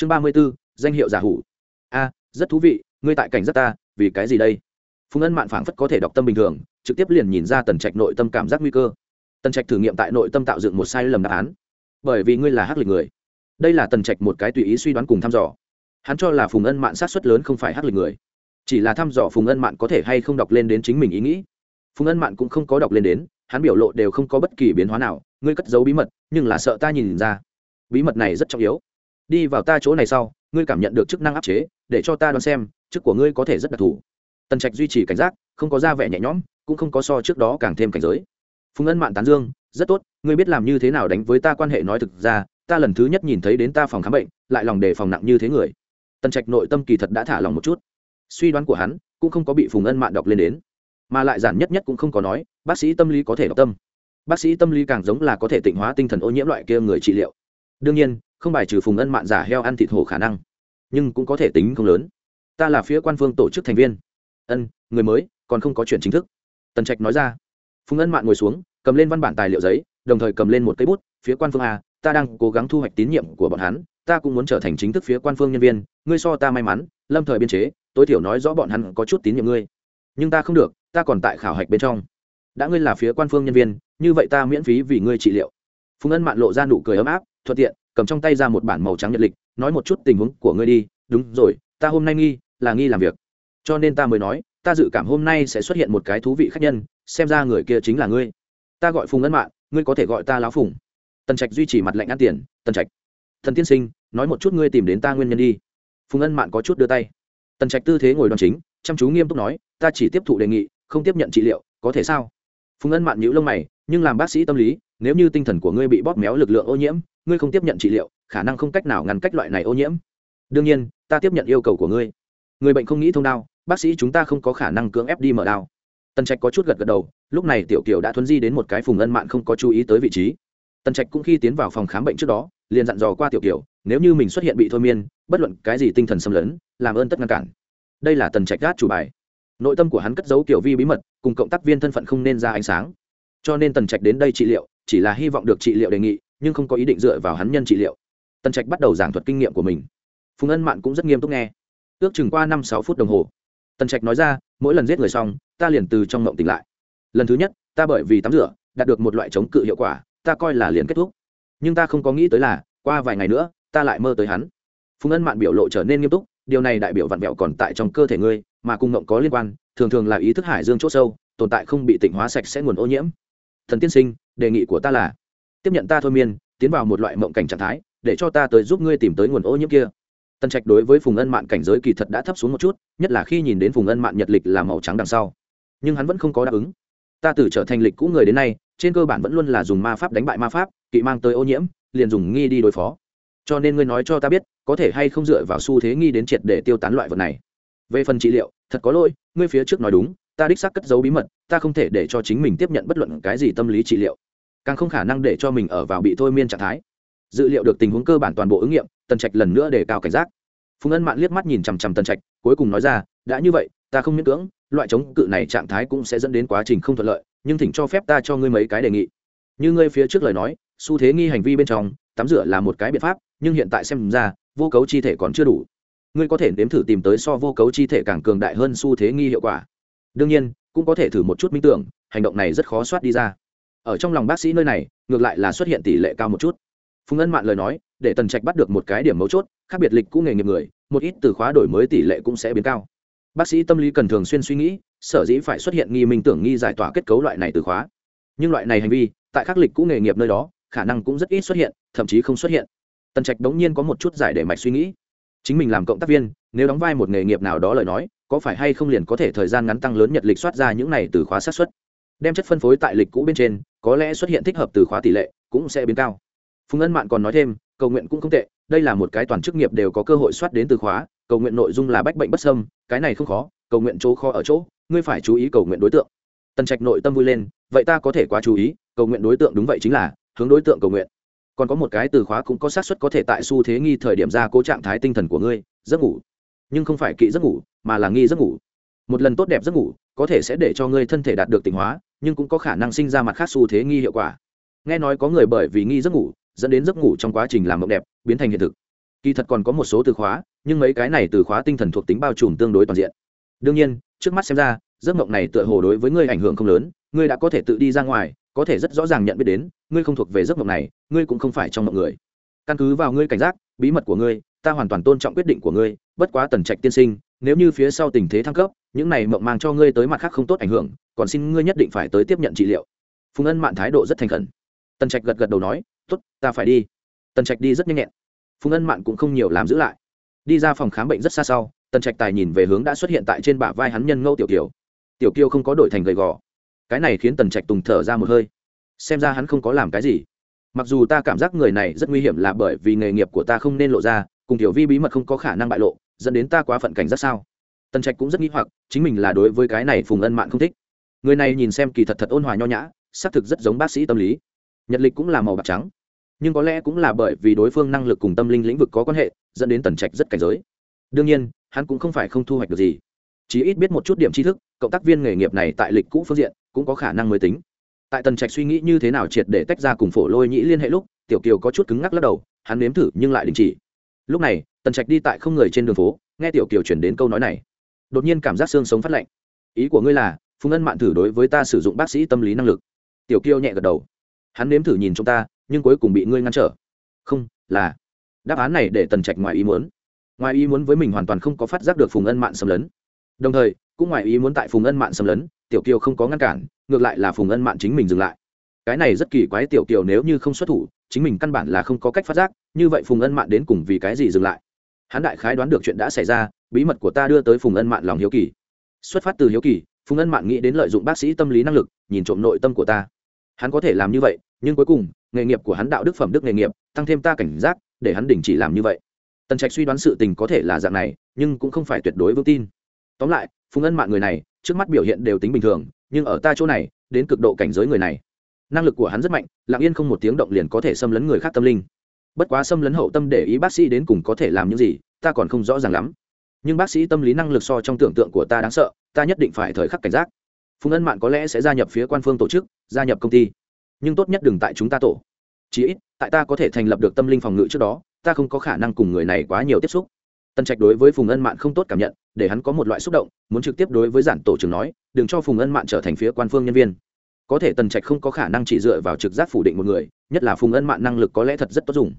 chương ba mươi b ố danh hiệu giả hủ. A, rất thú vị, ngươi tại cảnh giác ta, vì cái gì đây? Phùng ân mạn phảng phất có thể đọc tâm bình thường, trực tiếp liền nhìn ra tần trạch nội tâm cảm giác nguy cơ. Tần trạch thử nghiệm tại nội tâm tạo dựng một sai lầm đáp án. Bởi vì ngươi là hắc lịch người. Đây là tần trạch một cái tùy ý suy đoán cùng thăm dò. Hắn cho là phùng ân mạn sát xuất lớn không phải hắc lịch người. Chỉ là thăm dò phùng ân mạn có thể hay không đọc lên đến chính mình ý nghĩ. Phùng ân mạn cũng không có đọc lên đến, hắn biểu lộ đều không có bất kỳ biến hóa nào, ngươi cất giấu bí mật, nhưng là sợ ta nhìn ra. Bí mật này rất trọng yếu đi vào ta chỗ này sau, ngươi cảm nhận được chức năng áp chế, để cho ta đoán xem, chức của ngươi có thể rất đặc thù. Tần trạch duy trì cảnh giác, không có ra vẻ nhẹ nhõm, cũng không có so trước đó càng thêm cảnh giới. Phùng ân mạn tán dương, rất tốt, ngươi biết làm như thế nào đánh với ta quan hệ nói thực ra, ta lần thứ nhất nhìn thấy đến ta phòng khám bệnh, lại lòng đề phòng nặng như thế người. Tần trạch nội tâm kỳ thật đã thả lòng một chút. Suy đoán của hắn, cũng không có bị phùng ân mạn đọc lên đến. Mà lại giản nhất nhất cũng không có nói, bác sĩ tâm lý có thể đọc tâm. Bác sĩ tâm lý càng giống là có thể tịnh hóa tinh thần ô nhiễm loại kia người trị liệu. Đương nhiên không bài trừ phùng ân mạn giả heo ăn thịt hổ khả năng, nhưng cũng có thể tính không lớn. Ta là phía quan phương tổ chức thành viên. Ân, người mới, còn không có chuyện chính thức. Tần trạch nói ra. Phùng ân mạn ngồi xuống, cầm lên văn bản tài liệu giấy, đồng thời cầm lên một cây bút, phía quan phương a, ta đang cố gắng thu hoạch tín nhiệm của bọn hắn, ta cũng muốn trở thành chính thức phía quan phương nhân viên, ngươi so ta may mắn, lâm thời biên chế, tối thiểu nói rõ bọn hắn có chút tín nhiệm ngươi. Nhưng ta không được, ta còn tại khảo hạch bên trong. Đã ngươi là phía quan phương nhân viên, như vậy ta miễn phí vì ngươi trị liệu. Phùng ân mạn lộ ra nụ cười ấm áp, thuận tiện cầm trong tay ra một bản màu trắng nhật lịch, nói một chút tình huống của ngươi đi. Đúng rồi, ta hôm nay nghi, là nghi làm việc. Cho nên ta mới nói, ta dự cảm hôm nay sẽ xuất hiện một cái thú vị khác nhân, xem ra người kia chính là ngươi. Ta gọi phùng ân mạn, ngươi có thể gọi ta lão phùng. Tần trạch duy trì mặt lạnh ăn tiền, tần trạch, thần tiên sinh, nói một chút ngươi tìm đến ta nguyên nhân đi. Phùng ân mạn có chút đưa tay. Tần trạch tư thế ngồi đòn chính, chăm chú nghiêm túc nói, ta chỉ tiếp thụ đề nghị, không tiếp nhận trị liệu, có thể sao? Phùng ân mạn nhữ lông mày, nhưng làm bác sĩ tâm lý, nếu như tinh thần của ngươi bị bóp méo lực lượng ô nhiễm ngươi không tiếp nhận trị liệu, khả năng không cách nào ngăn cách loại này ô nhiễm. Đương nhiên, ta tiếp nhận yêu cầu của ngươi. Người bệnh không nghĩ thông đao bác sĩ chúng ta không có khả năng cưỡng ép đi mở đao tần trạch có chút gật gật đầu, lúc này tiểu kiều đã thuấn di đến một cái phùng ân mạn không có chú ý tới vị trí. Tần trạch cũng khi tiến vào phòng khám bệnh trước đó, liền dặn dò qua tiểu kiều, nếu như mình xuất hiện bị thôi miên, bất luận cái gì tinh thần xâm lấn, làm ơn tất ngăn cản. Đây là tần trạch gác chủ bài. Nội tâm của hắn cất giấu kiểu vi bí mật, cùng cộng tác viên thân phận không nên ra ánh sáng. Cho nên tần trạch đến đây trị liệu, chỉ là hy vọng được trị liệu đề nghị nhưng không có ý định dựa vào hắn nhân trị liệu. Tần trạch bắt đầu giảng thuật kinh nghiệm của mình. Phùng ân mạn cũng rất nghiêm túc nghe. Ước chừng qua năm sáu phút đồng hồ, tần trạch nói ra, mỗi lần giết người xong, ta liền từ trong mộng tỉnh lại. Lần thứ nhất, ta bởi vì tắm rửa, đạt được một loại chống cự hiệu quả, ta coi là liền kết thúc. Nhưng ta không có nghĩ tới là, qua vài ngày nữa, ta lại mơ tới hắn. Phùng ân mạn biểu lộ trở nên nghiêm túc, điều này đại biểu vặn vẹo còn tại trong cơ thể ngươi, mà cùng mộng có liên quan, thường thường là ý thức hải dương c h ỗ sâu, tồn tại không bị tỉnh hóa sạch sẽ nguồn ô nhiễm. Thần tiên sinh, đề nghị của ta là tiếp nhận ta thôi miên, tiến vào một loại mộng cảnh trạng thái, để cho ta tới giúp ngươi tìm tới nguồn ô nhiễm kia. Tân trạch đối với phùng ân mạn cảnh giới kỳ thật đã thấp xuống một chút, nhất là khi nhìn đến phùng ân mạn nhật lịch là màu trắng đằng sau. Nhưng hắn vẫn không có đáp ứng. Ta từ trở thành lịch cũ người đến nay, trên cơ bản vẫn luôn là dùng ma pháp đánh bại ma pháp, kỵ mang tới ô nhiễm, liền dùng nghi đi đối phó. Cho nên ngươi nói cho ta biết, có thể hay không dựa vào xu thế nghi đến triệt để tiêu tán loại vật này. Về phần trị liệu, thật có lỗi, ngươi phía trước nói đúng, ta đích xác cất giấu bí mật, ta không thể để cho chính mình tiếp nhận bất luận cái gì tâm lý trị liệu càng không khả năng để cho mình ở vào bị thôi miên trạng thái. Dự liệu được tình huống cơ bản toàn bộ ứng nghiệm, tần trạch lần nữa để cao cảnh giác. Phùng ân mạn liếc mắt nhìn chằm chằm tần trạch, cuối cùng nói ra, đã như vậy, ta không miễn cưỡng, loại chống cự này trạng thái cũng sẽ dẫn đến quá trình không thuận lợi, nhưng thỉnh cho phép ta cho ngươi mấy cái đề nghị. Như ngươi phía trước lời nói, xu thế nghi hành vi bên trong, tắm rửa là một cái biện pháp, nhưng hiện tại xem ra, vô cấu chi thể còn chưa đủ. Ngươi có thể nếm thử tìm tới so vô cấu chi thể càng cường đại hơn xu thế nghi hiệu quả. Đương nhiên, cũng có thể thử một chút minh tưởng, hành động này rất khó soát đi ra ở trong lòng bác sĩ nơi này, ngược lại là xuất hiện tỷ lệ cao một chút. Phùng ân mạn lời nói, để tần trạch bắt được một cái điểm mấu chốt, khác biệt lịch cũ nghề nghiệp người, một ít từ khóa đổi mới tỷ lệ cũng sẽ biến cao. Bác sĩ tâm lý cần thường xuyên suy nghĩ, sở dĩ phải xuất hiện nghi minh tưởng nghi giải tỏa kết cấu loại này từ khóa. Nhưng loại này hành vi, tại khắc lịch cũ nghề nghiệp nơi đó, khả năng cũng rất ít xuất hiện, thậm chí không xuất hiện. Tần trạch đống nhiên có một chút giải để mạch suy nghĩ. Chính mình làm cộng tác viên, nếu đóng vai một nghề nghiệp nào đó lời nói, có phải hay không liền có thể thời gian ngắn tăng lớn nhật lịch soát ra những này từ khóa sát xuất đem chất phân phối tại lịch cũ bên trên, có lẽ xuất hiện thích hợp từ khóa tỷ lệ, cũng sẽ biến cao. Phùng ân mạn còn nói thêm, cầu nguyện cũng không tệ, đây là một cái toàn chức nghiệp đều có cơ hội soát đến từ khóa, cầu nguyện nội dung là bách bệnh bất sâm cái này không khó, cầu nguyện chỗ khó ở chỗ, ngươi phải chú ý cầu nguyện đối tượng. Tần trạch nội tâm vui lên, vậy ta có thể quá chú ý, cầu nguyện đối tượng đúng vậy chính là, hướng đối tượng cầu nguyện. Còn có một cái từ khóa cũng có xác suất có thể tại xu thế nghi thời điểm ra cố trạng thái tinh thần của ngươi, giấc ngủ. Nhưng không phải kỵ giấc ngủ, mà là nghi giấc ngủ. Một lần tốt đẹp giấc ngủ, có thể sẽ để cho ngươi thân thể đạt được tỉnh hóa nhưng cũng có khả năng sinh ra mặt khác xu thế nghi hiệu quả. Nghe nói có người bởi vì nghi giấc ngủ, dẫn đến giấc ngủ trong quá trình làm mộng đẹp, biến thành hiện thực. Kỳ thật còn có một số từ khóa, nhưng mấy cái này từ khóa tinh thần thuộc tính bao trùm tương đối toàn diện. Đương nhiên, trước mắt xem ra, giấc mộng này tựa hồ đối với ngươi ảnh hưởng không lớn, ngươi đã có thể tự đi ra ngoài, có thể rất rõ ràng nhận biết đến, ngươi không thuộc về giấc mộng này, ngươi cũng không phải trong mộng người. Căn cứ vào ngươi cảnh giác, bí mật của ngươi, ta hoàn toàn tôn trọng quyết định của ngươi, bất quá tần trạch tiên sinh nếu như phía sau tình thế thăng cấp, những này mộng mang cho ngươi tới mặt khác không tốt ảnh hưởng, còn xin ngươi nhất định phải tới tiếp nhận trị liệu. Phùng ân mạn thái độ rất thành khẩn. Tần trạch gật gật đầu nói t ố t ta phải đi. Tần trạch đi rất nhanh nhẹn. Phùng ân mạn cũng không nhiều làm giữ lại. Đi ra phòng khám bệnh rất xa sau, tần trạch tài nhìn về hướng đã xuất hiện tại trên bả vai hắn nhân ngâu tiểu kiều. Tiểu kiều không có đổi thành gầy gò. Cái này khiến tần trạch tùng thở ra một hơi. Xem ra hắn không có làm cái gì. Mặc dù ta cảm giác người này rất nguy hiểm là bởi vì nghề nghiệp của ta không nên lộ ra, cùng tiểu vi bí mật không có khả năng bại lộ dẫn đến ta quá phận cảnh rất sao? Tần trạch cũng rất nghĩ hoặc, chính mình là đối với cái này phùng ân mạn không thích. Người này nhìn xem kỳ thật thật ôn hòa nho nhã, xác thực rất giống bác sĩ tâm lý. Nhật lịch cũng là màu bạc trắng, nhưng có lẽ cũng là bởi vì đối phương năng lực cùng tâm linh lĩnh vực có quan hệ, dẫn đến tần trạch rất cảnh giới. Đương nhiên, hắn cũng không phải không thu hoạch được gì. Chỉ ít biết một chút điểm tri thức, cộng tác viên nghề nghiệp này tại lịch cũ phương diện, cũng có khả năng mới tính. Tại tần trạch suy nghĩ như thế nào triệt để tách ra cùng phổ lôi nhĩ liên hệ lúc, tiểu kiều có chút cứng ngắc lắc đầu, hắn nếm thử nhưng lại đình chỉ. Lúc này tần trạch đi tại không người trên đường phố, nghe tiểu kiều chuyển đến câu nói này. Đột nhiên cảm giác xương sống phát lạnh. Ý của ngươi là, phùng ân mạn thử đối với ta sử dụng bác sĩ tâm lý năng lực. Tiểu kiều nhẹ gật đầu. Hắn nếm thử nhìn chúng ta, nhưng cuối cùng bị ngươi ngăn trở. Không, là. Đáp án này để tần trạch ngoài ý muốn. Ngoài ý muốn với mình hoàn toàn không có phát giác được phùng ân mạn xâm lấn. Đồng thời, cũng ngoài ý muốn tại phùng ân mạn xâm lấn, tiểu kiều không có ngăn cản, ngược lại là phùng ân mạn chính mình dừng lại. Cái này rất kỳ quái, tiểu kiều nếu như không xuất thủ, chính mình căn bản là không có cách phát giác, như vậy phùng ân mạn đến cùng vì cái gì dừng lại? Hắn đại khái đoán được chuyện đã xảy ra, bí mật của ta đưa tới phùng ân mạn lòng hiếu kỳ. Xuất phát từ hiếu kỳ, phùng ân mạn nghĩ đến lợi dụng bác sĩ tâm lý năng lực, nhìn trộm nội tâm của ta. Hắn có thể làm như vậy, nhưng cuối cùng, nghề nghiệp của hắn đạo đức phẩm đức nghề nghiệp, tăng thêm ta cảnh giác, để hắn đình chỉ làm như vậy. Tần trạch suy đoán sự tình có thể là dạng này, nhưng cũng không phải tuyệt đối vững tin. Tóm lại, phùng ân mạn người này, trước mắt biểu hiện đều tính bình thường, nhưng ở ta chỗ này, đến cực độ cảnh giới người này. Năng lực của hắn rất mạnh, lặng yên không một tiếng động liền có thể xâm lấn người khác tâm linh bất quá xâm lấn hậu tâm để ý bác sĩ đến cùng có thể làm những gì, ta còn không rõ ràng lắm. Nhưng bác sĩ tâm lý năng lực so trong tưởng tượng của ta đáng sợ, ta nhất định phải thời khắc cảnh giác. Phùng ân mạn có lẽ sẽ gia nhập phía quan phương tổ chức, gia nhập công ty. Nhưng tốt nhất đừng tại chúng ta tổ. Chí ít, tại ta có thể thành lập được tâm linh phòng ngự trước đó, ta không có khả năng cùng người này quá nhiều tiếp xúc. Tân trạch đối với phùng ân mạn không tốt cảm nhận, để hắn có một loại xúc động, muốn trực tiếp đối với giản tổ trưởng nói, đừng cho phùng ân mạn trở thành phía quan phương nhân viên. Có thể tần trạch không có khả năng chỉ dựa vào trực giác phủ định một người, nhất là phùng ân mạn năng lực có lẽ thật rất tốt dùng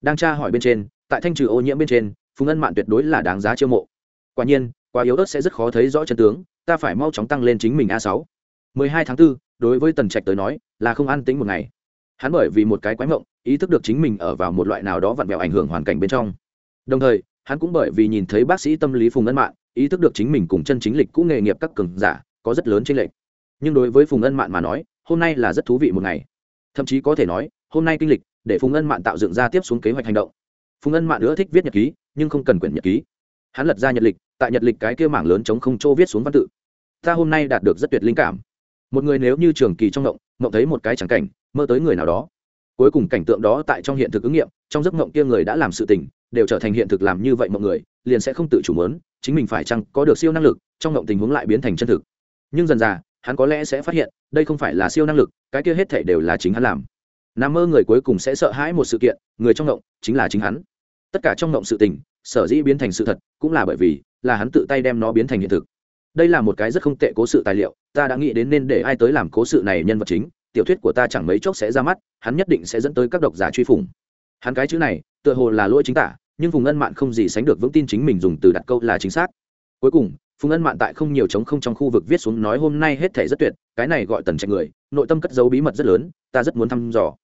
đang tra hỏi bên trên tại thanh trừ ô nhiễm bên trên phùng ân mạn tuyệt đối là đáng giá chiêu mộ. Quả nhiên quá yếu ớt sẽ rất khó thấy rõ chân tướng ta phải mau chóng tăng lên chính mình a sáu. Mười hai tháng 4, đối với tần trạch tới nói là không an tính một ngày. Hắn bởi vì một cái quái mộng ý thức được chính mình ở vào một loại nào đó vặn vẹo ảnh hưởng hoàn cảnh bên trong. Đồng thời hắn cũng bởi vì nhìn thấy bác sĩ tâm lý phùng ân mạn ý thức được chính mình cùng chân chính lịch cũ nghề nghiệp các cường giả có rất lớn trên lệch. Nhưng đối với phùng ân mạn mà nói hôm nay là rất thú vị một ngày. Thậm chí có thể nói hôm nay kinh lịch để phùng ân mạn tạo dựng ra tiếp xuống kế hoạch hành động. Phùng ân mạn ưa thích viết nhật ký, nhưng không cần quyển nhật ký. Hắn lật ra nhật lịch, tại nhật lịch cái kia mảng lớn chống không chỗ viết xuống văn tự. Ta hôm nay đạt được rất tuyệt linh cảm. Một người nếu như trường kỳ trong ngộng ngộng thấy một cái chẳng cảnh, mơ tới người nào đó. Cuối cùng cảnh tượng đó tại trong hiện thực ứng nghiệm, trong giấc ngộng kia người đã làm sự tình, đều trở thành hiện thực làm như vậy mọi người, liền sẽ không tự chủ mớn chính mình phải chăng có được siêu năng lực, trong ngộng tình huống lại biến thành chân thực. Nhưng dần dà, hắn có lẽ sẽ phát hiện, đây không phải là siêu năng lực, cái kia hết thể đều là chính hắn làm nằm mơ người cuối cùng sẽ sợ hãi một sự kiện, người trong ngộng chính là chính hắn. Tất cả trong ngộng sự tình, sở dĩ biến thành sự thật, cũng là bởi vì là hắn tự tay đem nó biến thành hiện thực. Đây là một cái rất không tệ cố sự tài liệu, ta đã nghĩ đến nên để ai tới làm cố sự này nhân vật chính, tiểu thuyết của ta chẳng mấy chốc sẽ ra mắt, hắn nhất định sẽ dẫn tới các độc giả truy phủng. Hắn cái chữ này, tựa hồ là lỗi chính tả, nhưng vùng ân mạn không gì sánh được vững tin chính mình dùng từ đặt câu là chính xác. Cuối cùng phùng ân mạn tại không nhiều chống không trong khu vực viết xuống nói hôm nay hết thể rất tuyệt, cái này gọi tần trạch người, nội tâm cất dấu bí mật rất lớn, ta rất muốn thăm dò.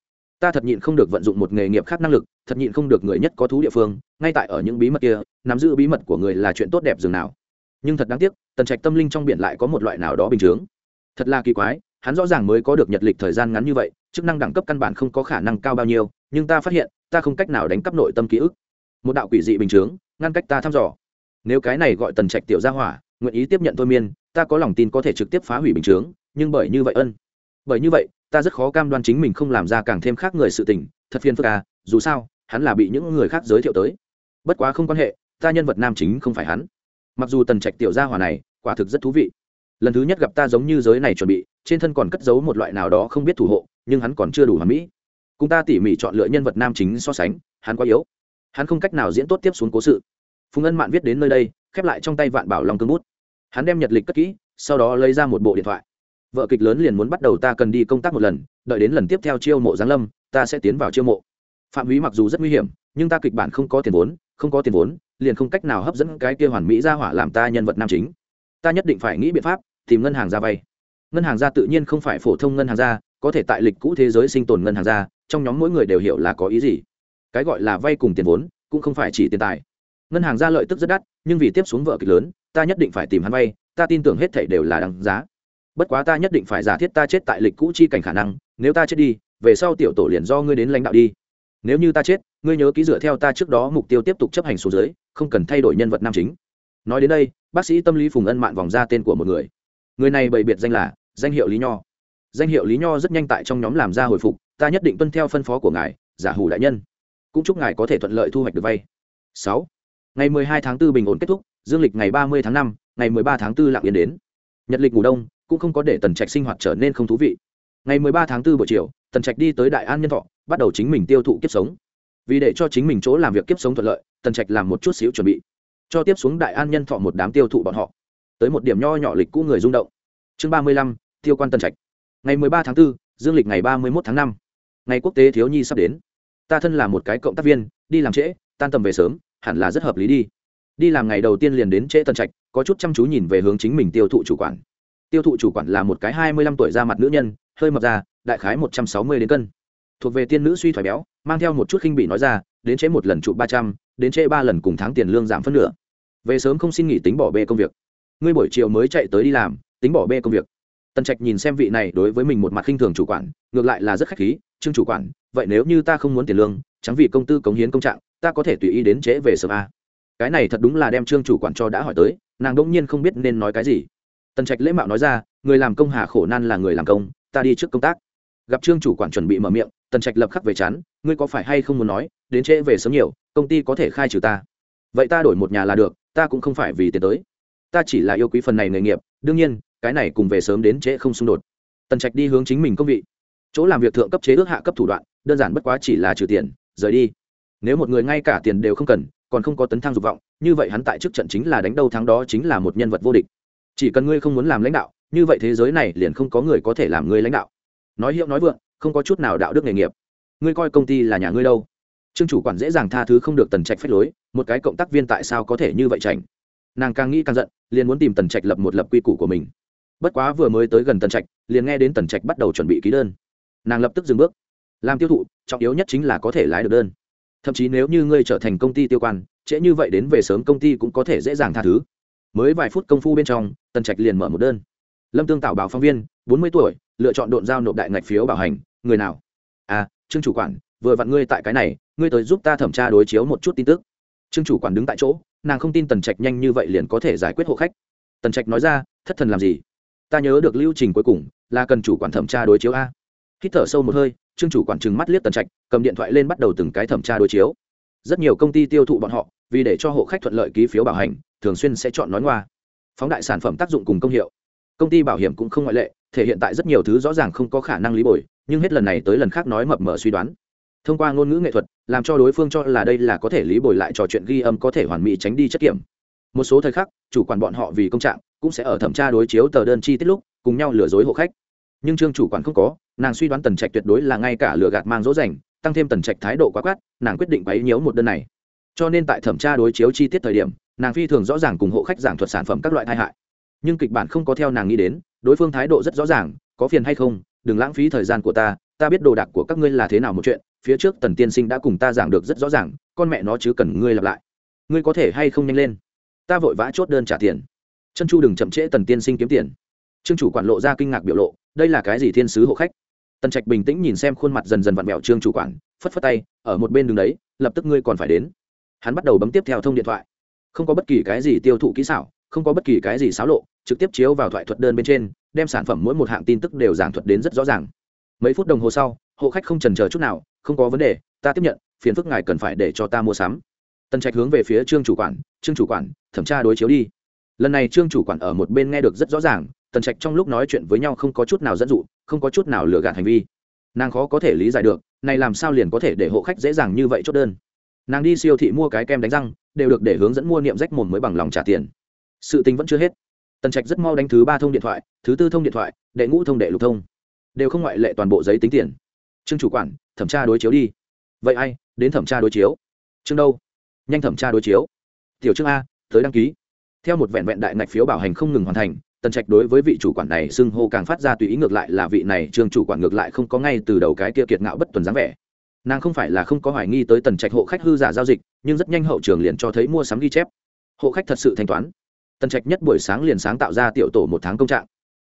Ta thật nhịn không được vận dụng một nghề nghiệp khác năng lực, thật nhịn không được người nhất có thú địa phương, ngay tại ở những bí mật kia, nắm giữ bí mật của người là chuyện tốt đẹp dường nào. Nhưng thật đáng tiếc, tần trạch tâm linh trong biển lại có một loại nào đó bình chướng. Thật là kỳ quái, hắn rõ ràng mới có được nhật lịch thời gian ngắn như vậy, chức năng đẳng cấp căn bản không có khả năng cao bao nhiêu, nhưng ta phát hiện, ta không cách nào đánh cắp nội tâm ký ức. Một đạo quỷ dị bình chướng, ngăn cách ta thăm dò. Nếu cái này gọi tần trạch tiểu gia hỏa nguyện ý tiếp nhận thôi miên, ta có lòng tin có thể trực tiếp phá hủy bình chướng, nhưng bởi như vậy ân. Bởi như vậy, ta rất khó cam đoan chính mình không làm ra càng thêm khác người sự tình, thật phiền phức à dù sao, hắn là bị những người khác giới thiệu tới. Bất quá không quan hệ, ta nhân vật nam chính không phải hắn. Mặc dù tần trạch tiểu gia hỏa này, quả thực rất thú vị. Lần thứ nhất gặp ta giống như giới này chuẩn bị, trên thân còn cất giấu một loại nào đó không biết thủ hộ, nhưng hắn còn chưa đủ hoàn mỹ. Cùng ta tỉ mỉ chọn lựa nhân vật nam chính so sánh, hắn quá yếu. Hắn không cách nào diễn tốt tiếp xuống cố sự. Phùng ân mạn viết đến nơi đây khép lại trong tay vạn bảo long cương bút. Hắn đem nhật lịch cất kỹ, sau đó lấy ra một bộ điện thoại. Vợ kịch lớn liền muốn bắt đầu ta cần đi công tác một lần, đợi đến lần tiếp theo chiêu mộ giáng lâm, ta sẽ tiến vào chiêu mộ. Phạm húy mặc dù rất nguy hiểm, nhưng ta kịch bản không có tiền vốn, không có tiền vốn, liền không cách nào hấp dẫn cái kia hoàn mỹ ra hỏa làm ta nhân vật nam chính. Ta nhất định phải nghĩ biện pháp, tìm ngân hàng ra vay. Ngân hàng ra tự nhiên không phải phổ thông ngân hàng ra, có thể tại lịch cũ thế giới sinh tồn ngân hàng ra, trong nhóm mỗi người đều hiểu là có ý gì. Cái gọi là vay cùng tiền vốn, cũng không phải chỉ tiền tài ngân hàng ra lợi tức rất đắt, nhưng vì tiếp xuống vợ kịch lớn, ta nhất định phải tìm hắn vay, ta tin tưởng hết thảy đều là đáng giá. Bất quá ta nhất định phải giả thiết ta chết tại lịch cũ chi cảnh khả năng, nếu ta chết đi, về sau tiểu tổ liền do ngươi đến lãnh đạo đi. Nếu như ta chết, ngươi nhớ ký dựa theo ta trước đó mục tiêu tiếp tục chấp hành số dưới không cần thay đổi nhân vật nam chính. Nói đến đây, bác sĩ tâm lý phùng ân mạn vòng ra tên của một người. Người này bày biệt danh là danh hiệu lý nho. Danh hiệu lý nho rất nhanh tại trong nhóm làm ra hồi phục, ta nhất định tuân theo phân phó của ngài, giả hủ đại nhân. Cũng chúc ngài có thể thuận lợi thu hoạch được vay. Sáu ngày mười hai tháng 4 bình ổn kết thúc dương lịch ngày ba mươi tháng 5 ngày mười ba tháng 4 lặng yên đến. Nhật lịch ngủ đông cũng không có để tần trạch sinh hoạt trở nên không thú vị. Ngày mười ba tháng 4 buổi chiều tần trạch đi tới đại an nhân thọ bắt đầu chính mình tiêu thụ kiếp sống. Vì để cho chính mình chỗ làm việc kiếp sống thuận lợi tần trạch làm một chút xíu chuẩn bị cho tiếp xuống đại an nhân thọ một đám tiêu thụ bọn họ. Tới một điểm nho nhỏ lịch cũ người rung động. Chương ba mươi lăm tiêu quan tần trạch. Ngày mười ba tháng 4, dương lịch ngày ba mươi một tháng năm. Ngày quốc tế thiếu nhi sắp đến. Ta thân là một cái cộng tác viên đi làm trễ tan tầm về sớm hẳn là rất hợp lý đi. Đi làm ngày đầu tiên liền đến trễ tân trạch, có chút chăm chú nhìn về hướng chính mình tiêu thụ chủ quản. Tiêu thụ chủ quản là một cái hai mươi lăm tuổi ra mặt nữ nhân, hơi mập ra đại khái một trăm sáu mươi đến cân. Thuộc về tiên nữ suy thoái béo, mang theo một chút khinh bị nói ra, đến trễ một lần trụ ba trăm, đến trễ ba lần cùng tháng tiền lương giảm phân nửa. Về sớm không xin nghỉ tính bỏ bê công việc. Ngươi buổi chiều mới chạy tới đi làm, tính bỏ bê công việc. Tần trạch nhìn xem vị này đối với mình một mặt khinh thường chủ quản, ngược lại là rất khách khí, trương chủ quản, vậy nếu như ta không muốn tiền lương, chẳng vì công tư cống hiến công trạng ta có thể tùy ý đến trễ về sớm a cái này thật đúng là đem trương chủ quản cho đã hỏi tới nàng đông nhiên không biết nên nói cái gì. Tần trạch lễ mạo nói ra người làm công hà khổ nan là người làm công ta đi trước công tác. Gặp trương chủ quản chuẩn bị mở miệng tần trạch lập khắc về chán, ngươi có phải hay không muốn nói đến trễ về sớm nhiều công ty có thể khai trừ ta. Vậy ta đổi một nhà là được ta cũng không phải vì tiền tới. Ta chỉ là yêu quý phần này nghề nghiệp đương nhiên cái này cùng về sớm đến trễ không xung đột. Tần trạch đi hướng chính mình công vị. Chỗ làm việc thượng cấp chế ước hạ cấp thủ đoạn đơn giản bất quá chỉ là trừ tiền rời đi nếu một người ngay cả tiền đều không cần, còn không có tấn thăng dục vọng, như vậy hắn tại trước trận chính là đánh đâu thắng đó chính là một nhân vật vô địch. Chỉ cần ngươi không muốn làm lãnh đạo, như vậy thế giới này liền không có người có thể làm ngươi lãnh đạo. Nói hiệu nói vượng, không có chút nào đạo đức nghề nghiệp. Ngươi coi công ty là nhà ngươi đâu? Trương chủ quản dễ dàng tha thứ không được tần trạch phép lối, một cái cộng tác viên tại sao có thể như vậy tránh nàng càng nghĩ càng giận, liền muốn tìm tần trạch lập một lập quy củ của mình. Bất quá vừa mới tới gần tần trạch, liền nghe đến tần trạch bắt đầu chuẩn bị ký đơn. Nàng lập tức dừng bước. Làm tiêu thụ, trọng yếu nhất chính là có thể lái được đơn thậm chí nếu như ngươi trở thành công ty tiêu quan, trễ như vậy đến về sớm công ty cũng có thể dễ dàng tha thứ. Mới vài phút công phu bên trong, tần trạch liền mở một đơn. Lâm tương tạo báo phóng viên, bốn mươi tuổi, lựa chọn độn giao nộp đại ngạch phiếu bảo hành, người nào? À trương chủ quản, vừa vặn ngươi tại cái này, ngươi tới giúp ta thẩm tra đối chiếu một chút tin tức. Trương chủ quản đứng tại chỗ, nàng không tin tần trạch nhanh như vậy liền có thể giải quyết hộ khách. Tần trạch nói ra, thất thần làm gì? Ta nhớ được lưu trình cuối cùng, là cần chủ quản thẩm tra đối chiếu a. Hít thở sâu một hơi trương chủ quản trừng mắt liếc tần trạch, cầm điện thoại lên bắt đầu từng cái thẩm tra đối chiếu. Rất nhiều công ty tiêu thụ bọn họ, vì để cho hộ khách thuận lợi ký phiếu bảo hành, thường xuyên sẽ chọn nói ngoa. Phóng đại sản phẩm tác dụng cùng công hiệu. Công ty bảo hiểm cũng không ngoại lệ, thể hiện tại rất nhiều thứ rõ ràng không có khả năng lý bồi, nhưng hết lần này tới lần khác nói mập mờ suy đoán. Thông qua ngôn ngữ nghệ thuật, làm cho đối phương cho là đây là có thể lý bồi lại trò chuyện ghi âm có thể hoàn mỹ tránh đi chất kiểm. Một số thời khắc, chủ quản bọn họ vì công trạng, cũng sẽ ở thẩm tra đối chiếu tờ đơn chi tiết lúc, cùng nhau lừa dối hộ khách. Nhưng trương chủ quản không có nàng suy đoán tần trạch tuyệt đối là ngay cả lừa gạt mang dỗ dành, tăng thêm tần trạch thái độ quá quát, nàng quyết định bấy nhiễu một đơn này. Cho nên tại thẩm tra đối chiếu chi tiết thời điểm, nàng phi thường rõ ràng cùng hộ khách giảng thuật sản phẩm các loại tai hại. Nhưng kịch bản không có theo nàng nghĩ đến, đối phương thái độ rất rõ ràng, có phiền hay không, đừng lãng phí thời gian của ta ta biết đồ đạc của các ngươi là thế nào một chuyện, phía trước tần tiên sinh đã cùng ta giảng được rất rõ ràng, con mẹ nó chứ cần ngươi lặp lại. Ngươi có thể hay không nhanh lên? Ta vội vã chốt đơn trả tiền. Chân chu đừng chậm trễ tần tiên sinh kiếm tiền. Trương chủ quản lộ ra kinh ngạc biểu lộ, đây là cái gì thiên sứ hộ khách? Tần trạch bình tĩnh nhìn xem khuôn mặt dần dần vặn vẹo trương chủ quản, phất phất tay, ở một bên đường đấy, lập tức ngươi còn phải đến. Hắn bắt đầu bấm tiếp theo thông điện thoại. Không có bất kỳ cái gì tiêu thụ kỹ xảo, không có bất kỳ cái gì xáo lộ, trực tiếp chiếu vào thoại thuật đơn bên trên, đem sản phẩm mỗi một hạng tin tức đều giảng thuật đến rất rõ ràng. Mấy phút đồng hồ sau, hộ khách không trần chờ chút nào, không có vấn đề, ta tiếp nhận, phiền phức ngài cần phải để cho ta mua sắm. Tần trạch hướng về phía trương chủ quản, trương chủ quản, thẩm tra đối chiếu đi. Lần này trương chủ quản ở một bên nghe được rất rõ ràng tần trạch trong lúc nói chuyện với nhau không có chút nào dẫn dụ, không có chút nào lừa gạt hành vi. Nàng khó có thể lý giải được, này làm sao liền có thể để hộ khách dễ dàng như vậy chốt đơn. Nàng đi siêu thị mua cái kem đánh răng, đều được để hướng dẫn mua niệm rách mồm mới bằng lòng trả tiền. Sự tình vẫn chưa hết. Tần trạch rất mau đánh thứ ba thông điện thoại, thứ tư thông điện thoại, đệ ngũ thông đệ lục thông. Đều không ngoại lệ toàn bộ giấy tính tiền. Trương chủ quản, thẩm tra đối chiếu đi. Vậy ai, đến thẩm tra đối chiếu? Trương đâu? Nhanh thẩm tra đối chiếu. Tiểu trương a, tới đăng ký. Theo một vẹn vẹn đại ngạch phiếu bảo hành không ngừng hoàn thành tần trạch đối với vị chủ quản này xưng hô càng phát ra tùy ý ngược lại là vị này trương chủ quản ngược lại không có ngay từ đầu cái kia kiệt ngạo bất tuần dáng vẻ. Nàng không phải là không có hoài nghi tới tần trạch hộ khách hư giả giao dịch, nhưng rất nhanh hậu trường liền cho thấy mua sắm ghi chép. Hộ khách thật sự thanh toán. Tần trạch nhất buổi sáng liền sáng tạo ra tiểu tổ một tháng công trạng.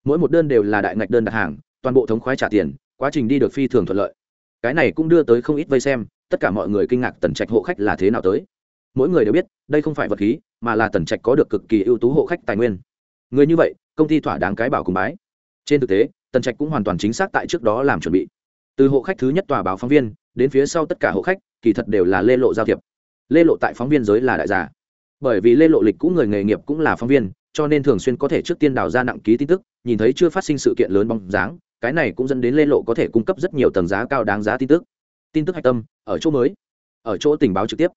Mỗi một đơn đều là đại ngạch đơn đặt hàng, toàn bộ thống khoái trả tiền, quá trình đi được phi thường thuận lợi. Cái này cũng đưa tới không ít vây xem, tất cả mọi người kinh ngạc tần trạch hộ khách là thế nào tới. Mỗi người đều biết, đây không phải vật khí, mà là tần trạch có được cực kỳ ưu tú hộ khách tài nguyên người như vậy, công ty thỏa đáng cái bảo cùng bái. Trên thực tế, tần trạch cũng hoàn toàn chính xác tại trước đó làm chuẩn bị. Từ hộ khách thứ nhất tòa báo phóng viên, đến phía sau tất cả hộ khách, kỳ thật đều là lê lộ giao thiệp. Lê lộ tại phóng viên giới là đại giả. Bởi vì lê lộ lịch cũ người nghề nghiệp cũng là phóng viên, cho nên thường xuyên có thể trước tiên đào ra nặng ký tin tức, nhìn thấy chưa phát sinh sự kiện lớn bóng dáng, cái này cũng dẫn đến lê lộ có thể cung cấp rất nhiều tầng giá cao đáng giá tin tức. Tin tức hạch tâm, ở chỗ mới, ở chỗ tình báo trực tiếp.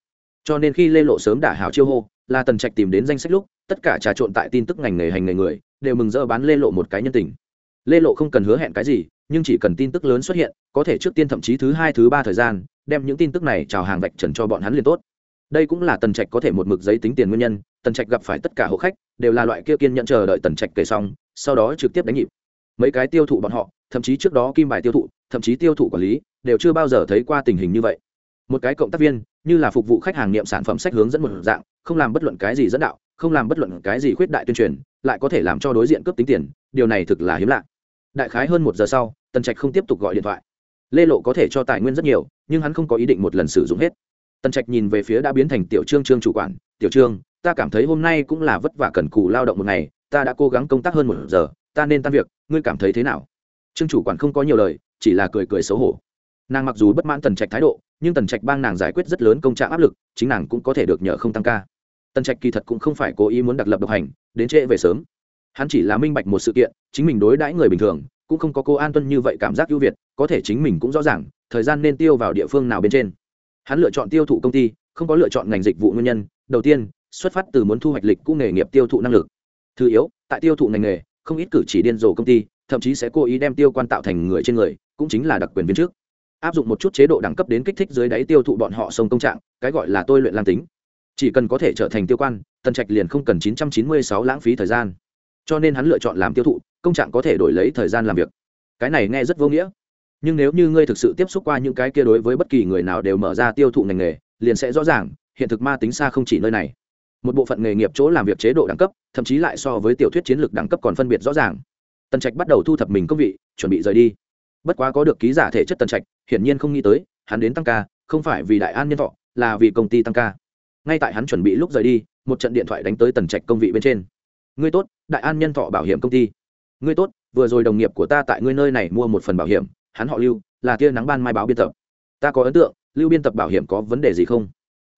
Cho nên khi lê lộ sớm đả hảo chiêu hô là tần trạch tìm đến danh sách lúc, tất cả trà trộn tại tin tức ngành nghề hành nghề người, đều mừng rỡ bán lê lộ một cái nhân tình. Lê lộ không cần hứa hẹn cái gì, nhưng chỉ cần tin tức lớn xuất hiện, có thể trước tiên thậm chí thứ hai, thứ ba thời gian, đem những tin tức này chào hàng vạch trần cho bọn hắn liền tốt. Đây cũng là tần trạch có thể một mực giấy tính tiền nguyên nhân, tần trạch gặp phải tất cả hộ khách, đều là loại kia kiên nhận chờ đợi tần trạch kể xong, sau đó trực tiếp đánh nhịp. Mấy cái tiêu thụ bọn họ, thậm chí trước đó kim bài tiêu thụ, thậm chí tiêu thụ quản lý, đều chưa bao giờ thấy qua tình hình như vậy. Một cái cộng tác viên, như là phục vụ khách hàng nghiệm sản phẩm sách hướng dẫn một dạng không làm bất luận cái gì dẫn đạo, không làm bất luận cái gì khuyết đại tuyên truyền, lại có thể làm cho đối diện cướp tính tiền, điều này thực là hiếm lạ. Đại khái hơn một giờ sau, tần trạch không tiếp tục gọi điện thoại. Lê lộ có thể cho tài nguyên rất nhiều, nhưng hắn không có ý định một lần sử dụng hết. Tần trạch nhìn về phía đã biến thành tiểu trương trương chủ quản, tiểu trương, ta cảm thấy hôm nay cũng là vất vả cần cù lao động một ngày, ta đã cố gắng công tác hơn một giờ, ta nên tan việc, ngươi cảm thấy thế nào? Trương chủ quản không có nhiều lời, chỉ là cười cười xấu hổ. Nàng mặc dù bất mãn tần trạch thái độ, nhưng tần trạch bang nàng giải quyết rất lớn công trạng áp lực, chính nàng cũng có thể được nhờ không tăng ca tần trạch kỳ thật cũng không phải cố ý muốn đặc lập độc hành, đến trễ về sớm. Hắn chỉ là minh bạch một sự kiện, chính mình đối đãi người bình thường, cũng không có cô an tuân như vậy cảm giác ưu việt, có thể chính mình cũng rõ ràng, thời gian nên tiêu vào địa phương nào bên trên. Hắn lựa chọn tiêu thụ công ty, không có lựa chọn ngành dịch vụ nguyên nhân, đầu tiên, xuất phát từ muốn thu hoạch lịch cũng nghề nghiệp tiêu thụ năng lực. Thứ yếu, tại tiêu thụ ngành nghề, không ít cử chỉ điên rồ công ty, thậm chí sẽ cố ý đem tiêu quan tạo thành người trên người, cũng chính là đặc quyền viên trước. Áp dụng một chút chế độ đẳng cấp đến kích thích dưới đáy tiêu thụ bọn họ sông công trạng, cái gọi là tôi luyện lam tính chỉ cần có thể trở thành tiêu quan, tần trạch liền không cần 996 lãng phí thời gian. Cho nên hắn lựa chọn làm tiêu thụ, công trạng có thể đổi lấy thời gian làm việc. Cái này nghe rất vô nghĩa. Nhưng nếu như ngươi thực sự tiếp xúc qua những cái kia đối với bất kỳ người nào đều mở ra tiêu thụ ngành nghề, liền sẽ rõ ràng, hiện thực ma tính xa không chỉ nơi này. Một bộ phận nghề nghiệp chỗ làm việc chế độ đẳng cấp, thậm chí lại so với tiểu thuyết chiến lược đẳng cấp còn phân biệt rõ ràng. Tần trạch bắt đầu thu thập mình công vị, chuẩn bị rời đi. Bất quá có được ký giả thể chất tần trạch, hiển nhiên không nghĩ tới, hắn đến tăng ca, không phải vì đại an nhân thọ, là vì công ty tăng ca ngay tại hắn chuẩn bị lúc rời đi, một trận điện thoại đánh tới tần trạch công vị bên trên. Ngươi tốt, đại an nhân thọ bảo hiểm công ty. Ngươi tốt, vừa rồi đồng nghiệp của ta tại ngươi nơi này mua một phần bảo hiểm, hắn họ lưu, là tia nắng ban mai báo biên tập. Ta có ấn tượng, lưu biên tập bảo hiểm có vấn đề gì không?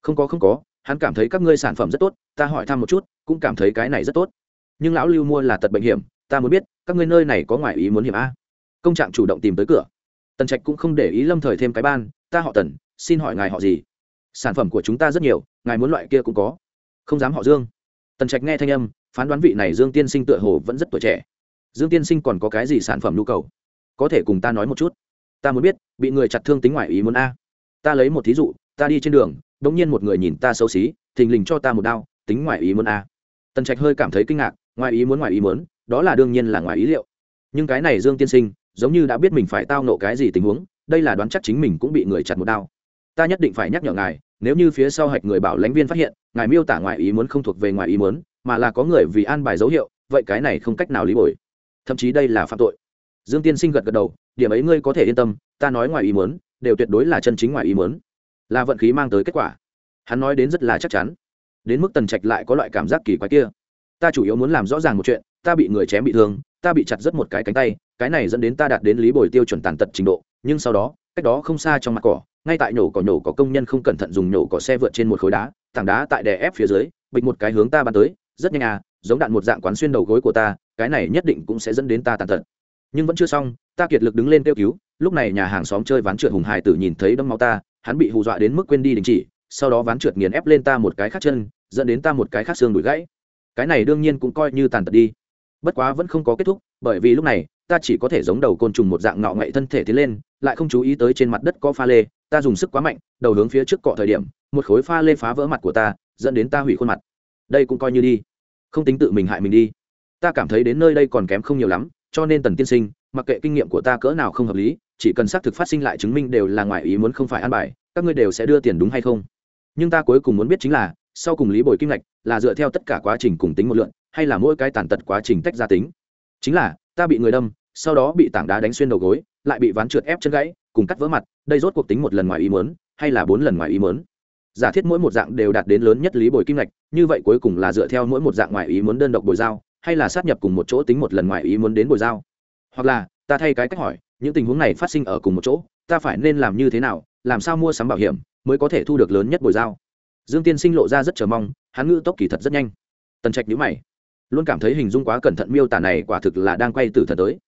Không có không có, hắn cảm thấy các ngươi sản phẩm rất tốt, ta hỏi thăm một chút, cũng cảm thấy cái này rất tốt. Nhưng lão lưu mua là tật bệnh hiểm, ta muốn biết, các ngươi nơi này có ngoại ý muốn hiểm a? Công trạng chủ động tìm tới cửa. Tần trạch cũng không để ý lâm thời thêm cái ban, ta họ tần, xin hỏi ngài họ gì? Sản phẩm của chúng ta rất nhiều, ngài muốn loại kia cũng có. Không dám họ dương. Tần trạch nghe thanh âm, phán đoán vị này dương tiên sinh tựa hồ vẫn rất tuổi trẻ. Dương tiên sinh còn có cái gì sản phẩm nhu cầu? Có thể cùng ta nói một chút. Ta muốn biết, bị người chặt thương tính ngoại ý muốn a. Ta lấy một thí dụ, ta đi trên đường đ ỗ n g nhiên một người nhìn ta xấu xí, thình lình cho ta một đao, tính ngoại ý muốn a. Tần trạch hơi cảm thấy kinh ngạc, ngoại ý muốn ngoại ý muốn, đó là đương nhiên là ngoài ý liệu. Nhưng cái này dương tiên sinh, giống như đã biết mình phải tao nộ cái gì tình huống, đây là đoán chắc chính mình cũng bị người chặt một đao ta nhất định phải nhắc nhở ngài, nếu như phía sau hạch người bảo lãnh viên phát hiện, ngài miêu tả ngoại ý muốn không thuộc về ngoại ý muốn, mà là có người vì an bài dấu hiệu, vậy cái này không cách nào lý bồi. Thậm chí đây là phạm tội. Dương tiên sinh gật gật đầu, điểm ấy ngươi có thể yên tâm, ta nói ngoài ý muốn, đều tuyệt đối là chân chính ngoài ý muốn. Là vận khí mang tới kết quả. Hắn nói đến rất là chắc chắn. Đến mức tần trạch lại có loại cảm giác kỳ quái kia. Ta chủ yếu muốn làm rõ ràng một chuyện, ta bị người chém bị thương, ta bị chặt rất một cái cánh tay, cái này dẫn đến ta đạt đến lý bồi tiêu chuẩn tàn tật trình độ, nhưng sau đó cách đó không xa trong mặt cỏ, ngay tại nhổ cỏ nhổ có công nhân không cẩn thận dùng nhổ cỏ xe vượt trên một khối đá, tảng đá tại đè ép phía dưới, bịch một cái hướng ta bắn tới, rất nhanh à giống đạn một dạng quán xuyên đầu gối của ta, cái này nhất định cũng sẽ dẫn đến ta tàn tật. Nhưng vẫn chưa xong, ta kiệt lực đứng lên kêu cứu, lúc này nhà hàng xóm chơi ván trượt hùng hải tử nhìn thấy đâm máu ta, hắn bị hù dọa đến mức quên đi đình chỉ, sau đó ván trượt nghiền ép lên ta một cái khác chân, dẫn đến ta một cái khác xương đùi gãy. Cái này đương nhiên cũng coi như tàn tật đi. Bất quá vẫn không có kết thúc, bởi vì lúc này ta chỉ có thể giống đầu côn trùng một dạng ngọ ngậy thân thể tiến lên, lại không chú ý tới trên mặt đất có pha lê, ta dùng sức quá mạnh, đầu hướng phía trước cọ thời điểm, một khối pha lê phá vỡ mặt của ta, dẫn đến ta hủy khuôn mặt. Đây cũng coi như đi. Không tính tự mình hại mình đi. Ta cảm thấy đến nơi đây còn kém không nhiều lắm, cho nên tần tiên sinh, mặc kệ kinh nghiệm của ta cỡ nào không hợp lý, chỉ cần xác thực phát sinh lại chứng minh đều là ngoài ý muốn không phải ăn bài, các ngươi đều sẽ đưa tiền đúng hay không? Nhưng ta cuối cùng muốn biết chính là, sau cùng lý bồi kim ngạch là dựa theo tất cả quá trình cùng tính một lượn, hay là mỗi cái tàn tật quá trình tách ra tính? Chính là, ta bị người đâm sau đó bị tảng đá đánh xuyên đầu gối, lại bị ván trượt ép chân gãy, cùng cắt vỡ mặt, đây rốt cuộc tính một lần ngoài ý mớn hay là bốn lần ngoài ý mớn giả thiết mỗi một dạng đều đạt đến lớn nhất lý bồi kim ngạch, như vậy cuối cùng là dựa theo mỗi một dạng ngoài ý muốn đơn độc bồi giao, hay là sát nhập cùng một chỗ tính một lần ngoài ý muốn đến bồi giao? Hoặc là, ta thay cái cách hỏi, những tình huống này phát sinh ở cùng một chỗ, ta phải nên làm như thế nào, làm sao mua sắm bảo hiểm mới có thể thu được lớn nhất bồi giao? Dương tiên sinh lộ ra rất chờ mong, hắn ngữ tốc kỳ thật rất nhanh. Tần trạch nhữ mày, luôn cảm thấy hình dung quá cẩn thận miêu tả này quả thực là đang quay từ thần tới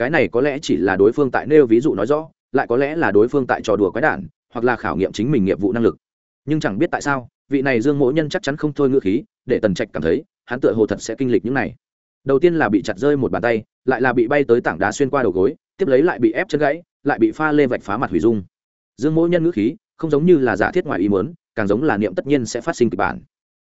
cái này có lẽ chỉ là đối phương tại nêu ví dụ nói rõ, lại có lẽ là đối phương tại trò đùa quái đản, hoặc là khảo nghiệm chính mình nghiệp vụ năng lực. Nhưng chẳng biết tại sao, vị này dương mỗ nhân chắc chắn không thôi ngữ khí, để tần trạch cảm thấy, hắn tựa hồ thật sẽ kinh lịch những này. Đầu tiên là bị chặt rơi một bàn tay, lại là bị bay tới tảng đá xuyên qua đầu gối, tiếp lấy lại bị ép chân gãy, lại bị pha lê vạch phá mặt hủy dung. Dương mỗ nhân ngữ khí, không giống như là giả thiết ngoài ý muốn, càng giống là niệm tất nhiên sẽ phát sinh kịch bản.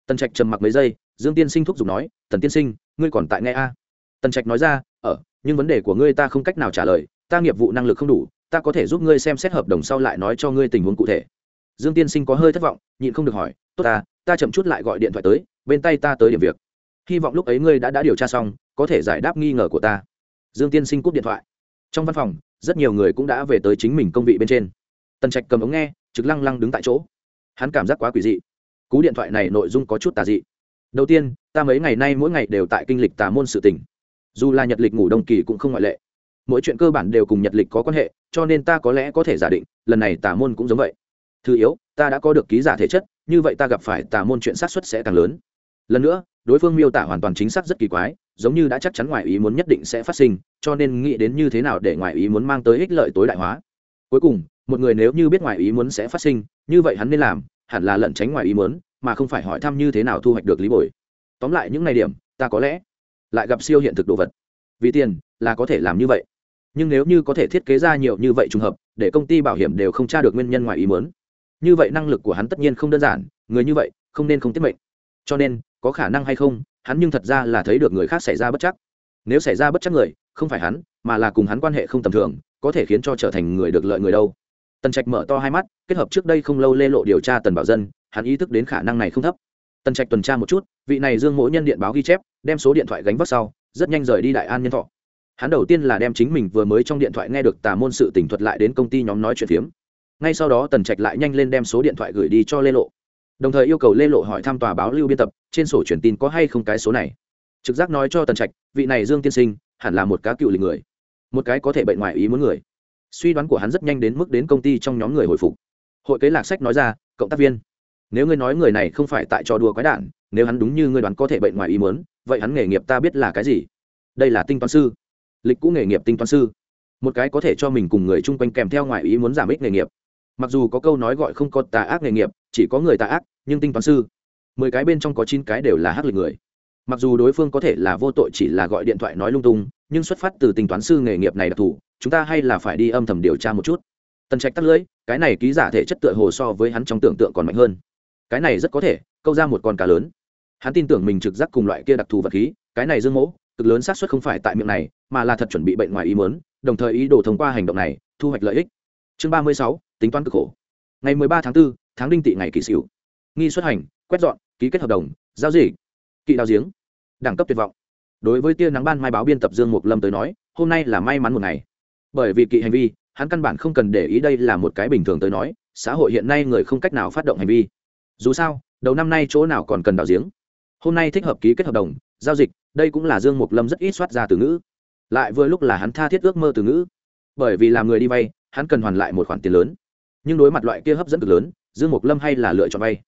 Tần trạch trầm mặc mấy giây, dương tiên sinh thúc giục nói, tần tiên sinh, ngươi còn tại nghe a? À? tần trạch nói ra ở nhưng vấn đề của ngươi ta không cách nào trả lời, ta nghiệp vụ năng lực không đủ, ta có thể giúp ngươi xem xét hợp đồng sau lại nói cho ngươi tình huống cụ thể. Dương tiên sinh có hơi thất vọng, nhịn không được hỏi, tốt ta ta chậm chút lại gọi điện thoại tới, bên tay ta tới điểm việc. Hy vọng lúc ấy ngươi đã đã điều tra xong, có thể giải đáp nghi ngờ của ta. Dương tiên sinh cúp điện thoại. Trong văn phòng, rất nhiều người cũng đã về tới chính mình công vị bên trên. Tần trạch cầm ống nghe, trực lăng lăng đứng tại chỗ. Hắn cảm giác quá quỷ dị. Cú điện thoại này nội dung có chút tà dị. Đầu tiên, ta mấy ngày nay mỗi ngày đều tại kinh lịch tà môn sự tình dù là nhật lịch ngủ đông kỳ cũng không ngoại lệ. Mỗi chuyện cơ bản đều cùng nhật lịch có quan hệ, cho nên ta có lẽ có thể giả định, lần này tà môn cũng giống vậy. Thứ yếu, ta đã có được ký giả thể chất, như vậy ta gặp phải tà môn chuyện sát suất sẽ càng lớn. Lần nữa, đối phương miêu tả hoàn toàn chính xác rất kỳ quái, giống như đã chắc chắn ngoài ý muốn nhất định sẽ phát sinh, cho nên nghĩ đến như thế nào để ngoài ý muốn mang tới ích lợi tối đại hóa. Cuối cùng, một người nếu như biết ngoài ý muốn sẽ phát sinh, như vậy hắn nên làm, hẳn là lẩn tránh ngoài ý muốn, mà không phải hỏi thăm như thế nào thu hoạch được lý bồi. Tóm lại những ngày điểm, ta có lẽ lại gặp siêu hiện thực đồ vật. Vì tiền, là có thể làm như vậy. Nhưng nếu như có thể thiết kế ra nhiều như vậy trùng hợp, để công ty bảo hiểm đều không tra được nguyên nhân ngoài ý muốn, như vậy năng lực của hắn tất nhiên không đơn giản, người như vậy không nên không tiết mệnh. Cho nên, có khả năng hay không, hắn nhưng thật ra là thấy được người khác xảy ra bất chắc. Nếu xảy ra bất chắc người, không phải hắn, mà là cùng hắn quan hệ không tầm thường, có thể khiến cho trở thành người được lợi người đâu. Tần trạch mở to hai mắt, kết hợp trước đây không lâu lê lộ điều tra tần bảo dân, hắn ý thức đến khả năng này không thấp. Tần trạch tuần tra một chút, vị này dương mỗi nhân điện báo ghi chép đem số điện thoại gánh vác sau, rất nhanh rời đi đại an nhân thọ. Hắn đầu tiên là đem chính mình vừa mới trong điện thoại nghe được tà môn sự tỉnh thuật lại đến công ty nhóm nói chuyện phiếm. Ngay sau đó tần trạch lại nhanh lên đem số điện thoại gửi đi cho lê lộ. Đồng thời yêu cầu lê lộ hỏi thăm tòa báo lưu biên tập, trên sổ truyền tin có hay không cái số này. Trực giác nói cho tần trạch, vị này dương tiên sinh, hẳn là một cá cựu lịch người. Một cái có thể bệnh ngoài ý muốn người. Suy đoán của hắn rất nhanh đến mức đến công ty trong nhóm người hồi phục. Hội kế lạc sách nói ra, cộng tác viên nếu ngươi nói người này không phải tại trò đùa quái đản, nếu hắn đúng như ngươi đoán có thể bệnh ngoài ý muốn, vậy hắn nghề nghiệp ta biết là cái gì? Đây là tinh toán sư. Lịch cũ nghề nghiệp tinh toán sư. Một cái có thể cho mình cùng người chung quanh kèm theo ngoài ý muốn giảm ích nghề nghiệp. Mặc dù có câu nói gọi không có tà ác nghề nghiệp, chỉ có người tà ác, nhưng tinh toán sư, mười cái bên trong có chín cái đều là hắc lịch người. Mặc dù đối phương có thể là vô tội chỉ là gọi điện thoại nói lung tung, nhưng xuất phát từ tính toán sư nghề nghiệp này đặc thù, chúng ta hay là phải đi âm thầm điều tra một chút. Tần trạch tắt lưỡi, cái này ký giả thể chất tựa hồ so với hắn trong tưởng tượng còn mạnh hơn cái này rất có thể câu ra một con cá lớn. Hắn tin tưởng mình trực giác cùng loại kia đặc thù vật khí cái này dương mỗ cực lớn xác suất không phải tại miệng này mà là thật chuẩn bị bệnh ngoài ý muốn đồng thời ý đồ thông qua hành động này thu hoạch lợi ích. Chương ba mươi sáu tính toán cực khổ. Ngày mười ba tháng 4, tháng đinh tị ngày kỳ xỉu nghi xuất hành quét dọn ký kết hợp đồng giao dịch. Kỵ đào giếng. Đẳng cấp tuyệt vọng. Đối với tia nắng ban mai báo biên tập dương mục lâm tới nói hôm nay là may mắn một ngày. Bởi vì kỵ hành vi hắn căn bản không cần để ý đây là một cái bình thường tới nói xã hội hiện nay người không cách nào phát động hành vi dù sao, đầu năm nay chỗ nào còn cần đào giếng? Hôm nay thích hợp ký kết hợp đồng, giao dịch, đây cũng là dương mục lâm rất ít soát ra từ ngữ. Lại vừa lúc là hắn tha thiết ước mơ từ ngữ. Bởi vì làm người đi vay, hắn cần hoàn lại một khoản tiền lớn. Nhưng đối mặt loại kia hấp dẫn cực lớn, dương mục lâm hay là lựa chọn vay.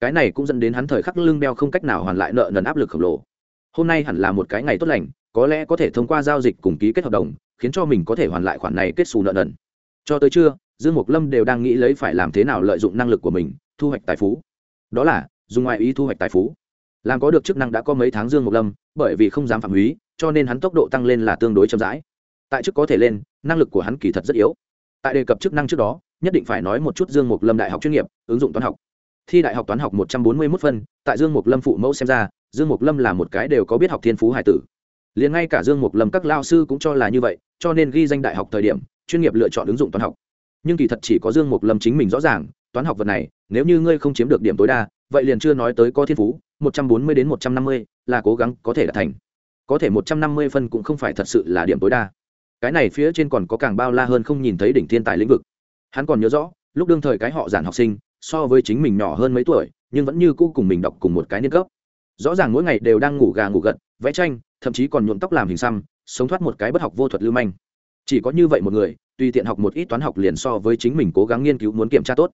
Cái này cũng dẫn đến hắn thời khắc lưng đeo không cách nào hoàn lại nợ nần áp lực khổng lồ. Hôm nay hẳn là một cái ngày tốt lành, có lẽ có thể thông qua giao dịch cùng ký kết hợp đồng, khiến cho mình có thể hoàn lại khoản này kết xù nợ nần. Cho tới trưa, dương mục lâm đều đang nghĩ lấy phải làm thế nào lợi dụng năng lực của mình, thu hoạch tài phú đó là dùng ngoại ý thu hoạch tài phú. Làm có được chức năng đã có mấy tháng dương mộc lâm, bởi vì không dám phạm húy, cho nên hắn tốc độ tăng lên là tương đối chậm rãi. Tại chức có thể lên, năng lực của hắn kỳ thật rất yếu. Tại đề cập chức năng trước đó, nhất định phải nói một chút dương mộc lâm đại học chuyên nghiệp, ứng dụng toán học. Thi đại học toán học một trăm bốn mươi mốt phân, tại dương mộc lâm phụ mẫu xem ra, dương mộc lâm là một cái đều có biết học thiên phú hải tử. Liền ngay cả dương mộc lâm các lao sư cũng cho là như vậy, cho nên ghi danh đại học thời điểm, chuyên nghiệp lựa chọn ứng dụng toán học. Nhưng kỳ thật chỉ có dương mộc lâm chính mình rõ ràng toán học vật này, nếu như ngươi không chiếm được điểm tối đa, vậy liền chưa nói tới có thiên phú, một trăm bốn mươi đến một trăm năm mươi là cố gắng có thể đạt thành. Có thể một trăm năm mươi phân cũng không phải thật sự là điểm tối đa. Cái này phía trên còn có càng bao la hơn không nhìn thấy đỉnh thiên tài lĩnh vực. Hắn còn nhớ rõ, lúc đương thời cái họ giản học sinh, so với chính mình nhỏ hơn mấy tuổi, nhưng vẫn như cũ cùng mình đọc cùng một cái niên cấp. Rõ ràng mỗi ngày đều đang ngủ gà ngủ gật, vẽ tranh, thậm chí còn nhuộm tóc làm hình xăm, sống thoát một cái bất học vô thuật lưu manh. Chỉ có như vậy một người, tùy tiện học một ít toán học liền so với chính mình cố gắng nghiên cứu muốn kiểm tra tốt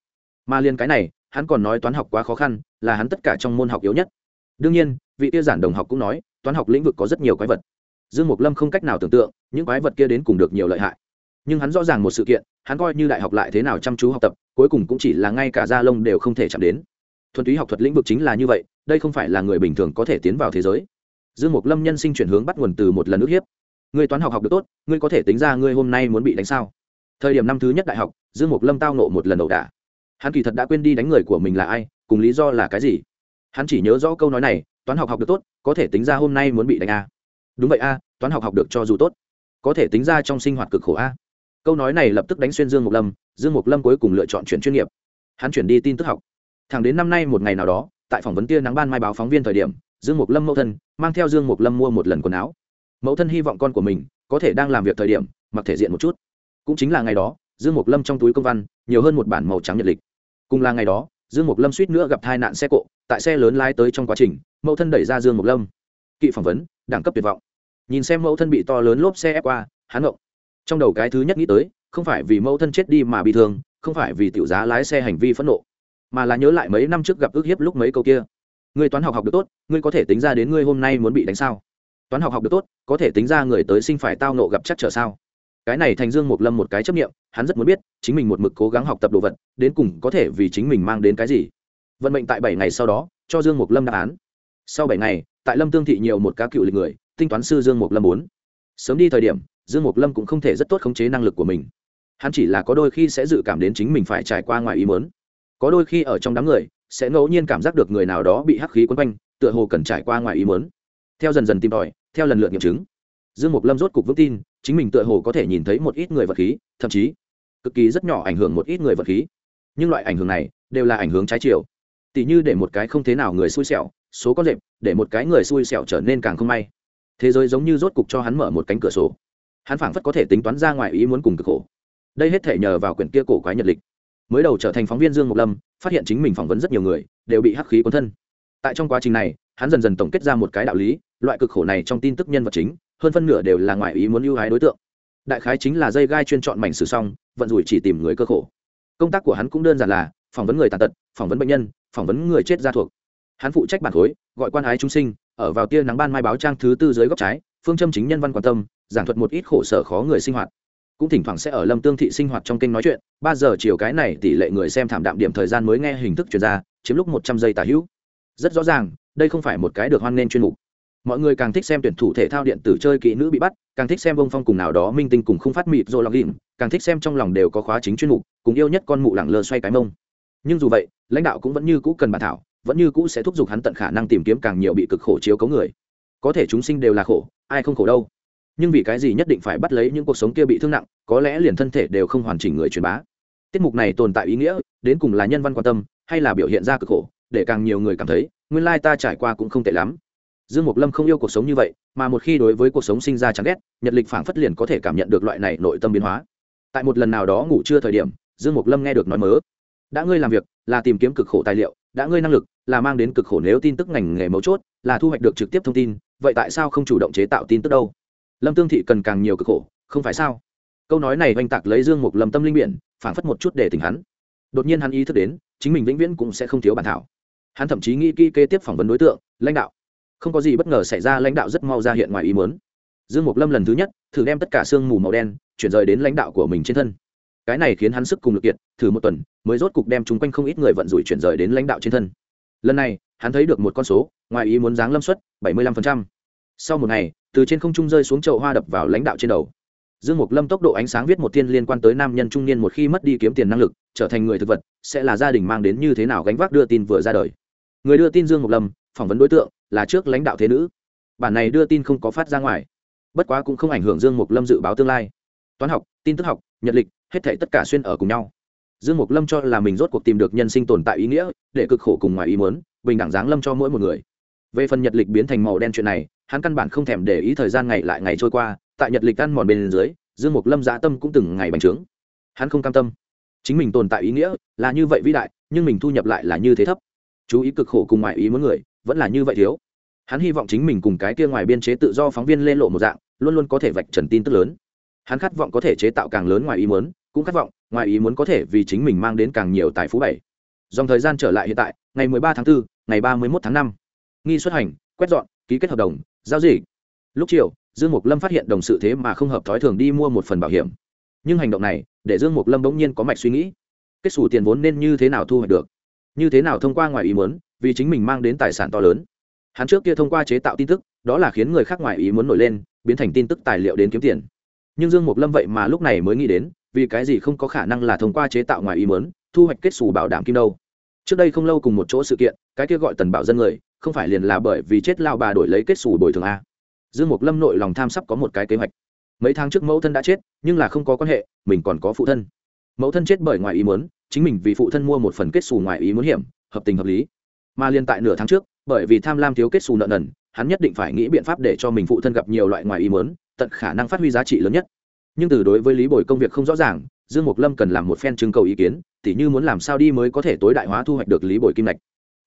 mà liên cái này, hắn còn nói toán học quá khó khăn, là hắn tất cả trong môn học yếu nhất. Đương nhiên, vị tiêu giản đồng học cũng nói, toán học lĩnh vực có rất nhiều quái vật. Dương mục lâm không cách nào tưởng tượng, những quái vật kia đến cùng được nhiều lợi hại. Nhưng hắn rõ ràng một sự kiện, hắn coi như đại học lại thế nào chăm chú học tập, cuối cùng cũng chỉ là ngay cả da lông đều không thể chạm đến. Thuần túy học thuật lĩnh vực chính là như vậy, đây không phải là người bình thường có thể tiến vào thế giới. Dương mục lâm nhân sinh chuyển hướng bắt nguồn từ một lần ước hiếp. Người toán học học được tốt, ngươi có thể tính ra ngươi hôm nay muốn bị đánh sao? Thời điểm năm thứ nhất đại học, dương mục lâm tao nộ một lần ẩu đả hắn kỳ thật đã quên đi đánh người của mình là ai, cùng lý do là cái gì. Hắn chỉ nhớ rõ câu nói này, toán học học được tốt, có thể tính ra hôm nay muốn bị đánh a. Đúng vậy a, toán học học được cho dù tốt, có thể tính ra trong sinh hoạt cực khổ a. Câu nói này lập tức đánh xuyên dương mục lâm, dương mục lâm cuối cùng lựa chọn chuyển chuyên nghiệp. Hắn chuyển đi tin tức học. Thẳng đến năm nay một ngày nào đó, tại phỏng vấn tia nắng ban mai báo phóng viên thời điểm, dương mục lâm mẫu thân mang theo dương mục lâm mua một lần quần áo. Mẫu thân hy vọng con của mình có thể đang làm việc thời điểm, mặc thể diện một chút. Cũng chính là ngày đó, dương mục lâm trong túi công văn, nhiều hơn một bản màu trắng nhật lịch cùng là ngày đó, dương mục lâm suýt nữa gặp tai nạn xe cộ, tại xe lớn lái tới trong quá trình, mẫu thân đẩy ra dương mục lâm. Kỵ phỏng vấn, đẳng cấp tuyệt vọng. Nhìn xem mẫu thân bị to lớn lốp xe ép qua hán ngộng. Trong đầu cái thứ nhất nghĩ tới, không phải vì mẫu thân chết đi mà bị thương, không phải vì tiểu giá lái xe hành vi phẫn nộ, mà là nhớ lại mấy năm trước gặp ước hiếp lúc mấy câu kia. Người toán học học được tốt, ngươi có thể tính ra đến ngươi hôm nay muốn bị đánh sao? Toán học học được tốt, có thể tính ra người tới sinh phải tao nộ gặp chắc trở sao? Cái này thành dương một lâm một cái chấp nghiệm hắn rất muốn biết, chính mình một mực cố gắng học tập đồ vật, đến cùng có thể vì chính mình mang đến cái gì. Vận mệnh tại bảy ngày sau đó, cho dương một lâm đáp án. Sau bảy ngày, tại lâm tương thị nhiều một cá cựu lịch người, tinh toán sư dương một lâm bốn. Sớm đi thời điểm, dương một lâm cũng không thể rất tốt khống chế năng lực của mình. Hắn chỉ là có đôi khi sẽ dự cảm đến chính mình phải trải qua ngoài ý mớn có đôi khi ở trong đám người, sẽ ngẫu nhiên cảm giác được người nào đó bị hắc khí quấn quanh, tựa hồ cần trải qua ngoài ý mớn theo dần dần tìm tòi, theo lần lượt nghiệm chứng, dương mục lâm rốt cục vững tin chính mình tựa hồ có thể nhìn thấy một ít người vật khí, thậm chí cực kỳ rất nhỏ ảnh hưởng một ít người vật khí. Nhưng loại ảnh hưởng này đều là ảnh hưởng trái chiều. Tỷ như để một cái không thế nào người xui xẻo, số con rệp, để một cái người xui xẻo trở nên càng không may. Thế giới giống như rốt cục cho hắn mở một cánh cửa sổ. Hắn phảng phất có thể tính toán ra ngoài ý muốn cùng cực khổ. Đây hết thể nhờ vào quyển kia cổ quái nhật lịch. Mới đầu trở thành phóng viên dương mộc lâm, phát hiện chính mình phỏng vấn rất nhiều người, đều bị hắc khí cuốn thân. Tại trong quá trình này, hắn dần dần tổng kết ra một cái đạo lý, loại cực khổ này trong tin tức nhân vật chính hơn phân nửa đều là ngoại ý muốn ưu ái đối tượng. Đại khái chính là dây gai chuyên chọn mảnh sử xong, vận rủi chỉ tìm người cơ khổ. Công tác của hắn cũng đơn giản là phỏng vấn người tàn tật, phỏng vấn bệnh nhân, phỏng vấn người chết gia thuộc. Hắn phụ trách bản khối, gọi quan ái chúng sinh, ở vào tia nắng ban mai báo trang thứ tư dưới góc trái, phương châm chính nhân văn quan tâm, giảng thuật một ít khổ sở khó người sinh hoạt. Cũng thỉnh thoảng sẽ ở lâm tương thị sinh hoạt trong kênh nói chuyện, ba giờ chiều cái này tỷ lệ người xem thảm đạm điểm thời gian mới nghe hình thức chuyển ra, chiếm lúc một trăm giây tả hữu. Rất rõ ràng, đây không phải một cái được hoan nghênh chuyên mục mọi người càng thích xem tuyển thủ thể thao điện tử chơi kỹ nữ bị bắt, càng thích xem bông phong cùng nào đó minh tinh cùng không phát mịt rồi lọc đỉnh càng thích xem trong lòng đều có khóa chính chuyên mục, cùng yêu nhất con mụ lẳng lơ xoay cái mông. Nhưng dù vậy, lãnh đạo cũng vẫn như cũ cần bàn thảo, vẫn như cũ sẽ thúc giục hắn tận khả năng tìm kiếm càng nhiều bị cực khổ chiếu cấu người. Có thể chúng sinh đều là khổ, ai không khổ đâu. Nhưng vì cái gì nhất định phải bắt lấy những cuộc sống kia bị thương nặng, có lẽ liền thân thể đều không hoàn chỉnh người truyền bá. Tiết mục này tồn tại ý nghĩa, đến cùng là nhân văn quan tâm, hay là biểu hiện ra cực khổ, để càng nhiều người cảm thấy, nguyên lai ta trải qua cũng không tệ lắm dương mục lâm không yêu cuộc sống như vậy, mà một khi đối với cuộc sống sinh ra chán ghét, nhật lịch phảng phất liền có thể cảm nhận được loại này nội tâm biến hóa. Tại một lần nào đó ngủ trưa thời điểm, dương mục lâm nghe được nói mớ, đã ngươi làm việc, là tìm kiếm cực khổ tài liệu, đã ngươi năng lực, là mang đến cực khổ nếu tin tức ngành nghề mấu chốt, là thu hoạch được trực tiếp thông tin, vậy tại sao không chủ động chế tạo tin tức đâu? Lâm tương thị cần càng nhiều cực khổ, không phải sao? Câu nói này oanh tạc lấy dương mục lâm tâm linh biển, phảng phất một chút để tỉnh hắn. Đột nhiên hắn ý thức đến, chính mình vĩnh viễn cũng sẽ không thiếu bản thảo. Hắn thậm chí nghĩ kỹ kế tiếp phỏng vấn đối tượng, lãnh đạo không có gì bất ngờ xảy ra, lãnh đạo rất mau ra hiện ngoài ý muốn. Dương mục lâm lần thứ nhất thử đem tất cả sương mù màu đen chuyển rời đến lãnh đạo của mình trên thân. Cái này khiến hắn sức cùng lực kiện thử một tuần, mới rốt cục đem chúng quanh không ít người vận rủi chuyển rời đến lãnh đạo trên thân. Lần này, hắn thấy được một con số, ngoài ý muốn dáng lâm suất, bảy mươi lăm sau một ngày, từ trên không trung rơi xuống chậu hoa đập vào lãnh đạo trên đầu. Dương mục lâm tốc độ ánh sáng viết một tiên liên quan tới nam nhân trung niên một khi mất đi kiếm tiền năng lực, trở thành người thực vật, sẽ là gia đình mang đến như thế nào gánh vác đưa tin vừa ra đời. Người đưa tin dương mục lâm, phỏng vấn đối tượng là trước lãnh đạo thế nữ. Bản này đưa tin không có phát ra ngoài. Bất quá cũng không ảnh hưởng dương mục lâm dự báo tương lai. Toán học, tin tức học, nhật lịch, hết thể tất cả xuyên ở cùng nhau. Dương mục lâm cho là mình rốt cuộc tìm được nhân sinh tồn tại ý nghĩa, để cực khổ cùng ngoài ý muốn, bình đẳng giáng lâm cho mỗi một người. Về phần nhật lịch biến thành màu đen chuyện này, hắn căn bản không thèm để ý thời gian ngày lại ngày trôi qua, tại nhật lịch ăn mòn bên dưới, dương mục lâm dã tâm cũng từng ngày bành trướng. Hắn không cam tâm. Chính mình tồn tại ý nghĩa là như vậy vĩ đại, nhưng mình thu nhập lại là như thế thấp. Chú ý cực khổ cùng ngoại ý muốn người vẫn là như vậy thiếu. Hắn hy vọng chính mình cùng cái kia ngoài biên chế tự do phóng viên lên lộ một dạng luôn luôn có thể vạch trần tin tức lớn. Hắn khát vọng có thể chế tạo càng lớn ngoài ý muốn cũng khát vọng ngoài ý muốn có thể vì chính mình mang đến càng nhiều tài phú bảy. Dòng thời gian trở lại hiện tại ngày 13 tháng 4, ngày 31 tháng 5. nghi xuất hành quét dọn ký kết hợp đồng giao dịch. Lúc chiều dương mục lâm phát hiện đồng sự thế mà không hợp thói thường đi mua một phần bảo hiểm. Nhưng hành động này để dương mục lâm bỗng nhiên có mạch suy nghĩ. Kết xù tiền vốn nên như thế nào thu hoạch được? Như thế nào thông qua ngoài ý muốn vì chính mình mang đến tài sản to lớn. Hắn trước kia thông qua chế tạo tin tức, đó là khiến người khác ngoài ý muốn nổi lên, biến thành tin tức tài liệu đến kiếm tiền. Nhưng dương mục lâm vậy mà lúc này mới nghĩ đến, vì cái gì không có khả năng là thông qua chế tạo ngoài ý muốn, thu hoạch kết xù bảo đảm kim đâu. Trước đây không lâu cùng một chỗ sự kiện, cái kia gọi tần bảo dân người, không phải liền là bởi vì chết lao bà đổi lấy kết xù bồi thường a. Dương mục lâm nội lòng tham sắp có một cái kế hoạch. Mấy tháng trước mẫu thân đã chết, nhưng là không có quan hệ, mình còn có phụ thân. Mẫu thân chết bởi ngoài ý muốn, chính mình vì phụ thân mua một phần kết xù ngoài ý muốn hiểm, hợp tình hợp lý mà liên tại nửa tháng trước, bởi vì tham lam thiếu kết xù nợ nần, hắn nhất định phải nghĩ biện pháp để cho mình phụ thân gặp nhiều loại ngoài ý muốn, tận khả năng phát huy giá trị lớn nhất. Nhưng từ đối với lý bồi công việc không rõ ràng, dương mục lâm cần làm một phen trưng cầu ý kiến, tỉ như muốn làm sao đi mới có thể tối đại hóa thu hoạch được lý bồi kim lạch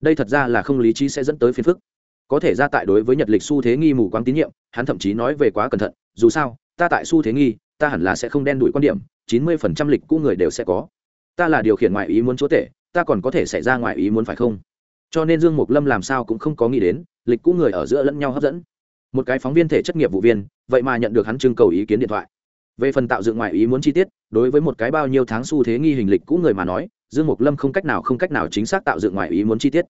đây thật ra là không lý trí sẽ dẫn tới phiền phức. Có thể ra tại đối với nhật lịch xu thế nghi mù quáng tín nhiệm, hắn thậm chí nói về quá cẩn thận, dù sao, ta tại xu thế nghi, ta hẳn là sẽ không đen đuổi quan điểm, chín mươi phần trăm lịch cũ người đều sẽ có. Ta là điều khiển ngoại ý muốn chúa tể, ta còn có thể xảy ra ngoại ý muốn phải không? Cho nên dương mục lâm làm sao cũng không có nghĩ đến, lịch cũ người ở giữa lẫn nhau hấp dẫn. Một cái phóng viên thể chất nghiệp vụ viên, vậy mà nhận được hắn trưng cầu ý kiến điện thoại. Về phần tạo dựng ngoại ý muốn chi tiết, đối với một cái bao nhiêu tháng xu thế nghi hình lịch cũ người mà nói, dương mục lâm không cách nào không cách nào chính xác tạo dựng ngoại ý muốn chi tiết.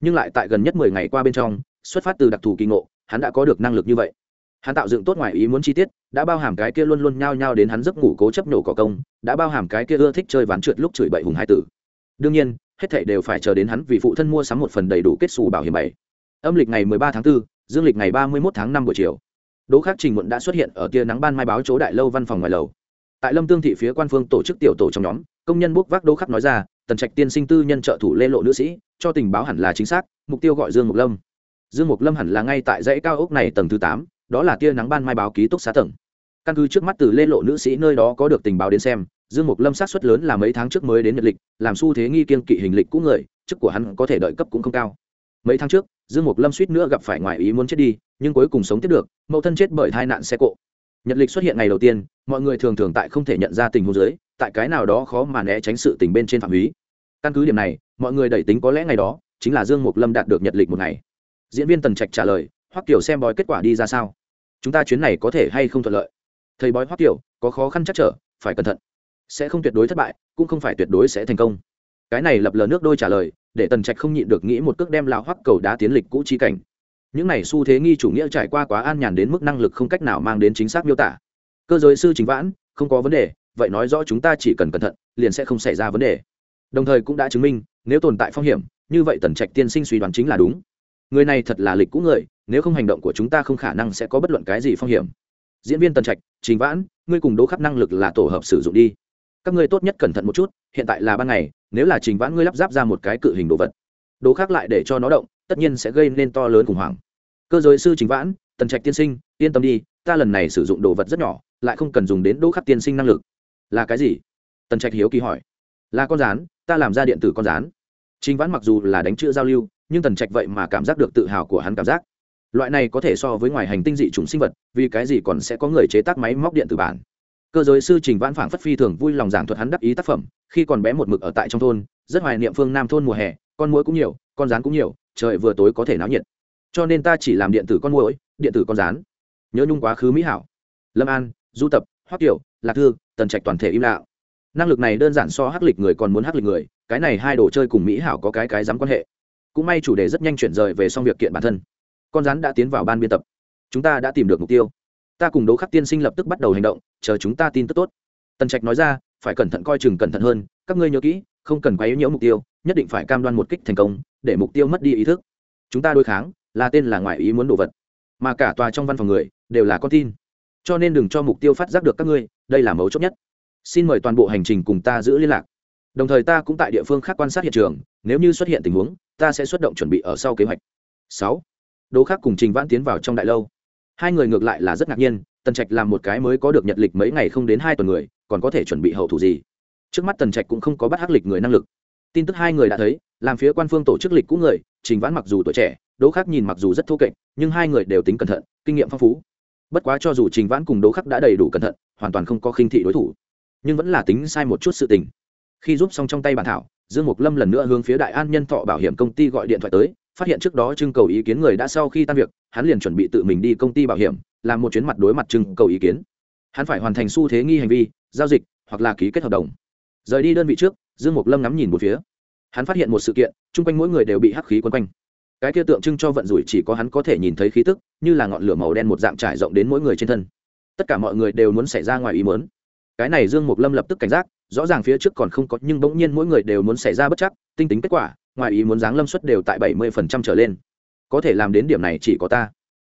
Nhưng lại tại gần nhất mười ngày qua bên trong, xuất phát từ đặc thù kỳ ngộ, hắn đã có được năng lực như vậy. Hắn tạo dựng tốt ngoại ý muốn chi tiết, đã bao hàm cái kia luôn luôn nhao nhao đến hắn giấc ngủ cố chấp nhổ cỏ công, đã bao hàm cái kia ưa thích chơi ván trượt lúc chửi bậy hùng hai tử. Đương nhiên hết thảy đều phải chờ đến hắn vì phụ thân mua sắm một phần đầy đủ kết xù bảo hiểm bảy. Âm lịch ngày mười ba tháng 4, dương lịch ngày ba mươi 31 tháng năm buổi chiều. Đỗ khắc trình muộn đã xuất hiện ở tia nắng ban mai báo chỗ đại lâu văn phòng ngoài lầu. Tại lâm tương thị phía quan phương tổ chức tiểu tổ trong nhóm công nhân bốc vác đỗ khắc nói ra tần trạch tiên sinh tư nhân trợ thủ lê lộ nữ sĩ cho tình báo hẳn là chính xác mục tiêu gọi dương mục lâm. Dương mục lâm hẳn là ngay tại dãy cao ốc này tầng thứ tám đó là tia nắng ban mai báo ký túc xá tầng. Căn cứ trước mắt từ lê lộ nữ sĩ nơi đó có được tình báo đến xem dương mục lâm sát xuất lớn là mấy tháng trước mới đến nhật lịch, làm xu thế nghi kiên kỵ hình lịch cũ người, chức của hắn có thể đợi cấp cũng không cao. Mấy tháng trước, dương mục lâm suýt nữa gặp phải ngoài ý muốn chết đi, nhưng cuối cùng sống tiếp được, mẫu thân chết bởi tai nạn xe cộ. Nhật lịch xuất hiện ngày đầu tiên, mọi người thường thường tại không thể nhận ra tình huống dưới, tại cái nào đó khó mà né tránh sự tình bên trên phạm húy căn cứ điểm này, mọi người đẩy tính có lẽ ngày đó, chính là dương mục lâm đạt được nhật lịch một ngày. Diễn viên tần trạch trả lời, hoắc kiều xem bói kết quả đi ra sao? Chúng ta chuyến này có thể hay không thuận lợi? Thầy bói hoắc kiều, có khó khăn chắc trở, phải cẩn thận sẽ không tuyệt đối thất bại, cũng không phải tuyệt đối sẽ thành công. Cái này lập lờ nước đôi trả lời, để tần trạch không nhịn được nghĩ một cước đem lao hoắc cầu đá tiến lịch cũ chi cảnh. Những này xu thế nghi chủ nghĩa trải qua quá an nhàn đến mức năng lực không cách nào mang đến chính xác miêu tả. Cơ giới sư chính vãn, không có vấn đề, vậy nói rõ chúng ta chỉ cần cẩn thận, liền sẽ không xảy ra vấn đề. Đồng thời cũng đã chứng minh, nếu tồn tại phong hiểm, như vậy tần trạch tiên sinh suy đoán chính là đúng. Người này thật là lịch cũ người, nếu không hành động của chúng ta không khả năng sẽ có bất luận cái gì phong hiểm. Diễn viên tần trạch, trình vãn, ngươi cùng đỗ khắp năng lực là tổ hợp sử dụng đi các ngươi tốt nhất cẩn thận một chút, hiện tại là ban ngày, nếu là trình vãn ngươi lắp ráp ra một cái cự hình đồ vật, đồ khắc lại để cho nó động, tất nhiên sẽ gây nên to lớn khủng hoảng. Cơ giới sư trình vãn, tần trạch tiên sinh, yên tâm đi, ta lần này sử dụng đồ vật rất nhỏ, lại không cần dùng đến đỗ khắc tiên sinh năng lực. Là cái gì? Tần trạch hiếu kỳ hỏi. Là con rán, ta làm ra điện tử con rán. Trình vãn mặc dù là đánh chữ giao lưu, nhưng tần trạch vậy mà cảm giác được tự hào của hắn cảm giác. Loại này có thể so với ngoài hành tinh dị chủng sinh vật, vì cái gì còn sẽ có người chế tác máy móc điện tử bản? Cơ giới sư trình vãn phảng phất phi thường vui lòng giảng thuật hắn đắc ý tác phẩm, khi còn bé một mực ở tại trong thôn, rất hoài niệm phương nam thôn mùa hè, con muỗi cũng nhiều, con rán cũng nhiều, trời vừa tối có thể náo nhiệt. Cho nên ta chỉ làm điện tử con muỗi, điện tử con rán. Nhớ nhung quá khứ mỹ hảo. Lâm an, du tập, hoắc tiểu lạc thư, tần trạch toàn thể im lặng. Năng lực này đơn giản so hắc lịch người còn muốn hắc lịch người, cái này hai đồ chơi cùng mỹ hảo có cái cái dám quan hệ. Cũng may chủ đề rất nhanh chuyển rời về xong việc kiện bản thân. Con rắn đã tiến vào ban biên tập. Chúng ta đã tìm được mục tiêu ta cùng đỗ khắc tiên sinh lập tức bắt đầu hành động, chờ chúng ta tin tức tốt. Tần trạch nói ra, phải cẩn thận coi chừng cẩn thận hơn, các ngươi nhớ kỹ, không cần quấy nhiễu mục tiêu, nhất định phải cam đoan một kích thành công, để mục tiêu mất đi ý thức. Chúng ta đối kháng, là tên là ngoại ý muốn đồ vật. Mà cả tòa trong văn phòng người, đều là con tin. Cho nên đừng cho mục tiêu phát giác được các ngươi, đây là mấu chốt nhất. Xin mời toàn bộ hành trình cùng ta giữ liên lạc. Đồng thời ta cũng tại địa phương khác quan sát hiện trường, nếu như xuất hiện tình huống, ta sẽ xuất động chuẩn bị ở sau kế hoạch. Sáu. Đỗ khác cùng trình vãn tiến vào trong đại lâu hai người ngược lại là rất ngạc nhiên, tần trạch làm một cái mới có được nhật lịch mấy ngày không đến hai tuần người, còn có thể chuẩn bị hậu thủ gì? Trước mắt tần trạch cũng không có bắt hắc lịch người năng lực. Tin tức hai người đã thấy, làm phía quan phương tổ chức lịch cũ người, trình vãn mặc dù tuổi trẻ, đỗ khắc nhìn mặc dù rất thô kệch, nhưng hai người đều tính cẩn thận, kinh nghiệm phong phú. Bất quá cho dù trình vãn cùng đỗ khắc đã đầy đủ cẩn thận, hoàn toàn không có khinh thị đối thủ. Nhưng vẫn là tính sai một chút sự tình. Khi giúp xong trong tay bản thảo, dương mục lâm lần nữa hướng phía đại an nhân thọ bảo hiểm công ty gọi điện thoại tới phát hiện trước đó trưng cầu ý kiến người đã sau khi tan việc, hắn liền chuẩn bị tự mình đi công ty bảo hiểm, làm một chuyến mặt đối mặt trưng cầu ý kiến. Hắn phải hoàn thành xu thế nghi hành vi, giao dịch, hoặc là ký kết hợp đồng. Rời đi đơn vị trước, dương mục lâm ngắm nhìn một phía. Hắn phát hiện một sự kiện, chung quanh mỗi người đều bị hắc khí quấn quanh. Cái kia tượng trưng cho vận rủi chỉ có hắn có thể nhìn thấy khí tức, như là ngọn lửa màu đen một dạng trải rộng đến mỗi người trên thân. Tất cả mọi người đều muốn xảy ra ngoài ý muốn. Cái này dương mục lâm lập tức cảnh giác, rõ ràng phía trước còn không có, nhưng bỗng nhiên mỗi người đều muốn xảy ra bất chắc, tinh tính kết quả ngoài ý muốn giáng lâm suất đều tại bảy mươi phần trăm trở lên. Có thể làm đến điểm này chỉ có ta.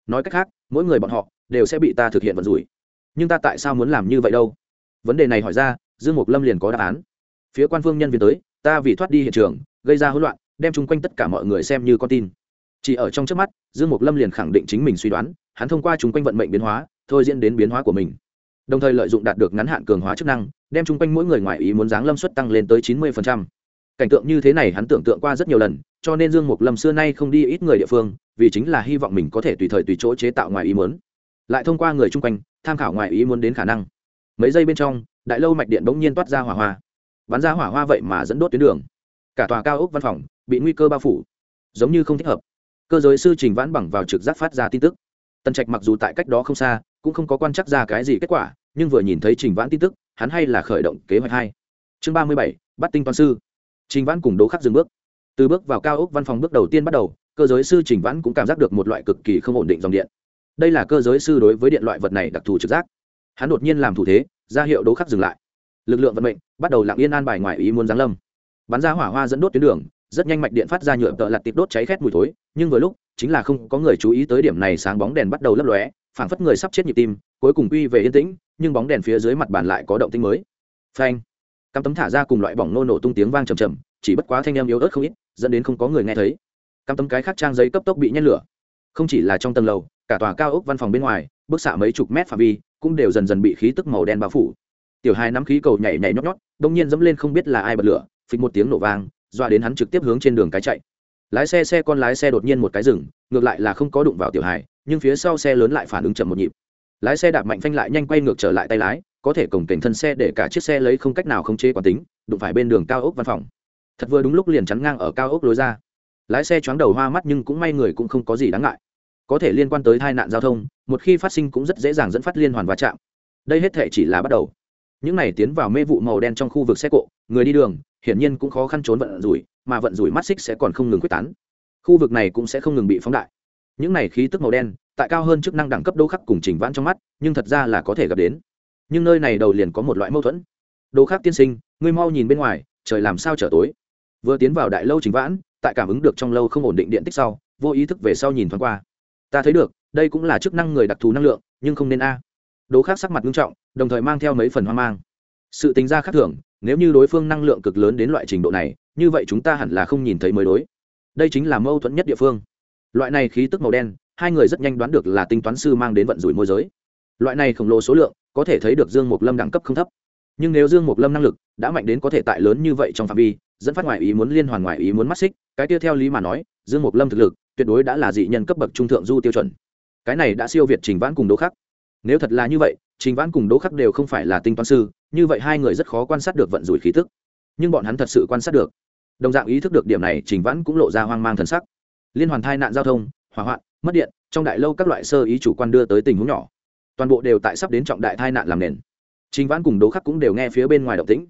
Nói cách khác, mỗi người bọn họ đều sẽ bị ta thực hiện vận rủi. Nhưng ta tại sao muốn làm như vậy đâu? Vấn đề này hỏi ra, dương mục lâm liền có đáp án. Phía quan phương nhân viên tới, ta vì thoát đi hiện trường, gây ra hỗn loạn, đem chung quanh tất cả mọi người xem như con tin. Chỉ ở trong trước mắt, dương mục lâm liền khẳng định chính mình suy đoán, hắn thông qua chung quanh vận mệnh biến hóa, thôi diễn đến biến hóa của mình. Đồng thời lợi dụng đạt được ngắn hạn cường hóa chức năng, đem chung quanh mỗi người ngoài ý muốn dáng lâm suất tăng lên tới chín mươi cảnh tượng như thế này hắn tưởng tượng qua rất nhiều lần, cho nên dương mục lâm xưa nay không đi ít người địa phương, vì chính là hy vọng mình có thể tùy thời tùy chỗ chế tạo ngoài ý muốn. Lại thông qua người chung quanh, tham khảo ngoài ý muốn đến khả năng. Mấy giây bên trong, đại lâu mạch điện bỗng nhiên toát ra hỏa hoa. Bắn ra hỏa hoa vậy mà dẫn đốt tuyến đường. Cả tòa cao ốc văn phòng bị nguy cơ bao phủ, giống như không thích hợp. Cơ giới sư trình vãn bằng vào trực giác phát ra tin tức. Tần trạch mặc dù tại cách đó không xa, cũng không có quan chắc ra cái gì kết quả, nhưng vừa nhìn thấy trình vãn tin tức, hắn hay là khởi động kế hoạch hai. Chương ba mươi bảy, bắt tinh toán sư trình vãn cùng Đỗ khắc dừng bước. Từ bước vào cao ốc văn phòng bước đầu tiên bắt đầu, cơ giới sư trình vãn cũng cảm giác được một loại cực kỳ không ổn định dòng điện. Đây là cơ giới sư đối với điện loại vật này đặc thù trực giác. Hắn đột nhiên làm thủ thế, ra hiệu Đỗ khắc dừng lại. Lực lượng vận mệnh, bắt đầu lặng yên an bài ngoài ý muốn giáng lâm. Bắn ra hỏa hoa dẫn đốt tuyến đường, rất nhanh mạch điện phát ra nhựa tợ lật tiệp đốt cháy khét mùi thối, nhưng vừa lúc, chính là không có người chú ý tới điểm này sáng bóng đèn bắt đầu lấp lóe, phảng phất người sắp chết nhịp tim, cuối cùng quy về yên tĩnh, nhưng bóng đèn phía dưới mặt bàn lại có động tĩnh mới. Phanh! Cắm tấm thả ra cùng loại bỏng nô nổ tung tiếng vang trầm trầm, chỉ bất quá thanh em yếu ớt không ít, dẫn đến không có người nghe thấy. Cắm tấm cái khác trang giấy cấp tốc bị nhét lửa. Không chỉ là trong tầng lầu, cả tòa cao ốc văn phòng bên ngoài bức xạ mấy chục mét phạm vi, cũng đều dần dần bị khí tức màu đen bao phủ. Tiểu hai nắm khí cầu nhảy nhảy nhót nhót, đông nhiên dẫm lên không biết là ai bật lửa, phịch một tiếng nổ vang doa đến hắn trực tiếp hướng trên đường cái chạy. Lái xe xe con lái xe đột nhiên một cái rừng ngược lại là không có đụng vào tiểu hài, nhưng phía sau xe lớn lại phản ứng chậm một nhịp. Lái xe đạp mạnh phanh lại nhanh quay ngược trở lại tay lái có thể cổng cảnh thân xe để cả chiếc xe lấy không cách nào khống chế quán tính, đụng phải bên đường cao ốc văn phòng. Thật vừa đúng lúc liền chắn ngang ở cao ốc lối ra. Lái xe choáng đầu hoa mắt nhưng cũng may người cũng không có gì đáng ngại. Có thể liên quan tới tai nạn giao thông, một khi phát sinh cũng rất dễ dàng dẫn phát liên hoàn va chạm. Đây hết thể chỉ là bắt đầu. Những này tiến vào mê vụ màu đen trong khu vực xe cộ, người đi đường, hiển nhiên cũng khó khăn trốn vận rủi, mà vận rủi mắt xích sẽ còn không ngừng quyết tán. Khu vực này cũng sẽ không ngừng bị phóng đại. Những này khí tức màu đen, tại cao hơn chức năng đẳng cấp đô khắc cùng trình vãn trong mắt, nhưng thật ra là có thể gặp đến nhưng nơi này đầu liền có một loại mâu thuẫn. Đồ khác tiên sinh, ngươi mau nhìn bên ngoài, trời làm sao trở tối. Vừa tiến vào đại lâu chính vãn, tại cảm ứng được trong lâu không ổn định điện tích sau, vô ý thức về sau nhìn thoáng qua. Ta thấy được, đây cũng là chức năng người đặc thù năng lượng, nhưng không nên a. Đố khác sắc mặt nghiêm trọng, đồng thời mang theo mấy phần hoang mang. Sự tính ra khác thường, nếu như đối phương năng lượng cực lớn đến loại trình độ này, như vậy chúng ta hẳn là không nhìn thấy mới đối. Đây chính là mâu thuẫn nhất địa phương. Loại này khí tức màu đen, hai người rất nhanh đoán được là tính toán sư mang đến vận rủi môi giới loại này khổng lồ số lượng, có thể thấy được dương mục lâm đẳng cấp không thấp. Nhưng nếu dương mục lâm năng lực đã mạnh đến có thể tại lớn như vậy trong phạm vi, dẫn phát ngoại ý muốn liên hoàn ngoại ý muốn mắt xích, cái tiếp theo lý mà nói, dương mục lâm thực lực tuyệt đối đã là dị nhân cấp bậc trung thượng du tiêu chuẩn. Cái này đã siêu việt trình vãn cùng đỗ khắc. Nếu thật là như vậy, trình vãn cùng đỗ khắc đều không phải là tinh toán sư, như vậy hai người rất khó quan sát được vận rủi khí tức. Nhưng bọn hắn thật sự quan sát được. Đồng dạng ý thức được điểm này, trình vãn cũng lộ ra hoang mang thần sắc. Liên hoàn thai nạn giao thông, hỏa hoạn, mất điện, trong đại lâu các loại sơ ý chủ quan đưa tới tình huống nhỏ toàn bộ đều tại sắp đến trọng đại tai nạn làm nền. Trình vãn cùng đỗ khắc cũng đều nghe phía bên ngoài động tĩnh.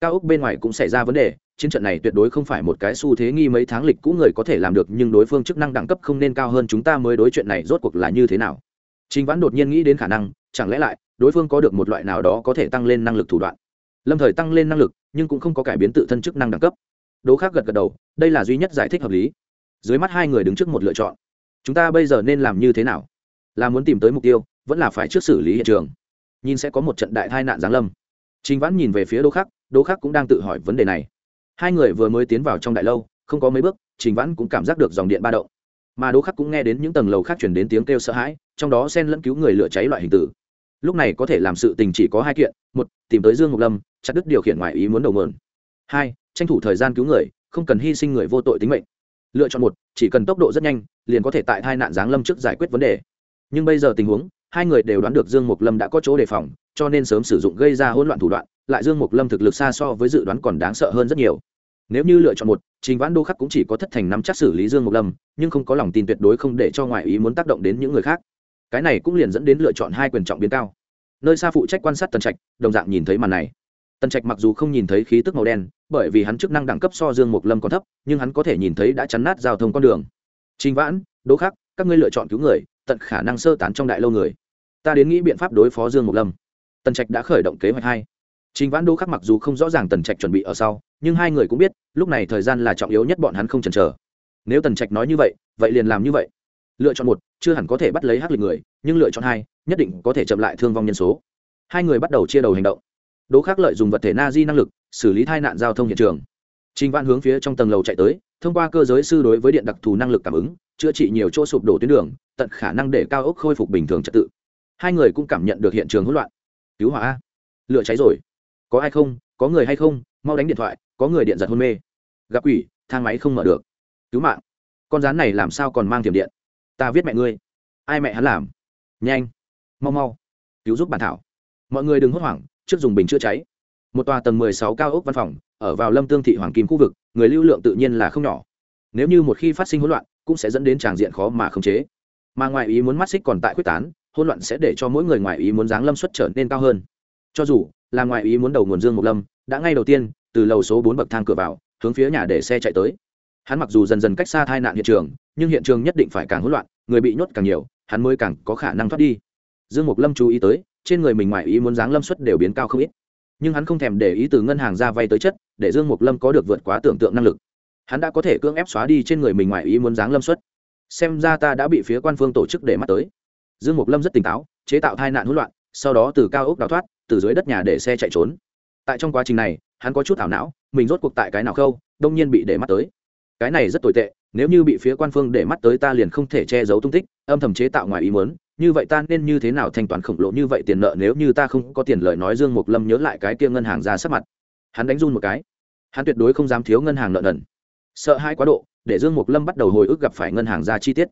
Cao ốc bên ngoài cũng xảy ra vấn đề, chiến trận này tuyệt đối không phải một cái xu thế nghi mấy tháng lịch cũ người có thể làm được, nhưng đối phương chức năng đẳng cấp không nên cao hơn chúng ta mới đối chuyện này rốt cuộc là như thế nào? Trình vãn đột nhiên nghĩ đến khả năng, chẳng lẽ lại, đối phương có được một loại nào đó có thể tăng lên năng lực thủ đoạn? Lâm thời tăng lên năng lực, nhưng cũng không có cải biến tự thân chức năng đẳng cấp. Đố khác gật gật đầu, đây là duy nhất giải thích hợp lý. Dưới mắt hai người đứng trước một lựa chọn. Chúng ta bây giờ nên làm như thế nào? Là muốn tìm tới mục tiêu vẫn là phải trước xử lý hiện trường. Nhìn sẽ có một trận đại tai nạn giáng lâm. Trình vãn nhìn về phía đỗ khắc đỗ khắc cũng đang tự hỏi vấn đề này. Hai người vừa mới tiến vào trong đại lâu, không có mấy bước, trình vãn cũng cảm giác được dòng điện ba động. Mà đỗ khắc cũng nghe đến những tầng lầu khác chuyển đến tiếng kêu sợ hãi, trong đó sen lẫn cứu người lửa cháy loại hình tử. Lúc này có thể làm sự tình chỉ có hai kiện, một, tìm tới dương ngọc lâm, chặt đứt điều khiển ngoài ý muốn đầu mượn hai, tranh thủ thời gian cứu người, không cần hy sinh người vô tội tính mệnh. Lựa chọn một, chỉ cần tốc độ rất nhanh, liền có thể tại hai nạn giáng lâm trước giải quyết vấn đề. Nhưng bây giờ tình huống hai người đều đoán được dương mục lâm đã có chỗ đề phòng, cho nên sớm sử dụng gây ra hỗn loạn thủ đoạn, lại dương mục lâm thực lực xa so với dự đoán còn đáng sợ hơn rất nhiều. Nếu như lựa chọn một, trình vãn đô khắc cũng chỉ có thất thành nắm chắc xử lý dương mục lâm, nhưng không có lòng tin tuyệt đối không để cho ngoại ý muốn tác động đến những người khác. Cái này cũng liền dẫn đến lựa chọn hai quyền trọng biến cao. Nơi xa phụ trách quan sát tần trạch, đồng dạng nhìn thấy màn này. Tần trạch mặc dù không nhìn thấy khí tức màu đen, bởi vì hắn chức năng đẳng cấp so dương mục lâm còn thấp, nhưng hắn có thể nhìn thấy đã chắn nát giao thông con đường. Trình vãn đỗ khắc, các ngươi lựa chọn cứu người, tận khả năng sơ tán trong đại lâu người ta đến nghĩ biện pháp đối phó dương mục lâm. Tần trạch đã khởi động kế hoạch hai. Trình vãn đỗ khắc mặc dù không rõ ràng tần trạch chuẩn bị ở sau, nhưng hai người cũng biết, lúc này thời gian là trọng yếu nhất bọn hắn không chần chờ. Nếu tần trạch nói như vậy vậy liền làm như vậy. Lựa chọn một, chưa hẳn có thể bắt lấy hắc lực người, nhưng lựa chọn hai, nhất định có thể chậm lại thương vong nhân số. Hai người bắt đầu chia đầu hành động. Đỗ khắc lợi dùng vật thể na di năng lực, xử lý tai nạn giao thông hiện trường. Trình vãn hướng phía trong tầng lầu chạy tới, thông qua cơ giới sư đối với điện đặc thù năng lực cảm ứng, chữa trị nhiều chỗ sụp đổ tuyến đường, tận khả năng để cao ốc khôi phục bình thường trật tự hai người cũng cảm nhận được hiện trường hỗn loạn. Cứu hỏa lửa cháy rồi. Có ai không? Có người hay không? Mau đánh điện thoại, có người điện giật hôn mê. Gặp quỷ, thang máy không mở được. Cứu mạng. Con rán này làm sao còn mang tiềm điện? Ta viết mẹ ngươi. Ai mẹ hắn làm? Nhanh. Mau mau. Cứu giúp bản thảo. Mọi người đừng hốt hoảng, trước dùng bình chữa cháy. Một tòa tầng mười sáu cao ốc văn phòng, ở vào lâm tương thị hoàng kim khu vực, người lưu lượng tự nhiên là không nhỏ. Nếu như một khi phát sinh hỗn loạn, cũng sẽ dẫn đến tràng diện khó mà khống chế. Mà ngoài ý muốn mắt xích còn tại quyết tán hỗn loạn sẽ để cho mỗi người ngoài ý muốn dáng lâm suất trở nên cao hơn. Cho dù là ngoài ý muốn đầu nguồn dương một lâm, đã ngay đầu tiên, từ lầu số bốn bậc thang cửa vào, hướng phía nhà để xe chạy tới. Hắn mặc dù dần dần cách xa tai nạn hiện trường, nhưng hiện trường nhất định phải càng hỗn loạn, người bị nhốt càng nhiều, hắn mới càng có khả năng thoát đi. Dương mộc lâm chú ý tới, trên người mình ngoài ý muốn dáng lâm suất đều biến cao không ít. Nhưng hắn không thèm để ý từ ngân hàng ra vay tới chất, để dương mộc lâm có được vượt quá tưởng tượng năng lực. Hắn đã có thể cưỡng ép xóa đi trên người mình ngoài ý muốn dáng lâm suất. Xem ra ta đã bị phía quan phương tổ chức để mắt tới dương mục lâm rất tỉnh táo, chế tạo tai nạn hỗn loạn, sau đó từ cao ốc đào thoát, từ dưới đất nhà để xe chạy trốn. Tại trong quá trình này, hắn có chút ảo não, mình rốt cuộc tại cái nào khâu, đông nhiên bị để mắt tới. Cái này rất tồi tệ, nếu như bị phía quan phương để mắt tới ta liền không thể che giấu tung tích, âm thầm chế tạo ngoài ý muốn, như vậy ta nên như thế nào thanh toán khổng lồ như vậy tiền nợ nếu như ta không có tiền lời nói dương mục lâm nhớ lại cái kia ngân hàng ra sắp mặt. Hắn đánh run một cái. Hắn tuyệt đối không dám thiếu ngân hàng nợ nần. Sợ hai quá độ, để dương mục lâm bắt đầu hồi ức gặp phải ngân hàng ra chi tiết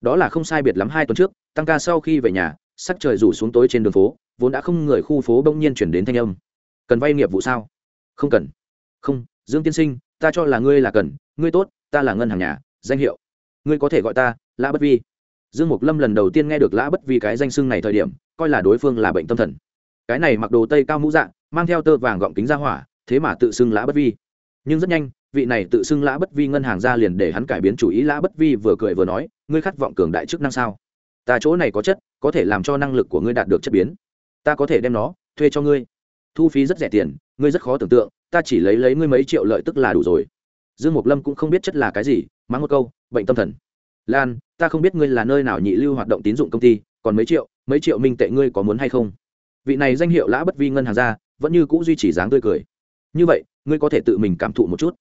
đó là không sai biệt lắm hai tuần trước, tăng ca sau khi về nhà, sắc trời rủ xuống tối trên đường phố, vốn đã không người khu phố bỗng nhiên chuyển đến thanh âm. Cần vay nghiệp vụ sao? Không cần. Không, dương tiên sinh, ta cho là ngươi là cần, ngươi tốt, ta là ngân hàng nhà, danh hiệu. Ngươi có thể gọi ta lã bất vi. Dương mục lâm lần đầu tiên nghe được lã bất vi cái danh xưng này thời điểm, coi là đối phương là bệnh tâm thần. Cái này mặc đồ tây cao mũ dạng mang theo tơ vàng gọng kính ra hỏa, thế mà tự xưng lã bất vi. Nhưng rất nhanh vị này tự xưng lã bất vi ngân hàng ra liền để hắn cải biến chủ ý, lã bất vi vừa cười vừa nói, ngươi khát vọng cường đại chức năng sao? Ta chỗ này có chất, có thể làm cho năng lực của ngươi đạt được chất biến. Ta có thể đem nó thuê cho ngươi. Thu phí rất rẻ tiền, ngươi rất khó tưởng tượng, ta chỉ lấy lấy ngươi mấy triệu lợi tức là đủ rồi. Dương mộc lâm cũng không biết chất là cái gì, mắng một câu, bệnh tâm thần. Lan, ta không biết ngươi là nơi nào nhị lưu hoạt động tín dụng công ty, còn mấy triệu mấy triệu minh tệ ngươi có muốn hay không? Vị này danh hiệu lã bất vi ngân hàng ra, vẫn như c ũ duy trì dáng tươi cười. Như vậy, ngươi có thể tự mình cảm thụ một chút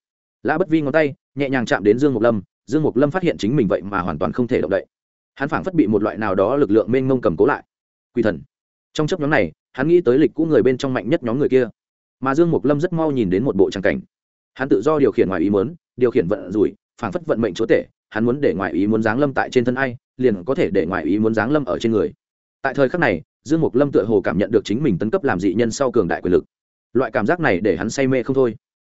lã bất vi ngón tay, nhẹ nhàng chạm đến dương mục lâm, dương mục lâm phát hiện chính mình vậy mà hoàn toàn không thể động đậy. Hắn phảng phất bị một loại nào đó lực lượng mênh mông cầm cố lại. Quỳ thần. Trong chấp nhóm này, hắn nghĩ tới lịch cũ người bên trong mạnh nhất nhóm người kia. Mà dương mục lâm rất mau nhìn đến một bộ trang cảnh. Hắn tự do điều khiển ngoài ý muốn, điều khiển vận rủi, phảng phất vận mệnh chúa tể, hắn muốn để ngoài ý muốn giáng lâm tại trên thân ai, liền có thể để ngoài ý muốn giáng lâm ở trên người. Tại thời khắc này, dương mục lâm tựa hồ cảm nhận được chính mình tấn cấp làm dị nhân sau cường đại quyền lực. Loại cảm giác này để hắn say mê không thôi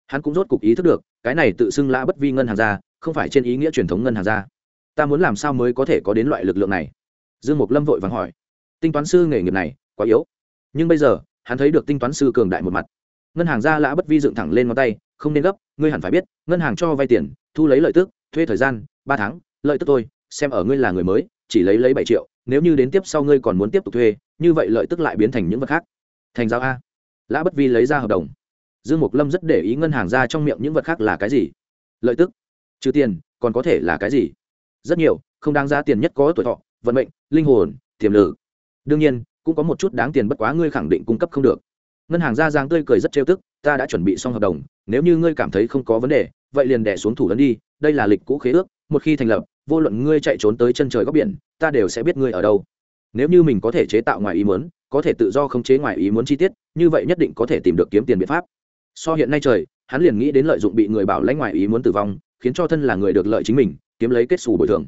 hắn cũng rốt cục ý thức được, cái này tự xưng lã bất vi ngân hàng ra không phải trên ý nghĩa truyền thống ngân hàng ra ta muốn làm sao mới có thể có đến loại lực lượng này? Dương mục lâm vội vàng hỏi. Tinh toán sư nghề nghiệp này, quá yếu. Nhưng bây giờ, hắn thấy được tinh toán sư cường đại một mặt. Ngân hàng ra lã bất vi dựng thẳng lên ngón tay, không nên gấp, ngươi hẳn phải biết, ngân hàng cho vay tiền, thu lấy lợi tức, thuê thời gian, ba tháng, lợi tức tôi, xem ở ngươi là người mới, chỉ lấy lấy bảy triệu, nếu như đến tiếp sau ngươi còn muốn tiếp tục thuê, như vậy lợi tức lại biến thành những vật khác. Thành giao a. Lã bất vi lấy ra hợp đồng dương mục lâm rất để ý ngân hàng ra trong miệng những vật khác là cái gì. Lợi tức. Trừ tiền, còn có thể là cái gì? Rất nhiều, không đáng giá tiền nhất có tuổi thọ, vận mệnh, linh hồn, tiềm lử đương nhiên, cũng có một chút đáng tiền bất quá ngươi khẳng định cung cấp không được. Ngân hàng ra giang tươi cười rất trêu tức, ta đã chuẩn bị xong hợp đồng, nếu như ngươi cảm thấy không có vấn đề, vậy liền đẻ xuống thủ lớn đi, đây là lịch cũ khế ước, một khi thành lập, vô luận ngươi chạy trốn tới chân trời góc biển, ta đều sẽ biết ngươi ở đâu. Nếu như mình có thể chế tạo ngoài ý muốn, có thể tự do khống chế ngoài ý muốn chi tiết, như vậy nhất định có thể tìm được kiếm tiền biện pháp so hiện nay trời, hắn liền nghĩ đến lợi dụng bị người bảo lãnh ngoài ý muốn tử vong, khiến cho thân là người được lợi chính mình, kiếm lấy kết xù bồi thường.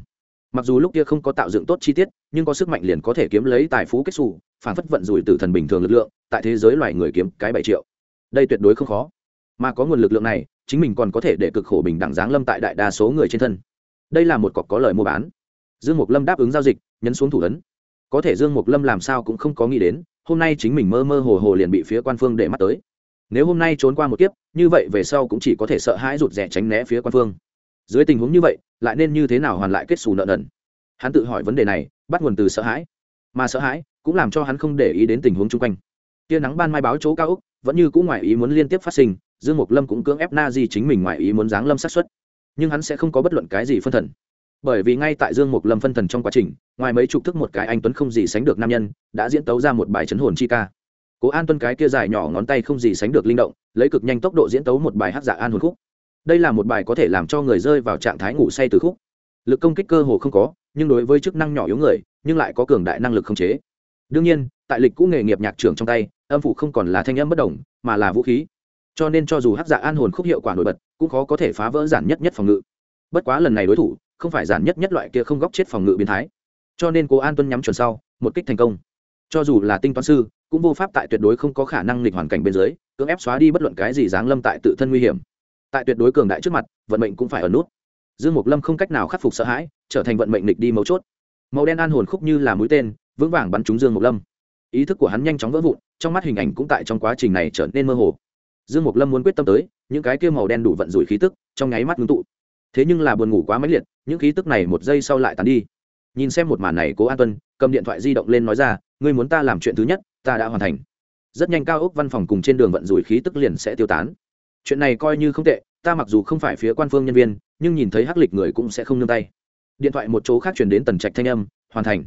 Mặc dù lúc kia không có tạo dựng tốt chi tiết, nhưng có sức mạnh liền có thể kiếm lấy tài phú kết xù, phản phất vận rủi từ thần bình thường lực lượng, tại thế giới loài người kiếm cái bảy triệu. Đây tuyệt đối không khó. Mà có nguồn lực lượng này, chính mình còn có thể để cực khổ bình đẳng giáng lâm tại đại đa số người trên thân. Đây là một cọc có lời mua bán. Dương mục lâm đáp ứng giao dịch, nhấn xuống thủ ấn. Có thể dương mục lâm làm sao cũng không có nghĩ đến, hôm nay chính mình mơ mơ hồ hồ liền bị phía quan phương để mắt tới nếu hôm nay trốn qua một kiếp, như vậy về sau cũng chỉ có thể sợ hãi rụt rè tránh né phía quan phương. Dưới tình huống như vậy, lại nên như thế nào hoàn lại kết xù nợ nần? Hắn tự hỏi vấn đề này, bắt nguồn từ sợ hãi. Mà sợ hãi cũng làm cho hắn không để ý đến tình huống chung quanh. Tia nắng ban mai báo chỗ cao úc, vẫn như cũng ngoài ý muốn liên tiếp phát sinh, dương mục lâm cũng cưỡng ép na di chính mình ngoài ý muốn giáng lâm sát xuất nhưng hắn sẽ không có bất luận cái gì phân thần. Bởi vì ngay tại dương mục lâm phân thần trong quá trình, ngoài mấy chục thức một cái anh tuấn không gì sánh được nam nhân, đã diễn tấu ra một bài chấn hồn chi ca cố an tuân cái kia dài nhỏ ngón tay không gì sánh được linh động, lấy cực nhanh tốc độ diễn tấu một bài hát dạ an hồn khúc. Đây là một bài có thể làm cho người rơi vào trạng thái ngủ say từ khúc. Lực công kích cơ hồ không có, nhưng đối với chức năng nhỏ yếu người, nhưng lại có cường đại năng lực không chế. Đương nhiên, tại lịch cũ nghề nghiệp nhạc trưởng trong tay, âm phụ không còn là thanh âm bất đồng, mà là vũ khí. Cho nên cho dù hát dạ an hồn khúc hiệu quả nổi bật, cũng khó có thể phá vỡ giản nhất nhất phòng ngự. Bất quá lần này đối thủ, không phải giản nhất nhất loại kia không góc chết phòng ngự biến thái. Cho nên cố an tuân nhắm chuẩn sau, một kích thành công. Cho dù là tinh toán sư cũng vô pháp tại tuyệt đối không có khả năng nghịch hoàn cảnh bên dưới, cưỡng ép xóa đi bất luận cái gì giáng lâm tại tự thân nguy hiểm. Tại tuyệt đối cường đại trước mặt, vận mệnh cũng phải ở nút. Dương mục lâm không cách nào khắc phục sợ hãi, trở thành vận mệnh nghịch đi mấu chốt. Màu đen an hồn khúc như là mũi tên, vững vàng bắn trúng dương mục lâm. Ý thức của hắn nhanh chóng vỡ vụn, trong mắt hình ảnh cũng tại trong quá trình này trở nên mơ hồ. Dương mục lâm muốn quyết tâm tới, những cái kia màu đen đủ vận rủi khí tức, trong nháy mắt ngưng tụ. Thế nhưng là buồn ngủ quá mãnh liệt, những khí tức này một giây sau lại tàn đi. Nhìn xem một màn này, cố an tuân, cầm điện thoại di động lên nói ra, ngươi muốn ta làm chuyện thứ nhất ta đã hoàn thành. Rất nhanh cao ốc văn phòng cùng trên đường vận rủi khí tức liền sẽ tiêu tán. Chuyện này coi như không tệ, ta mặc dù không phải phía quan phương nhân viên, nhưng nhìn thấy hắc lịch người cũng sẽ không nương tay. Điện thoại một chỗ khác chuyển đến tần trạch thanh âm, hoàn thành.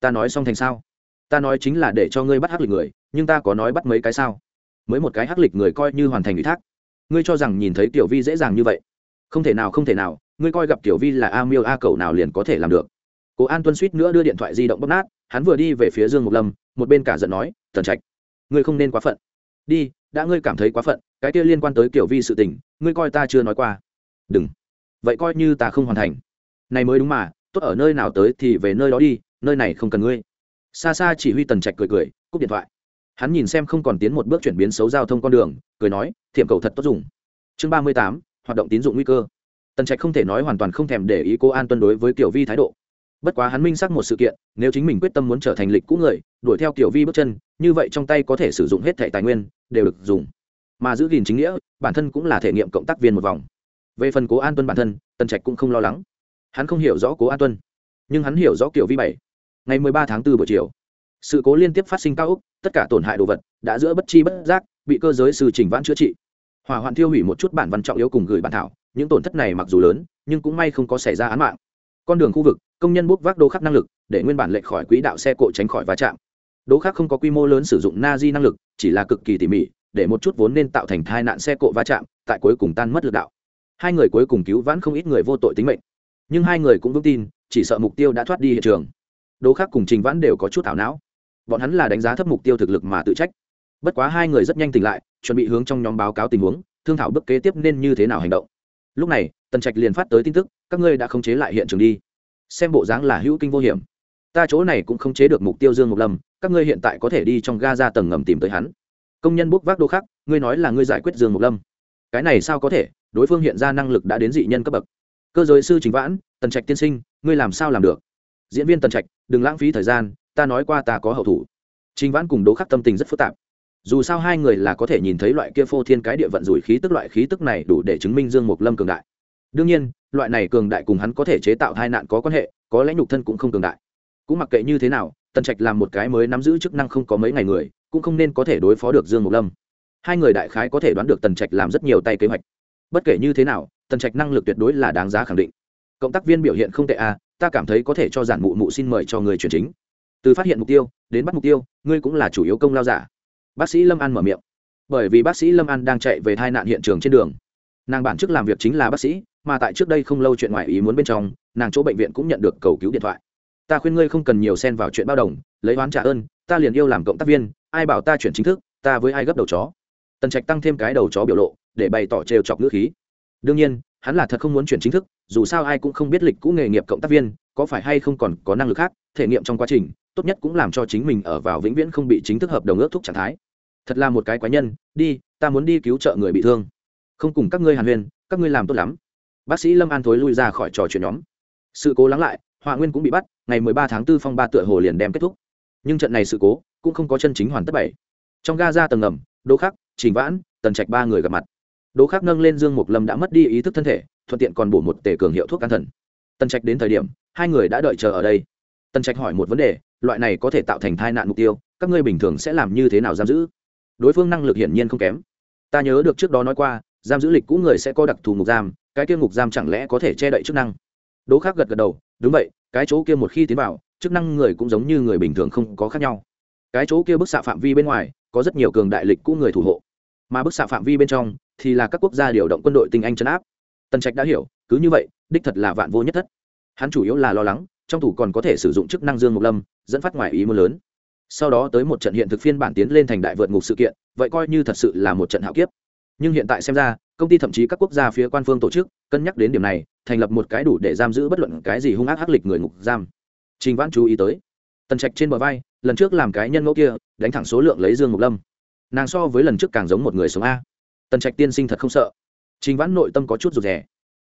Ta nói xong thành sao? Ta nói chính là để cho ngươi bắt hắc lịch người, nhưng ta có nói bắt mấy cái sao? Mới một cái hắc lịch người coi như hoàn thành ủy thác. Ngươi cho rằng nhìn thấy tiểu vi dễ dàng như vậy? Không thể nào, không thể nào, ngươi coi gặp tiểu vi là a miêu a cầu nào liền có thể làm được. Cố an tuân suýt nữa đưa điện thoại di động bóc nát, hắn vừa đi về phía dương mục lâm một bên cả giận nói tần trạch, ngươi không nên quá phận. Đi, đã ngươi cảm thấy quá phận, cái kia liên quan tới kiểu vi sự tình, ngươi coi ta chưa nói qua. Đừng. Vậy coi như ta không hoàn thành. Này mới đúng mà, tốt ở nơi nào tới thì về nơi đó đi, nơi này không cần ngươi. Xa xa chỉ huy tần trạch cười cười, cúp điện thoại. Hắn nhìn xem không còn tiến một bước chuyển biến xấu giao thông con đường, cười nói thiệm cầu thật tốt dùng. Chương ba mươi tám, hoạt động tín dụng nguy cơ. Tần trạch không thể nói hoàn toàn không thèm để ý cô an tuân đối với kiểu vi thái độ bất quá hắn minh xác một sự kiện, nếu chính mình quyết tâm muốn trở thành lịch cũ người, đuổi theo kiểu vi bước chân, như vậy trong tay có thể sử dụng hết thẻ tài nguyên, đều được dùng. Mà giữ gìn chính nghĩa, bản thân cũng là thể nghiệm cộng tác viên một vòng. Về phần cố an tuân bản thân, tần trạch cũng không lo lắng. Hắn không hiểu rõ cố an tuân, nhưng hắn hiểu rõ kiểu vi bảy. Ngày mười ba tháng 4 buổi chiều, sự cố liên tiếp phát sinh cao úc tất cả tổn hại đồ vật đã giữa bất chi bất giác bị cơ giới sư trình vãn chữa trị. Hỏa hoạn thiêu hủy một chút bản văn trọng yếu cùng gửi bản thảo, những tổn thất này mặc dù lớn, nhưng cũng may không có xảy ra án mạng con đường khu vực, công nhân bốc vác đô khắc năng lực, để nguyên bản lệch khỏi quỹ đạo xe cộ tránh khỏi va chạm. Đô khắc không có quy mô lớn sử dụng na di năng lực, chỉ là cực kỳ tỉ mỉ, để một chút vốn nên tạo thành tai nạn xe cộ va chạm, tại cuối cùng tan mất lực đạo. Hai người cuối cùng cứu vãn không ít người vô tội tính mệnh. Nhưng hai người cũng vững tin, chỉ sợ mục tiêu đã thoát đi hiện trường. Đô khắc cùng trình vãn đều có chút ảo não. Bọn hắn là đánh giá thấp mục tiêu thực lực mà tự trách. Bất quá hai người rất nhanh tỉnh lại, chuẩn bị hướng trong nhóm báo cáo tình huống, thương thảo bước kế tiếp nên như thế nào hành động lúc này, tần trạch liền phát tới tin tức, các ngươi đã khống chế lại hiện trường đi. Xem bộ dáng là hữu kinh vô hiểm. Ta chỗ này cũng khống chế được mục tiêu dương mục lâm, các ngươi hiện tại có thể đi trong ga ra tầng ngầm tìm tới hắn. Công nhân bốc vác đô khắc, ngươi nói là ngươi giải quyết dương mục lâm. Cái này sao có thể? Đối phương hiện ra năng lực đã đến dị nhân cấp bậc. Cơ giới sư chính vãn, tần trạch tiên sinh, ngươi làm sao làm được? Diễn viên tần trạch, đừng lãng phí thời gian, ta nói qua ta có hậu thủ. Chính vãn cùng đố khắc tâm tình rất phức tạp dù sao hai người là có thể nhìn thấy loại kia phô thiên cái địa vận rủi khí tức loại khí tức này đủ để chứng minh dương mục lâm cường đại. Đương nhiên, loại này cường đại cùng hắn có thể chế tạo tai nạn có quan hệ, có lẽ nhục thân cũng không cường đại. Cũng mặc kệ như thế nào, tần trạch làm một cái mới nắm giữ chức năng không có mấy ngày người, cũng không nên có thể đối phó được dương mục lâm. Hai người đại khái có thể đoán được tần trạch làm rất nhiều tay kế hoạch. Bất kể như thế nào, tần trạch năng lực tuyệt đối là đáng giá khẳng định. Cộng tác viên biểu hiện không tệ à ta cảm thấy có thể cho giản mụ mụ xin mời cho người chuyển chính. Từ phát hiện mục tiêu đến bắt mục tiêu, ngươi cũng là chủ yếu công lao giả bác sĩ lâm an mở miệng. Bởi vì bác sĩ lâm an đang chạy về tai nạn hiện trường trên đường. Nàng bản chức làm việc chính là bác sĩ, mà tại trước đây không lâu chuyện ngoài ý muốn bên trong, nàng chỗ bệnh viện cũng nhận được cầu cứu điện thoại. Ta khuyên ngươi không cần nhiều xen vào chuyện bao đồng, lấy oán trả ơn, ta liền yêu làm cộng tác viên, ai bảo ta chuyển chính thức, ta với ai gấp đầu chó. Tần trạch tăng thêm cái đầu chó biểu lộ, để bày tỏ trêu chọc ngữ khí. Đương nhiên, hắn là thật không muốn chuyển chính thức, dù sao ai cũng không biết lịch cũ nghề nghiệp cộng tác viên, có phải hay không còn có năng lực khác, thể nghiệm trong quá trình, tốt nhất cũng làm cho chính mình ở vào vĩnh viễn không bị chính thức hợp đồng ước thúc trạng thái thật là một cái quái nhân, đi, ta muốn đi cứu trợ người bị thương. Không cùng các ngươi hàn huyền các ngươi làm tốt lắm. Bác sĩ lâm an thối lui ra khỏi trò chuyện nhóm. Sự cố lắng lại họa nguyên cũng bị bắt, ngày 13 tháng 4 phong ba tựa hồ liền đem kết thúc. Nhưng trận này sự cố cũng không có chân chính hoàn tất bảy. Trong ga ra tầng ngầm, đỗ khắc, trình vãn, tần trạch ba người gặp mặt. Đỗ khắc nâng lên dương mục lâm đã mất đi ý thức thân thể, thuận tiện còn bổ một tể cường hiệu thuốc an thần. Tần trạch đến thời điểm, hai người đã đợi chờ ở đây. Tần trạch hỏi một vấn đề, loại này có thể tạo thành tai nạn mục tiêu, các ngươi bình thường sẽ làm như thế nào giam giữ? Đối phương năng lực hiển nhiên không kém. Ta nhớ được trước đó nói qua, giam giữ lịch cũ người sẽ có đặc thù ngục giam, cái kia ngục giam chẳng lẽ có thể che đậy chức năng? Đỗ khác gật gật đầu, đúng vậy, cái chỗ kia một khi tiến vào, chức năng người cũng giống như người bình thường không có khác nhau. Cái chỗ kia bức xạ phạm vi bên ngoài, có rất nhiều cường đại lịch cũ người thủ hộ. Mà bức xạ phạm vi bên trong, thì là các quốc gia điều động quân đội tinh anh chấn áp. Tần trạch đã hiểu, cứ như vậy, đích thật là vạn vô nhất thất. Hắn chủ yếu là lo lắng, trong thủ còn có thể sử dụng chức năng dương mộc lâm, dẫn phát ngoài ý mưa lớn sau đó tới một trận hiện thực phiên bản tiến lên thành đại vượt ngục sự kiện, vậy coi như thật sự là một trận hạo kiếp. Nhưng hiện tại xem ra, công ty thậm chí các quốc gia phía quan phương tổ chức, cân nhắc đến điểm này, thành lập một cái đủ để giam giữ bất luận cái gì hung ác hắc lịch người ngục giam. Trình vãn chú ý tới, tần trạch trên bờ vai, lần trước làm cái nhân ngẫu kia, đánh thẳng số lượng lấy dương ngục lâm. Nàng so với lần trước càng giống một người sống a. Tần trạch tiên sinh thật không sợ. Trình vãn nội tâm có chút rụt rè.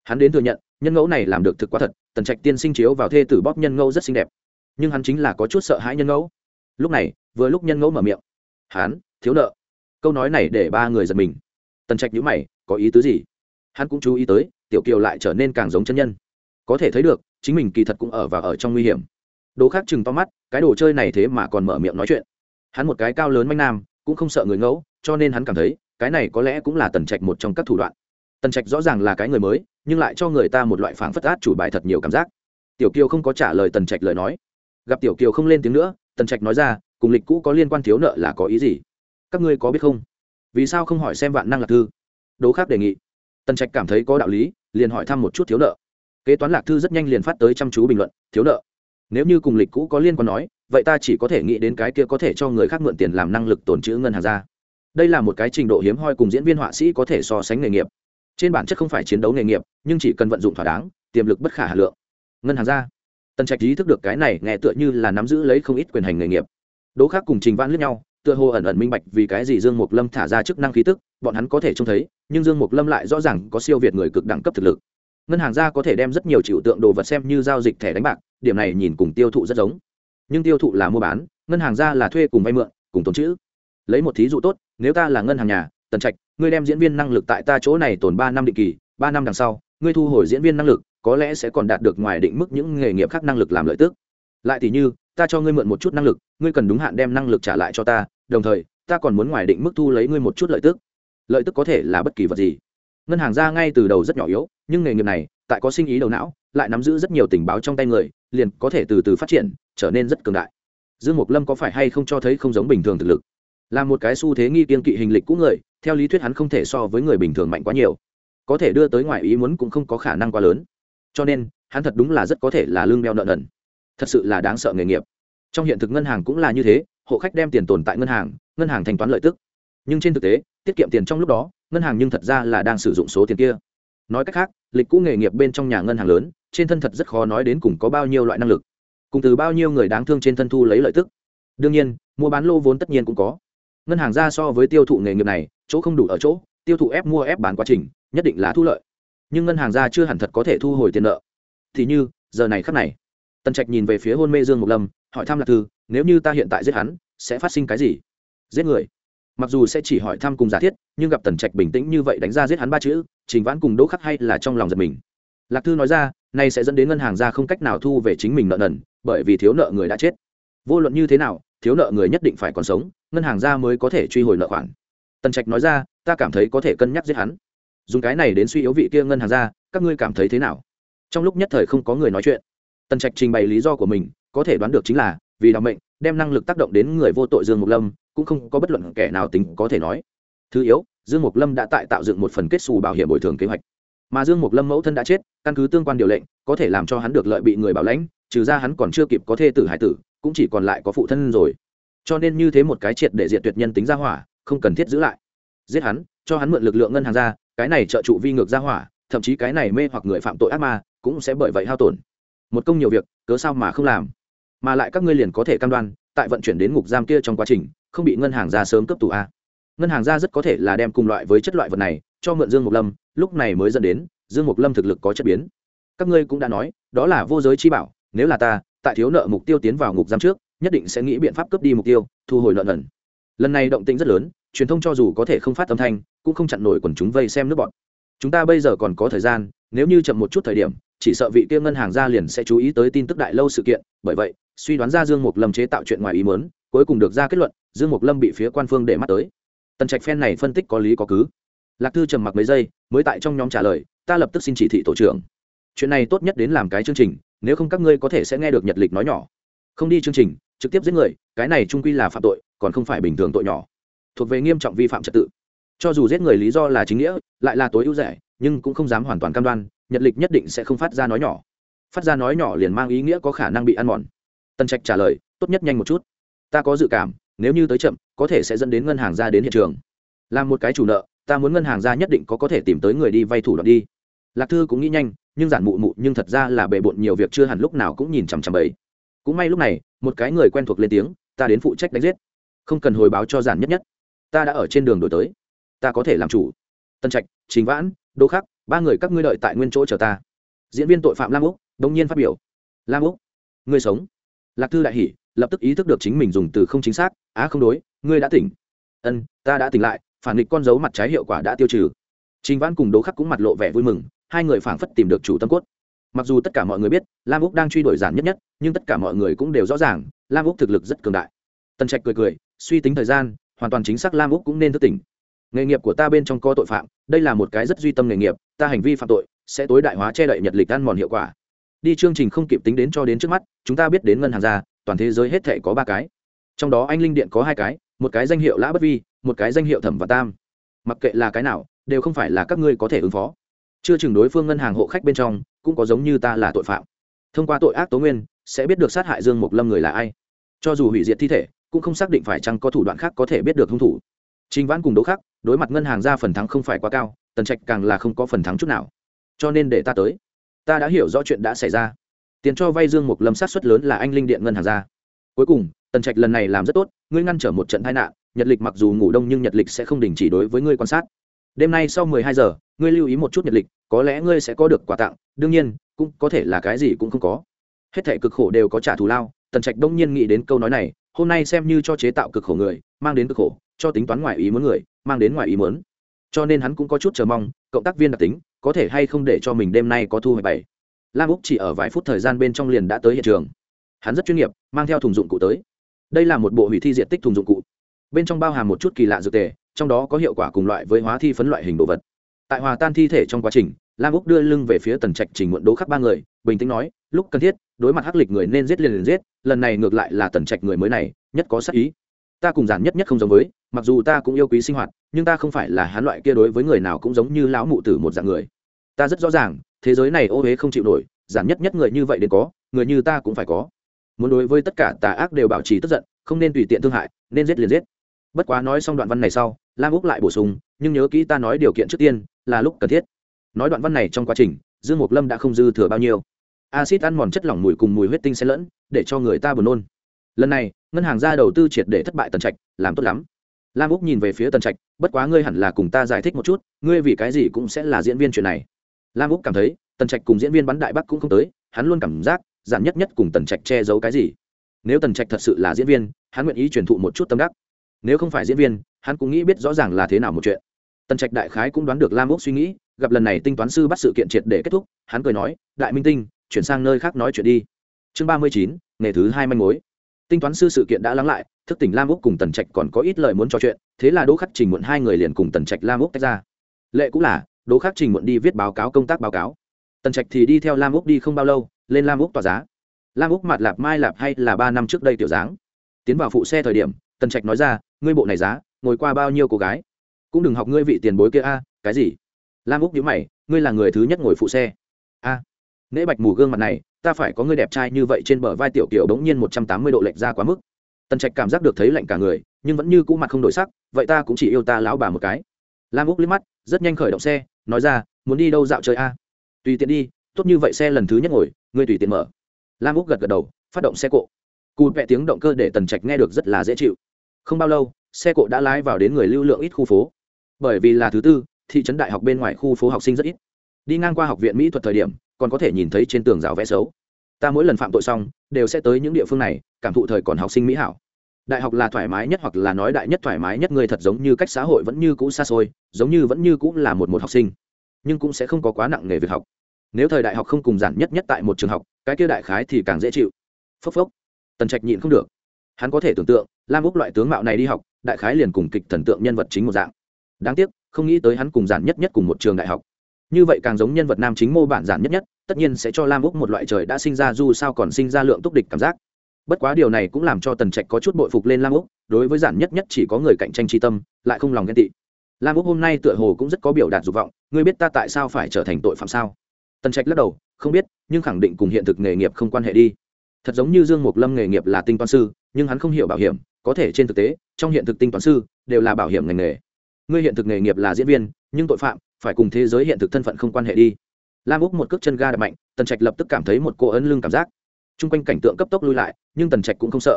Hắn đến thừa nhận, nhân ngẫu này làm được thực quá thật, tần trạch tiên sinh chiếu vào thê tử bóp nhân ngẫu rất xinh đẹp. Nhưng hắn chính là có chút sợ hãi nhân ngẫu lúc này, vừa lúc nhân ngẫu mở miệng. Hắn thiếu nợ. Câu nói này để ba người giật mình. Tần trạch nhữ mày, có ý tứ gì? Hắn cũng chú ý tới, tiểu kiều lại trở nên càng giống chân nhân. Có thể thấy được, chính mình kỳ thật cũng ở và ở trong nguy hiểm. Đồ khác chừng to mắt, cái đồ chơi này thế mà còn mở miệng nói chuyện. Hắn một cái cao lớn manh nam, cũng không sợ người ngẫu, cho nên hắn cảm thấy, cái này có lẽ cũng là tần trạch một trong các thủ đoạn. Tần trạch rõ ràng là cái người mới, nhưng lại cho người ta một loại phảng phất át chủ bài thật nhiều cảm giác. Tiểu kiều không có trả lời tần trạch lời nói. Gặp tiểu kiều không lên tiếng nữa tần trạch nói ra, cùng lịch cũ có liên quan thiếu nợ là có ý gì? Các ngươi có biết không? Vì sao không hỏi xem vạn năng lạc thư? Đố khác đề nghị. Tần trạch cảm thấy có đạo lý, liền hỏi thăm một chút thiếu nợ. Kế toán lạc thư rất nhanh liền phát tới chăm chú bình luận, thiếu nợ. Nếu như cùng lịch cũ có liên quan nói, vậy ta chỉ có thể nghĩ đến cái kia có thể cho người khác mượn tiền làm năng lực tồn trữ ngân hàng ra. Đây là một cái trình độ hiếm hoi cùng diễn viên họa sĩ có thể so sánh nghề nghiệp. Trên bản chất không phải chiến đấu nghề nghiệp, nhưng chỉ cần vận dụng thỏa đáng, tiềm lực bất khả hà lượng. Ngân hàng ra tần trạch ý thức được cái này nghe tựa như là nắm giữ lấy không ít quyền hành nghề nghiệp. Đỗ khác cùng trình vãn lướt nhau, tựa hồ ẩn ẩn minh bạch vì cái gì dương mục lâm thả ra chức năng khí tức, bọn hắn có thể trông thấy, nhưng dương mục lâm lại rõ ràng có siêu việt người cực đẳng cấp thực lực. Ngân hàng ra có thể đem rất nhiều trừu tượng đồ vật xem như giao dịch thẻ đánh bạc, điểm này nhìn cùng tiêu thụ rất giống. Nhưng tiêu thụ là mua bán, ngân hàng ra là thuê cùng vay mượn, cùng tồn chữ lấy một thí dụ tốt, nếu ta là ngân hàng nhà, tần trạch, ngươi đem diễn viên năng lực tại ta chỗ này tồn ba năm định kỳ, ba năm đằng sau, ngươi thu hồi diễn viên năng lực có lẽ sẽ còn đạt được ngoài định mức những nghề nghiệp khác năng lực làm lợi tức. Lại thì như, ta cho ngươi mượn một chút năng lực, ngươi cần đúng hạn đem năng lực trả lại cho ta, đồng thời, ta còn muốn ngoài định mức thu lấy ngươi một chút lợi tức. Lợi tức có thể là bất kỳ vật gì. Ngân hàng ra ngay từ đầu rất nhỏ yếu, nhưng nghề nghiệp này, tại có sinh ý đầu não, lại nắm giữ rất nhiều tình báo trong tay người, liền có thể từ từ phát triển, trở nên rất cường đại. Dương mục lâm có phải hay không cho thấy không giống bình thường thực lực? Là một cái xu thế nghi kiên kỵ hình lịch cũ người, theo lý thuyết hắn không thể so với người bình thường mạnh quá nhiều. Có thể đưa tới ngoài ý muốn cũng không có khả năng quá lớn cho nên, hắn thật đúng là rất có thể là lương đeo nợ nần. Thật sự là đáng sợ nghề nghiệp. Trong hiện thực ngân hàng cũng là như thế, hộ khách đem tiền tồn tại ngân hàng ngân hàng thanh toán lợi tức. Nhưng trên thực tế, tiết kiệm tiền trong lúc đó, ngân hàng nhưng thật ra là đang sử dụng số tiền kia. Nói cách khác, lịch cũ nghề nghiệp bên trong nhà ngân hàng lớn, trên thân thật rất khó nói đến cùng có bao nhiêu loại năng lực. Cùng từ bao nhiêu người đáng thương trên thân thu lấy lợi tức. Đương nhiên, mua bán lô vốn tất nhiên cũng có. Ngân hàng ra so với tiêu thụ nghề nghiệp này, chỗ không đủ ở chỗ, tiêu thụ ép mua ép bán quá trình, nhất định là thu lợi nhưng ngân hàng ra chưa hẳn thật có thể thu hồi tiền nợ. Thì như, giờ này khắc này, tần trạch nhìn về phía hôn mê dương mục lâm, hỏi thăm lạc thư, nếu như ta hiện tại giết hắn, sẽ phát sinh cái gì? Giết người. Mặc dù sẽ chỉ hỏi thăm cùng giả thiết, nhưng gặp tần trạch bình tĩnh như vậy đánh ra giết hắn ba chữ, trình vãn cùng đỗ khắc hay là trong lòng giật mình. Lạc thư nói ra nay sẽ dẫn đến ngân hàng ra không cách nào thu về chính mình nợ nần, bởi vì thiếu nợ người đã chết. Vô luận như thế nào, thiếu nợ người nhất định phải còn sống, ngân hàng ra mới có thể truy hồi nợ khoản. Tần trạch nói ra, ta cảm thấy có thể cân nhắc giết hắn dùng cái này đến suy yếu vị kia ngân hàng ra, các ngươi cảm thấy thế nào? Trong lúc nhất thời không có người nói chuyện. Tần trạch trình bày lý do của mình, có thể đoán được chính là, vì đặc mệnh, đem năng lực tác động đến người vô tội dương mục lâm, cũng không có bất luận kẻ nào tính có thể nói. Thứ yếu, dương mục lâm đã tại tạo dựng một phần kết xù bảo hiểm bồi thường kế hoạch. Mà dương mục lâm mẫu thân đã chết, căn cứ tương quan điều lệnh, có thể làm cho hắn được lợi bị người bảo lãnh, trừ ra hắn còn chưa kịp có thê tử hải tử, cũng chỉ còn lại có phụ thân rồi. Cho nên như thế một cái triệt để diệt tuyệt nhân tính ra hỏa, không cần thiết giữ lại. Giết hắn, cho hắn mượn lực lượng ngân hàng ra cái này trợ trụ vi ngược ra hỏa, thậm chí cái này mê hoặc người phạm tội ác ma, cũng sẽ bởi vậy hao tổn. Một công nhiều việc, cớ sao mà không làm? Mà lại các ngươi liền có thể cam đoan, tại vận chuyển đến ngục giam kia trong quá trình, không bị ngân hàng ra sớm cấp tù a. Ngân hàng ra rất có thể là đem cùng loại với chất loại vật này, cho mượn dương mục lâm, lúc này mới dẫn đến, dương mục lâm thực lực có chất biến. Các ngươi cũng đã nói, đó là vô giới chi bảo, nếu là ta, tại thiếu nợ mục tiêu tiến vào ngục giam trước, nhất định sẽ nghĩ biện pháp cướp đi mục tiêu, thu hồi nợ nần. Lần này động tĩnh rất lớn truyền thông cho dù có thể không phát âm thanh, cũng không chặn nổi quần chúng vây xem nước bọn. Chúng ta bây giờ còn có thời gian, nếu như chậm một chút thời điểm, chỉ sợ vị kia ngân hàng ra liền sẽ chú ý tới tin tức đại lâu sự kiện. Bởi vậy, suy đoán ra dương mục lâm chế tạo chuyện ngoài ý muốn, cuối cùng được ra kết luận, dương mục lâm bị phía quan phương để mắt tới. Tần trạch phen này phân tích có lý có cứ. Lạc thư trầm mặc mấy giây, mới tại trong nhóm trả lời, ta lập tức xin chỉ thị tổ trưởng. Chuyện này tốt nhất đến làm cái chương trình, nếu không các ngươi có thể sẽ nghe được nhật lịch nói nhỏ. Không đi chương trình, trực tiếp giết người, cái này trung quy là phạm tội, còn không phải bình thường tội nhỏ thuộc về nghiêm trọng vi phạm trật tự. Cho dù giết người lý do là chính nghĩa, lại là tối ưu rẻ, nhưng cũng không dám hoàn toàn cam đoan, nhật lịch nhất định sẽ không phát ra nói nhỏ. Phát ra nói nhỏ liền mang ý nghĩa có khả năng bị ăn mòn. Tân trạch trả lời, tốt nhất nhanh một chút. Ta có dự cảm, nếu như tới chậm, có thể sẽ dẫn đến ngân hàng ra đến hiện trường. Làm một cái chủ nợ, ta muốn ngân hàng ra nhất định có có thể tìm tới người đi vay thủ đoạn đi. Lạc thư cũng nghĩ nhanh, nhưng giản mụ mụ nhưng thật ra là bề bộn nhiều việc chưa hẳn lúc nào cũng nhìn chằm chằm ấy. Cũng may lúc này, một cái người quen thuộc lên tiếng, ta đến phụ trách đánh giết. Không cần hồi báo cho giản nhất nhất ta đã ở trên đường đổi tới. Ta có thể làm chủ. Tân trạch chính vãn, đỗ khắc, ba người các ngươi đợi tại nguyên chỗ chờ ta. Diễn viên tội phạm lam úc đông nhiên phát biểu. Lam úc, ngươi sống. Lạc thư đại hỷ lập tức ý thức được chính mình dùng từ không chính xác. Á, không đối, ngươi đã tỉnh. Ân, ta đã tỉnh lại, phản nghịch con dấu mặt trái hiệu quả đã tiêu trừ. Trình vãn cùng đỗ khắc cũng mặt lộ vẻ vui mừng, hai người phảng phất tìm được chủ tâm cốt. Mặc dù tất cả mọi người biết, lam úc đang truy đuổi giản nhất nhất, nhưng tất cả mọi người cũng đều rõ ràng, lam úc thực lực rất cường đại. Tần trạch cười cười, suy tính thời gian hoàn toàn chính xác lam úc cũng nên thức tỉnh. Nghề nghiệp của ta bên trong có tội phạm, đây là một cái rất duy tâm nghề nghiệp, ta hành vi phạm tội sẽ tối đại hóa che đậy nhật lịch ăn mòn hiệu quả. Đi chương trình không kịp tính đến cho đến trước mắt, chúng ta biết đến ngân hàng ra, toàn thế giới hết thể có ba cái. Trong đó anh linh điện có hai cái, một cái danh hiệu lã bất vi, một cái danh hiệu thẩm và tam. Mặc kệ là cái nào, đều không phải là các ngươi có thể ứng phó. Chưa chừng đối phương ngân hàng hộ khách bên trong, cũng có giống như ta là tội phạm. Thông qua tội ác tố nguyên, sẽ biết được sát hại dương mục lâm người là ai. Cho dù hủy diệt thi thể cũng không xác định phải chăng có thủ đoạn khác có thể biết được hung thủ. Trình vãn cùng đỗ khác đối mặt ngân hàng ra phần thắng không phải quá cao, tần trạch càng là không có phần thắng chút nào. Cho nên để ta tới. Ta đã hiểu rõ chuyện đã xảy ra. Tiền cho vay dương mục lâm sát xuất lớn là anh linh điện ngân hàng ra. Cuối cùng, tần trạch lần này làm rất tốt, ngươi ngăn trở một trận tai nạn, nhật lịch mặc dù ngủ đông nhưng nhật lịch sẽ không đình chỉ đối với ngươi quan sát. Đêm nay sau mười hai giờ, ngươi lưu ý một chút nhật lịch, có lẽ ngươi sẽ có được quà tặng, đương nhiên, cũng có thể là cái gì cũng không có. Hết thể cực khổ đều có trả thù lao tần trạch đông nhiên nghĩ đến câu nói này, hôm nay xem như cho chế tạo cực khổ người, mang đến cực khổ, cho tính toán ngoài ý muốn người, mang đến ngoài ý muốn. Cho nên hắn cũng có chút chờ mong, cộng tác viên đặc tính, có thể hay không để cho mình đêm nay có thu hoạch bảy. Lam úc chỉ ở vài phút thời gian bên trong liền đã tới hiện trường. Hắn rất chuyên nghiệp, mang theo thùng dụng cụ tới. Đây là một bộ hủy thi diện tích thùng dụng cụ. Bên trong bao hàm một chút kỳ lạ dược tề, trong đó có hiệu quả cùng loại với hóa thi phấn loại hình đồ vật. Tại hòa tan thi thể trong quá trình, lam úc đưa lưng về phía tần trạch trình muộn đố khắc ba người, bình tĩnh nói, lúc cần thiết đối mặt hắc lịch người nên giết liền liền giết, lần này ngược lại là tần trạch người mới này, nhất có sắc ý. Ta cùng giản nhất nhất không giống với, mặc dù ta cũng yêu quý sinh hoạt, nhưng ta không phải là hắn loại kia đối với người nào cũng giống như lão mụ tử một dạng người. Ta rất rõ ràng, thế giới này ô huế không chịu nổi, giản nhất nhất người như vậy đến có, người như ta cũng phải có. Muốn đối với tất cả tà ác đều bảo trì tức giận, không nên tùy tiện thương hại, nên giết liền giết. Bất quá nói xong đoạn văn này sau, lam úc lại bổ sung, nhưng nhớ kỹ ta nói điều kiện trước tiên là lúc cần thiết. Nói đoạn văn này trong quá trình, dương mục lâm đã không dư thừa bao nhiêu acid ăn mòn chất lỏng mùi cùng mùi huyết tinh xen lẫn, để cho người ta buồn nôn. Lần này, ngân hàng ra đầu tư triệt để thất bại tần trạch, làm tốt lắm. Lam úc nhìn về phía tần trạch, bất quá ngươi hẳn là cùng ta giải thích một chút, ngươi vì cái gì cũng sẽ là diễn viên chuyện này. Lam úc cảm thấy, tần trạch cùng diễn viên bắn đại bắc cũng không tới, hắn luôn cảm giác, giản nhất nhất cùng tần trạch che giấu cái gì. Nếu tần trạch thật sự là diễn viên, hắn nguyện ý truyền thụ một chút tâm đắc. Nếu không phải diễn viên, hắn cũng nghĩ biết rõ ràng là thế nào một chuyện. Tần trạch đại khái cũng đoán được lam úc suy nghĩ, gặp lần này tinh toán sư bắt sự kiện triệt để kết thúc, hắn cười nói, đại minh tinh chuyển sang nơi khác nói chuyện đi. Chương ba mươi chín nghề thứ hai manh mối. Tinh toán sư sự kiện đã lắng lại thức tỉnh lam úc cùng tần trạch còn có ít lời muốn trò chuyện thế là đỗ khắc trình muộn hai người liền cùng tần trạch lam úc tách ra. Lệ cũng là đỗ khắc trình muộn đi viết báo cáo công tác báo cáo. Tần trạch thì đi theo lam úc đi không bao lâu lên lam úc tòa giá. Lam úc mặt lạp mai lạp hay là ba năm trước đây tiểu dáng. Tiến vào phụ xe thời điểm tần trạch nói ra ngươi bộ này giá ngồi qua bao nhiêu cô gái? Cũng đừng học ngươi vị tiền bối kia a cái gì? Lam úc nhíu mày ngươi là người thứ nhất ngồi phụ xe. A à, nễ bạch mù gương mặt này, ta phải có người đẹp trai như vậy trên bờ vai tiểu kiểu bỗng nhiên một trăm tám mươi độ lệch ra quá mức. Tần trạch cảm giác được thấy lạnh cả người, nhưng vẫn như cũ mặt không đổi sắc, vậy ta cũng chỉ yêu ta lão bà một cái. Lam úc liếc mắt, rất nhanh khởi động xe, nói ra, muốn đi đâu dạo chơi a? Tùy tiện đi, tốt như vậy xe lần thứ nhất ngồi, ngươi tùy tiện mở. Lam úc gật gật đầu, phát động xe cộ. Cụ vẹ tiếng động cơ để tần trạch nghe được rất là dễ chịu. Không bao lâu, xe cộ đã lái vào đến người lưu lượng ít khu phố. Bởi vì là thứ tư, thị trấn đại học bên ngoài khu phố học sinh rất ít. Đi ngang qua học viện mỹ thuật thời điểm còn có thể nhìn thấy trên tường rào vẽ xấu. Ta mỗi lần phạm tội xong, đều sẽ tới những địa phương này, cảm thụ thời còn học sinh mỹ hảo. Đại học là thoải mái nhất hoặc là nói đại nhất thoải mái nhất, người thật giống như cách xã hội vẫn như cũ xa xôi, giống như vẫn như cũ là một một học sinh. Nhưng cũng sẽ không có quá nặng nghề việc học. Nếu thời đại học không cùng giản nhất nhất tại một trường học, cái kia đại khái thì càng dễ chịu. Phốc phốc. Tần trạch nhịn không được. Hắn có thể tưởng tượng, lam úc loại tướng mạo này đi học, đại khái liền cùng kịch thần tượng nhân vật chính một dạng. Đáng tiếc, không nghĩ tới hắn cùng giản nhất nhất cùng một trường đại học như vậy càng giống nhân vật nam chính mô bản giản nhất nhất, tất nhiên sẽ cho lam úc một loại trời đã sinh ra dù sao còn sinh ra lượng túc địch cảm giác. Bất quá điều này cũng làm cho tần trạch có chút bội phục lên lam úc, đối với giản nhất nhất chỉ có người cạnh tranh tri tâm, lại không lòng ghen tị. Lam úc hôm nay tựa hồ cũng rất có biểu đạt dục vọng, ngươi biết ta tại sao phải trở thành tội phạm sao? Tần trạch lắc đầu, không biết, nhưng khẳng định cùng hiện thực nghề nghiệp không quan hệ đi. Thật giống như dương mục lâm nghề nghiệp là tinh toán sư, nhưng hắn không hiểu bảo hiểm, có thể trên thực tế, trong hiện thực tinh toán sư, đều là bảo hiểm ngành nghề. Ngươi hiện thực nghề nghiệp là diễn viên, nhưng tội phạm phải cùng thế giới hiện thực thân phận không quan hệ đi. Lam úc một cước chân ga đập mạnh, tần trạch lập tức cảm thấy một cô ấn lưng cảm giác. T r u n g quanh cảnh tượng cấp tốc lui lại, nhưng tần trạch cũng không sợ.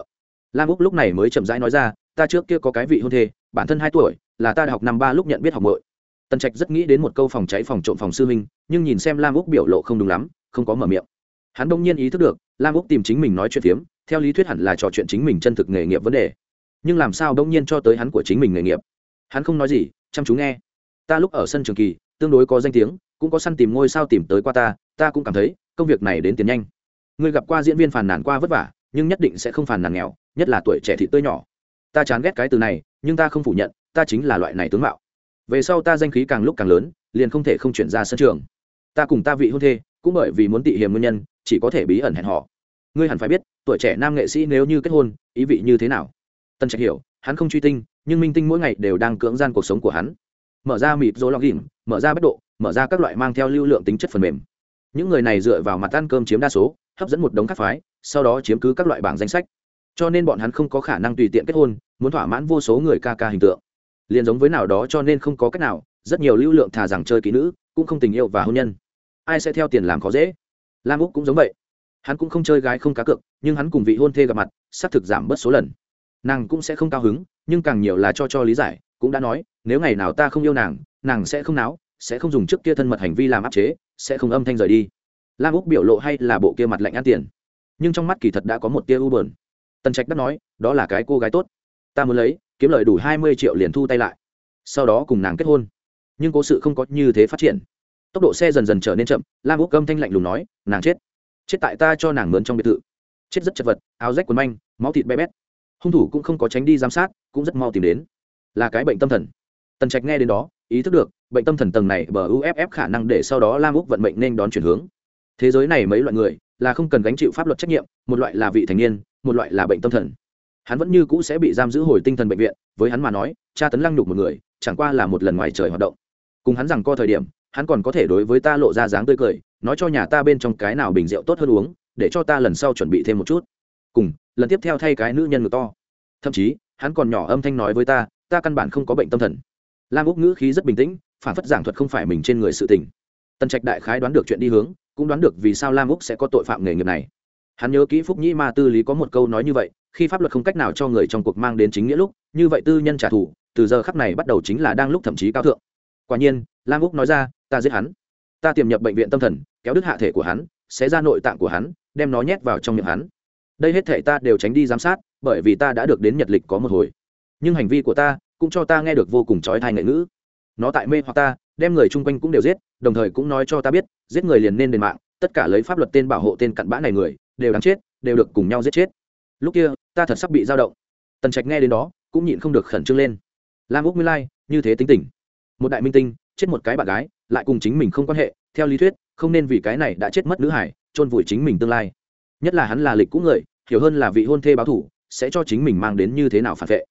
Lam úc lúc này mới chậm rãi nói ra, ta trước kia có cái vị hôn thê, bản thân hai tuổi, là ta đại học năm ba lúc nhận biết học bội tần trạch rất nghĩ đến một câu phòng cháy phòng trộm phòng sư minh nhưng nhìn xem lam úc biểu lộ không đúng lắm, không có mở miệng. Hắn đông nhiên ý thức được, lam úc tìm chính mình nói chuyện phiếm, theo lý thuyết hẳn là trò chuyện chính mình chân thực nghề nghiệp vấn đề. Nhưng làm sao đông nhiên cho tới hắn của chính mình nghề nghiệp? Hắn không nói gì, chăm chú nghe ta lúc ở sân trường kỳ, tương đối có danh tiếng, cũng có săn tìm ngôi sao tìm tới qua ta ta cũng cảm thấy, công việc này đến tiền nhanh. Người gặp qua diễn viên phàn nàn qua vất vả, nhưng nhất định sẽ không phàn nàn nghèo, nhất là tuổi trẻ thị tươi nhỏ. Ta chán ghét cái từ này, nhưng ta không phủ nhận, ta chính là loại này tướng mạo. Về sau ta danh khí càng lúc càng lớn, liền không thể không chuyển ra sân trường. Ta cùng ta vị hôn thê, cũng bởi vì muốn tị hiểm nguyên nhân, chỉ có thể bí ẩn hẹn họ ngươi hẳn phải biết, tuổi trẻ nam nghệ sĩ nếu như kết hôn, ý vị như thế nào? Tân trạch hiểu, hắn không truy tinh, nhưng minh tinh mỗi ngày đều đang cưỡng gian cuộc sống của hắn mở ra mịp rô login mở ra bất độ, mở ra các loại mang theo lưu lượng tính chất phần mềm. Những người này dựa vào mặt ăn cơm chiếm đa số, hấp dẫn một đống các phái, sau đó chiếm cứ các loại bảng danh sách. Cho nên bọn hắn không có khả năng tùy tiện kết hôn, muốn thỏa mãn vô số người ca ca hình tượng. Liền giống với nào đó cho nên không có cách nào, rất nhiều lưu lượng thà rằng chơi kỹ nữ, cũng không tình yêu và hôn nhân. Ai sẽ theo tiền làm khó dễ? Lam úc cũng giống vậy. Hắn cũng không chơi gái không cá cược, nhưng hắn cùng vị hôn thê gặp mặt, xác thực giảm bớt số lần. Nàng cũng sẽ không cao hứng, nhưng càng nhiều là cho cho lý giải cũng đã nói, nếu ngày nào ta không yêu nàng nàng sẽ không náo, sẽ không dùng trước kia thân mật hành vi làm áp chế, sẽ không âm thanh rời đi. Lam úc biểu lộ hay là bộ kia mặt lạnh ăn tiền. Nhưng trong mắt kỳ thật đã có một tia u bờn tần trạch đắc nói, đó là cái cô gái tốt. Ta muốn lấy, kiếm lời đủ hai mươi triệu liền thu tay lại. Sau đó cùng nàng kết hôn. Nhưng cố sự không có như thế phát triển. Tốc độ xe dần dần trở nên chậm, lam úc âm thanh lạnh lùng nói, nàng chết. Chết tại ta cho nàng mướn trong biệt thự. Chết rất chật vật, áo rách quần manh, máu thịt bé bét. Hung thủ cũng không có tránh đi giám sát, cũng rất mau tìm đến là cái bệnh tâm thần. Tần trạch nghe đến đó, ý thức được, bệnh tâm thần tầng này bờ uff khả năng để sau đó lam úc vận mệnh nên đón chuyển hướng. Thế giới này mấy loại người, là không cần gánh chịu pháp luật trách nhiệm, một loại là vị thành niên, một loại là bệnh tâm thần. Hắn vẫn như cũ sẽ bị giam giữ hồi tinh thần bệnh viện, với hắn mà nói, tra tấn lăng nhục một người, chẳng qua là một lần ngoài trời hoạt động. Cùng hắn rằng co thời điểm, hắn còn có thể đối với ta lộ ra dáng tươi cười, nói cho nhà ta bên trong cái nào bình rượu tốt hơn uống, để cho ta lần sau chuẩn bị thêm một chút. Cùng, lần tiếp theo thay cái nữ nhân ngực to. Thậm chí, hắn còn nhỏ âm thanh nói với ta ta căn bản không có bệnh tâm thần. Lam úc ngữ khí rất bình tĩnh, phản phất giảng thuật không phải mình trên người sự tình. Tần trạch đại khái đoán được chuyện đi hướng, cũng đoán được vì sao lam úc sẽ có tội phạm nghề nghiệp này. Hắn nhớ kỹ phúc nhĩ ma tư lý có một câu nói như vậy, khi pháp luật không cách nào cho người trong cuộc mang đến chính nghĩa lúc, như vậy tư nhân trả thù, từ giờ khắc này bắt đầu chính là đang lúc thậm chí cao thượng. Quả nhiên, lam úc nói ra, ta giết hắn. Ta tiềm nhập bệnh viện tâm thần, kéo đứt hạ thể của hắn, xé ra nội tạng của hắn, đem nó nhét vào trong miệng hắn. Đây hết thể ta đều tránh đi giám sát, bởi vì ta đã được đến nhật lịch có một hồi nhưng hành vi của ta cũng cho ta nghe được vô cùng trói thai nghệ ngữ. Nó tại mê hoặc ta, đem người chung quanh cũng đều giết, đồng thời cũng nói cho ta biết, giết người liền nên đền mạng, tất cả lấy pháp luật tên bảo hộ tên cặn bã này người, đều đáng chết, đều được cùng nhau giết chết. Lúc kia, ta thật sắp bị dao động. Tần trạch nghe đến đó, cũng nhịn không được khẩn trương lên. Lam úc nguyên lai, như thế tính tình. Một đại minh tinh, chết một cái bạn gái, lại cùng chính mình không quan hệ, theo lý thuyết, không nên vì cái này đã chết mất nữ hải, chôn vùi chính mình tương lai. Nhất là hắn là lịch cũ người, hiểu hơn là vị hôn thê báo thủ, sẽ cho chính mình mang đến như thế nào phản vệ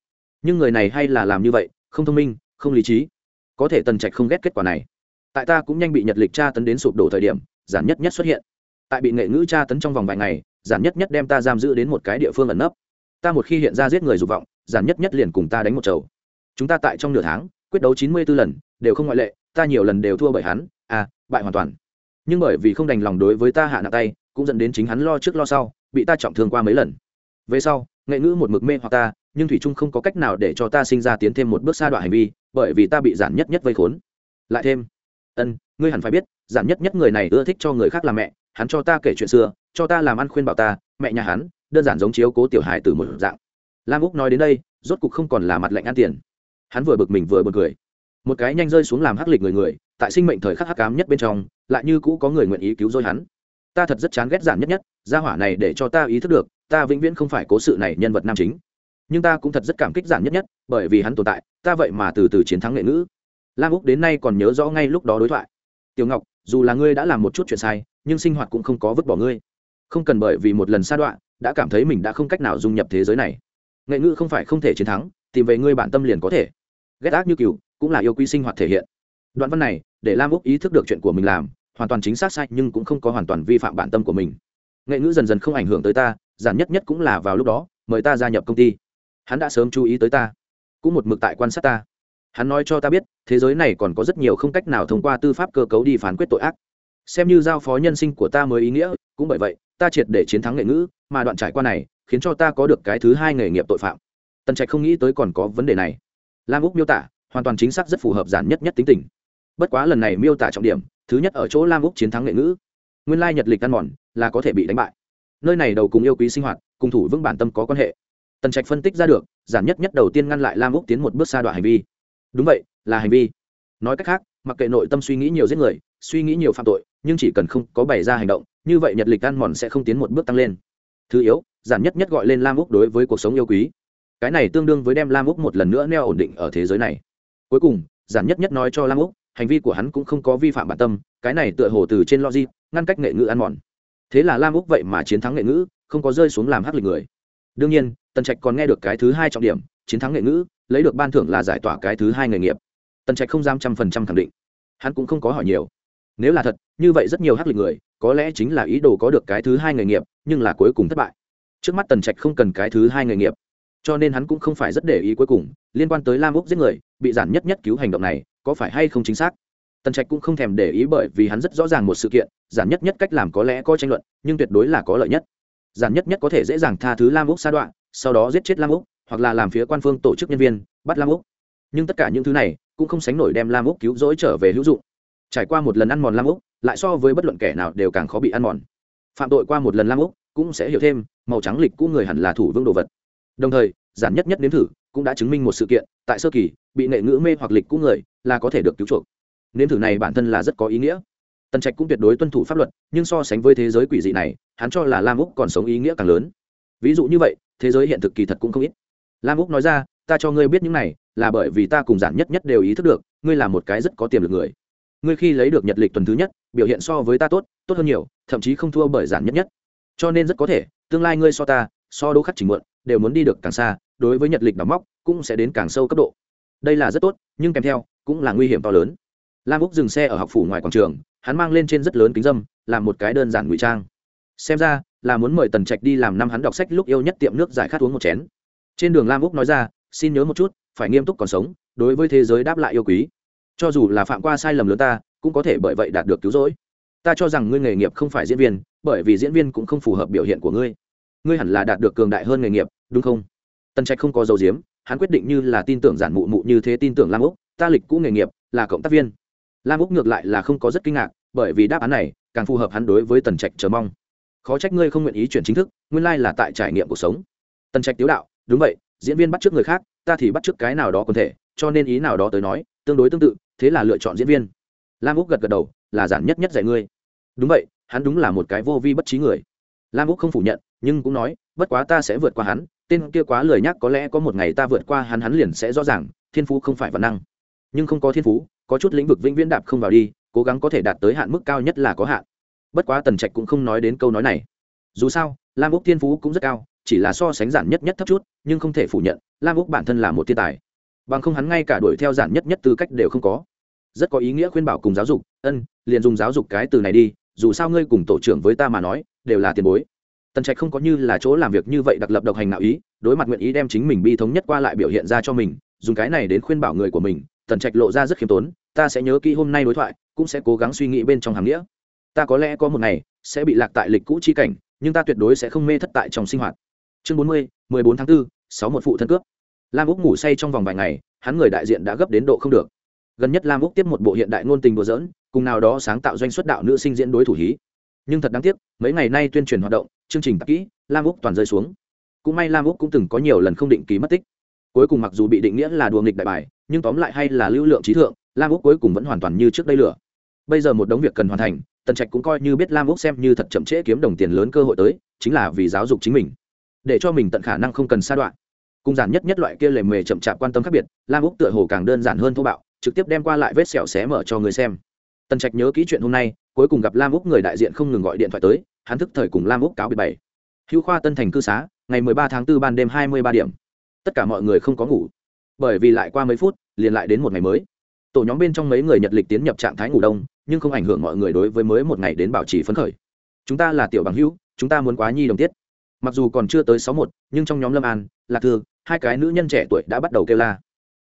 nhưng người này hay là làm như vậy, không thông minh, không lý trí. Có thể tần trạch không ghét kết quả này. Tại ta cũng nhanh bị nhật lịch tra tấn đến sụp đổ thời điểm, giản nhất nhất xuất hiện. Tại bị nghệ ngữ tra tấn trong vòng vài ngày, giản nhất nhất đem ta giam giữ đến một cái địa phương ẩn nấp. Ta một khi hiện ra giết người dục vọng, giản nhất nhất liền cùng ta đánh một chầu. Chúng ta tại trong nửa tháng, quyết đấu chín mươi b ố lần, đều không ngoại lệ, ta nhiều lần đều thua bởi hắn à bại hoàn toàn. Nhưng bởi vì không đành lòng đối với ta hạ nặng tay, cũng dẫn đến chính hắn lo trước lo sau, bị ta trọng thương qua mấy lần. Về sau, nghệ ngữ một mực mê hoặc ta nhưng thủy trung không có cách nào để cho ta sinh ra tiến thêm một bước xa đoạn hành vi, bởi vì ta bị giản nhất nhất vây khốn. Lại thêm, ân, ngươi hẳn phải biết, giản nhất nhất người này ưa thích cho người khác làm mẹ, hắn cho ta kể chuyện xưa, cho ta làm ăn khuyên bảo ta, mẹ nhà hắn, đơn giản giống chiếu cố tiểu hài từ một dạng. Lam úc nói đến đây, rốt cục không còn là mặt lạnh ăn tiền. Hắn vừa bực mình vừa bực cười. Một cái nhanh rơi xuống làm hắc lịch người người, tại sinh mệnh thời khắc hắc cám nhất bên trong, lại như cũ có người nguyện ý cứu rỗi hắn. Ta thật rất chán ghét giản nhất nhất, gia hỏa này để cho ta ý thức được, ta vĩnh viễn không phải cố sự này nhân vật nam chính nhưng ta cũng thật rất cảm kích giản nhất nhất, bởi vì hắn tồn tại, ta vậy mà từ từ chiến thắng nghệ ngữ. Lam úc đến nay còn nhớ rõ ngay lúc đó đối thoại. Tiểu ngọc, dù là ngươi đã làm một chút chuyện sai, nhưng sinh hoạt cũng không có vứt bỏ ngươi. Không cần bởi vì một lần sa đoạn đã cảm thấy mình đã không cách nào dung nhập thế giới này. Nghệ ngữ không phải không thể chiến thắng, tìm về ngươi bản tâm liền có thể. Ghét ác như cừu, cũng là yêu quý sinh hoạt thể hiện. Đoạn văn này, để lam úc ý thức được chuyện của mình làm, hoàn toàn chính xác sai nhưng cũng không có hoàn toàn vi phạm bản tâm của mình. Nghệ ngữ dần dần không ảnh hưởng tới ta, giản nhất nhất cũng là vào lúc đó, mời ta gia nhập công ty hắn đã sớm chú ý tới ta, cũng một mực tại quan sát ta. Hắn nói cho ta biết, thế giới này còn có rất nhiều không cách nào thông qua tư pháp cơ cấu đi phán quyết tội ác. Xem như giao phó nhân sinh của ta mới ý nghĩa, cũng bởi vậy, ta triệt để chiến thắng nghệ ngữ, mà đoạn trải qua này, khiến cho ta có được cái thứ hai nghề nghiệp tội phạm. Tần trạch không nghĩ tới còn có vấn đề này. Lam úc miêu tả, hoàn toàn chính xác rất phù hợp giản nhất nhất tính tình. Bất quá lần này miêu tả trọng điểm, thứ nhất ở chỗ lam úc chiến thắng nghệ ngữ. Nguyên lai nhật lịch ăn mòn, là có thể bị đánh bại. Nơi này đầu cùng yêu quý sinh hoạt, cùng thủ vững bản tâm có quan hệ tần trạch phân tích ra được, giản nhất nhất đầu tiên ngăn lại lam úc tiến một bước xa đoạn hành vi. Đúng vậy, là hành vi. Nói cách khác, mặc kệ nội tâm suy nghĩ nhiều giết người, suy nghĩ nhiều phạm tội, nhưng chỉ cần không có bày ra hành động, như vậy nhật lịch ăn mòn sẽ không tiến một bước tăng lên. Thứ yếu, giản nhất nhất gọi lên lam úc đối với cuộc sống yêu quý. Cái này tương đương với đem lam úc một lần nữa neo ổn định ở thế giới này. Cuối cùng, giản nhất nhất nói cho lam úc, hành vi của hắn cũng không có vi phạm bản tâm, cái này tựa hồ từ trên logic, ngăn cách nghệ ngữ ăn mòn. Thế là lam úc vậy mà chiến thắng nghệ ngữ, không có rơi xuống làm hắc lịch người đương nhiên, tần trạch còn nghe được cái thứ hai trọng điểm, chiến thắng nghệ ngữ, lấy được ban thưởng là giải tỏa cái thứ hai nghề nghiệp. Tần trạch không dám trăm phần trăm khẳng định. Hắn cũng không có hỏi nhiều. Nếu là thật, như vậy rất nhiều hắc lịch người, có lẽ chính là ý đồ có được cái thứ hai nghề nghiệp, nhưng là cuối cùng thất bại. Trước mắt tần trạch không cần cái thứ hai nghề nghiệp. Cho nên hắn cũng không phải rất để ý cuối cùng, liên quan tới lam úc giết người, bị giản nhất nhất cứu hành động này, có phải hay không chính xác? Tần trạch cũng không thèm để ý bởi vì hắn rất rõ ràng một sự kiện, giản nhất nhất cách làm có lẽ có tranh luận, nhưng tuyệt đối là có lợi nhất giản nhất nhất có thể dễ dàng tha thứ lam úc sa đoạn, sau đó giết chết lam úc, hoặc là làm phía quan phương tổ chức nhân viên, bắt lam úc. Nhưng tất cả những thứ này cũng không sánh nổi đem lam úc cứu rỗi trở về hữu dụng. Trải qua một lần ăn mòn lam úc, lại so với bất luận kẻ nào đều càng khó bị ăn mòn. Phạm tội qua một lần lam úc cũng sẽ hiểu thêm, màu trắng lịch cũ người hẳn là thủ vương đồ vật. Đồng thời, giản nhất nhất nếm thử cũng đã chứng minh một sự kiện, tại sơ kỳ, bị nệ ngữ mê hoặc lịch cũ người là có thể được cứu chuộc. Nếm thử này bản thân là rất có ý nghĩa. Tần trạch cũng tuyệt đối tuân thủ pháp luật, nhưng so sánh với thế giới quỷ dị này hắn cho là lam úc còn sống ý nghĩa càng lớn. Ví dụ như vậy, thế giới hiện thực kỳ thật cũng không ít. Lam úc nói ra, ta cho ngươi biết những này là bởi vì ta cùng giản nhất nhất đều ý thức được, ngươi là một cái rất có tiềm lực người. Ngươi khi lấy được nhật lịch tuần thứ nhất, biểu hiện so với ta tốt tốt hơn nhiều, thậm chí không thua bởi giản nhất nhất. Cho nên rất có thể, tương lai ngươi so ta, so đỗ khắc trình muộn, đều muốn đi được càng xa, đối với nhật lịch đóng móc, cũng sẽ đến càng sâu cấp độ. Đây là rất tốt, nhưng kèm theo, cũng là nguy hiểm to lớn. Lam úc dừng xe ở học phủ ngoài quảng trường, hắn mang lên trên rất lớn kính dâm, làm một cái đơn giản ngụy trang xem ra, là muốn mời tần trạch đi làm năm hắn đọc sách lúc yêu nhất tiệm nước giải khát uống một chén. Trên đường lam úc nói ra, xin nhớ một chút, phải nghiêm túc còn sống, đối với thế giới đáp lại yêu quý. Cho dù là phạm qua sai lầm lớn ta, cũng có thể bởi vậy đạt được cứu rỗi. Ta cho rằng ngươi nghề nghiệp không phải diễn viên, bởi vì diễn viên cũng không phù hợp biểu hiện của ngươi. Ngươi hẳn là đạt được cường đại hơn nghề nghiệp, đúng không? Tần trạch không có dấu diếm hắn quyết định như là tin tưởng giản mụ mụ như thế tin tưởng lam úc, ta lịch cũ nghề nghiệp, là cộng tác viên. Lam úc ngược lại là không có rất kinh ngạc, bởi vì đáp án này càng phù hợp hắn đối với tần trạch chờ mong khó trách ngươi không nguyện ý chuyển chính thức, nguyên lai là tại trải nghiệm cuộc sống. Tần trạch tiếu đạo, đúng vậy, diễn viên bắt trước người khác, ta thì bắt trước cái nào đó quần thể, cho nên ý nào đó tới nói, tương đối tương tự, thế là lựa chọn diễn viên. Lam úc gật gật đầu, là giản nhất nhất dạy ngươi. Đúng vậy, hắn đúng là một cái vô vi bất trí người. Lam úc không phủ nhận, nhưng cũng nói, bất quá ta sẽ vượt qua hắn, tên kia quá lời nhắc có lẽ có một ngày ta vượt qua hắn hắn liền sẽ rõ ràng, thiên phú không phải văn năng. Nhưng không có thiên phú, có chút lĩnh vực vĩnh viễn đạp không vào đi, cố gắng có thể đạt tới hạn mức cao nhất là có hạn bất quá tần trạch cũng không nói đến câu nói này. Dù sao, lam úc thiên phú cũng rất cao, chỉ là so sánh giản nhất nhất thấp chút, nhưng không thể phủ nhận, lam úc bản thân là một thiên tài. Bằng không hắn ngay cả đuổi theo giản nhất nhất tư cách đều không có. Rất có ý nghĩa khuyên bảo cùng giáo dục, ân, liền dùng giáo dục cái từ này đi, dù sao ngươi cùng tổ trưởng với ta mà nói, đều là tiền bối. Tần trạch không có như là chỗ làm việc như vậy đặc lập độc hành nào ý, đối mặt nguyện ý đem chính mình bi thống nhất qua lại biểu hiện ra cho mình, dùng cái này đến khuyên bảo người của mình, tần trạch lộ ra rất khiêm tốn, ta sẽ nhớ kỹ hôm nay đối thoại, cũng sẽ cố gắng suy nghĩ bên trong hàng nghĩa ta có lẽ có một ngày sẽ bị lạc tại lịch cũ chi cảnh nhưng ta tuyệt đối sẽ không mê thất tại trong sinh hoạt. Chương bốn mươi mười bốn tháng 4, sáu một phụ thân cướp. Lam úc ngủ say trong vòng vài ngày hắn người đại diện đã gấp đến độ không được. Gần nhất lam úc tiếp một bộ hiện đại ngôn tình đùa dỡn cùng nào đó sáng tạo doanh xuất đạo nữ sinh diễn đối thủ hí. Nhưng thật đáng tiếc mấy ngày nay tuyên truyền hoạt động chương trình tạp kỹ lam úc toàn rơi xuống. Cũng may lam úc cũng từng có nhiều lần không định ký mất tích. Cuối cùng mặc dù bị định nghĩa là đùa nghịch đại bài nhưng tóm lại hay là lưu lượng trí thượng lam úc cuối cùng vẫn hoàn toàn như trước đây lửa. Bây giờ một đống việc cần hoàn thành tần trạch cũng coi như biết lam úc xem như thật chậm trễ kiếm đồng tiền lớn cơ hội tới, chính là vì giáo dục chính mình, để cho mình tận khả năng không cần sa đoạn. Cung giản nhất nhất loại kia lề mề chậm chạp quan tâm khác biệt, lam úc tựa hồ càng đơn giản hơn thô bạo, trực tiếp đem qua lại vết sẹo xé mở cho người xem. Tần trạch nhớ kỹ chuyện hôm nay, cuối cùng gặp lam úc người đại diện không ngừng gọi điện thoại tới, hắn thức thời cùng lam úc cáo biệt bảy hữu khoa tân thành cư xá, ngày mười ba tháng 4 ban đêm hai mươi ba điểm. Tất cả mọi người không có ngủ, bởi vì lại qua mấy phút, liền lại đến một ngày mới tổ nhóm bên trong mấy người nhật lịch tiến nhập trạng thái ngủ đông, nhưng không ảnh hưởng mọi người đối với mới một ngày đến bảo trì phấn khởi. Chúng ta là tiểu bằng hữu, chúng ta muốn quá nhi đồng tiết. Mặc dù còn chưa tới sáu một, nhưng trong nhóm lâm an, lạc thư, hai cái nữ nhân trẻ tuổi đã bắt đầu kêu la.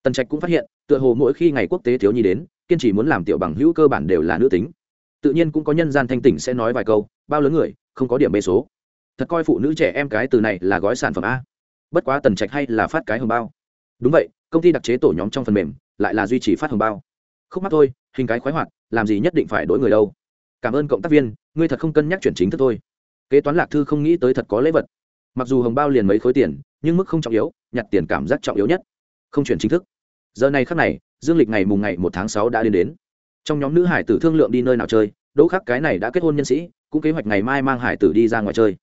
Tần trạch cũng phát hiện, tựa hồ mỗi khi ngày quốc tế thiếu nhi đến, kiên trì muốn làm tiểu bằng hữu cơ bản đều là nữ tính. Tự nhiên cũng có nhân gian thanh tỉnh sẽ nói vài câu, bao lớn người, không có điểm bê số. Thật coi phụ nữ trẻ em cái từ này là gói sản phẩm a. Bất quá tần trạch hay là phát cái hồng bao. Đúng vậy, công ty đặc chế tổ nhóm trong phần mềm lại là duy trì phát hồng bao. Không mắc thôi, hình cái khoái hoạt, làm gì nhất định phải đổi người đâu. Cảm ơn cộng tác viên, ngươi thật không cân nhắc chuyển chính thức thôi. Kế toán lạc thư không nghĩ tới thật có lễ vật. Mặc dù hồng bao liền mấy khối tiền, nhưng mức không trọng yếu, nhặt tiền cảm giác trọng yếu nhất. Không chuyển chính thức. Giờ này khắc này, dương lịch ngày mùng ngày một tháng sáu đã đến đến. Trong nhóm nữ hải tử thương lượng đi nơi nào chơi, đỗ khắc cái này đã kết hôn nhân sĩ, cũng kế hoạch ngày mai mang hải tử đi ra ngoài chơi.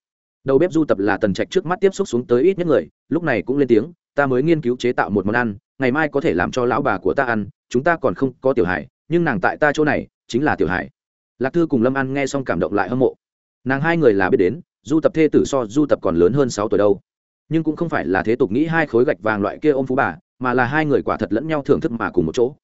Đầu bếp du tập là tần trạch trước mắt tiếp xúc xuống tới ít nhất người, lúc này cũng lên tiếng ta mới nghiên cứu chế tạo một món ăn, ngày mai có thể làm cho lão bà của ta ăn, chúng ta còn không có tiểu hải, nhưng nàng tại ta chỗ này chính là tiểu hải. Lạc thư cùng lâm ăn nghe xong cảm động lại hâm mộ. Nàng hai người là biết đến, du tập thê tử so du tập còn lớn hơn sáu tuổi đâu. Nhưng cũng không phải là thế tục nghĩ hai khối gạch vàng loại kia ôm phú bà, mà là hai người quả thật lẫn nhau thưởng thức mà cùng một chỗ.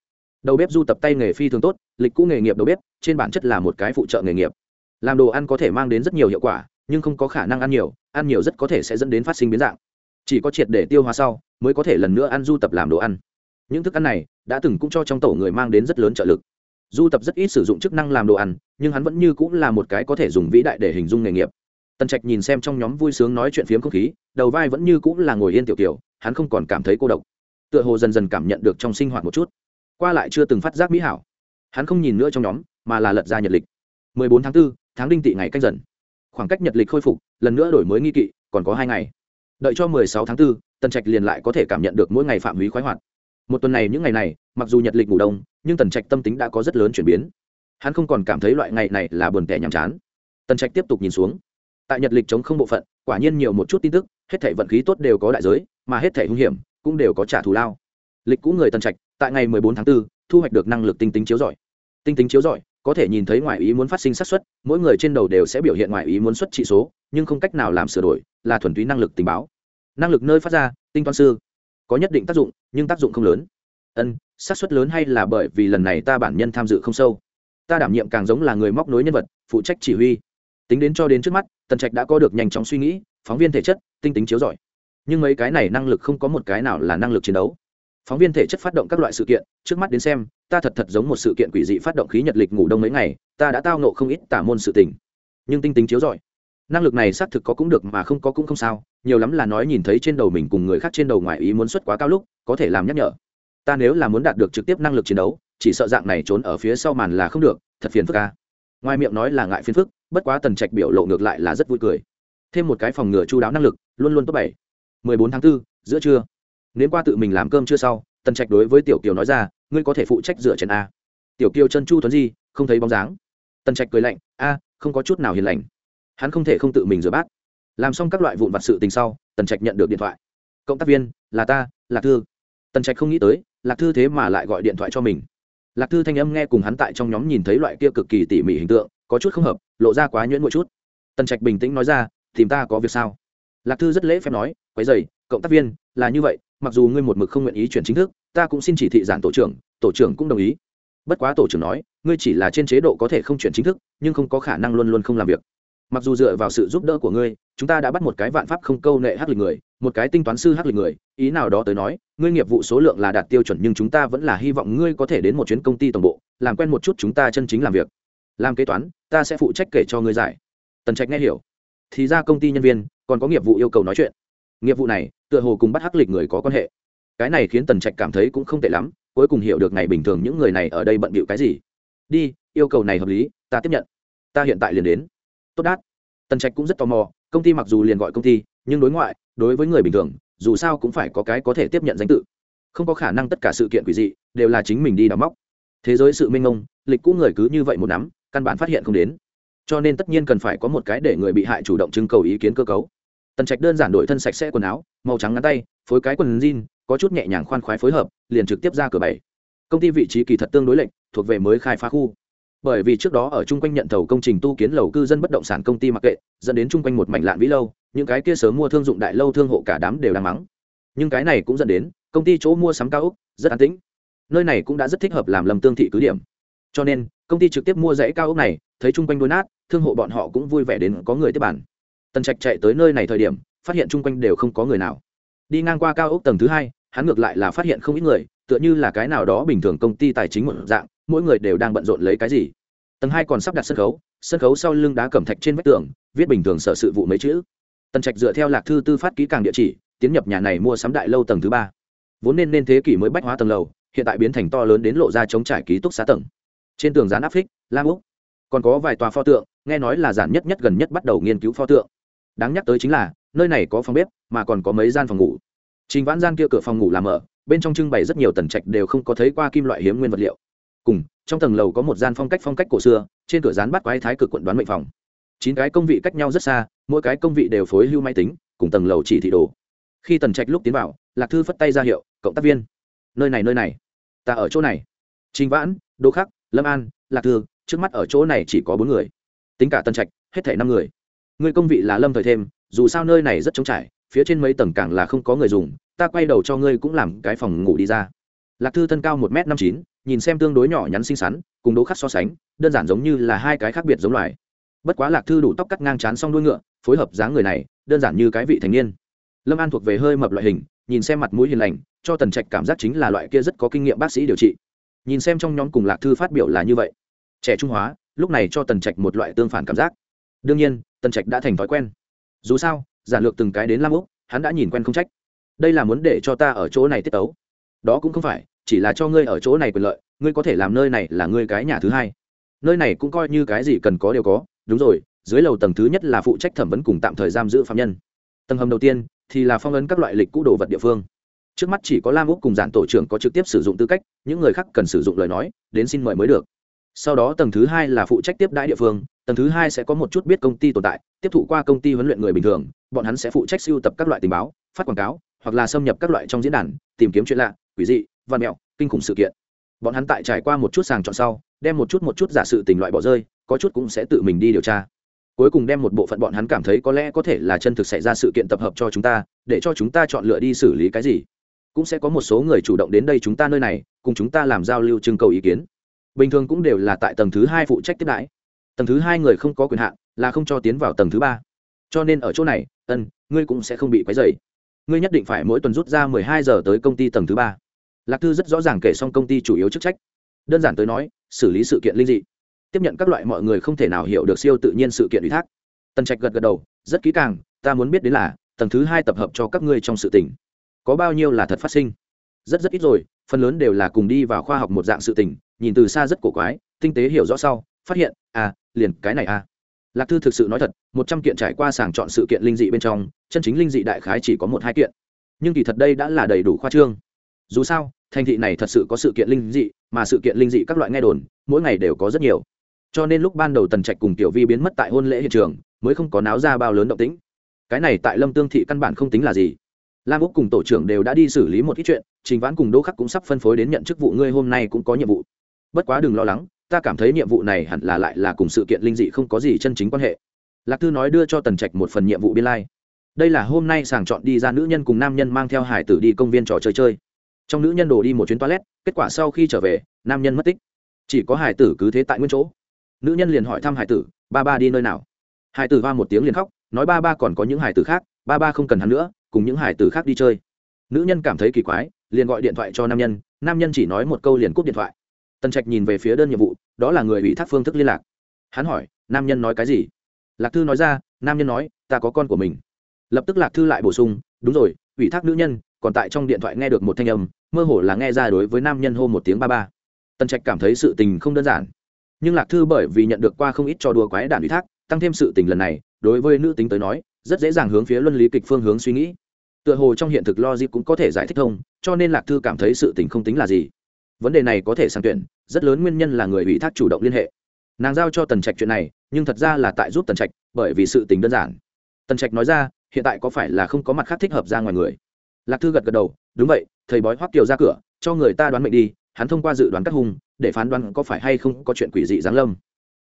Đầu bếp du tập tay nghề phi thường tốt, lịch cũ nghề nghiệp đầu bếp, trên bản chất là một cái phụ trợ nghề nghiệp. Làm đồ ăn có thể mang đến rất nhiều hiệu quả, nhưng không có khả năng ăn nhiều ăn nhiều rất có thể sẽ dẫn đến phát sinh biến dạng chỉ có triệt để tiêu hóa sau mới có thể lần nữa ăn du tập làm đồ ăn. Những thức ăn này đã từng cũng cho trong tổ người mang đến rất lớn trợ lực. Du tập rất ít sử dụng chức năng làm đồ ăn nhưng hắn vẫn như cũng là một cái có thể dùng vĩ đại để hình dung nghề nghiệp. Tần trạch nhìn xem trong nhóm vui sướng nói chuyện phiếm không khí đầu vai vẫn như cũng là ngồi yên tiểu tiểu hắn không còn cảm thấy cô độc. Tựa hồ dần dần cảm nhận được trong sinh hoạt một chút. Qua lại chưa từng phát giác mỹ hảo. Hắn không nhìn nữa trong nhóm mà là lật ra nhật lịch. 14 tháng 4, tháng đinh tị ngày cách dần. Khoảng cách nhật lịch khôi phục lần nữa đổi mới nghi kỵ còn có hai ngày đợi cho 16 tháng 4, tần trạch liền lại có thể cảm nhận được mỗi ngày phạm húy khoái hoạt. Một tuần này những ngày này mặc dù nhật lịch ngủ đông nhưng tần trạch tâm tính đã có rất lớn chuyển biến. Hắn không còn cảm thấy loại ngày này là buồn tẻ nhàm chán. Tần trạch tiếp tục nhìn xuống. Tại nhật lịch chống không bộ phận quả nhiên nhiều một chút tin tức hết thể vận khí tốt đều có đại giới mà hết thể hung hiểm cũng đều có trả thù lao. Lịch cũ người tần trạch tại ngày 14 tháng 4, thu hoạch được năng lực tinh tính chiếu giỏi tinh tính chiếu giỏi có thể nhìn thấy ngoại ý muốn phát sinh xác suất mỗi người trên đầu đều sẽ biểu hiện ngoại ý muốn xuất trị số nhưng không cách nào làm sửa đổi là thuần túy năng lực tình báo. Năng lực nơi phát ra, tinh toán sư, có nhất định tác dụng, nhưng tác dụng không lớn. Ân, xác suất lớn hay là bởi vì lần này ta bản nhân tham dự không sâu. Ta đảm nhiệm càng giống là người móc nối nhân vật, phụ trách chỉ huy. Tính đến cho đến trước mắt, tần trạch đã có được nhanh chóng suy nghĩ, phóng viên thể chất, tinh tính chiếu giỏi nhưng mấy cái này năng lực không có một cái nào là năng lực chiến đấu. Phóng viên thể chất phát động các loại sự kiện, trước mắt đến xem, ta thật thật giống một sự kiện quỷ dị phát động khí nhật lịch ngủ đông mấy ngày, ta đã tao nộ không ít tả môn sự tình. Nhưng tinh tính chiếu giỏi năng lực này xác thực có cũng được mà không có cũng không sao nhiều lắm là nói nhìn thấy trên đầu mình cùng người khác trên đầu ngoài ý muốn xuất quá cao lúc có thể làm nhắc nhở. Ta nếu là muốn đạt được trực tiếp năng lực chiến đấu chỉ sợ dạng này trốn ở phía sau màn là không được thật phiền phức ca ngoài miệng nói là ngại phiền phức bất quá tần trạch biểu lộ ngược lại là rất vui cười. Thêm một cái phòng ngừa chú đáo năng lực luôn luôn tốt bảy. 14 tháng 4, giữa trưa. Nếu qua tự mình làm cơm chưa sau tần trạch đối với tiểu kiều nói ra ngươi có thể phụ trách rửa chén a. Tiểu kiều chân chu tuấn di không thấy bóng dáng. Tần trạch cười lạnh a không có chút nào hiền lành hắn không thể không tự mình rửa bát. Làm xong các loại vụn vặt sự tình sau, tần trạch nhận được điện thoại. Cộng tác viên, là ta, lạc thư. Tần trạch không nghĩ tới, lạc thư thế mà lại gọi điện thoại cho mình. Lạc thư thanh âm nghe cùng hắn tại trong nhóm nhìn thấy loại kia cực kỳ tỉ mỉ hình tượng, có chút không hợp, lộ ra quá nhuyễn một chút. Tần trạch bình tĩnh nói ra, tìm ta có việc sao? Lạc thư rất lễ phép nói, quấy dày cộng tác viên, là như vậy, mặc dù ngươi một mực không nguyện ý chuyển chính thức, ta cũng xin chỉ thị giản tổ trưởng tổ trưởng cũng đồng ý. Bất quá tổ trưởng nói, ngươi chỉ là trên chế độ có thể không chuyển chính thức, nhưng không có khả năng luôn luôn không làm việc mặc dù dựa vào sự giúp đỡ của ngươi, chúng ta đã bắt một cái vạn pháp không câu nệ hắc lịch người, một cái tinh toán sư hắc lịch người, ý nào đó tới nói, ngươi nghiệp vụ số lượng là đạt tiêu chuẩn nhưng chúng ta vẫn là hy vọng ngươi có thể đến một chuyến công ty tổng bộ, làm quen một chút chúng ta chân chính làm việc. Làm kế toán, ta sẽ phụ trách kể cho ngươi giải. Tần trạch nghe hiểu. Thì ra công ty nhân viên còn có nghiệp vụ yêu cầu nói chuyện. Nghiệp vụ này, tựa hồ cùng bắt hắc lịch người có quan hệ. Cái này khiến tần trạch cảm thấy cũng không tệ lắm, cuối cùng hiểu được ngày bình thường những người này ở đây bận bịu cái gì. Đi, yêu cầu này hợp lý, ta tiếp nhận. Ta hiện tại liền đến tốt đát. Tần trạch cũng rất tò mò, công ty mặc dù liền gọi công ty, nhưng đối ngoại, đối với người bình thường, dù sao cũng phải có cái có thể tiếp nhận danh tự. Không có khả năng tất cả sự kiện quỷ dị đều là chính mình đi đào móc. Thế giới sự minh ông lịch cũ người cứ như vậy một nắm, căn bản phát hiện không đến. Cho nên tất nhiên cần phải có một cái để người bị hại chủ động trưng cầu ý kiến cơ cấu. Tần trạch đơn giản đổi thân sạch sẽ quần áo, màu trắng ngắn tay, phối cái quần jean, có chút nhẹ nhàng khoan khoái phối hợp, liền trực tiếp ra cửa bảy. Công ty vị trí kỳ thật tương đối lệnh thuộc về mới khai phá khu bởi vì trước đó ở chung quanh nhận thầu công trình tu kiến lầu cư dân bất động sản công ty mặc kệ, dẫn đến chung quanh một mảnh lạn vĩ lâu, những cái kia sớm mua thương dụng đại lâu thương hộ cả đám đều đang mắng. Nhưng cái này cũng dẫn đến, công ty chỗ mua sắm cao ốc rất an tĩnh. Nơi này cũng đã rất thích hợp làm lầm tương thị cứ điểm. Cho nên, công ty trực tiếp mua dãy cao ốc này, thấy chung quanh đôi nát, thương hộ bọn họ cũng vui vẻ đến có người tiếp bản tần trạch chạy tới nơi này thời điểm, phát hiện chung quanh đều không có người nào. Đi ngang qua cao ốc tầng thứ hai, hắn ngược lại là phát hiện không ít người, tựa như là cái nào đó bình thường công ty tài chính một dạng mỗi người đều đang bận rộn lấy cái gì. Tầng hai còn sắp đặt sân khấu sân khấu sau lưng đá cẩm thạch trên vách tường, viết bình thường sở sự vụ mấy chữ. Tần trạch dựa theo lạc thư tư phát ký càng địa chỉ, tiến nhập nhà này mua sắm đại lâu tầng thứ ba. Vốn nên nên thế kỷ mới bách hóa tầng lầu, hiện tại biến thành to lớn đến lộ ra chống trải ký túc xá tầng. Trên tường dán áp phích, lam úc. Còn có vài tòa pho tượng, nghe nói là giản nhất nhất gần nhất bắt đầu nghiên cứu pho tượng. Đáng nhắc tới chính là, nơi này có phòng bếp, mà còn có mấy gian phòng ngủ. Trình vãn gian kia cửa phòng ngủ làm ở bên trong trưng bày rất nhiều tần trạch đều không có thấy qua kim loại hiếm nguyên vật liệu cùng, trong tầng lầu có một gian phong cách phong cách cổ xưa, trên cửa rán bắt quái thái cực quận đoán mệnh phòng. Chín cái công vị cách nhau rất xa, mỗi cái công vị đều phối hưu máy tính, cùng tầng lầu chỉ thị đồ. Khi tần trạch lúc tiến vào, lạc thư phất tay ra hiệu, cộng tác viên, nơi này nơi này, ta ở chỗ này. Trình vãn, đỗ khắc, lâm an, lạc thư, trước mắt ở chỗ này chỉ có bốn người. Tính cả tần trạch, hết thể năm người. Người công vị là lâm thời thêm, dù sao nơi này rất trống trải, phía trên mấy tầng càng là không có người dùng, ta quay đầu cho ngươi cũng làm cái phòng ngủ đi ra. Lạc thư thân cao một m năm chín nhìn xem tương đối nhỏ nhắn xinh xắn, cùng đố khắc so sánh, đơn giản giống như là hai cái khác biệt giống loài. Bất quá lạc thư đủ tóc cắt ngang chán xong đuôi ngựa, phối hợp dáng người này, đơn giản như cái vị thành niên. Lâm an thuộc về hơi mập loại hình, nhìn xem mặt mũi hiền lành, cho tần trạch cảm giác chính là loại kia rất có kinh nghiệm bác sĩ điều trị. Nhìn xem trong nhóm cùng lạc thư phát biểu là như vậy. Trẻ trung hóa, lúc này cho tần trạch một loại tương phản cảm giác. Đương nhiên, tần trạch đã thành thói quen. Dù sao, giản lược từng cái đến lam úc, hắn đã nhìn quen không trách. Đây là muốn để cho ta ở chỗ này tiết tấu. Đó cũng không phải chỉ là cho ngươi ở chỗ này quyền lợi, ngươi có thể làm nơi này là ngươi cái nhà thứ hai. Nơi này cũng coi như cái gì cần có đều có, đúng rồi, dưới lầu tầng thứ nhất là phụ trách thẩm vấn cùng tạm thời giam giữ phạm nhân. Tầng hầm đầu tiên thì là phong ấn các loại lịch cũ đồ vật địa phương. Trước mắt chỉ có lam úc cùng giản tổ trưởng có trực tiếp sử dụng tư cách, những người khác cần sử dụng lời nói, đến xin mời mới được. Sau đó tầng thứ hai là phụ trách tiếp đãi địa phương, tầng thứ hai sẽ có một chút biết công ty tồn tại, tiếp thụ qua công ty huấn luyện người bình thường, bọn hắn sẽ phụ trách siêu tập các loại tình báo, phát quảng cáo, hoặc là xâm nhập các loại trong diễn đàn, tìm kiếm chuyện lạ, quỷ dị văn mẹo, kinh khủng sự kiện. Bọn hắn tại trải qua một chút sàng chọn sau, đem một chút một chút giả sự tình loại bỏ rơi, có chút cũng sẽ tự mình đi điều tra. Cuối cùng đem một bộ phận bọn hắn cảm thấy có lẽ có thể là chân thực xảy ra sự kiện tập hợp cho chúng ta, để cho chúng ta chọn lựa đi xử lý cái gì. Cũng sẽ có một số người chủ động đến đây chúng ta nơi này, cùng chúng ta làm giao lưu trưng cầu ý kiến. Bình thường cũng đều là tại tầng thứ hai phụ trách tiếp đãi. Tầng thứ hai người không có quyền hạn, là không cho tiến vào tầng thứ ba. Cho nên ở chỗ này, ân, ngươi cũng sẽ không bị quấy dày ngươi nhất định phải mỗi tuần rút ra mười hai giờ tới công ty tầng thứ ba lạc thư rất rõ ràng kể xong công ty chủ yếu chức trách. Đơn giản tới nói, xử lý sự kiện linh dị. Tiếp nhận các loại mọi người không thể nào hiểu được siêu tự nhiên sự kiện ủy thác. Tần trạch gật gật đầu, rất kỹ càng, ta muốn biết đến là, tầng thứ hai tập hợp cho các ngươi trong sự tỉnh có bao nhiêu là thật phát sinh? Rất rất ít rồi, phần lớn đều là cùng đi vào khoa học một dạng sự tỉnh nhìn từ xa rất cổ quái, tinh tế hiểu rõ sau, phát hiện à liền cái này à. Lạc thư thực sự nói thật, một trăm kiện trải qua sàng chọn sự kiện linh dị bên trong, chân chính linh dị đại khái chỉ có một hai kiện. Nhưng kỳ thật đây đã là đầy đủ khoa trương dù sao, thành thị này thật sự có sự kiện linh dị, mà sự kiện linh dị các loại nghe đồn, mỗi ngày đều có rất nhiều. Cho nên lúc ban đầu tần trạch cùng tiểu vi biến mất tại hôn lễ hiện trường, mới không có náo ra bao lớn động tĩnh. Cái này tại lâm tương thị căn bản không tính là gì. Lam úc cùng tổ trưởng đều đã đi xử lý một ít chuyện, trình vãn cùng đỗ khắc cũng sắp phân phối đến nhận chức vụ, ngươi hôm nay cũng có nhiệm vụ. Bất quá đừng lo lắng, ta cảm thấy nhiệm vụ này hẳn là lại là cùng sự kiện linh dị không có gì chân chính quan hệ. Lạc thư nói đưa cho tần trạch một phần nhiệm vụ biên lai、like. đây là hôm nay sàng chọn đi ra nữ nhân cùng nam nhân mang theo hải tử đi công viên trò chơi chơi trong nữ nhân đổ đi một chuyến toilet, kết quả sau khi trở về, nam nhân mất tích. Chỉ có hải tử cứ thế tại nguyên chỗ. Nữ nhân liền hỏi thăm hải tử, ba ba đi nơi nào? Hải tử va một tiếng liền khóc, nói ba ba còn có những hải tử khác, ba ba không cần hắn nữa, cùng những hải tử khác đi chơi. Nữ nhân cảm thấy kỳ quái, liền gọi điện thoại cho nam nhân nam nhân chỉ nói một câu liền cúp điện thoại. Tần trạch nhìn về phía đơn nhiệm vụ, đó là người bị thác phương thức liên lạc. Hắn hỏi, nam nhân nói cái gì? Lạc thư nói ra, nam nhân nói, ta có con của mình. Lập tức lạc thư lại bổ sung, đúng rồi, ủy thác nữ nhân còn tại trong điện thoại nghe được một thanh âm, mơ hồ là nghe ra đối với nam nhân hô một tiếng ba ba. Tần trạch cảm thấy sự tình không đơn giản. Nhưng lạc thư bởi vì nhận được qua không ít trò đùa quái đản ủy thác, tăng thêm sự tình lần này, đối với nữ tính tới nói, rất dễ dàng hướng phía luân lý kịch phương hướng suy nghĩ. Tựa hồ trong hiện thực logic cũng có thể giải thích thông, cho nên lạc thư cảm thấy sự tình không tính là gì. Vấn đề này có thể sang tuyển, rất lớn nguyên nhân là người ủy thác chủ động liên hệ. Nàng giao cho tần trạch chuyện này, nhưng thật ra là tại giúp tần trạch, bởi vì sự tình đơn giản. Tần trạch nói ra, hiện tại có phải là không có mặt khác thích hợp ra ngoài người? Lạc thư gật gật đầu, đúng vậy, thầy bói hoắc kiều ra cửa, cho người ta đoán mệnh đi, hắn thông qua dự đoán các hung để phán đoán có phải hay không có chuyện quỷ dị giáng lâm.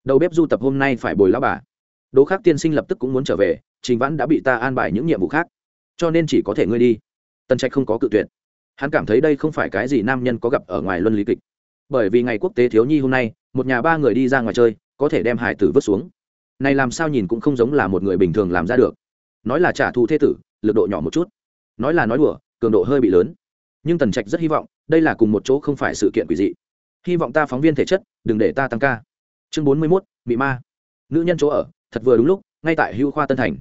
Đầu bếp du tập hôm nay phải bồi lão bà. Đỗ khác tiên sinh lập tức cũng muốn trở về, trình vãn đã bị ta an bài những nhiệm vụ khác, cho nên chỉ có thể ngươi đi. Tân trạch không có cự tuyệt. Hắn cảm thấy đây không phải cái gì nam nhân có gặp ở ngoài luân lý kịch. Bởi vì ngày quốc tế thiếu nhi hôm nay, một nhà ba người đi ra ngoài chơi, có thể đem hải tử vứt xuống. Này làm sao nhìn cũng không giống là một người bình thường làm ra được. Nói là trả thù thế tử, lực độ nhỏ một chút nói là nói đùa, cường độ hơi bị lớn. Nhưng tần trạch rất hy vọng, đây là cùng một chỗ không phải sự kiện quỷ dị. Hy vọng ta phóng viên thể chất, đừng để ta tăng ca. Chương bốn mươi mốt bị ma. Nữ nhân chỗ ở, thật vừa đúng lúc, ngay tại hưu khoa tân thành.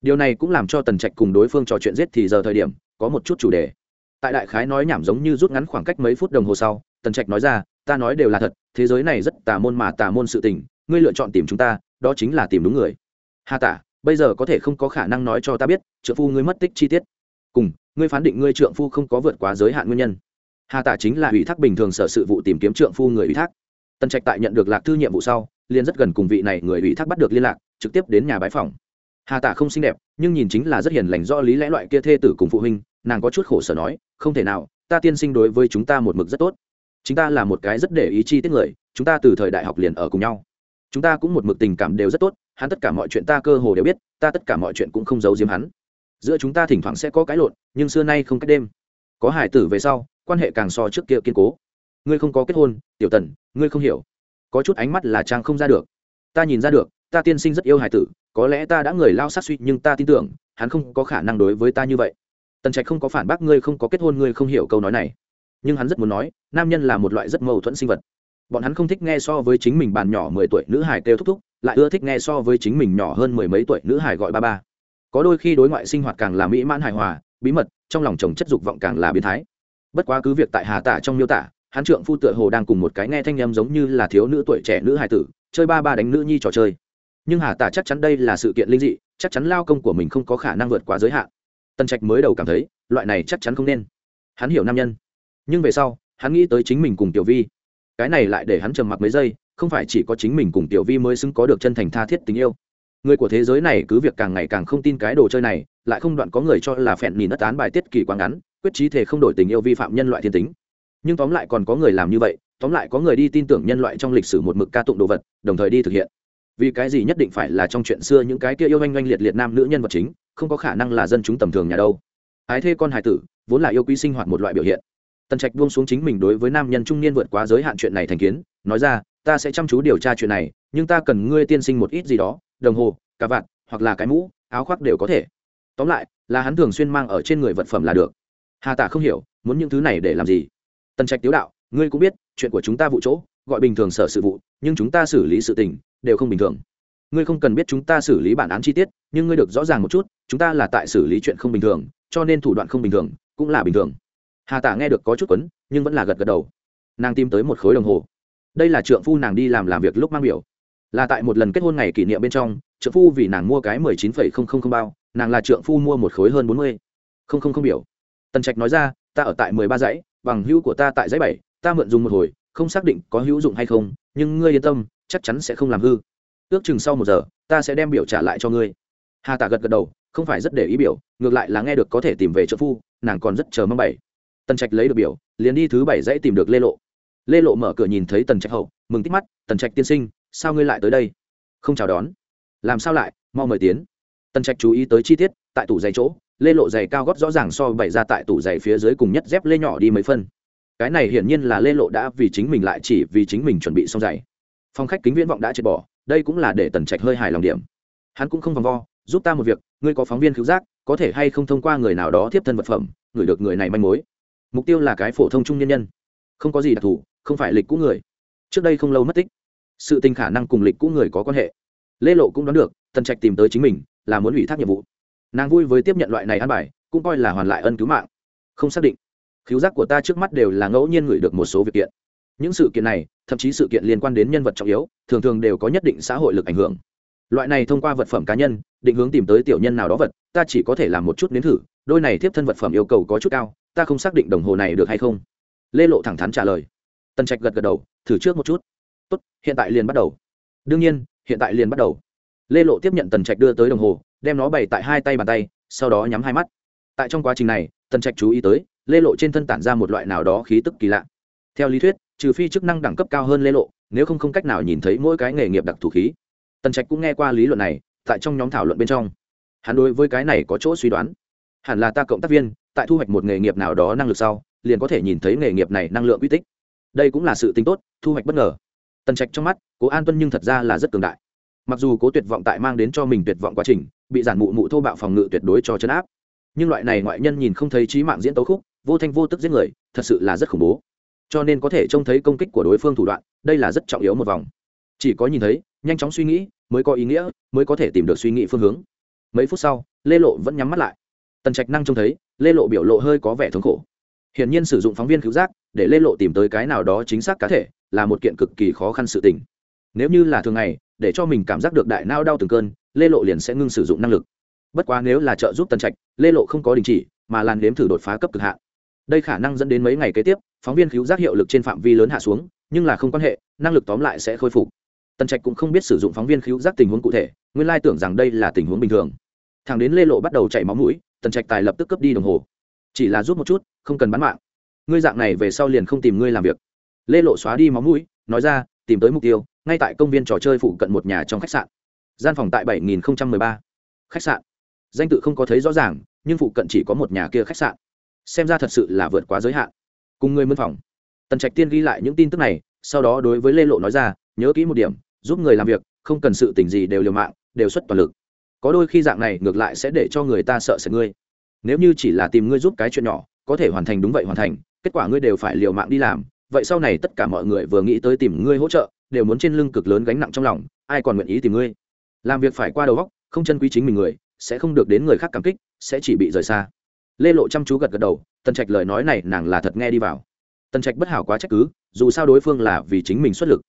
Điều này cũng làm cho tần trạch cùng đối phương trò chuyện giết thì giờ thời điểm, có một chút chủ đề. Tại đại khái nói nhảm giống như rút ngắn khoảng cách mấy phút đồng hồ sau, tần trạch nói ra, ta nói đều là thật, thế giới này rất tà môn mà tà môn sự tình, ngươi lựa chọn tìm chúng ta, đó chính là tìm đúng người. Hà tả, bây giờ có thể không có khả năng nói cho ta biết, trợ phu ngươi mất tích chi tiết cùng, ngươi phán định ngươi trượng phu không có vượt quá giới hạn nguyên nhân. Hà tả chính là ủy thác bình thường sở sự vụ tìm kiếm trượng phu người ủy thác. Tần trạch tại nhận được lạc thư nhiệm vụ sau liên rất gần cùng vị này người ủy thác bắt được liên lạc, trực tiếp đến nhà bãi phòng. Hà tả không xinh đẹp, nhưng nhìn chính là rất hiền lành do lý lẽ loại kia thê tử cùng phụ huynh, nàng có chút khổ sở nói, không thể nào, ta tiên sinh đối với chúng ta một mực rất tốt. Chúng ta là một cái rất để ý chi tiết người, chúng ta từ thời đại học liền ở cùng nhau. Chúng ta cũng một mực tình cảm đều rất tốt, hắn tất cả mọi chuyện ta cơ hồ đều biết, ta tất cả mọi chuyện cũng không giấu giếm hắn giữa chúng ta thỉnh thoảng sẽ có cái lộn, nhưng xưa nay không cách đêm. Có hải tử về sau, quan hệ càng so trước kia kiên cố. Ngươi không có kết hôn, tiểu tần, ngươi không hiểu. Có chút ánh mắt là trang không ra được. Ta nhìn ra được, ta tiên sinh rất yêu hải tử, có lẽ ta đã người lao sát suy, nhưng ta tin tưởng, hắn không có khả năng đối với ta như vậy. Tần trạch không có phản bác ngươi, không có kết hôn, ngươi không hiểu câu nói này. Nhưng hắn rất muốn nói, nam nhân là một loại rất mâu thuẫn sinh vật. Bọn hắn không thích nghe so với chính mình bàn nhỏ mười tuổi, nữ hải kêu thúc thúc, lại ưa thích nghe so với chính mình nhỏ hơn mười mấy tuổi, nữ hải gọi ba ba có đôi khi đối ngoại sinh hoạt càng là mỹ mãn hài hòa, bí mật, trong lòng chồng chất dục vọng càng là biến thái. Bất quá cứ việc tại hà tả trong miêu tả, hắn trượng phu tựa hồ đang cùng một cái nghe thanh em giống như là thiếu nữ tuổi trẻ nữ hài tử, chơi ba ba đánh nữ nhi trò chơi. Nhưng hà tả chắc chắn đây là sự kiện linh dị, chắc chắn lao công của mình không có khả năng vượt quá giới hạn. Tân trạch mới đầu cảm thấy, loại này chắc chắn không nên. Hắn hiểu nam nhân. Nhưng về sau, hắn nghĩ tới chính mình cùng tiểu vi. Cái này lại để hắn trầm mặc mấy giây, không phải chỉ có chính mình cùng tiểu vi mới xứng có được chân thành tha thiết tình yêu người của thế giới này cứ việc càng ngày càng không tin cái đồ chơi này, lại không đoạn có người cho là phèn nhìn đất tán bài tiết kỳ quá ngắn, quyết trí thể không đổi tình yêu vi phạm nhân loại thiên tính. Nhưng tóm lại còn có người làm như vậy, tóm lại có người đi tin tưởng nhân loại trong lịch sử một mực ca tụng đồ vật, đồng thời đi thực hiện. Vì cái gì nhất định phải là trong chuyện xưa những cái kia yêu anh oanh liệt liệt nam nữ nhân vật chính, không có khả năng là dân chúng tầm thường nhà đâu. Ái thê con hải tử, vốn là yêu quý sinh hoạt một loại biểu hiện. Tần trạch buông xuống chính mình đối với nam nhân trung niên vượt quá giới hạn chuyện này thành kiến, nói ra, ta sẽ chăm chú điều tra chuyện này, nhưng ta cần ngươi tiên sinh một ít gì đó đồng hồ, cà vạt, hoặc là cái mũ, áo khoác đều có thể. Tóm lại, là hắn thường xuyên mang ở trên người vật phẩm là được. Hà tả không hiểu, muốn những thứ này để làm gì? Tần trạch tiếu đạo, ngươi cũng biết, chuyện của chúng ta vụ chỗ, gọi bình thường sở sự vụ, nhưng chúng ta xử lý sự tình, đều không bình thường. Ngươi không cần biết chúng ta xử lý bản án chi tiết, nhưng ngươi được rõ ràng một chút, chúng ta là tại xử lý chuyện không bình thường, cho nên thủ đoạn không bình thường, cũng là bình thường. Hà tả nghe được có chút quấn, nhưng vẫn là gật gật đầu. Nàng tìm tới một khối đồng hồ. Đây là trượng phu nàng đi làm làm việc lúc mang biểu là tại một lần kết hôn ngày kỷ niệm bên trong, trượng phu vì nàng mua cái mười chín phẩy không không không bao, nàng là trượng phu mua một khối hơn bốn mươi. Không không không biểu. Tần trạch nói ra, ta ở tại mười ba dãy, bằng hữu của ta tại dãy bảy, ta mượn dùng một hồi, không xác định có hữu dụng hay không, nhưng ngươi yên tâm, chắc chắn sẽ không làm hư. Ước chừng sau một giờ, ta sẽ đem biểu trả lại cho ngươi. Hà tả gật gật đầu, không phải rất để ý biểu, ngược lại là nghe được có thể tìm về trợ phu, nàng còn rất chờ mong bảy. Tần trạch lấy được biểu, liền đi thứ bảy dãy tìm được lê lộ. Lê lộ mở cửa nhìn thấy tần trạch hậu, mừng tích mắt, tần trạch tiên sinh sao ngươi lại tới đây? Không chào đón. Làm sao lại? Mau mời tiến. Tần trạch chú ý tới chi tiết, tại tủ giày chỗ, lê lộ giày cao gót rõ ràng so bày ra tại tủ giày phía dưới cùng nhất dép lê nhỏ đi mấy phân. Cái này hiển nhiên là lê lộ đã vì chính mình lại chỉ vì chính mình chuẩn bị xong giày. Phong khách kính viễn vọng đã chết bỏ, đây cũng là để tần trạch hơi hài lòng điểm. Hắn cũng không vòng vo, giúp ta một việc, ngươi có phóng viên cứu giác, có thể hay không thông qua người nào đó tiếp thân vật phẩm gửi được người này manh mối. Mục tiêu là cái phổ thông trung nhân nhân. Không có gì đặc thù, không phải lịch cũ người. Trước đây không lâu mất tích sự tình khả năng cùng lịch cũ người có quan hệ. Lê lộ cũng đoán được, tần trạch tìm tới chính mình, là muốn ủy thác nhiệm vụ. Nàng vui với tiếp nhận loại này ăn bài, cũng coi là hoàn lại ân cứu mạng. Không xác định. Khiếu giác của ta trước mắt đều là ngẫu nhiên gửi được một số việc kiện. Những sự kiện này, thậm chí sự kiện liên quan đến nhân vật trọng yếu, thường thường đều có nhất định xã hội lực ảnh hưởng. Loại này thông qua vật phẩm cá nhân, định hướng tìm tới tiểu nhân nào đó vật, ta chỉ có thể làm một chút nếm thử, đôi này tiếp thân vật phẩm yêu cầu có chút cao, ta không xác định đồng hồ này được hay không. Lê lộ thẳng thắn trả lời. Tần trạch gật gật đầu, thử trước một chút tốt, hiện tại liền bắt đầu. Đương nhiên, hiện tại liền bắt đầu. Lê lộ tiếp nhận tần trạch đưa tới đồng hồ, đem nó bày tại hai tay bàn tay, sau đó nhắm hai mắt. Tại trong quá trình này, tần trạch chú ý tới, lê lộ trên thân tản ra một loại nào đó khí tức kỳ lạ. Theo lý thuyết, trừ phi chức năng đẳng cấp cao hơn lê lộ, nếu không không cách nào nhìn thấy mỗi cái nghề nghiệp đặc thù khí. Tần trạch cũng nghe qua lý luận này, tại trong nhóm thảo luận bên trong. Hắn đối với cái này có chỗ suy đoán. Hẳn là ta cộng tác viên, tại thu hoạch một nghề nghiệp nào đó năng lực sau, liền có thể nhìn thấy nghề nghiệp này năng lượng quy tích. Đây cũng là sự tính tốt, thu hoạch bất ngờ tần trạch trong mắt, cố an tuân nhưng thật ra là rất cường đại. Mặc dù cố tuyệt vọng tại mang đến cho mình tuyệt vọng quá trình, bị giản mụ mụ thô bạo phòng ngự tuyệt đối cho chấn áp. Nhưng loại này ngoại nhân nhìn không thấy trí mạng diễn tấu khúc, vô thanh vô tức giết người, thật sự là rất khủng bố. Cho nên có thể trông thấy công kích của đối phương thủ đoạn, đây là rất trọng yếu một vòng. Chỉ có nhìn thấy, nhanh chóng suy nghĩ, mới có ý nghĩa, mới có thể tìm được suy nghĩ phương hướng. Mấy phút sau, lê lộ vẫn nhắm mắt lại. Tần trạch năng trông thấy, lê lộ biểu lộ hơi có vẻ thống khổ hiển nhiên sử dụng phóng viên cứu giác để lê lộ tìm tới cái nào đó chính xác cá thể là một kiện cực kỳ khó khăn sự tình. Nếu như là thường ngày, để cho mình cảm giác được đại nao đau từng cơn, lê lộ liền sẽ ngưng sử dụng năng lực. Bất quá nếu là trợ giúp tân trạch, lê lộ không có đình chỉ, mà làn đếm thử đột phá cấp cực hạn. Đây khả năng dẫn đến mấy ngày kế tiếp, phóng viên cứu giác hiệu lực trên phạm vi lớn hạ xuống, nhưng là không quan hệ, năng lực tóm lại sẽ khôi phục. Tần trạch cũng không biết sử dụng phóng viên cứu giác tình huống cụ thể, nguyên lai tưởng rằng đây là tình huống bình thường. Thằng đến lê lộ bắt đầu chảy máu mũi, tần trạch tài lập tức cướp đi đồng hồ chỉ là giúp một chút, không cần bán mạng. Ngươi dạng này về sau liền không tìm ngươi làm việc. Lê lộ xóa đi máu mũi, nói ra, tìm tới mục tiêu, ngay tại công viên trò chơi phụ cận một nhà trong khách sạn. Gian phòng tại bảy nghìn ba. Khách sạn. Danh tự không có thấy rõ ràng, nhưng phụ cận chỉ có một nhà kia khách sạn. Xem ra thật sự là vượt quá giới hạn. Cùng người mân phòng. Tần trạch tiên ghi lại những tin tức này, sau đó đối với lê lộ nói ra, nhớ kỹ một điểm, giúp người làm việc, không cần sự tình gì đều liều mạng, đều xuất toàn lực. Có đôi khi dạng này ngược lại sẽ để cho người ta sợ sệt ngươi nếu như chỉ là tìm ngươi giúp cái chuyện nhỏ, có thể hoàn thành đúng vậy hoàn thành, kết quả ngươi đều phải liều mạng đi làm. Vậy sau này tất cả mọi người vừa nghĩ tới tìm ngươi hỗ trợ, đều muốn trên lưng cực lớn gánh nặng trong lòng, ai còn nguyện ý tìm ngươi? Làm việc phải qua đầu góc không chân quý chính mình người, sẽ không được đến người khác cảm kích, sẽ chỉ bị rời xa. Lê lộ chăm chú gật gật đầu, tần trạch lời nói này nàng là thật nghe đi vào. Tần trạch bất hảo quá trách cứ, dù sao đối phương là vì chính mình xuất lực.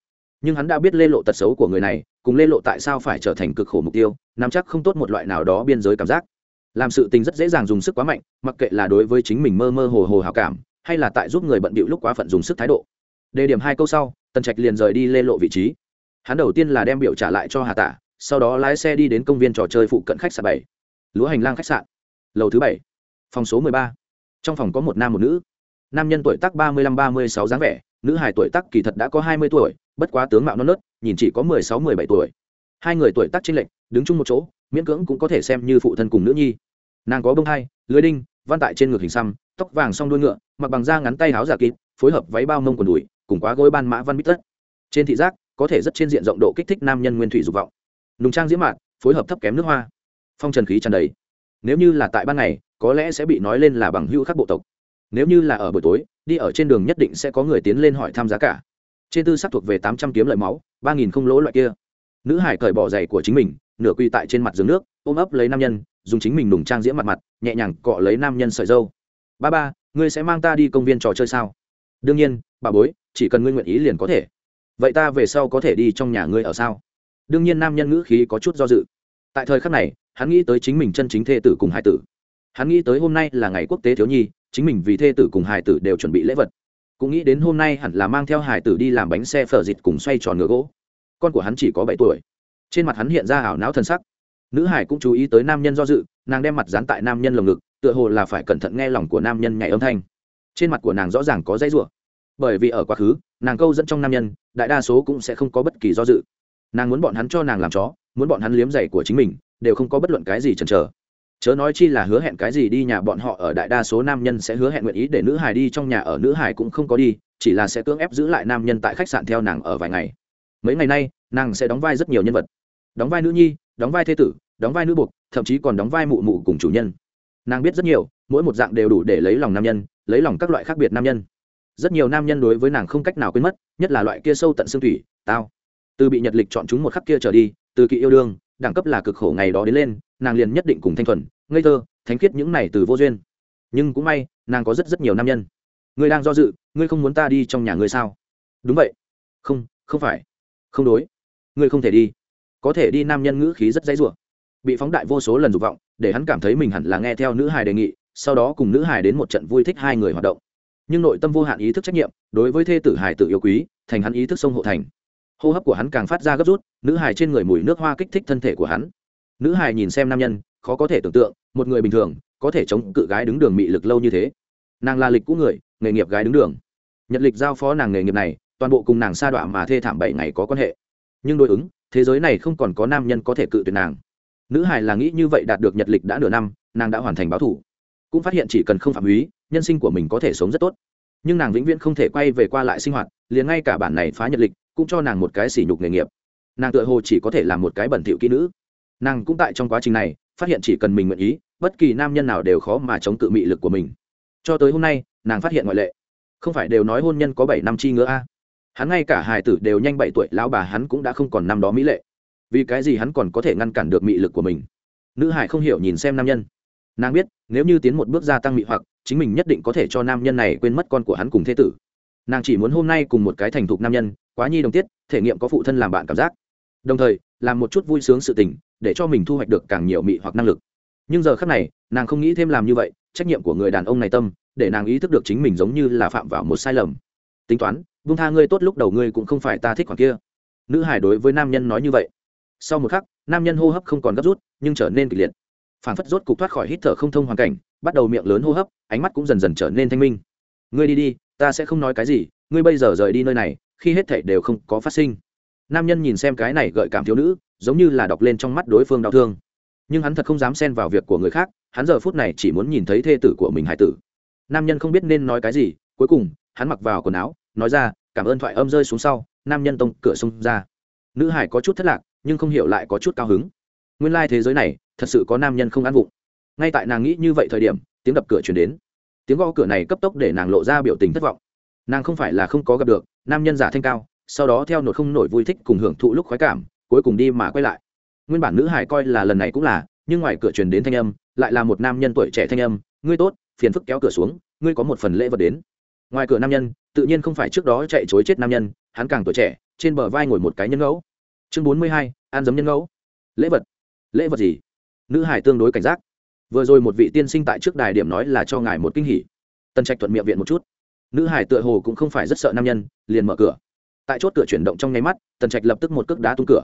Nhưng hắn đã biết lê lộ tật xấu của người này, cùng lê lộ tại sao phải trở thành cực khổ mục tiêu, nắm chắc không tốt một loại nào đó biên giới cảm giác làm sự tình rất dễ dàng dùng sức quá mạnh, mặc kệ là đối với chính mình mơ mơ hồ hồ hào cảm, hay là tại giúp người bận bịu lúc quá phận dùng sức thái độ. Đề điểm hai câu sau, tần trạch liền rời đi lê lộ vị trí. Hắn đầu tiên là đem biểu trả lại cho hà tả sau đó lái xe đi đến công viên trò chơi phụ cận khách sạn bảy. Lúa hành lang khách sạn, lầu thứ bảy, phòng số mười ba. Trong phòng có một nam một nữ. Nam nhân tuổi tác ba mươi lăm ba mươi sáu dáng vẻ, nữ hài tuổi tác kỳ thật đã có hai mươi tuổi, bất quá tướng mạo non nớt, nhìn chỉ có mười sáu mười bảy tuổi. Hai người tuổi tác chênh lệch, đứng chung một chỗ miễn cưỡng cũng có thể xem như phụ thân cùng nữ nhi. Nàng có bông hai, lưới đinh, văn tại trên ngực hình xăm, tóc vàng song đuôi ngựa, mặc bằng da ngắn tay áo giả kịp, phối hợp váy bao mông quần đùi, cùng quá gối ban mã văn bít tất. Trên thị giác, có thể rất trên diện rộng độ kích thích nam nhân nguyên thủy dục vọng. Nùng trang diễm mạn phối hợp thấp kém nước hoa. Phong trần khí tràn đầy. Nếu như là tại ban ngày, có lẽ sẽ bị nói lên là bằng hữu các bộ tộc. Nếu như là ở buổi tối, đi ở trên đường nhất định sẽ có người tiến lên hỏi thăm giá cả. Trên tư sắc thuộc về tám trăm kiếm lợi máu, ba nghìn không lỗ loại kia. Nữ hải cởi bỏ giày của chính mình nửa quy tại trên mặt giường nước, ôm ấp lấy nam nhân, dùng chính mình nùng trang diễm mặt mặt, nhẹ nhàng cọ lấy nam nhân sợi dâu. Ba ba, ngươi sẽ mang ta đi công viên trò chơi sao? Đương nhiên, bà bối, chỉ cần ngươi nguyện ý liền có thể. Vậy ta về sau có thể đi trong nhà ngươi ở sao? Đương nhiên nam nhân ngữ khí có chút do dự. Tại thời khắc này, hắn nghĩ tới chính mình chân chính thê tử cùng hai tử. Hắn nghĩ tới hôm nay là ngày quốc tế thiếu nhi, chính mình vì thê tử cùng hải tử đều chuẩn bị lễ vật. Cũng nghĩ đến hôm nay hẳn là mang theo hải tử đi làm bánh xe phở dịt cùng xoay tròn ngựa gỗ. Con của hắn chỉ có bảy tuổi trên mặt hắn hiện ra ảo não thân sắc. Nữ hải cũng chú ý tới nam nhân do dự, nàng đem mặt dán tại nam nhân lồng ngực, tựa hồ là phải cẩn thận nghe lòng của nam nhân nhảy âm thanh. Trên mặt của nàng rõ ràng có dãy rủa. Bởi vì ở quá khứ, nàng câu dẫn trong nam nhân, đại đa số cũng sẽ không có bất kỳ do dự. Nàng muốn bọn hắn cho nàng làm chó, muốn bọn hắn liếm giày của chính mình, đều không có bất luận cái gì chần chờ. Chớ nói chi là hứa hẹn cái gì đi nhà bọn họ ở đại đa số nam nhân sẽ hứa hẹn nguyện ý để nữ hải đi trong nhà ở nữ hải cũng không có đi, chỉ là sẽ cưỡng ép giữ lại nam nhân tại khách sạn theo nàng ở vài ngày. Mấy ngày nay, nàng sẽ đóng vai rất nhiều nhân vật đóng vai nữ nhi, đóng vai thế tử, đóng vai nữ buộc thậm chí còn đóng vai mụ mụ cùng chủ nhân. Nàng biết rất nhiều, mỗi một dạng đều đủ để lấy lòng nam nhân, lấy lòng các loại khác biệt nam nhân. Rất nhiều nam nhân đối với nàng không cách nào quên mất, nhất là loại kia sâu tận xương thủy, tao. Từ bị nhật lịch chọn chúng một khắc kia trở đi, từ kỵ yêu đương, đẳng cấp là cực khổ ngày đó đến lên, nàng liền nhất định cùng thanh thuần, ngây thơ, thánh khiết những này từ vô duyên. Nhưng cũng may, nàng có rất rất nhiều nam nhân. Ngươi đang do dự, ngươi không muốn ta đi trong nhà ngươi sao? Đúng vậy. Không không phải. Không đối. Ngươi không thể đi có thể đi nam nhân ngữ khí rất dãy rủa. Bị phóng đại vô số lần dục vọng, để hắn cảm thấy mình hẳn là nghe theo nữ hài đề nghị, sau đó cùng nữ hài đến một trận vui thích hai người hoạt động. Nhưng nội tâm vô hạn ý thức trách nhiệm, đối với thê tử hài tự yêu quý, thành hắn ý thức sông hộ thành. Hô hấp của hắn càng phát ra gấp rút, nữ hài trên người mùi nước hoa kích thích thân thể của hắn. Nữ hài nhìn xem nam nhân, khó có thể tưởng tượng, một người bình thường, có thể chống cự gái đứng đường mị lực lâu như thế. Nàng là lịch cũ người, nghề nghiệp gái đứng đường. Nhật lịch giao phó nàng nghề nghiệp này, toàn bộ cùng nàng sa đọa mà thê thảm bảy ngày có quan hệ. Nhưng đối ứng thế giới này không còn có nam nhân có thể cự tuyệt nàng. Nữ hài là nghĩ như vậy đạt được nhật lịch đã nửa năm, nàng đã hoàn thành báo thủ. Cũng phát hiện chỉ cần không phạm húy nhân sinh của mình có thể sống rất tốt. Nhưng nàng vĩnh viễn không thể quay về qua lại sinh hoạt, liền ngay cả bản này phá nhật lịch cũng cho nàng một cái sỉ nhục nghề nghiệp. Nàng tựa hồ chỉ có thể làm một cái bẩn thỉu kỹ nữ. Nàng cũng tại trong quá trình này, phát hiện chỉ cần mình nguyện ý, bất kỳ nam nhân nào đều khó mà chống cự mị lực của mình. Cho tới hôm nay, nàng phát hiện ngoại lệ. Không phải đều nói hôn nhân có bảy năm chi ngứa a? Hắn ngay cả hài tử đều nhanh bảy tuổi, lão bà hắn cũng đã không còn năm đó mỹ lệ. Vì cái gì hắn còn có thể ngăn cản được mị lực của mình? Nữ hải không hiểu nhìn xem nam nhân. Nàng biết, nếu như tiến một bước gia tăng mị hoặc, chính mình nhất định có thể cho nam nhân này quên mất con của hắn cùng thế tử. Nàng chỉ muốn hôm nay cùng một cái thành thục nam nhân, quá nhi đồng tiết, thể nghiệm có phụ thân làm bạn cảm giác. Đồng thời, làm một chút vui sướng sự tình, để cho mình thu hoạch được càng nhiều mị hoặc năng lực. Nhưng giờ khác này, nàng không nghĩ thêm làm như vậy, trách nhiệm của người đàn ông này tâm, để nàng ý thức được chính mình giống như là phạm vào một sai lầm. Tính toán vung tha ngươi tốt lúc đầu ngươi cũng không phải ta thích khoản kia. Nữ hải đối với nam nhân nói như vậy. Sau một khắc, nam nhân hô hấp không còn gấp rút, nhưng trở nên kịch liệt. Phản phất rốt cục thoát khỏi hít thở không thông hoàn cảnh, bắt đầu miệng lớn hô hấp, ánh mắt cũng dần dần trở nên thanh minh. Ngươi đi đi, ta sẽ không nói cái gì, ngươi bây giờ rời đi nơi này, khi hết thảy đều không có phát sinh. Nam nhân nhìn xem cái này gợi cảm thiếu nữ, giống như là đọc lên trong mắt đối phương đau thương. Nhưng hắn thật không dám xen vào việc của người khác, hắn giờ phút này chỉ muốn nhìn thấy thê tử của mình hải tử. Nam nhân không biết nên nói cái gì, cuối cùng, hắn mặc vào quần áo, nói ra cảm ơn thoại âm rơi xuống sau, nam nhân tông cửa xông ra. Nữ hải có chút thất lạc, nhưng không hiểu lại có chút cao hứng. Nguyên lai、like、thế giới này, thật sự có nam nhân không ăn vụng. Ngay tại nàng nghĩ như vậy thời điểm, tiếng đập cửa chuyển đến. Tiếng gõ cửa này cấp tốc để nàng lộ ra biểu tình thất vọng. Nàng không phải là không có gặp được, nam nhân giả thanh cao, sau đó theo nột không nổi vui thích cùng hưởng thụ lúc khoái cảm, cuối cùng đi mà quay lại. Nguyên bản nữ hải coi là lần này cũng là, nhưng ngoài cửa truyền đến thanh âm, lại là một nam nhân tuổi trẻ thanh âm, ngươi tốt, phiền phức kéo cửa xuống, ngươi có một phần lễ vật đến ngoài cửa nam nhân, tự nhiên không phải trước đó chạy chối chết nam nhân, hắn càng tuổi trẻ, trên bờ vai ngồi một cái nhân ngẫu. Chương bốn mươi hai, an giấm nhân ngẫu. Lễ vật. Lễ vật gì? Nữ hải tương đối cảnh giác. Vừa rồi một vị tiên sinh tại trước đài điểm nói là cho ngài một kinh hỉ. Tân trạch thuận miệng viện một chút. Nữ hải tựa hồ cũng không phải rất sợ nam nhân, liền mở cửa. Tại chốt cửa chuyển động trong nháy mắt, tần trạch lập tức một cước đá tung cửa.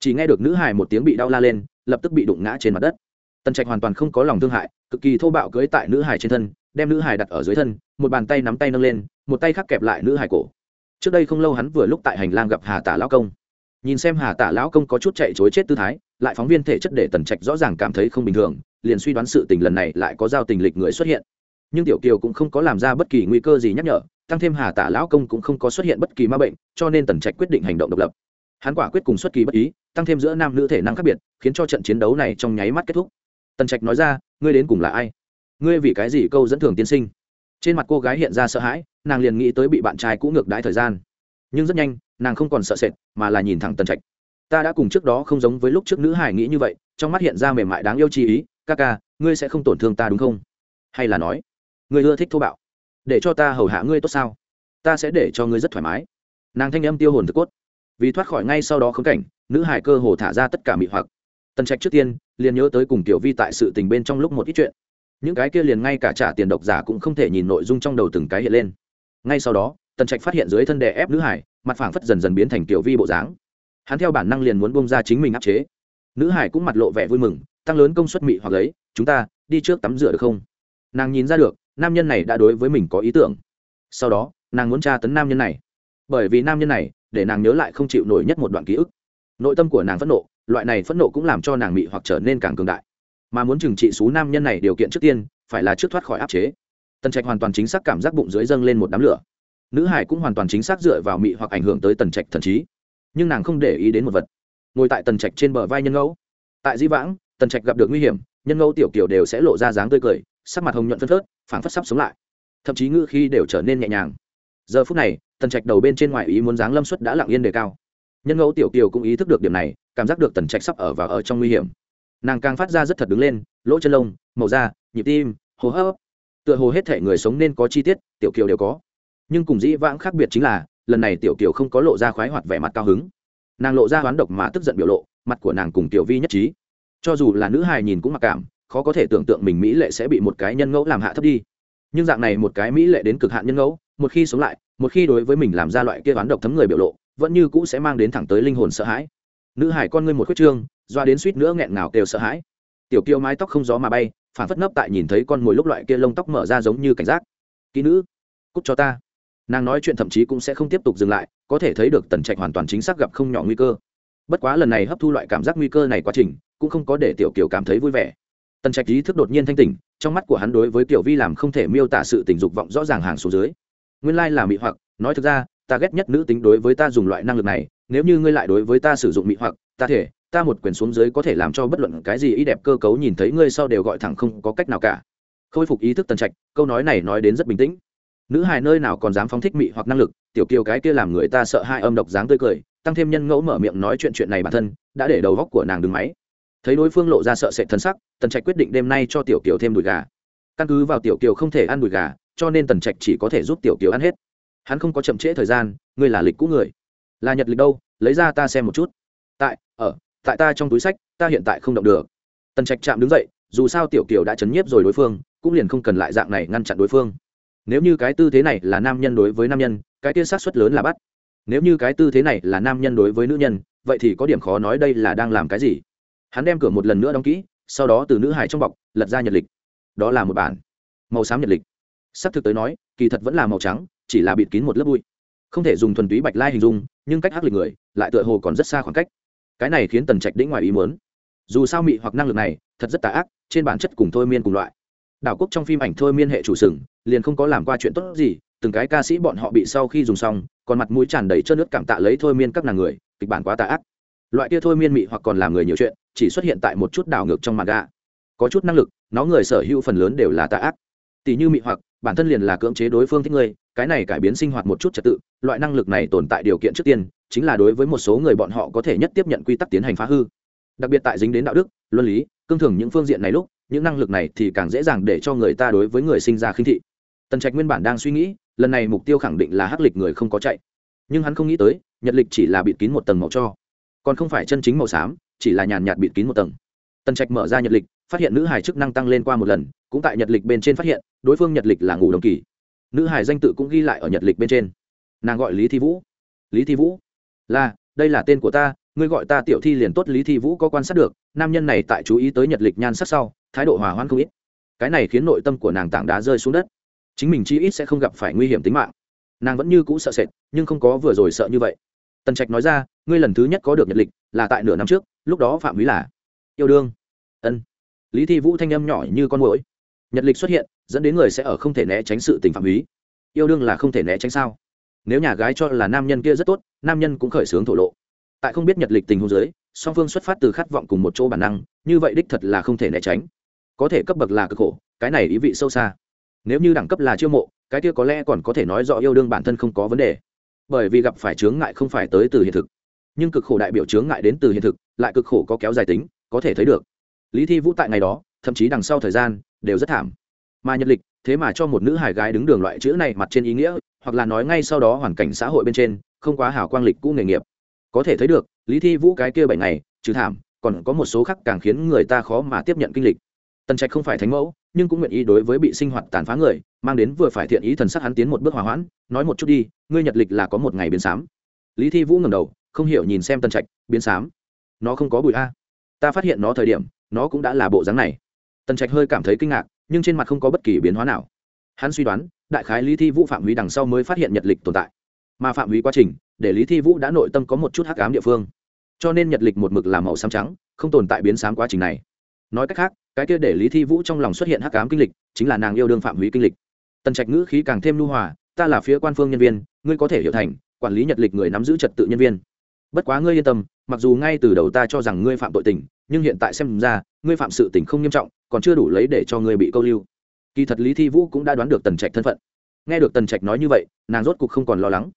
Chỉ nghe được nữ hải một tiếng bị đau la lên, lập tức bị đụng ngã trên mặt đất. Tần trạch hoàn toàn không có lòng thương hại, cực kỳ thô bạo cưới tại nữ hải trên thân đem nữ hải đặt ở dưới thân, một bàn tay nắm tay nâng lên, một tay khác kẹp lại nữ hải cổ. Trước đây không lâu hắn vừa lúc tại hành lang gặp hà tả lão công. Nhìn xem hà tả lão công có chút chạy chối chết tư thái, lại phóng viên thể chất để tần trạch rõ ràng cảm thấy không bình thường, liền suy đoán sự tình lần này lại có giao tình lịch người xuất hiện. Nhưng tiểu kiều cũng không có làm ra bất kỳ nguy cơ gì nhắc nhở, tăng thêm hà tả lão công cũng không có xuất hiện bất kỳ ma bệnh, cho nên tần trạch quyết định hành động độc lập. Hắn quả quyết cùng xuất kỳ bất ý, tăng thêm giữa nam nữ thể năng khác biệt, khiến cho trận chiến đấu này trong nháy mắt kết thúc. Tần trạch nói ra, ngươi đến cùng là ai? Ngươi vì cái gì câu dẫn thường tiên sinh? Trên mặt cô gái hiện ra sợ hãi, nàng liền nghĩ tới bị bạn trai cũ ngược đãi thời gian. Nhưng rất nhanh, nàng không còn sợ sệt, mà là nhìn thẳng tần trạch. Ta đã cùng trước đó không giống với lúc trước nữ hải nghĩ như vậy, trong mắt hiện ra mềm mại đáng yêu chi ý, ca ca, ngươi sẽ không tổn thương ta đúng không? Hay là nói, ngươi ưa thích thô bạo, để cho ta hầu hạ ngươi tốt sao? Ta sẽ để cho ngươi rất thoải mái. Nàng thanh âm tiêu hồn thực cốt. Vì thoát khỏi ngay sau đó khống cảnh, nữ hải cơ hồ thả ra tất cả mị hoặc. Tần trạch trước tiên liền nhớ tới cùng tiểu vi tại sự tình bên trong lúc một ít chuyện những cái kia liền ngay cả trả tiền độc giả cũng không thể nhìn nội dung trong đầu từng cái hiện lên. Ngay sau đó, tần trạch phát hiện dưới thân đè ép nữ hải, mặt phảng phất dần dần biến thành kiểu vi bộ dáng. Hắn theo bản năng liền muốn bông ra chính mình áp chế. Nữ hải cũng mặt lộ vẻ vui mừng, tăng lớn công suất mị hoặc lấy chúng ta đi trước tắm rửa được không? Nàng nhìn ra được, nam nhân này đã đối với mình có ý tưởng. Sau đó, nàng muốn tra tấn nam nhân này. Bởi vì nam nhân này, để nàng nhớ lại không chịu nổi nhất một đoạn ký ức. Nội tâm của nàng phẫn nộ, loại này phẫn nộ cũng làm cho nàng mị hoặc trở nên càng cường đại mà muốn trừng trị số nam nhân này điều kiện trước tiên, phải là trước thoát khỏi áp chế. Tần trạch hoàn toàn chính xác cảm giác bụng dưới dâng lên một đám lửa. Nữ hải cũng hoàn toàn chính xác dựa vào mị hoặc ảnh hưởng tới tần trạch thần trí. Nhưng nàng không để ý đến một vật. Ngồi tại tần trạch trên bờ vai nhân ngẫu. Tại di vãng, tần trạch gặp được nguy hiểm, nhân ngẫu tiểu kiểu đều sẽ lộ ra dáng tươi cười, sắc mặt hồng nhuận phân phớt, phảng phất sắp sống lại. Thậm chí ngữ khi đều trở nên nhẹ nhàng. Giờ phút này, tần trạch đầu bên trên ngoài ý muốn dáng lâm xuất đã lặng yên đề cao. Nhân ngẫu tiểu kiều cũng ý thức được điểm này, cảm giác được tần trạch sắp ở và ở trong nguy hiểm nàng càng phát ra rất thật đứng lên, lỗ chân lông, màu da, nhịp tim, hô hấp. Tựa hồ hết thể người sống nên có chi tiết, tiểu kiều đều có. Nhưng cùng dĩ vãng khác biệt chính là, lần này tiểu kiều không có lộ ra khoái hoạt vẻ mặt cao hứng. Nàng lộ ra hoán độc mà tức giận biểu lộ, mặt của nàng cùng tiểu vi nhất trí. Cho dù là nữ hài nhìn cũng mặc cảm, khó có thể tưởng tượng mình mỹ lệ sẽ bị một cái nhân ngẫu làm hạ thấp đi. Nhưng dạng này một cái mỹ lệ đến cực hạn nhân ngẫu, một khi sống lại, một khi đối với mình làm ra loại kia oán độc thấm người biểu lộ, vẫn như cũ sẽ mang đến thẳng tới linh hồn sợ hãi. Nữ hải con ngươi một khuyết trương doa đến suýt nữa nghẹn ngào kêu sợ hãi. Tiểu kiều mái tóc không gió mà bay, phản phất nấp tại nhìn thấy con mồi lúc loại kia lông tóc mở ra giống như cảnh giác. Kỹ nữ, cút cho ta. Nàng nói chuyện thậm chí cũng sẽ không tiếp tục dừng lại, có thể thấy được tần trạch hoàn toàn chính xác gặp không nhỏ nguy cơ. Bất quá lần này hấp thu loại cảm giác nguy cơ này quá trình, cũng không có để tiểu kiều cảm thấy vui vẻ. Tần trạch ý thức đột nhiên thanh tỉnh, trong mắt của hắn đối với tiểu vi làm không thể miêu tả sự tình dục vọng rõ ràng hàng số dưới. Nguyên lai là mị hoặc, nói thực ra, ta ghét nhất nữ tính đối với ta dùng loại năng lực này, nếu như ngươi lại đối với ta sử dụng mị hoặc, ta thể ta một quyền xuống dưới có thể làm cho bất luận cái gì ý đẹp cơ cấu nhìn thấy ngươi sau đều gọi thẳng không có cách nào cả. Khôi phục ý thức tần trạch, câu nói này nói đến rất bình tĩnh. Nữ hài nơi nào còn dám phóng thích mị hoặc năng lực, tiểu kiều cái kia làm người ta sợ hai âm độc dáng tươi cười, tăng thêm nhân ngẫu mở miệng nói chuyện chuyện này bản thân, đã để đầu góc của nàng đứng máy. Thấy đối phương lộ ra sợ sệt thân sắc, tần trạch quyết định đêm nay cho tiểu kiều thêm đùi gà. Căn cứ vào tiểu kiều không thể ăn đùi gà, cho nên tần trạch chỉ có thể giúp tiểu kiều ăn hết. Hắn không có chậm trễ thời gian, ngươi là lịch cũ người. Là nhật lịch đâu, lấy ra ta xem một chút. Tại, ở tại ta trong túi sách, ta hiện tại không động được. Tần trạch chạm đứng dậy, dù sao tiểu kiều đã chấn nhiếp rồi đối phương, cũng liền không cần lại dạng này ngăn chặn đối phương. Nếu như cái tư thế này là nam nhân đối với nam nhân, cái kia sát suất lớn là bắt. Nếu như cái tư thế này là nam nhân đối với nữ nhân, vậy thì có điểm khó nói đây là đang làm cái gì. Hắn đem cửa một lần nữa đóng kỹ, sau đó từ nữ hải trong bọc, lật ra nhật lịch. Đó là một bản màu xám nhật lịch. S ắ c thực tới nói, kỳ thật vẫn là màu trắng, chỉ là bịt kín một lớp bụi. Không thể dùng thuần túy bạch lai hình dung, nhưng cách hắc lịch người, lại tựa hồ còn rất xa khoảng cách cái này khiến tần trạch đĩnh ngoài ý muốn. Dù sao mị hoặc năng lực này, thật rất tà ác, trên bản chất cùng thôi miên cùng loại. Đảo quốc trong phim ảnh thôi miên hệ chủ sừng, liền không có làm qua chuyện tốt gì, từng cái ca sĩ bọn họ bị sau khi dùng xong, còn mặt mũi tràn đầy trơn nước cảm tạ lấy thôi miên các nàng người, kịch bản quá tà ác. Loại kia thôi miên mị hoặc còn làm người nhiều chuyện, chỉ xuất hiện tại một chút đảo ngược trong mặt gà có chút năng lực, nó người sở hữu phần lớn đều là tà ác. Tỷ như mị hoặc bản thân liền là cưỡng chế đối phương thích ngươi, cái này cải biến sinh hoạt một chút trật tự, loại năng lực này tồn tại điều kiện trước tiên, chính là đối với một số người bọn họ có thể nhất tiếp nhận quy tắc tiến hành phá hư. Đặc biệt tại dính đến đạo đức, luân lý, cương thường những phương diện này lúc, những năng lực này thì càng dễ dàng để cho người ta đối với người sinh ra khinh thị. Tần trạch nguyên bản đang suy nghĩ, lần này mục tiêu khẳng định là hắc lịch người không có chạy. Nhưng hắn không nghĩ tới, nhật lịch chỉ là bịt kín một tầng màu cho. Còn không phải chân chính màu xám, chỉ là nhàn nhạt bịt kín một tầng. Tần trạch mở ra nhật lịch, phát hiện nữ hài chức năng tăng lên qua một lần cũng tại nhật lịch bên trên phát hiện, đối phương nhật lịch là ngủ đồng kỳ. Nữ hải danh tự cũng ghi lại ở nhật lịch bên trên. Nàng gọi lý thi vũ. Lý thi vũ? Là, đây là tên của ta, ngươi gọi ta tiểu thi liền tốt, lý thi vũ có quan sát được, nam nhân này tại chú ý tới nhật lịch nhan sắc sau, thái độ hòa hoãn không ít. Cái này khiến nội tâm của nàng tảng đá rơi xuống đất. Chính mình chi ít sẽ không gặp phải nguy hiểm tính mạng. Nàng vẫn như cũ sợ sệt, nhưng không có vừa rồi sợ như vậy. Tần trạch nói ra, ngươi lần thứ nhất có được nhật lịch, là tại nửa năm trước, lúc đó phạm lý là yêu đương. Ân. Lý thi vũ thanh âm nhỏ như con mũi nhật lịch xuất hiện, dẫn đến người sẽ ở không thể né tránh sự tình phạm ý. yêu đương là không thể né tránh sao? Nếu nhà gái cho là nam nhân kia rất tốt, nam nhân cũng khởi xướng thổ lộ. Tại không biết nhật lịch tình huống giới song phương xuất phát từ khát vọng cùng một chỗ bản năng, như vậy đích thật là không thể né tránh. Có thể cấp bậc là cực khổ, cái này ý vị sâu xa. Nếu như đẳng cấp là chiêu mộ, cái kia có lẽ còn có thể nói rõ yêu đương bản thân không có vấn đề. Bởi vì gặp phải chướng ngại không phải tới từ hiện thực. Nhưng cực khổ đại biểu chướng ngại đến từ hiện thực, lại cực khổ có kéo dài tính, có thể thấy được. Lý thi vũ tại ngày đó, thậm chí đằng sau thời gian đều rất thảm. Mà nhật lịch, thế mà cho một nữ hải gái đứng đường loại chữ này mặt trên ý nghĩa, hoặc là nói ngay sau đó hoàn cảnh xã hội bên trên, không quá hảo quang lịch cũ nghề nghiệp. Có thể thấy được, lý thi vũ cái kia bảy ngày, trừ thảm, còn có một số khác càng khiến người ta khó mà tiếp nhận kinh lịch. Tần trạch không phải thánh mẫu, nhưng cũng nguyện ý đối với bị sinh hoạt tàn phá người, mang đến vừa phải thiện ý thần sắc hắn tiến một bước hòa hoãn, nói một chút đi, ngươi nhật lịch là có một ngày biến xám lý thi vũ ngẩng đầu, không hiểu nhìn xem tần trạch, biến xám nó không có bụi a. Ta phát hiện nó thời điểm, nó cũng đã là bộ dáng này tần trạch hơi cảm thấy kinh ngạc, nhưng trên mặt không có bất kỳ biến hóa nào. Hắn suy đoán, đại khái lý thi vũ phạm hủy đằng sau mới phát hiện nhật lịch tồn tại. Mà phạm hủy quá trình, để lý thi vũ đã nội tâm có một chút hắc ám địa phương. Cho nên nhật lịch một mực làm màu xám trắng, không tồn tại biến xám quá trình này. Nói cách khác, cái kia để lý thi vũ trong lòng xuất hiện hắc ám kinh lịch, chính là nàng yêu đương phạm hủy kinh lịch. Tần trạch ngữ khí càng thêm lưu hòa, ta là phía quan phương nhân viên, ngươi có thể hiểu thành, quản lý nhật lịch người nắm giữ trật tự nhân viên. Bất quá ngươi yên tâm, mặc dù ngay từ đầu ta cho rằng ngươi phạm tội tình, nhưng hiện tại xem ra, ngươi phạm sự tình không nghiêm trọng còn chưa đủ lấy để cho ngươi bị câu lưu. Kỳ thật lý thi vũ cũng đã đoán được tần trạch thân phận. Nghe được tần trạch nói như vậy, nàng rốt cuộc không còn lo lắng.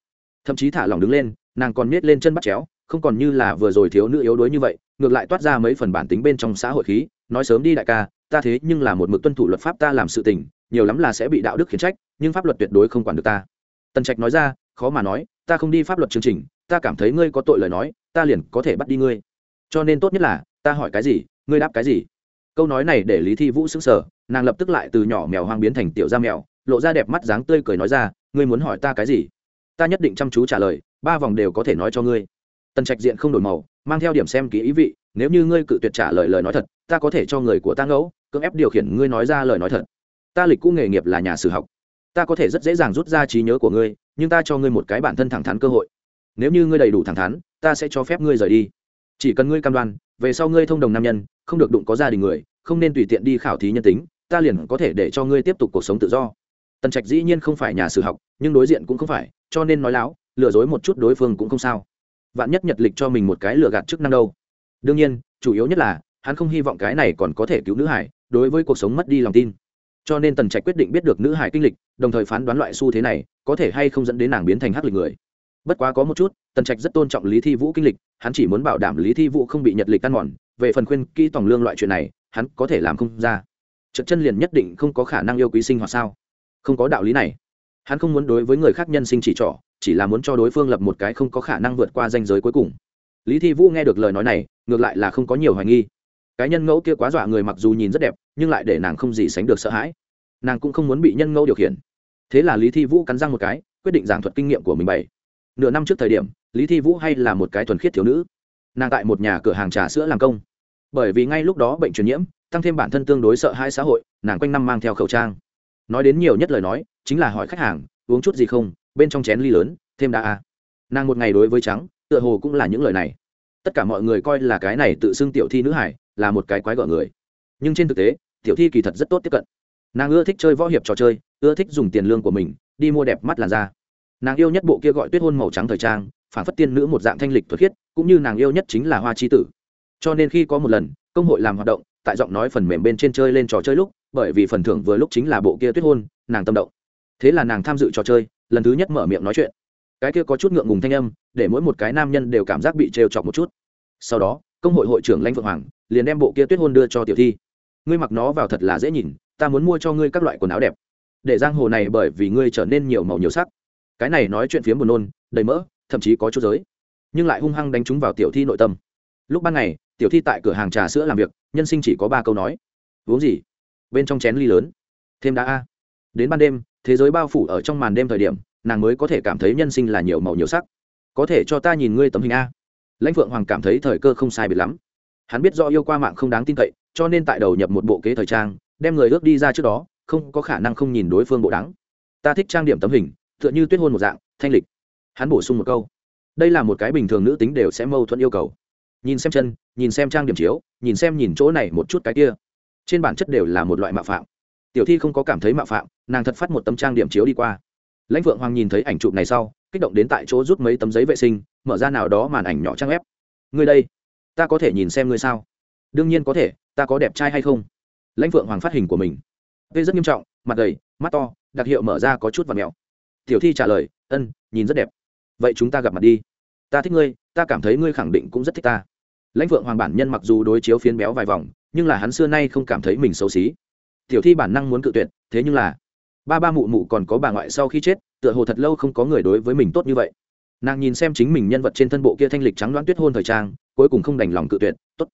Thậm chí thả lòng đứng lên, nàng còn miết lên chân bắt chéo, không còn như là vừa rồi thiếu nữ yếu đuối như vậy, ngược lại toát ra mấy phần bản tính bên trong xã hội khí, nói sớm đi đại ca, ta thế nhưng là một mực tuân thủ luật pháp ta làm sự tình, nhiều lắm là sẽ bị đạo đức khiển trách, nhưng pháp luật tuyệt đối không quản được ta. Tần trạch nói ra, khó mà nói, ta không đi pháp luật chương trình, ta cảm thấy ngươi có tội lời nói, ta liền có thể bắt đi ngươi. Cho nên tốt nhất là, ta hỏi cái gì, ngươi đáp cái gì? Câu nói này để lý thi vũ sững sờ, nàng lập tức lại từ nhỏ mèo hoang biến thành tiểu da mèo lộ ra đẹp mắt dáng tươi cười nói ra ngươi muốn hỏi ta cái gì? Ta nhất định chăm chú trả lời ba vòng đều có thể nói cho ngươi. Tần trạch diện không đổi màu mang theo điểm xem ký ý vị nếu như ngươi cự tuyệt trả lời lời nói thật ta có thể cho người của ta ngẫu cưỡng ép điều khiển ngươi nói ra lời nói thật. Ta lịch cũ nghề nghiệp là nhà sử học ta có thể rất dễ dàng rút ra trí nhớ của ngươi nhưng ta cho ngươi một cái bản thân thẳng thắn cơ hội. Nếu như ngươi đầy đủ thẳng thắn ta sẽ cho phép ngươi rời đi chỉ cần ngươi cam đoan, về sau ngươi thông đồng nam nhân, không được đụng có gia đình người, không nên tùy tiện đi khảo thí nhân tính, ta liền có thể để cho ngươi tiếp tục cuộc sống tự do. Tần trạch dĩ nhiên không phải nhà sử học, nhưng đối diện cũng không phải, cho nên nói láo, lừa dối một chút đối phương cũng không sao. Vạn nhất nhật lịch cho mình một cái lừa gạt chức năng đâu. Đương nhiên, chủ yếu nhất là, hắn không hy vọng cái này còn có thể cứu nữ hải, đối với cuộc sống mất đi lòng tin. Cho nên tần trạch quyết định biết được nữ hải kinh lịch, đồng thời phán đoán loại xu thế này, có thể hay không dẫn đến nàng biến thành hắc lịch người bất quá có một chút, tần trạch rất tôn trọng lý thi vũ kinh lịch, hắn chỉ muốn bảo đảm lý thi vũ không bị nhật lịch ăn mòn, về phần khuyên kỹ tòng lương loại chuyện này, hắn có thể làm không ra. Trật chân liền nhất định không có khả năng yêu quý sinh hoạt sao? Không có đạo lý này. Hắn không muốn đối với người khác nhân sinh chỉ trỏ, chỉ là muốn cho đối phương lập một cái không có khả năng vượt qua danh giới cuối cùng. Lý thi vũ nghe được lời nói này, ngược lại là không có nhiều hoài nghi. Cái nhân ngẫu kia quá dọa người mặc dù nhìn rất đẹp, nhưng lại để nàng không gì sánh được sợ hãi. Nàng cũng không muốn bị nhân ngẫu điều khiển. Thế là lý thi vũ cắn răng một cái, quyết định giảng thuật kinh nghiệm của mình bảy nửa năm trước thời điểm, lý thi vũ hay là một cái thuần khiết thiếu nữ. Nàng tại một nhà cửa hàng trà sữa làm công. Bởi vì ngay lúc đó bệnh truyền nhiễm, tăng thêm bản thân tương đối sợ hai xã hội, nàng quanh năm mang theo khẩu trang. Nói đến nhiều nhất lời nói, chính là hỏi khách hàng, uống chút gì không? Bên trong chén ly lớn, thêm đa a. Nàng một ngày đối với trắng, tựa hồ cũng là những lời này. Tất cả mọi người coi là cái này tự xưng tiểu thi nữ hải, là một cái quái gở người. Nhưng trên thực tế, tiểu thi kỳ thật rất tốt tiếp cận. Nàng ưa thích chơi võ hiệp trò chơi, ưa thích dùng tiền lương của mình, đi mua đẹp mắt làn da nàng yêu nhất bộ kia gọi tuyết hôn màu trắng thời trang phản phất tiên nữ một dạng thanh lịch thuật khiết, cũng như nàng yêu nhất chính là hoa chi tử. Cho nên khi có một lần, công hội làm hoạt động, tại giọng nói phần mềm bên trên chơi lên trò chơi lúc, bởi vì phần thưởng vừa lúc chính là bộ kia tuyết hôn, nàng tâm động. Thế là nàng tham dự trò chơi, lần thứ nhất mở miệng nói chuyện. Cái kia có chút ngượng ngùng thanh âm, để mỗi một cái nam nhân đều cảm giác bị trêu chọc một chút. Sau đó, công hội hội trưởng lãnh vượng hoàng, liền đem bộ kia tuyết hôn đưa cho tiểu thi. Ngươi mặc nó vào thật là dễ nhìn, ta muốn mua cho ngươi các loại quần áo đẹp. Để giang hồ này bởi vì ngươi trở nên nhiều màu nhiều sắc cái này nói chuyện phía buồn nôn, đầy mỡ, thậm chí có chút giới. Nhưng lại hung hăng đánh trúng vào tiểu thi nội tâm. Lúc ban ngày, tiểu thi tại cửa hàng trà sữa làm việc, nhân sinh chỉ có ba câu nói. Uống gì? Bên trong chén ly lớn. Thêm đá a. Đến ban đêm, thế giới bao phủ ở trong màn đêm thời điểm, nàng mới có thể cảm thấy nhân sinh là nhiều màu nhiều sắc. Có thể cho ta nhìn ngươi tấm hình a. Lãnh phượng hoàng cảm thấy thời cơ không sai biệt lắm. Hắn biết do yêu qua mạng không đáng tin cậy, cho nên tại đầu nhập một bộ kế thời trang, đem người ước đi ra trước đó, không có khả năng không nhìn đối phương bộ đáng ta thích trang điểm tấm hình tựa như tuyết hôn một dạng, thanh lịch. Hắn bổ sung một câu. Đây là một cái bình thường nữ tính đều sẽ mâu thuẫn yêu cầu. Nhìn xem chân, nhìn xem trang điểm chiếu, nhìn xem nhìn chỗ này một chút cái kia. Trên bản chất đều là một loại mạo phạm. Tiểu thi không có cảm thấy mạo phạm, nàng thật phát một tấm trang điểm chiếu đi qua. Lãnh vượng hoàng nhìn thấy ảnh chụp này sau, kích động đến tại chỗ rút mấy tấm giấy vệ sinh, mở ra nào đó màn ảnh nhỏ trang ép ngươi đây, ta có thể nhìn xem ngươi sao? Đương nhiên có thể, ta có đẹp trai hay không? Lãnh vượng hoàng phát hình của mình. Gây rất nghiêm trọng, mặt đầy mắt to, đặc hiệu mở ra có chút và mèo tiểu thi trả lời, ân, nhìn rất đẹp. Vậy chúng ta gặp mặt đi. Ta thích ngươi, ta cảm thấy ngươi khẳng định cũng rất thích ta. Lãnh vượng hoàng bản nhân mặc dù đối chiếu phiến béo vài vòng, nhưng là hắn xưa nay không cảm thấy mình xấu xí. Tiểu thi bản năng muốn cự tuyệt, thế nhưng là ba ba mụ mụ còn có bà ngoại sau khi chết, tựa hồ thật lâu không có người đối với mình tốt như vậy. Nàng nhìn xem chính mình nhân vật trên thân bộ kia thanh lịch trắng đoán tuyết hôn thời trang, cuối cùng không đành lòng cự tuyệt, tốt.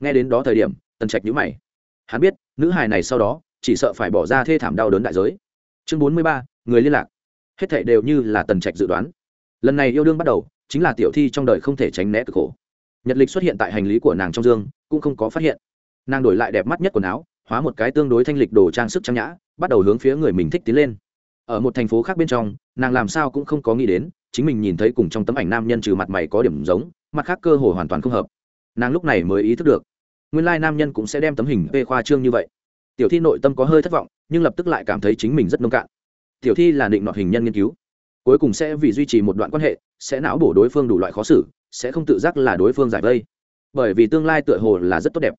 Nghe đến đó thời điểm, tần trạch nhữ mày. Hắn biết, nữ hài này sau đó chỉ sợ phải bỏ ra thê thảm đau đớn đại giới. Chương bốn mươi ba, người liên lạc hết thảy đều như là tần trạch dự đoán. Lần này yêu đương bắt đầu, chính là tiểu thi trong đời không thể tránh né cực khổ. Nhật lịch xuất hiện tại hành lý của nàng trong dương, cũng không có phát hiện. Nàng đổi lại đẹp mắt nhất quần áo, hóa một cái tương đối thanh lịch đồ trang sức trang nhã, bắt đầu hướng phía người mình thích tiến lên. Ở một thành phố khác bên trong, nàng làm sao cũng không có nghĩ đến, chính mình nhìn thấy cùng trong tấm ảnh nam nhân trừ mặt mày có điểm giống, mặt khác cơ hồ hoàn toàn không hợp. Nàng lúc này mới ý thức được, nguyên lai nam nhân cũng sẽ đem tấm hình về khoa trương như vậy. Tiểu thi nội tâm có hơi thất vọng, nhưng lập tức lại cảm thấy chính mình rất nông cạn tiểu thi là định nọ hình nhân nghiên cứu. Cuối cùng sẽ vì duy trì một đoạn quan hệ, sẽ não bổ đối phương đủ loại khó xử, sẽ không tự giác là đối phương giải vây. Bởi vì tương lai tựa hồ là rất tốt đẹp.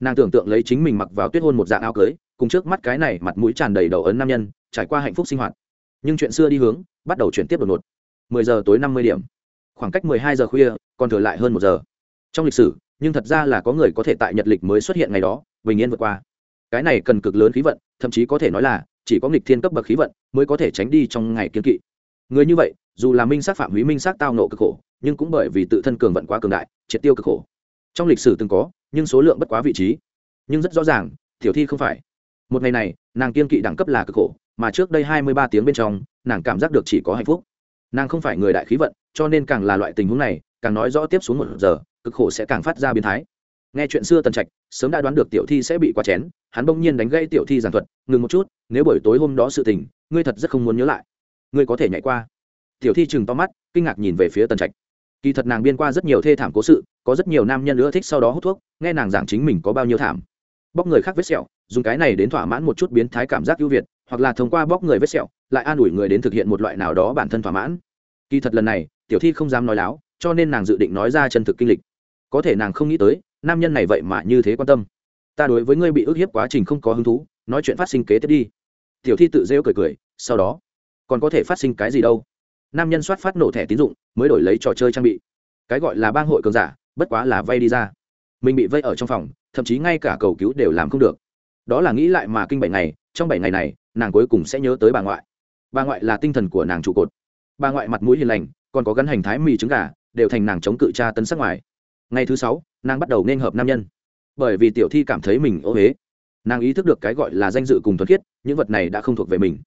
Nàng tưởng tượng lấy chính mình mặc vào tuyết hôn một dạng áo cưới, cùng trước mắt cái này mặt mũi tràn đầy đầu ấn nam nhân, trải qua hạnh phúc sinh hoạt. Nhưng chuyện xưa đi hướng, bắt đầu chuyển tiếp đột ngột. Mười giờ tối năm mươi điểm. Khoảng cách mười hai giờ khuya, còn thừa lại hơn một giờ. Trong lịch sử, nhưng thật ra là có người có thể tại nhật lịch mới xuất hiện ngày đó, bình yên vượt qua. Cái này cần cực lớn khí vận, thậm chí có thể nói là, chỉ có nghịch thiên cấp bậc khí vận mới có thể tránh đi trong ngày kiến kỵ. Người như vậy, dù là minh sát phạm húy minh sát tao nộ cực khổ, nhưng cũng bởi vì tự thân cường vận quá cường đại, triệt tiêu cực khổ. Trong lịch sử từng có, nhưng số lượng bất quá vị trí. Nhưng rất rõ ràng, tiểu thi không phải. Một ngày này, nàng kiên kỵ đẳng cấp là cực khổ, mà trước đây hai mươi ba tiếng bên trong, nàng cảm giác được chỉ có hạnh phúc. Nàng không phải người đại khí vận, cho nên càng là loại tình huống này, càng nói rõ tiếp xuống một giờ, cực khổ sẽ càng phát ra biến thái nghe chuyện xưa tần trạch, sớm đã đoán được tiểu thi sẽ bị quá chén, hắn bỗng nhiên đánh gây tiểu thi giảng thuật, ngừng một chút, nếu buổi tối hôm đó sự tình, ngươi thật rất không muốn nhớ lại. Ngươi có thể nhảy qua. Tiểu thi chừng to mắt, kinh ngạc nhìn về phía tần trạch. Kỳ thật nàng biên qua rất nhiều thê thảm cố sự, có rất nhiều nam nhân nữa thích sau đó hút thuốc, nghe nàng giảng chính mình có bao nhiêu thảm. Bóc người khác vết sẹo, dùng cái này đến thỏa mãn một chút biến thái cảm giác ưu việt, hoặc là thông qua bóc người vết sẹo, lại an ủi người đến thực hiện một loại nào đó bản thân thỏa mãn. Kỳ thật lần này, tiểu thi không dám nói láo, cho nên nàng dự định nói ra chân thực kinh lịch. Có thể nàng không nghĩ tới nam nhân này vậy mà như thế quan tâm. Ta đối với ngươi bị ức hiếp quá trình không có hứng thú, nói chuyện phát sinh kế tiếp đi. Tiểu thi tự rêu cười cười, sau đó, còn có thể phát sinh cái gì đâu? Nam nhân soát phát nổ thẻ tín dụng, mới đổi lấy trò chơi trang bị. Cái gọi là bang hội cường giả, bất quá là vay đi ra. Mình bị vây ở trong phòng, thậm chí ngay cả cầu cứu đều làm không được. Đó là nghĩ lại mà kinh bảy ngày, trong bảy ngày này, nàng cuối cùng sẽ nhớ tới bà ngoại. Bà ngoại là tinh thần của nàng trụ cột. Bà ngoại mặt mũi hiền lành, còn có gắn hành thái mì trứng gà, đều thành nàng chống cự cha tấn sắc ngoài ngày thứ sáu, nàng bắt đầu nên hợp nam nhân. Bởi vì tiểu thi cảm thấy mình ô huế nàng ý thức được cái gọi là danh dự cùng thuần khiết, những vật này đã không thuộc về mình.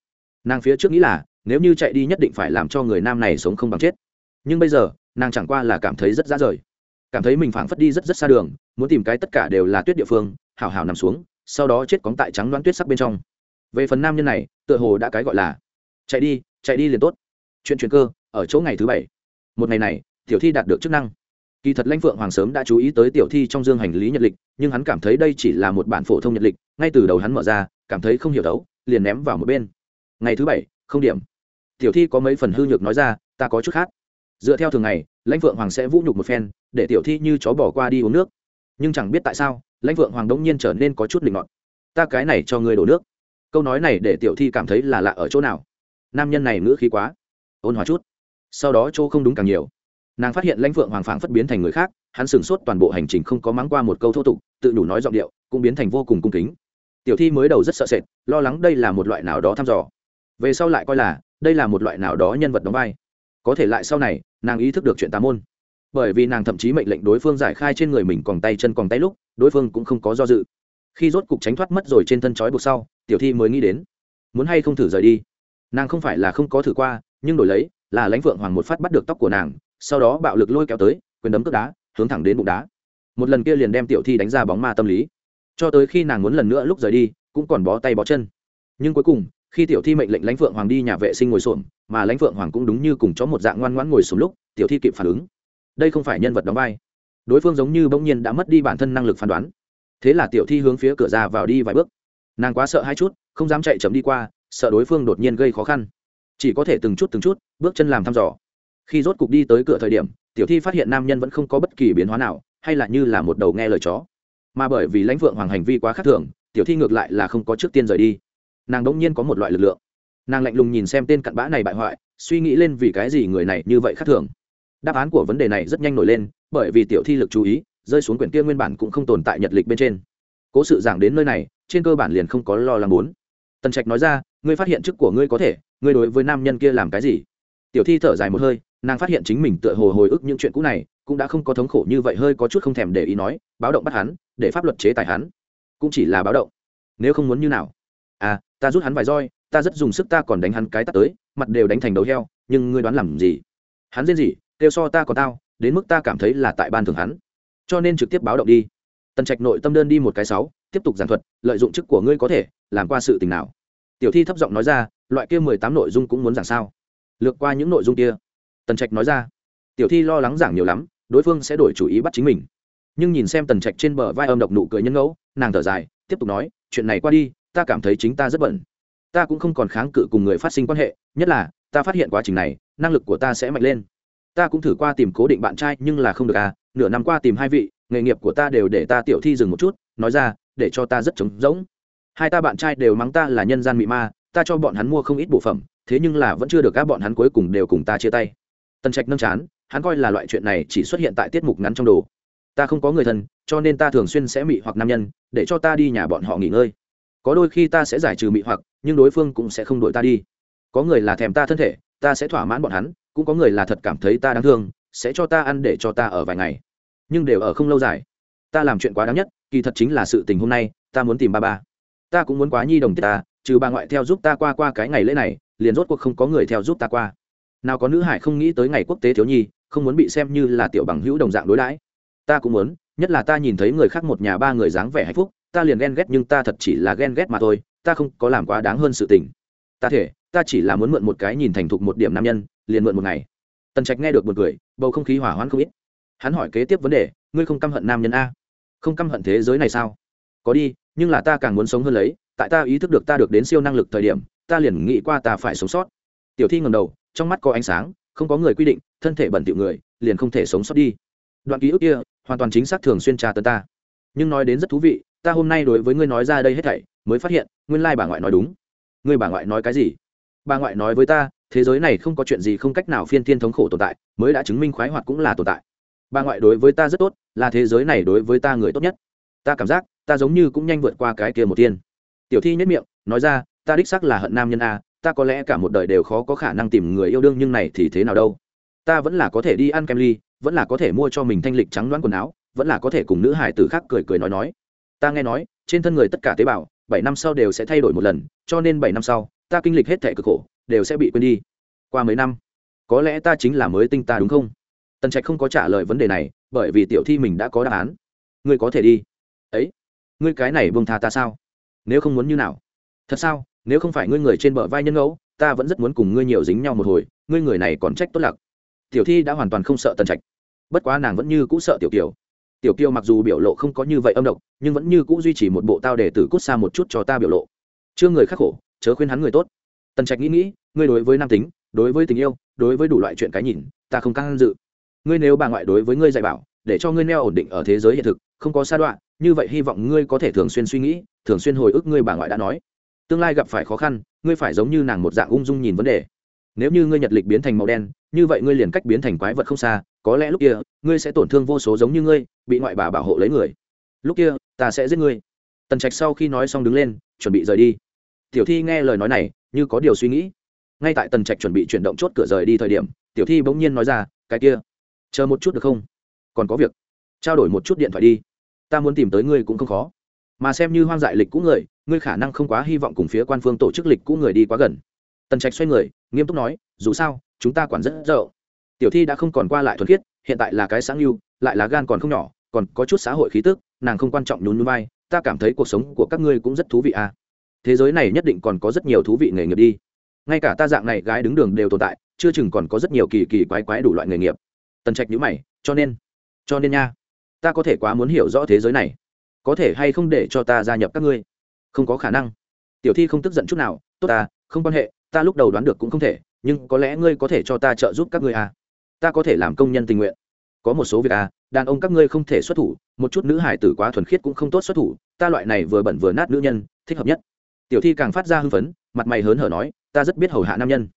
Nàng phía trước nghĩ là, nếu như chạy đi nhất định phải làm cho người nam này sống không bằng chết. Nhưng bây giờ, nàng chẳng qua là cảm thấy rất ra rời. Cảm thấy mình phảng phất đi rất rất xa đường, muốn tìm cái tất cả đều là tuyết địa phương hào hào nằm xuống, sau đó chết cóng tại trắng đoán tuyết sắc bên trong. Về phần nam nhân này, tựa hồ đã cái gọi là, chạy đi chạy đi liền tốt. Chuyện chuyện cơ, ở chỗ ngày thứ bảy. Một ngày này, tiểu thi đạt được chức năng kỳ thật lãnh phượng hoàng sớm đã chú ý tới tiểu thi trong dương hành lý nhật lịch, nhưng hắn cảm thấy đây chỉ là một bản phổ thông nhật lịch, ngay từ đầu hắn mở ra, cảm thấy không hiểu đấu, liền ném vào một bên. Ngày thứ bảy, không điểm. Tiểu thi có mấy phần hư nhược nói ra, ta có chút khác. Dựa theo thường ngày, lãnh phượng hoàng sẽ vũ nhục một phen, để tiểu thi như chó bỏ qua đi uống nước. Nhưng chẳng biết tại sao, lãnh phượng hoàng đống nhiên trở nên có chút định ngọt ta cái này cho người đổ nước. Câu nói này để tiểu thi cảm thấy là lạ ở chỗ nào? Nam nhân này ngữ khí quá, ôn hòa chút. Sau đó chỗ không đúng càng nhiều nàng phát hiện lãnh phượng hoàng phảng phất biến thành người khác, hắn sửng sốt toàn bộ hành trình không có mắng qua một câu thô tục, tự đủ nói giọng điệu, cũng biến thành vô cùng cung kính. Tiểu thi mới đầu rất sợ sệt, lo lắng đây là một loại nào đó thăm dò. Về sau lại coi là, đây là một loại nào đó nhân vật đóng vai. Có thể lại sau này, nàng ý thức được chuyện tà môn. Bởi vì nàng thậm chí mệnh lệnh đối phương giải khai trên người mình còn tay chân còn tay lúc, đối phương cũng không có do dự. Khi rốt cục tránh thoát mất rồi trên thân trói buộc sau, tiểu thi mới nghĩ đến, muốn hay không thử rời đi. Nàng không phải là không có thử qua, nhưng đổi lấy, là lãnh phượng hoàng một phát bắt được tóc của nàng sau đó bạo lực lôi kéo tới, quyền đấm cướp đá, hướng thẳng đến bụng đá. Một lần kia liền đem tiểu thi đánh ra bóng ma tâm lý. Cho tới khi nàng muốn lần nữa lúc rời đi, cũng còn bó tay bó chân. Nhưng cuối cùng, khi tiểu thi mệnh lệnh lãnh phượng hoàng đi nhà vệ sinh ngồi xổm, mà lãnh phượng hoàng cũng đúng như cùng chó một dạng ngoan ngoãn ngồi xuống lúc, tiểu thi kịp phản ứng. Đây không phải nhân vật đóng vai. Đối phương giống như bỗng nhiên đã mất đi bản thân năng lực phán đoán. Thế là tiểu thi hướng phía cửa ra vào đi vài bước. Nàng quá sợ hai chút, không dám chạy chậm đi qua, sợ đối phương đột nhiên gây khó khăn. Chỉ có thể từng chút từng chút, bước chân làm thăm dò khi rốt cục đi tới cửa thời điểm, tiểu thi phát hiện nam nhân vẫn không có bất kỳ biến hóa nào, hay là như là một đầu nghe lời chó. Mà bởi vì lãnh vượng hoàng hành vi quá khác thường, tiểu thi ngược lại là không có trước tiên rời đi. Nàng đ ỗ n g nhiên có một loại lực lượng. Nàng lạnh lùng nhìn xem tên cặn bã này bại hoại, suy nghĩ lên vì cái gì người này như vậy khác thường. Đáp án của vấn đề này rất nhanh nổi lên, bởi vì tiểu thi lực chú ý, rơi xuống quyển kia nguyên bản cũng không tồn tại nhật lịch bên trên. Cố sự giảng đến nơi này, trên cơ bản liền không có lo lắng bốn tần trạch nói ra, ngươi phát hiện chức của ngươi có thể, ngươi đối với nam nhân kia làm cái gì? Tiểu thi thở dài một hơi nàng phát hiện chính mình tựa hồ hồi ức những chuyện cũ này, cũng đã không có thống khổ như vậy hơi có chút không thèm để ý nói, báo động bắt hắn, để pháp luật chế tài hắn. Cũng chỉ là báo động. Nếu không muốn như nào? À ta rút hắn vài roi, ta rất dùng sức ta còn đánh hắn cái tắt tới, mặt đều đánh thành đầu heo, nhưng ngươi đoán làm gì? Hắn riêng gì? Kêu so ta còn tao, đến mức ta cảm thấy là tại ban thường hắn. Cho nên trực tiếp báo động đi. Tần trạch nội tâm đơn đi một cái sáu, tiếp tục giảng thuật, lợi dụng chức của ngươi có thể, làm qua sự tình nào? Tiểu thi thấp giọng nói ra, loại kia mười tám nội dung cũng muốn giảng sao? Lược qua những nội dung kia tần trạch nói ra. Tiểu thi lo lắng giảng nhiều lắm, đối phương sẽ đổi chủ ý bắt chính mình. Nhưng nhìn xem tần trạch trên bờ vai âm độc nụ cười nhân ngẫu, nàng thở dài, tiếp tục nói, chuyện này qua đi, ta cảm thấy chính ta rất bận. Ta cũng không còn kháng cự cùng người phát sinh quan hệ, nhất là, ta phát hiện quá trình này, năng lực của ta sẽ mạnh lên. Ta cũng thử qua tìm cố định bạn trai, nhưng là không được à nửa năm qua tìm hai vị, nghề nghiệp của ta đều để ta tiểu thi dừng một chút, nói ra, để cho ta rất trống rỗng. Hai ta bạn trai đều mắng ta là nhân gian mị ma, ta cho bọn hắn mua không ít bộ phẩm, thế nhưng là vẫn chưa được các bọn hắn cuối cùng đều cùng ta chia tay tần trạch nâng chán, hắn coi là loại chuyện này chỉ xuất hiện tại tiết mục ngắn trong đồ. Ta không có người thân, cho nên ta thường xuyên sẽ mị hoặc nam nhân, để cho ta đi nhà bọn họ nghỉ ngơi. Có đôi khi ta sẽ giải trừ mị hoặc, nhưng đối phương cũng sẽ không đuổi ta đi. Có người là thèm ta thân thể, ta sẽ thỏa mãn bọn hắn, cũng có người là thật cảm thấy ta đáng thương, sẽ cho ta ăn để cho ta ở vài ngày. Nhưng đều ở không lâu dài. Ta làm chuyện quá đáng nhất, kỳ thật chính là sự tình hôm nay, ta muốn tìm ba ba. Ta cũng muốn quá nhi đồng tiết ta, trừ bà ngoại theo giúp ta qua qua cái ngày lễ này, liền rốt cuộc không có người theo giúp ta qua nào có nữ hải không nghĩ tới ngày quốc tế thiếu nhi, không muốn bị xem như là tiểu bằng hữu đồng dạng đối đãi. Ta cũng muốn, nhất là ta nhìn thấy người khác một nhà ba người dáng vẻ hạnh phúc, ta liền ghen ghét nhưng ta thật chỉ là ghen ghét mà thôi, ta không có làm quá đáng hơn sự tình. Ta thể, ta chỉ là muốn mượn một cái nhìn thành thục một điểm nam nhân, liền mượn một ngày. Tần trạch nghe được một cười, bầu không khí hỏa hoãn không ít. Hắn hỏi kế tiếp vấn đề, ngươi không căm hận nam nhân a? Không căm hận thế giới này sao? Có đi, nhưng là ta càng muốn sống hơn lấy, tại ta ý thức được ta được đến siêu năng lực thời điểm, ta liền nghĩ qua ta phải sống sót. Tiểu thi ngầm đầu trong mắt có ánh sáng, không có người quy định, thân thể bẩn tiểu người, liền không thể sống sót đi. Đoạn ký ức kia, hoàn toàn chính xác thường xuyên tra tấn ta. Nhưng nói đến rất thú vị, ta hôm nay đối với ngươi nói ra đây hết thảy, mới phát hiện, nguyên lai bà ngoại nói đúng. Ngươi bà ngoại nói cái gì? Bà ngoại nói với ta, thế giới này không có chuyện gì không cách nào phiên thiên thống khổ tồn tại, mới đã chứng minh khoái hoạt cũng là tồn tại. Bà ngoại đối với ta rất tốt, là thế giới này đối với ta người tốt nhất. Ta cảm giác, ta giống như cũng nhanh vượt qua cái kia một tiên tiểu thi nhất miệng, nói ra, ta đích xác là hận nam nhân a ta có lẽ cả một đời đều khó có khả năng tìm người yêu đương nhưng này thì thế nào đâu. Ta vẫn là có thể đi ăn kem ly, vẫn là có thể mua cho mình thanh lịch trắng đoán quần áo, vẫn là có thể cùng nữ hải tử khác cười cười nói nói. Ta nghe nói, trên thân người tất cả tế bào, bảy năm sau đều sẽ thay đổi một lần, cho nên bảy năm sau, ta kinh lịch hết thẻ cực khổ, đều sẽ bị quên đi. Qua mấy năm, có lẽ ta chính là mới tinh ta đúng không? Tần trạch không có trả lời vấn đề này, bởi vì tiểu thi mình đã có đáp án. Ngươi có thể đi. Ấy, ngươi cái này buông tha ta sao? Nếu không muốn như nào? Thật sao? Nếu không phải ngươi người trên bờ vai nhân ngẫu, ta vẫn rất muốn cùng ngươi nhiều dính nhau một hồi, ngươi người này còn trách tốt lạc tiểu thi đã hoàn toàn không sợ tần trạch. Bất quá nàng vẫn như cũ sợ tiểu kiều. Tiểu kiều mặc dù biểu lộ không có như vậy âm độc, nhưng vẫn như cũ duy trì một bộ tao để tử cút xa một chút cho ta biểu lộ. Chưa người khắc khổ, chớ khuyên hắn người tốt. Tần trạch nghĩ nghĩ, ngươi đối với nam tính, đối với tình yêu, đối với đủ loại chuyện cái nhìn, ta không căng dự. Ngươi nếu bà ngoại đối với ngươi dạy bảo, để cho ngươi neo ổn định ở thế giới hiện thực, không có sa đoạn như vậy hy vọng ngươi có thể thường xuyên suy nghĩ, thường xuyên hồi ức ngươi bà ngoại đã nói tương lai gặp phải khó khăn, ngươi phải giống như nàng một dạng ung dung nhìn vấn đề. Nếu như ngươi nhật lịch biến thành màu đen, như vậy ngươi liền cách biến thành quái vật không xa, có lẽ lúc kia, ngươi sẽ tổn thương vô số giống như ngươi, bị ngoại bà bảo hộ lấy người. Lúc kia, ta sẽ giết ngươi. Tần trạch sau khi nói xong đứng lên, chuẩn bị rời đi. Tiểu thi nghe lời nói này, như có điều suy nghĩ. Ngay tại tần trạch chuẩn bị chuyển động chốt cửa rời đi thời điểm, tiểu thi bỗng nhiên nói ra, cái kia, chờ một chút được không? Còn có việc. Trao đổi một chút điện thoại đi. Ta muốn tìm tới ngươi cũng không khó. Mà xem như hoang dại lịch cũng người ngươi khả năng không quá hy vọng cùng phía quan phương tổ chức lịch cũ người đi quá gần. Tần trạch xoay người, nghiêm túc nói, dù sao, chúng ta quản rất rộng. tiểu thi đã không còn qua lại thuần khiết, hiện tại là cái sáng yêu lại là gan còn không nhỏ, còn có chút xã hội khí tức, nàng không quan trọng nhún núi vai, ta cảm thấy cuộc sống của các ngươi cũng rất thú vị à. Thế giới này nhất định còn có rất nhiều thú vị nghề nghiệp đi. Ngay cả ta dạng này gái đứng đường đều tồn tại, chưa chừng còn có rất nhiều kỳ kỳ quái quái đủ loại nghề nghiệp. Tần trạch nhữ mày, cho nên cho nên nha, ta có thể quá muốn hiểu rõ thế giới này. Có thể hay không để cho ta gia nhập các ngươi? Không có khả năng. Tiểu thi không tức giận chút nào, tốt ta, không quan hệ, ta lúc đầu đoán được cũng không thể, nhưng có lẽ ngươi có thể cho ta trợ giúp các ngươi à. ta có thể làm công nhân tình nguyện. Có một số việc à đàn ông các ngươi không thể xuất thủ, một chút nữ hải tử quá thuần khiết cũng không tốt xuất thủ, ta loại này vừa bẩn vừa nát nữ nhân, thích hợp nhất. Tiểu thi càng phát ra hưng phấn, mặt mày hớn hở nói, ta rất biết hầu hạ nam nhân.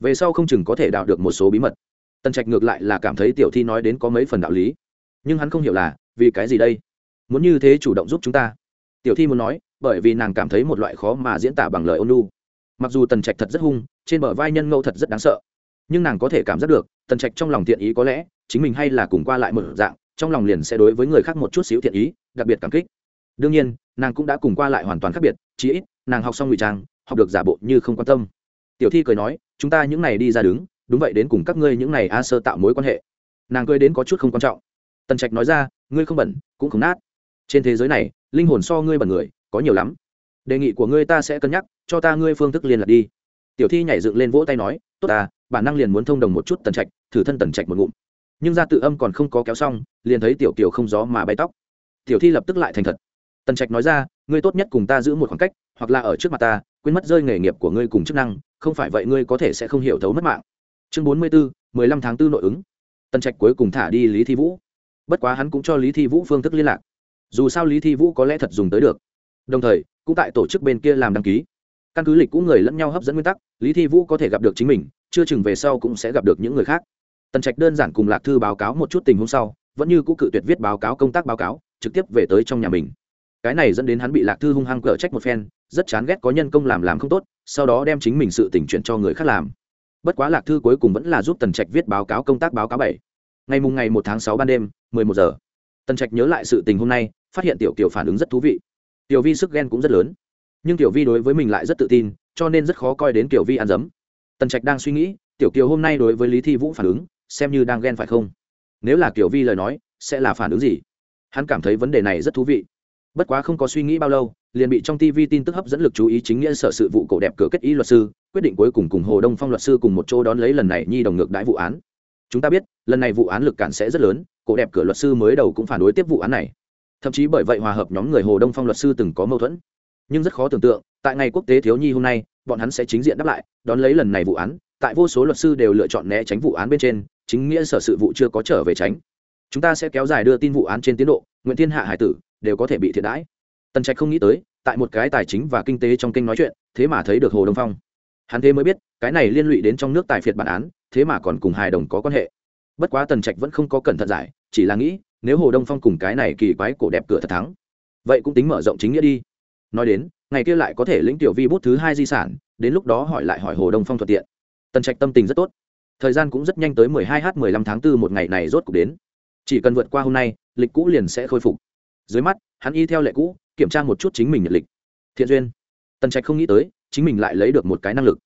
Về sau không chừng có thể đào được một số bí mật. Tần trạch ngược lại là cảm thấy tiểu thi nói đến có mấy phần đạo lý. Nhưng hắn không hiểu là, vì cái gì đây? Muốn như thế chủ động giúp chúng ta. Tiểu thi muốn nói bởi vì nàng cảm thấy một loại khó mà diễn tả bằng lời ôn lu mặc dù tần trạch thật rất hung, trên bờ vai nhân ngẫu thật rất đáng sợ. Nhưng nàng có thể cảm giác được, tần trạch trong lòng thiện ý có lẽ, chính mình hay là cùng qua lại một dạng, trong lòng liền sẽ đối với người khác một chút xíu thiện ý, đặc biệt cảm kích. Đương nhiên, nàng cũng đã cùng qua lại hoàn toàn khác biệt, chí ít, nàng học xong ngụy trang, học được giả bộ như không quan tâm. Tiểu thi cười nói, chúng ta những này đi ra đứng, đúng vậy đến cùng các ngươi những này a sơ tạo mối quan hệ. Nàng cười đến có chút không quan trọng. Tần trạch nói ra, ngươi không bẩn, cũng không nát. Trên thế giới này, linh hồn so ngươi bẩn người có nhiều lắm. Đề nghị của ngươi ta sẽ cân nhắc, cho ta ngươi phương thức liên lạc đi. Tiểu thi nhảy dựng lên vỗ tay nói, tốt ta bản năng liền muốn thông đồng một chút tần trạch, thử thân tần trạch một ngụm. Nhưng ra tự âm còn không có kéo xong, liền thấy tiểu kiều không gió mà bay tóc. Tiểu thi lập tức lại thành thật. Tần trạch nói ra, ngươi tốt nhất cùng ta giữ một khoảng cách, hoặc là ở trước mặt ta, quên mất rơi nghề nghiệp của ngươi cùng chức năng, không phải vậy ngươi có thể sẽ không hiểu thấu mất mạng. Chương bốn mươi bốn, mười lăm tháng 4 nội ứng. Tần trạch cuối cùng thả đi lý thi vũ. Bất quá hắn cũng cho lý thi vũ phương thức liên lạc. Dù sao lý thi vũ có lẽ thật dùng tới được đồng thời, cũng tại tổ chức bên kia làm đăng ký. Căn cứ lịch cũ người lẫn nhau hấp dẫn nguyên tắc, lý thi vũ có thể gặp được chính mình, chưa chừng về sau cũng sẽ gặp được những người khác. Tần trạch đơn giản cùng lạc thư báo cáo một chút tình huống sau, vẫn như cũ cự tuyệt viết báo cáo công tác báo cáo, trực tiếp về tới trong nhà mình. Cái này dẫn đến hắn bị lạc thư hung hăng cở trách một phen, rất chán ghét có nhân công làm làm không tốt, sau đó đem chính mình sự tỉnh chuyển cho người khác làm. Bất quá lạc thư cuối cùng vẫn là giúp tần trạch viết báo cáo công tác báo cáo bảy. Ngày mùng ngày một tháng sáu ban đêm, mười một giờ. Tần trạch nhớ lại sự tình hôm nay, phát hiện tiểu kiều phản ứng rất thú vị tiểu vi sức ghen cũng rất lớn. Nhưng tiểu vi đối với mình lại rất tự tin, cho nên rất khó coi đến tiểu vi ăn dấm. Tần trạch đang suy nghĩ, tiểu kiều hôm nay đối với lý thi vũ phản ứng, xem như đang ghen phải không? Nếu là tiểu vi lời nói, sẽ là phản ứng gì? Hắn cảm thấy vấn đề này rất thú vị. Bất quá không có suy nghĩ bao lâu, liền bị trong tv tin tức hấp dẫn lực chú ý chính nghĩa sở sự vụ cổ đẹp cửa kết ý luật sư, quyết định cuối cùng cùng hồ đông phong luật sư cùng một chỗ đón lấy lần này nhi đồng ngược đãi vụ án. Chúng ta biết, lần này vụ án lực cản sẽ rất lớn, cổ đẹp cửa luật sư mới đầu cũng phản đối tiếp vụ án này thậm chí bởi vậy hòa hợp nhóm người hồ đông phong luật sư từng có mâu thuẫn. Nhưng rất khó tưởng tượng, tại ngày quốc tế thiếu nhi hôm nay, bọn hắn sẽ chính diện đáp lại, đón lấy lần này vụ án, tại vô số luật sư đều lựa chọn né tránh vụ án bên trên, chính nghĩa sở sự vụ chưa có trở về tránh. Chúng ta sẽ kéo dài đưa tin vụ án trên tiến độ, nguyễn thiên hạ, hải tử, đều có thể bị thiệt đãi. Tần trạch không nghĩ tới, tại một cái tài chính và kinh tế trong kênh nói chuyện, thế mà thấy được hồ đông phong. Hắn thế mới biết, cái này liên lụy đến trong nước tài phiệt bản án, thế mà còn cùng hài đồng có quan hệ. Bất quá tần trạch vẫn không có cẩn thận giải, chỉ là nghĩ nếu hồ đông phong cùng cái này kỳ quái cổ đẹp cửa thật thắng, vậy cũng tính mở rộng chính nghĩa đi. Nói đến, ngày kia lại có thể lĩnh tiểu vi bút thứ hai di sản, đến lúc đó hỏi lại hỏi hồ đông phong thuận tiện. Tần trạch tâm tình rất tốt. Thời gian cũng rất nhanh tới 12 h 15 tháng 4 một ngày này rốt cục đến. Chỉ cần vượt qua hôm nay, lịch cũ liền sẽ khôi phục. Dưới mắt, hắn y theo lệ cũ, kiểm tra một chút chính mình nhật lịch. Thiện duyên. Tần trạch không nghĩ tới, chính mình lại lấy được một cái năng lực.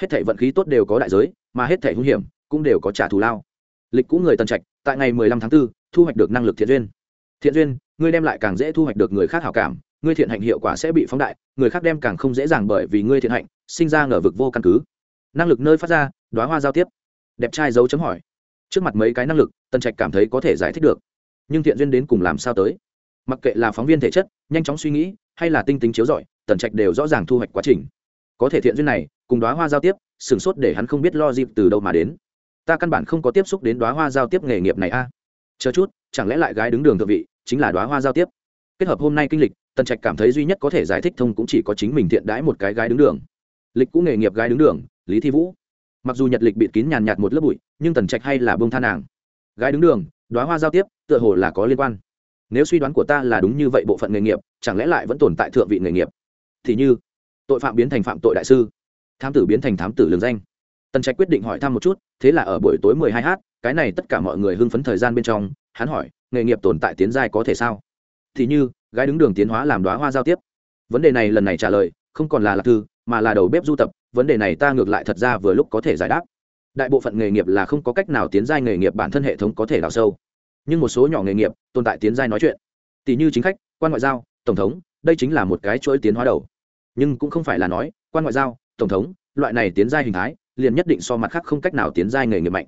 Hết thảy vận khí tốt đều có đại giới, mà hết thảy hung hiểm cũng đều có trả thù lao lịch cũ người tân trạch tại ngày 15 tháng 4, thu hoạch được năng lực thiện duyên. Thiện duyên ngươi đem lại càng dễ thu hoạch được người khác hảo cảm ngươi thiện hạnh hiệu quả sẽ bị phóng đại người khác đem càng không dễ dàng bởi vì ngươi thiện hạnh sinh ra ngờ vực vô căn cứ. Năng lực nơi phát ra đoá hoa giao tiếp. Đẹp trai dấu chấm hỏi. Trước mặt mấy cái năng lực tân trạch cảm thấy có thể giải thích được. Nhưng thiện duyên đến cùng làm sao tới? Mặc kệ là phóng viên thể chất nhanh chóng suy nghĩ hay là tinh tính chiếu giỏi, tần trạch đều rõ ràng thu hoạch quá trình. Có thể thiện duyên này cùng đoá hoa giao tiếp sửng sốt để hắn không biết lo dịp từ đâu mà đến ta căn bản không có tiếp xúc đến đoá hoa giao tiếp nghề nghiệp này a. Chờ chút, chẳng lẽ lại gái đứng đường thượng vị, chính là đoá hoa giao tiếp? Kết hợp hôm nay kinh lịch, tần trạch cảm thấy duy nhất có thể giải thích thông cũng chỉ có chính mình thiện đãi một cái gái đứng đường. Lịch cũ nghề nghiệp gái đứng đường, lý thi vũ. Mặc dù nhật lịch bịt kín nhàn nhạt một lớp bụi, nhưng tần trạch hay là bông tha nàng. Gái đứng đường, đoá hoa giao tiếp, tựa hồ là có liên quan. Nếu suy đoán của ta là đúng như vậy bộ phận nghề nghiệp, chẳng lẽ lại vẫn tồn tại thượng vị nghề nghiệp? Thì như, tội phạm biến thành phạm tội đại sư. Thám tử biến thành thám tử lường danh tần trạch quyết định hỏi thăm một chút, thế là ở buổi tối mười hai h cái này tất cả mọi người hưng phấn thời gian bên trong, hắn hỏi, nghề nghiệp tồn tại tiến giai có thể sao? Thì như, gái đứng đường tiến hóa làm đoá hoa giao tiếp. Vấn đề này lần này trả lời, không còn là lạc thư, mà là đầu bếp du tập, vấn đề này ta ngược lại thật ra vừa lúc có thể giải đáp. Đại bộ phận nghề nghiệp là không có cách nào tiến giai nghề nghiệp bản thân hệ thống có thể đào sâu. Nhưng một số nhỏ nghề nghiệp, tồn tại tiến giai nói chuyện. Tỷ như chính khách, quan ngoại giao, tổng thống, đây chính là một cái chuỗi tiến hóa đầu. Nhưng cũng không phải là nói, quan ngoại giao, tổng thống, loại này tiến giai hình thái liền nhất định so mặt khác không cách nào tiến giai nghề nghiệp mạnh.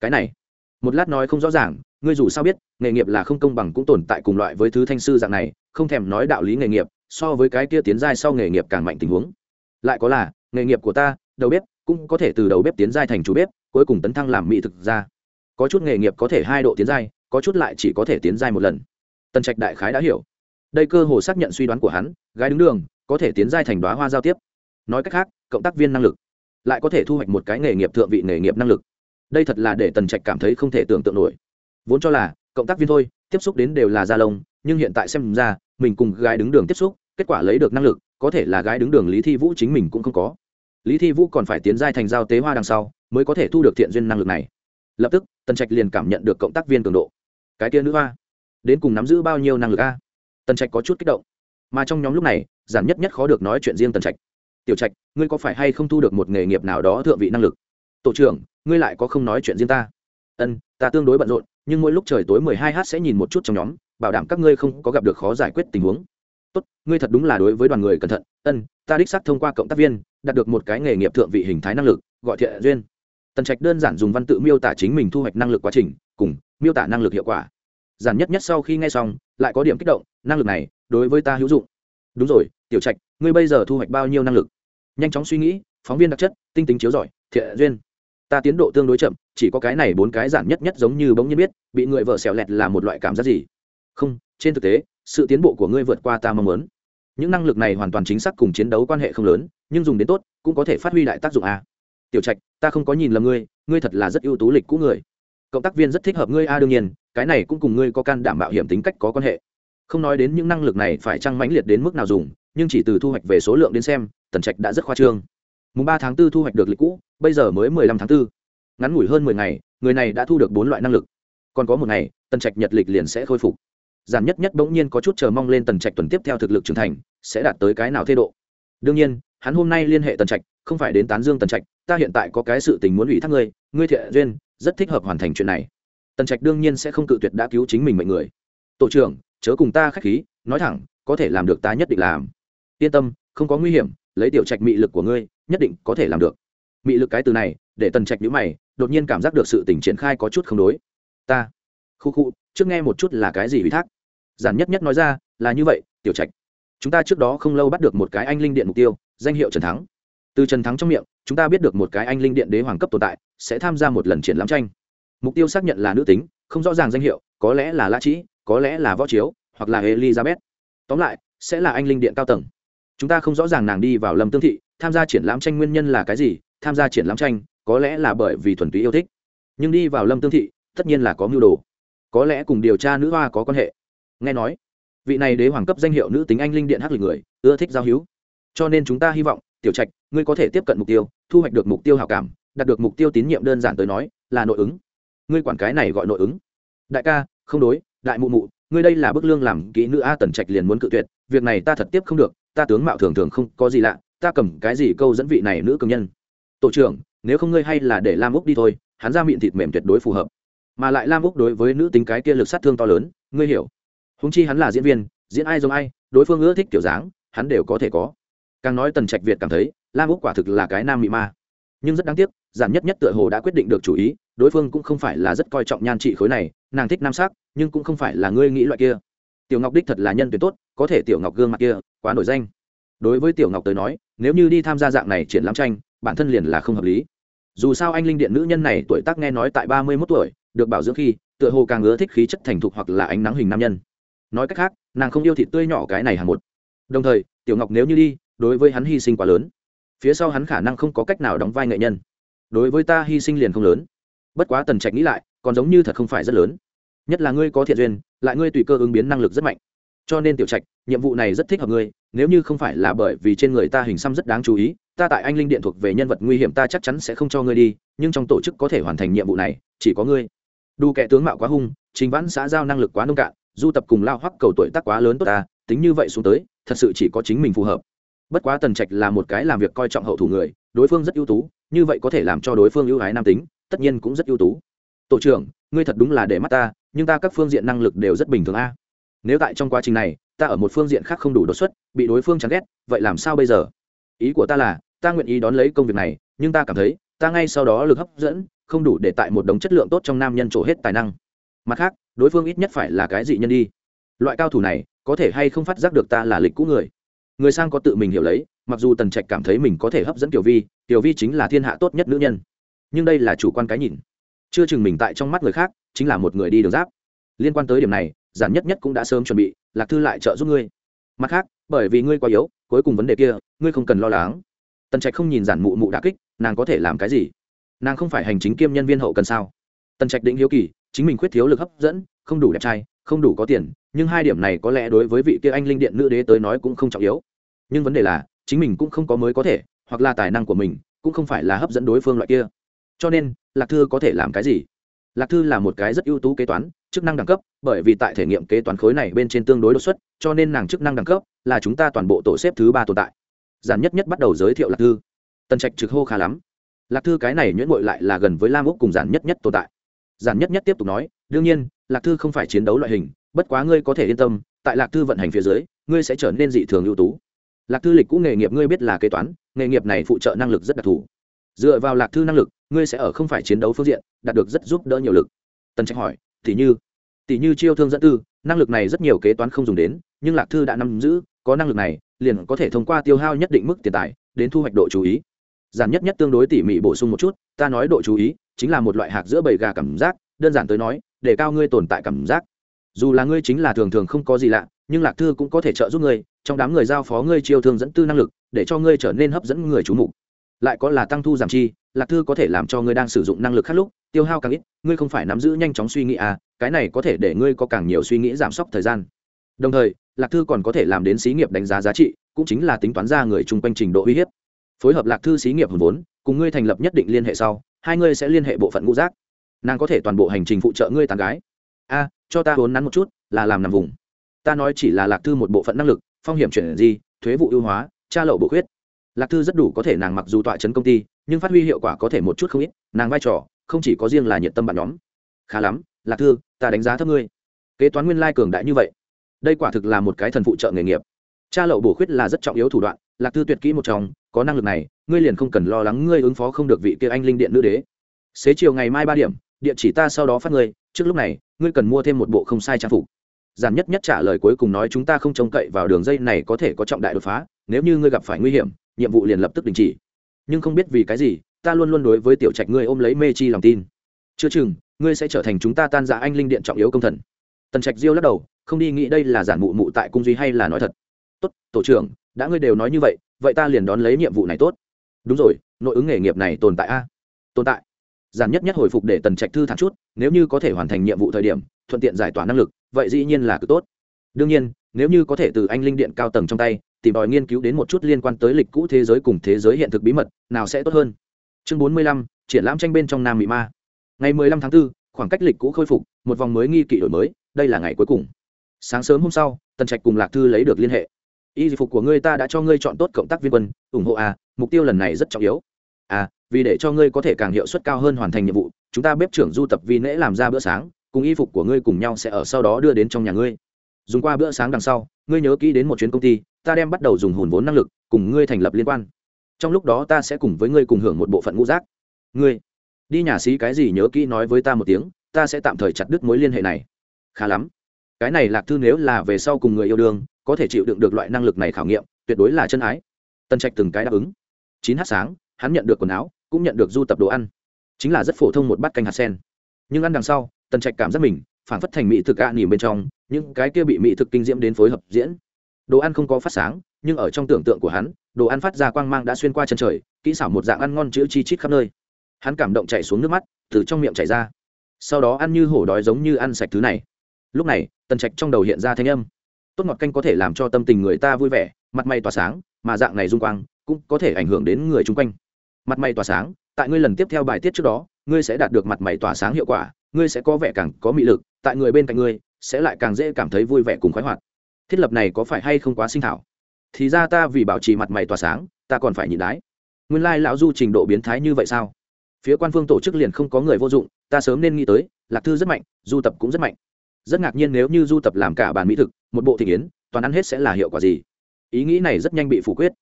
Cái này, một lát nói không rõ ràng, ngươi dù sao biết, nghề nghiệp là không công bằng cũng tồn tại cùng loại với thứ thanh sư dạng này, không thèm nói đạo lý nghề nghiệp, so với cái kia tiến giai sau nghề nghiệp càng mạnh tình huống. Lại có là, nghề nghiệp của ta, đầu bếp, cũng có thể từ đầu bếp tiến giai thành chủ bếp, cuối cùng tấn thăng làm mỹ thực ra có chút nghề nghiệp có thể hai độ tiến giai, có chút lại chỉ có thể tiến giai một lần. Tần trạch đại khái đã hiểu. Đây cơ hồ xác nhận suy đoán của hắn, gái đứng đường, có thể tiến giai thành đoá hoa giao tiếp. Nói cách khác, cộng tác viên năng lực lại có thể thu hoạch một cái nghề nghiệp thượng vị nghề nghiệp năng lực. Đây thật là để tần trạch cảm thấy không thể tưởng tượng nổi. Vốn cho là, cộng tác viên thôi, tiếp xúc đến đều là da lông, nhưng hiện tại xem ra, mình cùng gái đứng đường tiếp xúc, kết quả lấy được năng lực, có thể là gái đứng đường lý thi vũ chính mình cũng không có. Lý thi vũ còn phải tiến giai thành giao tế hoa đằng sau, mới có thể thu được thiện duyên năng lực này. Lập tức, tần trạch liền cảm nhận được cộng tác viên cường độ. Cái tia nữ hoa, đến cùng nắm giữ bao nhiêu năng lực a? Tần trạch có chút kích động. Mà trong nhóm lúc này giảm nhất nhất khó được nói chuyện riêng tần trạch tiểu trạch, ngươi có phải hay không thu được một nghề nghiệp nào đó thượng vị năng lực? Tổ trưởng, ngươi lại có không nói chuyện riêng ta? Ân, ta tương đối bận rộn, nhưng mỗi lúc trời tối mười hai h sẽ nhìn một chút trong nhóm, bảo đảm các ngươi không có gặp được khó giải quyết tình huống. Tốt, ngươi thật đúng là đối với đoàn người cẩn thận. Ân, ta đích xác thông qua cộng tác viên, đạt được một cái nghề nghiệp thượng vị hình thái năng lực, gọi thiện duyên. Tần trạch đơn giản dùng văn tự miêu tả chính mình thu hoạch năng lực quá trình, cùng miêu tả năng lực hiệu quả. Giản nhất nhất sau khi nghe xong, lại có điểm kích động, năng lực này đối với ta hữu dụng. Đúng rồi, tiểu trạch, ngươi bây giờ thu hoạch bao nhiêu năng lực? Nhanh chóng suy nghĩ, phóng viên đặc chất, tinh tính chiếu giỏi, thiện duyên. Ta tiến độ tương đối chậm, chỉ có cái này bốn cái giản nhất nhất giống như bỗng nhiên biết, bị người vợ xẻo lẹt là một loại cảm giác gì. Không, trên thực tế, sự tiến bộ của ngươi vượt qua ta mong muốn. Những năng lực này hoàn toàn chính xác cùng chiến đấu quan hệ không lớn, nhưng dùng đến tốt, cũng có thể phát huy đại tác dụng a tiểu trạch, ta không có nhìn lầm ngươi ngươi thật là rất ưu tú lịch cũ người. Cộng tác viên rất thích hợp ngươi a đương nhiên, cái này cũng cùng ngươi có can đảm mạo hiểm tính cách có quan hệ. Không nói đến những năng lực này phải trăng mãnh liệt đến mức nào dùng, nhưng chỉ từ thu hoạch về số lượng đến xem tần trạch đã rất khoa trương. Mùng ba tháng 4 thu hoạch được lịch cũ, bây giờ mới mười lăm tháng 4. ngắn ngủi hơn mười ngày, người này đã thu được bốn loại năng lực. Còn có một ngày, tần trạch nhật lịch liền sẽ khôi phục. Giảm nhất nhất bỗng nhiên có chút chờ mong lên tần trạch tuần tiếp theo thực lực trưởng thành, sẽ đạt tới cái nào thế độ. Đương nhiên, hắn hôm nay liên hệ tần trạch, không phải đến tán dương tần trạch, ta hiện tại có cái sự tình muốn ủy thác ngươi ngươi thiện duyên, rất thích hợp hoàn thành chuyện này. Tần trạch đương nhiên sẽ không cự tuyệt đã cứu chính mình mệnh người. Tổ trưởng, chớ cùng ta khách khí, nói thẳng, có thể làm được ta nhất định làm. Yên tâm không có nguy hiểm, lấy tiểu trạch mị lực của ngươi, nhất định có thể làm được. Mị lực cái từ này, để tần trạch nhữ mày, đột nhiên cảm giác được sự tình triển khai có chút không đối. Ta, khu khu, trước nghe một chút là cái gì ủy thác? Giản nhất nhất nói ra, là như vậy, tiểu trạch. Chúng ta trước đó không lâu bắt được một cái anh linh điện mục tiêu, danh hiệu trần thắng. Từ trần thắng trong miệng, chúng ta biết được một cái anh linh điện đế hoàng cấp tồn tại, sẽ tham gia một lần triển lãm tranh. Mục tiêu xác nhận là nữ tính, không rõ ràng danh hiệu, có lẽ là la trĩ có lẽ là võ chiếu, hoặc là elizabeth. Tóm lại, sẽ là anh linh điện cao tầng chúng ta không rõ ràng nàng đi vào lâm tương thị, tham gia triển lãm tranh nguyên nhân là cái gì, tham gia triển lãm tranh, có lẽ là bởi vì thuần túy yêu thích. Nhưng đi vào lâm tương thị, tất nhiên là có mưu đồ. Có lẽ cùng điều tra nữ hoa có quan hệ. Nghe nói, vị này đế hoàng cấp danh hiệu nữ tính anh linh điện hắc lịch người, ưa thích giao hữu. Cho nên chúng ta hy vọng, tiểu trạch, ngươi có thể tiếp cận mục tiêu, thu hoạch được mục tiêu hảo cảm, đạt được mục tiêu tín nhiệm đơn giản tới nói, là nội ứng. Ngươi quản cái này gọi nội ứng. Đại ca, không đối, đại mụ mụ, ngươi đây là bức lương làm kỹ nữ a tần trạch liền muốn cự tuyệt, việc này ta thật tiếp không được ta tướng mạo thường thường không có gì lạ, ta cầm cái gì câu dẫn vị này nữ cường nhân? Tổ trưởng, nếu không ngươi hay là để lam úc đi thôi, hắn ra miệng thịt mềm tuyệt đối phù hợp. Mà lại lam úc đối với nữ tính cái kia lực sát thương to lớn, ngươi hiểu. Húng chi hắn là diễn viên, diễn ai giống ai, đối phương ưa thích kiểu dáng, hắn đều có thể có. Càng nói tần trạch việt cảm thấy, lam úc quả thực là cái nam mị ma. Nhưng rất đáng tiếc, giản nhất nhất tựa hồ đã quyết định được chủ ý, đối phương cũng không phải là rất coi trọng nhan trị khối này, nàng thích nam sắc, nhưng cũng không phải là ngươi nghĩ loại kia tiểu ngọc đích thật là nhân tuyệt tốt, có thể tiểu ngọc gương mặt kia, quá nổi danh. Đối với tiểu ngọc tới nói, nếu như đi tham gia dạng này triển lãm tranh, bản thân liền là không hợp lý. Dù sao anh linh điện nữ nhân này tuổi tác nghe nói tại ba mươi mốt tuổi, được bảo dưỡng khi, tựa hồ càng ưa thích khí chất thành thục hoặc là ánh nắng hình nam nhân. Nói cách khác, nàng không yêu thịt tươi nhỏ cái này hàng một. Đồng thời, tiểu ngọc nếu như đi, đối với hắn hy sinh quá lớn. Phía sau hắn khả năng không có cách nào đóng vai nghệ nhân. Đối với ta hy sinh liền không lớn. Bất quá tần trạch nghĩ lại, còn giống như thật không phải rất lớn. Nhất là ngươi có thiện duyên lại ngươi tùy cơ ứng biến năng lực rất mạnh. Cho nên tiểu trạch, nhiệm vụ này rất thích hợp ngươi, nếu như không phải là bởi vì trên người ta hình xăm rất đáng chú ý, ta tại anh linh điện thuộc về nhân vật nguy hiểm ta chắc chắn sẽ không cho ngươi đi, nhưng trong tổ chức có thể hoàn thành nhiệm vụ này, chỉ có ngươi. Đủ kẻ tướng mạo quá hung, trình vãn xã giao năng lực quá nông cạn, du tập cùng lao hoắc cầu tuổi tác quá lớn tốt ta, tính như vậy xuống tới, thật sự chỉ có chính mình phù hợp. Bất quá tần trạch là một cái làm việc coi trọng hậu thủ người, đối phương rất ưu tú, như vậy có thể làm cho đối phương ưu ái nam tính, tất nhiên cũng rất ưu tú tổ trưởng, ngươi thật đúng là để mắt ta, nhưng ta các phương diện năng lực đều rất bình thường a. Nếu tại trong quá trình này, ta ở một phương diện khác không đủ đột xuất, bị đối phương chán ghét, vậy làm sao bây giờ? Ý của ta là, ta nguyện ý đón lấy công việc này, nhưng ta cảm thấy, ta ngay sau đó lực hấp dẫn, không đủ để tại một đống chất lượng tốt trong nam nhân trổ hết tài năng. Mặt khác, đối phương ít nhất phải là cái dị nhân đi. Loại cao thủ này, có thể hay không phát giác được ta là lịch cũ người? Người sang có tự mình hiểu lấy, mặc dù tần trạch cảm thấy mình có thể hấp dẫn tiểu vi tiểu vi chính là thiên hạ tốt nhất nữ nhân. Nhưng đây là chủ quan cái nhìn chưa chừng mình tại trong mắt người khác, chính là một người đi đường giáp. Liên quan tới điểm này, giản nhất nhất cũng đã sớm chuẩn bị, lạc thư lại trợ giúp ngươi. Mặt khác, bởi vì ngươi quá yếu, cuối cùng vấn đề kia, ngươi không cần lo lắng. Tần trạch không nhìn giản mụ mụ đã kích, nàng có thể làm cái gì? Nàng không phải hành chính kiêm nhân viên hậu cần sao? Tần trạch định hiếu kỳ, chính mình khuyết thiếu lực hấp dẫn, không đủ đẹp trai, không đủ có tiền, nhưng hai điểm này có lẽ đối với vị kia anh linh điện nữ đế tới nói cũng không trọng yếu. Nhưng vấn đề là, chính mình cũng không có mới có thể, hoặc là tài năng của mình, cũng không phải là hấp dẫn đối phương loại kia cho nên, lạc thư có thể làm cái gì? Lạc thư là một cái rất ưu tú kế toán, chức năng đẳng cấp, bởi vì tại thể nghiệm kế toán khối này bên trên tương đối đột xuất, cho nên nàng chức năng đẳng cấp là chúng ta toàn bộ tổ xếp thứ ba tồn tại. Giản nhất nhất bắt đầu giới thiệu lạc thư. Tần trạch trực hô khá lắm. Lạc thư cái này nhuyễn ngội lại là gần với lam úc cùng giản nhất nhất tồn tại. Giản nhất nhất tiếp tục nói, đương nhiên, lạc thư không phải chiến đấu loại hình, bất quá ngươi có thể yên tâm, tại lạc thư vận hành phía dưới, ngươi sẽ trở nên dị thường ưu tú. Lạc thư lịch cũ nghề nghiệp ngươi biết là kế toán, nghề nghiệp này phụ trợ năng lực rất đặc thù dựa vào lạc thư năng lực, ngươi sẽ ở không phải chiến đấu phương diện, đạt được rất giúp đỡ nhiều lực. Tần trạch hỏi, tỷ như? Tỷ như chiêu thương dẫn tư, năng lực này rất nhiều kế toán không dùng đến, nhưng lạc thư đã nắm giữ, có năng lực này, liền có thể thông qua tiêu hao nhất định mức tiền tài, đến thu hoạch độ chú ý. Giản nhất nhất tương đối tỉ mỉ bổ sung một chút, ta nói độ chú ý, chính là một loại hạt giữa bầy gà cảm giác, đơn giản tới nói, để cao ngươi tồn tại cảm giác. Dù là ngươi chính là thường thường không có gì lạ, nhưng lạc thư cũng có thể trợ giúp ngươi, trong đám người giao phó ngươi chiêu thương dẫn tư năng lực, để cho ngươi trở nên hấp dẫn người chú mục lại có là tăng thu giảm chi, lạc thư có thể làm cho ngươi đang sử dụng năng lực khác lúc, tiêu hao càng ít, ngươi không phải nắm giữ nhanh chóng suy nghĩ à cái này có thể để ngươi có càng nhiều suy nghĩ giảm sốc thời gian. Đồng thời, lạc thư còn có thể làm đến xí nghiệp đánh giá giá trị, cũng chính là tính toán ra người chung quanh trình độ uy hiếp. Phối hợp lạc thư xí nghiệp hồn vốn, cùng ngươi thành lập nhất định liên hệ sau, hai ngươi sẽ liên hệ bộ phận ngũ giác. Nàng có thể toàn bộ hành trình phụ trợ ngươi tàn gái. A, cho ta vốn nắn một chút, là làm nằm vùng. Ta nói chỉ là lạc thư một bộ phận năng lực, phong hiểm chuyển gì thuế vụ ưu hóa, tra lậu bộ khuyết lạc thư rất đủ có thể nàng mặc dù tọa chấn công ty, nhưng phát huy hiệu quả có thể một chút không ít, nàng vai trò không chỉ có riêng là nhiệt tâm bạn nhóm. Khá lắm, lạc thư, ta đánh giá thấp ngươi. Kế toán nguyên lai cường đại như vậy, đây quả thực là một cái thần phụ trợ nghề nghiệp. Cha lậu bổ khuyết là rất trọng yếu thủ đoạn, lạc thư tuyệt kỹ một trong, có năng lực này, ngươi liền không cần lo lắng ngươi ứng phó không được vị kia anh linh điện nữ đế. Xế chiều ngày mai ba điểm, địa chỉ ta sau đó phát ngươi, trước lúc này, ngươi cần mua thêm một bộ không sai trang phục. Giản nhất nhất trả lời cuối cùng nói chúng ta không trông cậy vào đường dây này có thể có trọng đại đột phá, nếu như ngươi gặp phải nguy hiểm nhiệm vụ liền lập tức đình chỉ. Nhưng không biết vì cái gì, ta luôn luôn đối với tiểu trạch ngươi ôm lấy mê chi lòng tin. Chưa chừng, ngươi sẽ trở thành chúng ta tan dạ anh linh điện trọng yếu công thần. Tần trạch diêu lắc đầu, không đi nghĩ đây là giản mụ mụ tại cung duy hay là nói thật. Tốt, tổ trưởng, đã ngươi đều nói như vậy vậy ta liền đón lấy nhiệm vụ này tốt. Đúng rồi, nội ứng nghề nghiệp này tồn tại a. Tồn tại. Giản nhất nhất hồi phục để tần trạch thư thẳng chút, nếu như có thể hoàn thành nhiệm vụ thời điểm, thuận tiện giải tỏa năng lực, vậy dĩ nhiên là cực tốt. Đương nhiên, nếu như có thể từ anh linh điện cao tầng trong tay tìm tòi nghiên cứu đến một chút liên quan tới lịch cũ thế giới cùng thế giới hiện thực bí mật nào sẽ tốt hơn. Chương bốn mươi lăm triển lãm tranh bên trong nam mỹ ma. Ngày mười lăm tháng 4, khoảng cách lịch cũ khôi phục một vòng mới nghi kỵ đổi mới đây là ngày cuối cùng. Sáng sớm hôm sau tần trạch cùng lạc thư lấy được liên hệ. Y phục của ngươi ta đã cho ngươi chọn tốt cộng tác viên quân ủng hộ à mục tiêu lần này rất trọng yếu. À vì để cho ngươi có thể càng hiệu suất cao hơn hoàn thành nhiệm vụ chúng ta bếp trưởng du tập vi nễ làm ra bữa sáng cùng y phục của ngươi cùng nhau sẽ ở sau đó đưa đến trong nhà ngươi. Dùng qua bữa sáng đằng sau ngươi nhớ kỹ đến một chuyến công ty, ta đem bắt đầu dùng hùn vốn năng lực cùng ngươi thành lập liên quan. Trong lúc đó ta sẽ cùng với ngươi cùng hưởng một bộ phận ngũ rác. Ngươi, đi nhà sĩ cái gì nhớ kỹ nói với ta một tiếng, ta sẽ tạm thời chặt đứt mối liên hệ này. Khá lắm. Cái này lạc thư nếu là về sau cùng người yêu đương, có thể chịu đựng được loại năng lực này khảo nghiệm, tuyệt đối là chân ái. Tân trạch từng cái đáp ứng. Chín h sáng, hắn nhận được quần áo, cũng nhận được du tập đồ ăn. Chính là rất phổ thông một bát canh hạt sen. Nhưng ăn đằng sau, tần trạch cảm giác mình phản phất thành mỹ thực ạ nỉm bên trong, những cái kia bị mỹ thực kinh diễm đến phối hợp diễn. Đồ ăn không có phát sáng, nhưng ở trong tưởng tượng của hắn, đồ ăn phát ra quang mang đã xuyên qua chân trời, kỹ xảo một dạng ăn ngon chữ chi chít khắp nơi. Hắn cảm động chạy xuống nước mắt, từ trong miệng chảy ra. Sau đó ăn như hổ đói giống như ăn sạch thứ này. Lúc này, tần trạch trong đầu hiện ra thanh âm. Tốt ngọt canh có thể làm cho tâm tình người ta vui vẻ, mặt mày tỏa sáng, mà dạng này dung quang cũng có thể ảnh hưởng đến người chung quanh. Mặt mày tỏa sáng, tại ngươi lần tiếp theo bài tiết trước đó, ngươi sẽ đạt được mặt mày tỏa sáng hiệu quả ngươi sẽ có vẻ càng có mị lực, tại người bên cạnh ngươi, sẽ lại càng dễ cảm thấy vui vẻ cùng khoái hoạt. Thiết lập này có phải hay không quá sinh thảo? Thì ra ta vì bảo trì mặt mày tỏa sáng, ta còn phải nhịn đái. Nguyên lai lão du trình độ biến thái như vậy sao? Phía quan phương tổ chức liền không có người vô dụng, ta sớm nên nghĩ tới, lạc thư rất mạnh, du tập cũng rất mạnh. Rất ngạc nhiên nếu như du tập làm cả bàn mỹ thực, một bộ thị kiến, toàn ăn hết sẽ là hiệu quả gì? Ý nghĩ này rất nhanh bị phủ quyết.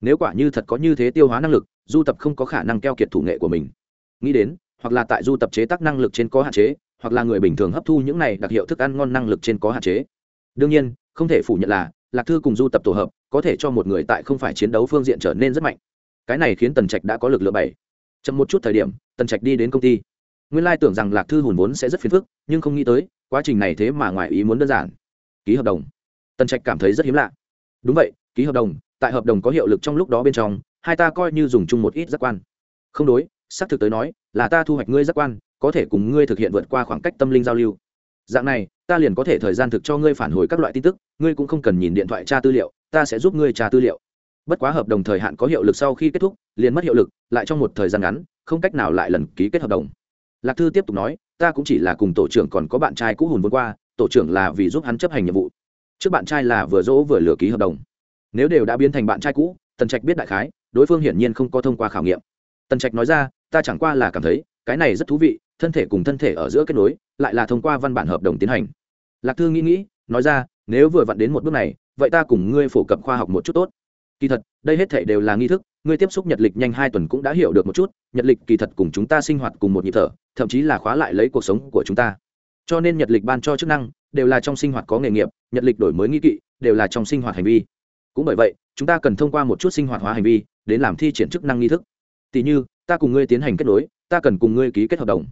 Nếu quả như thật có như thế tiêu hóa năng lực, du tập không có khả năng keo kiệt thủ nghệ của mình. Nghĩ đến hoặc là tại du tập chế tác năng lực trên có hạn chế, hoặc là người bình thường hấp thu những này đặc hiệu thức ăn ngon năng lực trên có hạn chế. Đương nhiên, không thể phủ nhận là, lạc thư cùng du tập tổ hợp, có thể cho một người tại không phải chiến đấu phương diện trở nên rất mạnh. Cái này khiến tần trạch đã có lực lượng bảy. Chậm một chút thời điểm, tần trạch đi đến công ty. Nguyên lai tưởng rằng lạc thư hùn vốn sẽ rất phiền phức, nhưng không nghĩ tới, quá trình này thế mà ngoài ý muốn đơn giản. Ký hợp đồng. Tần trạch cảm thấy rất hiếm lạ. Đúng vậy, ký hợp đồng, tại hợp đồng có hiệu lực trong lúc đó bên trong, hai ta coi như dùng chung một ít giác quan. Không đối xác thực tới nói, là ta thu hoạch ngươi giác quan, có thể cùng ngươi thực hiện vượt qua khoảng cách tâm linh giao lưu. Dạng này, ta liền có thể thời gian thực cho ngươi phản hồi các loại tin tức, ngươi cũng không cần nhìn điện thoại tra tư liệu, ta sẽ giúp ngươi tra tư liệu. Bất quá hợp đồng thời hạn có hiệu lực sau khi kết thúc, liền mất hiệu lực, lại trong một thời gian ngắn, không cách nào lại lần ký kết hợp đồng. Lạc thư tiếp tục nói, ta cũng chỉ là cùng tổ trưởng còn có bạn trai cũ hùn vốn qua, tổ trưởng là vì giúp hắn chấp hành nhiệm vụ. Trước bạn trai là vừa dỗ vừa lừa ký hợp đồng. Nếu đều đã biến thành bạn trai cũ, tần trạch biết đại khái, đối phương hiển nhiên không có thông qua khảo nghiệm. Tần trạch nói ra ta chẳng qua là cảm thấy, cái này rất thú vị, thân thể cùng thân thể ở giữa kết nối, lại là thông qua văn bản hợp đồng tiến hành. Lạc thư nghĩ nghĩ, nói ra, nếu vừa vặn đến một bước này, vậy ta cùng ngươi phổ cập khoa học một chút tốt. Kỳ thật, đây hết thể đều là nghi thức, ngươi tiếp xúc nhật lịch nhanh hai tuần cũng đã hiểu được một chút, nhật lịch kỳ thật cùng chúng ta sinh hoạt cùng một nhịp thở, thậm chí là khóa lại lấy cuộc sống của chúng ta. Cho nên nhật lịch ban cho chức năng, đều là trong sinh hoạt có nghề nghiệp, nhật lịch đổi mới nghi kỵ, đều là trong sinh hoạt hành vi. Cũng bởi vậy, chúng ta cần thông qua một chút sinh hoạt hóa hành vi, đến làm thi triển chức năng nghi thức. Tỷ như ta cùng ngươi tiến hành kết nối, ta cần cùng ngươi ký kết hợp đồng.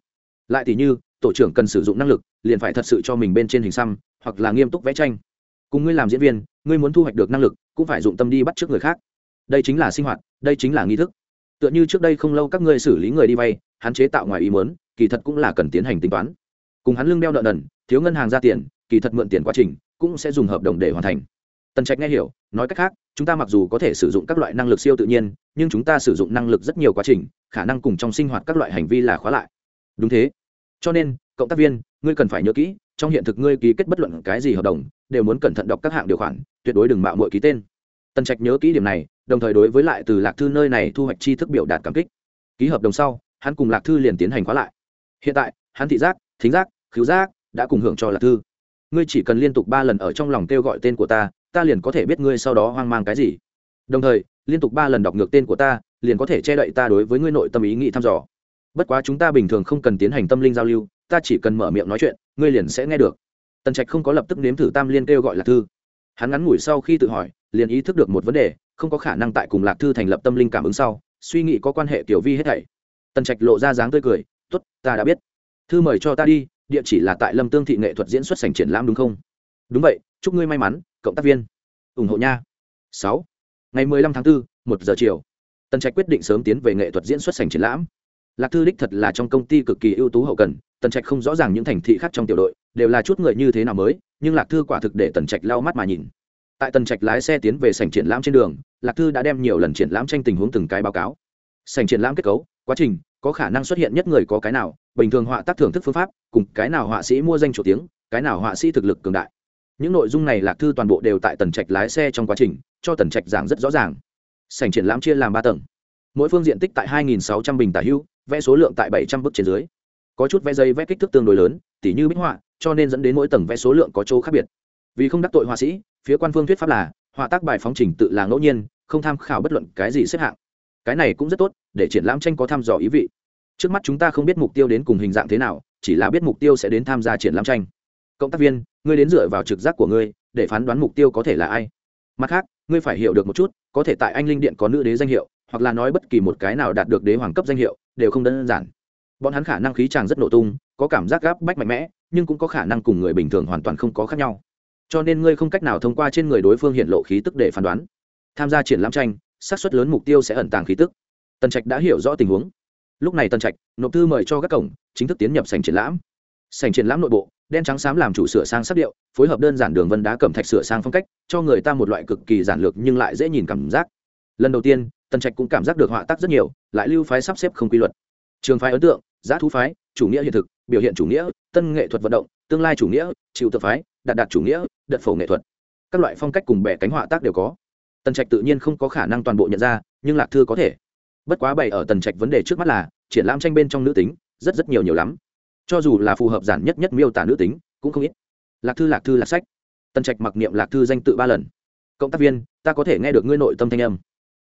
Lại thì như, tổ trưởng cần sử dụng năng lực, liền phải thật sự cho mình bên trên hình xăm, hoặc là nghiêm túc vẽ tranh. Cùng ngươi làm diễn viên, ngươi muốn thu hoạch được năng lực, cũng phải dụng tâm đi bắt trước người khác. Đây chính là sinh hoạt, đây chính là nghi thức. Tựa như trước đây không lâu các ngươi xử lý người đi vay, hắn chế tạo ngoài ý muốn, kỳ thật cũng là cần tiến hành tính toán. Cùng hắn lương đeo nợ nần, thiếu ngân hàng ra tiền, kỳ thật mượn tiền quá trình, cũng sẽ dùng hợp đồng để hoàn thành tần trạch nghe hiểu, nói cách khác, chúng ta mặc dù có thể sử dụng các loại năng lực siêu tự nhiên, nhưng chúng ta sử dụng năng lực rất nhiều quá trình, khả năng cùng trong sinh hoạt các loại hành vi là khóa lại. Đúng thế. Cho nên, cộng tác viên, ngươi cần phải nhớ kỹ, trong hiện thực ngươi ký kết bất luận cái gì hợp đồng, đều muốn cẩn thận đọc các hạng điều khoản, tuyệt đối đừng mạo mọi ký tên. Tần trạch nhớ kỹ điểm này, đồng thời đối với lại từ lạc thư nơi này thu hoạch chi thức biểu đạt cảm kích. Ký hợp đồng sau, hắn cùng lạc thư liền tiến hành khóa lại. Hiện tại, hắn thị giác, thính giác, khứu giác đã cùng hưởng cho lạc thư. Ngươi chỉ cần liên tục ba lần ở trong lòng kêu gọi tên của ta ta liền có thể biết ngươi sau đó hoang mang cái gì. Đồng thời, liên tục ba lần đọc ngược tên của ta, liền có thể che đậy ta đối với ngươi nội tâm ý nghĩ thăm dò. Bất quá chúng ta bình thường không cần tiến hành tâm linh giao lưu, ta chỉ cần mở miệng nói chuyện, ngươi liền sẽ nghe được. Tần trạch không có lập tức nếm thử tam liên kêu gọi lạc thư. Hắn ngắn ngủi sau khi tự hỏi, liền ý thức được một vấn đề, không có khả năng tại cùng lạc thư thành lập tâm linh cảm ứng sau, suy nghĩ có quan hệ tiểu vi hết thảy. Tần trạch lộ ra dáng tươi cười t ố t ta đã biết. Thư mời cho ta đi, địa chỉ là tại lâm tương thị nghệ thuật diễn xuất sành triển lãm đúng không? Đúng vậy, chúc ngươi may mắn cộng tác viên. Ủng hộ nha. Sáu. Ngày mười lăm tháng 4, một giờ chiều. Tần trạch quyết định sớm tiến về nghệ thuật diễn xuất sành triển lãm. Lạc thư đích thật là trong công ty cực kỳ ưu tú hậu cần tần trạch không rõ ràng những thành thị khác trong tiểu đội đều là chút người như thế nào mới nhưng lạc thư quả thực để tần trạch lau mắt mà nhìn. Tại tần trạch lái xe tiến về sảnh triển lãm trên đường lạc thư đã đem nhiều lần triển lãm tranh tình huống từng cái báo cáo. Sảnh triển lãm kết cấu quá trình có khả năng xuất hiện nhất người có cái nào bình thường họa tác thưởng thức phương pháp cùng cái nào họa sĩ mua danh chủ tiếng cái nào họa sĩ thực lực cường đại những nội dung này lạc thư toàn bộ đều tại tần trạch lái xe trong quá trình, cho tần trạch giảng rất rõ ràng. Sảnh triển lãm chia làm ba tầng. Mỗi phương diện tích tại 2.600 bình tả hưu, vẽ số lượng tại 700 bức trên dưới. Có chút vẽ dây vẽ kích thước tương đối lớn, tỉ như bích họa, cho nên dẫn đến mỗi tầng vẽ số lượng có chỗ khác biệt. Vì không đắc tội họa sĩ, phía quan phương thuyết pháp là, họa tác bài phóng trình tự là ngẫu nhiên, không tham khảo bất luận cái gì xếp hạng. Cái này cũng rất tốt, để triển lãm tranh có thăm dò ý vị. Trước mắt chúng ta không biết mục tiêu đến cùng hình dạng thế nào, chỉ là biết mục tiêu sẽ đến tham gia triển lãm tranh cộng tác viên, ngươi đến dựa vào trực giác của ngươi, để phán đoán mục tiêu có thể là ai. Mặt khác, ngươi phải hiểu được một chút, có thể tại anh linh điện có nữ đế danh hiệu, hoặc là nói bất kỳ một cái nào đạt được đế hoàng cấp danh hiệu, đều không đơn giản. Bọn hắn khả năng khí tràng rất nổ tung, có cảm giác gáp bách mạnh mẽ, nhưng cũng có khả năng cùng người bình thường hoàn toàn không có khác nhau. Cho nên ngươi không cách nào thông qua trên người đối phương hiện lộ khí tức để phán đoán. Tham gia triển lãm tranh, xác suất lớn mục tiêu sẽ ẩn tàng khí tức. Tần trạch đã hiểu rõ tình huống. Lúc này tần trạch, nộp thư mời cho các cổng, chính thức tiến nhập sành triển lãm. Sành triển lãm nội bộ đen trắng xám làm chủ sửa sang sắc điệu, phối hợp đơn giản đường vân đá cẩm thạch sửa sang phong cách, cho người ta một loại cực kỳ giản lược nhưng lại dễ nhìn cảm giác. Lần đầu tiên, tần trạch cũng cảm giác được họa tác rất nhiều, lại lưu phái sắp xếp không quy luật. Trường phái ấn tượng, giá thú phái, chủ nghĩa hiện thực, biểu hiện chủ nghĩa, tân nghệ thuật vận động, tương lai chủ nghĩa, chịu tự phái, đạt đạt chủ nghĩa, đợt phổ nghệ thuật. Các loại phong cách cùng bẻ cánh họa tác đều có. Tần trạch tự nhiên không có khả năng toàn bộ nhận ra, nhưng lạc thư có thể. Bất quá bày ở tần trạch vấn đề trước mắt là, triển lãm tranh bên trong nữ tính, rất rất nhiều nhiều lắm cho dù là phù hợp giản nhất nhất miêu tả nữ tính, cũng không ít. Lạc thư lạc thư, lạc sách. Tần trạch mặc niệm lạc thư danh tự ba lần. Cộng tác viên, ta có thể nghe được ngươi nội tâm thanh âm.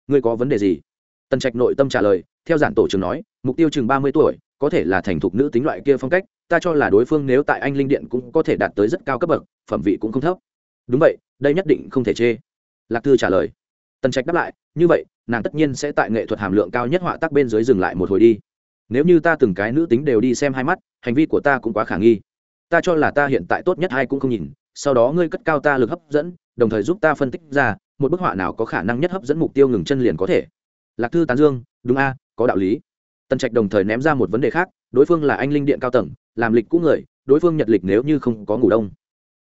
Ngươi có vấn đề gì? Tần trạch nội tâm trả lời, theo giản tổ trưởng nói, mục tiêu chừng ba mươi tuổi, có thể là thành thục nữ tính loại kia phong cách, ta cho là đối phương nếu tại anh linh điện cũng có thể đạt tới rất cao cấp bậc, phẩm vị cũng không thấp. Đúng vậy, đây nhất định không thể chê. Lạc thư trả lời. Tần trạch đáp lại, như vậy, nàng tất nhiên sẽ tại nghệ thuật hàm lượng cao nhất họa tác bên dưới dừng lại một hồi đi nếu như ta từng cái nữ tính đều đi xem hai mắt, hành vi của ta cũng quá khả nghi. Ta cho là ta hiện tại tốt nhất ai cũng không nhìn, sau đó ngươi cất cao ta lực hấp dẫn, đồng thời giúp ta phân tích ra, một bức họa nào có khả năng nhất hấp dẫn mục tiêu ngừng chân liền có thể. Lạc thư tán dương, đúng a, có đạo lý. Tần trạch đồng thời ném ra một vấn đề khác, đối phương là anh linh điện cao tầng, làm lịch cũ người, đối phương nhật lịch nếu như không có ngủ đông.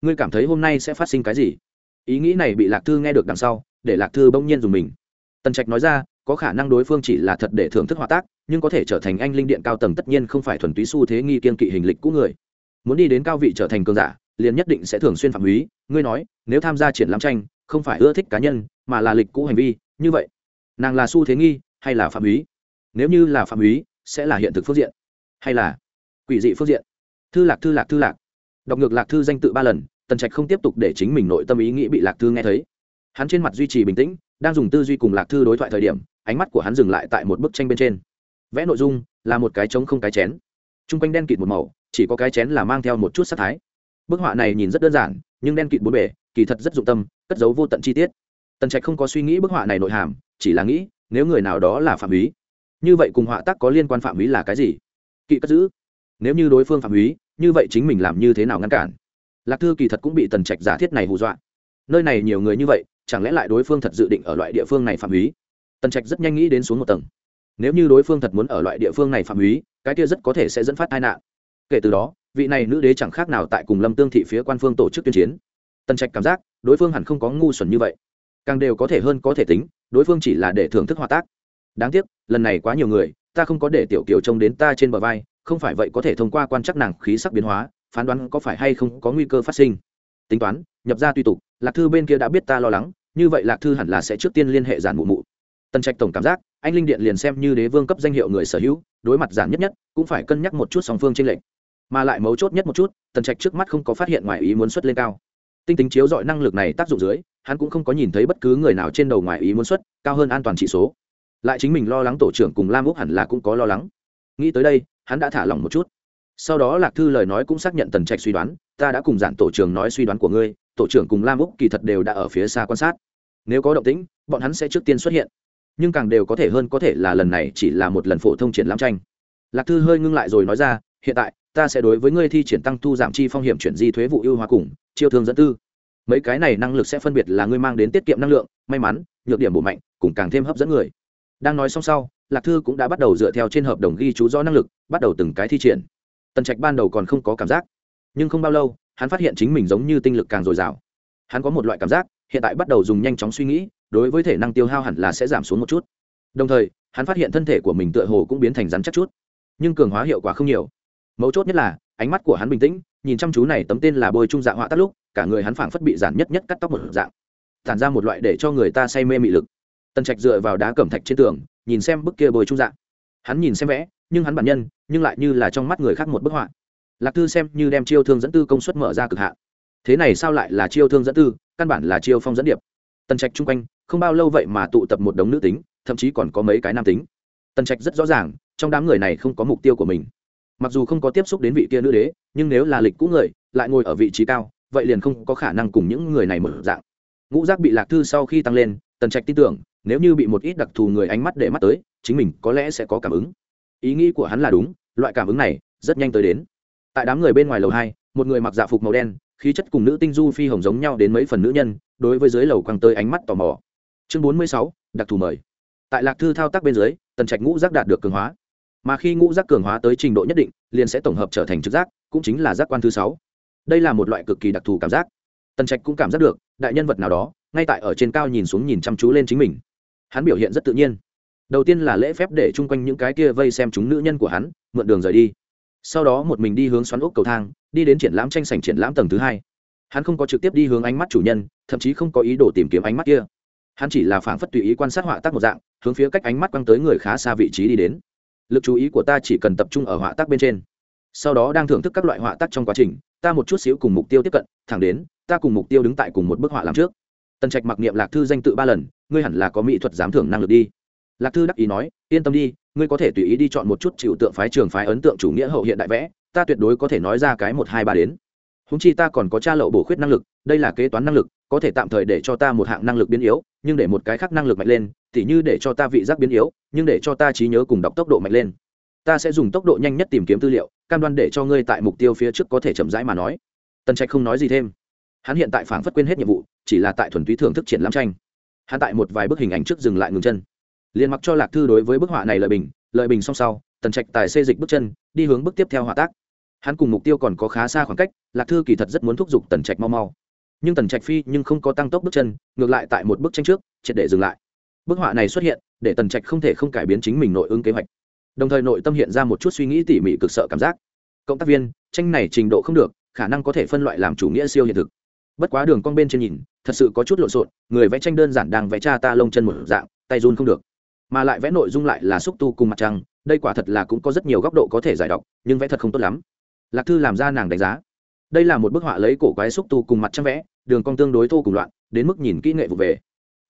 Ngươi cảm thấy hôm nay sẽ phát sinh cái gì? Ý nghĩ này bị lạc thư nghe được đằng sau, để lạc thư bỗng nhiên dùng mình. Tần trạch nói ra, có khả năng đối phương chỉ là thật để thưởng thức họa tác nhưng có thể trở thành anh linh điện cao tầng tất nhiên không phải thuần túy xu thế nghi kiên kỵ hình lịch cũ người. Muốn đi đến cao vị trở thành cường giả, liền nhất định sẽ thường xuyên phạm húy. Ngươi nói, nếu tham gia triển lãm tranh, không phải ưa thích cá nhân, mà là lịch cũ hành vi, như vậy, nàng là xu thế nghi hay là phạm húy? Nếu như là phạm húy, sẽ là hiện thực phương diện, hay là quỷ dị phương diện? Thư lạc thư lạc thư lạc. Đọc ngược lạc thư danh tự ba lần, tần trạch không tiếp tục để chính mình nội tâm ý nghĩ bị lạc thư nghe thấy. Hắn trên mặt duy trì bình tĩnh, đang dùng tư duy cùng lạc thư đối thoại thời điểm, ánh mắt của hắn dừng lại tại một bức tranh bên trên vẽ nội dung là một cái trống không cái chén. T r u n g quanh đen kịt một màu, chỉ có cái chén là mang theo một chút sắc thái. Bức họa này nhìn rất đơn giản, nhưng đen kịt bốn bể kỳ thật rất dụng tâm, cất giấu vô tận chi tiết. Tần trạch không có suy nghĩ bức họa này nội hàm, chỉ là nghĩ, nếu người nào đó là phạm húy, như vậy cùng họa tác có liên quan phạm húy là cái gì? Kỵ cất giữ. Nếu như đối phương phạm húy, như vậy chính mình làm như thế nào ngăn cản? Lạc thư kỳ thật cũng bị tần trạch giả thiết này hù dọa. Nơi này nhiều người như vậy, chẳng lẽ lại đối phương thật dự định ở loại địa phương này phạm húy? Tần trạch rất nhanh nghĩ đến xuống một tầng nếu như đối phương thật muốn ở loại địa phương này phạm húy cái kia rất có thể sẽ dẫn phát tai nạn. Kể từ đó, vị này nữ đế chẳng khác nào tại cùng lâm tương thị phía quan phương tổ chức tuyên chiến. Tần trạch cảm giác, đối phương hẳn không có ngu xuẩn như vậy. Càng đều có thể hơn có thể tính, đối phương chỉ là để thưởng thức hòa tác. Đáng tiếc, lần này quá nhiều người, ta không có để tiểu kiều trông đến ta trên bờ vai, không phải vậy có thể thông qua quan chắc nàng khí sắc biến hóa, phán đoán có phải hay không có nguy cơ phát sinh. Tính toán, nhập ra tùy tục, lạc thư bên kia đã biết ta lo lắng, như vậy lạc thư hẳn là sẽ trước tiên liên hệ giản mụ mụ. Tần trạch tổng cảm giác anh linh điện liền xem như đế vương cấp danh hiệu người sở hữu, đối mặt giản nhất nhất, cũng phải cân nhắc một chút song phương tranh lệch. Mà lại mấu chốt nhất một chút, tần trạch trước mắt không có phát hiện ngoài ý muốn xuất lên cao. Tinh tính chiếu dọi năng lực này tác dụng dưới, hắn cũng không có nhìn thấy bất cứ người nào trên đầu ngoài ý muốn xuất, cao hơn an toàn trị số. Lại chính mình lo lắng tổ trưởng cùng lam úc hẳn là cũng có lo lắng. Nghĩ tới đây, hắn đã thả lỏng một chút. Sau đó lạc thư lời nói cũng xác nhận tần trạch suy đoán, ta đã cùng giản tổ trưởng nói suy đoán của ngươi, tổ trưởng cùng lam úc kỳ thật đều đã ở phía xa quan sát. Nếu có động tĩnh, bọn hắn sẽ trước tiên xuất hiện nhưng càng đều có thể hơn có thể là lần này chỉ là một lần phổ thông triển lãm tranh. Lạc thư hơi ngưng lại rồi nói ra, hiện tại, ta sẽ đối với ngươi thi triển tăng thu giảm chi phong hiểm chuyển di thuế vụ ưu hóa cùng chiêu thương dẫn tư. Mấy cái này năng lực sẽ phân biệt là ngươi mang đến tiết kiệm năng lượng, may mắn, nhược điểm bổ mạnh, cùng càng thêm hấp dẫn người. Đang nói xong sau, lạc thư cũng đã bắt đầu dựa theo trên hợp đồng ghi chú rõ năng lực, bắt đầu từng cái thi triển. Tần trạch ban đầu còn không có cảm giác, nhưng không bao lâu, hắn phát hiện chính mình giống như tinh lực càng dồi dào. Hắn có một loại cảm giác, hiện tại bắt đầu dùng nhanh chóng suy nghĩ đối với thể năng tiêu hao hẳn là sẽ giảm xuống một chút. Đồng thời, hắn phát hiện thân thể của mình tựa hồ cũng biến thành rắn chắc chút, nhưng cường hóa hiệu quả không nhiều. Mấu chốt nhất là, ánh mắt của hắn bình tĩnh, nhìn chăm chú này tấm tên là bôi trung dạng họa tắt lúc, cả người hắn phảng phất bị giản nhất nhất cắt tóc một dạng. Tản ra một loại để cho người ta say mê mị lực. Tần trạch dựa vào đá cẩm thạch trên tường, nhìn xem bức kia bôi trung dạng hắn nhìn xem vẽ, nhưng hắn bản nhân, nhưng lại như là trong mắt người khác một bức họa. Lạc thư xem như đem chiêu thương dẫn tư công suất mở ra cực hạn. Thế này sao lại là chiêu thương dẫn tư, căn bản là chiêu phong dẫn điệp tần trạch chung quanh, không bao lâu vậy mà tụ tập một đống nữ tính, thậm chí còn có mấy cái nam tính. Tần trạch rất rõ ràng, trong đám người này không có mục tiêu của mình. Mặc dù không có tiếp xúc đến vị kia nữ đế, nhưng nếu là lịch cũ người, lại ngồi ở vị trí cao, vậy liền không có khả năng cùng những người này mở dạng. Ngũ giác bị lạc thư sau khi tăng lên, tần trạch tin tưởng, nếu như bị một ít đặc thù người ánh mắt để mắt tới, chính mình có lẽ sẽ có cảm ứng. Ý nghĩ của hắn là đúng, loại cảm ứng này rất nhanh tới đến. Tại đám người bên ngoài lầu hai, một người mặc dạ phục màu đen khí chất cùng nữ tinh du phi hồng giống nhau đến mấy phần nữ nhân, đối với dưới lầu quăng tới ánh mắt tò mò. Chương bốn mươi sáu, đặc thù mời. Tại lạc thư thao tác bên dưới, tần trạch ngũ giác đạt được cường hóa. Mà khi ngũ giác cường hóa tới trình độ nhất định, liền sẽ tổng hợp trở thành trực giác, cũng chính là giác quan thứ sáu. Đây là một loại cực kỳ đặc thù cảm giác. Tần trạch cũng cảm giác được, đại nhân vật nào đó, ngay tại ở trên cao nhìn xuống nhìn chăm chú lên chính mình. Hắn biểu hiện rất tự nhiên. Đầu tiên là lễ phép để chung quanh những cái kia vây xem chúng nữ nhân của hắn, mượn đường rời đi sau đó một mình đi hướng xoắn ốc cầu thang, đi đến triển lãm tranh sảnh triển lãm tầng thứ hai. Hắn không có trực tiếp đi hướng ánh mắt chủ nhân, thậm chí không có ý đồ tìm kiếm ánh mắt kia. Hắn chỉ là phảng phất tùy ý quan sát họa tác một dạng, hướng phía cách ánh mắt quăng tới người khá xa vị trí đi đến. Lực chú ý của ta chỉ cần tập trung ở họa tác bên trên. Sau đó đang thưởng thức các loại họa tác trong quá trình, ta một chút xíu cùng mục tiêu tiếp cận, thẳng đến, ta cùng mục tiêu đứng tại cùng một bức họa làm trước. Tần trạch mặc niệm lạc thư danh tự ba lần, ngươi hẳn là có mỹ thuật giám thưởng năng lực đi lạc thư đắc ý nói, yên tâm đi, ngươi có thể tùy ý đi chọn một chút chịu tượng phái trường phái ấn tượng chủ nghĩa hậu hiện đại vẽ, ta tuyệt đối có thể nói ra cái một hai ba đến. Húng chi ta còn có tra lậu bổ khuyết năng lực, đây là kế toán năng lực, có thể tạm thời để cho ta một hạng năng lực biến yếu, nhưng để một cái khác năng lực mạnh lên thì như để cho ta vị giác biến yếu, nhưng để cho ta trí nhớ cùng đọc tốc độ mạnh lên. Ta sẽ dùng tốc độ nhanh nhất tìm kiếm tư liệu, cam đoan để cho ngươi tại mục tiêu phía trước có thể chậm rãi mà nói. Tần trạch không nói gì thêm. Hắn hiện tại phảng phất quên hết nhiệm vụ, chỉ là tại thuần túy thưởng thức triển lãm tranh. Hắn tại một vài bức hình ảnh trước dừng lại ngừng chân liền mặc cho lạc thư đối với bức họa này lợi bình lợi bình song sau, tần trạch tài xê dịch bước chân, đi hướng bước tiếp theo họa tác. Hắn cùng mục tiêu còn có khá xa khoảng cách, lạc thư kỳ thật rất muốn thúc giục tần trạch mau mau. Nhưng tần trạch phi nhưng không có tăng tốc bước chân, ngược lại tại một bức tranh trước, triệt để dừng lại. Bức họa này xuất hiện, để tần trạch không thể không cải biến chính mình nội ứng kế hoạch. Đồng thời nội tâm hiện ra một chút suy nghĩ tỉ mỉ cực sợ cảm giác. Cộng tác viên, tranh này trình độ không được, khả năng có thể phân loại làm chủ nghĩa siêu hiện thực. Bất quá đường con bên trên nhìn, thật sự có chút lộn xộn, người vẽ tranh đơn giản đang vẽ cha ta lông chân một dạng, tay run không được mà lại vẽ nội dung lại là xúc tu cùng mặt trăng, đây quả thật là cũng có rất nhiều góc độ có thể giải đọc, nhưng vẽ thật không tốt lắm. Lạc thư làm ra nàng đánh giá. Đây là một bức họa lấy cổ quái xúc tu cùng mặt trăng vẽ, đường cong tương đối thô cùng loạn, đến mức nhìn kỹ nghệ vụ về.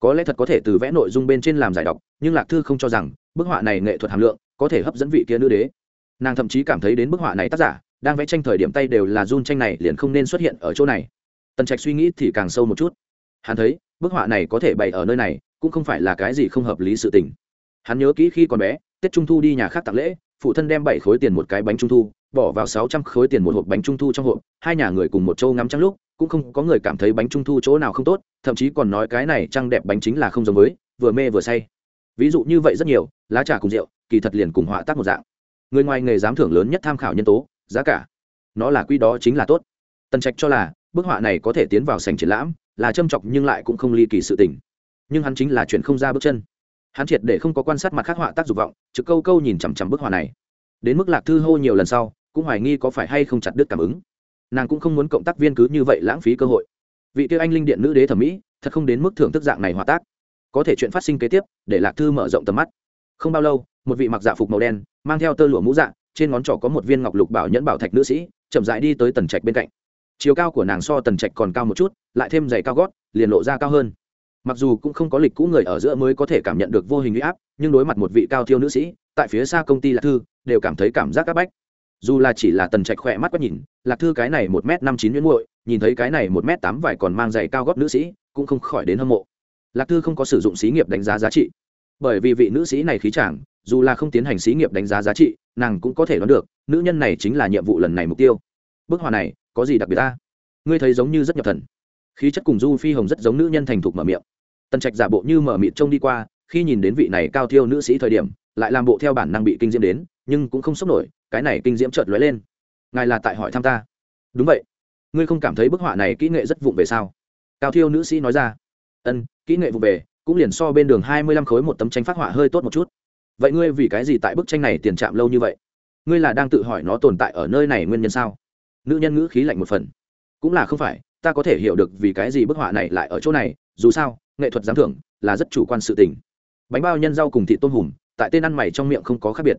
Có lẽ thật có thể từ vẽ nội dung bên trên làm giải đọc, nhưng lạc thư không cho rằng, bức họa này nghệ thuật hàm lượng có thể hấp dẫn vị kia nữ đế. Nàng thậm chí cảm thấy đến bức họa này tác giả, đang vẽ tranh thời điểm tay đều là run tranh này liền không nên xuất hiện ở chỗ này. Tần trạch suy nghĩ thì càng sâu một chút. Hắn thấy, bức họa này có thể bày ở nơi này, cũng không phải là cái gì không hợp lý sự tình hắn nhớ kỹ khi còn bé, tết trung thu đi nhà khác tặng lễ, phụ thân đem bảy khối tiền một cái bánh trung thu, bỏ vào sáu trăm khối tiền một hộp bánh trung thu trong hộp, hai nhà người cùng một châu ngắm trăng lúc, cũng không có người cảm thấy bánh trung thu chỗ nào không tốt, thậm chí còn nói cái này trăng đẹp bánh chính là không giống với, vừa mê vừa say. Ví dụ như vậy rất nhiều, lá trà cùng rượu, kỳ thật liền cùng họa tác một dạng. Người ngoài nghề giám thưởng lớn nhất tham khảo nhân tố, giá cả. Nó là quy đó chính là tốt. Tần trạch cho là, bức họa này có thể tiến vào sành triển lãm, là châm chọc nhưng lại cũng không ly kỳ sự tình. Nhưng hắn chính là chuyện không ra bước chân hắn triệt để không có quan sát mặt khắc họa tác dục vọng, trực câu câu nhìn chằm chằm bức họa này. Đến mức lạc thư hô nhiều lần sau, cũng hoài nghi có phải hay không chặt đứt cảm ứng. Nàng cũng không muốn cộng tác viên cứ như vậy lãng phí cơ hội. Vị tiêu anh linh điện nữ đế thẩm mỹ, thật không đến mức thưởng thức dạng này họa tác. Có thể chuyện phát sinh kế tiếp, để lạc thư mở rộng tầm mắt. Không bao lâu, một vị mặc dạ phục màu đen, mang theo tơ lụa mũ dạ trên ngón trỏ có một viên ngọc lục bảo nhẫn bảo thạch nữ sĩ, chậm dại đi tới tần trạch bên cạnh. Chiều cao của nàng so tần trạch còn cao một chút, lại thêm giày cao gót, liền lộ ra cao hơn mặc dù cũng không có lịch cũ người ở giữa mới có thể cảm nhận được vô hình huy áp, nhưng đối mặt một vị cao thiêu nữ sĩ, tại phía xa công ty lạc thư, đều cảm thấy cảm giác áp bách. Dù là chỉ là tần trạch khỏe mắt quá nhìn, lạc thư cái này một m năm chín nhuyễn muội, nhìn thấy cái này một m tám vải còn mang giày cao góp nữ sĩ, cũng không khỏi đến hâm mộ. Lạc thư không có sử dụng xí nghiệp đánh giá giá trị. Bởi vì vị nữ sĩ này khí chàng, dù là không tiến hành xí nghiệp đánh giá giá trị, nàng cũng có thể đoán được, nữ nhân này chính là nhiệm vụ lần này mục tiêu. Bức họa này, có gì đặc biệt ta? Ngươi thấy giống như rất nhập thần. Khí chất cùng du phi hồng rất giống nữ nhân thành thục mở miệng tần trạch giả bộ như mở mịt trông đi qua, khi nhìn đến vị này cao thiêu nữ sĩ thời điểm, lại làm bộ theo bản năng bị kinh diễm đến, nhưng cũng không sốc nổi, cái này kinh diễm chợt lóe lên. Ngài là tại hỏi thăm ta. Đúng vậy. Ngươi không cảm thấy bức họa này kỹ nghệ rất vụng về sao? Cao thiêu nữ sĩ nói ra. Ân, kỹ nghệ vụng về, cũng liền so bên đường hai mươi lăm khối một tấm tranh phát họa hơi tốt một chút. Vậy ngươi vì cái gì tại bức tranh này tiền chạm lâu như vậy? Ngươi là đang tự hỏi nó tồn tại ở nơi này nguyên nhân sao? Nữ nhân ngữ khí lạnh một phần. Cũng là không phải, ta có thể hiểu được vì cái gì bức họa này lại ở chỗ này, dù sao nghệ thuật giám thưởng là rất chủ quan sự tình. Bánh bao nhân rau cùng thịt tôm hùm, tại tên ăn mày trong miệng không có khác biệt.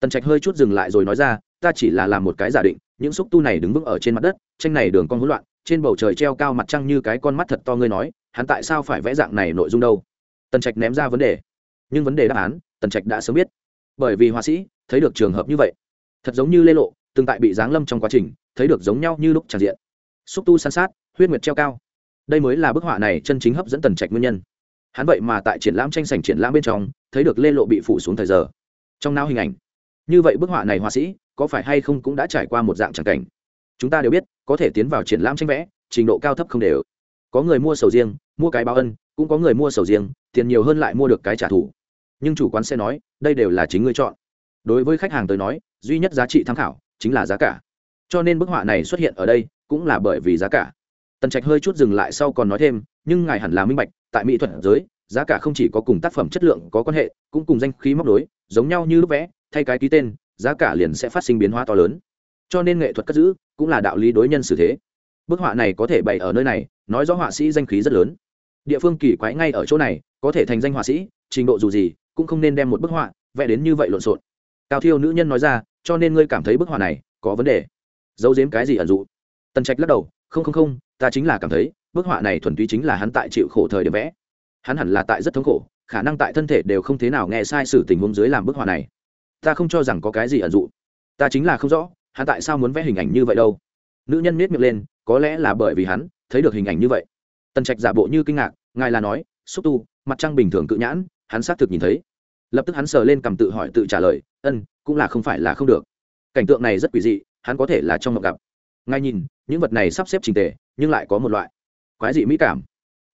Tần trạch hơi chút dừng lại rồi nói ra, ta chỉ là làm một cái giả định, những xúc tu này đứng vững ở trên mặt đất, tranh này đường con hỗn loạn, trên bầu trời treo cao mặt trăng như cái con mắt thật to ngươi nói, hắn tại sao phải vẽ dạng này nội dung đâu? Tần trạch ném ra vấn đề. Nhưng vấn đề đáp án, tần trạch đã sớm biết. Bởi vì họa sĩ thấy được trường hợp như vậy, thật giống như lê lộ, từng tại bị giáng lâm trong quá trình, thấy được giống nhau như lúc tràn diện. Xúc tu san sát, huyết nguyệt treo cao đây mới là bức họa này chân chính hấp dẫn tần trạch nguyên nhân. Hắn vậy mà tại triển lãm tranh sành triển lãm bên trong, thấy được lê lộ bị phủ xuống thời giờ. Trong não hình ảnh, như vậy bức họa này họa sĩ, có phải hay không cũng đã trải qua một dạng tràng cảnh? Chúng ta đều biết, có thể tiến vào triển lãm tranh vẽ, trình độ cao thấp không đều. Có người mua sầu riêng, mua cái báo ân, cũng có người mua sầu riêng, tiền nhiều hơn lại mua được cái trả thù. Nhưng chủ quán sẽ nói, đây đều là chính ngươi chọn. Đối với khách hàng tới nói, duy nhất giá trị tham khảo, chính là giá cả. Cho nên bức họa này xuất hiện ở đây, cũng là bởi vì giá cả tần trạch hơi chút dừng lại sau còn nói thêm, nhưng ngài hẳn là minh bạch, tại mỹ thuật giới, giá cả không chỉ có cùng tác phẩm chất lượng có quan hệ, cũng cùng danh khí móc đối giống nhau như lúc vẽ, thay cái ký tên, giá cả liền sẽ phát sinh biến hóa to lớn. Cho nên nghệ thuật cất giữ cũng là đạo lý đối nhân xử thế. Bức họa này có thể bày ở nơi này, nói rõ họa sĩ danh khí rất lớn. Địa phương kỳ quái ngay ở chỗ này, có thể thành danh họa sĩ, trình độ dù gì, cũng không nên đem một bức họa vẽ đến như vậy lộn xộn. Cao thiêu nữ nhân nói ra, cho nên ngươi cảm thấy bức họa này có vấn đề. Giấu giếm cái gì ẩn dụ? Tần trạch lắc đầu, không không không ta chính là cảm thấy, bức họa này thuần túy chính là hắn tại chịu khổ thời điểm vẽ. Hắn hẳn là tại rất thống khổ, khả năng tại thân thể đều không thế nào nghe sai sự tình huống dưới làm bức họa này. Ta không cho rằng có cái gì ẩn dụ. Ta chính là không rõ, hắn tại sao muốn vẽ hình ảnh như vậy đâu. Nữ nhân miết miệng lên, có lẽ là bởi vì hắn thấy được hình ảnh như vậy. Tần trạch giả bộ như kinh ngạc, ngài là nói, xúc tu, mặt trăng bình thường cự nhãn. Hắn xác thực nhìn thấy. Lập tức hắn sờ lên cầm tự hỏi tự trả lời, ân, cũng là không phải là không được. Cảnh tượng này rất quỷ dị, hắn có thể là trong ngọc gặp. Ngay nhìn những vật này sắp xếp trình tề, nhưng lại có một loại quái dị mỹ cảm.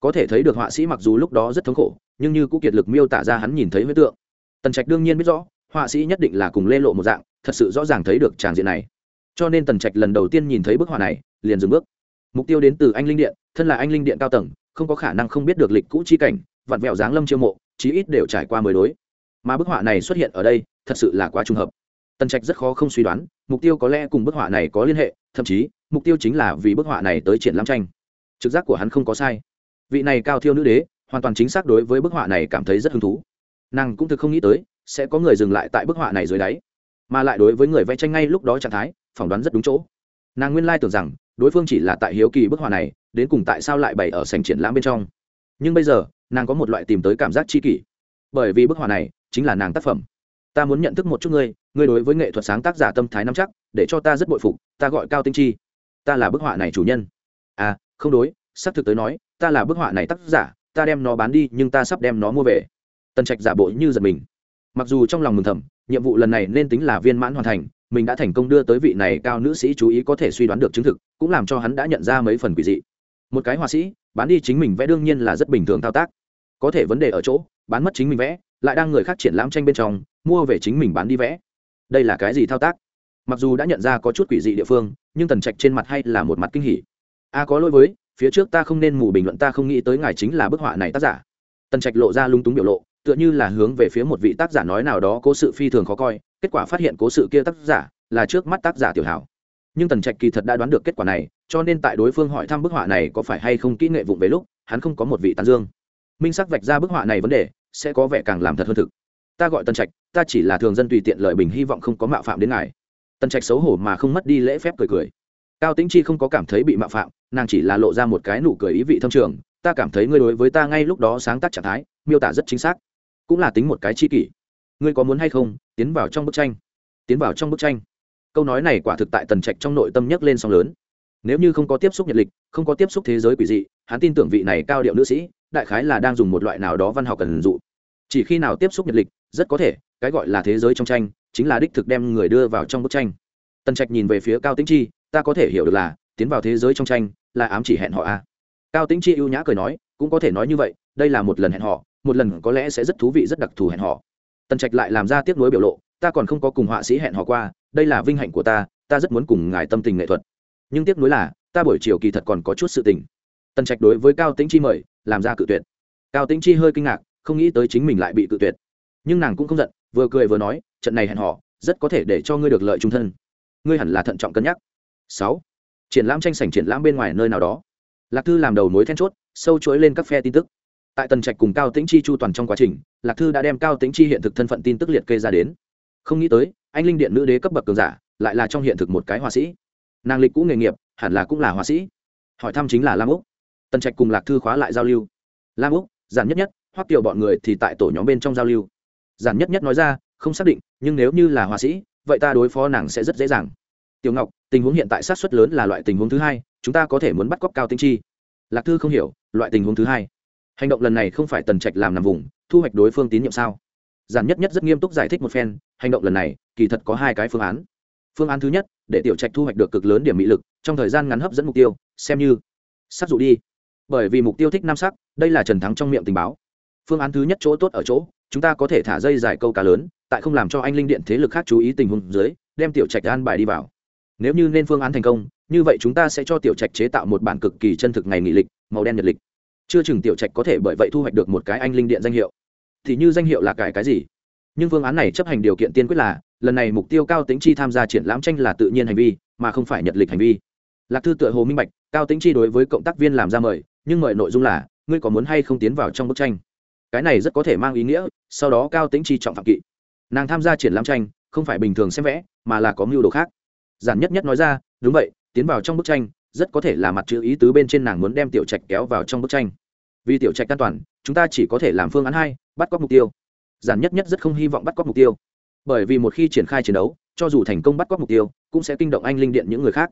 Có thể thấy được họa sĩ mặc dù lúc đó rất thống khổ, nhưng như cũng kiệt lực miêu tả ra hắn nhìn thấy huyết tượng. Tần trạch đương nhiên biết rõ, họa sĩ nhất định là cùng lê lộ một dạng, thật sự rõ ràng thấy được tràng diện này. Cho nên tần trạch lần đầu tiên nhìn thấy bức họa này, liền dừng bước. Mục tiêu đến từ anh linh điện, thân là anh linh điện cao tầng, không có khả năng không biết được lịch cũ chi cảnh, vặn vẹo dáng lâm chiêu mộ, chí ít đều trải qua mười đối. Mà bức họa này xuất hiện ở đây, thật sự là quá trùng hợp. Tần trạch rất khó không suy đoán, mục tiêu có lẽ cùng bức họa này có liên hệ, thậm chí mục tiêu chính là vì bức họa này tới triển lãm tranh. Trực giác của hắn không có sai. Vị này cao thiêu nữ đế, hoàn toàn chính xác đối với bức họa này cảm thấy rất hứng thú. Nàng cũng thực không nghĩ tới, sẽ có người dừng lại tại bức họa này dưới đáy, mà lại đối với người vẽ tranh ngay lúc đó trạng thái, phỏng đoán rất đúng chỗ. Nàng nguyên lai tưởng rằng, đối phương chỉ là tại hiếu kỳ bức họa này, đến cùng tại sao lại bày ở sành triển lãm bên trong. Nhưng bây giờ, nàng có một loại tìm tới cảm giác chi kỷ. Bởi vì bức họa này chính là nàng tác phẩm. Ta muốn nhận thức một chút ngươi ngươi đối với nghệ thuật sáng tác giả tâm thái nắm chắc, để cho ta rất bội phục, ta gọi cao tinh chi ta là bức họa này chủ nhân. À không đối sắp thực tới nói, ta là bức họa này tác giả, ta đem nó bán đi, nhưng ta sắp đem nó mua về. Tần trạch giả bộ như giật mình. Mặc dù trong lòng mừng thầm, nhiệm vụ lần này nên tính là viên mãn hoàn thành, mình đã thành công đưa tới vị này cao nữ sĩ chú ý có thể suy đoán được chứng thực, cũng làm cho hắn đã nhận ra mấy phần quỷ dị. Một cái họa sĩ, bán đi chính mình vẽ đương nhiên là rất bình thường thao tác. Có thể vấn đề ở chỗ, bán mất chính mình vẽ, lại đang người khác triển lãm tranh bên trong, mua về chính mình bán đi vẽ. Đây là cái gì thao tác? Mặc dù đã nhận ra có chút quỷ dị địa phương, nhưng tần trạch trên mặt hay là một mặt kinh hỉ. A, có lỗi với, phía trước ta không nên mù bình luận, ta không nghĩ tới ngài chính là bức họa này tác giả. Tần trạch lộ ra lung túng biểu lộ, tựa như là hướng về phía một vị tác giả nói nào đó cố sự phi thường khó coi, kết quả phát hiện cố sự kia tác giả là trước mắt tác giả tiểu hảo. Nhưng tần trạch kỳ thật đã đoán được kết quả này, cho nên tại đối phương hỏi thăm bức họa này có phải hay không kỹ nghệ vụng về lúc, hắn không có một vị tán dương. Minh sắc vạch ra bức họa này vấn đề, sẽ có vẻ càng làm thật hơn thực. Ta gọi tần trạch, ta chỉ là thường dân tùy tiện lợi bình hy vọng không có mạo phạm đến ngài tần trạch xấu hổ mà không mất đi lễ phép cười cười. Cao tĩnh chi không có cảm thấy bị mạo phạm, nàng chỉ là lộ ra một cái nụ cười ý vị thâm trường, ta cảm thấy ngươi đối với ta ngay lúc đó sáng tác trạng thái, miêu tả rất chính xác, cũng là tính một cái chi kỷ. Ngươi có muốn hay không, tiến vào trong bức tranh. Tiến vào trong bức tranh. Câu nói này quả thực tại tần trạch trong nội tâm nhấc lên song lớn. Nếu như không có tiếp xúc nhật lịch, không có tiếp xúc thế giới quỷ dị, hắn tin tưởng vị này cao điệu nữ sĩ, đại khái là đang dùng một loại nào đó văn học cần dụ. Chỉ khi nào tiếp xúc nhật lịch, rất có thể, cái gọi là thế giới trong tranh chính là đích thực đem người đưa vào trong bức tranh. Tần trạch nhìn về phía cao tĩnh chi, ta có thể hiểu được là, tiến vào thế giới trong tranh, là ám chỉ hẹn họ a. À. cao tĩnh chi ưu nhã cười nói, cũng có thể nói như vậy, đây là một lần hẹn họ, một lần có lẽ sẽ rất thú vị, rất đặc thù hẹn họ. Tần trạch lại làm ra tiếp nối biểu lộ, ta còn không có cùng họa sĩ hẹn họ qua, đây là vinh hạnh của ta ta rất muốn cùng ngài tâm tình nghệ thuật. Nhưng tiếc nuối là, ta buổi chiều kỳ thật còn có chút sự tình. Tần trạch đối với cao tĩnh chi mời, làm ra cự tuyệt. Cao tĩnh chi hơi kinh ngạc, không nghĩ tới chính mình lại bị cự tuyệt. Nhưng nàng cũng không giận, vừa cười vừa nói trận này hẹn họ rất có thể để cho ngươi được lợi trung thân. Ngươi hẳn là thận trọng cân nhắc. Sáu. Triển lãm tranh sảnh triển lãm bên ngoài nơi nào đó. Lạc thư làm đầu mối then chốt, sâu chuỗi lên các phe tin tức. Tại tần trạch cùng cao tĩnh chi chu toàn trong quá trình, lạc thư đã đem cao tĩnh chi hiện thực thân phận tin tức liệt kê ra đến. Không nghĩ tới, anh linh điện nữ đế cấp bậc cường giả, lại là trong hiện thực một cái họa sĩ. Nàng lịch cũ nghề nghiệp, hẳn là cũng là họa sĩ. Hỏi thăm chính là lam úc. Tần trạch cùng lạc thư khóa lại giao lưu. Lam úc, giản nhất nhất, hoắc tiểu bọn người thì tại tổ nhóm bên trong giao lưu. Giản nhất nhất nói ra không xác định, nhưng nếu như là họa sĩ, vậy ta đối phó nàng sẽ rất dễ dàng. Tiểu ngọc, tình huống hiện tại sát xuất lớn là loại tình huống thứ hai, chúng ta có thể muốn bắt cóc cao tinh chi. Lạc thư không hiểu, loại tình huống thứ hai. Hành động lần này không phải tần trạch làm nằm vùng, thu hoạch đối phương tín nhiệm sao? Giản nhất nhất rất nghiêm túc giải thích một phen, hành động lần này, kỳ thật có hai cái phương án. Phương án thứ nhất, để tiểu trạch thu hoạch được cực lớn điểm mỹ lực, trong thời gian ngắn hấp dẫn mục tiêu, xem như sắc dụ đi. Bởi vì mục tiêu thích nam sắc, đây là trần thắng trong miệng tình báo. Phương án thứ nhất chỗ tốt ở chỗ chúng ta có thể thả dây dài câu cá lớn, tại không làm cho anh linh điện thế lực khác chú ý tình huống dưới, đem tiểu trạch an bài đi vào. Nếu như nên phương án thành công, như vậy chúng ta sẽ cho tiểu trạch chế tạo một bản cực kỳ chân thực ngày nghị lịch, màu đen nhật lịch. Chưa chừng tiểu trạch có thể bởi vậy thu hoạch được một cái anh linh điện danh hiệu. Thì như danh hiệu là cải cái gì? Nhưng phương án này chấp hành điều kiện tiên quyết là, lần này mục tiêu cao tính chi tham gia triển lãm tranh là tự nhiên hành vi, mà không phải nhật lịch hành vi. Lạc thư tựa hồ minh bạch, cao tính chi đối với cộng tác viên làm ra mời, nhưng mời nội dung là, ngươi có muốn hay không tiến vào trong bức tranh? Cái này rất có thể mang ý nghĩa, sau đó cao tính chi trọng phạm kỵ. Nàng tham gia triển lãm tranh, không phải bình thường xem vẽ, mà là có mưu đồ khác. Giản nhất nhất nói ra, đúng vậy, tiến vào trong bức tranh, rất có thể là mặt chữ ý tứ bên trên nàng muốn đem tiểu trạch kéo vào trong bức tranh. Vì tiểu trạch an toàn, chúng ta chỉ có thể làm phương án hai, bắt cóc mục tiêu. Giản nhất nhất rất không hy vọng bắt cóc mục tiêu. Bởi vì một khi triển khai chiến đấu, cho dù thành công bắt cóc mục tiêu, cũng sẽ kinh động anh linh điện những người khác.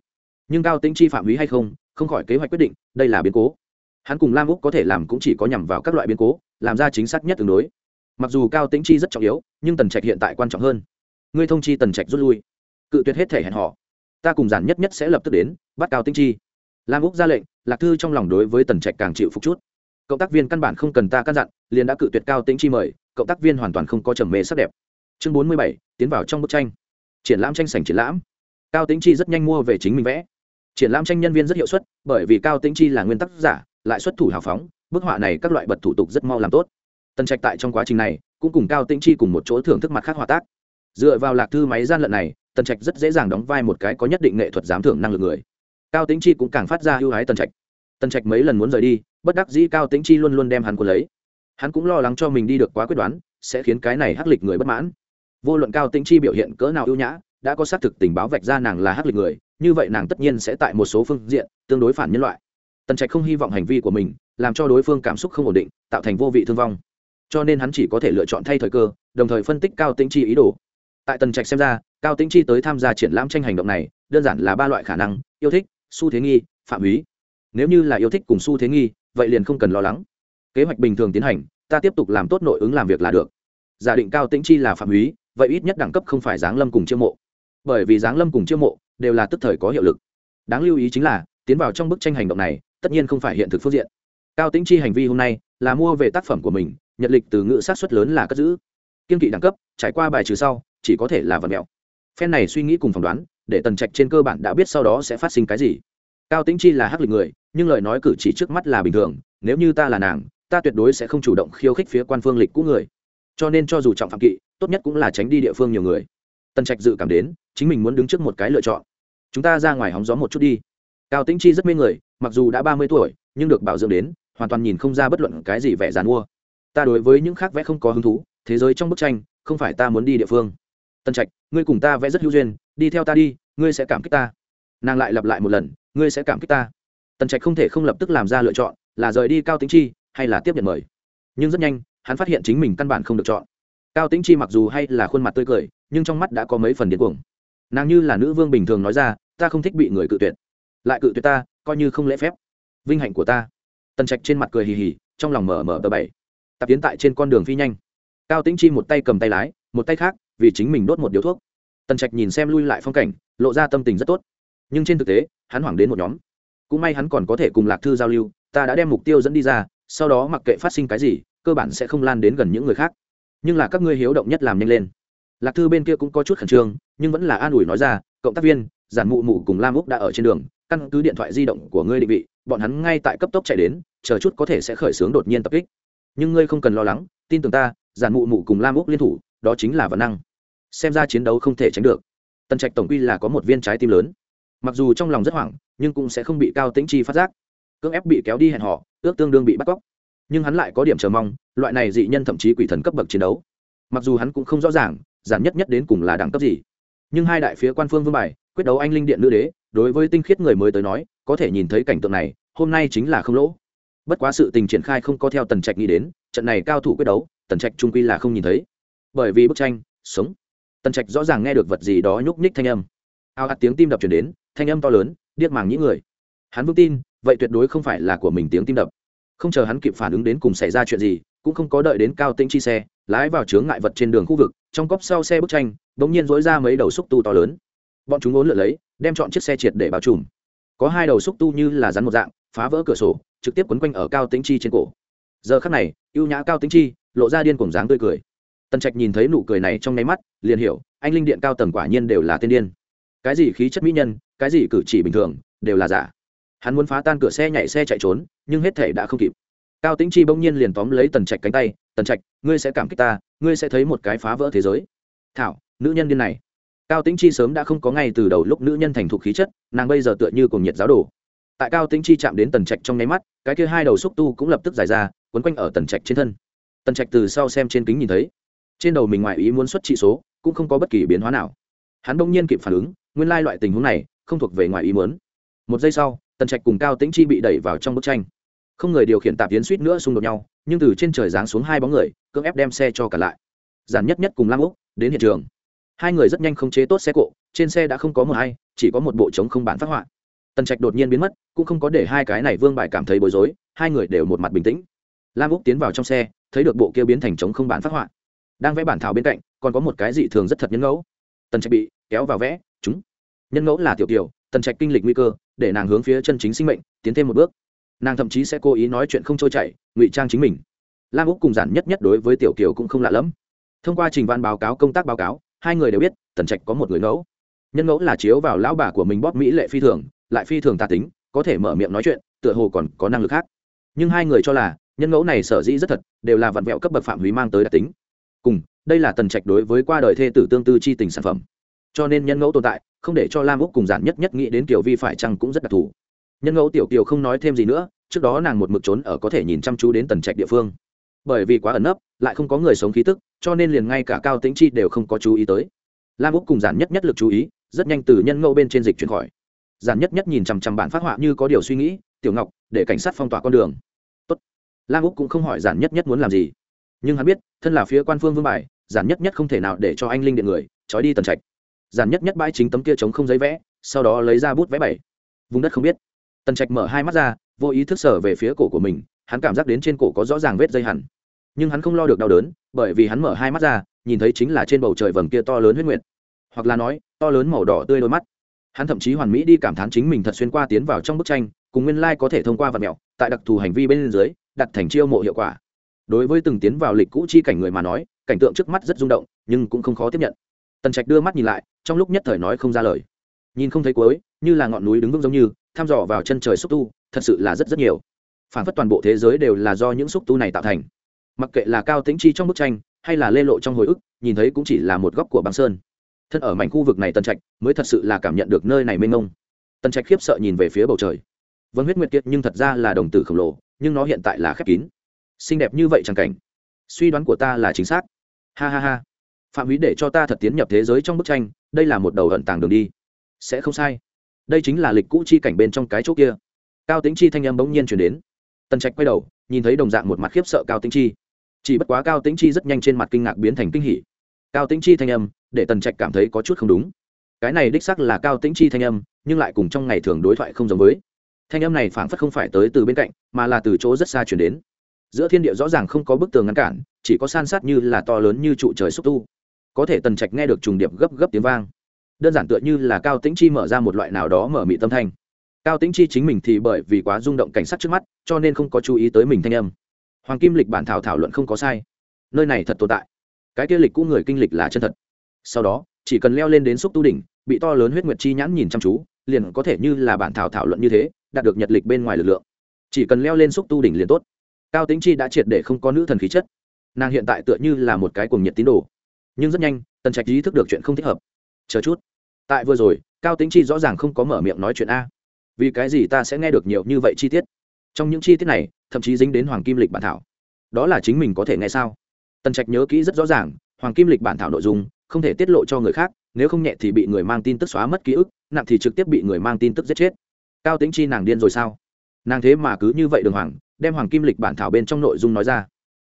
Nhưng cao tính chi phạm húy hay không không khỏi kế hoạch quyết định, đây là biến cố. Hắn cùng lam úc có thể làm cũng chỉ có nhằm vào các loại biến cố làm ra chính xác nhất tương đối. Mặc dù cao tĩnh chi rất trọng yếu, nhưng tần trạch hiện tại quan trọng hơn. Ngươi thông chi tần trạch rút lui. Cự tuyệt hết thể hẹn họ ta cùng giản nhất nhất sẽ lập tức đến, bắt cao tĩnh chi. Lam úc ra lệnh, lạc thư trong lòng đối với tần trạch càng chịu phục chút. Cộng tác viên căn bản không cần ta căn dặn, liền đã cự tuyệt cao tĩnh chi mời, cộng tác viên hoàn toàn không có trầm mê sắc đẹp. Chương bốn mươi bảy, tiến vào trong bức tranh. Triển lãm tranh sảnh triển lãm. Cao tĩnh chi rất nhanh mua về chính mình vẽ. Triển lãm tranh nhân viên rất hiệu suất, bởi vì cao tĩnh chi là nguyên tắc giả, lại xuất thủ hào phóng bức họa này các loại bật thủ tục rất mau làm tốt. Tần trạch tại trong quá trình này, cũng cùng cao tĩnh chi cùng một chỗ thưởng thức mặt khác hòa tác. Dựa vào lạc thư máy gian lận này, tần trạch rất dễ dàng đóng vai một cái có nhất định nghệ thuật giám thưởng năng lực người. Cao tĩnh chi cũng càng phát ra ưu ái tần trạch. Tần trạch mấy lần muốn rời đi, bất đắc dĩ cao tĩnh chi luôn luôn đem hắn quân lấy. Hắn cũng lo lắng cho mình đi được quá quyết đoán, sẽ khiến cái này hắc lịch người bất mãn. Vô luận cao tĩnh chi biểu hiện cỡ nào ưu nhã, đã có xác thực tình báo vạch ra nàng là hắc lịch người, như vậy nàng tất nhiên sẽ tại một số phương diện tương đối phản nhân loại. Tần trạch không hy vọng hành vi của mình làm cho đối phương cảm xúc không ổn định, tạo thành vô vị thương vong. Cho nên hắn chỉ có thể lựa chọn thay thời cơ, đồng thời phân tích cao tĩnh chi ý đồ. Tại tần trạch xem ra, cao tĩnh chi tới tham gia triển lãm tranh hành động này, đơn giản là ba loại khả năng, yêu thích, xu thế nghi, phạm húy. Nếu như là yêu thích cùng xu thế nghi, vậy liền không cần lo lắng. Kế hoạch bình thường tiến hành, ta tiếp tục làm tốt nội ứng làm việc là được. Giả định cao tĩnh chi là phạm húy, vậy ít nhất đẳng cấp không phải giáng lâm cùng chiêu mộ. Bởi vì giáng lâm cùng chiêu mộ đều là tức thời có hiệu lực. Đáng lưu ý chính là, tiến vào trong bức tranh hành động này, tất nhiên không phải hiện thực phương diện cao tĩnh chi hành vi hôm nay là mua về tác phẩm của mình, nhật lịch từ ngữ sát xuất lớn là cất giữ. Kiên kỵ đẳng cấp, trải qua bài trừ sau, chỉ có thể là vật mẹo. Phen này suy nghĩ cùng phỏng đoán, để tần trạch trên cơ bản đã biết sau đó sẽ phát sinh cái gì. Cao tĩnh chi là hắc lịch người, nhưng lời nói cử chỉ trước mắt là bình thường, nếu như ta là nàng, ta tuyệt đối sẽ không chủ động khiêu khích phía quan phương lịch cũ người. Cho nên cho dù trọng phạm kỵ, tốt nhất cũng là tránh đi địa phương nhiều người. Tần trạch dự cảm đến, chính mình muốn đứng trước một cái lựa chọn. Chúng ta ra ngoài hóng gió một chút đi. Cao tĩnh chi rất mê người, mặc dù đã ba mươi tuổi, nhưng được bảo dưỡng đến hoàn toàn nhìn không ra bất luận cái gì vẻ dàn mua. Ta đối với những khác vẽ không có hứng thú, thế giới trong bức tranh, không phải ta muốn đi địa phương. Tân trạch, ngươi cùng ta vẽ rất hữu duyên, đi theo ta đi, ngươi sẽ cảm kích ta. Nàng lại lặp lại một lần, ngươi sẽ cảm kích ta. Tần trạch không thể không lập tức làm ra lựa chọn, là rời đi cao tính chi, hay là tiếp nhận mời. Nhưng rất nhanh, hắn phát hiện chính mình căn bản không được chọn. Cao tính chi mặc dù hay là khuôn mặt tươi cười, nhưng trong mắt đã có mấy phần điên cuồng. Nàng như là nữ vương bình thường nói ra, ta không thích bị người cự tuyệt. Lại cự tuyệt ta, coi như không lễ phép. Vinh hạnh của ta tần trạch trên mặt cười hì hì, trong lòng mở mở tờ bảy. Tập tiến tại trên con đường phi nhanh. Cao tĩnh chi một tay cầm tay lái, một tay khác, vì chính mình đốt một điếu thuốc. Tần trạch nhìn xem lui lại phong cảnh, lộ ra tâm tình rất tốt. Nhưng trên thực tế, hắn hoảng đến một nhóm. Cũng may hắn còn có thể cùng lạc thư giao lưu, ta đã đem mục tiêu dẫn đi ra, sau đó mặc kệ phát sinh cái gì, cơ bản sẽ không lan đến gần những người khác. Nhưng là các ngươi hiếu động nhất làm nhanh lên. Lạc thư bên kia cũng có chút khẩn trương, nhưng vẫn là an ủi nói ra, cộng tác viên, giản mụ mụ cùng lam úc đã ở trên đường, căn cứ điện thoại di động của ngươi định vị bọn hắn ngay tại cấp tốc chạy đến, chờ chút có thể sẽ khởi xướng đột nhiên tập kích. Nhưng ngươi không cần lo lắng, tin tưởng ta, giản mụ mụ cùng lam úc liên thủ, đó chính là văn năng. Xem ra chiến đấu không thể tránh được. Tần trạch tổng quy là có một viên trái tim lớn. Mặc dù trong lòng rất hoảng, nhưng cũng sẽ không bị cao tĩnh chi phát giác. Cưỡng ép bị kéo đi hẹn họ ước tương đương bị bắt cóc. Nhưng hắn lại có điểm chờ mong, loại này dị nhân thậm chí quỷ thần cấp bậc chiến đấu. Mặc dù hắn cũng không rõ ràng, giản nhất nhất đến cùng là đẳng cấp gì. Nhưng hai đại phía quan phương vương bài, quyết đấu anh linh điện nữ đế đối với tinh khiết người mới tới nói, có thể nhìn thấy cảnh tượng này, hôm nay chính là không lỗ. Bất quá sự tình triển khai không có theo tần trạch nghĩ đến, trận này cao thủ quyết đấu, tần trạch trung quy là không nhìn thấy. Bởi vì bức tranh, sống. Tần trạch rõ ràng nghe được vật gì đó nhúc nhích thanh âm. Ao ạt tiếng tim đập chuyển đến, thanh âm to lớn, điếc màng những người. Hắn vững tin, vậy tuyệt đối không phải là của mình tiếng tim đập. Không chờ hắn kịp phản ứng đến cùng xảy ra chuyện gì, cũng không có đợi đến cao tĩnh chi xe, lái vào chướng ngại vật trên đường khu vực, trong cốc sau xe bức tranh, bỗng nhiên dối ra mấy đầu xúc tu to lớn bọn chúng ốn lượn lấy, đem chọn chiếc xe triệt để bao trùm. Có hai đầu xúc tu như là rắn một dạng, phá vỡ cửa sổ, trực tiếp quấn quanh ở cao tĩnh chi trên cổ. Giờ khắc này, ưu nhã cao tĩnh chi, lộ ra điên cùng dáng tươi cười. Tần trạch nhìn thấy nụ cười này trong nháy mắt, liền hiểu, anh linh điện cao tầng quả nhiên đều là tên điên. Cái gì khí chất mỹ nhân, cái gì cử chỉ bình thường, đều là giả. Hắn muốn phá tan cửa xe nhảy xe chạy trốn, nhưng hết thể đã không kịp. Cao tĩnh chi bỗng nhiên liền tóm lấy tần trạch cánh tay, tần trạch, ngươi sẽ cảm kích ta, ngươi sẽ thấy một cái phá vỡ thế giới. Thảo, nữ nhân điên này cao tĩnh chi sớm đã không có ngay từ đầu lúc nữ nhân thành thục khí chất, nàng bây giờ tựa như cùng nhiệt giáo đồ. Tại cao tĩnh chi chạm đến tần trạch trong nháy mắt, cái kia hai đầu xúc tu cũng lập tức dài ra, quấn quanh ở tần trạch trên thân. Tần trạch từ sau xem trên kính nhìn thấy, trên đầu mình ngoài ý muốn xuất trị số, cũng không có bất kỳ biến hóa nào. Hắn bỗng nhiên kịp phản ứng, nguyên lai loại tình huống này không thuộc về ngoài ý muốn. Một giây sau, tần trạch cùng cao tĩnh chi bị đẩy vào trong bức tranh. Không người điều khiển tạp tiến suýt nữa xung đột nhau, nhưng từ trên trời giáng xuống hai bóng người, cưỡng ép đem xe cho cả lại. Giản nhất nhất cùng lam úc đến hiện trường hai người rất nhanh không chế tốt xe cộ, trên xe đã không có một hay chỉ có một bộ trống không bản phát họa. Tần trạch đột nhiên biến mất, cũng không có để hai cái này vương bài cảm thấy bối rối, hai người đều một mặt bình tĩnh. Lam úc tiến vào trong xe, thấy được bộ kia biến thành trống không bản phát họa. Đang vẽ bản thảo bên cạnh, còn có một cái dị thường rất thật nhân ngẫu. Tần trạch bị kéo vào vẽ, chúng. Nhân ngẫu là tiểu kiều, tần trạch kinh lịch nguy cơ, để nàng hướng phía chân chính sinh mệnh, tiến thêm một bước. Nàng thậm chí sẽ cố ý nói chuyện không trôi chảy, ngụy trang chính mình. Lam úc cùng giản nhất nhất đối với tiểu kiều cũng không lạ lẫm. Thông qua trình văn báo cáo công tác báo cáo hai người đều biết, tần trạch có một người ngẫu. Nhân ngẫu là chiếu vào lão bà của mình bóp mỹ lệ phi thường, lại phi thường tà tính, có thể mở miệng nói chuyện, tựa hồ còn có năng lực khác. Nhưng hai người cho là, nhân ngẫu này sở dĩ rất thật, đều là vặn vẹo cấp bậc phạm húy mang tới đặc tính. Cùng, đây là tần trạch đối với qua đời thê tử tương tư chi tình sản phẩm. Cho nên nhân ngẫu tồn tại, không để cho lam úc cùng giản nhất nhất nghĩ đến kiểu vi phải chăng cũng rất đặc thù. Nhân ngẫu tiểu kiều không nói thêm gì nữa, trước đó nàng một mực trốn ở có thể nhìn chăm chú đến tần trạch địa phương bởi vì quá ẩn nấp, lại không có người sống khí tức, cho nên liền ngay cả cao tĩnh chi đều không có chú ý tới. Lam úc cùng giản nhất nhất lực chú ý, rất nhanh từ nhân ngẫu bên trên dịch chuyển khỏi. Giản nhất nhất nhìn chằm chằm bản phát họa như có điều suy nghĩ, tiểu ngọc, để cảnh sát phong tỏa con đường. Tốt. lam úc cũng không hỏi giản nhất nhất muốn làm gì. Nhưng hắn biết, thân là phía quan phương vương bài, giản nhất nhất không thể nào để cho anh linh điện người, trói đi tần trạch. Giản nhất nhất bãi chính tấm kia chống không giấy vẽ, sau đó lấy ra bút vẽ bảy. Vùng đất không biết. Tần trạch mở hai mắt ra, vô ý thức sở về phía cổ của mình, hắn cảm giác đến trên cổ có rõ ràng vết dây hẳn nhưng hắn không lo được đau đớn, bởi vì hắn mở hai mắt ra, nhìn thấy chính là trên bầu trời vầng kia to lớn huyết nguyệt. Hoặc là nói, to lớn màu đỏ tươi đôi mắt. Hắn thậm chí hoàn mỹ đi cảm thán chính mình thật xuyên qua tiến vào trong bức tranh, cùng nguyên lai có thể thông qua vật mẹo, tại đặc thù hành vi bên dưới, đặt thành chiêu mộ hiệu quả. Đối với từng tiến vào lịch cũ chi cảnh người mà nói, cảnh tượng trước mắt rất rung động, nhưng cũng không khó tiếp nhận. Tần trạch đưa mắt nhìn lại, trong lúc nhất thời nói không ra lời. Nhìn không thấy cuối, như là ngọn núi đứng vững giống như thăm dò vào chân trời xúc tu, thật sự là rất rất nhiều. Phản phất toàn bộ thế giới đều là do những xúc tu này tạo thành mặc kệ là cao tĩnh chi trong bức tranh, hay là lê lộ trong hồi ức, nhìn thấy cũng chỉ là một góc của băng sơn. Thân ở mảnh khu vực này tân trạch mới thật sự là cảm nhận được nơi này mênh mông. Tân trạch khiếp sợ nhìn về phía bầu trời. Vân huyết nguyệt kiệt nhưng thật ra là đồng tử khổng lồ, nhưng nó hiện tại là khép kín. Xinh đẹp như vậy chẳng cảnh. Suy đoán của ta là chính xác. Ha ha ha. Phạm húy để cho ta thật tiến nhập thế giới trong bức tranh, đây là một đầu ẩn tàng đường đi. Sẽ không sai. Đây chính là lịch cũ chi cảnh bên trong cái chỗ kia. Cao tính chi thanh âm bỗng nhiên chuyển đến. Tần trạch quay đầu, nhìn thấy đồng dạng một mặt khiếp sợ cao tính chi chỉ bất quá cao tĩnh chi rất nhanh trên mặt kinh ngạc biến thành kinh hỉ. Cao tĩnh chi thanh âm, để tần trạch cảm thấy có chút không đúng. Cái này đích sắc là cao tĩnh chi thanh âm, nhưng lại cùng trong ngày thường đối thoại không giống với. Thanh âm này phảng phất không phải tới từ bên cạnh, mà là từ chỗ rất xa chuyển đến. Giữa thiên địa rõ ràng không có bức tường ngăn cản, chỉ có san sát như là to lớn như trụ trời xúc tu. Có thể tần trạch nghe được trùng điệp gấp gấp tiếng vang. Đơn giản tựa như là cao tĩnh chi mở ra một loại nào đó mở mị tâm thanh. Cao tĩnh chi chính mình thì bởi vì quá rung động cảnh sát trước mắt, cho nên không có chú ý tới mình thanh âm hoàng kim lịch bản thảo thảo luận không có sai. Nơi này thật tồn tại. Cái kia lịch cũ người kinh lịch là chân thật. Sau đó, chỉ cần leo lên đến xúc tu đỉnh, bị to lớn huyết nguyệt chi nhãn nhìn chăm chú, liền có thể như là bản thảo thảo luận như thế, đạt được nhật lịch bên ngoài lực lượng. Chỉ cần leo lên xúc tu đỉnh liền tốt. Cao tính chi đã triệt để không có nữ thần khí chất. Nàng hiện tại tựa như là một cái cuồng nhiệt tín đồ. Nhưng rất nhanh, tần trạch ý thức được chuyện không thích hợp. Chờ chút. Tại vừa rồi, cao tính chi rõ ràng không có mở miệng nói chuyện a. Vì cái gì ta sẽ nghe được nhiều như vậy chi tiết? Trong những chi tiết này thậm chí dính đến hoàng kim lịch bản thảo. Đó là chính mình có thể nghe sao? Tần trạch nhớ kỹ rất rõ ràng, hoàng kim lịch bản thảo nội dung, không thể tiết lộ cho người khác, nếu không nhẹ thì bị người mang tin tức xóa mất ký ức, nặng thì trực tiếp bị người mang tin tức giết chết. Cao tính chi nàng điên rồi sao? Nàng thế mà cứ như vậy đường hoàng, đem hoàng kim lịch bản thảo bên trong nội dung nói ra.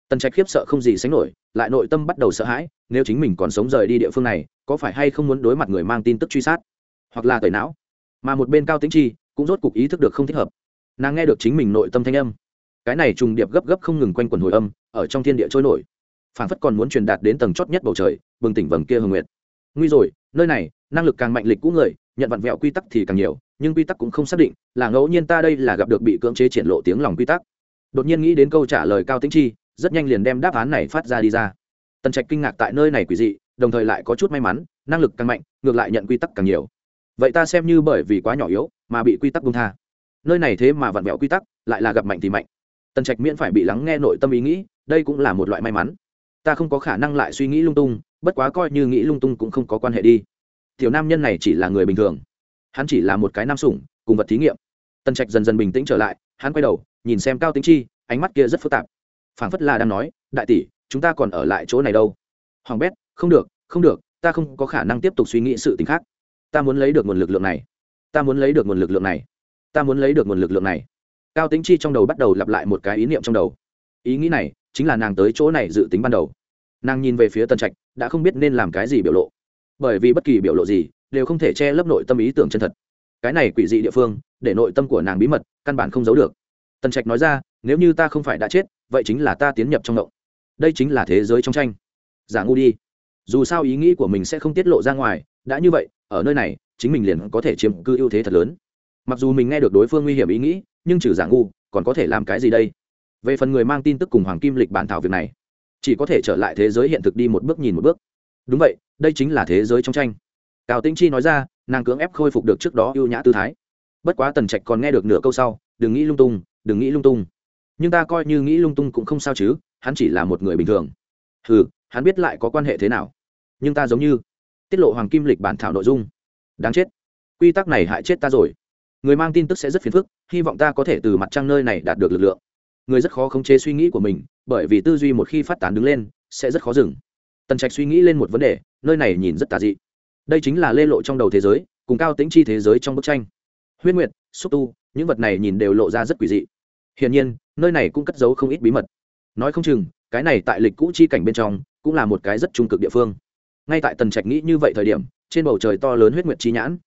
Tần trạch khiếp sợ không gì sánh nổi, lại nội tâm bắt đầu sợ hãi, nếu chính mình còn sống rời đi địa phương này, có phải hay không muốn đối mặt người mang tin tức truy sát? Hoặc là tẩy não? Mà một bên cao tính chi cũng rốt cục ý thức được không thích hợp. Nàng nghe được chính mình nội tâm thanh âm cái này trùng điệp gấp gấp không ngừng quanh quần hồi âm, ở trong thiên địa trôi nổi. Phản phất còn muốn truyền đạt đến tầng chót nhất bầu trời, bừng tỉnh vầng kia hồng nguyệt. Nguy rồi, nơi này, năng lực càng mạnh lịch cũ người, nhận vặn vẹo quy tắc thì càng nhiều, nhưng quy tắc cũng không xác định, là ngẫu nhiên ta đây là gặp được bị cưỡng chế triển lộ tiếng lòng quy tắc. Đột nhiên nghĩ đến câu trả lời cao tĩnh chi, rất nhanh liền đem đáp án này phát ra đi ra. Tần trạch kinh ngạc tại nơi này quỷ dị, đồng thời lại có chút may mắn, năng lực càng mạnh, ngược lại nhận quy tắc càng nhiều. Vậy ta xem như bởi vì quá nhỏ yếu, mà bị quy tắc bung tha. Nơi này thế mà vặn vẹo quy tắc, lại là gặp mạnh thì mạnh tần trạch miễn phải bị lắng nghe nội tâm ý nghĩ, đây cũng là một loại may mắn. Ta không có khả năng lại suy nghĩ lung tung, bất quá coi như nghĩ lung tung cũng không có quan hệ đi. Tiểu nam nhân này chỉ là người bình thường. Hắn chỉ là một cái nam sủng, cùng vật thí nghiệm. Tần trạch dần dần bình tĩnh trở lại, hắn quay đầu, nhìn xem cao tính chi, ánh mắt kia rất phức tạp. Phảng phất là đang nói, đại tỷ, chúng ta còn ở lại chỗ này đâu? Hoàng bét, không được không được, ta không có khả năng tiếp tục suy nghĩ sự t ì n h khác. Ta muốn lấy được nguồn lực lượng này. Ta muốn lấy được nguồn lực lượng này. Ta muốn lấy được nguồn lực lượng này cao tính chi trong đầu bắt đầu lặp lại một cái ý niệm trong đầu. Ý nghĩ này chính là nàng tới chỗ này dự tính ban đầu. Nàng nhìn về phía tân trạch, đã không biết nên làm cái gì biểu lộ. Bởi vì bất kỳ biểu lộ gì đều không thể che lấp nội tâm ý tưởng chân thật. Cái này quỷ dị địa phương, để nội tâm của nàng bí mật, căn bản không giấu được. Tần trạch nói ra, nếu như ta không phải đã chết, vậy chính là ta tiến nhập trong ngộng. Đây chính là thế giới trong tranh. Giả ngu đi. Dù sao ý nghĩ của mình sẽ không tiết lộ ra ngoài, đã như vậy, ở nơi này, chính mình liền có thể chiếm cư ưu thế thật lớn. Mặc dù mình nghe được đối phương nguy hiểm ý nghĩ nhưng trừ giả ngu, còn có thể làm cái gì đây? Về phần người mang tin tức cùng hoàng kim lịch bản thảo việc này, chỉ có thể trở lại thế giới hiện thực đi một bước nhìn một bước. Đúng vậy, đây chính là thế giới trong tranh. Cao tĩnh chi nói ra, nàng cưỡng ép khôi phục được trước đó ưu nhã tư thái. Bất quá tần trạch còn nghe được nửa câu sau, đừng nghĩ lung tung, đừng nghĩ lung tung. Nhưng ta coi như nghĩ lung tung cũng không sao chứ, hắn chỉ là một người bình thường. Ừ hắn biết lại có quan hệ thế nào. Nhưng ta giống như tiết lộ hoàng kim lịch bản thảo nội dung. Đáng chết. Quy tắc này hại chết ta rồi người mang tin tức sẽ rất phiền phức, hy vọng ta có thể từ mặt trăng nơi này đạt được lực lượng. Người rất khó khống chế suy nghĩ của mình, bởi vì tư duy một khi phát tán đứng lên, sẽ rất khó dừng. Tần trạch suy nghĩ lên một vấn đề, nơi này nhìn rất tà dị. Đây chính là lê lộ trong đầu thế giới, cùng cao tính chi thế giới trong bức tranh. Huyết nguyệt, xúc tu, những vật này nhìn đều lộ ra rất quỷ dị. Hiển nhiên, nơi này cũng cất giấu không ít bí mật. Nói không chừng, cái này tại lịch cũ chi cảnh bên trong, cũng là một cái rất trung cực địa phương. Ngay tại tần trạch nghĩ như vậy thời điểm, trên bầu trời to lớn huyết nguyệt chi nhãn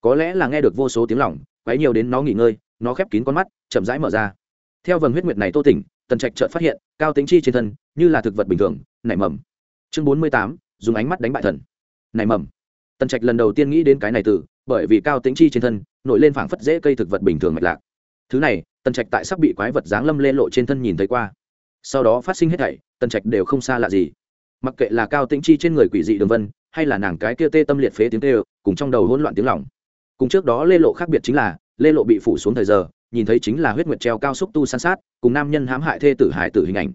có lẽ là nghe được vô số tiếng lỏng quấy nhiều đến nó nghỉ ngơi, nó khép kín con mắt, chậm rãi mở ra. Theo vầng huyết nguyệt này tô tỉnh, tần trạch chợt phát hiện, cao tính chi trên thân, như là thực vật bình thường, nảy mầm. Chương bốn mươi tám, dùng ánh mắt đánh bại thần. Nảy mầm. Tần trạch lần đầu tiên nghĩ đến cái này từ, bởi vì cao tính chi trên thân, nổi lên phảng phất dễ cây thực vật bình thường mạch lạc. Thứ này, tần trạch tại sắp bị quái vật giáng lâm lên lộ trên thân nhìn thấy qua. Sau đó phát sinh hết thảy, tần trạch đều không xa lạ gì. Mặc kệ là cao tĩnh chi trên người quỷ dị đường vân, hay là nàng cái kia tê tâm liệt phế tiếng tê cùng trong đầu hỗn loạn tiếng lỏng cùng trước đó lê lộ khác biệt chính là, lê lộ bị phủ xuống thời giờ, nhìn thấy chính là huyết nguyệt treo cao xúc tu san sát, cùng nam nhân hãm hại thê tử hải tử hình ảnh.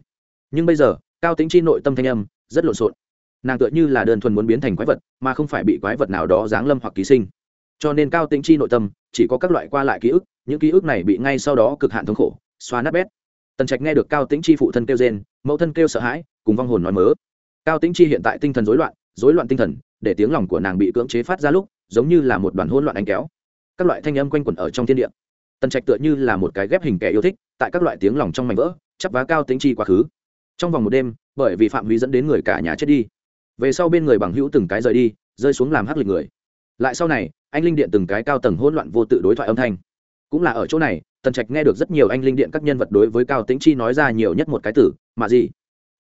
Nhưng bây giờ, cao tính chi nội tâm thanh âm, rất lộn xộn. Nàng tựa như là đơn thuần muốn biến thành quái vật, mà không phải bị quái vật nào đó giáng lâm hoặc ký sinh. Cho nên cao tính chi nội tâm, chỉ có các loại qua lại ký ức, những ký ức này bị ngay sau đó cực hạn thống khổ xoa nát bét. Tần trạch nghe được cao tính chi phụ thân kêu rên, mẫu thân kêu sợ hãi, cùng vong hồn nói mớ. Cao tính chi hiện tại tinh thần rối loạn rối loạn tinh thần, để tiếng lòng của nàng bị cưỡng chế phát ra lúc giống như là một đoàn hỗn loạn ánh kéo. Các loại thanh âm quanh quẩn ở trong thiên địa. Tần trạch tựa như là một cái ghép hình kẻ yêu thích, tại các loại tiếng lòng trong mảnh vỡ, chắp vá cao tính chi quá khứ. Trong vòng một đêm, bởi vì phạm huy dẫn đến người cả nhà chết đi. Về sau bên người bằng hữu từng cái rời đi, rơi xuống làm hắc lịch người. Lại sau này, anh linh điện từng cái cao tầng hỗn loạn vô tự đối thoại âm thanh. Cũng là ở chỗ này, tần trạch nghe được rất nhiều anh linh điện các nhân vật đối với cao tính chi nói ra nhiều nhất một cái tử mà gì?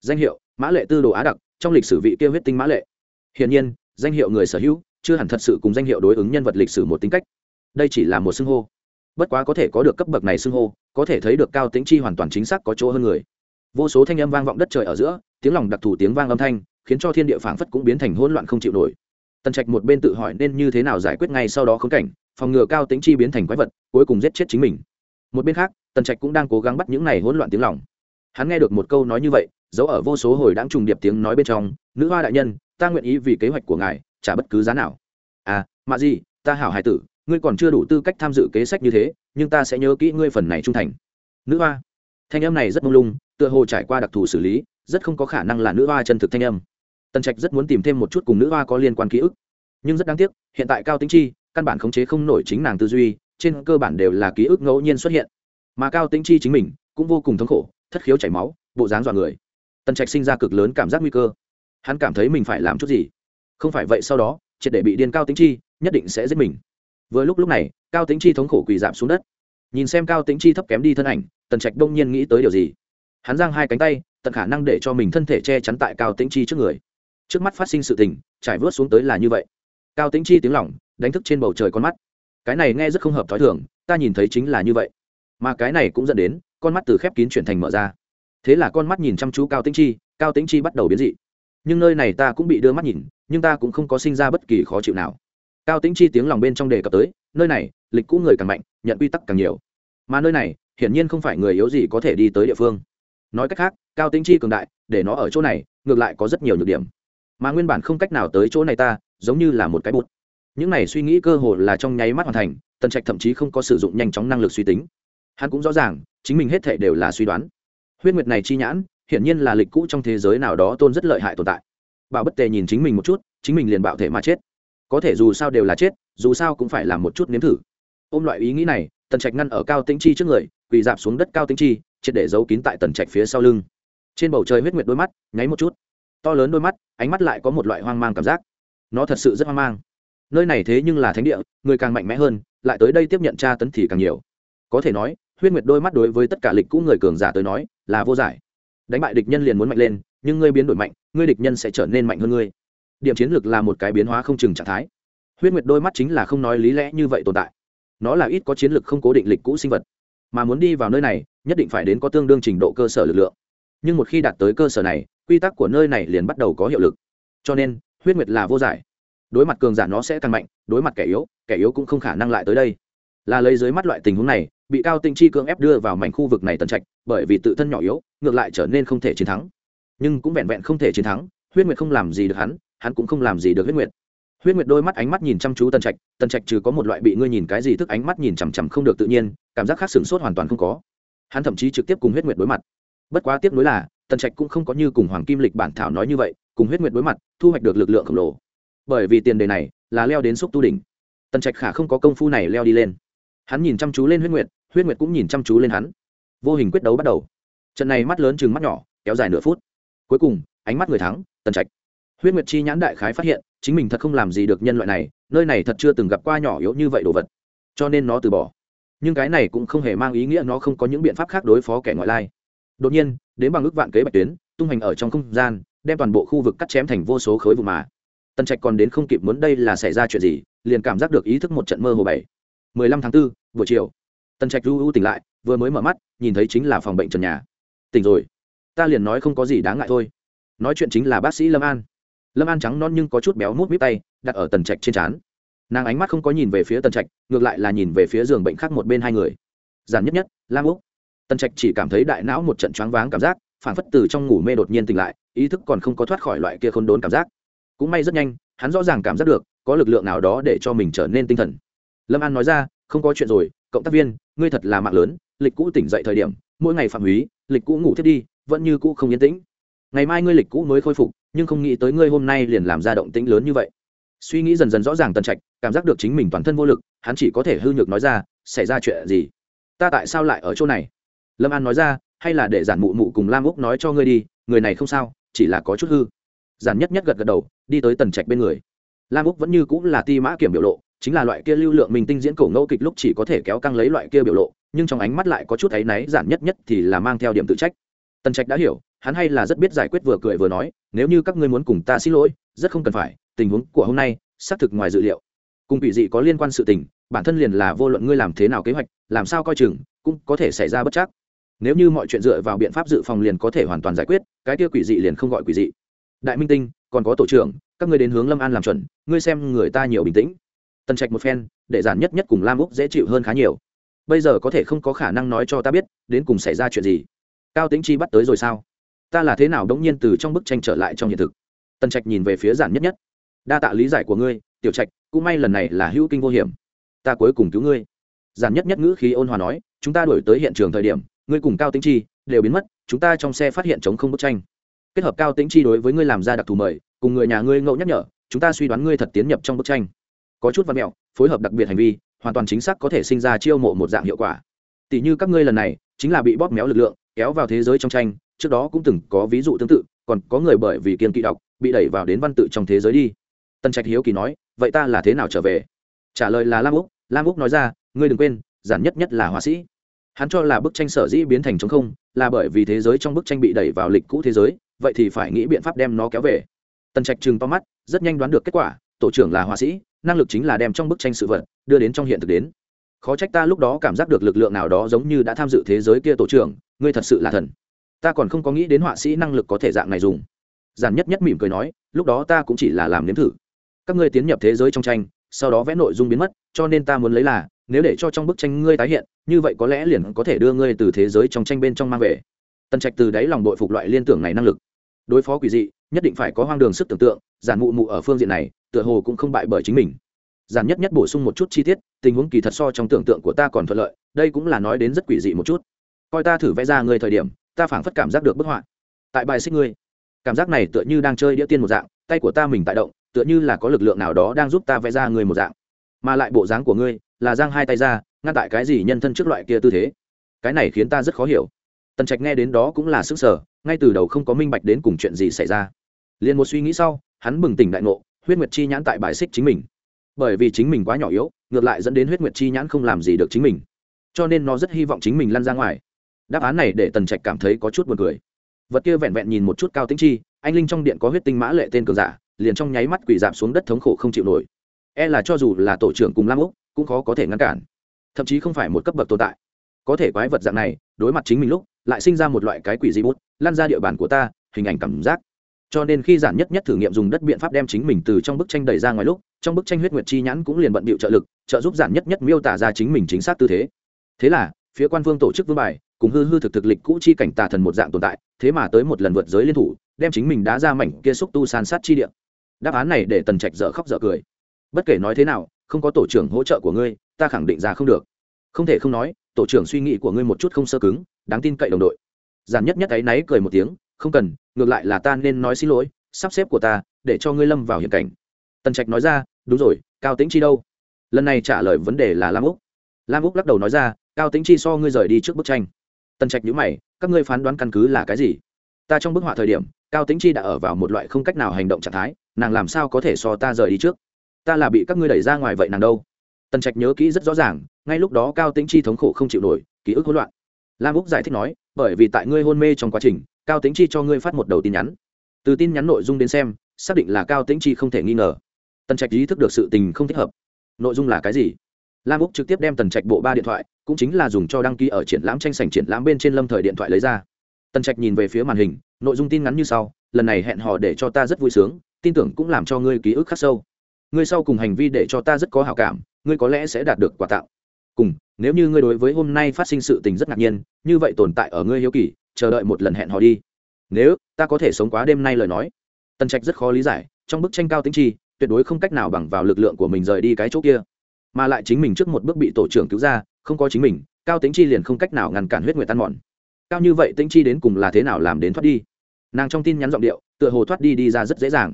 Danh hiệu, mã lệ tư đồ á đặc, trong lịch sử vị kia huyết tinh mã lệ. Hiển nhiên, danh hiệu người sở hữu chưa hẳn thật sự cùng danh hiệu đối ứng nhân vật lịch sử một tính cách. Đây chỉ là một xưng hô. Bất quá có thể có được cấp bậc này xưng hô, có thể thấy được cao tính chi hoàn toàn chính xác có chỗ hơn người. Vô số thanh âm vang vọng đất trời ở giữa, tiếng lòng đặc thù tiếng vang âm thanh, khiến cho thiên địa phảng phất cũng biến thành hỗn loạn không chịu nổi. Tần trạch một bên tự hỏi nên như thế nào giải quyết ngay sau đó khống cảnh, phòng ngừa cao tính chi biến thành quái vật, cuối cùng giết chết chính mình. Một bên khác, tần trạch cũng đang cố gắng bắt những này hỗn loạn tiếng lòng. Hắn nghe được một câu nói như vậy, giấu ở vô số hồi đáng trùng điệp tiếng nói bên trong, nữ hoa đại nhân, ta nguyện ý vì kế hoạch của ngài trả bất cứ giá nào. À mà gì ta hảo hải tử, ngươi còn chưa đủ tư cách tham dự kế sách như thế, nhưng ta sẽ nhớ kỹ ngươi phần này trung thành. Nữ hoa. Thanh âm này rất mông lung, tựa hồ trải qua đặc thù xử lý, rất không có khả năng là nữ hoa chân thực thanh âm. Tần trạch rất muốn tìm thêm một chút cùng nữ hoa có liên quan ký ức. Nhưng rất đáng tiếc, hiện tại cao tính chi, căn bản khống chế không nổi chính nàng tư duy, trên cơ bản đều là ký ức ngẫu nhiên xuất hiện. Mà cao tính chi chính mình, cũng vô cùng thống khổ, thất khiếu chảy máu, bộ dáng dọa người. Tần trạch sinh ra cực lớn cảm giác nguy cơ. Hắn cảm thấy mình phải làm chút gì? Không phải vậy sau đó, triệt để bị điên cao tính chi, nhất định sẽ giết mình. Vừa lúc lúc này, cao tính chi thống khổ quỳ dạp xuống đất. Nhìn xem cao tính chi thấp kém đi thân ảnh, tần trạch đông nhiên nghĩ tới điều gì? Hắn giang hai cánh tay, tận khả năng để cho mình thân thể che chắn tại cao tính chi trước người. Trước mắt phát sinh sự tình, trải vớt xuống tới là như vậy. Cao tính chi tiếng lỏng đánh thức trên bầu trời con mắt. Cái này nghe rất không hợp t h ó i thường, ta nhìn thấy chính là như vậy. Mà cái này cũng dẫn đến, con mắt từ khép kín chuyển thành mở ra. Thế là con mắt nhìn chăm chú cao tính chi, cao tính chi bắt đầu biến dị. Nhưng nơi này ta cũng bị đưa mắt nhìn nhưng ta cũng không có sinh ra bất kỳ khó chịu nào. Cao tính chi tiếng lòng bên trong đề cập tới, nơi này, lịch cũ người càng mạnh, nhận quy tắc càng nhiều. Mà nơi này, hiển nhiên không phải người yếu gì có thể đi tới địa phương. Nói cách khác, cao tính chi cường đại, để nó ở chỗ này, ngược lại có rất nhiều nhược điểm. Mà nguyên bản không cách nào tới chỗ này ta, giống như là một cái bút những này suy nghĩ cơ hồ là trong nháy mắt hoàn thành, tần trạch thậm chí không có sử dụng nhanh chóng năng lực suy tính. Hắn cũng rõ ràng, chính mình hết thể đều là suy đoán. Huyết nguyệt này chi nhãn, hiển nhiên là lịch cũ trong thế giới nào đó tôn rất lợi hại tồn tại bảo bất tề nhìn chính mình một chút, chính mình liền bạo thể mà chết. Có thể dù sao đều là chết, dù sao cũng phải làm một chút nếm thử. Ôm loại ý nghĩ này, tần trạch ngăn ở cao tĩnh chi trước người, quỳ dạp xuống đất cao tĩnh chi, triệt để giấu kín tại tần trạch phía sau lưng. Trên bầu trời huyết nguyệt đôi mắt, nháy một chút. To lớn đôi mắt, ánh mắt lại có một loại hoang mang cảm giác. Nó thật sự rất hoang mang. Nơi này thế nhưng là thánh địa, người càng mạnh mẽ hơn, lại tới đây tiếp nhận tra tấn thì càng nhiều. Có thể nói, huyết nguyệt đôi mắt đối với tất cả lịch cũ người cường giả tới nói, là vô giải. Đánh bại địch nhân liền muốn mạnh lên nhưng ngươi biến đổi mạnh, ngươi địch nhân sẽ trở nên mạnh hơn ngươi. Điểm chiến lược là một cái biến hóa không chừng trạng thái. Huyết nguyệt đôi mắt chính là không nói lý lẽ như vậy tồn tại. Nó là ít có chiến lược không cố định lịch cũ sinh vật. Mà muốn đi vào nơi này, nhất định phải đến có tương đương trình độ cơ sở lực lượng. Nhưng một khi đạt tới cơ sở này, quy tắc của nơi này liền bắt đầu có hiệu lực. Cho nên, huyết nguyệt là vô giải. Đối mặt cường giả nó sẽ càng mạnh, đối mặt kẻ yếu kẻ yếu cũng không khả năng lại tới đây. Là lấy dưới mắt loại tình huống này, bị cao tinh chi cưỡng ép đưa vào mảnh khu vực này tần trạch, bởi vì tự thân nhỏ yếu, ngược lại trở nên không thể chiến thắng nhưng cũng vẹn vẹn không thể chiến thắng, huyết nguyệt không làm gì được hắn hắn cũng không làm gì được huyết nguyệt. Huyết nguyệt đôi mắt ánh mắt nhìn chăm chú tần trạch tần trạch trừ có một loại bị ngươi nhìn cái gì thức ánh mắt nhìn chằm chằm không được tự nhiên, cảm giác khác sửng sốt hoàn toàn không có. Hắn thậm chí trực tiếp cùng huyết nguyệt đối mặt. Bất quá tiếp nối là, tần trạch cũng không có như cùng hoàng kim lịch bản thảo nói như vậy, cùng huyết nguyệt đối mặt, thu hoạch được lực lượng khổng lồ. Bởi vì tiền đề này là leo đến xúc tu đỉnh. Tần trạch khả không có công phu này leo đi lên. Hắn nhìn chăm chú lên huyết nguyệt huyết nguyệt cũng nhìn chăm chú lên hắn. Vô hình quyết đấu bắt đầu. Trận này mắt lớn chừng mắt nhỏ, kéo dài nửa phút cuối cùng ánh mắt người thắng tần trạch. Huyết nguyệt chi nhãn đại khái phát hiện chính mình thật không làm gì được nhân loại này nơi này thật chưa từng gặp qua nhỏ yếu như vậy đồ vật. Cho nên nó từ bỏ. Nhưng cái này cũng không hề mang ý nghĩa nó không có những biện pháp khác đối phó kẻ ngoại lai. Đột nhiên đến bằng ước vạn kế bạch tuyến tung hành ở trong không gian đem toàn bộ khu vực cắt chém thành vô số khối vùng mà. Tần trạch còn đến không kịp muốn đây là xảy ra chuyện gì liền cảm giác được ý thức một trận mơ hồ bảy. Mười lăm tháng 4, buổi chiều. Tần trạch u u tỉnh lại vừa mới mở mắt nhìn thấy chính là phòng bệnh trần nhà. Tỉnh rồi ta liền nói không có gì đáng ngại thôi. Nói chuyện chính là bác sĩ lâm an. Lâm an trắng non nhưng có chút béo mút mít tay, đặt ở tần trạch trên trán. Nàng ánh mắt không có nhìn về phía tần trạch, ngược lại là nhìn về phía giường bệnh khác một bên hai người. Giản nhất nhất, lam úc. Tần trạch chỉ cảm thấy đại não một trận choáng váng cảm giác phản phất từ trong ngủ mê đột nhiên tỉnh lại, ý thức còn không có thoát khỏi loại kia khôn đốn cảm giác. Cũng may rất nhanh, hắn rõ ràng cảm giác được, có lực lượng nào đó để cho mình trở nên tinh thần. Lâm an nói ra, không có chuyện rồi, cộng tác viên, ngươi thật là mạng lớn, lịch cũ tỉnh dậy thời điểm, mỗi ngày phạm húy, lịch cũ ngủ thiết đi vẫn như cũ không yên tĩnh. Ngày mai ngươi lịch cũ mới khôi phục, nhưng không nghĩ tới ngươi hôm nay liền làm ra động tĩnh lớn như vậy. Suy nghĩ dần dần rõ ràng tần trạch, cảm giác được chính mình toàn thân vô lực, hắn chỉ có thể hư nhược nói ra, xảy ra chuyện gì? Ta tại sao lại ở chỗ này? Lâm an nói ra, hay là để giản mụ mụ cùng lam úc nói cho ngươi đi, người này không sao, chỉ là có chút hư. Giản nhất nhất gật gật đầu, đi tới tần trạch bên người. Lam úc vẫn như cũng là ti mã kiểm biểu lộ, chính là loại kia lưu lượng mình tinh diễn cổ ngẫu kịch lúc chỉ có thể kéo căng lấy loại kia biểu lộ, nhưng trong ánh mắt lại có chút áy náy, giản nhất nhất thì là mang theo điểm tự trách tần trạch đã hiểu, hắn hay là rất biết giải quyết vừa cười vừa nói, nếu như các ngươi muốn cùng ta xin lỗi, rất không cần phải, tình huống của hôm nay, xác thực ngoài dự liệu. Cùng quỷ dị có liên quan sự tình, bản thân liền là vô luận ngươi làm thế nào kế hoạch, làm sao coi chừng, cũng có thể xảy ra bất chắc. Nếu như mọi chuyện dựa vào biện pháp dự phòng liền có thể hoàn toàn giải quyết, cái kia quỷ dị liền không gọi quỷ dị. Đại minh tinh, còn có tổ trưởng, các ngươi đến hướng lâm an làm chuẩn, ngươi xem người ta nhiều bình tĩnh. Tần trạch một phen, để giản nhất nhất cùng lam úc dễ chịu hơn khá nhiều. Bây giờ có thể không có khả năng nói cho ta biết, đến cùng xảy ra chuyện gì? Cao Tĩnh chi bắt tới rồi sao? Ta là thế nào đống nhiên từ trong bức tranh trở lại trong hiện thực? Tần trạch nhìn về phía giản nhất nhất. Đa tạ lý giải của ngươi, tiểu trạch, cũng may lần này là hữu kinh vô hiểm. Ta cuối cùng cứu ngươi. Giản nhất nhất ngữ khí ôn hòa nói, chúng ta đổi tới hiện trường thời điểm, ngươi cùng cao Tĩnh chi đều biến mất, chúng ta trong xe phát hiện chống không bức tranh. Kết hợp cao Tĩnh chi đối với ngươi làm ra đặc thù mời, cùng người nhà ngươi ngẫu nhắc nhở, chúng ta suy đoán ngươi thật tiến nhập trong bức tranh. Có chút văn mẹo, phối hợp đặc biệt hành vi, hoàn toàn chính xác có thể sinh ra chiêu mộ một dạng hiệu quả. Tỷ như các ngươi lần này, chính là bị bóp méo lực lượng kéo vào thế giới trong tranh, trước đó cũng từng có ví dụ tương tự, còn có người bởi vì kiên kỵ đọc bị đẩy vào đến văn tự trong thế giới đi. Tân trạch hiếu kỳ nói, vậy ta là thế nào trở về? Trả lời là lam úc. Lam úc nói ra, ngươi đừng quên, giản nhất nhất là họa sĩ. Hắn cho là bức tranh sở dĩ biến thành chống không, là bởi vì thế giới trong bức tranh bị đẩy vào lịch cũ thế giới, vậy thì phải nghĩ biện pháp đem nó kéo về. Tần trạch chừng to mắt, rất nhanh đoán được kết quả, tổ trưởng là họa sĩ, năng lực chính là đem trong bức tranh sự vật đưa đến trong hiện thực đến khó trách ta lúc đó cảm giác được lực lượng nào đó giống như đã tham dự thế giới kia tổ trưởng, ngươi thật sự là thần. Ta còn không có nghĩ đến họa sĩ năng lực có thể dạng này dùng. Giản nhất nhất mỉm cười nói, lúc đó ta cũng chỉ là làm nếm thử. Các ngươi tiến nhập thế giới trong tranh, sau đó vẽ nội dung biến mất, cho nên ta muốn lấy là, nếu để cho trong bức tranh ngươi tái hiện, như vậy có lẽ liền có thể đưa ngươi từ thế giới trong tranh bên trong mang về. Tần trạch từ đáy lòng bội phục loại liên tưởng này năng lực. Đối phó quỷ dị, nhất định phải có hoang đường sức tưởng tượng, giản mụ mụ ở phương diện này, tựa hồ cũng không bại bởi chính mình giản nhất nhất bổ sung một chút chi tiết, tình huống kỳ thật so trong tưởng tượng của ta còn thuận lợi, đây cũng là nói đến rất quỷ dị một chút. Coi ta thử vẽ ra ngươi thời điểm, ta phảng phất cảm giác được bức họa. Tại bài xích ngươi, cảm giác này tựa như đang chơi đĩa tiên một dạng, tay của ta mình tại động, tựa như là có lực lượng nào đó đang giúp ta vẽ ra ngươi một dạng. Mà lại bộ dáng của ngươi là giang hai tay ra, ngăn tại cái gì nhân thân trước loại kia tư thế. Cái này khiến ta rất khó hiểu. Tần trạch nghe đến đó cũng là sức sở ngay từ đầu không có minh bạch đến cùng chuyện gì xảy ra. Liền một suy nghĩ sau, hắn bừng tỉnh đại ngộ, huyết nguyệt chi nhãn tại bài xích chính mình bởi vì chính mình quá nhỏ yếu, ngược lại dẫn đến huyết nguyệt chi nhãn không làm gì được chính mình. Cho nên nó rất hy vọng chính mình lăn ra ngoài. Đáp án này để tần trạch cảm thấy có chút buồn cười. Vật kia vẹn vẹn nhìn một chút cao tính chi, anh linh trong điện có huyết tinh mã lệ tên cường giả, liền trong nháy mắt quỷ dạp xuống đất thống khổ không chịu nổi. E là cho dù là tổ trưởng cùng lam úc, cũng khó có thể ngăn cản. Thậm chí không phải một cấp bậc tồn tại. Có thể quái vật dạng này, đối mặt chính mình lúc, lại sinh ra một loại cái quỷ di bút, lan ra địa bàn của ta, hình ảnh cảm giác. Cho nên khi giản nhất nhất thử nghiệm dùng đất biện pháp đem chính mình từ trong bức tranh đẩy ra ngoài lúc trong bức tranh huyết nguyệt chi nhãn cũng liền bận bịu trợ lực, trợ giúp giản nhất nhất miêu tả ra chính mình chính xác tư thế. Thế là, phía quan vương tổ chức vương bài, cùng hư hư thực thực lịch cũ chi cảnh tà thần một dạng tồn tại, thế mà tới một lần vượt giới liên thủ, đem chính mình đã ra mảnh kia xúc tu san sát chi địa. Đáp án này để tần trạch dở khóc dở cười. Bất kể nói thế nào, không có tổ trưởng hỗ trợ của ngươi, ta khẳng định ra không được. Không thể không nói, tổ trưởng suy nghĩ của ngươi một chút không sơ cứng, đáng tin cậy đồng đội. Giản nhất nhất áy náy cười một tiếng, không cần, ngược lại là ta nên nói xin lỗi, sắp xếp của ta, để cho ngươi lâm vào hiện cảnh tần trạch nói ra, đúng rồi, cao tĩnh chi đâu? Lần này trả lời vấn đề là lam úc. Lam úc lắc đầu nói ra, cao tĩnh chi so ngươi rời đi trước bức tranh. Tần trạch nhữ mày, các ngươi phán đoán căn cứ là cái gì? Ta trong bức họa thời điểm, cao tĩnh chi đã ở vào một loại không cách nào hành động trạng thái, nàng làm sao có thể so ta rời đi trước? Ta là bị các ngươi đẩy ra ngoài vậy nàng đâu? Tần trạch nhớ kỹ rất rõ ràng, ngay lúc đó cao tĩnh chi thống khổ không chịu nổi, ký ức hỗn loạn. Lam úc giải thích nói, bởi vì tại ngươi hôn mê trong quá trình, cao tĩnh chi cho ngươi phát một đầu tin nhắn. Từ tin nhắn nội dung đến xem, xác định là cao tĩnh chi không thể nghi ngờ tần trạch ý thức được sự tình không thích hợp. Nội dung là cái gì? Lam úc trực tiếp đem tần trạch bộ ba điện thoại, cũng chính là dùng cho đăng ký ở triển lãm tranh sảnh triển lãm bên trên lâm thời điện thoại lấy ra. Tần trạch nhìn về phía màn hình, nội dung tin ngắn như sau, lần này hẹn hò để cho ta rất vui sướng, tin tưởng cũng làm cho ngươi ký ức khắc sâu. Ngươi sau cùng hành vi để cho ta rất có hảo cảm, ngươi có lẽ sẽ đạt được quà tặng. Cùng, nếu như ngươi đối với hôm nay phát sinh sự tình rất ngạc nhiên, như vậy tồn tại ở ngươi hiếu kỳ, chờ đợi một lần hẹn hò đi. Nếu, ta có thể sống quá đêm nay lời nói. Tần trạch rất khó lý giải, trong bức tranh cao tính chi tuyệt đối không cách nào bằng vào lực lượng của mình rời đi cái chỗ kia. Mà lại chính mình trước một bước bị tổ trưởng cứu ra, không có chính mình, cao tính chi liền không cách nào ngăn cản huyết nguyệt tan mòn. Cao như vậy tính chi đến cùng là thế nào làm đến thoát đi? Nàng trong tin nhắn giọng điệu, tựa hồ thoát đi đi ra rất dễ dàng.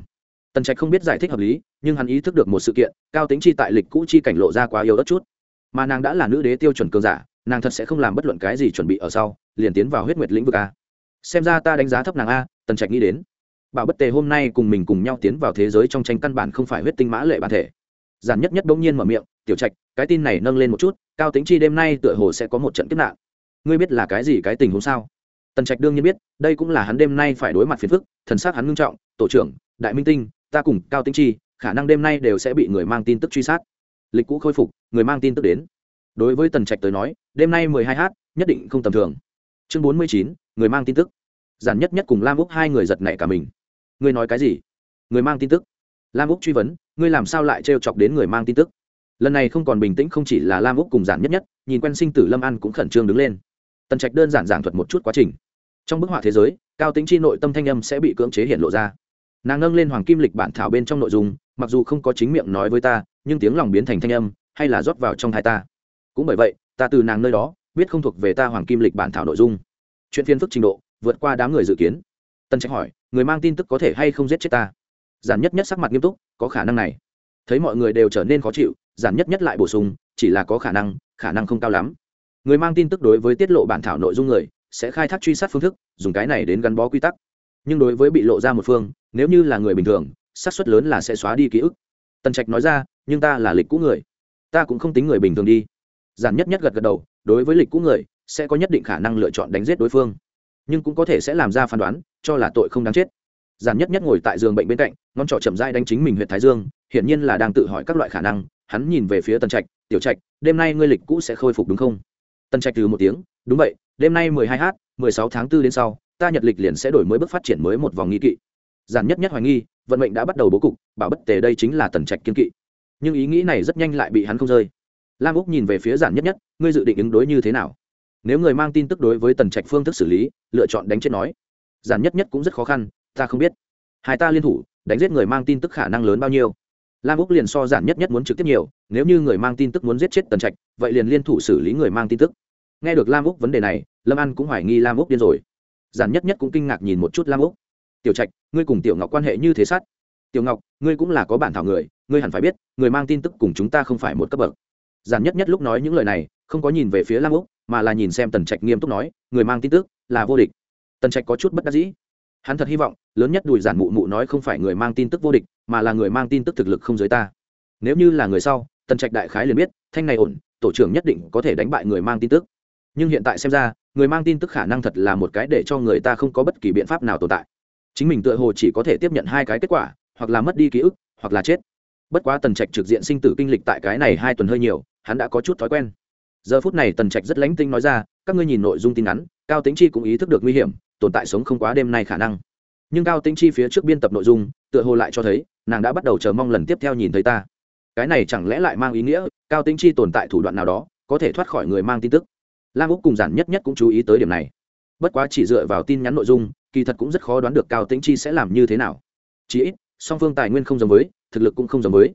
Tần trạch không biết giải thích hợp lý, nhưng hắn ý thức được một sự kiện, cao tính chi tại lịch cũ chi cảnh lộ ra quá yếu đất chút. Mà nàng đã là nữ đế tiêu chuẩn cường giả, nàng thật sẽ không làm bất luận cái gì chuẩn bị ở sau, liền tiến vào huyết nguyệt lĩnh vực a. Xem ra ta đánh giá thấp nàng a, tần trạch nghĩ đến bảo bất tề hôm nay cùng mình cùng nhau tiến vào thế giới trong tranh căn bản không phải huyết tinh mã lệ bản thể. Giản nhất nhất bỗng nhiên mở miệng, tiểu trạch, cái tin này nâng lên một chút, cao tính chi đêm nay tựa hồ sẽ có một trận kiếp nạn. Ngươi biết là cái gì cái tình huống sao? Tần trạch đương nhiên biết, đây cũng là hắn đêm nay phải đối mặt phiền phức, thần s á c hắn ngưng trọng, tổ trưởng, đại minh tinh, ta cùng cao tính chi, khả năng đêm nay đều sẽ bị người mang tin tức truy sát. Lịch cũ khôi phục, người mang tin tức đến. Đối với tần trạch tới nói, đêm nay mười hai h nhất định không tầm thường. Chương bốn mươi chín, người mang tin tức. Giản nhất nhất cùng lam úc hai người giật nảy cả mình ngươi nói cái gì? Người mang tin tức. Lam úc truy vấn, ngươi làm sao lại trêu chọc đến người mang tin tức? Lần này không còn bình tĩnh không chỉ là lam úc cùng giản nhất nhất, nhìn quen sinh tử lâm an cũng khẩn trương đứng lên. Tần trạch đơn giản giảng thuật một chút quá trình. Trong bức họa thế giới, cao tính chi nội tâm thanh âm sẽ bị cưỡng chế hiện lộ ra. Nàng nâng lên hoàng kim lịch bản thảo bên trong nội dung, mặc dù không có chính miệng nói với ta, nhưng tiếng lòng biến thành thanh âm, hay là rót vào trong hai ta. Cũng bởi vậy, ta từ nàng nơi đó, biết không thuộc về ta hoàng kim lịch bản thảo nội dung. Chuyện phiên phức trình độ, vượt qua đám người dự kiến. Tân trạch hỏi người mang tin tức có thể hay không giết chết ta? Giản nhất nhất sắc mặt nghiêm túc, có khả năng này. Thấy mọi người đều trở nên khó chịu, giản nhất nhất lại bổ sung, chỉ là có khả năng khả năng không cao lắm. Người mang tin tức đối với tiết lộ bản thảo nội dung người, sẽ khai thác truy sát phương thức, dùng cái này đến gắn bó quy tắc. Nhưng đối với bị lộ ra một phương, nếu như là người bình thường, xác suất lớn là sẽ xóa đi ký ức. Tần trạch nói ra, nhưng ta là lịch cũ người. Ta cũng không tính người bình thường đi. Giản nhất nhất gật gật đầu, đối với lịch cũ người, sẽ có nhất định khả năng lựa chọn đánh giết đối phương nhưng cũng có thể sẽ làm ra phán đoán, cho là tội không đáng chết. Giản nhất nhất ngồi tại giường bệnh bên cạnh, ngón trỏ chậm dai đánh chính mình huyện thái dương, hiển nhiên là đang tự hỏi các loại khả năng, hắn nhìn về phía tần trạch, tiểu trạch, đêm nay ngươi lịch cũ sẽ khôi phục đúng không? Tần trạch từ một tiếng, đúng vậy, đêm nay mười hai h mười sáu tháng 4 đến sau, ta nhật lịch liền sẽ đổi mới bước phát triển mới một vòng nghi kỵ. Giản nhất nhất hoài nghi, vận mệnh đã bắt đầu bố cục, bảo bất tề đây chính là tần trạch kiên kỵ. Nhưng ý nghĩ này rất nhanh lại bị hắn không rơi. Lam úc nhìn về phía giản nhất nhất, ngươi dự định ứng đối như thế nào? Nếu người mang tin tức đối với tần trạch phương thức xử lý, lựa chọn đánh chết nói. Giản nhất nhất cũng rất khó khăn, ta không biết. Hai ta liên thủ, đánh giết người mang tin tức khả năng lớn bao nhiêu? Lam úc liền so giản nhất nhất muốn trực tiếp nhiều, nếu như người mang tin tức muốn giết chết tần trạch, vậy liền liên thủ xử lý người mang tin tức. Nghe được lam úc vấn đề này, lâm an cũng hoài nghi lam úc điên rồi. Giản nhất nhất cũng kinh ngạc nhìn một chút lam úc. Tiểu trạch, ngươi cùng tiểu ngọc quan hệ như thế sát? Tiểu ngọc, ngươi cũng là có bản thảo người, ngươi hẳn phải biết, người mang tin tức cùng chúng ta không phải một cấp bậc. Giản nhất nhất lúc nói những lời này, không có nhìn về phía lam úc mà là nhìn xem tần trạch nghiêm túc nói, người mang tin tức là vô địch. Tần trạch có chút bất đắc dĩ. Hắn thật hy vọng, lớn nhất đùi giản mụ mụ nói không phải người mang tin tức vô địch, mà là người mang tin tức thực lực không giới ta. Nếu như là người sau, tần trạch đại khái liền biết, thanh này ổn, tổ trưởng nhất định có thể đánh bại người mang tin tức. Nhưng hiện tại xem ra, người mang tin tức khả năng thật là một cái để cho người ta không có bất kỳ biện pháp nào tồn tại. Chính mình tựa hồ chỉ có thể tiếp nhận hai cái kết quả, hoặc là mất đi ký ức, hoặc là chết. Bất quá tần trạch trực diện sinh tử kinh lịch tại cái này hai tuần hơi nhiều, hắn đã có chút thói quen giờ phút này tần trạch rất lánh tinh nói ra, các ngươi nhìn nội dung tin ngắn, cao tính chi cũng ý thức được nguy hiểm, tồn tại sống không quá đêm nay khả năng. Nhưng cao tính chi phía trước biên tập nội dung, tựa hồ lại cho thấy, nàng đã bắt đầu chờ mong lần tiếp theo nhìn thấy ta. Cái này chẳng lẽ lại mang ý nghĩa, cao tính chi tồn tại thủ đoạn nào đó, có thể thoát khỏi người mang tin tức? Lam úc cùng giản nhất nhất cũng chú ý tới điểm này. Bất quá chỉ dựa vào tin nhắn nội dung, kỳ thật cũng rất khó đoán được cao tĩnh chi sẽ làm như thế nào. Chỉ ít, song phương tài nguyên không giống với, thực lực cũng không giống với.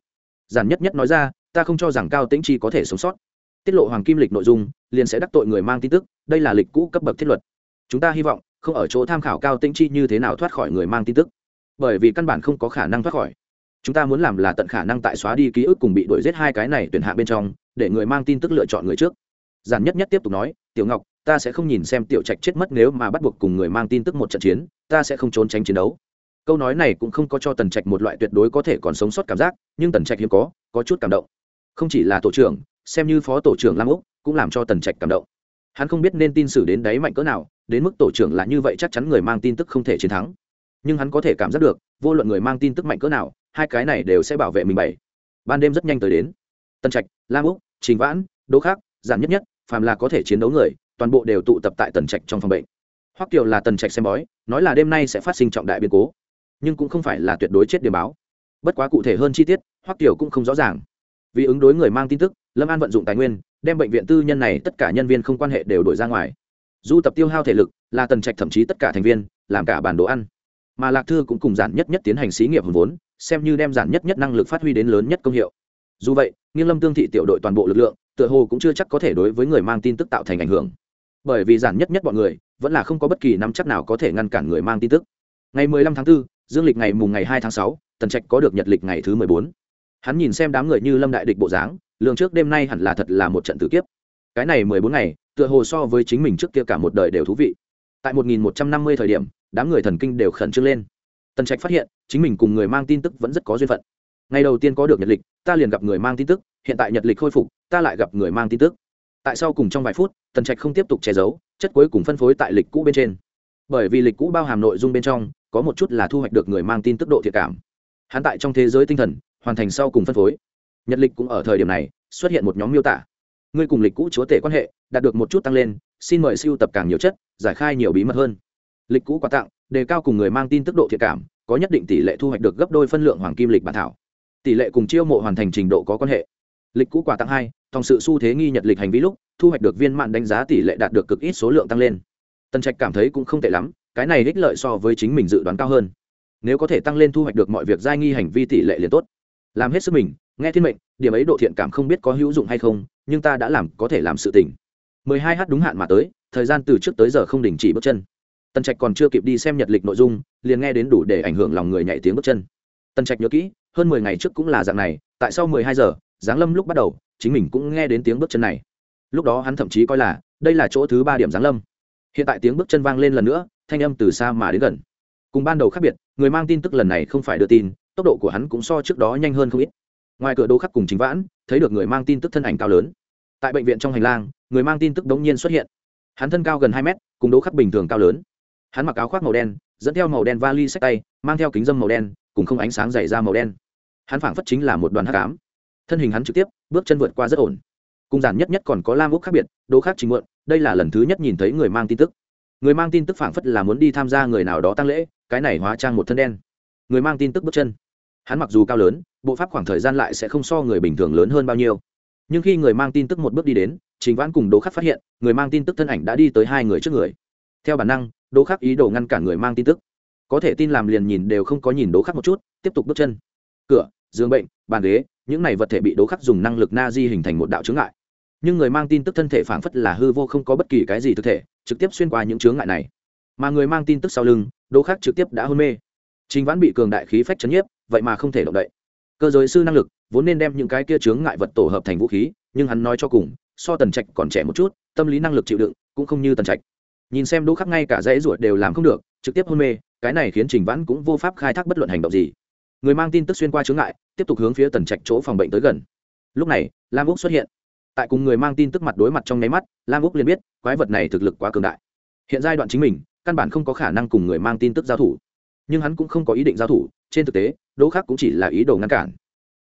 Giản nhất nhất nói ra, ta không cho rằng cao tĩnh chi có thể sống sót tiết lộ hoàng kim lịch nội dung, liền sẽ đắc tội người mang tin tức, đây là lịch cũ cấp bậc thiết luật. Chúng ta hy vọng, không ở chỗ tham khảo cao tĩnh chi như thế nào thoát khỏi người mang tin tức. Bởi vì căn bản không có khả năng thoát khỏi. Chúng ta muốn làm là tận khả năng tại xóa đi ký ức cùng bị đuổi giết hai cái này tuyển hạ bên trong, để người mang tin tức lựa chọn người trước. Giản nhất nhất tiếp tục nói, tiểu ngọc, ta sẽ không nhìn xem tiểu trạch chết mất nếu mà bắt buộc cùng người mang tin tức một trận chiến, ta sẽ không trốn tránh chiến đấu. Câu nói này cũng không có cho tần trạch một loại tuyệt đối có thể còn sống sót cảm giác, nhưng tần trạch hiếm có có chút cảm động. Không chỉ là tổ trưởng xem như phó tổ trưởng lam úc, cũng làm cho tần trạch cảm động. Hắn không biết nên tin xử đến đáy mạnh cỡ nào, đến mức tổ trưởng là như vậy chắc chắn người mang tin tức không thể chiến thắng. Nhưng hắn có thể cảm giác được, vô luận người mang tin tức mạnh cỡ nào, hai cái này đều sẽ bảo vệ mình bảy. Ban đêm rất nhanh tới đến. Tân trạch, lam úc, trình vãn, đỗ khác giản nhất nhất, phàm là có thể chiến đấu người, toàn bộ đều tụ tập tại tần trạch trong phòng bệnh. Hoắc kiều là tần trạch xem bói, nói là đêm nay sẽ phát sinh trọng đại biến cố. Nhưng cũng không phải là tuyệt đối chết điểm báo. Bất quá cụ thể hơn chi tiết, hoắc kiều cũng không rõ ràng. Vì ứng đối người mang tin tức lâm an vận dụng tài nguyên đem bệnh viện tư nhân này tất cả nhân viên không quan hệ đều đổi ra ngoài. Du tập tiêu hao thể lực là tần trạch thậm chí tất cả thành viên làm cả bản đồ ăn. Mà lạc thư cũng cùng giản nhất nhất tiến hành xí nghiệp hồn vốn xem như đem giản nhất nhất năng lực phát huy đến lớn nhất công hiệu. Dù vậy nghiêng lâm tương thị tiểu đội toàn bộ lực lượng tựa hồ cũng chưa chắc có thể đối với người mang tin tức tạo thành ảnh hưởng. Bởi vì giản nhất nhất bọn người vẫn là không có bất kỳ nắm chắc nào có thể ngăn cản người mang tin tức. Ngày 15 tháng 4, dương lịch ngày mùng ngày 2 tháng 6, tần trạch có được nhật lịch ngày thứ 14 hắn nhìn xem đám người như lâm đại địch bộ dáng lượng trước đêm nay hẳn là thật là một trận tử kiếp. Cái này 14 ngày, tựa hồ so với chính mình trước kia cả một đời đều thú vị. Tại 1150 thời điểm, đám người thần kinh đều khẩn trương lên. Tần trạch phát hiện, chính mình cùng người mang tin tức vẫn rất có duyên phận. Ngày đầu tiên có được nhật lịch, ta liền gặp người mang tin tức, hiện tại nhật lịch khôi phục, ta lại gặp người mang tin tức. Tại sau cùng trong vài phút, tần trạch không tiếp tục che giấu, chất cuối cùng phân phối tại lịch cũ bên trên. Bởi vì lịch cũ bao hàm nội dung bên trong, có một chút là thu hoạch được người mang tin tức độ thiệt cảm. Hắn tại trong thế giới tinh thần hoàn thành sau cùng phân phối. Nhật lịch cũng ở thời điểm này xuất hiện một nhóm miêu tả. Ngươi cùng lịch cũ chúa tể quan hệ đạt được một chút tăng lên, xin mời siêu tập càng nhiều chất, giải khai nhiều bí mật hơn. Lịch cũ quà tặng, đề cao cùng người mang tin tức độ thiệt cảm, có nhất định tỷ lệ thu hoạch được gấp đôi phân lượng hoàng kim lịch bản thảo. Tỷ lệ cùng chiêu mộ hoàn thành trình độ có quan hệ. Lịch cũ quà tặng hai thòng sự xu thế nghi nhật lịch hành vi lúc, thu hoạch được viên mạng đánh giá tỷ lệ đạt được cực ít số lượng tăng lên. Tân trạch cảm thấy cũng không tệ lắm, cái này ích lợi so với chính mình dự đoán cao hơn. Nếu có thể tăng lên thu hoạch được mọi việc giai nghi hành vi tỷ lệ liền tốt làm hết sức mình, nghe thiên mệnh, điểm ấy độ thiện cảm không biết có hữu dụng hay không, nhưng ta đã làm, có thể làm sự tình. 12 h đúng hạn mà tới, thời gian từ trước tới giờ không đình chỉ bước chân. Tần trạch còn chưa kịp đi xem nhật lịch nội dung, liền nghe đến đủ để ảnh hưởng lòng người nhảy tiếng bước chân. Tần trạch nhớ kỹ, hơn mười ngày trước cũng là dạng này, tại sau mười hai giờ, giáng lâm lúc bắt đầu, chính mình cũng nghe đến tiếng bước chân này. Lúc đó hắn thậm chí coi là, đây là chỗ thứ ba điểm giáng lâm. Hiện tại tiếng bước chân vang lên lần nữa, thanh âm từ xa mà đến gần. Cùng ban đầu khác biệt, người mang tin tức lần này không phải đưa tin tốc độ của hắn cũng so trước đó nhanh hơn không ít. Ngoài cửa đỗ khắc cùng chính vãn, thấy được người mang tin tức thân ảnh cao lớn. Tại bệnh viện trong hành lang, người mang tin tức đống nhiên xuất hiện. Hắn thân cao gần hai mét, cùng đỗ khắc bình thường cao lớn. Hắn mặc áo khoác màu đen, dẫn theo màu đen vali sách tay, mang theo kính dâm màu đen, cùng không ánh sáng dày ra màu đen. Hắn phảng phất chính là một đoàn hắc ám. Thân hình hắn trực tiếp, bước chân vượt qua rất ổn. Cùng giản nhất nhất còn có lam úc khác biệt đỗ khác trình muộn, đây là lần thứ nhất nhìn thấy người mang tin tức. Người mang tin tức phảng phất là muốn đi tham gia người nào đó tăng lễ, cái này hóa trang một thân đen. Người mang tin tức bước chân hắn mặc dù cao lớn, bộ pháp khoảng thời gian lại sẽ không so người bình thường lớn hơn bao nhiêu. Nhưng khi người mang tin tức một bước đi đến, trình vãn cùng đỗ khắc phát hiện, người mang tin tức thân ảnh đã đi tới hai người trước người. Theo bản năng, đỗ khắc ý đồ ngăn cản người mang tin tức. Có thể tin làm liền nhìn đều không có nhìn đỗ khắc một chút, tiếp tục bước chân. Cửa, giường bệnh, bàn ghế, những này vật thể bị đỗ khắc dùng năng lực na di hình thành một đạo chướng ngại. Nhưng người mang tin tức thân thể phảng phất là hư vô không có bất kỳ cái gì thực thể, trực tiếp xuyên qua những chướng ngại này. Mà người mang tin tức sau lưng, đỗ khắc trực tiếp đã hôn mê chính vãn bị cường đại khí phách chấn nhiếp, vậy mà không thể động đậy. Cơ giới sư năng lực, vốn nên đem những cái kia chướng ngại vật tổ hợp thành vũ khí, nhưng hắn nói cho cùng, so tần trạch còn trẻ một chút, tâm lý năng lực chịu đựng cũng không như tần trạch. Nhìn xem đỗ khắc ngay cả dãy ruột đều làm không được, trực tiếp hôn mê, cái này khiến trình vãn cũng vô pháp khai thác bất luận hành động gì. Người mang tin tức xuyên qua chướng ngại, tiếp tục hướng phía tần trạch chỗ phòng bệnh tới gần. Lúc này, lam úc xuất hiện. Tại cùng người mang tin tức mặt đối mặt trong nháy mắt, lam úc liền biết, quái vật này thực lực quá cường đại. Hiện giai đoạn chính mình, căn bản không có khả năng cùng người mang tin tức giao thủ nhưng hắn cũng không có ý định giao thủ, trên thực tế, đỗ khác cũng chỉ là ý đồ ngăn cản.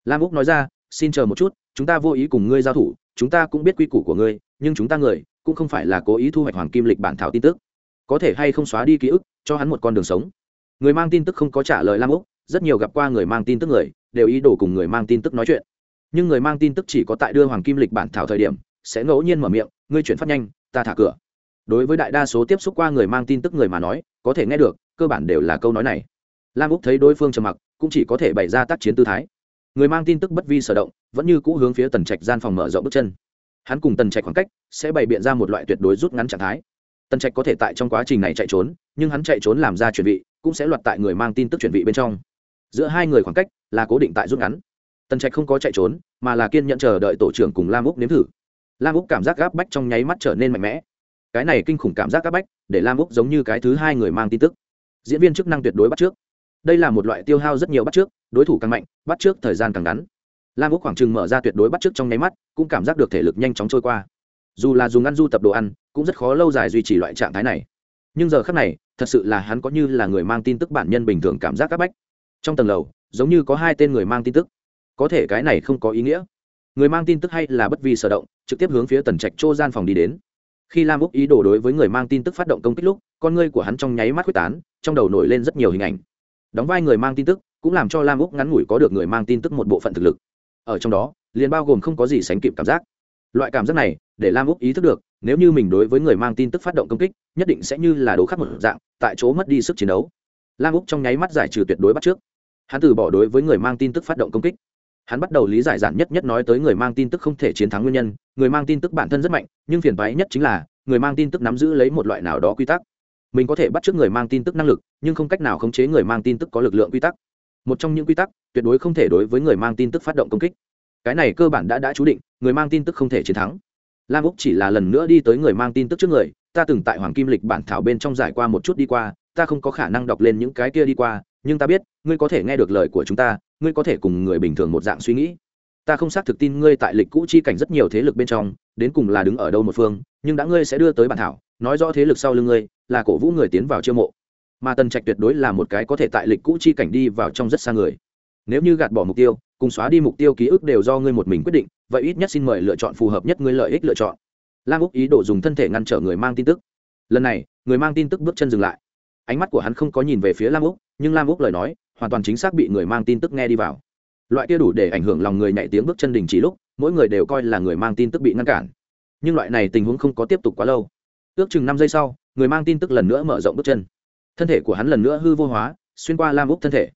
Lam úc nói ra, xin chờ một chút, chúng ta vô ý cùng ngươi giao thủ, chúng ta cũng biết quy củ của ngươi, nhưng chúng ta người, cũng không phải là cố ý thu hoạch hoàng kim lịch bản thảo tin tức. Có thể hay không xóa đi ký ức, cho hắn một con đường sống. Người mang tin tức không có trả lời lam úc, rất nhiều gặp qua người mang tin tức người, đều ý đồ cùng người mang tin tức nói chuyện. Nhưng người mang tin tức chỉ có tại đưa hoàng kim lịch bản thảo thời điểm, sẽ ngẫu nhiên mở miệng, ngươi chuyển phát nhanh, ta thả cửa đối với đại đa số tiếp xúc qua người mang tin tức người mà nói, có thể nghe được, cơ bản đều là câu nói này. Lam úc thấy đối phương trầm mặc, cũng chỉ có thể bày ra tác chiến tư thái. Người mang tin tức bất vi sở động, vẫn như cũ hướng phía tần trạch gian phòng mở rộng bước chân. Hắn cùng tần trạch khoảng cách, sẽ bày biện ra một loại tuyệt đối rút ngắn trạng thái. Tần trạch có thể tại trong quá trình này chạy trốn, nhưng hắn chạy trốn làm ra chuẩn bị, cũng sẽ loạt tại người mang tin tức chuẩn bị bên trong. Giữa hai người khoảng cách, là cố định tại rút ngắn. Tần trạch không có chạy trốn, mà là kiên nhận chờ đợi tổ trưởng cùng lam úc nếm thử. Lam úc cảm giác gáp bách trong nháy mắt trở nên mạnh mẽ cái này kinh khủng cảm giác gáp bách, để lam úc giống như cái thứ hai người mang tin tức. Diễn viên chức năng tuyệt đối bắt trước. Đây là một loại tiêu hao rất nhiều bắt trước, đối thủ càng mạnh, bắt trước thời gian càng ngắn. Lam úc khoảng chừng mở ra tuyệt đối bắt trước trong nháy mắt, cũng cảm giác được thể lực nhanh chóng trôi qua. Dù là dùng ăn du tập đồ ăn, cũng rất khó lâu dài duy trì loại trạng thái này. Nhưng giờ khác này, thật sự là hắn có như là người mang tin tức bản nhân bình thường cảm giác áp bách. Trong tầng lầu, giống như có hai tên người mang tin tức. Có thể cái này không có ý nghĩa. Người mang tin tức hay là bất vi sở động, trực tiếp hướng phía tần trạch chô gian phòng đi đến khi lam úc ý đồ đối với người mang tin tức phát động công kích lúc, con ngươi của hắn trong nháy mắt quyết tán, trong đầu nổi lên rất nhiều hình ảnh. Đóng vai người mang tin tức cũng làm cho lam úc ngắn ngủi có được người mang tin tức một bộ phận thực lực. Ở trong đó, liền bao gồm không có gì sánh kịp cảm giác. Loại cảm giác này, để lam úc ý thức được, nếu như mình đối với người mang tin tức phát động công kích, nhất định sẽ như là đố khắc một dạng, tại chỗ mất đi sức chiến đấu. Lam úc trong nháy mắt giải trừ tuyệt đối bắt trước. Hắn từ bỏ đối với người mang tin tức phát động công kích hắn bắt đầu lý giải giản nhất nhất nói tới người mang tin tức không thể chiến thắng nguyên nhân, người mang tin tức bản thân rất mạnh, nhưng phiền toái nhất chính là, người mang tin tức nắm giữ lấy một loại nào đó quy tắc. Mình có thể bắt trước người mang tin tức năng lực, nhưng không cách nào khống chế người mang tin tức có lực lượng quy tắc. Một trong những quy tắc, tuyệt đối không thể đối với người mang tin tức phát động công kích. Cái này cơ bản đã đã chú định, người mang tin tức không thể chiến thắng. Lam úc chỉ là lần nữa đi tới người mang tin tức trước người, ta từng tại hoàng kim lịch bản thảo bên trong giải qua một chút đi qua, ta không có khả năng đọc lên những cái kia đi qua, nhưng ta biết, ngươi có thể nghe được lời của chúng ta ngươi có thể cùng người bình thường một dạng suy nghĩ. Ta không xác thực tin ngươi tại lịch cũ chi cảnh rất nhiều thế lực bên trong, đến cùng là đứng ở đâu một phương, nhưng đã ngươi sẽ đưa tới bản thảo, nói rõ thế lực sau lưng ngươi, là cổ vũ người tiến vào chiêu mộ. Mà tần trạch tuyệt đối là một cái có thể tại lịch cũ chi cảnh đi vào trong rất xa người. Nếu như gạt bỏ mục tiêu, cùng xóa đi mục tiêu ký ức đều do ngươi một mình quyết định, vậy ít nhất xin mời lựa chọn phù hợp nhất ngươi lợi ích lựa chọn. Lam úc ý đồ dùng thân thể ngăn trở người mang tin tức. Lần này, người mang tin tức bước chân dừng lại ánh mắt của hắn không có nhìn về phía lam úc, nhưng lam úc lời nói, hoàn toàn chính xác bị người mang tin tức nghe đi vào. Loại kia đủ để ảnh hưởng lòng người nhạy tiếng bước chân đình chỉ lúc, mỗi người đều coi là người mang tin tức bị ngăn cản. Nhưng loại này tình huống không có tiếp tục quá lâu. Ước chừng năm giây sau, người mang tin tức lần nữa mở rộng bước chân. Thân thể của hắn lần nữa hư vô hóa, xuyên qua lam úc thân thể.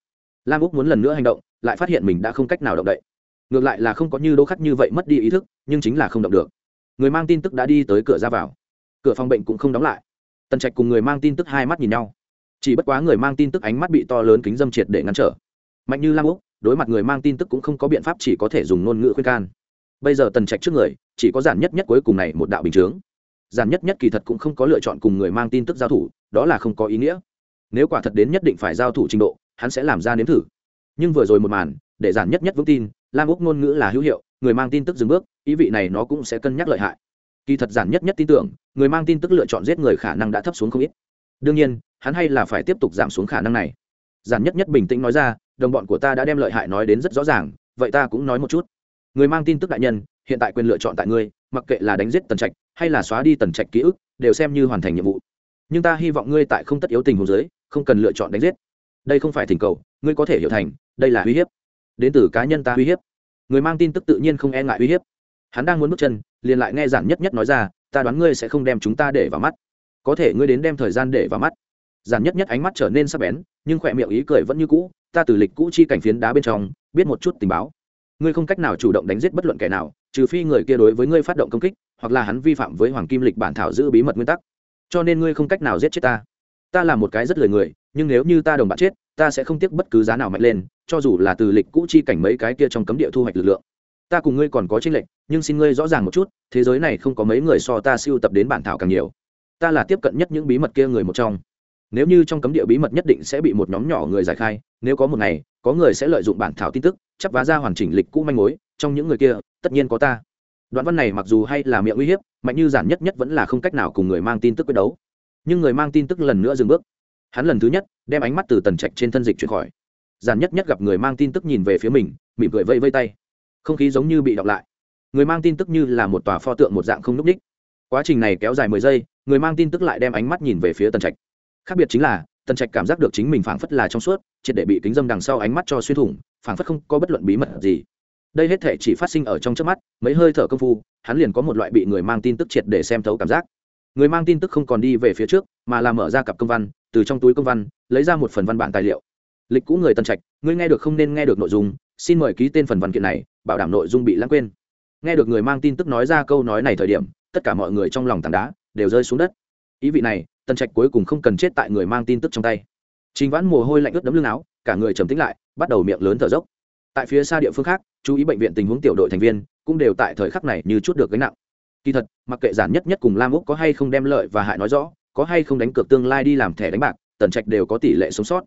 Lam úc muốn lần nữa hành động, lại phát hiện mình đã không cách nào động đậy. Ngược lại là không có như đô khắc như vậy mất đi ý thức, nhưng chính là không động được. Người mang tin tức đã đi tới cửa ra vào. Cửa phòng bệnh cũng không đóng lại. Tần trạch cùng người mang tin tức hai mắt nhìn nhau chỉ bất quá người mang tin tức ánh mắt bị to lớn kính dâm triệt để ngăn trở. Mạnh như lam úc, đối mặt người mang tin tức cũng không có biện pháp, chỉ có thể dùng ngôn ngữ khuyên can. Bây giờ tần trạch trước người, chỉ có giản nhất nhất cuối cùng này một đạo bình chướng. Giản nhất nhất kỳ thật cũng không có lựa chọn cùng người mang tin tức giao thủ, đó là không có ý nghĩa. Nếu quả thật đến nhất định phải giao thủ trình độ, hắn sẽ làm ra nếm thử. Nhưng vừa rồi một màn, để giản nhất nhất vững tin, lam úc ngôn ngữ là hữu hiệu, người mang tin tức dừng bước, ý vị này nó cũng sẽ cân nhắc lợi hại. Kỳ thật giản nhất nhất tin tưởng, người mang tin tức lựa chọn giết người khả năng đã thấp xuống không ít. Đương nhiên hắn hay là phải tiếp tục giảm xuống khả năng này. Giản nhất nhất bình tĩnh nói ra, đồng bọn của ta đã đem lợi hại nói đến rất rõ ràng, vậy ta cũng nói một chút. Người mang tin tức đại nhân, hiện tại quyền lựa chọn tại ngươi, mặc kệ là đánh giết tần trạch hay là xóa đi tần trạch ký ức, đều xem như hoàn thành nhiệm vụ. Nhưng ta hy vọng ngươi tại không tất yếu tình hồ dưới, không cần lựa chọn đánh giết. Đây không phải thỉnh cầu, ngươi có thể hiểu thành, đây là uy hiếp. Đến từ cá nhân ta uy hiếp. Người mang tin tức tự nhiên không e ngại uy hiếp. Hắn đang muốn bước chân, liền lại nghe giản nhất nhất nói ra, ta đoán ngươi sẽ không đem chúng ta để vào mắt. Có thể ngươi đến đem thời gian để vào mắt giản nhất nhất ánh mắt trở nên sắc bén, nhưng khỏe miệng ý cười vẫn như cũ, ta từ lịch cũ chi cảnh phiến đá bên trong, biết một chút tình báo. Ngươi không cách nào chủ động đánh giết bất luận kẻ nào, trừ phi người kia đối với ngươi phát động công kích, hoặc là hắn vi phạm với hoàng kim lịch bản thảo giữ bí mật nguyên tắc. Cho nên ngươi không cách nào giết chết ta. Ta là một cái rất lời người, nhưng nếu như ta đồng bạn chết, ta sẽ không tiếc bất cứ giá nào mạnh lên, cho dù là từ lịch cũ chi cảnh mấy cái kia trong cấm địa thu hoạch lực lượng. Ta cùng ngươi còn có tranh lệch, nhưng xin ngươi rõ ràng một chút, thế giới này không có mấy người so ta siêu tập đến bản thảo càng nhiều. Ta là tiếp cận nhất những bí mật kia người một trong nếu như trong cấm địa bí mật nhất định sẽ bị một nhóm nhỏ người giải khai, nếu có một ngày, có người sẽ lợi dụng bản thảo tin tức, chắp vá ra hoàn chỉnh lịch cũ manh mối, trong những người kia, tất nhiên có ta. Đoạn văn này mặc dù hay là miệng uy hiếp, mạnh như giản nhất nhất vẫn là không cách nào cùng người mang tin tức quyết đấu. Nhưng người mang tin tức lần nữa dừng bước. Hắn lần thứ nhất, đem ánh mắt từ tần trạch trên thân dịch chuyển khỏi. Giản nhất nhất gặp người mang tin tức nhìn về phía mình, mỉm cười vây vây tay. Không khí giống như bị đọc lại. Người mang tin tức như là một tòa pho tượng một dạng không n ú c ních quá trình này kéo dài mười giây, người mang tin tức lại đem ánh mắt nhìn về phía tần trạch khác biệt chính là, tần trạch cảm giác được chính mình phảng phất là trong suốt, triệt để bị kính dâm đằng sau ánh mắt cho xuyên thủng, phảng phất không có bất luận bí mật gì. Đây hết thể chỉ phát sinh ở trong trước mắt, mấy hơi thở công phu, hắn liền có một loại bị người mang tin tức triệt để xem thấu cảm giác. Người mang tin tức không còn đi về phía trước, mà là mở ra cặp công văn, từ trong túi công văn, lấy ra một phần văn bản tài liệu. Lịch cũ người tân trạch, ngươi nghe được không nên nghe được nội dung, xin mời ký tên phần văn kiện này, bảo đảm nội dung bị lãng quên. Nghe được người mang tin tức nói ra câu nói này thời điểm, tất cả mọi người trong lòng tảng đá, đều rơi xuống đất ý vị này, tần trạch cuối cùng không cần chết tại người mang tin tức trong tay. Trình vãn mồ hôi lạnh ướt đấm lưng áo, cả người trầm tĩnh lại, bắt đầu miệng lớn thở dốc. Tại phía xa địa phương khác, chú ý bệnh viện tình huống tiểu đội thành viên cũng đều tại thời khắc này như chút được gánh nặng. Kỳ thật, mặc kệ giản nhất nhất cùng lam úc có hay không đem lợi và hại nói rõ, có hay không đánh cược tương lai đi làm thẻ đánh bạc, tần trạch đều có tỷ lệ sống sót.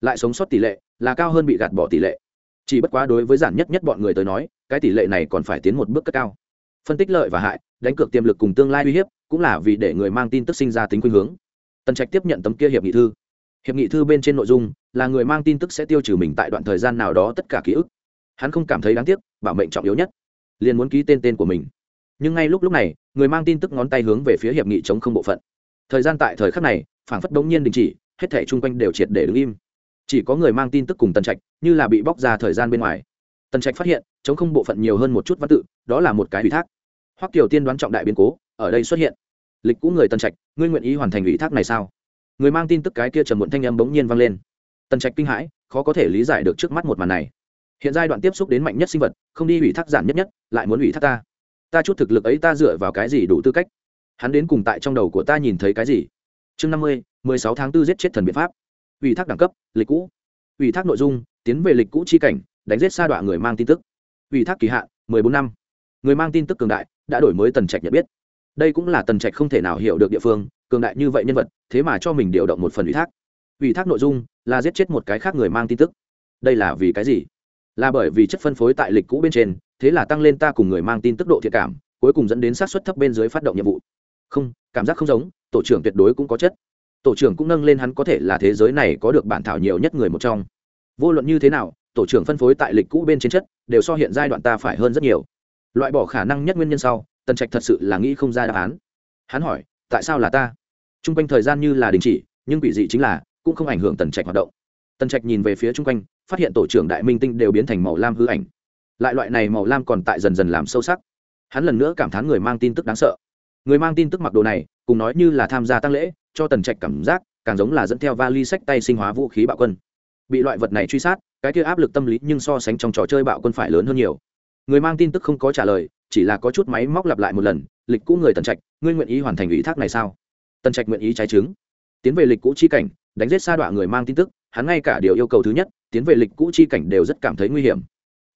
Lại sống sót tỷ lệ là cao hơn bị gạt bỏ tỷ lệ. Chỉ bất quá đối với giản nhất nhất bọn người tới nói, cái tỷ lệ này còn phải tiến một bước cất cao. Phân tích lợi và hại, đánh cược tiềm lực cùng tương lai uy hiếp cũng là vì để người mang tin tức sinh ra tính khuynh hướng. Tần trạch tiếp nhận tấm kia hiệp nghị thư. Hiệp nghị thư bên trên nội dung là người mang tin tức sẽ tiêu trừ mình tại đoạn thời gian nào đó tất cả ký ức. Hắn không cảm thấy đáng tiếc, bảo mệnh trọng yếu nhất, liền muốn ký tên tên của mình. Nhưng ngay lúc lúc này, người mang tin tức ngón tay hướng về phía hiệp nghị chống không bộ phận. Thời gian tại thời khắc này, phảng phất đống nhiên đình chỉ, hết thể chung quanh đều triệt để đứng im. Chỉ có người mang tin tức cùng tần trạch, như là bị bóc ra thời gian bên ngoài. Tần trạch phát hiện, chống không bộ phận nhiều hơn một chút văn tự, đó là một cái ủy thác. Hoắc kiều tiên đoán trọng đại biến cố ở đây xuất hiện. Lịch cũ người tân trạch, ngươi nguyện ý hoàn thành ủy thác này sao? Người mang tin tức cái kia trầm muộn thanh âm bỗng nhiên vang lên. Tân trạch kinh hãi, khó có thể lý giải được trước mắt một màn này. Hiện giai đoạn tiếp xúc đến mạnh nhất sinh vật, không đi ủy thác giản nhất nhất, lại muốn ủy thác ta. Ta chút thực lực ấy ta dựa vào cái gì đủ tư cách? Hắn đến cùng tại trong đầu của ta nhìn thấy cái gì? Chương năm mươi, mười sáu tháng 4 giết chết thần biện pháp. Ủy thác đẳng cấp, lịch cũ. Ủy thác nội dung, tiến về lịch cũ chi cảnh, đánh giết sa đọa người mang tin tức. Ủy thác kỳ hạn, mười bốn năm. Người mang tin tức cường đại, đã đổi mới tần trạch nhận biết đây cũng là tần trạch không thể nào hiểu được địa phương, cường đại như vậy nhân vật, thế mà cho mình điều động một phần ủy thác. Ủy thác nội dung là giết chết một cái khác người mang tin tức. Đây là vì cái gì? Là bởi vì chất phân phối tại lịch cũ bên trên, thế là tăng lên ta cùng người mang tin tức độ thiệt cảm, cuối cùng dẫn đến sát xuất thấp bên dưới phát động nhiệm vụ. Không, cảm giác không giống, tổ trưởng tuyệt đối cũng có chất. Tổ trưởng cũng nâng lên hắn có thể là thế giới này có được bản thảo nhiều nhất người một trong. Vô luận như thế nào, tổ trưởng phân phối tại lịch cũ bên trên chất, đều so hiện giai đoạn ta phải hơn rất nhiều. Loại bỏ khả năng nhất nguyên nhân sau tần trạch thật sự là nghĩ không ra đáp án. Hắn hỏi, tại sao là ta? T r u n g quanh thời gian như là đình chỉ, nhưng quỷ dị chính là, cũng không ảnh hưởng tần trạch hoạt động. Tần trạch nhìn về phía chung quanh, phát hiện tổ trưởng đại minh tinh đều biến thành màu lam hư ảnh. Lại loại này màu lam còn tại dần dần làm sâu sắc. Hắn lần nữa cảm thán người mang tin tức đáng sợ. Người mang tin tức mặc đồ này, cùng nói như là tham gia tăng lễ, cho tần trạch cảm giác, càng giống là dẫn theo vali sách tay sinh hóa vũ khí bạo quân. Bị loại vật này truy sát, cái kia áp lực tâm lý nhưng so sánh trong trò chơi bạo quân phải lớn hơn nhiều. Người mang tin tức không có trả lời chỉ là có chút máy móc lặp lại một lần, lịch cũ người tần trạch, ngươi nguyện ý hoàn thành ủy thác này sao? Tần trạch nguyện ý trái chứng. Tiến về lịch cũ chi cảnh, đánh giết sa đọa người mang tin tức, hắn ngay cả điều yêu cầu thứ nhất, tiến về lịch cũ chi cảnh đều rất cảm thấy nguy hiểm.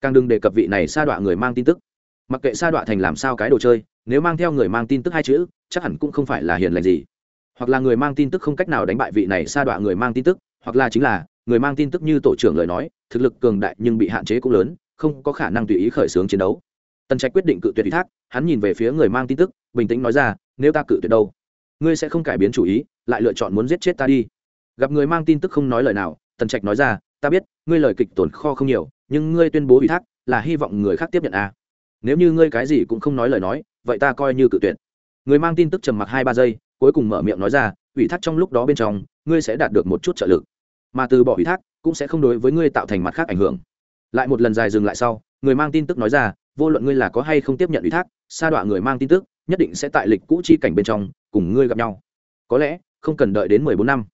Càng đừng đề cập vị này sa đọa người mang tin tức. Mặc kệ sa đọa thành làm sao cái đồ chơi, nếu mang theo người mang tin tức hai chữ, chắc hẳn cũng không phải là hiền lành gì. Hoặc là người mang tin tức không cách nào đánh bại vị này sa đọa người mang tin tức, hoặc là chính là, người mang tin tức như tổ trưởng lời nói, thực lực cường đại nhưng bị hạn chế cũng lớn, không có khả năng tùy ý khởi xướng chiến đấu tần trạch quyết định cự tuyệt ủy thác, hắn nhìn về phía người mang tin tức, bình tĩnh nói ra, nếu ta cự tuyệt đâu? Ngươi sẽ không cải biến chủ ý, lại lựa chọn muốn giết chết ta đi. Gặp người mang tin tức không nói lời nào, tần trạch nói ra, ta biết, ngươi lời kịch tổn kho không nhiều, nhưng ngươi tuyên bố ủy thác là hy vọng người khác tiếp nhận à. nếu như ngươi cái gì cũng không nói lời nói, vậy ta coi như cự tuyệt. Người mang tin tức trầm mặc hai ba giây, cuối cùng mở miệng nói ra, ủy thác trong lúc đó bên trong, ngươi sẽ đạt được một chút trợ lực, mà từ bỏ ủy thác cũng sẽ không đối với ngươi tạo thành mặt khác ảnh hưởng. Lại một lần dài dừng lại sau, người mang tin tức nói ra vô luận ngươi là có hay không tiếp nhận ủy thác, sa đọa người mang tin tức, nhất định sẽ tại lịch cũ chi cảnh bên trong, cùng ngươi gặp nhau. Có lẽ, không cần đợi đến mười bốn năm.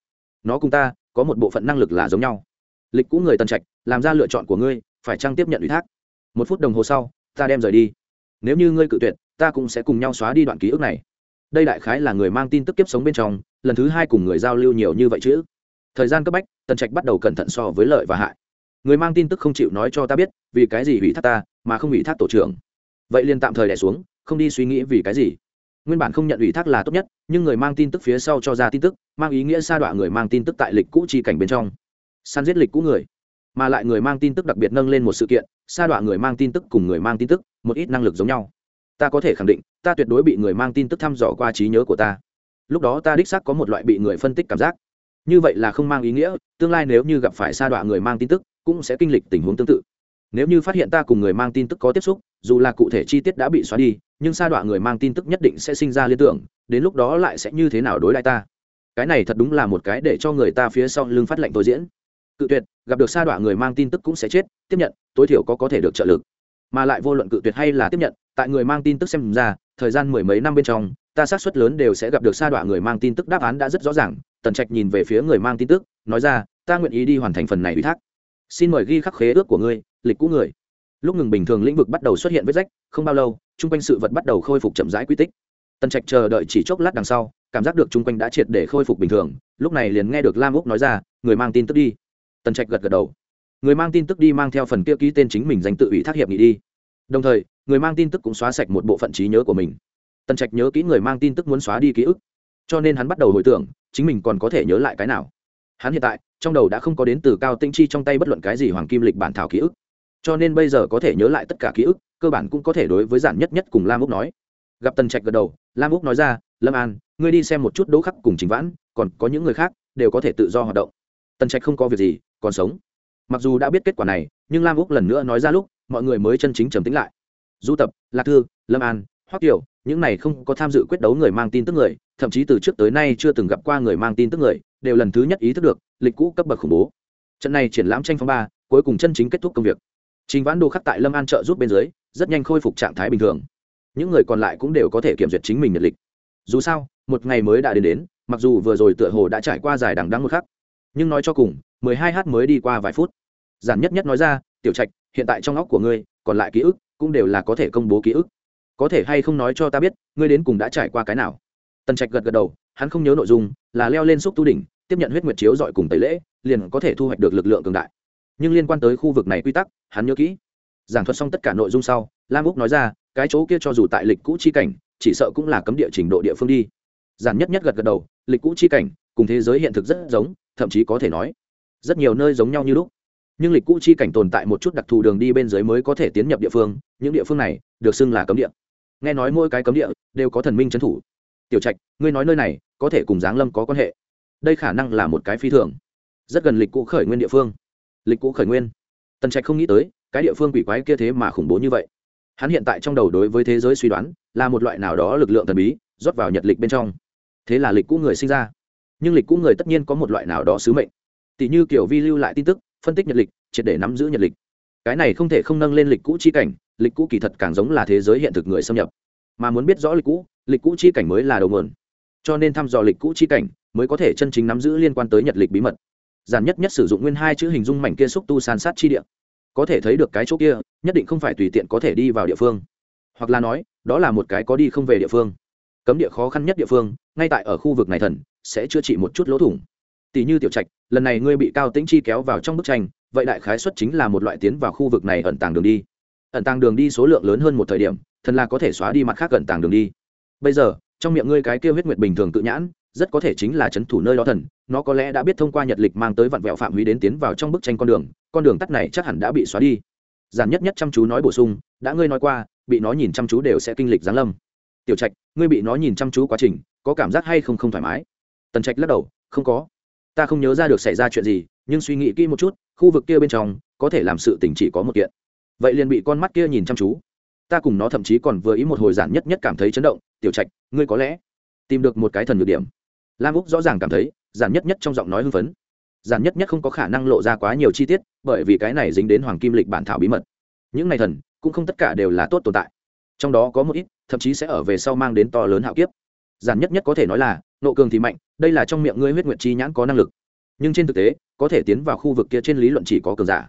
Nó cùng ta, có một bộ phận năng lực là giống nhau. Lịch cũ người tân trạch, làm ra lựa chọn của ngươi, phải trang tiếp nhận ủy thác? Một phút đồng hồ sau, ta đem rời đi. Nếu như ngươi cự tuyệt, ta cũng sẽ cùng nhau xóa đi đoạn ký ức này. Đây đại khái là người mang tin tức kiếp sống bên trong, lần thứ hai cùng người giao lưu nhiều như vậy chứ. Thời gian cấp bách, tần trạch bắt đầu cẩn thận so với lợi và hại. Người mang tin tức không chịu nói cho ta biết, vì cái gì hủy thác ta mà không ủy thác tổ trưởng. Vậy liền tạm thời đẻ xuống, không đi suy nghĩ vì cái gì. Nguyên bản không nhận ủy thác là tốt nhất, nhưng người mang tin tức phía sau cho ra tin tức, mang ý nghĩa sa đọa người mang tin tức tại lịch cũ chi cảnh bên trong. Săn giết lịch cũ người, mà lại người mang tin tức đặc biệt nâng lên một sự kiện, sa đọa người mang tin tức cùng người mang tin tức, một ít năng lực giống nhau. Ta có thể khẳng định, ta tuyệt đối bị người mang tin tức thăm dò qua trí nhớ của ta. Lúc đó ta đích xác có một loại bị người phân tích cảm giác. Như vậy là không mang ý nghĩa, tương lai nếu như gặp phải sa đọa người mang tin tức, cũng sẽ kinh lịch tình huống tương tự nếu như phát hiện ta cùng người mang tin tức có tiếp xúc, dù là cụ thể chi tiết đã bị xóa đi, nhưng sa đọa người mang tin tức nhất định sẽ sinh ra liên tưởng, đến lúc đó lại sẽ như thế nào đối lại ta. Cái này thật đúng là một cái để cho người ta phía sau lưng phát lệnh tôi diễn. Cự tuyệt, gặp được sa đọa người mang tin tức cũng sẽ chết, tiếp nhận, tối thiểu có có thể được trợ lực. Mà lại vô luận cự tuyệt hay là tiếp nhận, tại người mang tin tức xem ra, thời gian mười mấy năm bên trong, ta xác suất lớn đều sẽ gặp được sa đọa người mang tin tức đáp án đã rất rõ ràng, tần trạch nhìn về phía người mang tin tức, nói ra, ta nguyện ý đi hoàn thành phần này ủy thác. Xin mời ghi khắc khế ước của ngươi lịch cũ người. Lúc ngừng bình thường lĩnh vực bắt đầu xuất hiện vết rách, không bao lâu, chung quanh sự vật bắt đầu khôi phục chậm rãi quy tích. Tần trạch chờ đợi chỉ chốc lát đằng sau, cảm giác được chung quanh đã triệt để khôi phục bình thường, lúc này liền nghe được lam úc nói ra, người mang tin tức đi. Tần trạch gật gật đầu. Người mang tin tức đi mang theo phần kia ký tên chính mình danh tự ủy thác hiệp nghị đi. Đồng thời, người mang tin tức cũng xóa sạch một bộ phận trí nhớ của mình. Tần trạch nhớ kỹ người mang tin tức muốn xóa đi ký ức. Cho nên hắn bắt đầu hồi tưởng, chính mình còn có thể nhớ lại cái nào. Hắn hiện tại, trong đầu đã không có đến từ cao tinh chi trong tay bất luận cái gì hoàng kim lịch bản thảo ký ức cho nên bây giờ có thể nhớ lại tất cả ký ức, cơ bản cũng có thể đối với giản nhất nhất cùng lam úc nói. Gặp tần trạch gật đầu, lam úc nói ra, lâm an, ngươi đi xem một chút đỗ khắc cùng chính vãn, còn có những người khác, đều có thể tự do hoạt động. Tần trạch không có việc gì, còn sống. Mặc dù đã biết kết quả này, nhưng lam úc lần nữa nói ra lúc, mọi người mới chân chính trầm tính lại. Du tập, lạc thư, lâm an, hoắc kiều, những này không có tham dự quyết đấu người mang tin tức người, thậm chí từ trước tới nay chưa từng gặp qua người mang tin tức người, đều lần thứ nhất ý thức được, lịch cũ cấp bậc khủng bố. Trận này triển lãm tranh phong ba, cuối cùng chân chính kết thúc công việc trình vãn đồ khắc tại lâm an trợ giúp bên dưới, rất nhanh khôi phục trạng thái bình thường. Những người còn lại cũng đều có thể kiểm duyệt chính mình nhật lịch. Dù sao, một ngày mới đã đến đến, mặc dù vừa rồi tựa hồ đã trải qua dài đằng đẵng một khắc, nhưng nói cho cùng, mười hai h mới đi qua vài phút. Giản nhất nhất nói ra, tiểu trạch, hiện tại trong óc của ngươi, còn lại ký ức cũng đều là có thể công bố ký ức. Có thể hay không nói cho ta biết, ngươi đến cùng đã trải qua cái nào? Tần trạch gật gật đầu, hắn không nhớ nội dung, là leo lên xúc tu đỉnh, tiếp nhận huyết nguyệt chiếu dọi cùng tẩy lễ, liền có thể thu hoạch được lực lượng cường đại nhưng liên quan tới khu vực này quy tắc, hắn nhớ kỹ. Giảng thuật xong tất cả nội dung sau, lam úc nói ra, cái chỗ kia cho dù tại lịch cũ chi cảnh, chỉ sợ cũng là cấm địa trình độ địa phương đi. Giản nhất nhất gật gật đầu, lịch cũ chi cảnh, cùng thế giới hiện thực rất giống, thậm chí có thể nói, rất nhiều nơi giống nhau như lúc. Nhưng lịch cũ chi cảnh tồn tại một chút đặc thù đường đi bên dưới mới có thể tiến nhập địa phương, những địa phương này được xưng là cấm địa. Nghe nói mỗi cái cấm địa đều có thần minh trấn thủ. Tiểu trạch, ngươi nói nơi này có thể cùng giáng lâm có quan hệ? Đây khả năng là một cái phi thường. Rất gần lịch cũ khởi nguyên địa phương lịch cũ khởi nguyên. Tần trạch không nghĩ tới, cái địa phương quỷ quái kia thế mà khủng bố như vậy. Hắn hiện tại trong đầu đối với thế giới suy đoán là một loại nào đó lực lượng thần bí, rót vào nhật lịch bên trong. Thế là lịch cũ người sinh ra. Nhưng lịch cũ người tất nhiên có một loại nào đó sứ mệnh. Tỷ như kiểu vi lưu lại tin tức, phân tích nhật lịch, triệt để nắm giữ nhật lịch. Cái này không thể không nâng lên lịch cũ chi cảnh, lịch cũ kỳ thật càng giống là thế giới hiện thực người xâm nhập. Mà muốn biết rõ lịch cũ lịch cũ chi cảnh mới là đầu nguồn. Cho nên thăm dò lịch cũ chi cảnh mới có thể chân chính nắm giữ liên quan tới nhật lịch bí mật giản nhất nhất sử dụng nguyên hai chữ hình dung mảnh kia xúc tu san sát chi địa. Có thể thấy được cái chỗ kia, nhất định không phải tùy tiện có thể đi vào địa phương. Hoặc là nói, đó là một cái có đi không về địa phương. Cấm địa khó khăn nhất địa phương, ngay tại ở khu vực này thần, sẽ chữa trị một chút lỗ thủng. Tỷ như tiểu trạch, lần này ngươi bị cao tĩnh chi kéo vào trong bức tranh, vậy đại khái xuất chính là một loại tiến vào khu vực này ẩn tàng đường đi. Ẩn tàng đường đi số lượng lớn hơn một thời điểm, thần là có thể xóa đi mặt khác ẩn tàng đường đi. Bây giờ, trong miệng ngươi cái kêu huyết nguyệt bình thường tự nhãn rất có thể chính là c h ấ n thủ nơi đó thần, nó có lẽ đã biết thông qua nhật lịch mang tới vặn vẹo phạm hủy đến tiến vào trong bức tranh con đường con đường tắt này chắc hẳn đã bị xóa đi. Giản nhất nhất chăm chú nói bổ sung, đã ngươi nói qua, bị nó nhìn chăm chú đều sẽ kinh lịch giáng lâm. Tiểu trạch, ngươi bị nó nhìn chăm chú quá trình, có cảm giác hay không không thoải mái? Tần trạch lắc đầu, không có. Ta không nhớ ra được xảy ra chuyện gì, nhưng suy nghĩ kỹ một chút, khu vực kia bên trong, có thể làm sự tình chỉ có một kiện. Vậy liền bị con mắt kia nhìn chăm chú. Ta cùng nó thậm chí còn vừa ý một hồi giản nhất nhất cảm thấy chấn động, tiểu trạch, ngươi có lẽ tìm được một cái thần nhược điểm lam úc rõ ràng cảm thấy, giản nhất nhất trong giọng nói hưng phấn. Giản nhất nhất không có khả năng lộ ra quá nhiều chi tiết, bởi vì cái này dính đến hoàng kim lịch bản thảo bí mật. Những này thần, cũng không tất cả đều là tốt tồn tại. Trong đó có một ít, thậm chí sẽ ở về sau mang đến to lớn hạo kiếp. Giản nhất nhất có thể nói là, nộ cường thì mạnh, đây là trong miệng ngươi huyết nguyện chi nhãn có năng lực. Nhưng trên thực tế, có thể tiến vào khu vực kia trên lý luận chỉ có cường giả.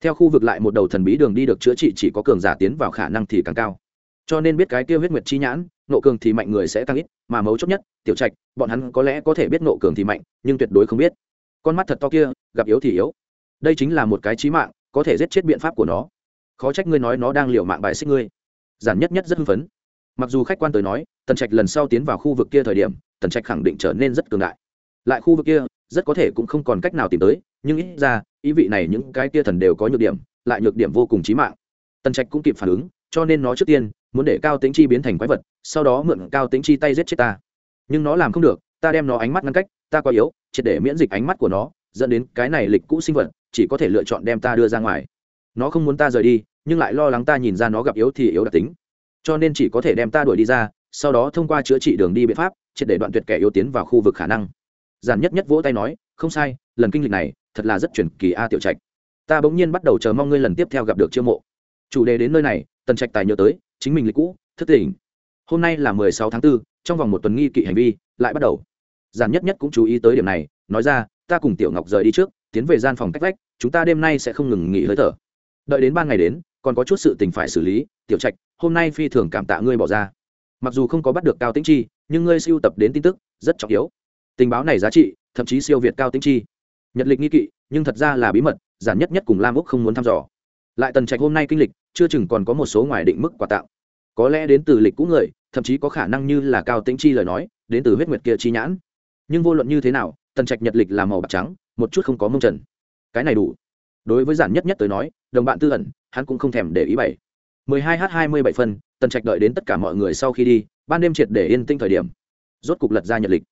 Theo khu vực lại một đầu thần bí đường đi được chữa trị chỉ có cường giả tiến vào khả năng thì càng cao cho nên biết cái kia huyết nguyệt chi nhãn, nộ cường thì mạnh người sẽ tăng ít, mà mấu chốt nhất, tiểu trạch, bọn hắn có lẽ có thể biết nộ cường thì mạnh, nhưng tuyệt đối không biết. Con mắt thật to kia, gặp yếu thì yếu. Đây chính là một cái trí mạng, có thể giết chết biện pháp của nó. Khó trách ngươi nói nó đang liều mạng bài xích ngươi. Giản nhất nhất rất hưng phấn. Mặc dù khách quan tới nói, tần trạch lần sau tiến vào khu vực kia thời điểm, tần trạch khẳng định trở nên rất cường đại. Lại khu vực kia, rất có thể cũng không còn cách nào tìm tới, nhưng ít ra, ý vị này những cái kia thần đều có nhược điểm, lại nhược điểm vô cùng trí mạng. Tần trạch cũng kịp phản ứng, cho nên nó trước tiên muốn để cao tính chi biến thành quái vật, sau đó mượn cao tính chi tay giết chết ta. Nhưng nó làm không được, ta đem nó ánh mắt ngăn cách, ta quá yếu, triệt để miễn dịch ánh mắt của nó, dẫn đến cái này lịch cũ sinh vật, chỉ có thể lựa chọn đem ta đưa ra ngoài. Nó không muốn ta rời đi, nhưng lại lo lắng ta nhìn ra nó gặp yếu thì yếu đặc tính. Cho nên chỉ có thể đem ta đuổi đi ra, sau đó thông qua chữa trị đường đi biện pháp, triệt để đoạn tuyệt kẻ yếu tiến vào khu vực khả năng. Giản nhất nhất vỗ tay nói, không sai, lần kinh lịch này, thật là rất chuyển kỳ a tiểu trạch. Ta bỗng nhiên bắt đầu chờ mong ngươi lần tiếp theo gặp được chiêu mộ. Chủ đề đến nơi này, tần trạch tài nhớ tới chính mình lịch cũ thất tỉnh. Hôm nay là mười sáu tháng 4, trong vòng một tuần nghi kỵ hành vi lại bắt đầu. Giản nhất nhất cũng chú ý tới điểm này nói ra ta cùng tiểu ngọc rời đi trước tiến về gian phòng cách vách chúng ta đêm nay sẽ không ngừng nghỉ hơi thở. Đợi đến ban ngày đến còn có chút sự tình phải xử lý tiểu trạch hôm nay phi thường cảm tạ ngươi bỏ ra. Mặc dù không có bắt được cao tĩnh chi nhưng ngươi siêu tập đến tin tức rất trọng yếu. Tình báo này giá trị thậm chí siêu việt cao tĩnh chi. Nhật lịch nghi kỵ nhưng thật ra là bí mật giản nhất nhất cùng lam úc không muốn thăm dò lại tần trạch hôm nay kinh lịch chưa chừng còn có một số ngoài định mức quà tặng. Có lẽ đến từ lịch cũ người thậm chí có khả năng như là cao tĩnh chi lời nói đến từ huyết nguyệt kia chi nhãn. Nhưng vô luận như thế nào tần trạch nhật lịch là màu bạc trắng một chút không có mông trần. Cái này đủ. Đối với giản nhất nhất tới nói đồng bạn tư ẩn hắn cũng không thèm để ý bảy 12 h 27 phân tần trạch đợi đến tất cả mọi người sau khi đi ban đêm triệt để yên tĩnh thời điểm. Rốt cục lật ra nhật lịch.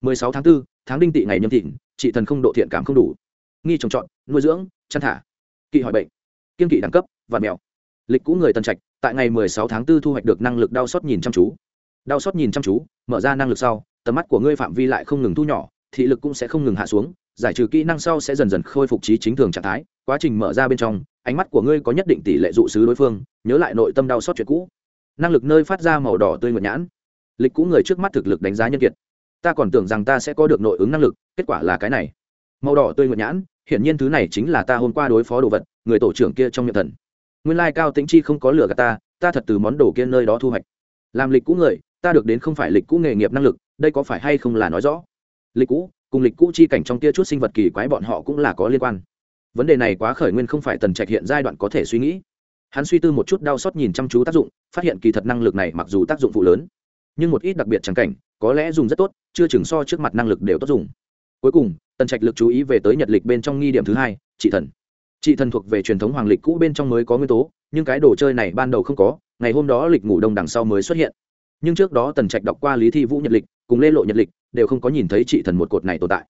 16 tháng 4, tháng đinh tị ngày nhâm thịnh trị thần không độ thiện cảm không đủ. Nghi trồng trọt nuôi dưỡng chăn thả. Kỵ hỏi bệnh kiên kỵ đẳng cấp, và mèo. Lịch cũ người tân trạch, tại ngày 16 tháng 4 thu hoạch được năng lực đau xót nhìn chăm chú. Đau xót nhìn chăm chú, mở ra năng lực sau, tầm mắt của ngươi phạm vi lại không ngừng thu nhỏ, thị lực cũng sẽ không ngừng hạ xuống, giải trừ kỹ năng sau sẽ dần dần khôi phục trí chính thường trạng thái, quá trình mở ra bên trong, ánh mắt của ngươi có nhất định tỷ lệ dụ sứ đối phương, nhớ lại nội tâm đau xót chuyện cũ. Năng lực nơi phát ra màu đỏ tươi ngột nhãn. Lịch cũ người trước mắt thực lực đánh giá nhân kiệt. Ta còn tưởng rằng ta sẽ có được nội ứng năng lực, kết quả là cái này. Màu đỏ tươi ngột nhãn, hiển nhiên thứ này chính là ta hôm qua đối phó đồ vật người tổ trưởng kia trong miệng thần. Nguyên lai cao tĩnh chi không có lửa gạt ta ta thật từ món đồ kia nơi đó thu hoạch. Làm lịch cũ người, ta được đến không phải lịch cũ nghề nghiệp năng lực, đây có phải hay không là nói rõ? Lịch cũ, cùng lịch cũ chi cảnh trong kia chút sinh vật kỳ quái bọn họ cũng là có liên quan. Vấn đề này quá khởi nguyên không phải tần trạch hiện giai đoạn có thể suy nghĩ. Hắn suy tư một chút đau xót nhìn chăm chú tác dụng, phát hiện kỳ thật năng lực này mặc dù tác dụng phụ lớn, nhưng một ít đặc biệt chẳng cảnh, có lẽ dùng rất tốt, chưa chừng so trước mặt năng lực đều tốt dùng. Cuối cùng, tần trạch lực chú ý về tới nhật lịch bên trong nghi điểm thứ hai chỉ thần chị thần thuộc về truyền thống hoàng lịch cũ bên trong mới có nguyên tố, nhưng cái đồ chơi này ban đầu không có, ngày hôm đó lịch ngủ đông đằng sau mới xuất hiện. Nhưng trước đó tần trạch đọc qua lý thi vũ nhật lịch, cùng lê lộ nhật lịch, đều không có nhìn thấy chị thần một cột này tồn tại.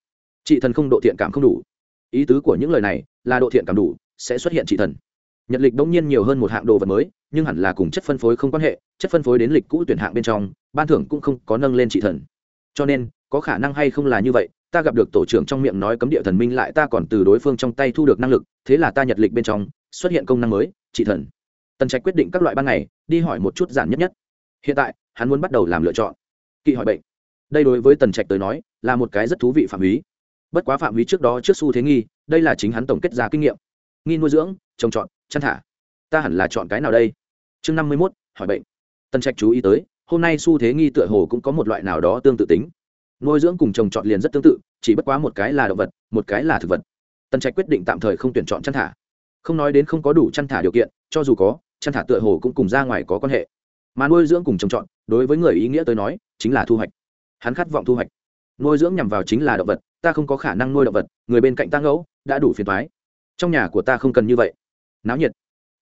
Chị thần không độ thiện cảm không đủ. Ý tứ của những lời này là độ thiện cảm đủ, sẽ xuất hiện chị thần. Nhật lịch đông nhiên nhiều hơn một hạng đồ vật mới, nhưng hẳn là cùng chất phân phối không quan hệ, chất phân phối đến lịch cũ tuyển hạng bên trong, ban thưởng cũng không có nâng lên chị thần. Cho nên, có khả năng hay không là như vậy ta gặp được tổ trưởng trong miệng nói cấm địa thần minh lại ta còn từ đối phương trong tay thu được năng lực, thế là ta nhật lịch bên trong, xuất hiện công năng mới, trị thần. Tần trạch quyết định các loại ban ngày, đi hỏi một chút giản nhất nhất. Hiện tại, hắn muốn bắt đầu làm lựa chọn. Kỵ hỏi bệnh. Đây đối với tần trạch tới nói, là một cái rất thú vị phạm húy bất quá phạm húy trước đó trước xu thế nghi, đây là chính hắn tổng kết ra kinh nghiệm. Nghi nuôi dưỡng, trồng trọt, chăn thả. Ta hẳn là chọn cái nào đây? Chương năm mươi mốt, hỏi bệnh. Tần trạch chú ý tới, hôm nay xu thế nghi tựa hồ cũng có một loại nào đó tương tự tính nuôi dưỡng cùng trồng trọt liền rất tương tự, chỉ bất quá một cái là động vật, một cái là thực vật. Tần trạch quyết định tạm thời không tuyển chọn chăn thả. Không nói đến không có đủ chăn thả điều kiện, cho dù có, chăn thả tựa hồ cũng cùng ra ngoài có quan hệ. Mà nuôi dưỡng cùng trồng trọt, đối với người ý nghĩa tới nói, chính là thu hoạch. Hắn khát vọng thu hoạch. Nuôi dưỡng nhằm vào chính là động vật, ta không có khả năng nuôi động vật, người bên cạnh ta ngẫu, đã đủ phiền thoái trong nhà của ta không cần như vậy. Náo nhiệt.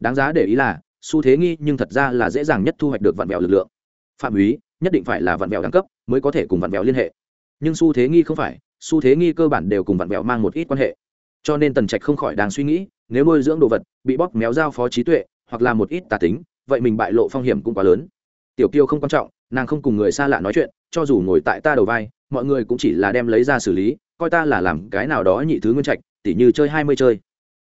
Đáng giá để ý là, xu thế nghi nhưng thật ra là dễ dàng nhất thu hoạch được vạn vẹo lực lượng. Phạm úy, nhất định phải là vạn vẹo đẳng cấp, mới có thể cùng vạn vẹo liên hệ nhưng xu thế nghi không phải, xu thế nghi cơ bản đều cùng vạn vẹo mang một ít quan hệ. Cho nên tần trạch không khỏi đang suy nghĩ, nếu nuôi dưỡng đồ vật, bị bóp méo giao phó trí tuệ, hoặc là một ít tà tính, vậy mình bại lộ phong hiểm cũng quá lớn. Tiểu kiêu không quan trọng, nàng không cùng người xa lạ nói chuyện, cho dù ngồi tại ta đầu vai, mọi người cũng chỉ là đem lấy ra xử lý, coi ta là làm cái nào đó nhị thứ nguyên trạch, tỉ như chơi hai mươi chơi.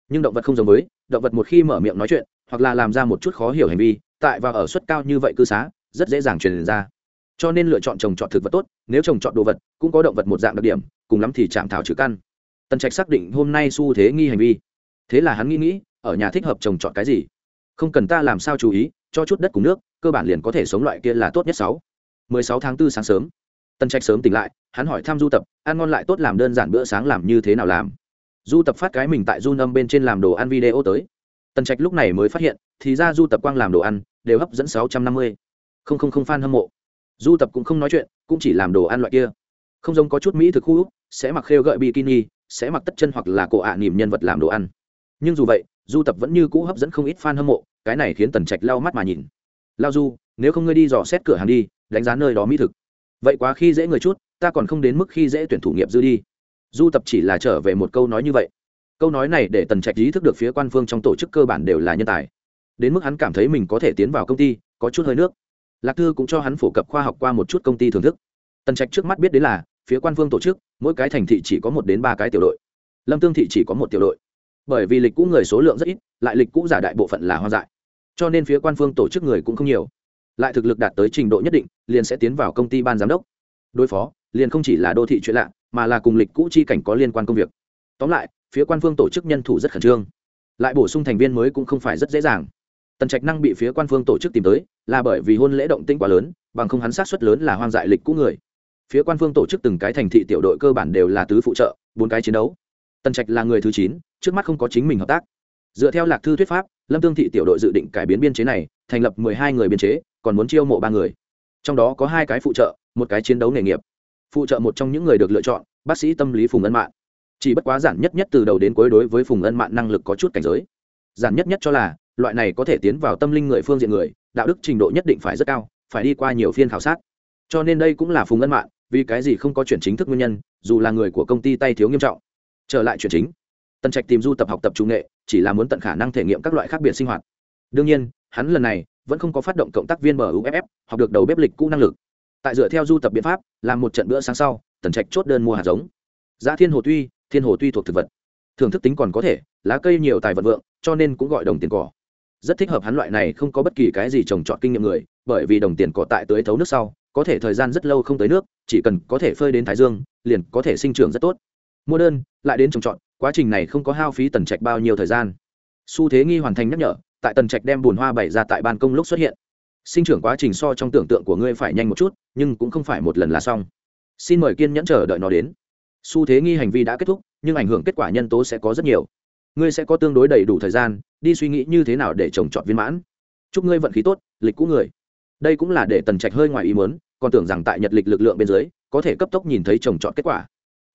Nhưng động vật không giống với, động vật một khi mở miệng nói chuyện, hoặc là làm ra một chút khó hiểu hành vi, tại và ở suất cao như vậy cư xá, rất dễ dàng truyền ra cho nên lựa chọn trồng trọt thực vật tốt, nếu trồng trọt đồ vật, cũng có động vật một dạng đặc điểm, cùng lắm thì chạm thảo trừ căn. Tần trạch xác định hôm nay xu thế nghi hành vi. Thế là hắn nghĩ nghĩ, ở nhà thích hợp trồng trọt cái gì? Không cần ta làm sao chú ý, cho chút đất cùng nước, cơ bản liền có thể sống loại kia là tốt nhất sáu. 16 tháng 4 sáng sớm. Tần trạch sớm tỉnh lại, hắn hỏi thăm du tập, ăn ngon lại tốt làm đơn giản bữa sáng làm như thế nào làm? Du tập phát cái mình tại du âm bên trên làm đồ ăn video tới. Tần trạch lúc này mới phát hiện, thì ra du tập quang làm đồ ăn, đều hấp dẫn 650. không không không fan hâm mộ du tập cũng không nói chuyện, cũng chỉ làm đồ ăn loại kia. Không giống có chút mỹ thực khu úc, sẽ mặc khêu gợi bikini, sẽ mặc tất chân hoặc là cổ ạ à nỉm nhân vật làm đồ ăn. Nhưng dù vậy, du tập vẫn như cũ hấp dẫn không ít fan hâm mộ, cái này khiến tần trạch lau mắt mà nhìn. Lao du, nếu không ngươi đi dò xét cửa hàng đi, đánh giá nơi đó mỹ thực. Vậy quá khi dễ người chút, ta còn không đến mức khi dễ tuyển thủ nghiệp dư đi. Du tập chỉ là trở về một câu nói như vậy. Câu nói này để tần trạch ý thức được phía quan phương trong tổ chức cơ bản đều là nhân tài. Đến mức hắn cảm thấy mình có thể tiến vào công ty, có chút hơi nước lạc thư cũng cho hắn phổ cập khoa học qua một chút công ty thưởng thức. Tần trạch trước mắt biết đến là, phía quan vương tổ chức, mỗi cái thành thị chỉ có một đến ba cái tiểu đội. Lâm tương thị chỉ có một tiểu đội. Bởi vì lịch cũ người số lượng rất ít, lại lịch cũ giả đại bộ phận là hoang dại. Cho nên phía quan phương tổ chức người cũng không nhiều. Lại thực lực đạt tới trình độ nhất định, liền sẽ tiến vào công ty ban giám đốc. Đối phó, liền không chỉ là đô thị chuyện lạ, mà là cùng lịch cũ chi cảnh có liên quan công việc. Tóm lại, phía quan phương tổ chức nhân thủ rất khẩn trương. Lại bổ sung thành viên mới cũng không phải rất dễ dàng tần trạch năng bị phía quan phương tổ chức tìm tới, là bởi vì hôn lễ động tĩnh quá lớn, bằng không hắn sát xuất lớn là hoang dại lịch cũ người. Phía quan phương tổ chức từng cái thành thị tiểu đội cơ bản đều là tứ phụ trợ, bốn cái chiến đấu. Tần trạch là người thứ chín, trước mắt không có chính mình hợp tác. Dựa theo lạc thư thuyết pháp, lâm tương thị tiểu đội dự định cải biến biên chế này, thành lập mười hai người biên chế, còn muốn chiêu mộ ba người. Trong đó có hai cái phụ trợ, một cái chiến đấu nghề nghiệp. Phụ trợ một trong những người được lựa chọn, bác sĩ tâm lý phùng ân mạng chỉ bất quá giản nhất nhất từ đầu đến cuối đối với phùng ân mạng năng lực có chút cảnh giới. Giản nhất nhất cho là loại này có thể tiến vào tâm linh người phương diện người, đạo đức trình độ nhất định phải rất cao, phải đi qua nhiều phiên khảo sát. Cho nên đây cũng là phùng ân mạng, vì cái gì không có chuyển chính thức nguyên nhân, dù là người của công ty tay thiếu nghiêm trọng. Trở lại chuyển chính. Tần trạch tìm du tập học tập trung nghệ, chỉ là muốn tận khả năng thể nghiệm các loại khác biệt sinh hoạt. Đương nhiên, hắn lần này vẫn không có phát động cộng tác viên muff học được đầu bếp lịch cũ năng lực. Tại dựa theo du tập biện pháp, làm một trận bữa sáng sau, tần trạch chốt đơn mua hạt giống. Giá thiên hồ tuy, thiên hồ tuy thuộc thực vật. Thưởng thức tính còn có thể, lá cây nhiều tài vật vượng, cho nên cũng gọi đồng tiền cỏ rất thích hợp hắn loại này không có bất kỳ cái gì trồng trọt kinh nghiệm người, bởi vì đồng tiền cỏ tại tưới thấu nước sau, có thể thời gian rất lâu không tới nước, chỉ cần có thể phơi đến thái dương, liền có thể sinh trưởng rất tốt. Mua đơn, lại đến trồng trọt, quá trình này không có hao phí tần trạch bao nhiêu thời gian. Xu thế nghi hoàn thành nhắc nhở, tại tần trạch đem bùn hoa bày ra tại ban công lúc xuất hiện. Sinh trưởng quá trình so trong tưởng tượng của ngươi phải nhanh một chút, nhưng cũng không phải một lần là xong. Xin mời kiên nhẫn chờ đợi nó đến. Xu thế nghi hành vi đã kết thúc, nhưng ảnh hưởng kết quả nhân tố sẽ có rất nhiều. Ngươi sẽ có tương đối đầy đủ thời gian đi suy nghĩ như thế nào để trồng trọt viên mãn. Chúc ngươi vận khí tốt, lịch cũ người. Đây cũng là để tần trạch hơi ngoài ý muốn, còn tưởng rằng tại nhật lịch lực lượng bên dưới, có thể cấp tốc nhìn thấy trồng trọt kết quả.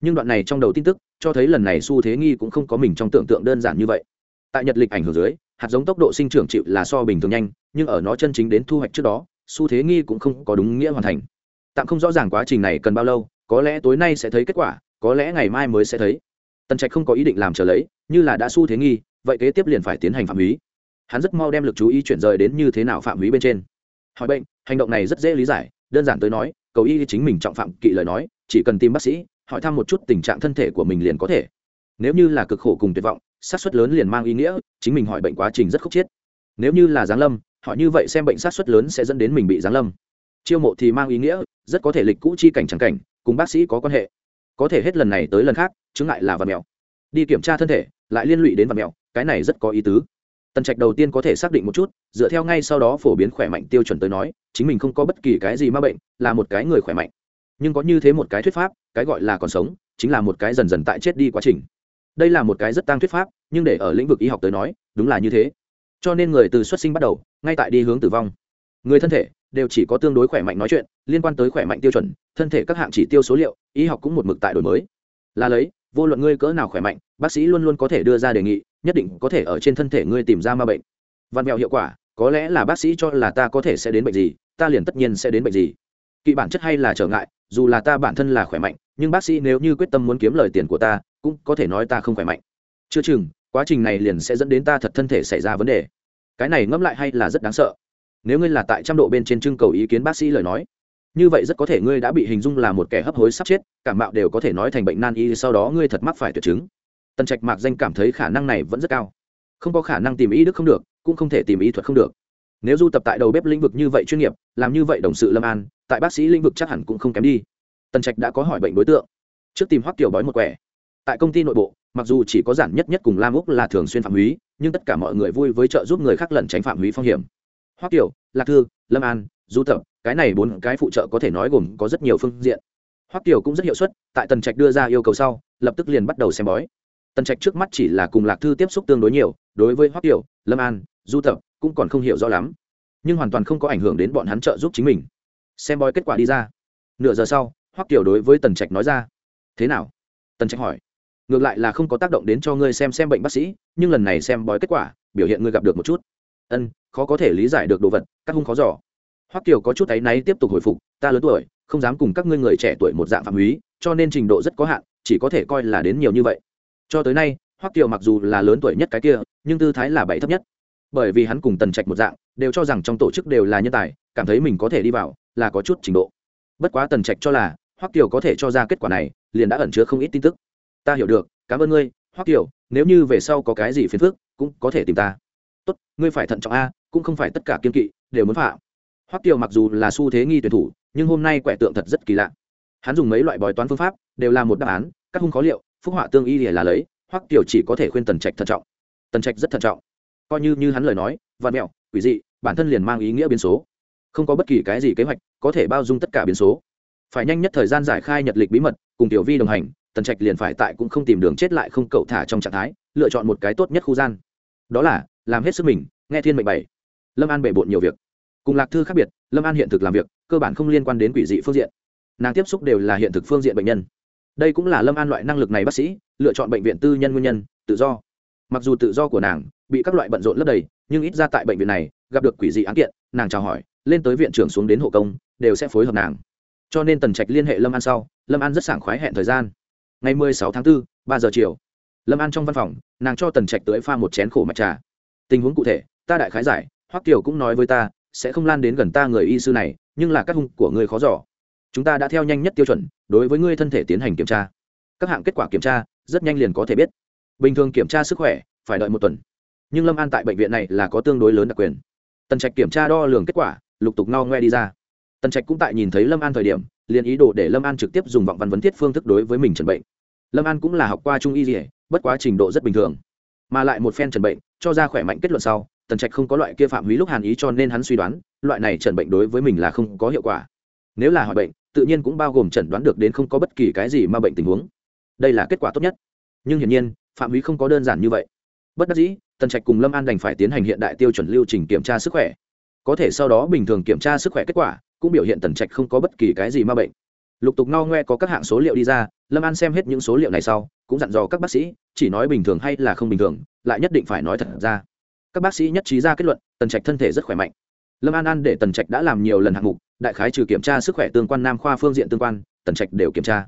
Nhưng đoạn này trong đầu tin tức, cho thấy lần này xu thế nghi cũng không có mình trong tưởng tượng đơn giản như vậy. Tại nhật lịch ảnh hưởng dưới, hạt giống tốc độ sinh trưởng chịu là so bình thường nhanh, nhưng ở nó chân chính đến thu hoạch trước đó, xu thế nghi cũng không có đúng nghĩa hoàn thành. Tạm không rõ ràng quá trình này cần bao lâu, có lẽ tối nay sẽ thấy kết quả, có lẽ ngày mai mới sẽ thấy. Tần trạch không có ý định làm trở lấy, như là đã xu thế nghi vậy kế tiếp liền phải tiến hành phạm húy hắn rất mau đem lực chú ý chuyển rời đến như thế nào phạm húy bên trên. Hỏi bệnh, hành động này rất dễ lý giải, đơn giản tới nói, cầu y chính mình trọng phạm kỵ lời nói, chỉ cần tìm bác sĩ, hỏi thăm một chút tình trạng thân thể của mình liền có thể. Nếu như là cực khổ cùng tuyệt vọng sát xuất lớn liền mang ý nghĩa, chính mình hỏi bệnh quá trình rất khúc chiết. Nếu như là giáng lâm họ như vậy xem bệnh sát xuất lớn sẽ dẫn đến mình bị giáng lâm. Chiêu mộ thì mang ý nghĩa, rất có thể lịch cũ chi cảnh trắng cảnh, cùng bác sĩ có quan hệ. Có thể hết lần này tới lần khác chứng ngại là vật mèo. Đi kiểm tra thân thể, lại liên lụy đến vật mèo cái này rất có ý tứ. Tần trạch đầu tiên có thể xác định một chút, dựa theo ngay sau đó phổ biến khỏe mạnh tiêu chuẩn tới nói, chính mình không có bất kỳ cái gì m a bệnh, là một cái người khỏe mạnh. Nhưng có như thế một cái thuyết pháp, cái gọi là còn sống, chính là một cái dần dần tại chết đi quá trình. Đây là một cái rất tăng thuyết pháp, nhưng để ở lĩnh vực y học tới nói, đúng là như thế. Cho nên người từ xuất sinh bắt đầu, ngay tại đi hướng tử vong. Người thân thể, đều chỉ có tương đối khỏe mạnh nói chuyện, liên quan tới khỏe mạnh tiêu chuẩn, thân thể các hạng chỉ tiêu số liệu, y học cũng một mực tại đổi mới. Là lấy vô luận ngươi cỡ nào khỏe mạnh, bác sĩ luôn luôn có thể đưa ra đề nghị, nhất định có thể ở trên thân thể ngươi tìm ra ma bệnh. Văn mẹo hiệu quả, có lẽ là bác sĩ cho là ta có thể sẽ đến bệnh gì, ta liền tất nhiên sẽ đến bệnh gì. Kỵ bản chất hay là trở ngại, dù là ta bản thân là khỏe mạnh, nhưng bác sĩ nếu như quyết tâm muốn kiếm lời tiền của ta, cũng có thể nói ta không khỏe mạnh. Chưa chừng, quá trình này liền sẽ dẫn đến ta thật thân thể xảy ra vấn đề. Cái này ngẫm lại hay là rất đáng sợ. Nếu ngươi là tại trăm độ bên trên trưng cầu ý kiến bác sĩ lời nói như vậy rất có thể ngươi đã bị hình dung là một kẻ hấp hối sắp chết, cảm mạo đều có thể nói thành bệnh nan y, sau đó ngươi thật mắc phải tuyệt chứng. Tần trạch mạc danh cảm thấy khả năng này vẫn rất cao. Không có khả năng tìm ý đức không được, cũng không thể tìm ý thuật không được. Nếu du tập tại đầu bếp lĩnh vực như vậy chuyên nghiệp, làm như vậy đồng sự lâm an, tại bác sĩ lĩnh vực chắc hẳn cũng không kém đi. Tần trạch đã có hỏi bệnh đối tượng. Trước tìm hoắc tiểu bói một quẻ. Tại công ty nội bộ, mặc dù chỉ có giản nhất nhất cùng lam úc là thường xuyên phạm húy, nhưng tất cả mọi người vui với trợ giúp người khác lẩn tránh phạm húy phong hiểm. Hoắc tiểu, lạc thư, lâm an, du tập cái này bốn cái phụ trợ có thể nói gồm có rất nhiều phương diện. Hoắc tiểu cũng rất hiệu suất, tại tần trạch đưa ra yêu cầu sau, lập tức liền bắt đầu xem bói. Tần trạch trước mắt chỉ là cùng lạc thư tiếp xúc tương đối nhiều, đối với hoắc tiểu lâm an, du tập cũng còn không hiểu rõ lắm. Nhưng hoàn toàn không có ảnh hưởng đến bọn hắn trợ giúp chính mình. Xem bói kết quả đi ra. Nửa giờ sau, hoắc tiểu đối với tần trạch nói ra, thế nào? Tần trạch hỏi. Ngược lại là không có tác động đến cho ngươi xem xem bệnh bác sĩ, nhưng lần này xem bói kết quả, biểu hiện ngươi gặp được một chút. Ân, khó có thể lý giải được đồ vật, các hung khó giỏ hoắc kiều có chút áy náy tiếp tục hồi phục, ta lớn tuổi, không dám cùng các ngươi người trẻ tuổi một dạng phạm húy, cho nên trình độ rất có hạn, chỉ có thể coi là đến nhiều như vậy. Cho tới nay, hoắc kiều mặc dù là lớn tuổi nhất cái kia, nhưng tư thái là bảy thấp nhất. Bởi vì hắn cùng tần trạch một dạng, đều cho rằng trong tổ chức đều là nhân tài, cảm thấy mình có thể đi vào, là có chút trình độ. Bất quá tần trạch cho là, hoắc kiều có thể cho ra kết quả này, liền đã ẩn chứa không ít tin tức. Ta hiểu được, cảm ơn ngươi, hoắc kiều, nếu như về sau có cái gì phiền phức, cũng có thể tìm ta. Tốt, ngươi phải thận trọng a, cũng không phải tất cả kiên kỵ, đều muốn phạm hoắc kiều mặc dù là xu thế nghi tuyển thủ, nhưng hôm nay quẻ tượng thật rất kỳ lạ. Hắn dùng mấy loại bói toán phương pháp, đều là một đáp án, các hung khó liệu, phúc họa tương y là lấy, hoắc kiều chỉ có thể khuyên tần trạch thận trọng. Tần trạch rất thận trọng. Coi như như hắn lời nói văn mẹo, quỷ dị, bản thân liền mang ý nghĩa biến số. Không có bất kỳ cái gì kế hoạch có thể bao dung tất cả biến số. Phải nhanh nhất thời gian giải khai nhật lịch bí mật, cùng tiểu vi đồng hành, tần trạch liền phải tại cũng không tìm đường chết lại không cậu thả trong trạng thái, lựa chọn một cái tốt nhất khu gian. Đó là, làm hết sức mình, nghe thiên mệnh bảy. Lâm an bể bộn nhiều việc cùng lạc thư khác biệt lâm an hiện thực làm việc cơ bản không liên quan đến quỷ dị phương diện. Nàng tiếp xúc đều là hiện thực phương diện bệnh nhân. Đây cũng là lâm an loại năng lực này bác sĩ lựa chọn bệnh viện tư nhân nguyên nhân tự do. Mặc dù tự do của nàng bị các loại bận rộn lấp đầy nhưng ít ra tại bệnh viện này gặp được quỷ dị án kiện nàng chào hỏi lên tới viện trưởng xuống đến hộ công đều sẽ phối hợp nàng. Cho nên tần trạch liên hệ lâm an sau lâm an rất sảng khoái hẹn thời gian. Ngày mười sáu tháng 4, ba giờ chiều lâm an trong văn phòng nàng cho tần trạch tưới pha một chén khổ mặt trà. Tình huống cụ thể ta đại khái giải hoắc kiều cũng nói với ta sẽ không lan đến gần ta người y sư này, nhưng là các hung của ngươi khó giỏ chúng ta đã theo nhanh nhất tiêu chuẩn, đối với ngươi thân thể tiến hành kiểm tra. Các hạng kết quả kiểm tra, rất nhanh liền có thể biết. Bình thường kiểm tra sức khỏe, phải đợi một tuần. Nhưng lâm an tại bệnh viện này là có tương đối lớn đặc quyền. Tần trạch kiểm tra đo lường kết quả, lục tục no ngoe đi ra. Tần trạch cũng tại nhìn thấy lâm an thời điểm, liền ý đồ để lâm an trực tiếp dùng vọng văn vấn thiết phương thức đối với mình trần bệnh. Lâm an cũng là học qua trung y dỉa bất quá trình độ rất bình thường. Mà lại một phen trần bệnh, cho ra khỏe mạnh kết luận sau tần trạch không có loại kia phạm húy lúc hàn ý cho nên hắn suy đoán, loại này trần bệnh đối với mình là không có hiệu quả. Nếu là hỏi bệnh, tự nhiên cũng bao gồm chẩn đoán được đến không có bất kỳ cái gì mà bệnh tình huống. Đây là kết quả tốt nhất. Nhưng hiển nhiên, phạm húy không có đơn giản như vậy. Bất đắc dĩ, tần trạch cùng lâm an đành phải tiến hành hiện đại tiêu chuẩn lưu trình kiểm tra sức khỏe. Có thể sau đó bình thường kiểm tra sức khỏe kết quả, cũng biểu hiện tần trạch không có bất kỳ cái gì ma bệnh. Lục tục no ngoe có các hạng số liệu đi ra, lâm an xem hết những số liệu này sau, cũng dặn dò các bác sĩ, chỉ nói bình thường hay là không bình thường, lại nhất định phải nói thật ra các bác sĩ nhất trí ra kết luận, tần trạch thân thể rất khỏe mạnh. Lâm an an để tần trạch đã làm nhiều lần hạng mục, đại khái trừ kiểm tra sức khỏe tương quan nam khoa phương diện tương quan, tần trạch đều kiểm tra.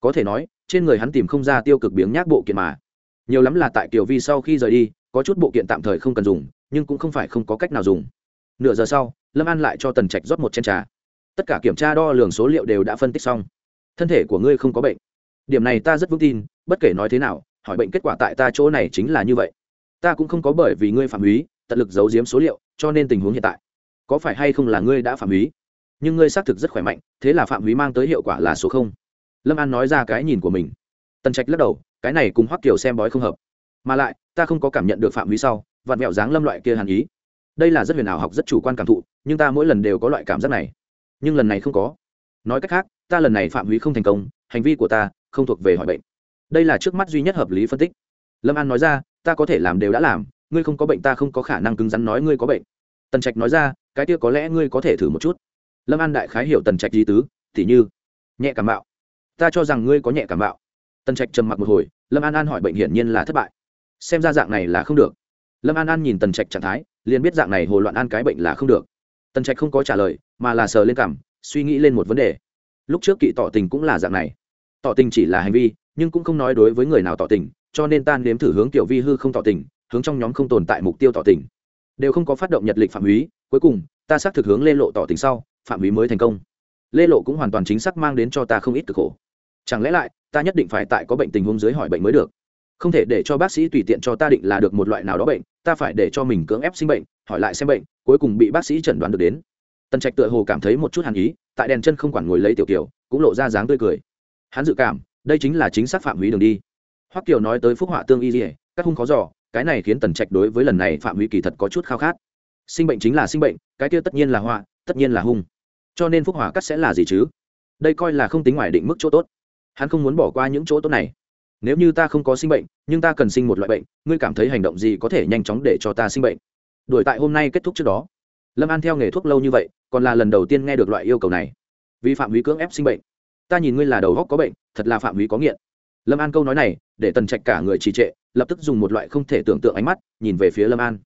Có thể nói, trên người hắn tìm không ra tiêu cực biếng nhác bộ kiện mà. Nhiều lắm là tại kiều vi sau khi rời đi, có chút bộ kiện tạm thời không cần dùng, nhưng cũng không phải không có cách nào dùng. Nửa giờ sau, lâm an lại cho tần trạch rót một chén trà. Tất cả kiểm tra đo lường số liệu đều đã phân tích xong. Thân thể của ngươi không có bệnh. Điểm này ta rất vững tin, bất kể nói thế nào, hỏi bệnh kết quả tại ta chỗ này chính là như vậy ta cũng không có bởi vì ngươi phạm húy, tận lực giấu giếm số liệu, cho nên tình huống hiện tại. Có phải hay không là ngươi đã phạm húy? Nhưng ngươi xác thực rất khỏe mạnh, thế là phạm húy mang tới hiệu quả là số không. Lâm an nói ra cái nhìn của mình. Tần trạch lắc đầu, cái này cùng hoắc kiều xem bói không hợp. Mà lại, ta không có cảm nhận được phạm húy sau, vặn mẹo dáng lâm loại kia hàn ý. Đây là rất huyền ảo học rất chủ quan cảm thụ, nhưng ta mỗi lần đều có loại cảm giác này. Nhưng lần này không có. Nói cách khác, ta lần này phạm húy không thành công, hành vi của ta không thuộc về hỏi bệnh. Đây là trước mắt duy nhất hợp lý phân tích. Lâm an nói ra ta có thể làm đều đã làm, ngươi không có bệnh ta không có khả năng cứng rắn nói ngươi có bệnh. Tần trạch nói ra, cái kia có lẽ ngươi có thể thử một chút. Lâm an đại khái hiểu tần trạch di tứ t h như, nhẹ cảm bạo ta cho rằng ngươi có nhẹ cảm bạo tần trạch trầm mặc một hồi, lâm an an hỏi bệnh hiển nhiên là thất bại. Xem ra dạng này là không được. Lâm an an nhìn tần trạch trạng thái, liền biết dạng này hồ loạn an cái bệnh là không được. Tần trạch không có trả lời, mà là sờ lên cảm, suy nghĩ lên một vấn đề. Lúc trước kỵ tỏ tình cũng là dạng này. Tỏ tình chỉ là hành vi nhưng cũng không nói đối với người nào tỏ tình, cho nên tan nếm thử hướng tiểu vi hư không tỏ tình, hướng trong nhóm không tồn tại mục tiêu tỏ tình. Đều không có phát động nhật lịch phạm húy, cuối cùng, ta xác thực hướng lê lộ tỏ tình sau, phạm húy mới thành công. Lê lộ cũng hoàn toàn chính xác mang đến cho ta không ít cực khổ. Chẳng lẽ lại, ta nhất định phải tại có bệnh tình huống dưới hỏi bệnh mới được? Không thể để cho bác sĩ tùy tiện cho ta định là được một loại nào đó bệnh, ta phải để cho mình cưỡng ép sinh bệnh, hỏi lại xem bệnh, cuối cùng bị bác sĩ chẩn đoán được đến. Tần trạch tựa hồ cảm thấy một chút hàn ý, tại đèn chân không quản ngồi lấy tiểu kiều, cũng lộ ra dáng tươi cười. Hắn dự cảm đây chính là chính xác phạm húy đường đi. Hoắc kiều nói tới phúc họa tương y dỉa các hung khó giỏ cái này khiến tần trạch đối với lần này phạm húy kỳ thật có chút khao khát. Sinh bệnh chính là sinh bệnh, cái kia tất nhiên là họa, tất nhiên là hung. Cho nên phúc họa cắt sẽ là gì chứ? Đây coi là không tính ngoài định mức chỗ tốt. Hắn không muốn bỏ qua những chỗ tốt này. Nếu như ta không có sinh bệnh, nhưng ta cần sinh một loại bệnh, ngươi cảm thấy hành động gì có thể nhanh chóng để cho ta sinh bệnh? Đuổi tại hôm nay kết thúc trước đó. Lâm an theo nghề thuốc lâu như vậy, còn là lần đầu tiên nghe được loại yêu cầu này. Vi phạm húy cưỡng ép sinh bệnh ta nhìn ngươi là đầu góc có bệnh, thật là phạm hủy có nghiện. Lâm an câu nói này, để tần trạch cả người trì trệ, lập tức dùng một loại không thể tưởng tượng ánh mắt, nhìn về phía lâm an.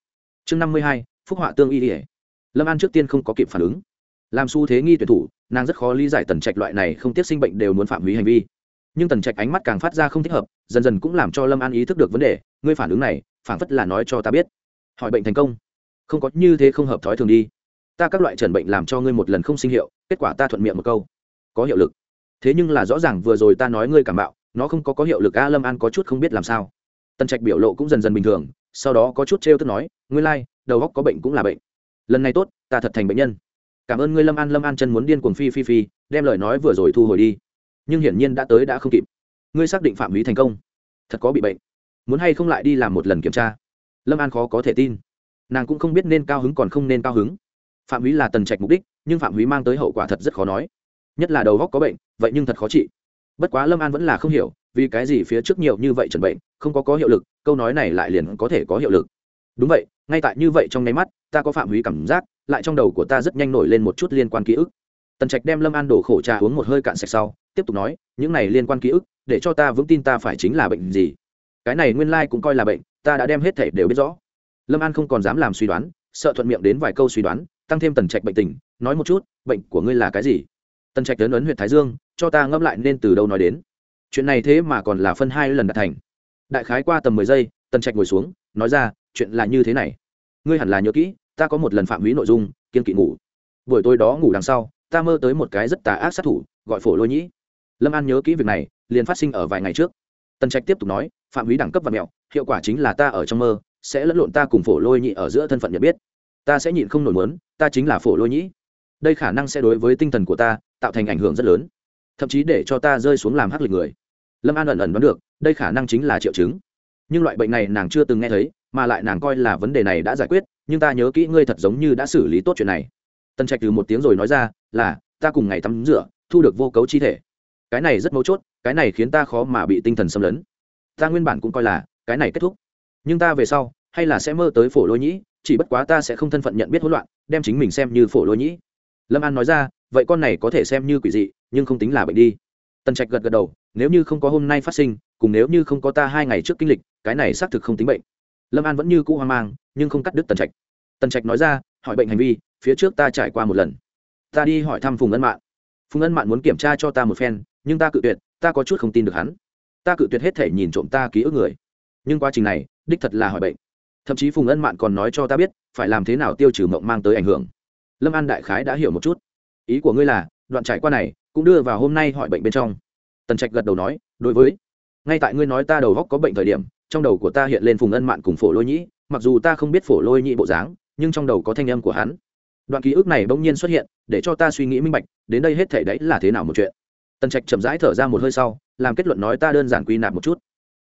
Chương năm mươi hai, phúc họa tương y ỉa lâm an trước tiên không có kịp phản ứng. Làm xu thế nghi tuyển thủ, nàng rất khó lý giải tần trạch loại này không tiếp sinh bệnh đều muốn phạm hủy hành vi. Nhưng tần trạch ánh mắt càng phát ra không thích hợp, dần dần cũng làm cho lâm an ý thức được vấn đề, ngươi phản ứng này phản phất là nói cho ta biết. Hỏi bệnh thành công. Không có như thế không hợp thói thường đi. Ta các loại trần bệnh làm cho ngươi một lần không sinh hiệu, kết quả ta thuận miệng một câu. Có hiệu lực thế nhưng là rõ ràng vừa rồi ta nói ngươi cảm bạo nó không có có hiệu lực a lâm an có chút không biết làm sao. Tần trạch biểu lộ cũng dần dần bình thường sau đó có chút trêu tức nói ngươi lai、like, đầu góc có bệnh cũng là bệnh. Lần này tốt ta thật thành bệnh nhân. Cảm ơn ngươi lâm an lâm an chân muốn điên cuồng phi phi phi đem lời nói vừa rồi thu hồi đi. Nhưng hiển nhiên đã tới đã không kịp. Ngươi xác định phạm lý thành công thật có bị bệnh. Muốn hay không lại đi làm một lần kiểm tra? Lâm an khó có thể tin. Nàng cũng không biết nên cao hứng còn không nên cao hứng. Phạm lý là tần trạch mục đích nhưng phạm lý mang tới hậu quả thật rất khó nói nhất là đầu góc có bệnh, vậy nhưng thật khó trị. Bất quá lâm an vẫn là không hiểu, vì cái gì phía trước nhiều như vậy trần bệnh, không có có hiệu lực, câu nói này lại liền có thể có hiệu lực. Đúng vậy, ngay tại như vậy trong nháy mắt, ta có phạm hủy cảm giác, lại trong đầu của ta rất nhanh nổi lên một chút liên quan ký ức. Tần trạch đem lâm an đổ khổ trà uống một hơi cạn sạch sau, tiếp tục nói, những này liên quan ký ức, để cho ta vững tin ta phải chính là bệnh gì. Cái này nguyên lai、like、cũng coi là bệnh, ta đã đem hết thể đều biết rõ. Lâm an không còn dám làm suy đoán, sợ thuận miệng đến vài câu suy đoán, tăng thêm tần trạch bệnh tình, nói một chút, bệnh của ngươi là cái gì? Tần trạch lớn ấn huyện thái dương, cho ta ngẫm lại nên từ đâu nói đến. Chuyện này thế mà còn là phân hai lần đạt thành. Đại khái qua tầm mười giây, tần trạch ngồi xuống, nói ra, chuyện là như thế này. Ngươi hẳn là nhớ kỹ, ta có một lần phạm hủy nội dung, kiên kỵ ngủ. Buổi tối đó ngủ đằng sau, ta mơ tới một cái rất tà ác sát thủ, gọi phổ lôi nhĩ. Lâm an nhớ kỹ việc này, liền phát sinh ở vài ngày trước. Tần trạch tiếp tục nói, phạm hủy đẳng cấp và mẹo, hiệu quả chính là ta ở trong mơ, sẽ lẫn lộn ta cùng phổ lôi nhĩ ở giữa thân phận nhận biết. Ta sẽ nhịn không nổi muốn, ta chính là phổ lôi nhĩ. Đây khả năng sẽ đối với tinh thần của ta tạo thành ảnh hưởng rất lớn. Thậm chí để cho ta rơi xuống làm hắc lịch người. Lâm an ẩn ẩn đoán được, đây khả năng chính là triệu chứng. Nhưng loại bệnh này nàng chưa từng nghe thấy, mà lại nàng coi là vấn đề này đã giải quyết, nhưng ta nhớ kỹ ngươi thật giống như đã xử lý tốt chuyện này. Tân trạch từ một tiếng rồi nói ra, là, ta cùng ngày tắm rửa, thu được vô cấu chi thể. Cái này rất mấu chốt, cái này khiến ta khó mà bị tinh thần xâm lấn. Ta nguyên bản cũng coi là, cái này kết thúc. Nhưng ta về sau, hay là sẽ mơ tới phổ lôi nhĩ, chỉ bất quá ta sẽ không thân phận nhận biết hỗn loạn, đem chính mình xem như phổ lôi nhĩ lâm an nói ra, vậy con này có thể xem như quỷ dị, nhưng không tính là bệnh đi. Tần trạch gật gật đầu, nếu như không có hôm nay phát sinh, cùng nếu như không có ta hai ngày trước kinh lịch, cái này xác thực không tính bệnh. Lâm an vẫn như cũ hoang mang, nhưng không cắt đứt tần trạch. Tần trạch nói ra, hỏi bệnh hành vi, phía trước ta trải qua một lần. Ta đi hỏi thăm phùng ân mạn. Phùng ân mạn muốn kiểm tra cho ta một phen, nhưng ta cự tuyệt, ta có chút không tin được hắn. Ta cự tuyệt hết thể nhìn trộm ta ký ức người. Nhưng quá trình này, đích thật là hỏi bệnh. Thậm chí phùng ân mạn còn nói cho ta biết, phải làm thế nào tiêu trừ mộng mang tới ảnh hưởng lâm an đại khái đã hiểu một chút. Ý của ngươi là, đoạn trải qua này, cũng đưa vào hôm nay hỏi bệnh bên trong. Tần trạch gật đầu nói, đối với. Ngay tại ngươi nói ta đầu góc có bệnh thời điểm, trong đầu của ta hiện lên phùng ân mạn cùng phổ lôi nhĩ, mặc dù ta không biết phổ lôi nhĩ bộ dáng, nhưng trong đầu có thanh âm của hắn. Đoạn ký ức này bỗng nhiên xuất hiện, để cho ta suy nghĩ minh bạch, đến đây hết thể đấy là thế nào một chuyện. Tần trạch chậm rãi thở ra một hơi sau, làm kết luận nói ta đơn giản quy nạp một chút.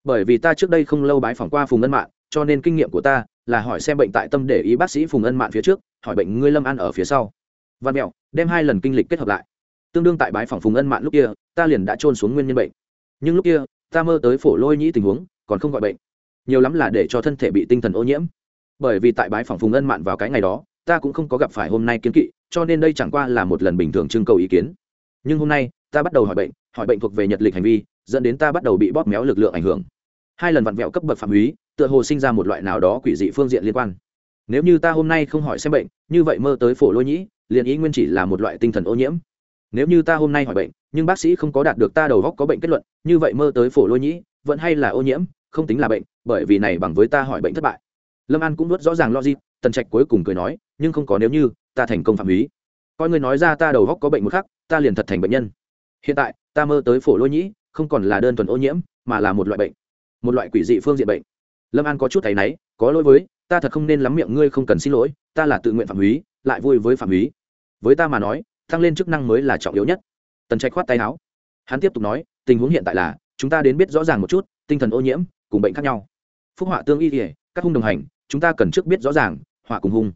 Bởi vì ta trước đây không lâu bái phỏng qua phùng ân mạn cho nên kinh nghiệm của ta là hỏi xem bệnh tại tâm để ý bác sĩ phùng ân mạn phía trước, hỏi bệnh ngươi lâm ăn ở phía sau. Văn mẹo, đem hai lần kinh lịch kết hợp lại. Tương đương tại bái phòng phùng ân mạn lúc kia, ta liền đã trôn xuống nguyên nhân bệnh. Nhưng lúc kia, ta mơ tới phổ lôi nhĩ tình huống, còn không gọi bệnh. Nhiều lắm là để cho thân thể bị tinh thần ô nhiễm. Bởi vì tại bái phòng phùng ân mạn vào cái ngày đó, ta cũng không có gặp phải hôm nay kiến kỵ, cho nên đây chẳng qua là một lần bình thường trưng cầu ý kiến. Nhưng hôm nay, ta bắt đầu hỏi bệnh hỏi bệnh thuộc về nhật lịch hành vi, dẫn đến ta bắt đầu bị bóp méo lực lượng ảnh hưởng. Hai lần vặn vẹo cấp bậc phạm húy tựa hồ sinh ra một loại nào đó quỷ dị phương diện liên quan. Nếu như ta hôm nay không hỏi xem bệnh, như vậy mơ tới phổ lôi nhĩ, liền ý nguyên chỉ là một loại tinh thần ô nhiễm. Nếu như ta hôm nay hỏi bệnh, nhưng bác sĩ không có đạt được ta đầu góc có bệnh kết luận, như vậy mơ tới phổ lôi nhĩ, vẫn hay là ô nhiễm, không tính là bệnh, bởi vì này bằng với ta hỏi bệnh thất bại. Lâm an cũng nuốt rõ ràng logic, tần trạch cuối cùng cười nói, nhưng không có nếu như, ta thành công phạm húy coi người nói ra ta đầu góc có bệnh một khắc, ta liền thật thành bệnh nhân. Hiện tại, ta mơ tới phổ lôi nhĩ, không còn là đơn thuần ô nhiễm, mà là một loại bệnh, một loại quỷ dị phương diện bệnh lâm an có chút thấy náy, có lỗi với, ta thật không nên lắm miệng ngươi không cần xin lỗi, ta là tự nguyện phạm húy lại vui với phạm húy với ta mà nói, tăng lên chức năng mới là trọng yếu nhất. Tần trạch khoát tay áo. Hắn tiếp tục nói, tình huống hiện tại là, chúng ta đến biết rõ ràng một chút, tinh thần ô nhiễm, cùng bệnh khác nhau. Phúc họa tương y kỉa các hung đồng hành, chúng ta cần trước biết rõ ràng, họa cùng hung.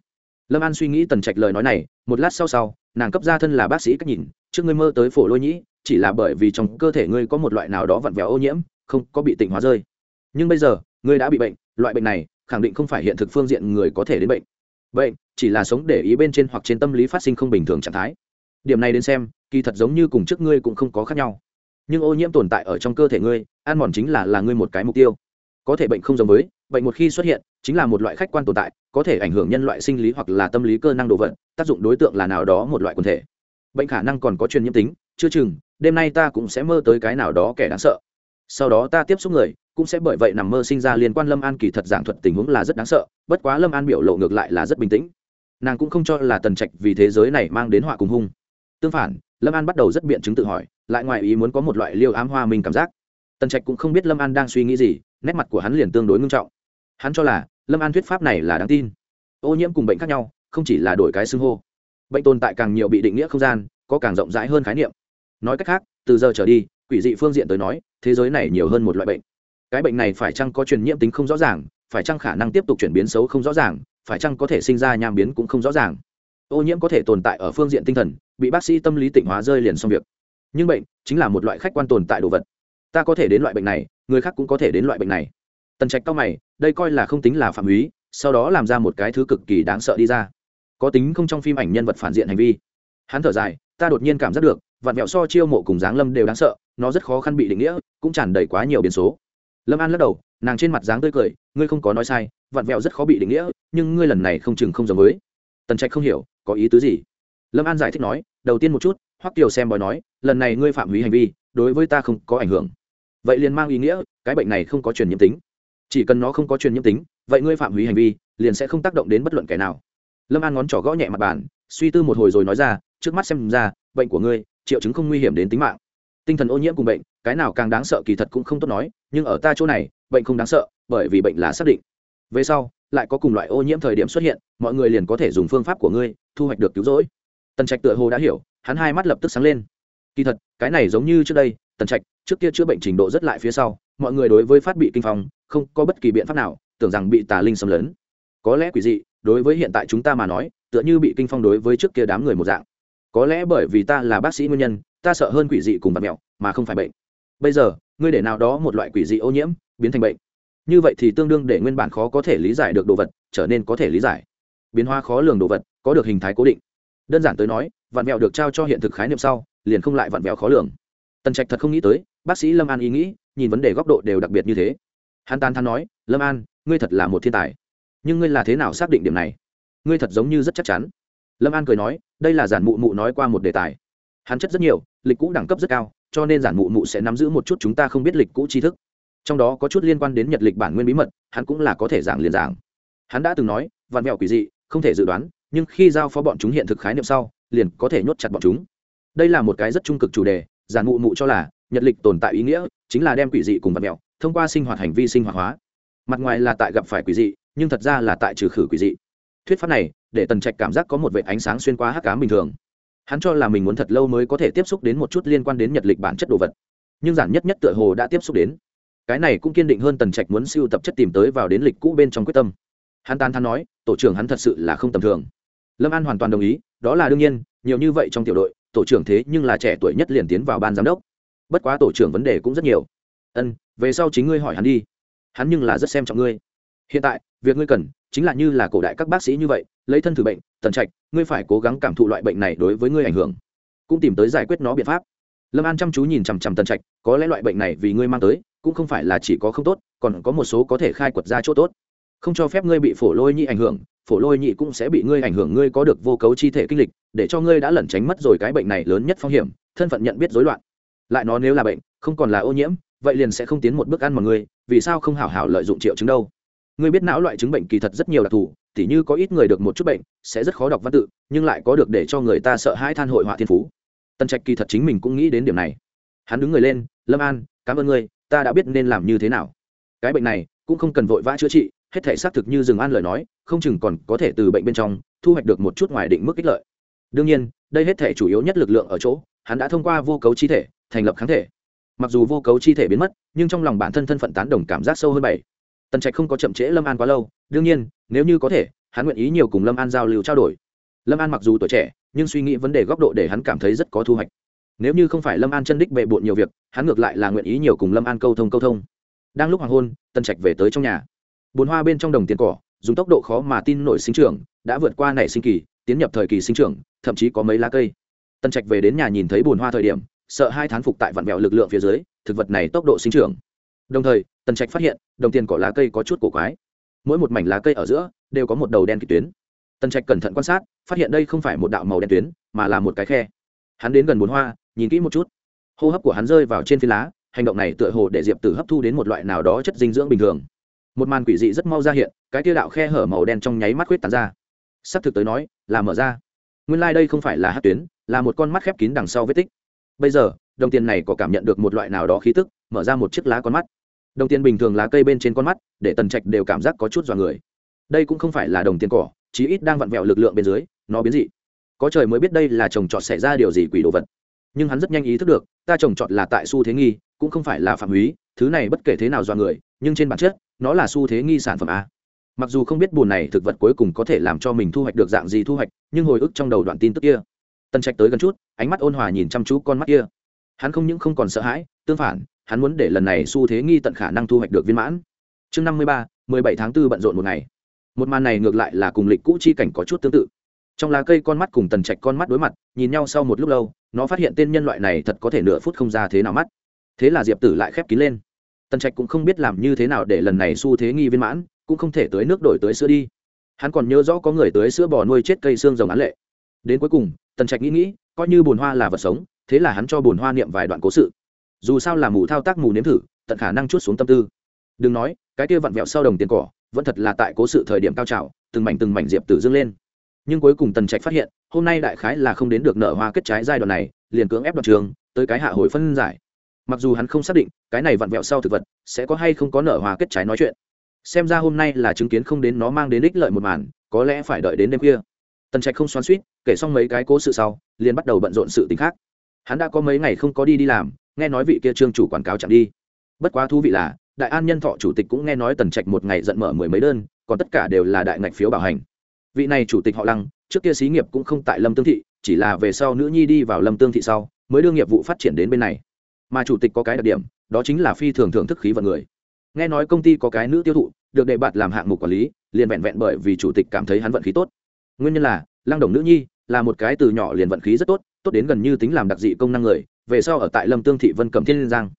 Lâm an suy nghĩ tần trạch lời nói này, một lát sau sau, nàng cấp ra thân là bác sĩ cách nhìn, trước ngươi mơ tới phổ lôi nhĩ, chỉ là bởi vì trong cơ thể ngươi có một loại nào đó vặn vẹo ô nhiễm, không có bị tỉnh hóa rơi. Nhưng bây giờ ngươi đã bị bệnh, loại bệnh này khẳng định không phải hiện thực phương diện người có thể đến bệnh. Bệnh chỉ là sống để ý bên trên hoặc trên tâm lý phát sinh không bình thường trạng thái. Điểm này đến xem, kỳ thật giống như cùng trước ngươi cũng không có khác nhau. Nhưng ô nhiễm tồn tại ở trong cơ thể ngươi, ăn mòn chính là là ngươi một cái mục tiêu. Có thể bệnh không giống với, bệnh một khi xuất hiện, chính là một loại khách quan tồn tại, có thể ảnh hưởng nhân loại sinh lý hoặc là tâm lý cơ năng đồ vật, tác dụng đối tượng là nào đó một loại quần thể. Bệnh khả năng còn có truyền nhiễm tính, chưa chừng, đêm nay ta cũng sẽ mơ tới cái nào đó kẻ đáng sợ. Sau đó ta tiếp xúc người cũng sẽ bởi vậy nằm mơ sinh ra liên quan lâm an kỳ thật giảng thuật tình huống là rất đáng sợ, bất quá lâm an biểu lộ ngược lại là rất bình tĩnh. Nàng cũng không cho là tần trạch vì thế giới này mang đến họa cùng hung. Tương phản, lâm an bắt đầu rất biện chứng tự hỏi, lại ngoài ý muốn có một loại liêu ám hoa mình cảm giác. Tần trạch cũng không biết lâm an đang suy nghĩ gì, nét mặt của hắn liền tương đối ngưng trọng. Hắn cho là, lâm an thuyết pháp này là đáng tin. Ô nhiễm cùng bệnh khác nhau, không chỉ là đổi cái xưng hô. Bệnh tồn tại càng nhiều bị định nghĩa không gian, có càng rộng rãi hơn khái niệm. Nói cách khác, từ giờ trở đi, quỷ dị phương diện tới nói, thế giới này nhiều hơn một loại bệnh cái bệnh này phải chăng có truyền nhiễm tính không rõ ràng, phải chăng khả năng tiếp tục chuyển biến xấu không rõ ràng, phải chăng có thể sinh ra nham biến cũng không rõ ràng. Ô nhiễm có thể tồn tại ở phương diện tinh thần, bị bác sĩ tâm lý tịnh hóa rơi liền xong việc. Nhưng bệnh chính là một loại khách quan tồn tại đồ vật. Ta có thể đến loại bệnh này, người khác cũng có thể đến loại bệnh này. Tần trạch cao mày, đây coi là không tính là phạm húy sau đó làm ra một cái thứ cực kỳ đáng sợ đi ra. Có tính không trong phim ảnh nhân vật phản diện hành vi. Hắn thở dài, ta đột nhiên cảm giác được, vạn mẹo so chiêu mộ cùng giáng lâm đều đáng sợ, nó rất khó khăn bị định nghĩa, cũng tràn đầy quá nhiều biến số lâm an lắc đầu, nàng trên mặt dáng tươi cười, ngươi không có nói sai vạn vẹo rất khó bị định nghĩa, nhưng ngươi lần này không chừng không giống với. Tần trạch không hiểu, có ý tứ gì? Lâm an giải thích nói, đầu tiên một chút, hoắc kiều xem bói nói, lần này ngươi phạm hủy hành vi, đối với ta không có ảnh hưởng. Vậy liền mang ý nghĩa, cái bệnh này không có truyền nhiễm tính. Chỉ cần nó không có truyền nhiễm tính, vậy ngươi phạm hủy hành vi, liền sẽ không tác động đến bất luận kẻ nào. Lâm an ngón trỏ gõ nhẹ mặt bàn, suy tư một hồi rồi nói ra, trước mắt xem ra, bệnh của ngươi, triệu chứng không nguy hiểm đến tính mạng tinh thần ô nhiễm cùng bệnh, cái nào càng đáng sợ kỳ thật cũng không tốt nói, nhưng ở ta chỗ này, bệnh không đáng sợ, bởi vì bệnh là xác định. Về sau, lại có cùng loại ô nhiễm thời điểm xuất hiện, mọi người liền có thể dùng phương pháp của ngươi, thu hoạch được cứu rỗi. Tần trạch tựa hồ đã hiểu, hắn hai mắt lập tức sáng lên. Kỳ thật, cái này giống như trước đây, tần trạch, trước kia chữa bệnh trình độ rất lại phía sau, mọi người đối với phát bị kinh phong, không có bất kỳ biện pháp nào, tưởng rằng bị tà linh xâm lấn. Có lẽ quỷ dị, đối với hiện tại chúng ta mà nói, tựa như bị kinh phong đối với trước kia đám người một dạng. Có lẽ bởi vì ta là bác sĩ nguyên nhân ta sợ hơn quỷ dị cùng bạt mẹo, mà không phải bệnh. Bây giờ, ngươi để nào đó một loại quỷ dị ô nhiễm biến thành bệnh. Như vậy thì tương đương để nguyên bản khó có thể lý giải được đồ vật trở nên có thể lý giải. Biến hóa khó lường đồ vật có được hình thái cố định. Đơn giản tới nói vạn mẹo được trao cho hiện thực khái niệm sau, liền không lại vạn mẹo khó lường. Tần trạch thật không nghĩ tới, bác sĩ lâm an ý nghĩ, nhìn vấn đề góc độ đều đặc biệt như thế. Hắn tan thắn nói, lâm an, ngươi thật là một thiên tài. Nhưng ngươi là thế nào xác định điểm này? Ngươi thật giống như rất chắc chắn. Lâm an cười nói, đây là giản mụ mụ nói qua một đề tài hắn chất rất nhiều, lịch cũ đẳng cấp rất cao, cho nên giản mụ mụ sẽ nắm giữ một chút chúng ta không biết lịch cũ tri thức. Trong đó có chút liên quan đến nhật lịch bản nguyên bí mật, hắn cũng là có thể giảng liền giảng. Hắn đã từng nói, vạn mẹo quỷ dị, không thể dự đoán, nhưng khi giao phó bọn chúng hiện thực khái niệm sau, liền có thể nhốt chặt bọn chúng. Đây là một cái rất trung cực chủ đề, giản mụ mụ cho là, nhật lịch tồn tại ý nghĩa, chính là đem quỷ dị cùng vạn mẹo, thông qua sinh hoạt hành vi sinh hoạt hóa. Mặt ngoài là tại gặp phải quỷ dị, nhưng thật ra là tại trừ khử quỷ dị. Thuyết pháp này, để tần trạch cảm giác có một vệ ánh sáng xuyên qua hắc cám bình thường hắn cho là mình muốn thật lâu mới có thể tiếp xúc đến một chút liên quan đến nhật lịch bản chất đồ vật. Nhưng giản nhất nhất tựa hồ đã tiếp xúc đến. Cái này cũng kiên định hơn tần trạch muốn siêu tập chất tìm tới vào đến lịch cũ bên trong quyết tâm. Hắn tan thắn nói, tổ trưởng hắn thật sự là không tầm thường. Lâm an hoàn toàn đồng ý, đó là đương nhiên, nhiều như vậy trong tiểu đội, tổ trưởng thế nhưng là trẻ tuổi nhất liền tiến vào ban giám đốc. Bất quá tổ trưởng vấn đề cũng rất nhiều. Ân, về sau chính ngươi hỏi hắn đi. Hắn nhưng là rất xem trọng ngươi. Hiện tại, việc ngươi cần chính là như là cổ đại các bác sĩ như vậy lấy thân thử bệnh, tần trạch, ngươi phải cố gắng cảm thụ loại bệnh này đối với ngươi ảnh hưởng. Cũng tìm tới giải quyết nó biện pháp. Lâm an chăm chú nhìn chằm chằm tần trạch, có lẽ loại bệnh này vì ngươi mang tới, cũng không phải là chỉ có không tốt, còn có một số có thể khai quật ra chỗ tốt. Không cho phép ngươi bị phổ lôi nhị ảnh hưởng, phổ lôi nhị cũng sẽ bị ngươi ảnh hưởng, ngươi có được vô cấu chi thể kinh lịch, để cho ngươi đã lẩn tránh mất rồi cái bệnh này lớn nhất phong hiểm, thân phận nhận biết rối loạn. Lại nó nếu là bệnh, không còn là ô nhiễm, vậy liền sẽ không tiến một bước ăn mà ngươi, vì sao không hảo hảo lợi dụng triệu chứng đâu? Ngươi biết não loại chứng bệnh kỳ thật rất nhiều đặc thù tỉ như có ít người được một chút bệnh, sẽ rất khó đọc văn tự, nhưng lại có được để cho người ta sợ hãi than hội họa thiên phú. Tân trạch kỳ thật chính mình cũng nghĩ đến điểm này. Hắn đứng người lên, lâm an, cảm ơn ngươi, ta đã biết nên làm như thế nào. Cái bệnh này cũng không cần vội vã chữa trị, hết thể xác thực như dừng an lời nói, không chừng còn có thể từ bệnh bên trong thu hoạch được một chút ngoài định mức ích lợi. Đương nhiên, đây hết thể chủ yếu nhất lực lượng ở chỗ, hắn đã thông qua vô cấu chi thể thành lập kháng thể. Mặc dù vô cấu chi thể biến mất, nhưng trong lòng bản thân thân phận tán đồng cảm giác sâu hơn bảy tần trạch không có chậm trễ lâm an quá lâu, đương nhiên, nếu như có thể, hắn nguyện ý nhiều cùng lâm an giao lưu trao đổi. Lâm an mặc dù tuổi trẻ, nhưng suy nghĩ vấn đề góc độ để hắn cảm thấy rất có thu hoạch. Nếu như không phải lâm an chân đích bệ bộn nhiều việc, hắn ngược lại là nguyện ý nhiều cùng lâm an câu thông câu thông. Đang lúc hoàng hôn, tần trạch về tới trong nhà. Bồn hoa bên trong đồng tiền cỏ, dùng tốc độ khó mà tin nổi sinh trưởng, đã vượt qua nảy sinh kỳ, tiến nhập thời kỳ sinh trưởng, thậm chí có mấy lá cây. Tần trạch về đến nhà nhìn thấy bồn hoa thời điểm, sợ hai thán phục tại vạn vẹo lực lượng phía dưới, thực vật này tốc độ sinh trưởng đồng thời, tần trạch phát hiện, đồng tiền cỏ lá cây có chút cổ quái. Mỗi một mảnh lá cây ở giữa đều có một đầu đen kịch tuyến. Tần trạch cẩn thận quan sát, phát hiện đây không phải một đạo màu đen tuyến, mà là một cái khe. Hắn đến gần bốn hoa, nhìn kỹ một chút. Hô hấp của hắn rơi vào trên phi lá, hành động này tựa hồ để diệp tử hấp thu đến một loại nào đó chất dinh dưỡng bình thường. Một màn quỷ dị rất mau ra hiện, cái tiêu đạo khe hở màu đen trong nháy mắt khuyết tàn ra. S ắ c thực tới nói, là mở ra. Nguyên lai、like、đây không phải là hát tuyến, là một con mắt khép kín đằng sau vết tích. Bây giờ, đồng tiền này có cảm nhận được một loại nào đó khí tức, mở ra một chiếc lá con mắt đồng tiền bình thường lá cây bên trên con mắt, để tần trạch đều cảm giác có chút dọa người. Đây cũng không phải là đồng tiền cỏ, chí ít đang vặn vẹo lực lượng bên dưới, nó biến dị. Có trời mới biết đây là trồng trọt xảy ra điều gì quỷ đồ vật. Nhưng hắn rất nhanh ý thức được, ta trồng trọt là tại xu thế nghi, cũng không phải là phạm húy, thứ này bất kể thế nào do người, nhưng trên bản chất, nó là xu thế nghi sản phẩm a. Mặc dù không biết bùn này thực vật cuối cùng có thể làm cho mình thu hoạch được dạng gì thu hoạch, nhưng hồi ức trong đầu đoạn tin tức kia. Tân trạch tới gần chút, ánh mắt ôn hòa nhìn chăm chú con mắt kia hắn không những không còn sợ hãi, tương phản, hắn muốn để lần này xu thế nghi tận khả năng thu hoạch được viên mãn. Chương năm mươi ba, mười bảy tháng 4 bận rộn một ngày. Một màn này ngược lại là cùng lịch cũ chi cảnh có chút tương tự. Trong lá cây con mắt cùng tần trạch con mắt đối mặt, nhìn nhau sau một lúc lâu, nó phát hiện tên nhân loại này thật có thể nửa phút không ra thế nào mắt. Thế là diệp tử lại khép kín lên. Tần trạch cũng không biết làm như thế nào để lần này xu thế nghi viên mãn, cũng không thể tới nước đổi tới sữa đi. Hắn còn nhớ rõ có người tới sữa bò nuôi chết cây xương rồng án lệ. Đến cuối cùng, tần trạch nghĩ nghĩ, coi như bồn hoa là vật sống thế là hắn cho bồn hoa niệm vài đoạn cố sự. Dù sao là mù thao tác mù nếm thử, tận khả năng chút xuống tâm tư. Đừng nói, cái kia vặn vẹo sau đồng tiền cỏ, vẫn thật là tại cố sự thời điểm cao trào, từng mảnh từng mảnh diệp tử dâng lên. Nhưng cuối cùng tần trạch phát hiện, hôm nay đại khái là không đến được nở hoa kết trái giai đoạn này, liền cưỡng ép đoạn trường, tới cái hạ hồi phân giải. Mặc dù hắn không xác định, cái này vặn vẹo sau thực vật sẽ có hay không có nở hoa kết trái nói chuyện. Xem ra hôm nay là chứng kiến không đến nó mang đến ích lợi một màn, có lẽ phải đợi đến đêm kia. tần trạch không xoắn suýt kể xong mấy cái cố sự sau, liền bắt đầu bận rộn sự t khác hắn đã có mấy ngày không có đi đi làm, nghe nói vị kia trương chủ quảng cáo chẳng đi. Bất quá thú vị là, đại an nhân thọ chủ tịch cũng nghe nói tần trạch một ngày giận mở mười mấy đơn, còn tất cả đều là đại ngạch phiếu bảo hành. Vị này chủ tịch họ lăng, trước kia xí nghiệp cũng không tại lâm tương thị, chỉ là về sau nữ nhi đi vào lâm tương thị sau, mới đưa nghiệp vụ phát triển đến bên này. Mà chủ tịch có cái đặc điểm, đó chính là phi thường thưởng thức khí vận người. Nghe nói công ty có cái nữ tiêu thụ, được đề bạt làm hạng mục quản lý, liền vẹn vẹn bởi vì chủ tịch cảm thấy hắn vận khí tốt. Nguyên nhân là, lăng đồng nữ nhi là một cái từ nhỏ liền vận khí rất tốt tốt đến gần như tính làm đặc dị công năng người, về sau ở tại lâm tương thị vân cẩm thiên liên giang.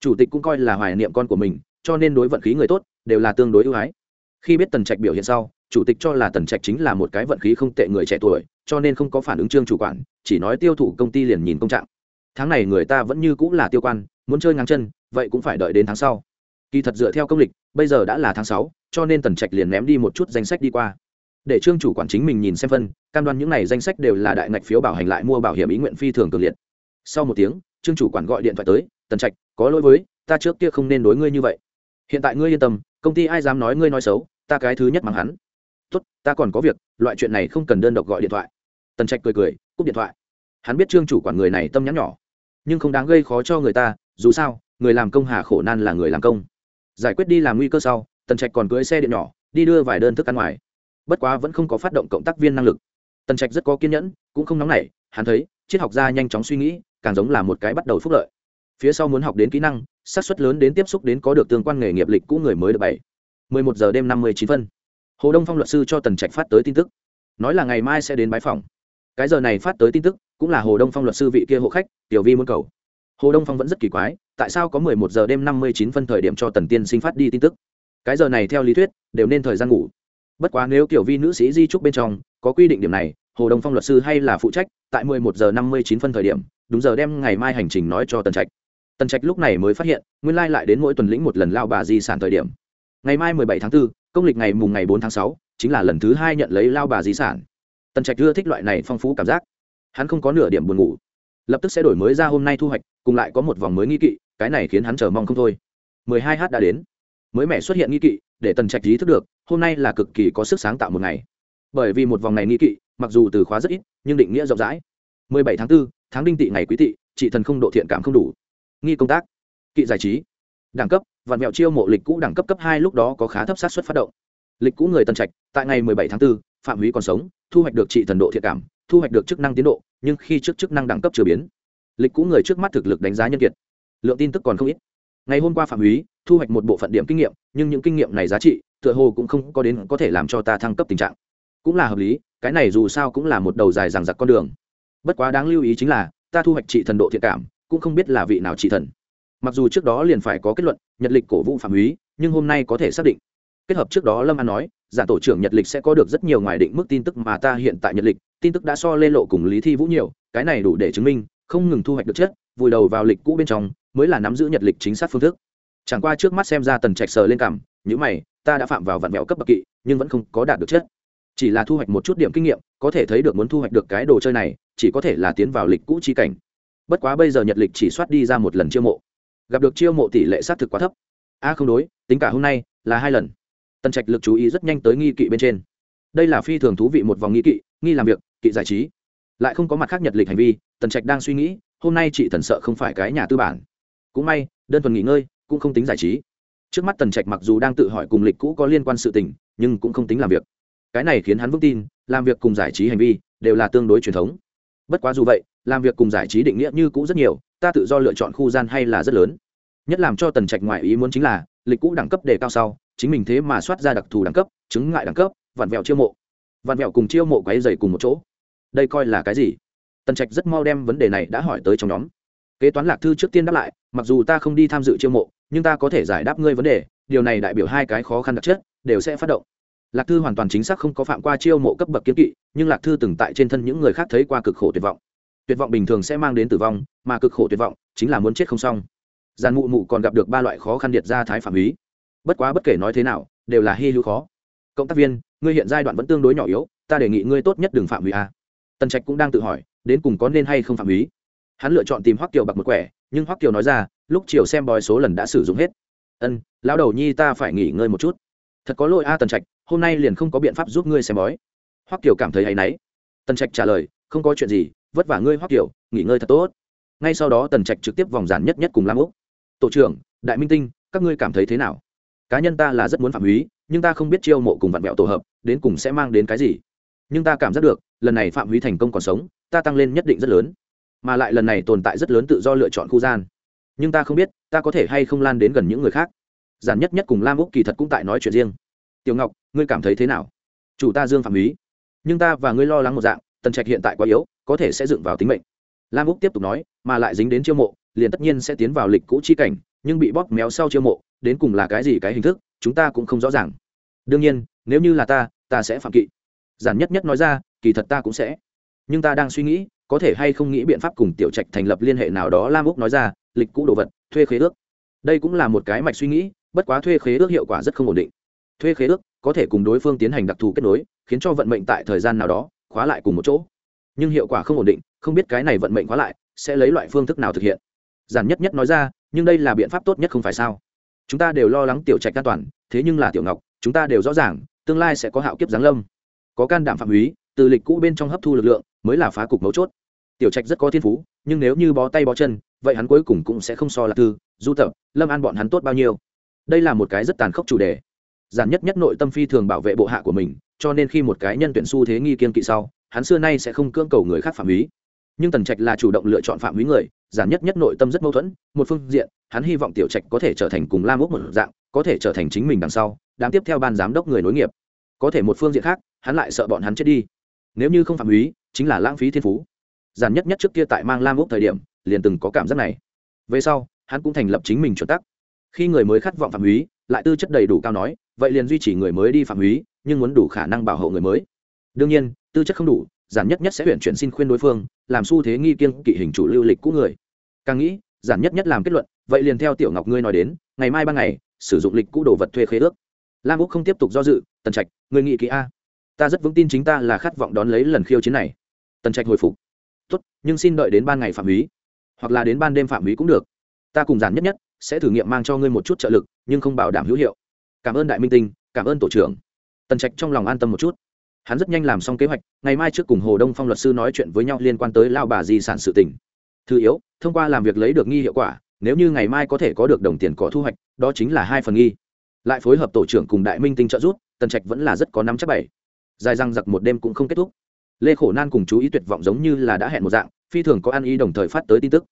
Chủ tịch cũng coi là hoài niệm con của mình, cho nên đối vận khí người tốt, đều là tương đối ưu ái. Khi biết tần trạch biểu hiện sau, chủ tịch cho là tần trạch chính là một cái vận khí không tệ người trẻ tuổi, cho nên không có phản ứng trương chủ quản, chỉ nói tiêu thụ công ty liền nhìn công trạng. Tháng này người ta vẫn như cũng là tiêu quan, muốn chơi ngang chân, vậy cũng phải đợi đến tháng sau. Kỳ thật dựa theo công lịch, bây giờ đã là tháng sáu, cho nên tần trạch liền ném đi một chút danh sách đi qua để trương chủ quản chính mình nhìn xem phân, cam đoan những n à y danh sách đều là đại ngạch phiếu bảo hành lại mua bảo hiểm ý nguyện phi thường cường liệt. Sau một tiếng, trương chủ quản gọi điện thoại tới, tần trạch, có lỗi với, ta trước kia không nên đối ngươi như vậy. Hiện tại ngươi yên tâm, công ty ai dám nói ngươi nói xấu, ta cái thứ nhất mắng hắn. Tốt, ta còn có việc, loại chuyện này không cần đơn độc gọi điện thoại. Tần trạch cười cười, cúp điện thoại. Hắn biết trương chủ quản người này tâm nhắn nhỏ, nhưng không đáng gây khó cho người ta, dù sao, người làm công hà khổ nan là người làm công. Giải quyết đi làm nguy cơ sau, tần trạch còn cưới xe điện nhỏ, đi đưa vài đơn thức ăn ngoài bất quá vẫn không có phát động cộng tác viên năng lực. Tần trạch rất có kiên nhẫn, cũng không nóng nảy, hắn thấy, triết học gia nhanh chóng suy nghĩ, càng giống là một cái bắt đầu phúc lợi. Phía sau muốn học đến kỹ năng, xác suất lớn đến tiếp xúc đến có được tương quan nghề nghiệp lịch cũ người mới được bảy. Mười một giờ đêm năm mươi chín phân. Hồ đông phong luật sư cho tần trạch phát tới tin tức. Nói là ngày mai sẽ đến bãi phòng. Cái giờ này phát tới tin tức, cũng là hồ đông phong luật sư vị kia hộ khách, tiểu vi muốn cầu. Hồ đông phong vẫn rất kỳ quái, tại sao có mười một giờ đêm năm mươi chín phân thời điểm cho tần tiên sinh phát đi tin tức? Cái giờ này theo lý thuyết, đều nên thời gian ngủ bất quá nếu kiểu vi nữ sĩ di trúc bên trong có quy định điểm này hồ đông phong luật sư hay là phụ trách tại mười một giờ năm mươi chín phân thời điểm đúng giờ đem ngày mai hành trình nói cho tần trạch. Tần trạch lúc này mới phát hiện nguyên lai lại đến mỗi tuần lĩnh một lần lao bà di sản thời điểm. Ngày mai mười bảy tháng 4, công lịch ngày mùng ngày bốn tháng sáu chính là lần thứ hai nhận lấy lao bà di sản. Tần trạch ưa thích loại này phong phú cảm giác. Hắn không có nửa điểm buồn ngủ. Lập tức sẽ đổi mới ra hôm nay thu hoạch cùng lại có một vòng mới nghi kỵ cái này khiến hắn chờ mong không thôi. 12 h đã đến. Mới mẻ xuất hiện nghi kỵ để tần trạch ý thức được hôm nay là cực kỳ có sức sáng tạo một ngày. Bởi vì một vòng này nghi kỵ mặc dù từ khóa rất ít nhưng định nghĩa rộng rãi. 17 tháng 4, tháng đinh tị ngày quý tị trị thần không độ thiện cảm không đủ. Nghi công tác. Kỵ giải trí. Đẳng cấp vạn mẹo chiêu mộ lịch cũ đẳng cấp cấp hai lúc đó có khá thấp sát xuất phát động. Lịch cũ người tần trạch tại ngày 17 tháng 4, phạm húy còn sống thu hoạch được trị thần độ thiện cảm thu hoạch được chức năng tiến độ nhưng khi trước chức năng đẳng cấp chưa biến. Lịch cũ người trước mắt thực lực đánh giá nhân kiệt. Lượng tin tức còn không ít ngày hôm qua phạm úy thu hoạch một bộ phận điểm kinh nghiệm, nhưng những kinh nghiệm này giá trị, tựa hồ cũng không có đến có thể làm cho ta thăng cấp tình trạng. Cũng là hợp lý, cái này dù sao cũng là một đầu dài dằng dặc con đường. Bất quá đáng lưu ý chính là, ta thu hoạch trị thần độ thiện cảm, cũng không biết là vị nào trị thần. Mặc dù trước đó liền phải có kết luận, nhật lịch cổ vũ phạm úy, nhưng hôm nay có thể xác định. Kết hợp trước đó lâm an nói, giả tổ trưởng nhật lịch sẽ có được rất nhiều ngoài định mức tin tức mà ta hiện tại nhật lịch, tin tức đã so lê lộ cùng lý thi vũ nhiều, cái này đủ để chứng minh, không ngừng thu hoạch được chất, vùi đầu vào lịch cũ bên trong mới là nắm giữ nhật lịch chính xác phương thức. Chẳng qua trước mắt xem ra tần trạch sờ lên cảm những mày, ta đã phạm vào vạn mẹo cấp bậc kỵ, nhưng vẫn không có đạt được chất. Chỉ là thu hoạch một chút điểm kinh nghiệm, có thể thấy được muốn thu hoạch được cái đồ chơi này, chỉ có thể là tiến vào lịch cũ chi cảnh. Bất quá bây giờ nhật lịch chỉ soát đi ra một lần chiêu mộ. Gặp được chiêu mộ tỷ lệ xác thực quá thấp. A, không đối, tính cả hôm nay là hai lần. Tần trạch lực chú ý rất nhanh tới nghi kỵ bên trên. Đây là phi thường thú vị một vòng nghi kỵ, nghi làm việc, kỵ giải trí. Lại không có mặt khác nhật lịch hành vi, tần trạch đang suy nghĩ, hôm nay chị thần sợ không phải cái nhà tư bản cũng may, đơn thuần nghỉ ngơi cũng không tính giải trí. Trước mắt tần trạch mặc dù đang tự hỏi cùng lịch cũ có liên quan sự tình, nhưng cũng không tính làm việc. Cái này khiến hắn vững tin, làm việc cùng giải trí hành vi đều là tương đối truyền thống. Bất quá dù vậy, làm việc cùng giải trí định nghĩa như cũ rất nhiều, ta tự do lựa chọn khu gian hay là rất lớn. Nhất làm cho tần trạch ngoại ý muốn chính là, lịch cũ đẳng cấp đề cao sau, chính mình thế mà soát ra đặc thù đẳng cấp, chứng ngại đẳng cấp, vặn vẹo chiêu mộ. Vặn vẹo cùng chiêu mộ quáy dày cùng một chỗ. Đây coi là cái gì? Tần trạch rất mau đem vấn đề này đã hỏi tới trong nhóm kế toán lạc thư trước tiên đáp lại, mặc dù ta không đi tham dự chiêu mộ, nhưng ta có thể giải đáp ngươi vấn đề, điều này đại biểu hai cái khó khăn đặc chất đều sẽ phát động. Lạc thư hoàn toàn chính xác không có phạm qua chiêu mộ cấp bậc kiến kỵ, nhưng lạc thư từng tại trên thân những người khác thấy qua cực khổ tuyệt vọng. Tuyệt vọng bình thường sẽ mang đến tử vong, mà cực khổ tuyệt vọng chính là muốn chết không xong. Giàn mụ mụ còn gặp được ba loại khó khăn điệt ra thái phạm ý bất quá bất kể nói thế nào, đều là hy hữu khó. Cộng tác viên, ngươi hiện giai đoạn vẫn tương đối nhỏ yếu, ta đề nghị ngươi tốt nhất đừng phạm ý a. Tần trạch cũng đang tự hỏi, đến cùng có nên hay không phạm ý hắn lựa chọn tìm hoắc kiều bạc một quẻ, nhưng hoắc kiều nói ra, lúc chiều xem bói số lần đã sử dụng hết. Ân, lão đầu nhi ta phải nghỉ ngơi một chút. Thật có lỗi a, tần trạch, hôm nay liền không có biện pháp giúp ngươi xem bói. Hoắc kiều cảm thấy hay náy. Tần trạch trả lời, không có chuyện gì, vất vả ngươi hoắc kiều, nghỉ ngơi thật tốt. Ngay sau đó tần trạch trực tiếp vòng giản nhất nhất cùng lam úc. Tổ trưởng, đại minh tinh, các ngươi cảm thấy thế nào? Cá nhân ta là rất muốn phạm húy, nhưng ta không biết chiêu mộ cùng vạn vẹo tổ hợp, đến cùng sẽ mang đến cái gì. Nhưng ta cảm giác được, lần này phạm húy thành công còn sống, ta tăng lên nhất định rất lớn mà lại lần này tồn tại rất lớn tự do lựa chọn khu gian. Nhưng ta không biết, ta có thể hay không lan đến gần những người khác. Giản nhất nhất cùng lam úc kỳ thật cũng tại nói chuyện riêng. Tiểu ngọc, ngươi cảm thấy thế nào? Chủ ta dương phạm ý nhưng ta và ngươi lo lắng một dạng, tần trạch hiện tại quá yếu, có thể sẽ dựng vào tính mệnh. Lam úc tiếp tục nói, mà lại dính đến chiêu mộ, liền tất nhiên sẽ tiến vào lịch cũ chi cảnh, nhưng bị bóp méo sau chiêu mộ, đến cùng là cái gì cái hình thức, chúng ta cũng không rõ ràng. Đương nhiên, nếu như là ta ta sẽ phạm kỵ. Giản nhất nhất nói ra, kỳ thật ta cũng sẽ. Nhưng ta đang suy nghĩ có thể hay không nghĩ biện pháp cùng tiểu trạch thành lập liên hệ nào đó, lam úc nói ra, lịch cũ đồ vật, thuê khế ước. Đây cũng là một cái mạch suy nghĩ, bất quá thuê khế ước hiệu quả rất không ổn định. Thuê khế ước có thể cùng đối phương tiến hành đặc thù kết nối, khiến cho vận mệnh tại thời gian nào đó khóa lại cùng một chỗ. Nhưng hiệu quả không ổn định, không biết cái này vận mệnh khóa lại sẽ lấy loại phương thức nào thực hiện. Giản nhất nhất nói ra, nhưng đây là biện pháp tốt nhất không phải sao? Chúng ta đều lo lắng tiểu trạch an toàn, thế nhưng là tiểu ngọc, chúng ta đều rõ ràng, tương lai sẽ có hạo kiếp giáng lâm. Có can đảm phạm húy từ lịch cũ bên trong hấp thu lực lượng mới là phá cục mấu chốt. Tiểu trạch rất có thiên phú, nhưng nếu như bó tay bó chân, vậy hắn cuối cùng cũng sẽ không so là tư, du tập, lâm an bọn hắn tốt bao nhiêu. Đây là một cái rất tàn khốc chủ đề. Giản nhất nhất nội tâm phi thường bảo vệ bộ hạ của mình, cho nên khi một cái nhân tuyển xu thế nghi kiên kỵ sau, hắn xưa nay sẽ không cưỡng cầu người khác phạm húy nhưng tần trạch là chủ động lựa chọn phạm húy người, giản nhất nhất nội tâm rất mâu thuẫn, một phương diện, hắn hy vọng tiểu trạch có thể trở thành cùng lam úc một dạng, có thể trở thành chính mình đằng sau, đáng tiếp theo ban giám đốc người nối nghiệp. Có thể một phương diện khác, hắn lại sợ bọn hắn chết đi. Nếu như không phạm húy chính là lãng phí thiên phú. Giản nhất nhất trước kia tại mang lam úc thời điểm, liền từng có cảm giác này. Về sau, hắn cũng thành lập chính mình chuẩn tắc. Khi người mới khát vọng phạm húy lại tư chất đầy đủ cao nói, vậy liền duy trì người mới đi phạm húy nhưng muốn đủ khả năng bảo hộ người mới. Đương nhiên, tư chất không đủ, giản nhất nhất sẽ huyện chuyển xin khuyên đối phương, làm xu thế nghi kiêng kỵ hình chủ lưu lịch cũ người. Càng nghĩ, giản nhất nhất làm kết luận, vậy liền theo tiểu ngọc ngươi nói đến, ngày mai ban ngày, sử dụng lịch cũ đồ vật thuê khế ước. Lam úc không tiếp tục do dự, tần trạch người nghị kỹ a. Ta rất vững tin chính ta là khát vọng đón lấy lần khiêu chiến này tần trạch hồi phục. Tốt nhưng xin đợi đến ban ngày phạm húy hoặc là đến ban đêm phạm húy cũng được. Ta cùng giản nhất nhất sẽ thử nghiệm mang cho ngươi một chút trợ lực nhưng không bảo đảm hữu hiệu. Cảm ơn đại minh tinh cảm ơn tổ trưởng. Tần trạch trong lòng an tâm một chút. Hắn rất nhanh làm xong kế hoạch ngày mai trước cùng hồ đông phong luật sư nói chuyện với nhau liên quan tới lao bà di sản sự tỉnh thứ yếu thông qua làm việc lấy được nghi hiệu quả nếu như ngày mai có thể có được đồng tiền cỏ thu hoạch đó chính là hai phần nghi. Lại phối hợp tổ trưởng cùng đại minh tinh trợ giúp, tần trạch vẫn là rất có năm chắc bảy. Dài răng giặc một đêm cũng không kết thúc lê khổ nan cùng chú ý tuyệt vọng giống như là đã hẹn một dạng, phi thường có ăn ý đồng thời phát tới tin tức.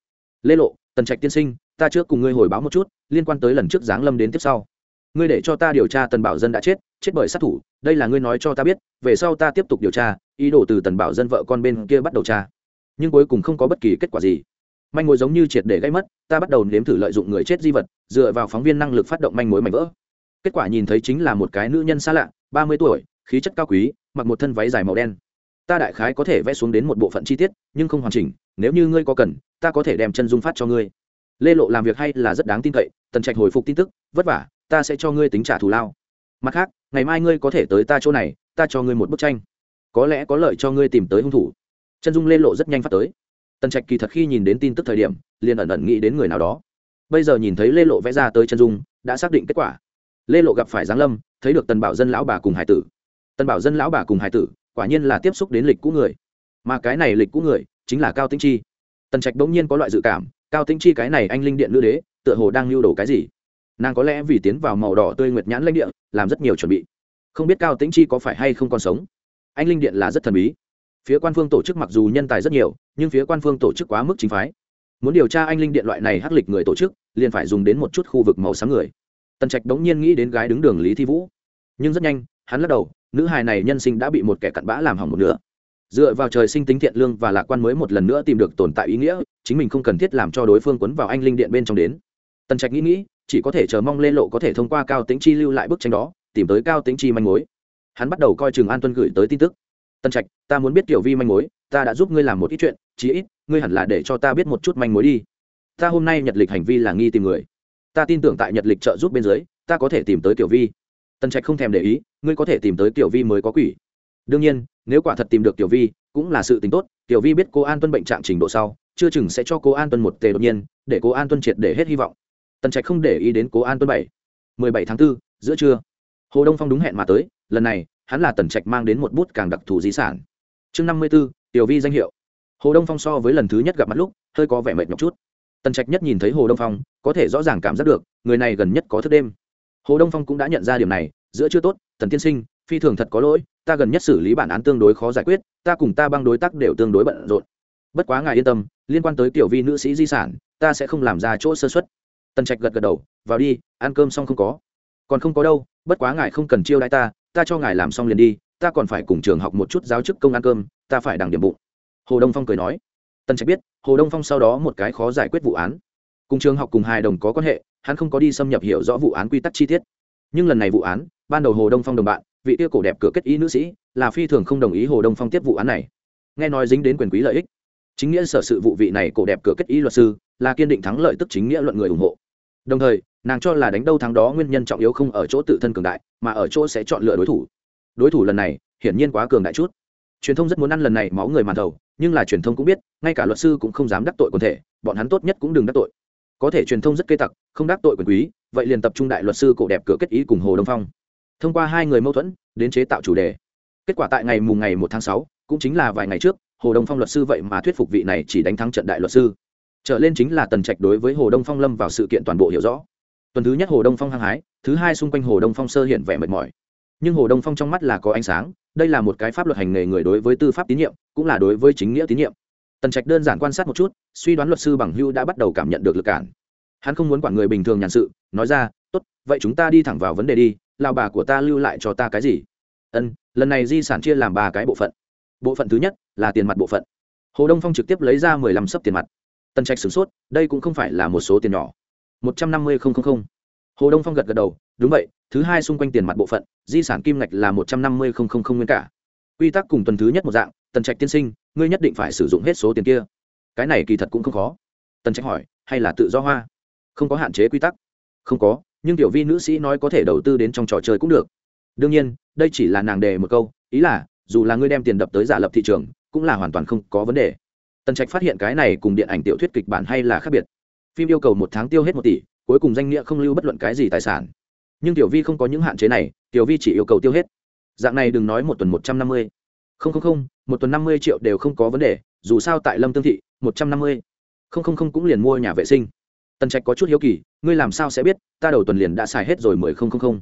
Lê lộ, tần trạch tiên sinh, ta trước cùng ngươi hồi báo một chút, liên quan tới lần trước giáng lâm đến tiếp sau. Ngươi để cho ta điều tra tần bảo dân đã chết chết bởi sát thủ, đây là ngươi nói cho ta biết, về sau ta tiếp tục điều tra, ý đồ từ tần bảo dân vợ con bên kia bắt đầu tra. Nhưng cuối cùng không có bất kỳ kết quả gì. Manh mối giống như triệt để gây mất, ta bắt đầu nếm thử lợi dụng người chết di vật, dựa vào phóng viên năng lực phát động manh mối mảnh vỡ. Kết quả nhìn thấy chính là một cái nữ nhân xa lạ, ba mươi tuổi, khí chất cao quý, mặc một thân váy dài màu đen ta đại khái có thể vẽ xuống đến một bộ phận chi tiết, nhưng không hoàn chỉnh, nếu như ngươi có cần, ta có thể đem chân dung phát cho ngươi. Lê lộ làm việc hay là rất đáng tin cậy, tần trạch hồi phục tin tức, vất vả, ta sẽ cho ngươi tính trả thù lao. Mặt khác, ngày mai ngươi có thể tới ta chỗ này, ta cho ngươi một bức tranh. Có lẽ có lợi cho ngươi tìm tới hung thủ. Chân dung lê lộ rất nhanh phát tới. Tần trạch kỳ thật khi nhìn đến tin tức thời điểm, liền ẩn ẩn nghĩ đến người nào đó. Bây giờ nhìn thấy lê lộ vẽ ra tới chân dung, đã xác định kết quả. Lê lộ gặp phải giáng lâm, thấy được tần bảo dân lão bà cùng hải tử. Tần bảo dân lão bà cùng hải tử quả nhiên là tiếp xúc đến lịch cũ người. Mà cái này lịch cũ người chính là cao tĩnh chi. Tần trạch bỗng nhiên có loại dự cảm, cao tĩnh chi cái này anh linh điện nữ đế, tựa hồ đang lưu đồ cái gì? Nàng có lẽ vì tiến vào màu đỏ tươi nguyệt nhãn lãnh địa, làm rất nhiều chuẩn bị. Không biết cao tĩnh chi có phải hay không còn sống. Anh linh điện là rất thần bí. Phía quan phương tổ chức mặc dù nhân tài rất nhiều, nhưng phía quan phương tổ chức quá mức chính phái. Muốn điều tra anh linh điện loại này hắc lịch người tổ chức, liền phải dùng đến một chút khu vực màu sáng người. Tần trạch đống nhiên nghĩ đến gái đứng đường lý thi vũ. Nhưng rất nhanh, hắn lắc đầu nữ hài này nhân sinh đã bị một kẻ cặn bã làm hỏng một nửa. Dựa vào trời sinh tính thiện lương và lạc quan mới một lần nữa tìm được tồn tại ý nghĩa, chính mình không cần thiết làm cho đối phương quấn vào anh linh điện bên trong đến. Tần trạch nghĩ nghĩ, chỉ có thể chờ mong lê lộ có thể thông qua cao tính chi lưu lại bức tranh đó, tìm tới cao tính chi manh mối. Hắn bắt đầu coi chừng an tuân gửi tới tin tức. Tần trạch, ta muốn biết tiểu vi manh mối, ta đã giúp ngươi làm một ít chuyện, chí ít, ngươi hẳn là để cho ta biết một chút manh mối đi. Ta hôm nay nhật lịch hành vi là nghi tìm người. Ta tin tưởng tại nhật lịch trợ giúp bên dưới, ta có thể tìm tới tiểu vi. Tần trạch không thèm để ý ngươi có thể tìm tới tiểu vi mới có quỷ. Đương nhiên nếu quả thật tìm được tiểu vi cũng là sự tình tốt. Tiểu vi biết cô an tuân bệnh trạng trình độ sau chưa chừng sẽ cho cô an tuân một tề đột nhiên để cô an tuân triệt để hết hy vọng. Tần trạch không để ý đến cô an tuân bảy. Mười bảy tháng 4, giữa trưa hồ đông phong đúng hẹn mà tới. Lần này hắn là tần trạch mang đến một bút càng đặc thù di sản. Chương năm mươi b ố tiểu vi danh hiệu. Hồ đông phong so với lần thứ nhất gặp mặt lúc hơi có vẻ mệt nhọc chút. Tần trạch nhất nhìn thấy hồ đông phong có thể rõ ràng cảm giác được người này gần nhất có thức đêm. Hồ đông phong cũng đã nhận ra điểm này giữa chưa tốt tần tiên sinh, phi thường thật có lỗi, ta gần nhất xử lý bản án tương đối khó giải quyết, ta cùng ta băng đối tác đều tương đối bận rộn. Bất quá ngài yên tâm, liên quan tới tiểu vi nữ sĩ di sản, ta sẽ không làm ra chỗ sơ xuất tần trạch gật gật đầu, vào đi, ăn cơm xong không có. Còn không có đâu, bất quá ngài không cần chiêu đãi ta ta cho ngài làm xong liền đi, ta còn phải cùng trường học một chút giáo chức công ăn cơm, ta phải đằng điểm bụng. Hồ đông phong cười nói. Tần trạch biết, hồ đông phong sau đó một cái khó giải quyết vụ án. Cùng trường học cùng hài đồng có quan hệ, hắn không có đi xâm nhập hiểu rõ vụ án quy tắc chi tiết. Nhưng lần này vụ án ban đầu hồ đông phong đồng bạn vị tiêu cổ đẹp cửa kết ý nữ sĩ là phi thường không đồng ý hồ đông phong tiếp vụ án này nghe nói dính đến quyền quý lợi ích chính nghĩa sở sự vụ vị này cổ đẹp cửa kết ý luật sư là kiên định thắng lợi tức chính nghĩa luận người ủng hộ đồng thời nàng cho là đánh đâu thắng đó nguyên nhân trọng yếu không ở chỗ tự thân cường đại mà ở chỗ sẽ chọn lựa đối thủ đối thủ lần này hiển nhiên quá cường đại chút truyền thông rất muốn ăn lần này máu người màn thầu nhưng là truyền thông cũng biết ngay cả luật sư cũng không dám đắc tội quần thể bọn hắn tốt nhất cũng đừng đắc tội có thể truyền thông rất kê tặc không đắc tội quyền quý vậy liền tập trung đại luật sư cổ đẹp cửa kết ý cùng hồ đông phong thông qua hai người mâu thuẫn, đến chế tạo chủ đề. Kết quả tại ngày mùng ngày một tháng sáu, cũng chính là vài ngày trước, hồ đông phong luật sư vậy mà thuyết phục vị này chỉ đánh thắng trận đại luật sư. Trở lên chính là tần trạch đối với hồ đông phong lâm vào sự kiện toàn bộ hiểu rõ. Tuần thứ nhất hồ đông phong hăng hái, thứ hai xung quanh hồ đông phong sơ hiện vẻ mệt mỏi. Nhưng hồ đông phong trong mắt là có ánh sáng, đây là một cái pháp luật hành nghề người đối với tư pháp tín nhiệm, cũng là đối với chính nghĩa tín nhiệm. Tần trạch đơn giản quan sát một chút, suy đoán luật sư bằng hưu đã bắt đầu cảm nhận được lực cản. Hắn không muốn quản người bình thường nhàn sự, nói ra, tốt, vậy chúng ta đi thẳng vào vấn đề đi lao bà của ta lưu lại cho ta cái gì? Ân, lần này di sản chia làm ba cái bộ phận. Bộ phận thứ nhất là tiền mặt bộ phận. Hồ đông phong trực tiếp lấy ra mười lăm sấp tiền mặt. Tần trạch sửng sốt, đây cũng không phải là một số tiền nhỏ. một trăm năm mươi hồ đông phong gật gật đầu, đúng vậy, thứ hai xung quanh tiền mặt bộ phận, di sản kim ngạch là một trăm năm mươi nguyên cả. Quy tắc cùng tuần thứ nhất một dạng, tần trạch tiên sinh, ngươi nhất định phải sử dụng hết số tiền kia. Cái này kỳ thật cũng không khó. Tần trạch hỏi, hay là tự do hoa? Không có hạn chế quy tắc. Không có nhưng tiểu vi nữ sĩ nói có thể đầu tư đến trong trò chơi cũng được. Đương nhiên, đây chỉ là nàng đề một câu, ý là, dù là ngươi đem tiền đập tới giả lập thị trường, cũng là hoàn toàn không có vấn đề. Tần trạch phát hiện cái này cùng điện ảnh tiểu thuyết kịch bản hay là khác biệt. Phim yêu cầu một tháng tiêu hết một tỷ, cuối cùng danh nghĩa không lưu bất luận cái gì tài sản. Nhưng tiểu vi không có những hạn chế này, tiểu vi chỉ yêu cầu tiêu hết. Dạng này đừng nói một tuần một trăm năm mươi. Không không không, một tuần năm mươi triệu đều không có vấn đề, dù sao tại lâm tương thị, một trăm năm mươi. Không không không cũng liền mua nhà vệ sinh tần trạch có chút hiếu kỳ, ngươi làm sao sẽ biết? Ta đầu tuần liền đã xài hết rồi mười không không không.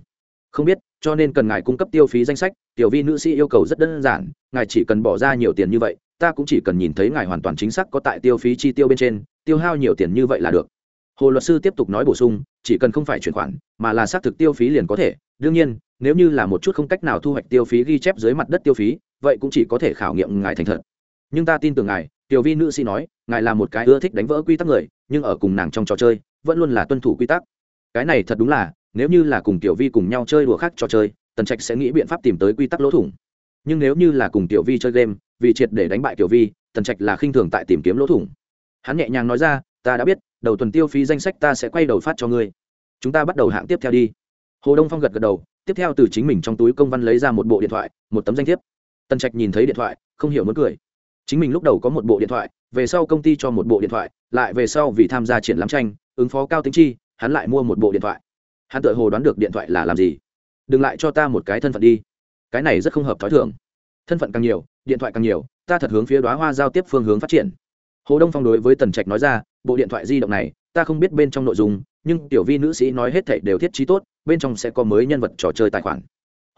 Không biết, cho nên cần ngài cung cấp tiêu phí danh sách, tiểu vi nữ sĩ yêu cầu rất đơn giản, ngài chỉ cần bỏ ra nhiều tiền như vậy, ta cũng chỉ cần nhìn thấy ngài hoàn toàn chính xác có tại tiêu phí chi tiêu bên trên, tiêu hao nhiều tiền như vậy là được. Hồ luật sư tiếp tục nói bổ sung, chỉ cần không phải chuyển khoản, mà là xác thực tiêu phí liền có thể. Đương nhiên, nếu như là một chút không cách nào thu hoạch tiêu phí ghi chép dưới mặt đất tiêu phí, vậy cũng chỉ có thể khảo nghiệm ngài thành thật. Nhưng ta tin tưởng ngài tiểu vi nữ sĩ nói, ngài là một cái ưa thích đánh vỡ quy tắc người, nhưng ở cùng nàng trong trò chơi, vẫn luôn là tuân thủ quy tắc. Cái này thật đúng là, nếu như là cùng tiểu vi cùng nhau chơi đùa khác trò chơi, tần trạch sẽ nghĩ biện pháp tìm tới quy tắc lỗ thủng. Nhưng nếu như là cùng tiểu vi chơi game, vì triệt để đánh bại tiểu vi, tần trạch là khinh thường tại tìm kiếm lỗ thủng. Hắn nhẹ nhàng nói ra, ta đã biết, đầu tuần tiêu phí danh sách ta sẽ quay đầu phát cho ngươi. Chúng ta bắt đầu hạng tiếp theo đi. Hồ đông phong gật gật đầu, tiếp theo từ chính mình trong túi công văn lấy ra một bộ điện thoại, một tấm danh thiếp. Tần trạch nhìn thấy điện thoại, không hiểu muốn cười chính mình lúc đầu có một bộ điện thoại, về sau công ty cho một bộ điện thoại, lại về sau vì tham gia triển lãm tranh, ứng phó cao tính chi, hắn lại mua một bộ điện thoại. Hắn tự hồ đoán được điện thoại là làm gì. Đừng lại cho ta một cái thân phận đi. Cái này rất không hợp t h ó i thường. Thân phận càng nhiều, điện thoại càng nhiều, ta thật hướng phía đoá hoa giao tiếp phương hướng phát triển. Hồ đông phong đối với tần trạch nói ra, bộ điện thoại di động này, ta không biết bên trong nội dung, nhưng tiểu vi nữ sĩ nói hết thảy đều thiết trí tốt, bên trong sẽ có mới nhân vật trò chơi tài khoản.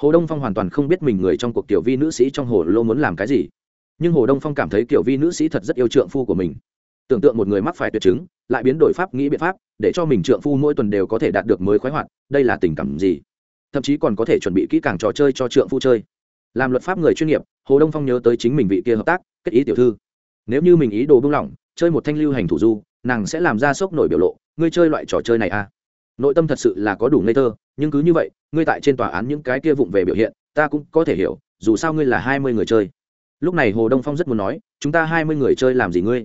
Hồ đông phong hoàn toàn không biết mình người trong cuộc tiểu vi nữ sĩ trong hồ lô muốn làm cái gì nhưng hồ đông phong cảm thấy kiểu vi nữ sĩ thật rất yêu trượng phu của mình tưởng tượng một người mắc phải tuyệt chứng lại biến đổi pháp nghĩ biện pháp để cho mình trượng phu mỗi tuần đều có thể đạt được mới khoái hoạt đây là tình cảm gì thậm chí còn có thể chuẩn bị kỹ càng trò chơi cho trượng phu chơi làm luật pháp người chuyên nghiệp hồ đông phong nhớ tới chính mình vị kia hợp tác kết ý tiểu thư nếu như mình ý đồ buông lỏng chơi một thanh lưu hành thủ du nàng sẽ làm ra sốc nổi biểu lộ ngươi chơi loại trò chơi này à nội tâm thật sự là có đủ ngây thơ nhưng cứ như vậy ngươi tại trên tòa án những cái kia vụng về biểu hiện ta cũng có thể hiểu dù sao ngươi là hai mươi người chơi lúc này hồ đông phong rất muốn nói, chúng ta hai mươi người chơi làm gì ngươi?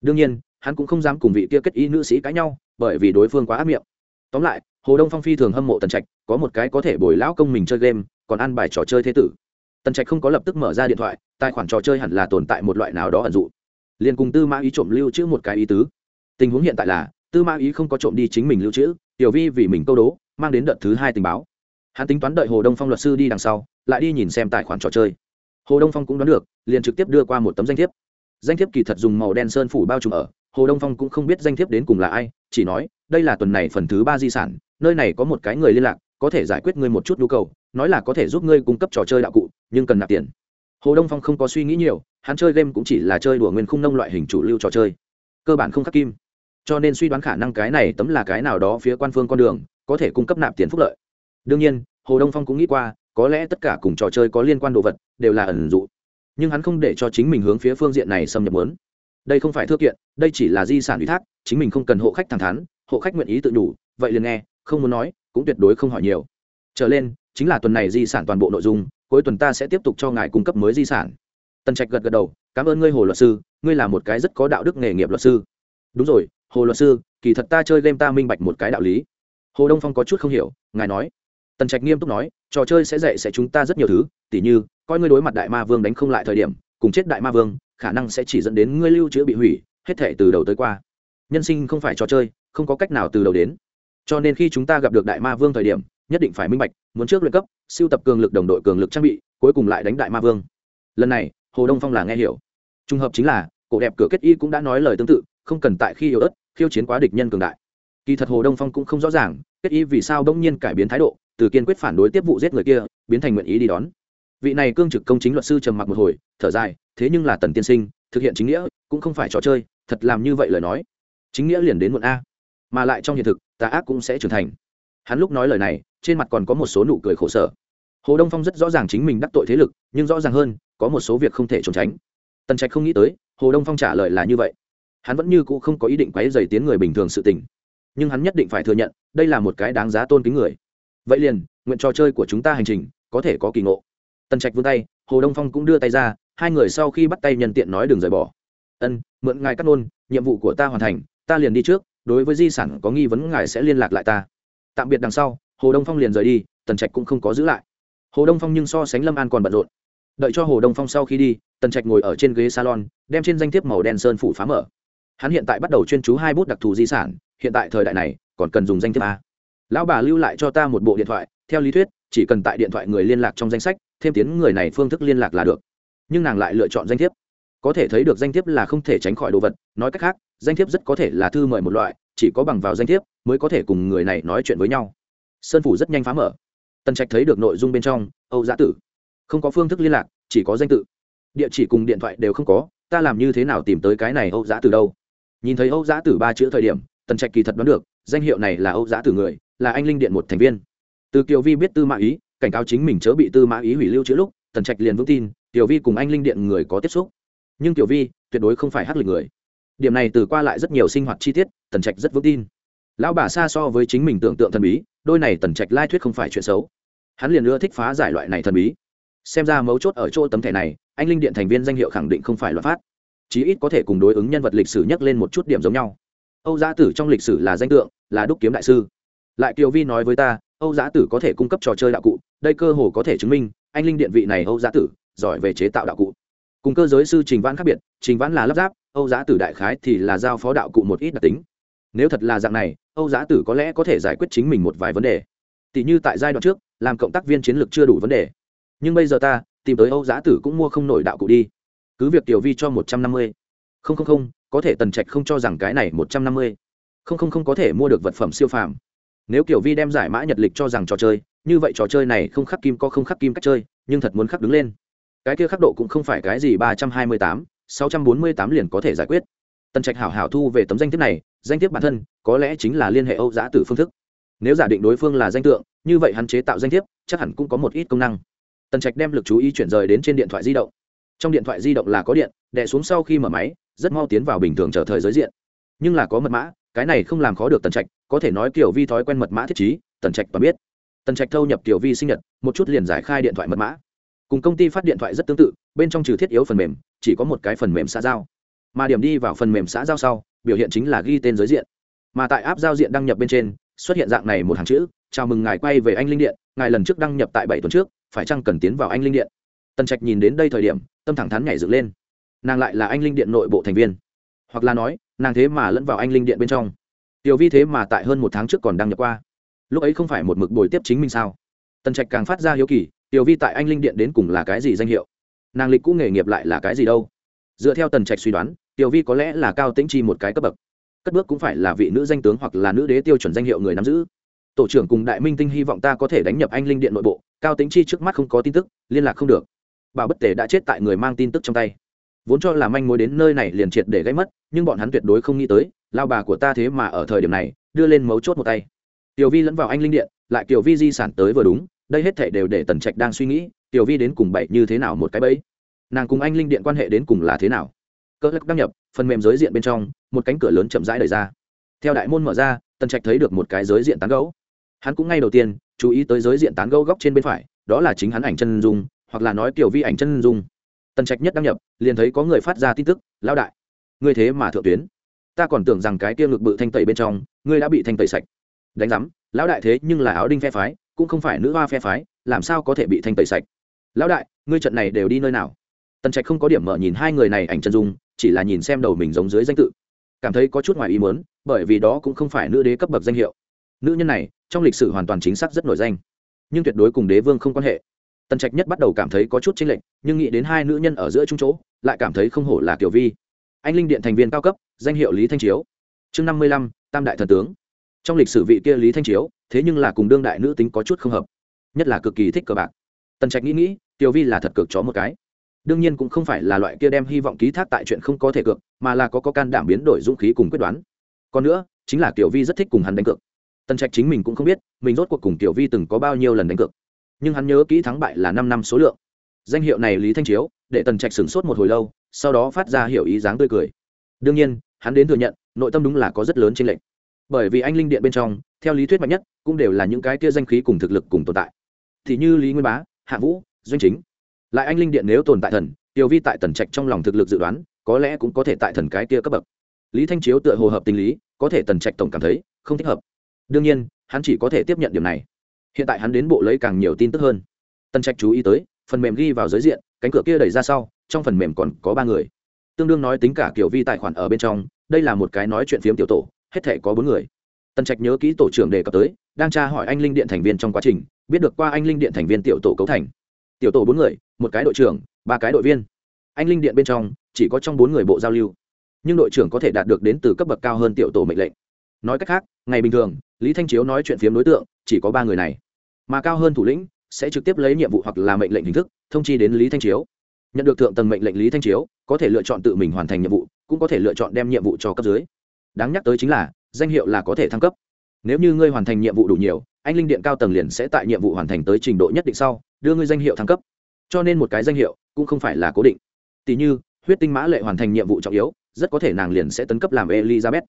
Đương nhiên, hắn cũng không dám cùng vị kia kết y nữ sĩ cãi nhau, bởi vì đối phương quá ác miệng. Tóm lại, hồ đông phong phi thường hâm mộ tần trạch, có một cái có thể bồi lão công mình chơi game, còn ăn bài trò chơi thế tử. Tần trạch không có lập tức mở ra điện thoại, tài khoản trò chơi hẳn là tồn tại một loại nào đó ẩn dụ. Liền cùng tư mã ý trộm lưu trữ một cái ý tứ. Tình huống hiện tại là, tư mã ý không có trộm đi chính mình lưu trữ, tiểu vi vì mình câu đố, mang đến đợt thứ hai tình báo. Hắn tính toán đợi hồ đông phong luật sư đi đằng sau, lại đi nhìn xem tài khoản trò chơi hồ đông phong cũng đoán được, liền trực tiếp đưa qua một tấm danh thiếp. Danh thiếp kỳ thật dùng màu đen sơn phủ bao trùm ở, hồ đông phong cũng không biết danh thiếp đến cùng là ai, chỉ nói, đây là tuần này phần thứ ba di sản, nơi này có một cái người liên lạc, có thể giải quyết ngươi một chút nhu cầu, nói là có thể giúp ngươi cung cấp trò chơi đạo cụ, nhưng cần nạp tiền. Hồ đông phong không có suy nghĩ nhiều, hắn chơi game cũng chỉ là chơi đùa nguyên khung nông loại hình chủ lưu trò chơi. Cơ bản không khắc kim. Cho nên suy đoán khả năng cái này tấm là cái nào đó phía quan phương con đường, có thể cung cấp nạp tiền phúc lợi. Đương nhiên, hồ đông phong cũng nghĩ qua có lẽ tất cả cùng trò chơi có liên quan đồ vật đều là ẩn dụ. Nhưng hắn không để cho chính mình hướng phía phương diện này xâm nhập lớn đây không phải thư kiện, đây chỉ là di sản ủy thác, chính mình không cần hộ khách thẳng thắn, hộ khách nguyện ý tự đủ vậy liền nghe, không muốn nói, cũng tuyệt đối không hỏi nhiều. Trở lên, chính là tuần này di sản toàn bộ nội dung, cuối tuần ta sẽ tiếp tục cho ngài cung cấp mới di sản. Tần trạch gật gật đầu, cảm ơn ngươi, hồ luật sư, ngươi là một cái rất có đạo đức nghề nghiệp luật sư. Đúng rồi, hồ luật sư, kỳ thật ta chơi game ta minh bạch một cái đạo lý. Hồ đông phong có chút không hiểu, ngài nói tần trạch nghiêm túc nói, trò chơi sẽ dạy sẽ chúng ta rất nhiều thứ, tỉ như, coi ngươi đối mặt đại ma vương đánh không lại thời điểm, cùng chết đại ma vương, khả năng sẽ chỉ dẫn đến ngươi lưu trữ bị hủy, hết thể từ đầu tới qua. Nhân sinh không phải trò chơi, không có cách nào từ đầu đến. Cho nên khi chúng ta gặp được đại ma vương thời điểm, nhất định phải minh bạch, muốn trước luyện cấp, siêu tập cường lực đồng đội cường lực trang bị, cuối cùng lại đánh đại ma vương. Lần này, hồ đông phong là nghe hiểu. Trùng hợp chính là, cổ đẹp cửa kết y cũng đã nói lời tương tự, không cần tại khi yếu ớt, khiêu chiến quá địch nhân cường đại. Kỳ thật hồ đông phong cũng không rõ ràng, kết y vì sao đông nhiên cải biến thái độ từ kiên quyết phản đối tiếp vụ giết người kia, biến thành nguyện ý đi đón. Vị này cương trực công chính luật sư trầm mặc một hồi, thở dài, thế nhưng là tần tiên sinh, thực hiện chính nghĩa, cũng không phải trò chơi, thật làm như vậy lời nói. Chính nghĩa liền đến muộn a. Mà lại trong hiện thực, tà ác cũng sẽ trưởng thành. Hắn lúc nói lời này, trên mặt còn có một số nụ cười khổ sở. Hồ đông phong rất rõ ràng chính mình đắc tội thế lực, nhưng rõ ràng hơn, có một số việc không thể trốn tránh. Tần trạch không nghĩ tới, hồ đông phong trả lời là như vậy. Hắn vẫn như cũ không có ý định quáy dày tiến người bình thường sự tình. Nhưng hắn nhất định phải thừa nhận, đây là một cái đáng giá tôn kính người vậy liền, nguyện trò chơi của chúng ta hành trình có thể có kỳ ngộ. Tần trạch vươn tay, hồ đông phong cũng đưa tay ra, hai người sau khi bắt tay nhân tiện nói đừng rời bỏ. Ân, mượn ngài cắt nôn nhiệm vụ của ta hoàn thành, ta liền đi trước, đối với di sản có nghi vấn ngài sẽ liên lạc lại ta. Tạm biệt đằng sau, hồ đông phong liền rời đi, tần trạch cũng không có giữ lại. Hồ đông phong nhưng so sánh lâm an còn bận rộn. Đợi cho hồ đông phong sau khi đi, tần trạch ngồi ở trên ghế salon, đem trên danh thiếp màu đen sơn phủ phá mở. Hắn hiện tại bắt đầu chuyên chú hai bút đặc thù di sản, hiện tại thời đại này, còn cần dùng danh thiếp a lão bà lưu lại cho ta một bộ điện thoại, theo lý thuyết, chỉ cần tại điện thoại người liên lạc trong danh sách, thêm tiến người này phương thức liên lạc là được. Nhưng nàng lại lựa chọn danh thiếp. Có thể thấy được danh thiếp là không thể tránh khỏi đồ vật, nói cách khác, danh thiếp rất có thể là thư mời một loại, chỉ có bằng vào danh thiếp mới có thể cùng người này nói chuyện với nhau. Sơn phủ rất nhanh phá mở. Tần trạch thấy được nội dung bên trong, âu giã tử, không có phương thức liên lạc, chỉ có danh tự. Địa chỉ cùng điện thoại đều không có, ta làm như thế nào tìm tới cái này âu giã tử đâu? Nhìn thấy âu giã tử ba chữ thời điểm tần trạch kỳ thật đoán được, danh hiệu này là âu giã tử người, là anh linh điện một thành viên. Từ kiều vi biết tư mã ý, cảnh cáo chính mình chớ bị tư mã ý hủy lưu chữ lúc, tần trạch liền vững tin, kiều vi cùng anh linh điện người có tiếp xúc. Nhưng kiều vi tuyệt đối không phải hát lịch người. Điểm này từ qua lại rất nhiều sinh hoạt chi tiết, tần trạch rất vững tin. Lão bà xa so với chính mình tưởng tượng thần bí, đôi này tần trạch lai thuyết không phải chuyện xấu. Hắn liền ưa thích phá giải loại này thần bí. Xem ra mấu chốt ở chỗ tấm thẻ này, anh linh điện thành viên danh hiệu khẳng định không phải luật phát chí ít có thể cùng đối ứng nhân vật lịch sử nhắc lên một chút điểm giống nhau âu giã tử trong lịch sử là danh tượng, là đúc kiếm đại sư. Lại kiều vi nói với ta, âu giã tử có thể cung cấp trò chơi đạo cụ, đây cơ hồ có thể chứng minh, anh linh điện vị này âu giã tử, giỏi về chế tạo đạo cụ. Cùng cơ giới sư trình vãn khác biệt, trình vãn là lắp ráp, âu giã tử đại khái thì là giao phó đạo cụ một ít đặc tính. Nếu thật là dạng này, âu giã tử có lẽ có thể giải quyết chính mình một vài vấn đề. Tỷ như tại giai đoạn trước, làm cộng tác viên chiến lược chưa đủ vấn đề. Nhưng bây giờ ta, tìm tới âu giá tử cũng mua không nổi đạo cụ đi. Cứ việc tiểu vi cho một trăm năm mươi. Không không không có thể tần trạch không cho rằng cái này một trăm năm mươi. Không không không có thể mua được vật phẩm siêu phàm. Nếu kiểu vi đem giải mã nhật lịch cho rằng trò chơi, như vậy trò chơi này không khắc kim có không khắc kim cách chơi, nhưng thật muốn khắc đứng lên. Cái kia khắc độ cũng không phải cái gì ba trăm hai mươi tám, sáu trăm bốn mươi tám liền có thể giải quyết. Tần trạch hảo hảo thu về tấm danh thiếp này, danh thiếp bản thân, có lẽ chính là liên hệ âu giã tử phương thức. Nếu giả định đối phương là danh tượng, như vậy hắn chế tạo danh thiếp, chắc hẳn cũng có một ít công năng. Tần trạch đem lực chú ý chuyển rời đến trên điện thoại di động. Trong điện thoại di động là có điện đẻ xuống sau khi mở máy rất mau tiến vào bình thường trở thời giới diện. Nhưng là có mật mã, cái này không làm khó được tần trạch, có thể nói kiểu vi thói quen mật mã thiết chí tần trạch toàn biết. Tần trạch thâu nhập kiểu vi sinh nhật, một chút liền giải khai điện thoại mật mã. Cùng công ty phát điện thoại rất tương tự, bên trong trừ thiết yếu phần mềm, chỉ có một cái phần mềm xã giao. Mà điểm đi vào phần mềm xã giao sau, biểu hiện chính là ghi tên giới diện. Mà tại áp giao diện đăng nhập bên trên, xuất hiện dạng này một hàng chữ, chào mừng ngài quay về anh linh điện, ngài lần trước đăng nhập tại bảy tuần trước, phải chăng cần tiến vào anh linh điện? Tần trạch nhìn đến đây thời điểm, tâm thẳng thắn nhảy dựng lên nàng lại là anh linh điện nội bộ thành viên. Hoặc là nói, nàng thế mà lẫn vào anh linh điện bên trong. Tiểu vi thế mà tại hơn một tháng trước còn đăng nhập qua. Lúc ấy không phải một mực bồi tiếp chính mình sao? Tần trạch càng phát ra hiếu kỳ, tiểu vi tại anh linh điện đến cùng là cái gì danh hiệu? Nàng lịch cũ nghề nghiệp lại là cái gì đâu? Dựa theo tần trạch suy đoán, tiểu vi có lẽ là cao tĩnh chi một cái cấp bậc. Cất bước cũng phải là vị nữ danh tướng hoặc là nữ đế tiêu chuẩn danh hiệu người nắm giữ. Tổ trưởng cùng đại minh tinh hy vọng ta có thể đánh nhập anh linh điện nội bộ, cao tĩnh chi trước mắt không có tin tức, liên lạc không được. Bảo bất tể đã chết tại người mang tin tức trong tay vốn cho là manh mối đến nơi này liền triệt để gây mất, nhưng bọn hắn tuyệt đối không nghĩ tới, lao bà của ta thế mà ở thời điểm này, đưa lên mấu chốt một tay. Tiểu vi lẫn vào anh linh điện, lại tiểu vi di sản tới vừa đúng, đây hết thể đều để tần trạch đang suy nghĩ, tiểu vi đến cùng bậy như thế nào một cái bẫy? Nàng cùng anh linh điện quan hệ đến cùng là thế nào? Cơ lắc đăng nhập, phần mềm giới diện bên trong, một cánh cửa lớn chậm rãi đẩy ra. Theo đại môn mở ra, tần trạch thấy được một cái giới diện tán gấu hắn cũng ngay đầu tiên, chú ý tới giới diện tán gấu góc trên bên phải, đó là chính hắn ảnh chân dung, hoặc là nói tiểu vi ảnh chân dung tần trạch nhất đăng nhập, liền thấy có người phát ra tin tức, Lão đại, ngươi thế mà thượng tuyến. Ta còn tưởng rằng cái kia ngực bự thanh tẩy bên trong, ngươi đã bị thanh tẩy sạch. Đánh giám, lão đại thế nhưng là áo đinh phe phái, cũng không phải nữ hoa phe phái, làm sao có thể bị thanh tẩy sạch? Lão đại, ngươi trận này đều đi nơi nào? Tần trạch không có điểm mở nhìn hai người này ảnh chân dung, chỉ là nhìn xem đầu mình giống dưới danh tự. Cảm thấy có chút ngoài ý muốn, bởi vì đó cũng không phải nữ đế cấp bậc danh hiệu. Nữ nhân này, trong lịch sử hoàn toàn chính xác rất nổi danh. Nhưng tuyệt đối cùng đế vương không quan hệ tần trạch nhất bắt đầu cảm thấy có chút chênh lệch, nhưng nghĩ đến hai nữ nhân ở giữa trung chỗ, lại cảm thấy không hổ là kiểu vi. Anh linh điện thành viên cao cấp, danh hiệu lý thanh chiếu. Chương năm mươi lăm, tam đại thần tướng. Trong lịch sử vị kia lý thanh chiếu, thế nhưng là cùng đương đại nữ tính có chút không hợp, nhất là cực kỳ thích cờ bạc. Tần trạch nghĩ nghĩ tiểu vi là thật cực chó một cái. Đương nhiên cũng không phải là loại kia đem hy vọng ký thác tại chuyện không có thể cược, mà là có có can đảm biến đổi dũng khí cùng quyết đoán. Còn nữa, chính là tiểu vi rất thích cùng hắn đánh cược. Tần trạch chính mình cũng không biết, mình rốt cuộc cùng tiểu vi từng có bao nhiêu lần đánh cược nhưng hắn nhớ kỹ thắng bại là năm năm số lượng. Danh hiệu này lý thanh chiếu, để tần trạch sửng sốt một hồi lâu, sau đó phát ra hiểu ý dáng tươi cười. Đương nhiên, hắn đến thừa nhận, nội tâm đúng là có rất lớn trên lệnh bởi vì anh linh điện bên trong, theo lý thuyết mạnh nhất, cũng đều là những cái kia danh khí cùng thực lực cùng tồn tại. Thì như lý nguyên bá, hạ vũ, doanh chính. Lại anh linh điện nếu tồn tại thần Tiêu vi tại tần trạch trong lòng thực lực dự đoán, có lẽ cũng có thể tại thần cái kia cấp bậc. Lý thanh chiếu tựa hồ hợp tình lý, có thể tần trạch tổng cảm thấy không thích hợp. Đương nhiên, hắn chỉ có thể tiếp nhận điểm này hiện tại hắn đến bộ lấy càng nhiều tin tức hơn. Tần trạch chú ý tới, phần mềm ghi vào giới diện, cánh cửa kia đẩy ra sau, trong phần mềm còn có ba người. Tương đương nói tính cả kiểu vi tài khoản ở bên trong, đây là một cái nói chuyện phiếm tiểu tổ, hết thể có bốn người. Tần trạch nhớ kỹ tổ trưởng đề cập tới, đang tra hỏi anh linh điện thành viên trong quá trình, biết được qua anh linh điện thành viên tiểu tổ cấu thành. Tiểu tổ bốn người, một cái đội trưởng, ba cái đội viên. Anh linh điện bên trong, chỉ có trong bốn người bộ giao lưu. Nhưng đội trưởng có thể đạt được đến từ cấp bậc cao hơn tiểu tổ mệnh lệnh. Nói cách khác, ngày bình thường lý thanh chiếu nói chuyện phiếm đối tượng, chỉ có ba người này. Mà cao hơn thủ lĩnh sẽ trực tiếp lấy nhiệm vụ hoặc là mệnh lệnh hình thức, thông chi đến lý thanh chiếu. Nhận được thượng tầng mệnh lệnh lý thanh chiếu, có thể lựa chọn tự mình hoàn thành nhiệm vụ, cũng có thể lựa chọn đem nhiệm vụ cho cấp dưới. Đáng nhắc tới chính là, danh hiệu là có thể thăng cấp. Nếu như ngươi hoàn thành nhiệm vụ đủ nhiều, anh linh điện cao tầng liền sẽ tại nhiệm vụ hoàn thành tới trình độ nhất định sau, đưa ngươi danh hiệu thăng cấp. Cho nên một cái danh hiệu cũng không phải là cố định. Tỷ như, huyết tinh mã lệ hoàn thành nhiệm vụ trọng yếu, rất có thể nàng liền sẽ tấn cấp làm elizabeth.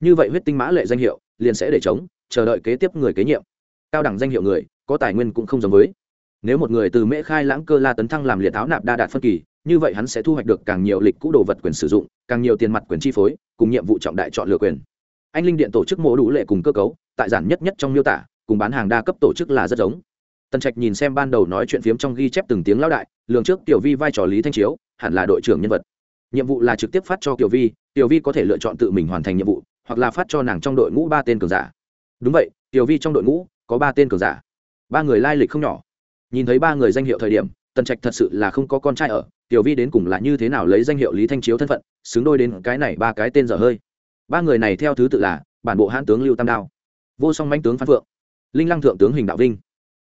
Như vậy huyết tinh mã lệ danh hiệu liền sẽ để chống chờ đợi kế tiếp người kế nhiệm. Cao đẳng danh hiệu người, có tài nguyên cũng không giống với. Nếu một người từ mễ khai lãng cơ la tấn thăng làm liệt áo nạp đa đạt phân kỳ, như vậy hắn sẽ thu hoạch được càng nhiều lịch cũ đồ vật quyền sử dụng, càng nhiều tiền mặt quyền chi phối, cùng nhiệm vụ trọng đại chọn lựa quyền. Anh linh điện tổ chức mổ đủ lệ cùng cơ cấu, tại giản nhất nhất trong miêu tả, cùng bán hàng đa cấp tổ chức là rất giống. Tần trạch nhìn xem ban đầu nói chuyện phiếm trong ghi chép từng tiếng lão đại, lường trước tiểu vi vai trò lý thanh chiếu, hẳn là đội trưởng nhân vật. Nhiệm vụ là trực tiếp phát cho tiểu vi tiểu vi có thể lựa chọn tự mình hoàn thành nhiệm vụ, hoặc là phát cho nàng trong đội ngũ ba tên cường giả đúng vậy tiểu vi trong đội ngũ có ba tên cường giả. Ba người lai lịch không nhỏ. Nhìn thấy ba người danh hiệu thời điểm tần trạch thật sự là không có con trai ở. Tiểu vi đến cùng là như thế nào lấy danh hiệu lý thanh chiếu thân phận xứng đôi đến cái này ba cái tên dở hơi. Ba người này theo thứ tự là bản bộ hãn tướng lưu tam đao vô song manh tướng phan phượng linh lăng thượng tướng hình đạo vinh.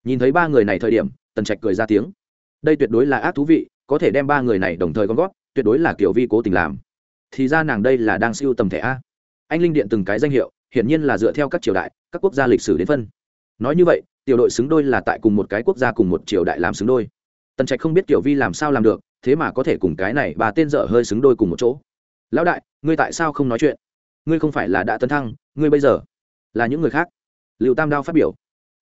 Nhìn thấy ba người này thời điểm tần trạch cười ra tiếng. Đây tuyệt đối là ác thú vị có thể đem ba người này đồng thời gom góp, tuyệt đối là kiểu vi cố tình làm. Thì ra nàng đây là đang siêu tầm thẻ a. Anh linh điện từng cái danh hiệu hiển nhiên là dựa theo các triều đại, các quốc gia lịch sử đến phân. Nói như vậy, tiểu đội xứng đôi là tại cùng một cái quốc gia cùng một triều đại làm xứng đôi. Tần trạch không biết tiểu vi làm sao làm được, thế mà có thể cùng cái này bà tên dở hơi xứng đôi cùng một chỗ. Lão đại, ngươi tại sao không nói chuyện? Ngươi không phải là đã tấn thăng, ngươi bây giờ là những người khác. Liệu tam đao phát biểu.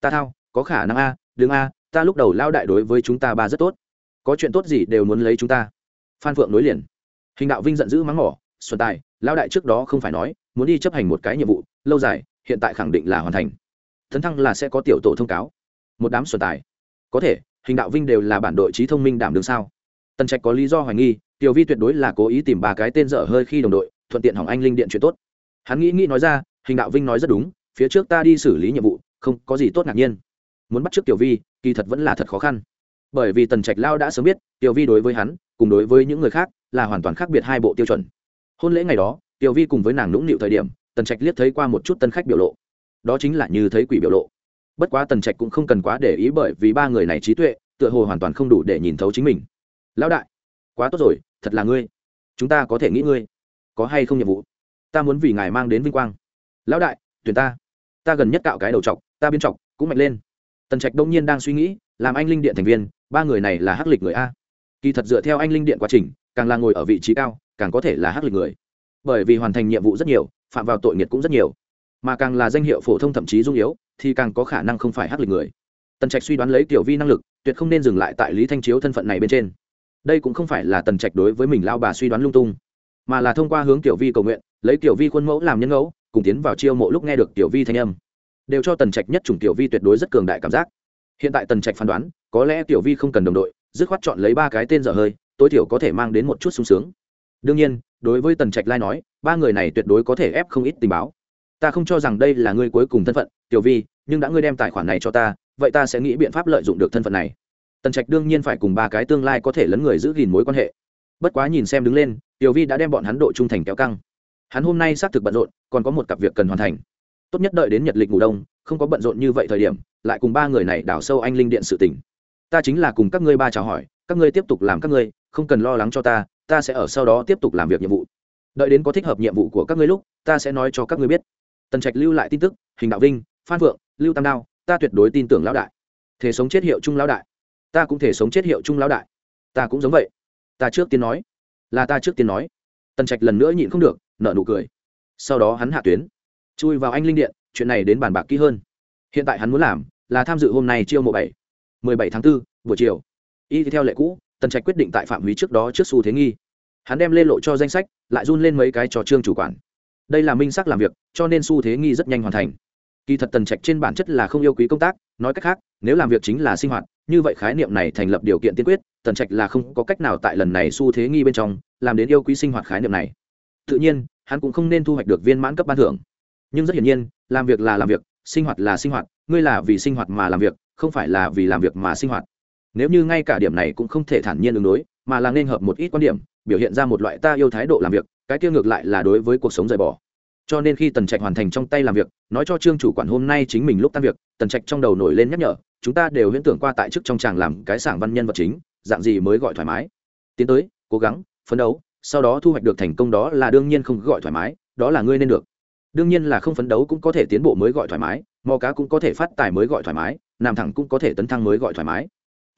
Ta thao, có khả năng a đương a, ta lúc đầu lao đại đối với chúng ta ba rất tốt. Có chuyện tốt gì đều muốn lấy chúng ta. Phan phượng nối liền. Hình đạo vinh giận dữ mắng mỏ, xuân tài Lão đại trước đó không phải nói, muốn đi chấp hành một cái nhiệm vụ, lâu dài, hiện tại khẳng định là hoàn thành. Tấn thăng là sẽ có tiểu tổ thông cáo. Một đám xuân tài. Có thể, hình đạo vinh đều là bản đội trí thông minh đảm đường sao? Tần trạch có lý do hoài nghi, tiểu vi tuyệt đối là cố ý tìm ba cái tên dở hơi khi đồng đội, thuận tiện hỏng anh linh điện chuyện tốt. Hắn nghĩ nghĩ nói ra, hình đạo vinh nói rất đúng, phía trước ta đi xử lý nhiệm vụ, không có gì tốt ngạc nhiên. Muốn bắt trước tiểu vi, kỳ thật vẫn là thật khó khăn. Bởi vì tần trạch lao đã sớm biết, tiểu vi đối với hắn, cùng đối với những người khác, là hoàn toàn khác biệt hai bộ tiêu chuẩn hôn lễ ngày đó, tiểu vi cùng với nàng nũng nịu thời điểm, tần trạch liếc thấy qua một chút tân khách biểu lộ. Đó chính là như thấy quỷ biểu lộ. Bất quá tần trạch cũng không cần quá để ý bởi vì ba người này trí tuệ, tựa hồ hoàn toàn không đủ để nhìn thấu chính mình. Lão đại, quá tốt rồi, thật là ngươi. Chúng ta có thể nghĩ ngươi. Có hay không nhiệm vụ? Ta muốn vì ngài mang đến vinh quang. Lão đại, tuyển ta. Ta gần nhất cạo cái đầu trọc ta biên trọc cũng mạnh lên. Tần trạch đông nhiên đang suy nghĩ, làm anh linh điện thành viên, ba người này là hắc lịch người a. Kỳ thật dựa theo anh linh điện quá trình, càng là ngồi ở vị trí cao càng có thể là hắc lịch người. Bởi vì hoàn thành nhiệm vụ rất nhiều, phạm vào tội nghiệt cũng rất nhiều. Mà càng là danh hiệu phổ thông thậm chí dung yếu, thì càng có khả năng không phải hắc lịch người. Tần trạch suy đoán lấy tiểu vi năng lực, tuyệt không nên dừng lại tại lý thanh chiếu thân phận này bên trên. Đây cũng không phải là tần trạch đối với mình lao bà suy đoán lung tung, mà là thông qua hướng tiểu vi cầu nguyện, lấy tiểu vi khuôn mẫu làm nhân ngẫu, cùng tiến vào chiêu mộ lúc nghe được tiểu vi thanh âm. Đều cho tần trạch nhất chủng tiểu vi tuyệt đối rất cường đại cảm giác. Hiện tại tần trạch phán đoán, có lẽ tiểu vi không cần đồng đội, dứt khoát chọn lấy ba cái tên dở hơi, tối thiểu có thể mang đến một chút sung sướng đương nhiên, đối với tần trạch lai nói, ba người này tuyệt đối có thể ép không ít tình báo. Ta không cho rằng đây là ngươi cuối cùng thân phận, tiểu vi, nhưng đã ngươi đem tài khoản này cho ta, vậy ta sẽ nghĩ biện pháp lợi dụng được thân phận này. Tần trạch đương nhiên phải cùng ba cái tương lai có thể lấn người giữ gìn mối quan hệ. Bất quá nhìn xem đứng lên, tiểu vi đã đem bọn hắn độ trung thành kéo căng. Hắn hôm nay xác thực bận rộn, còn có một cặp việc cần hoàn thành. Tốt nhất đợi đến nhật lịch ngủ đông, không có bận rộn như vậy thời điểm, lại cùng ba người này đào sâu anh linh điện sự tỉnh ta chính là cùng các ngươi ba chào hỏi, các ngươi tiếp tục làm các ngươi, không cần lo lắng cho ta ta sẽ ở sau đó tiếp tục làm việc nhiệm vụ. Đợi đến có thích hợp nhiệm vụ của các ngươi lúc ta sẽ nói cho các ngươi biết. Tần trạch lưu lại tin tức hình đạo vinh phan vượng lưu tam đao ta tuyệt đối tin tưởng lão đại. Thể sống chết hiệu chung lão đại. Ta cũng thể sống chết hiệu chung lão đại. Ta cũng giống vậy. Ta trước tiên nói. Là ta trước tiên nói. Tần trạch lần nữa nhịn không được nợ nụ cười. Sau đó hắn hạ tuyến. Chui vào anh linh điện chuyện này đến bàn bạc kỹ hơn. Hiện tại hắn muốn làm là tham dự hôm nay chiêu mộ bảy. mười bảy tháng 4, buổi chiều. Y theo lệ cũ tần trạch quyết định tại phạm hủy trước đó trước xu thế nghi. Hắn đem lên lộ cho danh sách, lại run lên mấy cái trò trương chủ quản. Đây là minh xác làm việc, cho nên xu thế nghi rất nhanh hoàn thành. Kỳ thật tần trạch trên bản chất là không yêu quý công tác, nói cách khác, nếu làm việc chính là sinh hoạt, như vậy khái niệm này thành lập điều kiện tiên quyết, tần trạch là không có cách nào tại lần này xu thế nghi bên trong, làm đến yêu quý sinh hoạt khái niệm này. Tự nhiên, hắn cũng không nên thu hoạch được viên mãn cấp ban thưởng. Nhưng rất hiển nhiên, làm việc là làm việc, sinh hoạt là sinh hoạt, ngươi là vì sinh hoạt mà làm việc, không phải là vì làm việc mà sinh hoạt nếu như ngay cả điểm này cũng không thể thản nhiên ứng đối, mà là nên hợp một ít quan điểm, biểu hiện ra một loại ta yêu thái độ làm việc, cái kia ngược lại là đối với cuộc sống rời bỏ. Cho nên khi tần trạch hoàn thành trong tay làm việc, nói cho trương chủ quản hôm nay chính mình lúc tan việc, tần trạch trong đầu nổi lên nhắc nhở, chúng ta đều huyễn tưởng qua tại chức trong tràng làm cái sảng văn nhân vật chính, dạng gì mới gọi thoải mái. Tiến tới, cố gắng, phấn đấu, sau đó thu hoạch được thành công đó là đương nhiên không gọi thoải mái, đó là ngươi nên được. Đương nhiên là không phấn đấu cũng có thể tiến bộ mới gọi thoải mái, mò cá cũng có thể phát tài mới gọi thoải mái nằm thẳng cũng có thể tấn thăng mới gọi thoải mái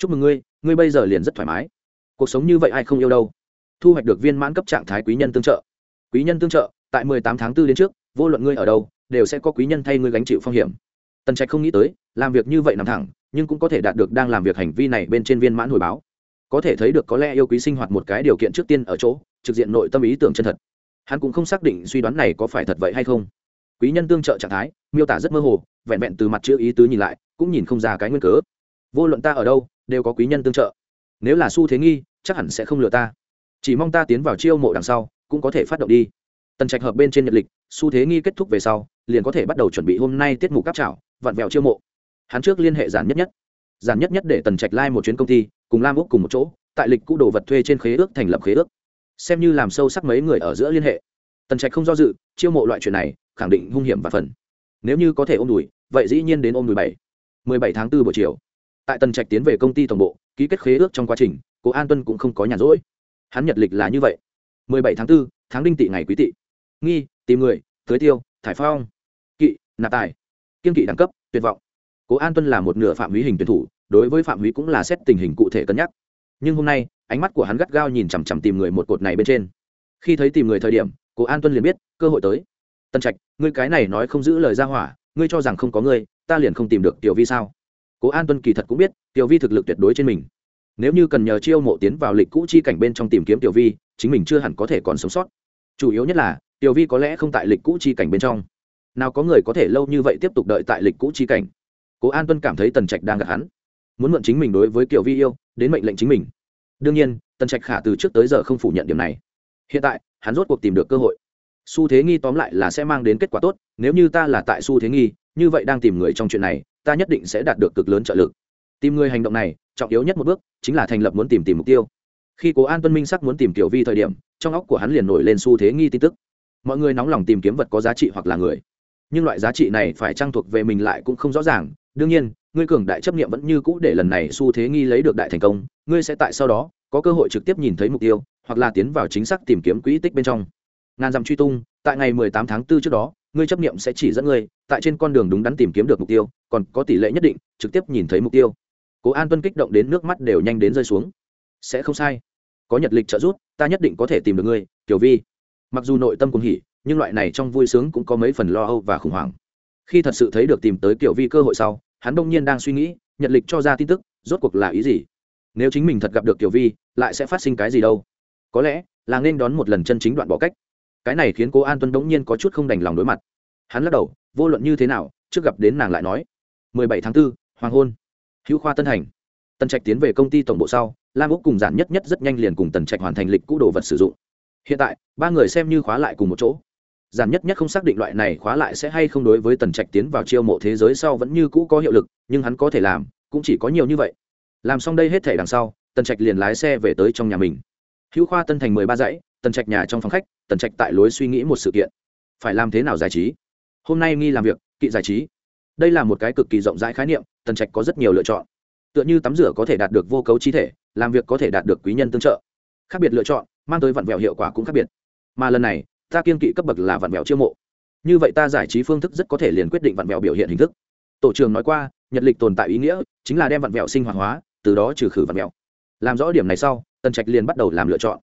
chúc mừng ngươi ngươi bây giờ liền rất thoải mái. Cuộc sống như vậy ai không yêu đâu. Thu hoạch được viên mãn cấp trạng thái quý nhân tương trợ. Quý nhân tương trợ, tại mười tám tháng 4 đến trước, vô luận ngươi ở đâu, đều sẽ có quý nhân thay ngươi gánh chịu phong hiểm. Tần trạch không nghĩ tới, làm việc như vậy nằm thẳng, nhưng cũng có thể đạt được đang làm việc hành vi này bên trên viên mãn hồi báo. Có thể thấy được có lẽ yêu quý sinh hoạt một cái điều kiện trước tiên ở chỗ, trực diện nội tâm ý tưởng chân thật. Hắn cũng không xác định suy đoán này có phải thật vậy hay không. Quý nhân tương trợ trạng thái, miêu tả rất mơ hồ, vẹn vẹn từ mặt chữ ý tứ nhìn lại, cũng nhìn không ra cái nguyên cớ. Vô luận ta ở đâu đều có quý nhân tương trợ. Nếu là xu thế nghi, chắc hẳn sẽ không lừa ta. Chỉ mong ta tiến vào chiêu mộ đằng sau, cũng có thể phát động đi. Tần trạch hợp bên trên nhật lịch, xu thế nghi kết thúc về sau, liền có thể bắt đầu chuẩn bị hôm nay tiết mục cáp trảo, vặn vẹo chiêu mộ. Hắn trước liên hệ giản nhất nhất. Giản nhất nhất để tần trạch lai、like、một chuyến công ty, cùng lam úc cùng một chỗ, tại lịch cũ đồ vật thuê trên khế ước thành lập khế ước. Xem như làm sâu sắc mấy người ở giữa liên hệ. Tần trạch không do dự, chiêu mộ loại chuyện này, khẳng định hung hiểm và phần. Nếu như có thể ôm đùi, vậy dĩ nhiên đến ôm đùi bảy. mười bảy tháng 4 buổi chiều tại tần trạch tiến về công ty tổng bộ ký kết khế ước trong quá trình cố an tuân cũng không có nhàn rỗi. Hắn nhật lịch là như vậy. Mười bảy tháng 4, tháng đinh tị ngày quý tị nghi tìm người tới tiêu thải phong. Kỵ nạp tài. Kiên kỵ đẳng cấp tuyệt vọng. Cố an tuân là một nửa phạm hủy hình tuyển thủ đối với phạm hủy cũng là xét tình hình cụ thể cân nhắc. Nhưng hôm nay ánh mắt của hắn gắt gao nhìn chằm chằm tìm người một cột này bên trên. Khi thấy tìm người thời điểm cố an tuân liền biết cơ hội tới. Tân trạch ngươi cái này nói không giữ lời ra hỏa ngươi cho rằng không có ngươi ta liền không tìm được tiểu vi sao? Cố an tuân kỳ thật cũng biết, tiểu vi thực lực tuyệt đối trên mình. Nếu như cần nhờ chiêu mộ tiến vào lịch cũ chi cảnh bên trong tìm kiếm tiểu vi, chính mình chưa hẳn có thể còn sống sót. Chủ yếu nhất là, tiểu vi có lẽ không tại lịch cũ chi cảnh bên trong. Nào có người có thể lâu như vậy tiếp tục đợi tại lịch cũ chi cảnh? Cố an tuân cảm thấy tần trạch đang gặp hắn. Muốn mượn chính mình đối với kiểu vi yêu, đến mệnh lệnh chính mình. Đương nhiên, tần trạch khả từ trước tới giờ không phủ nhận điểm này. Hiện tại, hắn rốt cuộc tìm được cơ hội. Xu thế nghi tóm lại là sẽ mang đến kết quả tốt, nếu như ta là tại xu thế nghi, như vậy đang tìm người trong chuyện này ta nhất định sẽ đạt được cực lớn trợ lực. Tìm người hành động này, trọng yếu nhất một bước, chính là thành lập muốn tìm tìm mục tiêu. Khi cố an tuân minh sắc muốn tìm kiểu vi thời điểm, trong óc của hắn liền nổi lên xu thế nghi tin tức. Mọi người nóng lòng tìm kiếm vật có giá trị hoặc là người. Nhưng loại giá trị này phải trang thuộc về mình lại cũng không rõ ràng. Đương nhiên, ngươi cường đại chấp nghiệm vẫn như cũ để lần này xu thế nghi lấy được đại thành công, ngươi sẽ tại sau đó có cơ hội trực tiếp nhìn thấy mục tiêu, hoặc là tiến vào chính xác tìm kiếm quỹ tích bên trong. Ngàn dặm truy tung tại ngày 18 tháng 4 trước đó, ngươi chấp niệm sẽ chỉ dẫn ngươi, tại trên con đường đúng đắn tìm kiếm được mục tiêu, còn có tỷ lệ nhất định, trực tiếp nhìn thấy mục tiêu. Cố an tuân kích động đến nước mắt đều nhanh đến rơi xuống. Sẽ không sai. Có nhật lịch trợ giúp, ta nhất định có thể tìm được ngươi, tiểu vi. Mặc dù nội tâm cũng hỉ, nhưng loại này trong vui sướng cũng có mấy phần lo âu và khủng hoảng. Khi thật sự thấy được tìm tới tiểu vi cơ hội sau, hắn đông nhiên đang suy nghĩ, nhật lịch cho ra tin tức, rốt cuộc là ý gì? Nếu chính mình thật gặp được tiểu vi, lại sẽ phát sinh cái gì đâu? Có lẽ là nên đón một lần chân chính đoạn bỏ cách cái này khiến cố an tuân đống nhiên có chút không đành lòng đối mặt. Hắn lắc đầu vô luận như thế nào trước gặp đến nàng lại nói 17 tháng 4, hoàng hôn hữu khoa tân hành. Tần trạch tiến về công ty tổng bộ sau lam úc cùng giản nhất nhất rất nhanh liền cùng tần trạch hoàn thành lịch cũ đồ vật sử dụng. Hiện tại ba người xem như khóa lại cùng một chỗ. Giản nhất nhất không xác định loại này khóa lại sẽ hay không đối với tần trạch tiến vào chiêu mộ thế giới sau vẫn như cũ có hiệu lực nhưng hắn có thể làm cũng chỉ có nhiều như vậy. Làm xong đây hết thể đằng sau tần trạch liền lái xe về tới trong nhà mình. Hữu khoa tân thành mười ba dãy tần trạch nhà trong phòng khách, tần trạch tại lối suy nghĩ một sự kiện. Phải làm thế nào giải trí? Hôm nay nghi làm việc, kỵ giải trí. Đây là một cái cực kỳ rộng rãi khái niệm, tần trạch có rất nhiều lựa chọn. Tựa như tắm rửa có thể đạt được vô cấu chi thể, làm việc có thể đạt được quý nhân tương trợ. Khác biệt lựa chọn, mang tới vặn vẹo hiệu quả cũng khác biệt. Mà lần này, ta kiên kỵ cấp bậc là vặn vẹo chiêu mộ. Như vậy ta giải trí phương thức rất có thể liền quyết định vặn vẹo biểu hiện hình thức. Tổ trường nói qua, nhật lịch tồn tại ý nghĩa, chính là đem vặn vẹo sinh hoạt hóa, từ đó trừ khử vặn vẹo. Làm rõ điểm này sau, tần trạch liền bắt đầu làm lựa chọn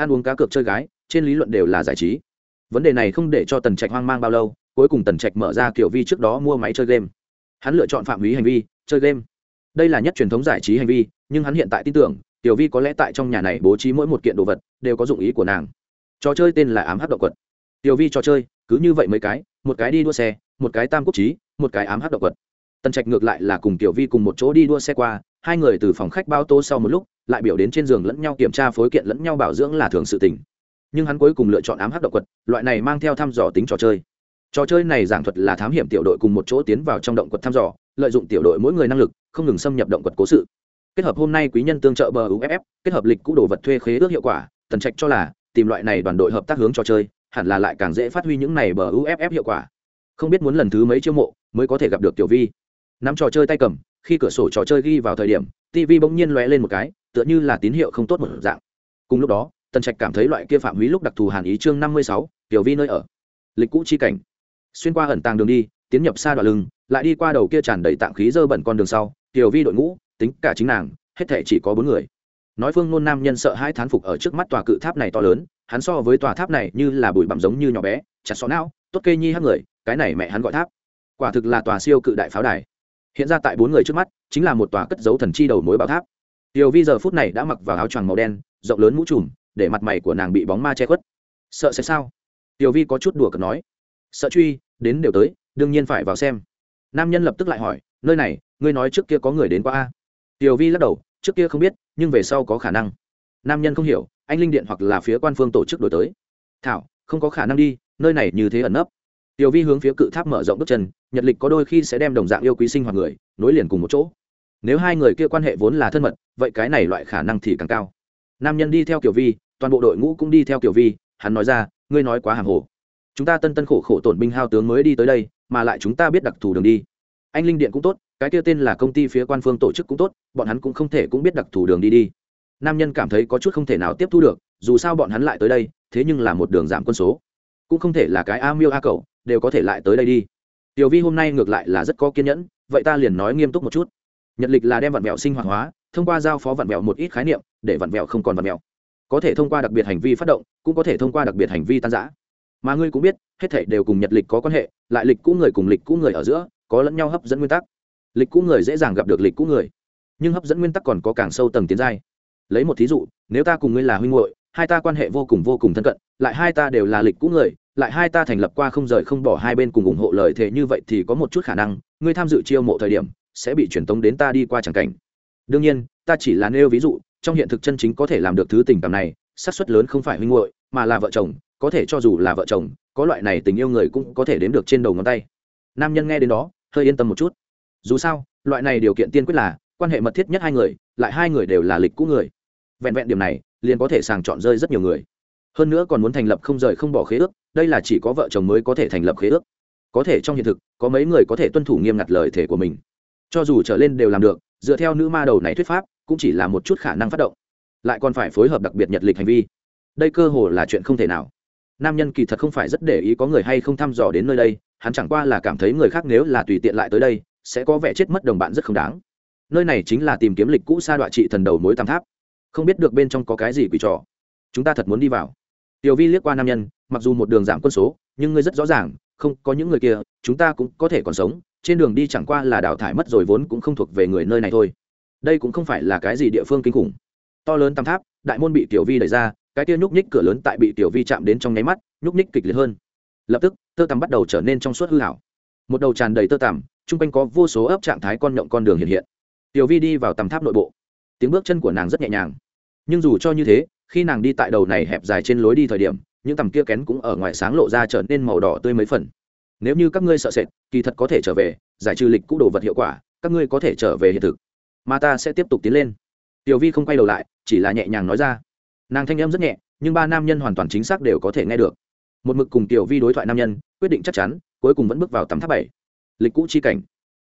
ăn uống cá cược chơi gái, trên lý luận đều là giải trí. Vấn đề này không để cho tần trạch hoang mang bao lâu, cuối cùng tần trạch mở ra kiểu vi trước đó mua máy chơi game. Hắn lựa chọn phạm vi hành vi, chơi game. Đây là nhất truyền thống giải trí hành vi, nhưng hắn hiện tại tin tưởng tiểu vi có lẽ tại trong nhà này bố trí mỗi một kiện đồ vật, đều có dụng ý của nàng. Trò chơi tên là ám hát động quật. Tiểu vi trò chơi, cứ như vậy mấy cái, một cái đi đua xe, một cái tam quốc trí một cái ám hát động quật. Tần trạch ngược lại là cùng tiểu vi cùng một chỗ đi đua xe qua hai người từ phòng khách bao tô sau một lúc, lại biểu đến trên giường lẫn nhau kiểm tra phối kiện lẫn nhau bảo dưỡng là thường sự tình. Nhưng hắn cuối cùng lựa chọn ám hắc động quật, loại này mang theo thăm dò tính trò chơi. Trò chơi này giảng thuật là thám hiểm tiểu đội cùng một chỗ tiến vào trong động quật thăm dò, lợi dụng tiểu đội mỗi người năng lực, không ngừng xâm nhập động quật cố sự. Kết hợp hôm nay quý nhân tương trợ bờ uff kết hợp lịch cũ đồ vật thuê khế ước hiệu quả, tần trạch cho là, tìm loại này đoàn đội hợp tác hướng trò chơi, hẳn là lại càng dễ phát huy những này bờ uff hiệu quả. Không biết muốn lần thứ mấy chiêu mộ, mới có thể gặp được tiểu vi. Nắm trò chơi tay cầm khi cửa sổ trò chơi ghi vào thời điểm tv bỗng nhiên lóe lên một cái, tựa như là tín hiệu không tốt một dạng. Cùng lúc đó, tần trạch cảm thấy loại kia phạm húy lúc đặc thù hàn ý chương năm mươi sáu, tiểu vi nơi ở. Lịch cũ chi cảnh. Xuyên qua ẩn tàng đường đi, tiến nhập xa đoạn lưng, lại đi qua đầu kia tràn đầy tạng khí dơ bẩn con đường sau, tiểu vi đội ngũ, tính cả chính nàng, hết thể chỉ có bốn người. Nói phương nôn nam nhân sợ hai thán phục ở trước mắt tòa cự tháp này to lớn, hắn so với tòa tháp này như là bụi bặm giống như nhỏ bé, chặt xó não, tốt kê nhi hát người, cái này mẹ hắn gọi tháp. Quả thực là tòa siêu cự đại pháo đài hiện ra tại bốn người trước mắt, chính là một tòa cất dấu thần chi đầu mối bảo tháp. Tiểu vi giờ phút này đã mặc vào áo choàng màu đen, rộng lớn mũ trùm, để mặt mày của nàng bị bóng ma che khuất. Sợ sẽ sao? Tiểu vi có chút đùa cợt nói. Sợ truy, đến đều tới, đương nhiên phải vào xem. Nam nhân lập tức lại hỏi, nơi này, ngươi nói trước kia có người đến qua a? Tiểu vi lắc đầu, trước kia không biết, nhưng về sau có khả năng. Nam nhân không hiểu, anh linh điện hoặc là phía quan phương tổ chức đổi tới. Thảo, không có khả năng đi, nơi này như thế ẩn nấp tiểu vi hướng phía cự tháp mở rộng bước chân, nhật lịch có đôi khi sẽ đem đồng dạng yêu quý sinh hoạt người, nối liền cùng một chỗ. Nếu hai người kia quan hệ vốn là thân mật, vậy cái này loại khả năng thì càng cao. Nam nhân đi theo kiểu vi, toàn bộ đội ngũ cũng đi theo kiểu vi, hắn nói ra, ngươi nói quá hàng hồ. Chúng ta tân tân khổ khổ tổn binh hao tướng mới đi tới đây, mà lại chúng ta biết đặc thù đường đi. Anh linh điện cũng tốt, cái kia tên là công ty phía quan phương tổ chức cũng tốt, bọn hắn cũng không thể cũng biết đặc thù đường đi đi. Nam nhân cảm thấy có chút không thể nào tiếp thu được, dù sao bọn hắn lại tới đây, thế nhưng là một đường giảm quân số. Cũng không thể là cái a miêu a cậu đều có thể lại tới đây đi. Tiểu vi hôm nay ngược lại là rất có kiên nhẫn, vậy ta liền nói nghiêm túc một chút. Nhật lịch là đem vận mẹo sinh hoạt hóa, thông qua giao phó vận mẹo một ít khái niệm, để vận mẹo không còn vận mẹo. có thể thông qua đặc biệt hành vi phát động, cũng có thể thông qua đặc biệt hành vi tan giã mà ngươi cũng biết, hết thể đều cùng nhật lịch có quan hệ, lại lịch cũ người cùng lịch cũ người ở giữa, có lẫn nhau hấp dẫn nguyên tắc. Lịch cũ người dễ dàng gặp được lịch cũ người, nhưng hấp dẫn nguyên tắc còn có càng sâu tầng tiến giai. Lấy một thí dụ, nếu ta cùng ngươi là huynh hội hai ta quan hệ vô cùng vô cùng thân cận, lại hai ta đều là lịch cũ người lại hai ta thành lập qua không rời không bỏ hai bên cùng ủng hộ lời thề như vậy thì có một chút khả năng, ngươi tham dự chiêu mộ thời điểm, sẽ bị truyền tống đến ta đi qua chẳng cảnh. Đương nhiên, ta chỉ là nêu ví dụ, trong hiện thực chân chính có thể làm được thứ tình cảm này, xác suất lớn không phải huynh hội mà là vợ chồng, có thể cho dù là vợ chồng, có loại này tình yêu người cũng có thể đếm được trên đầu ngón tay. Nam nhân nghe đến đó, hơi yên tâm một chút. Dù sao, loại này điều kiện tiên quyết là, quan hệ mật thiết nhất hai người, lại hai người đều là lịch cũ người. Vẹn vẹn điểm này, liền có thể sàng chọn rơi rất nhiều người. Hơn nữa còn muốn thành lập không rời không bỏ khế ước đây là chỉ có vợ chồng mới có thể thành lập khế ước. Có thể trong hiện thực, có mấy người có thể tuân thủ nghiêm ngặt lời thể của mình. Cho dù trở lên đều làm được, dựa theo nữ ma đầu này thuyết pháp, cũng chỉ là một chút khả năng phát động. Lại còn phải phối hợp đặc biệt nhật lịch hành vi. Đây cơ hồ là chuyện không thể nào. Nam nhân kỳ thật không phải rất để ý có người hay không thăm dò đến nơi đây, hắn chẳng qua là cảm thấy người khác nếu là tùy tiện lại tới đây, sẽ có vẻ chết mất đồng bạn rất không đáng. Nơi này chính là tìm kiếm lịch cũ sa đoạn trị thần đầu mối tam tháp. Không biết được bên trong có cái gì quỷ trò. Chúng ta thật muốn đi vào. Tiểu vi liếc qua nam nhân mặc dù một đường giảm quân số, nhưng ngươi rất rõ ràng, không có những người kia, chúng ta cũng có thể còn sống. Trên đường đi chẳng qua là đào thải mất rồi vốn cũng không thuộc về người nơi này thôi. Đây cũng không phải là cái gì địa phương kinh khủng. To lớn tam tháp, đại môn bị tiểu vi đẩy ra, cái kia nhúc nhích cửa lớn tại bị tiểu vi chạm đến trong nháy mắt, nhúc nhích kịch liệt hơn. Lập tức, tơ tằm bắt đầu trở nên trong suốt hư hảo một đầu tràn đầy tơ tằm, chung quanh có vô số ấp trạng thái con nhộng con đường hiện hiện. Tiểu vi đi vào tầm tháp nội bộ. Tiếng bước chân của nàng rất nhẹ nhàng. Nhưng dù cho như thế, khi nàng đi tại đầu này hẹp dài trên lối đi thời điểm những tầm kia kén cũng ở ngoài sáng lộ ra trở nên màu đỏ tươi mấy phần. Nếu như các ngươi sợ sệt, kỳ thật có thể trở về, giải trừ lịch cũ đồ vật hiệu quả, các ngươi có thể trở về hiện thực. Mà ta sẽ tiếp tục tiến lên. Tiểu vi không quay đầu lại, chỉ là nhẹ nhàng nói ra. Nàng thanh em rất nhẹ, nhưng ba nam nhân hoàn toàn chính xác đều có thể nghe được. Một mực cùng tiểu vi đối thoại nam nhân, quyết định chắc chắn, cuối cùng vẫn bước vào tắm tháp bảy. Lịch cũ chi cảnh.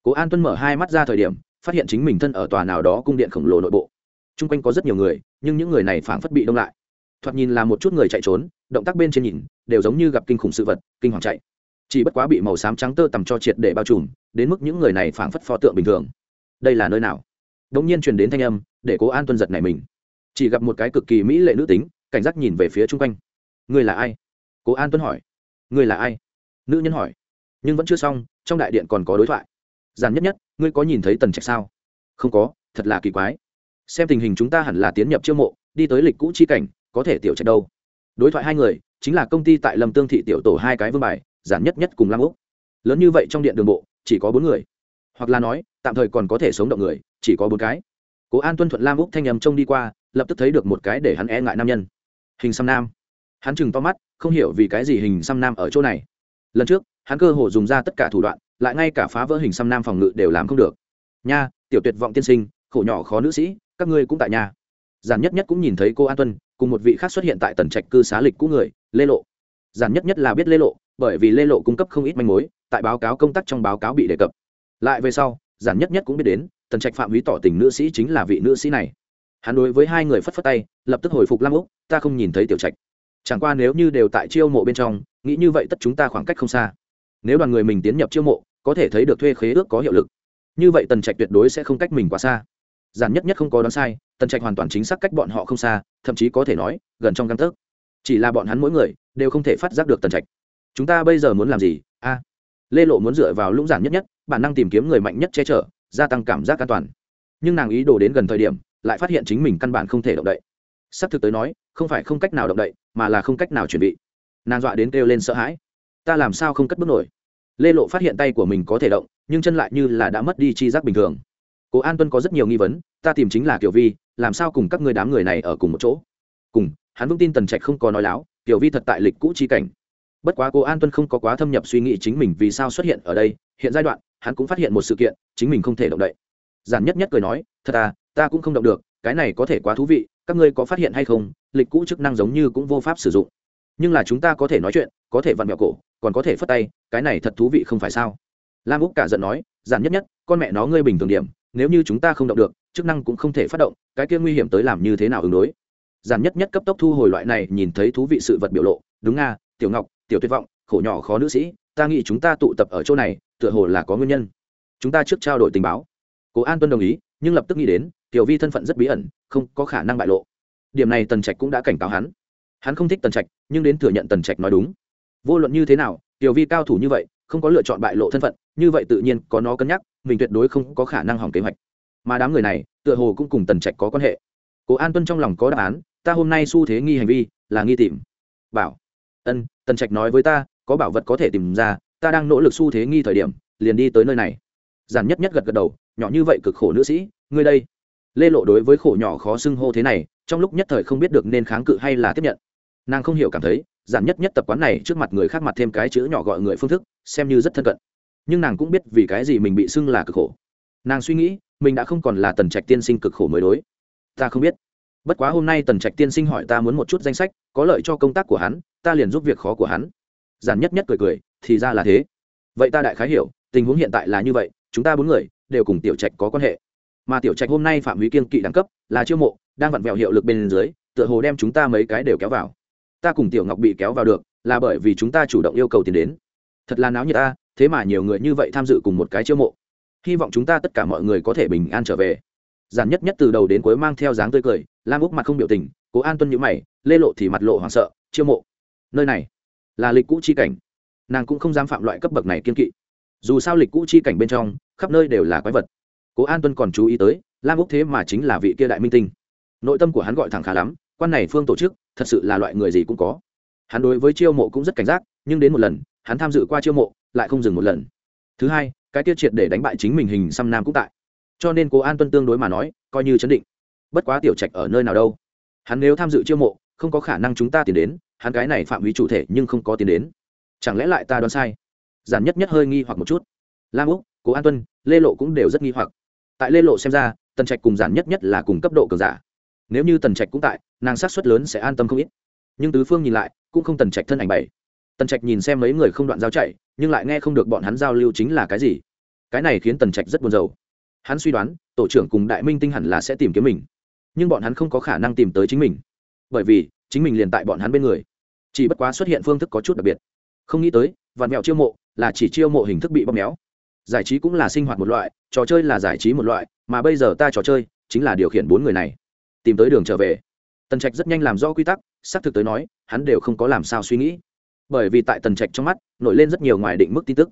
Cố an tuân mở hai mắt ra thời điểm, phát hiện chính mình thân ở tòa nào đó cung điện khổng lồ nội bộ. T r u n g quanh có rất nhiều người, nhưng những người này phảng phất bị đông lại. Thoạt nhìn là một chút người chạy trốn động tác bên trên nhìn, đều giống như gặp kinh khủng sự vật, kinh hoàng chạy. Chỉ bất quá bị màu xám trắng tơ tằm cho triệt để bao trùm, đến mức những người này phảng phất pho tượng bình thường. Đây là nơi nào? Đ ỗ n g nhiên truyền đến thanh âm, để cố an tuân giật này mình. Chỉ gặp một cái cực kỳ mỹ lệ nữ tính, cảnh giác nhìn về phía chung quanh. Người là ai? Cố an tuân hỏi. Người là ai? Nữ nhân hỏi. Nhưng vẫn chưa xong, trong đại điện còn có đối thoại. Giản nhất nhất, ngươi có nhìn thấy tần trạch sao? Không có, thật là kỳ quái. Xem tình hình chúng ta hẳn là tiến nhập chiêu mộ, đi tới lịch cũ chi cảnh, có thể tiểu trạch đâu? Đối thoại hai người, chính là công ty tại lâm tương thị tiểu tổ hai cái vương bài, giản nhất nhất cùng lam úc. Lớn như vậy trong điện đường bộ, chỉ có bốn người. Hoặc là nói, tạm thời còn có thể sống động người, chỉ có bốn cái. Cố an tuân thuận lam úc thanh nhầm trông đi qua, lập tức thấy được một cái để hắn e ngại nam nhân. Hình xăm nam. Hắn chừng to mắt, không hiểu vì cái gì hình xăm nam ở chỗ này. Lần trước, hắn cơ hồ dùng ra tất cả thủ đoạn, lại ngay cả phá vỡ hình xăm nam phòng ngự đều làm không được. Nha, tiểu tuyệt vọng tiên sinh, khổ nhỏ khó nữ sĩ, các ngươi cũng tại nhà. Giản nhất nhất cũng nhìn thấy cô an tuân cùng một vị khác xuất hiện tại tần trạch cư xá lịch cũ người, lê lộ. Giản nhất nhất là biết lê lộ, bởi vì lê lộ cung cấp không ít manh mối, tại báo cáo công tác trong báo cáo bị đề cập. Lại về sau, giản nhất nhất cũng biết đến, tần trạch phạm lý tỏ tình nữ sĩ chính là vị nữ sĩ này. Hắn đối với hai người phất phất tay, lập tức hồi phục lam úc, ta không nhìn thấy tiểu trạch. Chẳng qua nếu như đều tại chiêu mộ bên trong, nghĩ như vậy tất chúng ta khoảng cách không xa. Nếu đoàn người mình tiến nhập chiêu mộ, có thể thấy được thuê khế ước có hiệu lực. Như vậy tần trạch tuyệt đối sẽ không cách mình quá xa giản nhất nhất không có đoán sai, tần trạch hoàn toàn chính xác cách bọn họ không xa, thậm chí có thể nói, gần trong găng tấc. Chỉ là bọn hắn mỗi người đều không thể phát giác được tần trạch. Chúng ta bây giờ muốn làm gì? A. Lê lộ muốn dựa vào lũng giản nhất nhất, bản năng tìm kiếm người mạnh nhất che chở, gia tăng cảm giác an toàn. Nhưng nàng ý đồ đến gần thời điểm, lại phát hiện chính mình căn bản không thể động đậy. S ắ c thực tới nói, không phải không cách nào động đậy, mà là không cách nào chuẩn bị. Nàng dọa đến kêu lên sợ hãi. Ta làm sao không cất bước nổi? Lê lộ phát hiện tay của mình có thể động, nhưng chân lại như là đã mất đi chi giác bình thường cố an tuân có rất nhiều nghi vấn, ta tìm chính là kiểu vi, làm sao cùng các người đám người này ở cùng một chỗ? Cùng, hắn vững tin tần trạch không có nói láo kiểu vi thật tại lịch cũ chi cảnh. Bất quá cố an tuân không có quá thâm nhập suy nghĩ chính mình vì sao xuất hiện ở đây, hiện giai đoạn, hắn cũng phát hiện một sự kiện, chính mình không thể động đậy. Giản nhất nhất cười nói, thật à ta cũng không động được, cái này có thể quá thú vị, các ngươi có phát hiện hay không, lịch cũ chức năng giống như cũng vô pháp sử dụng. Nhưng là chúng ta có thể nói chuyện, có thể vặn mẹo cổ, còn có thể phất tay, cái này thật thú vị không phải sao? Lam úc cả giận nói, giản nhất nhất, con mẹ nó ngươi bình thường điểm nếu như chúng ta không động được, chức năng cũng không thể phát động, cái kia nguy hiểm tới làm như thế nào ứng đối? Giản nhất nhất cấp tốc thu hồi loại này, nhìn thấy thú vị sự vật biểu lộ, đúng nga, tiểu ngọc, tiểu tuyệt vọng, khổ nhỏ khó nữ sĩ, ta nghĩ chúng ta tụ tập ở chỗ này, tựa hồ là có nguyên nhân. Chúng ta trước trao đổi tình báo. Cố an tuân đồng ý, nhưng lập tức nghĩ đến, tiểu vi thân phận rất bí ẩn, không có khả năng bại lộ. Điểm này tần trạch cũng đã cảnh cáo hắn. Hắn không thích tần trạch, nhưng đến thừa nhận tần trạch nói đúng. Vô luận như thế nào, tiểu vi cao thủ như vậy, không có lựa chọn bại lộ thân phận, như vậy tự nhiên có nó cân nhắc mình tuyệt đối không có khả năng hỏng kế hoạch. Mà đám người này, tựa hồ cũng cùng tần trạch có quan hệ. Cố an tuân trong lòng có đáp án, ta hôm nay xu thế nghi hành vi là nghi tìm. Bảo, ân, tần trạch nói với ta, có bảo vật có thể tìm ra, ta đang nỗ lực xu thế nghi thời điểm, liền đi tới nơi này. Giản nhất nhất gật gật đầu, nhỏ như vậy cực khổ nữ sĩ, ngươi đây. Lê lộ đối với khổ nhỏ khó xưng hô thế này, trong lúc nhất thời không biết được nên kháng cự hay là tiếp nhận. Nàng không hiểu cảm thấy, giản nhất nhất tập quán này trước mặt người khác mặt thêm cái chữ nhỏ gọi người phương thức, xem như rất thân cận nhưng nàng cũng biết vì cái gì mình bị xưng là cực khổ. Nàng suy nghĩ, mình đã không còn là tần trạch tiên sinh cực khổ mới đối. Ta không biết. Bất quá hôm nay tần trạch tiên sinh hỏi ta muốn một chút danh sách, có lợi cho công tác của hắn, ta liền giúp việc khó của hắn. Giản nhất nhất cười cười, thì ra là thế. Vậy ta đại khái hiểu, tình huống hiện tại là như vậy, chúng ta bốn người đều cùng tiểu trạch có quan hệ. Mà tiểu trạch hôm nay phạm hủy kiên kỵ đẳng cấp, là chiêu mộ, đang vặn vẹo hiệu lực bên dưới, tựa hồ đem chúng ta mấy cái đều kéo vào. Ta cùng tiểu ngọc bị kéo vào được, là bởi vì chúng ta chủ động yêu cầu tiền đến. Thật là náo như ta thế mà nhiều người như vậy tham dự cùng một cái chiêu mộ. Hy vọng chúng ta tất cả mọi người có thể bình an trở về. Giản nhất nhất từ đầu đến cuối mang theo dáng tươi cười, lam úc mặt không biểu tình, cố an tuân nhữ mày, lê lộ thì mặt lộ hoảng sợ, chiêu mộ. Nơi này là lịch cũ chi cảnh. Nàng cũng không dám phạm loại cấp bậc này kiên kỵ. Dù sao lịch cũ chi cảnh bên trong, khắp nơi đều là quái vật. Cố an tuân còn chú ý tới, lam úc thế mà chính là vị kia đại minh tinh. Nội tâm của hắn gọi thẳng khá lắm, quan này phương tổ chức, thật sự là loại người gì cũng có. Hắn đối với chiêu mộ cũng rất cảnh giác, nhưng đến một lần, hắn tham dự qua chiêu mộ lại không dừng một lần. Thứ hai, cái tiêu triệt để đánh bại chính mình hình xăm nam cũng tại. Cho nên cố an tuân tương đối mà nói, coi như chấn định. Bất quá tiểu trạch ở nơi nào đâu. Hắn nếu tham dự chiêu mộ, không có khả năng chúng ta tiến đến, hắn cái này phạm vi chủ thể nhưng không có tiến đến. Chẳng lẽ lại ta đoán sai? Giản nhất nhất hơi nghi hoặc một chút. Lam úc, cố an tuân, lê lộ cũng đều rất nghi hoặc. Tại lê lộ xem ra, tần trạch cùng giản nhất nhất là cùng cấp độ cường giả. Nếu như tần trạch cũng tại, nàng sát xuất lớn sẽ an tâm không ít. Nhưng tứ phương nhìn lại, cũng không tần trạch thân ảnh bảy tần trạch nhìn xem mấy người không đoạn giao chạy, nhưng lại nghe không được bọn hắn giao lưu chính là cái gì. Cái này khiến tần trạch rất buồn rầu. Hắn suy đoán, tổ trưởng cùng đại minh tinh hẳn là sẽ tìm kiếm mình. Nhưng bọn hắn không có khả năng tìm tới chính mình. Bởi vì, chính mình liền tại bọn hắn bên người. Chỉ bất quá xuất hiện phương thức có chút đặc biệt. Không nghĩ tới, vạn mẹo chiêu mộ là chỉ chiêu mộ hình thức bị bóp méo. Giải trí cũng là sinh hoạt một loại, trò chơi là giải trí một loại, mà bây giờ ta trò chơi chính là điều khiển bốn người này. Tìm tới đường trở về. Tần trạch rất nhanh làm rõ quy tắc, xác thực tới nói, hắn đều không có làm sao suy nghĩ bởi vì tại tần trạch trong mắt, nổi lên rất nhiều ngoài định mức tin tức.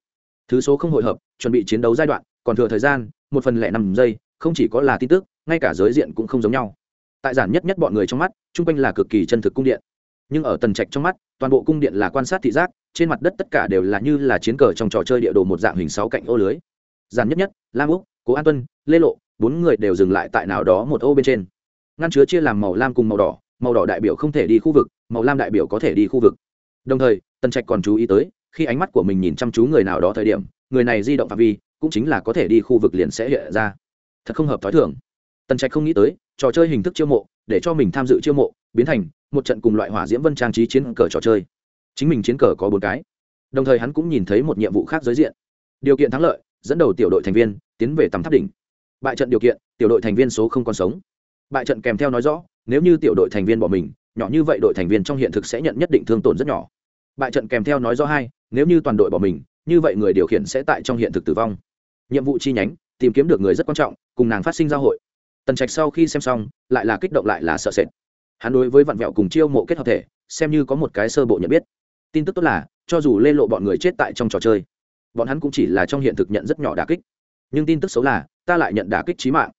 Thứ số không hội hợp, chuẩn bị chiến đấu giai đoạn, còn thừa thời gian, một phần lẻ năm giây, không chỉ có là tin tức, ngay cả giới diện cũng không giống nhau. Tại giản nhất nhất bọn người trong mắt, chung quanh là cực kỳ chân thực cung điện. Nhưng ở tần trạch trong mắt, toàn bộ cung điện là quan sát thị giác, trên mặt đất tất cả đều là như là chiến cờ trong trò chơi địa đồ một dạng hình sáu cạnh ô lưới. Giản nhất nhất, lam úc, cố an tuân, lê lộ, bốn người đều dừng lại tại nào đó một ô bên trên. Ngăn chứa chia làm màu lam cùng màu đỏ màu đỏ đại biểu không thể đi khu vực, màu lam đại biểu có thể đi khu vực đồng thời, tần trạch còn chú ý tới, khi ánh mắt của mình nhìn chăm chú người nào đó thời điểm, người này di động phạm vi, cũng chính là có thể đi khu vực liền sẽ hiện ra. Thật không hợp t h ó i thường. Tần trạch không nghĩ tới, trò chơi hình thức chiêu mộ, để cho mình tham dự chiêu mộ, biến thành một trận cùng loại hỏa diễm vân trang trí chiến cờ trò chơi. Chính mình chiến cờ có bốn cái. Đồng thời hắn cũng nhìn thấy một nhiệm vụ khác giới diện. Điều kiện thắng lợi, dẫn đầu tiểu đội thành viên tiến về tầm tháp đỉnh. Bại trận điều kiện, tiểu đội thành viên số không còn sống. Bại trận kèm theo nói rõ, nếu như tiểu đội thành viên bỏ mình, nhỏ như vậy đội thành viên trong hiện thực sẽ nhận nhất định thương tổn rất nhỏ bại trận kèm theo nói rõ hai, nếu như toàn đội bỏ mình, như vậy người điều khiển sẽ tại trong hiện thực tử vong. Nhiệm vụ chi nhánh, tìm kiếm được người rất quan trọng, cùng nàng phát sinh giao hội. Tần trạch sau khi xem xong, lại là kích động lại là sợ sệt. Hắn đối với vặn vẹo cùng chiêu mộ kết hợp thể, xem như có một cái sơ bộ nhận biết. Tin tức tốt là, cho dù lê lộ bọn người chết tại trong trò chơi, bọn hắn cũng chỉ là trong hiện thực nhận rất nhỏ đà kích. Nhưng tin tức xấu là, ta lại nhận đà kích trí mạng.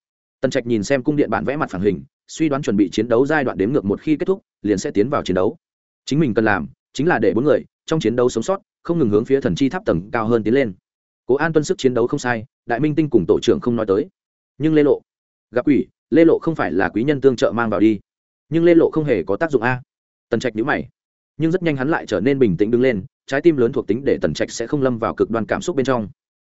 Tần trạch nhìn xem cung điện bản vẽ mặt phản hình, suy đoán chuẩn bị chiến đấu giai đoạn đếm ngược một khi kết thúc, liền sẽ tiến vào chiến đấu. Chính mình cần làm chính là để bốn người trong chiến đấu sống sót, không ngừng hướng phía thần chi tháp tầng cao hơn tiến lên. Cố an tuân sức chiến đấu không sai, đại minh tinh cùng tổ trưởng không nói tới. Nhưng lê lộ, gặp quỷ, lê lộ không phải là quý nhân tương trợ mang vào đi. Nhưng lê lộ không hề có tác dụng a. Tần trạch nhữ mày, nhưng rất nhanh hắn lại trở nên bình tĩnh đứng lên, trái tim lớn thuộc tính để tần trạch sẽ không lâm vào cực đoan cảm xúc bên trong.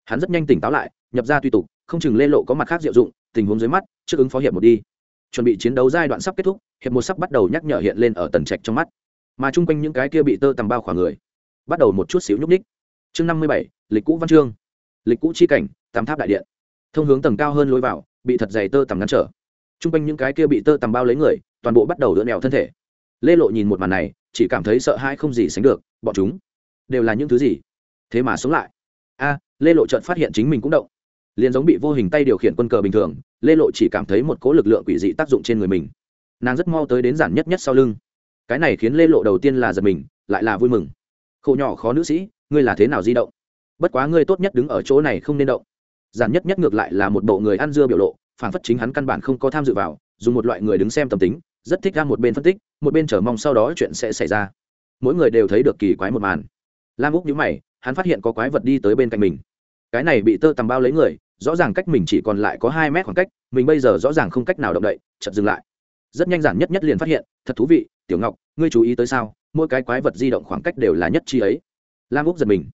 Hắn rất nhanh tỉnh táo lại, nhập ra tùy tục, không chừng lê lộ có mặt khác diệu dụng, tình huống dưới mắt, trước ứng phó hiệp một đi. Chuẩn bị chiến đấu giai đoạn sắp kết thúc, hiệp một sắp bắt đầu nhắc nhở hiện lên ở tần trạch trong mắt mà chung quanh những cái kia bị tơ tằm bao khoảng người, bắt đầu một chút xíu nhúc ních chương năm mươi bảy, lịch cũ văn chương. Lịch cũ chi cảnh, tam tháp đại điện. Thông hướng tầng cao hơn lối vào, bị thật dày tơ tằm ngăn trở. Chung quanh những cái kia bị tơ tằm bao lấy người, toàn bộ bắt đầu đỡ nẹo thân thể. Lê lộ nhìn một màn này, chỉ cảm thấy sợ hãi không gì sánh được, bọn chúng đều là những thứ gì? Thế mà sống lại. A, lê lộ chợt phát hiện chính mình cũng động. Liền giống bị vô hình tay điều khiển quân cờ bình thường, lê lộ chỉ cảm thấy một cố lực lượng quỷ dị tác dụng trên người mình. Nàng rất mau tới đến giản nhất nhất sau lưng cái này khiến lê lộ đầu tiên là giật mình, lại là vui mừng. Khổ nhỏ khó nữ sĩ, ngươi là thế nào di động? Bất quá ngươi tốt nhất đứng ở chỗ này không nên động. Giản nhất nhất ngược lại là một bộ người ăn dưa biểu lộ phản phất chính hắn căn bản không có tham dự vào, dùng một loại người đứng xem tâm tính, rất thích ra một bên phân tích, một bên chờ mong sau đó chuyện sẽ xảy ra. Mỗi người đều thấy được kỳ quái một màn. Lam úc nhíu mày, hắn phát hiện có quái vật đi tới bên cạnh mình. Cái này bị tơ tằm bao lấy người, rõ ràng cách mình chỉ còn lại có hai mét khoảng cách, mình bây giờ rõ ràng không cách nào động đậy chật dừng lại. Rất nhanh giản nhất nhất liền phát hiện, thật thú vị tiểu ngọc, ngươi chú ý tới sao? Mỗi cái quái vật di động khoảng cách đều là nhất chi ấy. Lam úc giật mình.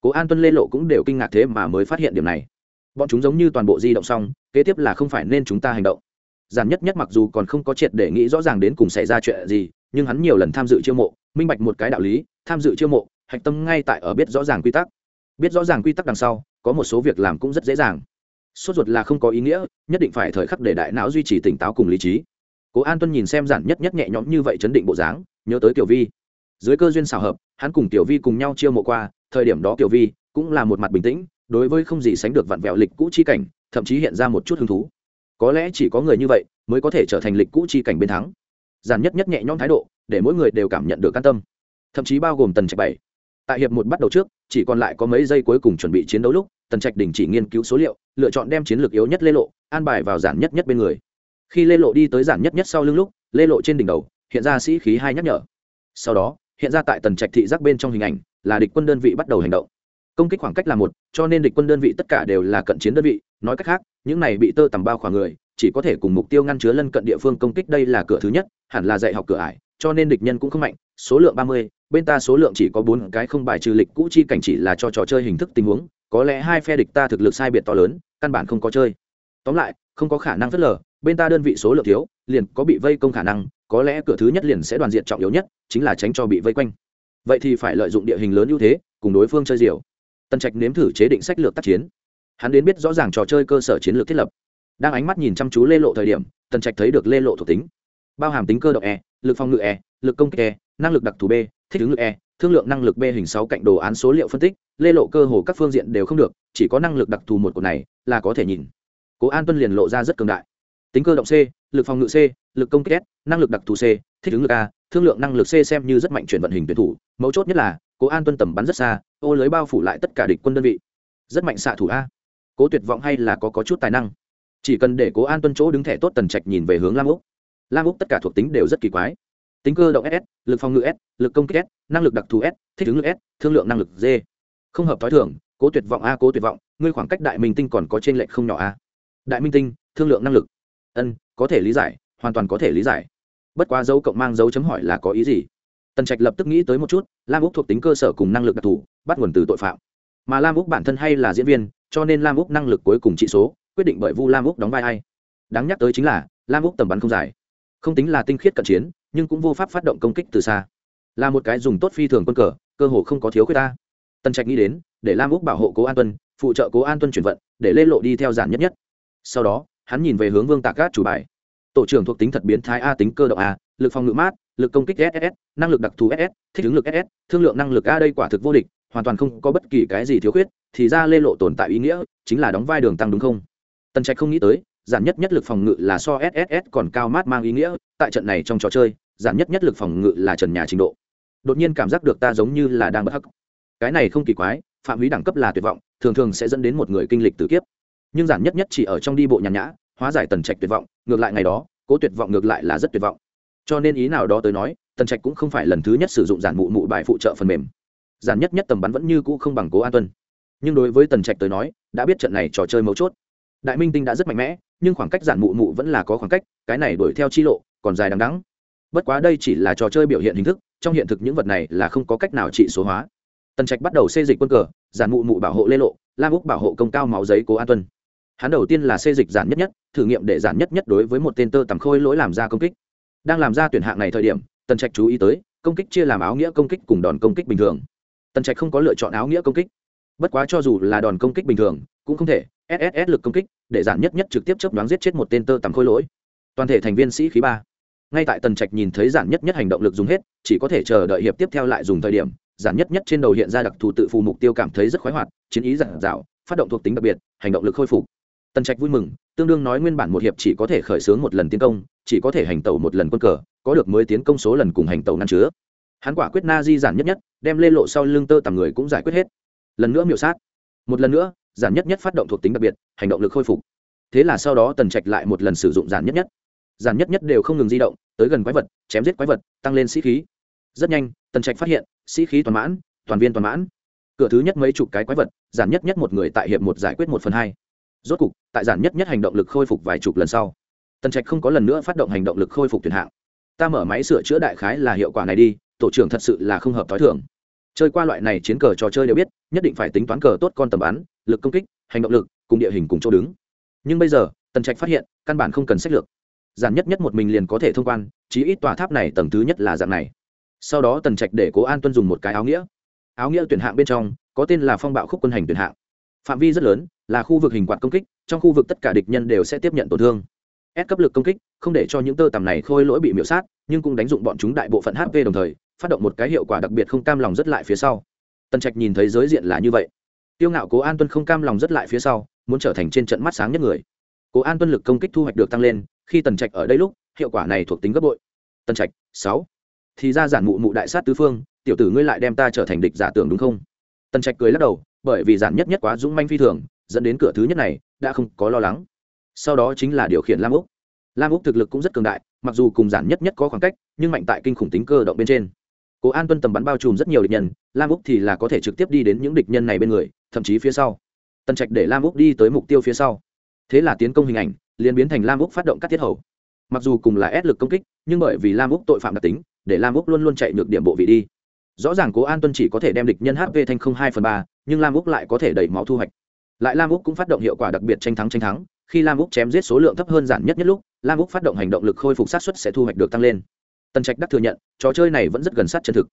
Cố an tuân lê lộ cũng đều kinh ngạc thế mà mới phát hiện điểm này. Bọn chúng giống như toàn bộ di động xong, kế tiếp là không phải nên chúng ta hành động. Giản nhất nhất mặc dù còn không có triệt để nghĩ rõ ràng đến cùng xảy ra chuyện gì, nhưng hắn nhiều lần tham dự chiêu mộ, minh bạch một cái đạo lý, tham dự chiêu mộ, hạch tâm ngay tại ở biết rõ ràng quy tắc. Biết rõ ràng quy tắc đằng sau, có một số việc làm cũng rất dễ dàng. Sốt ruột là không có ý nghĩa, nhất định phải thời khắc để đại não duy trì tỉnh táo cùng lý trí cố an tuân nhìn xem giản nhất nhất nhẹ nhõm như vậy chấn định bộ dáng, nhớ tới tiểu vi. Dưới cơ duyên xào hợp, hắn cùng tiểu vi cùng nhau chiêu mộ qua, thời điểm đó tiểu vi cũng là một mặt bình tĩnh, đối với không gì sánh được vặn vẹo lịch cũ chi cảnh, thậm chí hiện ra một chút hứng thú. Có lẽ chỉ có người như vậy mới có thể trở thành lịch cũ chi cảnh bên thắng. Giản nhất nhất nhẹ nhõm thái độ, để mỗi người đều cảm nhận được an tâm. Thậm chí bao gồm tần trạch bảy. Tại hiệp một bắt đầu trước, chỉ còn lại có mấy giây cuối cùng chuẩn bị chiến đấu lúc, tần trạch đình chỉ nghiên cứu số liệu, lựa chọn đem chiến lược yếu nhất lê lộ, an bài vào giản nhất nhất bên người khi lê lộ đi tới giản nhất nhất sau lưng lúc, lê lộ trên đỉnh đầu, hiện ra sĩ khí hai nhắc nhở. Sau đó, hiện ra tại tần trạch thị giác bên trong hình ảnh, là địch quân đơn vị bắt đầu hành động. Công kích khoảng cách là một, cho nên địch quân đơn vị tất cả đều là cận chiến đơn vị, nói cách khác, những này bị tơ tầm bao khoảng người, chỉ có thể cùng mục tiêu ngăn chứa lân cận địa phương công kích đây là cửa thứ nhất, hẳn là dạy học cửa ải, cho nên địch nhân cũng không mạnh, số lượng ba mươi, bên ta số lượng chỉ có bốn cái không bài trừ lịch cũ chi cảnh chỉ là cho trò chơi hình thức tình huống, có lẽ hai phe địch ta thực lực sai biệt to lớn, căn bản không có chơi. Tóm lại, không có khả năng phớt lờ bên ta đơn vị số lượng thiếu, liền có bị vây công khả năng, có lẽ cửa thứ nhất liền sẽ đoàn diện trọng yếu nhất, chính là tránh cho bị vây quanh. Vậy thì phải lợi dụng địa hình lớn ưu thế, cùng đối phương chơi diều. Tân trạch nếm thử chế định sách lược tác chiến. Hắn đến biết rõ ràng trò chơi cơ sở chiến lược thiết lập. Đang ánh mắt nhìn chăm chú lê lộ thời điểm, tần trạch thấy được lê lộ thuộc tính. Bao hàm tính cơ động e lực phòng ngự e lực công kích e năng lực đặc thù b, thích ứng lực e thương lượng năng lực b hình sáu cạnh đồ án số liệu phân tích. Lê lộ cơ hồ các phương diện đều không được, chỉ có năng lực đặc thù một của này là có thể nhìn. Cố an tuân liền lộ ra rất cường đại tính cơ động c lực phòng ngự c lực công kích s năng lực đặc thù c thích ứng lực a thương lượng năng lực c xem như rất mạnh chuyển vận hình tuyển thủ. Mấu chốt nhất là cố an tuân tầm bắn rất xa ô lưới bao phủ lại tất cả địch quân đơn vị. Rất mạnh xạ thủ a. Cố tuyệt vọng hay là có, có chút tài năng? Chỉ cần để cố an tuân chỗ đứng thẻ tốt tần trạch nhìn về hướng lam úc. Lam úc tất cả thuộc tính đều rất kỳ quái. Tính cơ động ss lực phòng ngự s lực công kích s năng lực đặc thù s thích ứng lực s thương lượng năng lực d. Không hợp t h o i thưởng cố tuyệt vọng a cố tuyệt vọng ngươi khoảng cách đại minh tinh còn có t r ê n lệch không nhỏ a. Đại minh tinh thương lượng năng lực ân, có thể lý giải, hoàn toàn có thể lý giải. Bất quá dấu cộng mang dấu chấm hỏi là có ý gì? Tần trạch lập tức nghĩ tới một chút, lam úc thuộc tính cơ sở cùng năng lực đặc thù, bắt nguồn từ tội phạm. Mà lam úc bản thân hay là diễn viên, cho nên lam úc năng lực cuối cùng trị số, quyết định bởi vu lam úc đóng vai ai. Đáng nhắc tới chính là, lam úc tầm bắn không dài. Không tính là tinh khiết cận chiến, nhưng cũng vô pháp phát động công kích từ xa. Là một cái dùng tốt phi thường quân cờ, cơ hồ không có thiếu khuyết ta. Tần trạch nghĩ đến, để lam úc bảo hộ cố an tuân, phụ trợ cố an tuân chuyển vận, để lê lộ đi theo giản nhất nhất. Sau đó hắn nhìn về hướng vương tạ cát chủ bài. Tổ trưởng thuộc tính thật biến thái a tính cơ động a, lực phòng ngự mát, lực công kích ss năng lực đặc thù ss thích ứng lực ss thương lượng năng lực a đây quả thực vô địch, hoàn toàn không có bất kỳ cái gì thiếu khuyết, thì ra lê lộ tồn tại ý nghĩa chính là đóng vai đường tăng đúng không? Tần trạch không nghĩ tới, giản nhất nhất lực phòng ngự là so sss còn cao mát mang ý nghĩa, tại trận này trong trò chơi, giản nhất nhất lực phòng ngự là trần nhà trình độ. Đột nhiên cảm giác được ta giống như là đang bất hắc. Cái này không kỳ quái, phạm hủy đẳng cấp là tuyệt vọng, thường thường sẽ dẫn đến một người kinh lịch tử kiếp nhưng giản nhất nhất chỉ ở trong đi bộ nhàn nhã, hóa giải tần trạch tuyệt vọng, ngược lại ngày đó, cố tuyệt vọng ngược lại là rất tuyệt vọng. Cho nên ý nào đó tới nói, tần trạch cũng không phải lần thứ nhất sử dụng giản mụ mụ bài phụ trợ phần mềm. Giản nhất nhất tầm bắn vẫn như cũ không bằng cố an tuân. Nhưng đối với tần trạch tới nói, đã biết trận này trò chơi mấu chốt. Đại minh tinh đã rất mạnh mẽ, nhưng khoảng cách giản mụ mụ vẫn là có khoảng cách, cái này đuổi theo chi lộ, còn dài đằng đắng bất quá đây chỉ là trò chơi biểu hiện hình thức, trong hiện thực những vật này là không có cách nào trị số hóa. Tần trạch bắt đầu xây dịch quân cờ, giản mụ mụ bảo hộ lê lộ, lam úc bảo hộ công cao máu giấy cố an tuân hắn đầu tiên là xê dịch giản nhất nhất, thử nghiệm để giản nhất nhất đối với một tên tơ tầm khôi lỗi làm ra công kích. Đang làm ra tuyển hạng này thời điểm, tần trạch chú ý tới, công kích chia làm áo nghĩa công kích cùng đòn công kích bình thường. Tần trạch không có lựa chọn áo nghĩa công kích. Bất quá cho dù là đòn công kích bình thường, cũng không thể sss lực công kích để giản nhất nhất trực tiếp chấp đoán giết chết một tên tơ tầm khôi lỗi. Toàn thể thành viên sĩ khí ba. Ngay tại tần trạch nhìn thấy giản nhất nhất hành động lực dùng hết, chỉ có thể chờ đợi hiệp tiếp theo lại dùng thời điểm, giản nhất nhất trên đầu hiện ra đặc thù tự phù mục tiêu cảm thấy rất khoái hoạt, chiến ý giản dạo, phát động thuộc tính đặc biệt, hành động lực khôi phục tần trạch vui mừng, tương đương nói nguyên bản một hiệp chỉ có thể khởi xướng một lần tiến công, chỉ có thể hành tẩu một lần quân cờ, có được mới tiến công số lần cùng hành tẩu ngăn chứa. Hắn quả quyết na di giản nhất nhất, đem lê lộ sau lưng tơ tầm người cũng giải quyết hết. Lần nữa miểu sát. Một lần nữa, giản nhất nhất phát động thuộc tính đặc biệt, hành động lực khôi phục. Thế là sau đó tần trạch lại một lần sử dụng giản nhất nhất. Giản nhất nhất đều không ngừng di động, tới gần quái vật, chém giết quái vật, tăng lên sĩ khí. Rất nhanh, tần trạch phát hiện, sĩ khí toàn mãn, toàn viên toàn mãn. Cửa thứ nhất mấy chục cái quái vật, giản nhất nhất một người tại hiệp một giải quyết một phần hai rốt cục, tại giản nhất nhất hành động lực khôi phục vài chục lần sau, tần trạch không có lần nữa phát động hành động lực khôi phục tuyển hạng. Ta mở máy sửa chữa đại khái là hiệu quả này đi, tổ trưởng thật sự là không hợp t h o i thường. Chơi qua loại này chiến cờ trò chơi đều biết, nhất định phải tính toán cờ tốt con tầm bắn, lực công kích, hành động lực, cùng địa hình cùng chỗ đứng. Nhưng bây giờ, tần trạch phát hiện, căn bản không cần sách lược. Giản nhất nhất một mình liền có thể thông quan, chí ít tòa tháp này tầng thứ nhất là dạng này. Sau đó tần trạch để cố an tuân dùng một cái áo nghĩa. Áo nghĩa tuyển hạng bên trong, có tên là phong bạo khúc quân hành tuyển hạng. Phạm vi rất lớn là khu vực hình quạt công kích, trong khu vực tất cả địch nhân đều sẽ tiếp nhận tổn thương. Ép cấp lực công kích, không để cho những tơ tằm này khôi lỗi bị miễu sát, nhưng cũng đánh dụng bọn chúng đại bộ phận hp đồng thời, phát động một cái hiệu quả đặc biệt không cam lòng rất lại phía sau. Tần trạch nhìn thấy giới diện là như vậy. Tiêu ngạo cố an tuân không cam lòng rất lại phía sau, muốn trở thành trên trận mắt sáng nhất người. Cố an tuân lực công kích thu hoạch được tăng lên, khi tần trạch ở đây lúc, hiệu quả này thuộc tính gấp bội. Tần trạch, sáu. Thì ra giản mụ mụ đại sát tứ phương, tiểu tử ngươi lại đem ta trở thành địch giả tưởng đúng không? Tần trạch cười lắc đầu, bởi vì giản nhất nhất quá dũng manh phi thường dẫn đến cửa thứ nhất này, đã không có lo lắng. Sau đó chính là điều khiển lam úc. Lam úc thực lực cũng rất cường đại, mặc dù cùng giản nhất nhất có khoảng cách, nhưng mạnh tại kinh khủng tính cơ động bên trên. Cố an tuân tầm bắn bao trùm rất nhiều địch nhân, lam úc thì là có thể trực tiếp đi đến những địch nhân này bên người, thậm chí phía sau. Tần trạch để lam úc đi tới mục tiêu phía sau. Thế là tiến công hình ảnh, liền biến thành lam úc phát động các tiết hầu. Mặc dù cùng là ép lực công kích, nhưng bởi vì lam úc tội phạm đặc tính, để lam úc luôn luôn chạy được điểm bộ vị đi. Rõ ràng cố an tuân chỉ có thể đem địch nhân hp thành không hai phần ba, nhưng lam úc lại có thể đẩy máu thu hoạch lại lam úc cũng phát động hiệu quả đặc biệt tranh thắng tranh thắng, khi lam úc chém giết số lượng thấp hơn giản nhất nhất lúc, lam úc phát động hành động lực khôi phục sát xuất sẽ thu hoạch được tăng lên. Tần trạch đắc thừa nhận, trò chơi này vẫn rất gần sát chân thực.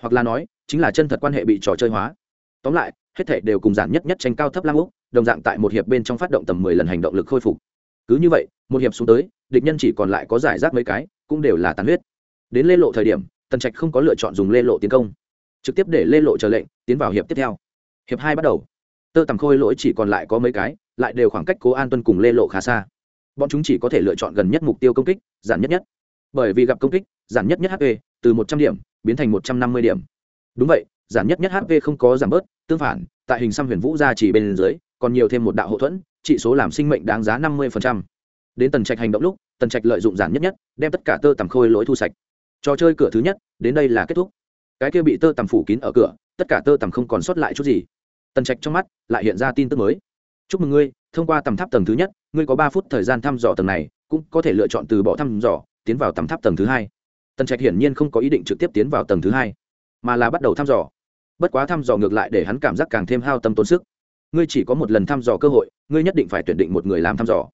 Hoặc là nói, chính là chân thật quan hệ bị trò chơi hóa. Tóm lại, hết thể đều cùng giản nhất nhất tranh cao thấp lam úc, đồng dạng tại một hiệp bên trong phát động tầm mười lần hành động lực khôi phục. Cứ như vậy, một hiệp xuống tới, địch nhân chỉ còn lại có giải rác mấy cái, cũng đều là tàn huyết. Đến lê lộ thời điểm, tần trạch không có lựa chọn dùng lê lộ tiến công, trực tiếp để lê lộ chờ lệnh, tiến vào hiệp tiếp theo. Hiệp hai bắt đầu tơ tầm khôi lỗi chỉ còn lại có mấy cái, lại đều khoảng cách cố an tuân cùng lê lộ khá xa. Bọn chúng chỉ có thể lựa chọn gần nhất mục tiêu công kích, giản nhất nhất. Bởi vì gặp công kích, giản nhất nhất hp từ một trăm điểm, biến thành một trăm năm mươi điểm. Đúng vậy, giản nhất nhất hp không có giảm bớt, tương phản, tại hình xăm huyền vũ ra chỉ bên dưới, còn nhiều thêm một đạo hậu thuẫn trị số làm sinh mệnh đáng giá năm mươi đến tần trạch hành động lúc, tần trạch lợi dụng giản nhất nhất, đem tất cả tơ tầm khôi lỗi thu sạch. Trò chơi cửa thứ nhất, đến đây là kết thúc. Cái kia bị tơ tầm phủ kín ở cửa, tất cả tơ tầm không còn sót lại chút gì tần trạch trong mắt lại hiện ra tin tức mới. Chúc mừng ngươi, thông qua tầm tháp tầng thứ nhất, ngươi có ba phút thời gian thăm dò tầng này, cũng có thể lựa chọn từ bỏ thăm dò, tiến vào tầm tháp tầng thứ hai. Tần trạch hiển nhiên không có ý định trực tiếp tiến vào tầng thứ hai, mà là bắt đầu thăm dò. Bất quá thăm dò ngược lại để hắn cảm giác càng thêm hao tâm tốn sức. Ngươi chỉ có một lần thăm dò cơ hội, ngươi nhất định phải tuyển định một người làm thăm dò.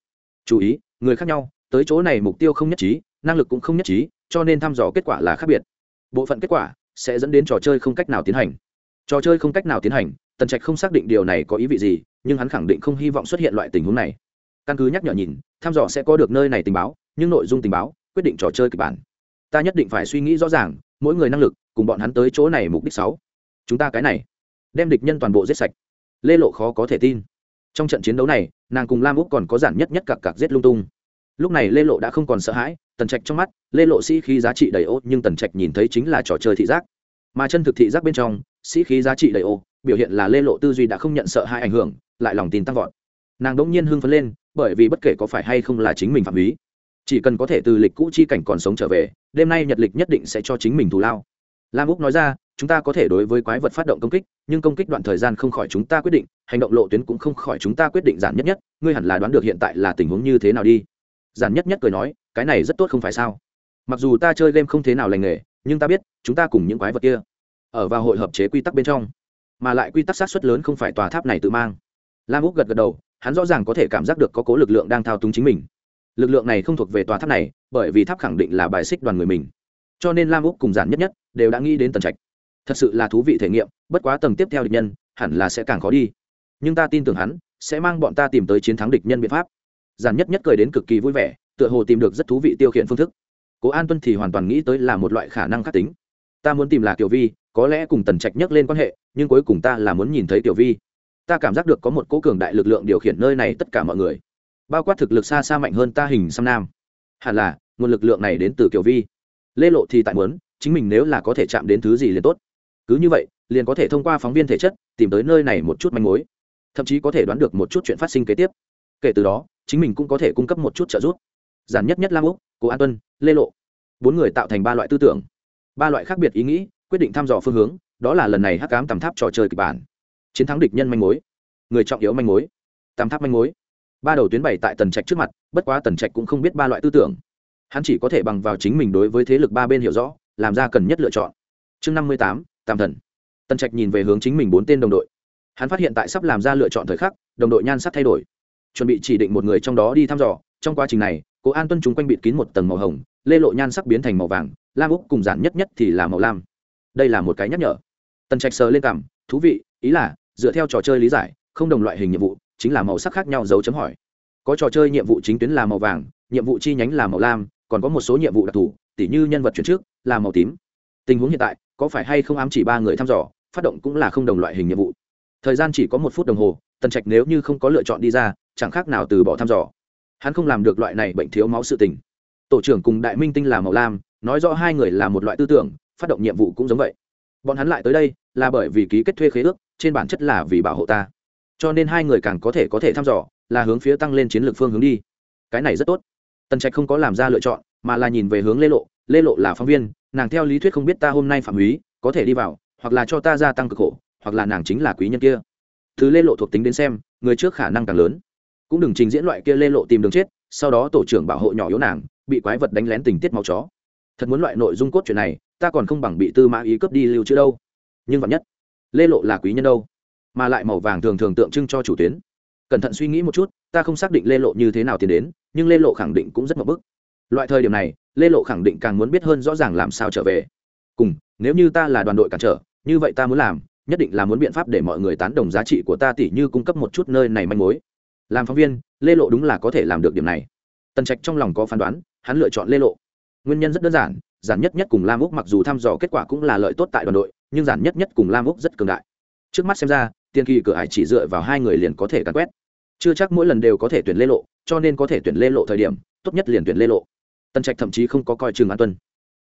Chú ý, người khác nhau, tới chỗ này mục tiêu không nhất trí, năng lực cũng không nhất trí, cho nên thăm dò kết quả là khác biệt. Bộ phận kết quả sẽ dẫn đến trò chơi không cách nào tiến hành. Trò chơi không cách nào tiến hành tần trạch không xác định điều này có ý vị gì, nhưng hắn khẳng định không hy vọng xuất hiện loại tình huống này. Căn cứ nhắc nhở nhìn, thăm dò sẽ có được nơi này tình báo, nhưng nội dung tình báo, quyết định trò chơi kịch bản. Ta nhất định phải suy nghĩ rõ ràng, mỗi người năng lực, cùng bọn hắn tới chỗ này mục đích sáu. Chúng ta cái này, đem địch nhân toàn bộ giết sạch. Lê lộ khó có thể tin. Trong trận chiến đấu này, nàng cùng lam úc còn có giản nhất nhất cặp cặp giết lung tung. Lúc này lê lộ đã không còn sợ hãi, tần trạch trong mắt, lê lộ sĩ khí giá trị đầy ô, nhưng tần trạch nhìn thấy chính là trò chơi thị giác. Mà chân thực thị giác bên trong, sĩ khí giá trị đầy ô biểu hiện là lê lộ tư duy đã không nhận sợ hai ảnh hưởng, lại lòng tin tăng vọt. Nàng đỗng nhiên hưng phấn lên, bởi vì bất kể có phải hay không là chính mình phạm ý, chỉ cần có thể từ lịch cũ chi cảnh còn sống trở về, đêm nay nhật lịch nhất định sẽ cho chính mình thù lao. Lam úc nói ra, chúng ta có thể đối với quái vật phát động công kích, nhưng công kích đoạn thời gian không khỏi chúng ta quyết định, hành động lộ tuyến cũng không khỏi chúng ta quyết định giản nhất nhất, ngươi hẳn là đoán được hiện tại là tình huống như thế nào đi. Giản nhất nhất cười nói, cái này rất tốt không phải sao? Mặc dù ta chơi game không thế nào lành nghề, nhưng ta biết, chúng ta cùng những quái vật kia, ở vào hội hợp chế quy tắc bên trong mà lại quy tắc sát xuất lớn không phải tòa tháp này tự mang. Lam úc gật gật đầu, hắn rõ ràng có thể cảm giác được có cố lực lượng đang thao túng chính mình. Lực lượng này không thuộc về tòa tháp này, bởi vì tháp khẳng định là bài xích đoàn người mình. Cho nên lam úc cùng giản nhất nhất đều đã nghĩ đến tần trạch. Thật sự là thú vị thể nghiệm, bất quá tầng tiếp theo địch nhân, hẳn là sẽ càng khó đi. Nhưng ta tin tưởng hắn, sẽ mang bọn ta tìm tới chiến thắng địch nhân biện pháp. Giản nhất nhất cười đến cực kỳ vui vẻ, tựa hồ tìm được rất thú vị tiêu khiển phương thức. Cố an tuân thì hoàn toàn nghĩ tới là một loại khả năng khắc tính. Ta muốn tìm là kiều vi có lẽ cùng tần trạch nhắc lên quan hệ, nhưng cuối cùng ta là muốn nhìn thấy tiểu vi. Ta cảm giác được có một cố cường đại lực lượng điều khiển nơi này tất cả mọi người. Bao quát thực lực xa xa mạnh hơn ta hình xăm nam. Hẳn là, nguồn lực lượng này đến từ kiểu vi. Lê lộ thì tại muốn, chính mình nếu là có thể chạm đến thứ gì liền tốt. Cứ như vậy, liền có thể thông qua phóng viên thể chất, tìm tới nơi này một chút manh mối. Thậm chí có thể đoán được một chút chuyện phát sinh kế tiếp. Kể từ đó, chính mình cũng có thể cung cấp một chút trợ giúp. Giản nhất nhất lam úc, cố an tuân, lê lộ. Bốn người tạo thành ba loại tư tưởng. Ba loại khác biệt ý nghĩ quyết định thăm dò phương hướng, đó là lần này hắc cám tầm tháp trò chơi kịch bản. Chiến thắng địch nhân manh mối, người trọng yếu manh mối, tầm tháp manh mối. Ba đầu tuyến bày tại tần trạch trước mặt, bất quá tần trạch cũng không biết ba loại tư tưởng. Hắn chỉ có thể bằng vào chính mình đối với thế lực ba bên hiểu rõ, làm ra cần nhất lựa chọn. Chương năm mươi tám, tam thần. Tần trạch nhìn về hướng chính mình bốn tên đồng đội. Hắn phát hiện tại sắp làm ra lựa chọn thời khắc, đồng đội nhan sắc thay đổi. Chuẩn bị chỉ định một người trong đó đi thăm dò, trong quá trình này, cố an tuân chúng quanh bịt kín một tầng màu hồng, lê lộ nhan sắc biến thành màu vàng, lam úc cùng giản nhất nhất thì là màu lam đây là một cái nhắc nhở. Tần trạch sờ lên cảm, thú vị, ý là, dựa theo trò chơi lý giải, không đồng loại hình nhiệm vụ, chính là màu sắc khác nhau dấu chấm hỏi. Có trò chơi nhiệm vụ chính tuyến là màu vàng, nhiệm vụ chi nhánh là màu lam, còn có một số nhiệm vụ đặc thù, tỉ như nhân vật chuyển trước, là màu tím. Tình huống hiện tại, có phải hay không ám chỉ ba người thăm dò, phát động cũng là không đồng loại hình nhiệm vụ. Thời gian chỉ có một phút đồng hồ, tần trạch nếu như không có lựa chọn đi ra, chẳng khác nào từ bỏ thăm dò. Hắn không làm được loại này bệnh thiếu máu sự tình. Tổ trưởng cùng đại minh tinh là màu lam, nói rõ hai người là một loại tư tưởng phát động nhiệm vụ cũng giống vậy. Bọn hắn lại tới đây là bởi vì ký kết thuê khế ước, trên bản chất là vì bảo hộ ta. Cho nên hai người càng có thể có thể thăm dò, là hướng phía tăng lên chiến lược phương hướng đi. Cái này rất tốt. Tần trạch không có làm ra lựa chọn, mà là nhìn về hướng lê lộ. Lê lộ là phóng viên, nàng theo lý thuyết không biết ta hôm nay phạm húy có thể đi vào, hoặc là cho ta gia tăng cực khổ, hoặc là nàng chính là quý nhân kia. Thứ lê lộ thuộc tính đến xem, người trước khả năng càng lớn. Cũng đừng trình diễn loại kia lê lộ tìm đường chết, sau đó tổ trưởng bảo hộ nhỏ yếu nàng, bị quái vật đánh lén tình tiết máu chó. Thật muốn loại nội dung cốt chuyện này ta còn không bằng bị tư mã ý cướp đi lưu trữ đâu. Nhưng vật nhất, lê lộ là quý nhân đâu, mà lại màu vàng thường thường tượng trưng cho chủ tuyến. Cẩn thận suy nghĩ một chút, ta không xác định lê lộ như thế nào tiến đến, nhưng lê lộ khẳng định cũng rất mập bức. Loại thời điểm này, lê lộ khẳng định càng muốn biết hơn rõ ràng làm sao trở về. Cùng, nếu như ta là đoàn đội cản trở, như vậy ta muốn làm, nhất định là muốn biện pháp để mọi người tán đồng giá trị của ta tỉ như cung cấp một chút nơi này manh mối. Làm phóng viên, lê lộ đúng là có thể làm được điểm này. Tần trạch trong lòng có phán đoán, hắn lựa chọn lê lộ. Nguyên nhân rất đơn giản giản nhất nhất cùng lam úc mặc dù thăm dò kết quả cũng là lợi tốt tại đoàn đội, nhưng giản nhất nhất cùng lam úc rất cường đại. Trước mắt xem ra tiên kỳ cửa hải chỉ dựa vào hai người liền có thể cắn quét. Chưa chắc mỗi lần đều có thể tuyển lê lộ, cho nên có thể tuyển lê lộ thời điểm, tốt nhất liền tuyển lê lộ. Tân trạch thậm chí không có coi trường an tuân.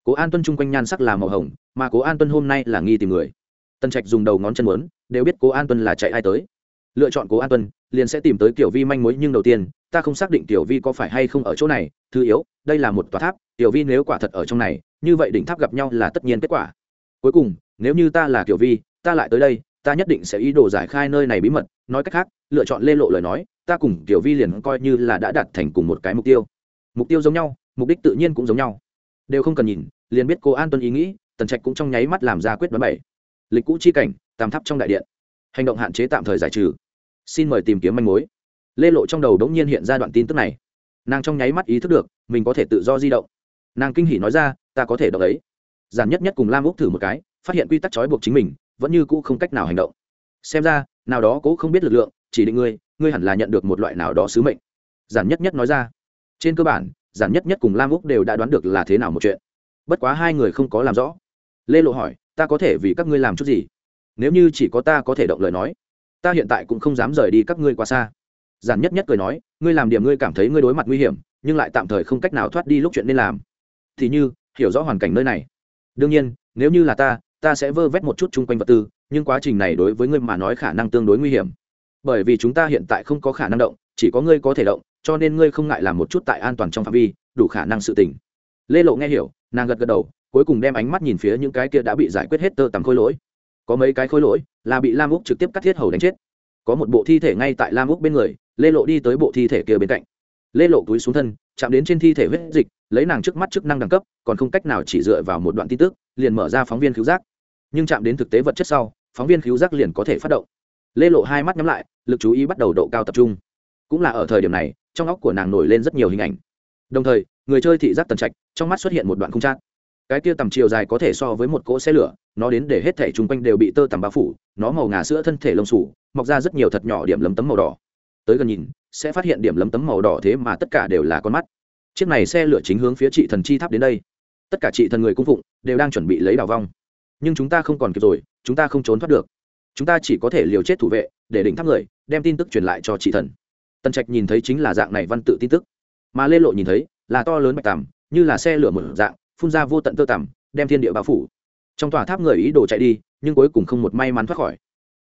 Cố an tuân chung quanh nhan sắc là màu hồng, mà cố an tuân hôm nay là nghi tìm người. Tân trạch dùng đầu ngón chân muốn, đều biết cố an tuân là chạy ai tới. Lựa chọn cố an tuân, liền sẽ tìm tới Tiểu vi manh mối nhưng đầu tiên, ta không xác định tiểu vi có phải hay không ở chỗ này, thứ yếu, đây là một tòa tháp, tiểu vi nếu quả thật ở trong này như vậy đỉnh tháp gặp nhau là tất nhiên kết quả. Cuối cùng, nếu như ta là tiểu vi, ta lại tới đây, ta nhất định sẽ ý đồ giải khai nơi này bí mật. Nói cách khác, lựa chọn lê lộ lời nói, ta cùng tiểu vi liền coi như là đã đạt thành cùng một cái mục tiêu. Mục tiêu giống nhau, mục đích tự nhiên cũng giống nhau. Đều không cần nhìn, liền biết cô an tuân ý nghĩ, tần trạch cũng trong nháy mắt làm ra quyết đoán bảy. Lịch cũ chi cảnh, tam tháp trong đại điện. Hành động hạn chế tạm thời giải trừ. Xin mời tìm kiếm manh mối. Lê lộ trong đầu đống nhiên hiện ra đoạn tin tức này. Nàng trong nháy mắt ý thức được, mình có thể tự do di động. Nàng kinh hỉ nói ra ta có thể động ấy. Giản nhất nhất cùng lam úc thử một cái, phát hiện quy tắc trói buộc chính mình, vẫn như cũ không cách nào hành động. Xem ra, nào đó cố không biết lực lượng, chỉ định ngươi ngươi hẳn là nhận được một loại nào đó sứ mệnh. Giản nhất nhất nói ra. Trên cơ bản, giản nhất nhất cùng lam úc đều đã đoán được là thế nào một chuyện. Bất quá hai người không có làm rõ. Lê lộ hỏi, ta có thể vì các ngươi làm chút gì? Nếu như chỉ có ta có thể động lời nói, ta hiện tại cũng không dám rời đi các ngươi quá xa. Giản nhất nhất cười nói, ngươi làm điểm ngươi cảm thấy ngươi đối mặt nguy hiểm, nhưng lại tạm thời không cách nào thoát đi lúc chuyện nên làm. Thì như hiểu rõ hoàn cảnh nơi này. Đương nhiên, nếu như là ta ta sẽ vơ vét một chút chung quanh vật tư, nhưng quá trình này đối với ngươi mà nói khả năng tương đối nguy hiểm. Bởi vì chúng ta hiện tại không có khả năng động, chỉ có ngươi có thể động, cho nên ngươi không ngại làm một chút tại an toàn trong phạm vi, đủ khả năng sự tỉnh lê lộ nghe hiểu, nàng gật gật đầu, cuối cùng đem ánh mắt nhìn phía những cái kia đã bị giải quyết hết tơ tằm khôi lỗi. Có mấy cái khôi lỗi là bị lam úc trực tiếp cắt thiết hầu đánh chết. Có một bộ thi thể ngay tại lam úc bên người, lê lộ đi tới bộ thi thể kia bên cạnh. Lê lộ túi xuống thân chạm đến trên thi thể huyết dịch, lấy nàng trước mắt chức năng đẳng cấp, còn không cách nào chỉ dựa vào một đoạn tin tức, liền mở ra phóng viên cứu giác. Nhưng chạm đến thực tế vật chất sau, phóng viên cứu giác liền có thể phát động. Lê lộ hai mắt nhắm lại, lực chú ý bắt đầu độ cao tập trung. Cũng là ở thời điểm này, trong óc của nàng nổi lên rất nhiều hình ảnh. Đồng thời, người chơi thị giác tần trạch, trong mắt xuất hiện một đoạn không trát cái kia tầm chiều dài có thể so với một cỗ xe lửa, nó đến để hết thể chung quanh đều bị tơ tằm bao phủ, nó màu ngà sữa thân thể lông sủ mọc ra rất nhiều thật nhỏ điểm lấm tấm màu đỏ. Tới gần nhìn sẽ phát hiện điểm lấm tấm màu đỏ thế mà tất cả đều là con mắt. Chiếc này xe lửa chính hướng phía chị thần chi tháp đến đây. Tất cả chị thần người cung phụng đều đang chuẩn bị lấy đào vong. Nhưng chúng ta không còn kịp rồi, chúng ta không trốn thoát được. Chúng ta chỉ có thể liều chết thủ vệ, để đỉnh tháp người, đem tin tức truyền lại cho chị thần. Tần trạch nhìn thấy chính là dạng này văn tự tin tức. Mà lê lộ nhìn thấy, là to lớn bạch tằm, như là xe lửa một dạng, phun ra vô tận tơ tằm, đem thiên địa bao phủ. Trong tòa tháp người ý đồ chạy đi, nhưng cuối cùng không một may mắn thoát khỏi.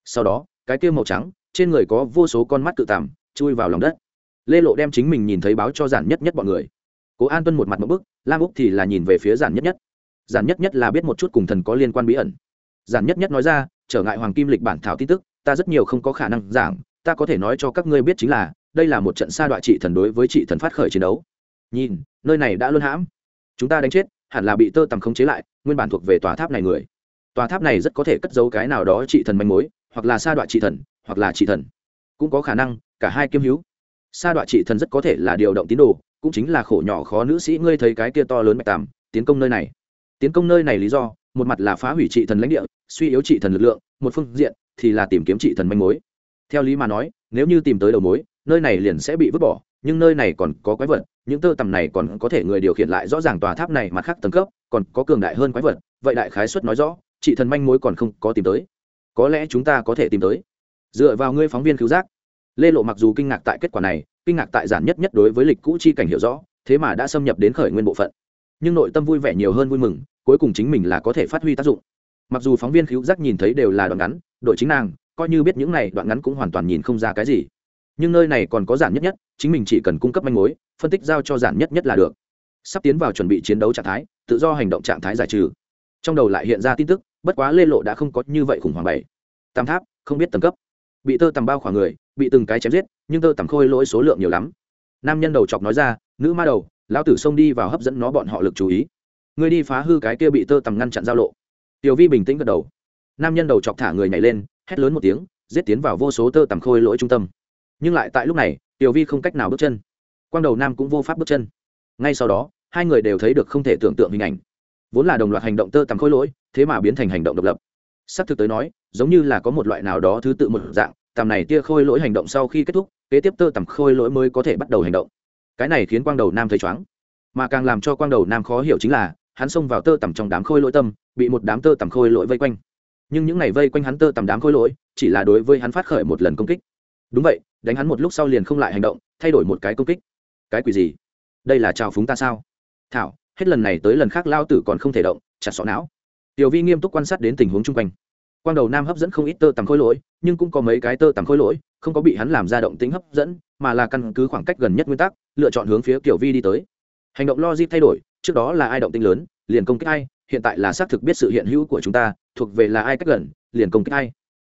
Sau đó, cái kia màu trắng, trên người có vô số con mắt cự tằm chui vào lòng đất. Lê lộ đem chính mình nhìn thấy báo cho giản nhất nhất bọn người. Cố an tuân một mặt một bức, lam úc thì là nhìn về phía giản nhất nhất. Giản nhất nhất là biết một chút cùng thần có liên quan bí ẩn. Giản nhất nhất nói ra, trở ngại hoàng kim lịch bản thảo tin tức, ta rất nhiều không có khả năng giảng, ta có thể nói cho các ngươi biết chính là, đây là một trận sa đoạn trị thần đối với trị thần phát khởi chiến đấu. Nhìn, nơi này đã luôn hãm. Chúng ta đánh chết, hẳn là bị tơ tầm khống chế lại, nguyên bản thuộc về tòa tháp này người. Tòa tháp này rất có thể cất giấu cái nào đó trị thần manh mối, hoặc là sa đoạn trị thần, hoặc là trị thần. Cũng có khả năng cả hai kiêm hữu. Sa đoạn trị thần rất có thể là điều động tín đồ, cũng chính là khổ nhỏ khó nữ sĩ ngươi thấy cái kia to lớn bạch tàm, tiến công nơi này. Tiến công nơi này lý do, một mặt là phá hủy trị thần lãnh địa, suy yếu trị thần lực lượng, một phương diện thì là tìm kiếm trị thần manh mối. Theo lý mà nói, nếu như tìm tới đầu mối, nơi này liền sẽ bị vứt bỏ, nhưng nơi này còn có quái vật, những tơ tầm này còn có thể người điều khiển lại rõ ràng tòa tháp này mặt khác tầng cấp, còn có cường đại hơn quái vật, vậy đại khái xuất nói rõ, trị thần manh mối còn không có tìm tới. Có lẽ chúng ta có thể tìm tới. Dựa vào ngươi phóng viên cứu giác lê lộ mặc dù kinh ngạc tại kết quả này, kinh ngạc tại giản nhất nhất đối với lịch cũ chi cảnh hiểu rõ, thế mà đã xâm nhập đến khởi nguyên bộ phận. Nhưng nội tâm vui vẻ nhiều hơn vui mừng, cuối cùng chính mình là có thể phát huy tác dụng. Mặc dù phóng viên cứu giác nhìn thấy đều là đoạn ngắn, đội chính nàng, coi như biết những này đoạn ngắn cũng hoàn toàn nhìn không ra cái gì. Nhưng nơi này còn có giản nhất nhất, chính mình chỉ cần cung cấp manh mối, phân tích giao cho giản nhất nhất là được. Sắp tiến vào chuẩn bị chiến đấu trạng thái, tự do hành động trạng thái giải trừ. Trong đầu lại hiện ra tin tức, bất quá lê lộ đã không có như vậy khủng hoảng bảy. Tam tháp, không biết tầng cấp. Bị tơ tầm bao khoảng người bị từng cái chém giết, nhưng tơ tầm khôi lỗi số lượng nhiều lắm. Nam nhân đầu chọc nói ra, nữ ma đầu, lão tử xông đi vào hấp dẫn nó bọn họ lực chú ý. Người đi phá hư cái kia bị tơ tầm ngăn chặn giao lộ. Tiểu vi bình tĩnh gật đầu. Nam nhân đầu chọc thả người nhảy lên, hét lớn một tiếng, giết tiến vào vô số tơ tầm khôi lỗi trung tâm. Nhưng lại tại lúc này, tiểu vi không cách nào bước chân. Quang đầu nam cũng vô pháp bước chân. Ngay sau đó, hai người đều thấy được không thể tưởng tượng hình ảnh. Vốn là đồng loạt hành động tơ tầm khôi lỗi, thế mà biến thành hành động độc lập. Sắp thực tới nói, giống như là có một loại nào đó thứ tự một dạng tầm này tia khôi lỗi hành động sau khi kết thúc, kế tiếp tơ tầm khôi lỗi mới có thể bắt đầu hành động. Cái này khiến quang đầu nam thấy chóng mà càng làm cho quang đầu nam khó hiểu chính là, hắn xông vào tơ tầm trong đám khôi lỗi tâm, bị một đám tơ tầm khôi lỗi vây quanh. Nhưng những ngày vây quanh hắn tơ tầm đám khôi lỗi, chỉ là đối với hắn phát khởi một lần công kích. Đúng vậy, đánh hắn một lúc sau liền không lại hành động, thay đổi một cái công kích. Cái quỷ gì? Đây là trào phúng ta sao? Thảo, hết lần này tới lần khác lao tử còn không thể động chặt sọ não. Tiểu vi nghiêm túc quan sát đến tình huống chung quanh quang đầu nam hấp dẫn không ít tơ tằm khối lỗi, nhưng cũng có mấy cái tơ tằm khối lỗi, không có bị hắn làm ra động tính hấp dẫn, mà là căn cứ khoảng cách gần nhất nguyên tắc, lựa chọn hướng phía tiểu vi đi tới. Hành động logic thay đổi, trước đó là ai động tính lớn, liền công kích ai, hiện tại là xác thực biết sự hiện hữu của chúng ta, thuộc về là ai cách gần, liền công kích ai.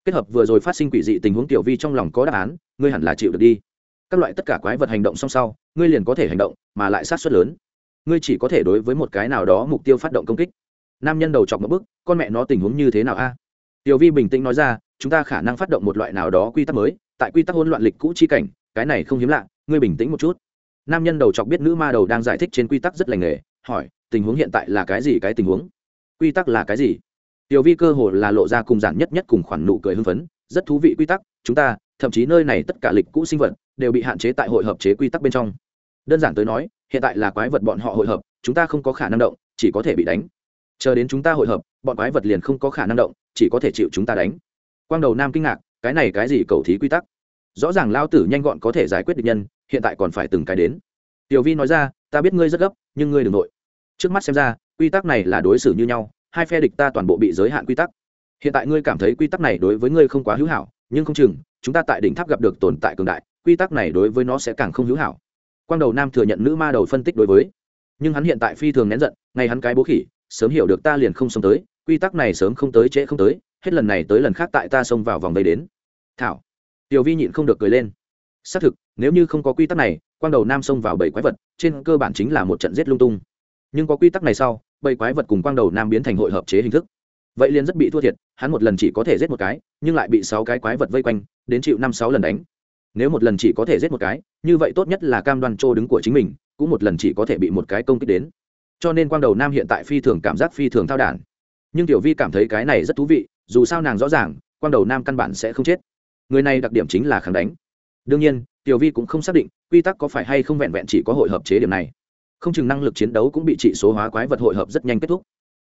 Kết hợp vừa rồi phát sinh quỷ dị tình huống tiểu vi trong lòng có đáp án, ngươi hẳn là chịu được đi. Các loại tất cả quái vật hành động song sau, ngươi liền có thể hành động, mà lại sát xuất lớn. Ngươi chỉ có thể đối với một cái nào đó mục tiêu phát động công kích. Nam nhân đầu chọc một bức con mẹ nó tình huống như thế nào a? Tiểu vi bình tĩnh nói ra, chúng ta khả năng phát động một loại nào đó quy tắc mới, tại quy tắc hỗn loạn lịch cũ chi cảnh, cái này không hiếm lạ, ngươi bình tĩnh một chút. Nam nhân đầu chọc biết nữ ma đầu đang giải thích trên quy tắc rất lành nghề, hỏi, tình huống hiện tại là cái gì cái tình huống? Quy tắc là cái gì? Tiểu vi cơ hồ là lộ ra cùng giản nhất nhất cùng khoản nụ cười hưng phấn, rất thú vị quy tắc, chúng ta, thậm chí nơi này tất cả lịch cũ sinh vật, đều bị hạn chế tại hội hợp chế quy tắc bên trong. Đơn giản tới nói, hiện tại là quái vật bọn họ hội hợp, chúng ta không có khả năng động, chỉ có thể bị đánh. Chờ đến chúng ta hội hợp, bọn quái vật liền không có khả năng động chỉ có thể chịu chúng ta đánh. Quang đầu nam kinh ngạc, cái này cái gì cầu thí quy tắc? Rõ ràng lao tử nhanh gọn có thể giải quyết địch nhân, hiện tại còn phải từng cái đến. Tiểu vi nói ra, ta biết ngươi rất gấp, nhưng ngươi đừng nội. Trước mắt xem ra, quy tắc này là đối xử như nhau, hai phe địch ta toàn bộ bị giới hạn quy tắc. Hiện tại ngươi cảm thấy quy tắc này đối với ngươi không quá hữu hảo, nhưng không chừng, chúng ta tại đỉnh tháp gặp được tồn tại cường đại, quy tắc này đối với nó sẽ càng không hữu hảo. Quang đầu nam thừa nhận nữ ma đầu phân tích đối với, nhưng hắn hiện tại phi thường nén giận ngay hắn cái bố khỉ, sớm hiểu được ta liền không sống tới quy tắc này sớm không tới trễ không tới, hết lần này tới lần khác tại ta xông vào vòng vây đến. Thảo. Tiểu vi nhịn không được cười lên. Xác thực, nếu như không có quy tắc này, quang đầu nam xông vào bảy quái vật, trên cơ bản chính là một trận giết lung tung. Nhưng có quy tắc này sau, bảy quái vật cùng quang đầu nam biến thành hội hợp chế hình thức. Vậy liền rất bị thua thiệt, hắn một lần chỉ có thể giết một cái, nhưng lại bị sáu cái quái vật vây quanh, đến chịu năm sáu lần đánh. Nếu một lần chỉ có thể giết một cái, như vậy tốt nhất là cam đoan trô đứng của chính mình, cũng một lần chỉ có thể bị một cái công kích đến. Cho nên quang đầu nam hiện tại phi thường cảm giác phi thường thao đản nhưng tiểu vi cảm thấy cái này rất thú vị, dù sao nàng rõ ràng, quang đầu nam căn bản sẽ không chết. Người này đặc điểm chính là kháng đánh. Đương nhiên, tiểu vi cũng không xác định quy tắc có phải hay không vẹn vẹn chỉ có hội hợp chế điểm này. Không chừng năng lực chiến đấu cũng bị trị số hóa quái vật hội hợp rất nhanh kết thúc.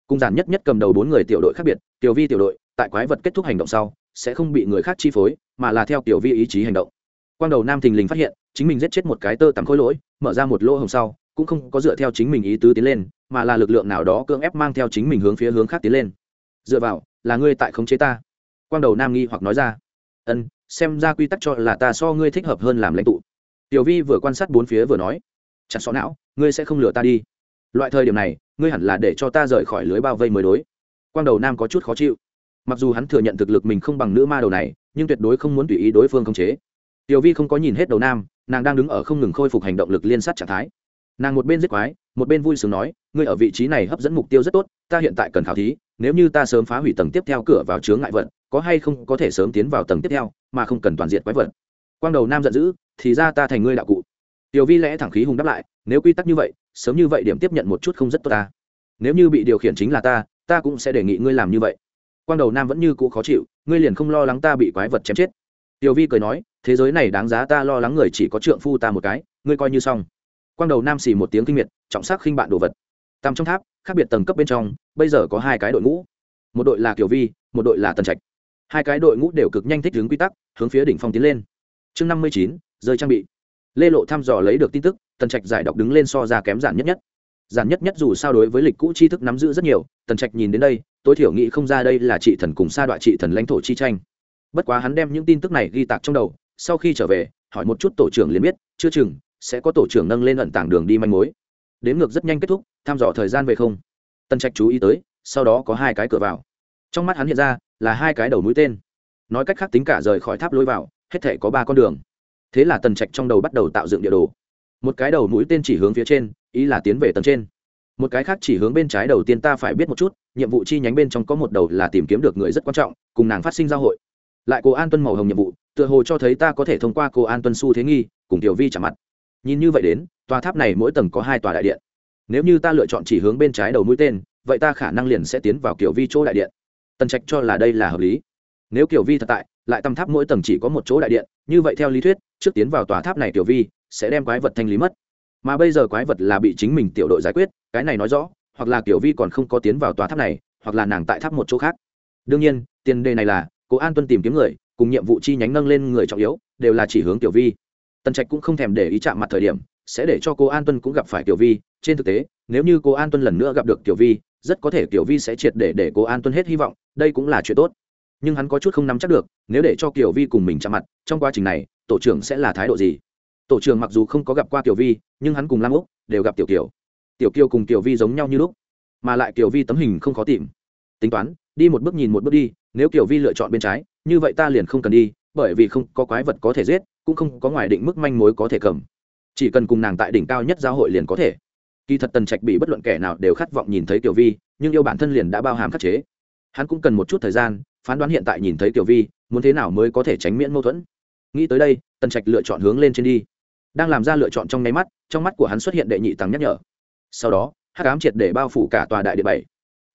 Cung giản nhất nhất cầm đầu bốn người tiểu đội khác biệt, tiểu vi tiểu đội, tại quái vật kết thúc hành động sau, sẽ không bị người khác chi phối, mà là theo tiểu vi ý chí hành động. Quang đầu nam thình lình phát hiện, chính mình giết chết một cái tơ tắm khối lỗi, mở ra một lỗ hồng sau, cũng không có dựa theo chính mình ý tứ tiến lên mà là lực lượng nào đó cưỡng ép mang theo chính mình hướng phía hướng khác tiến lên. Dựa vào, là ngươi tại khống chế ta. Quang đầu nam nghi hoặc nói ra. Ân, xem ra quy tắc cho là ta so ngươi thích hợp hơn làm lãnh tụ. Tiểu vi vừa quan sát bốn phía vừa nói. Chặt xó não, ngươi sẽ không lừa ta đi. Loại thời điểm này, ngươi hẳn là để cho ta rời khỏi lưới bao vây mới đối. Quang đầu nam có chút khó chịu. Mặc dù hắn thừa nhận thực lực mình không bằng nữ ma đầu này, nhưng tuyệt đối không muốn tùy ý đối phương khống chế. Tiểu vi không có nhìn hết đầu nam, nàng đang đứng ở không ngừng khôi phục hành động lực liên sát trạng thái nàng một bên giết quái, một bên vui sướng nói, ngươi ở vị trí này hấp dẫn mục tiêu rất tốt, ta hiện tại cần khảo thí, nếu như ta sớm phá hủy tầng tiếp theo cửa vào chướng ngại vật, có hay không có thể sớm tiến vào tầng tiếp theo, mà không cần toàn diện quái vật. Quang đầu nam giận dữ, thì ra ta thành ngươi đạo cụ. Tiểu vi lẽ thẳng khí hùng đáp lại, nếu quy tắc như vậy, sớm như vậy điểm tiếp nhận một chút không rất tốt ta. Nếu như bị điều khiển chính là ta ta cũng sẽ đề nghị ngươi làm như vậy. Quang đầu nam vẫn như cũ khó chịu, ngươi liền không lo lắng ta bị quái vật chém chết. Tiểu vi cười nói, thế giới này đáng giá ta lo lắng người chỉ có trượng phu ta một cái, ngươi coi như xong quang đầu nam xì một tiếng kinh miệt, trọng sắc khinh bạn đồ vật. Tầm trong tháp, khác biệt tầng cấp bên trong, bây giờ có hai cái đội ngũ. Một đội là kiều vi, một đội là tần trạch. Hai cái đội ngũ đều cực nhanh thích hướng quy tắc, hướng phía đỉnh phong tiến lên. Chương năm mươi chín, rơi trang bị. Lê lộ thăm dò lấy được tin tức, tần trạch giải đọc đứng lên so ra kém giản nhất nhất. Giản nhất nhất dù sao đối với lịch cũ tri thức nắm giữ rất nhiều, tần trạch nhìn đến đây, tối thiểu nghĩ không ra đây là trị thần cùng sa đoạn trị thần lãnh thổ chi tranh. Bất quá hắn đem những tin tức này ghi tạc trong đầu, sau khi trở về, hỏi một chút tổ trưởng liền biết, chưa chừng sẽ có tổ trưởng nâng lên ẩn tảng đường đi manh mối. Đến ngược rất nhanh kết thúc, thăm dò thời gian về không. Tân trạch chú ý tới, sau đó có hai cái cửa vào. Trong mắt hắn hiện ra là hai cái đầu mũi tên. Nói cách khác tính cả rời khỏi tháp lối vào, hết thể có ba con đường. Thế là tần trạch trong đầu bắt đầu tạo dựng địa đồ. Một cái đầu mũi tên chỉ hướng phía trên, ý là tiến về tầng trên. Một cái khác chỉ hướng bên trái đầu tiên ta phải biết một chút, nhiệm vụ chi nhánh bên trong có một đầu là tìm kiếm được người rất quan trọng, cùng nàng phát sinh giao hội. Lại cô an tuân màu hồng nhiệm vụ, tựa hồ cho thấy ta có thể thông qua cô an tuân su thế nghi, cùng tiểu vi trả mặt nhìn như vậy đến, tòa tháp này mỗi tầng có hai tòa đại điện. Nếu như ta lựa chọn chỉ hướng bên trái đầu mũi tên, vậy ta khả năng liền sẽ tiến vào kiểu vi chỗ đại điện. Tần trạch cho là đây là hợp lý. Nếu kiểu vi thật tại, lại tầm tháp mỗi tầng chỉ có một chỗ đại điện, như vậy theo lý thuyết, trước tiến vào tòa tháp này tiểu vi sẽ đem quái vật thanh lý mất. Mà bây giờ quái vật là bị chính mình tiểu đội giải quyết, cái này nói rõ, hoặc là kiểu vi còn không có tiến vào tòa tháp này, hoặc là nàng tại tháp một chỗ khác. Đương nhiên, tiền đề này là, cố an tuân tìm kiếm người, cùng nhiệm vụ chi nhánh nâng lên người trọng yếu, đều là chỉ hướng tiểu vi tần trạch cũng không thèm để ý chạm mặt thời điểm, sẽ để cho cô an tuân cũng gặp phải tiểu vi. Trên thực tế, nếu như cô an tuân lần nữa gặp được tiểu vi, rất có thể tiểu vi sẽ triệt để để cô an tuân hết hy vọng, đây cũng là chuyện tốt. Nhưng hắn có chút không nắm chắc được, nếu để cho tiểu vi cùng mình chạm mặt, trong quá trình này, tổ trưởng sẽ là thái độ gì? Tổ trưởng mặc dù không có gặp qua tiểu vi, nhưng hắn cùng lam úc đều gặp tiểu kiều. Tiểu kiều cùng tiểu vi giống nhau như lúc, mà lại tiểu vi tấm hình không khó tìm. Tính toán, đi một bước nhìn một bước đi, nếu tiểu vi lựa chọn bên trái, như vậy ta liền không cần đi bởi vì không có quái vật có thể giết, cũng không có ngoài định mức manh mối có thể cầm. Chỉ cần cùng nàng tại đỉnh cao nhất giao hội liền có thể. Kỳ thật tần trạch bị bất luận kẻ nào đều khát vọng nhìn thấy tiểu vi, nhưng yêu bản thân liền đã bao hàm khắc chế. Hắn cũng cần một chút thời gian, phán đoán hiện tại nhìn thấy tiểu vi, muốn thế nào mới có thể tránh miễn mâu thuẫn. Nghĩ tới đây, tần trạch lựa chọn hướng lên trên đi. Đang làm ra lựa chọn trong nháy mắt, trong mắt của hắn xuất hiện đệ nhị tăng nhắc nhở. Sau đó hát cám triệt để bao phủ cả tòa đại địa bảy.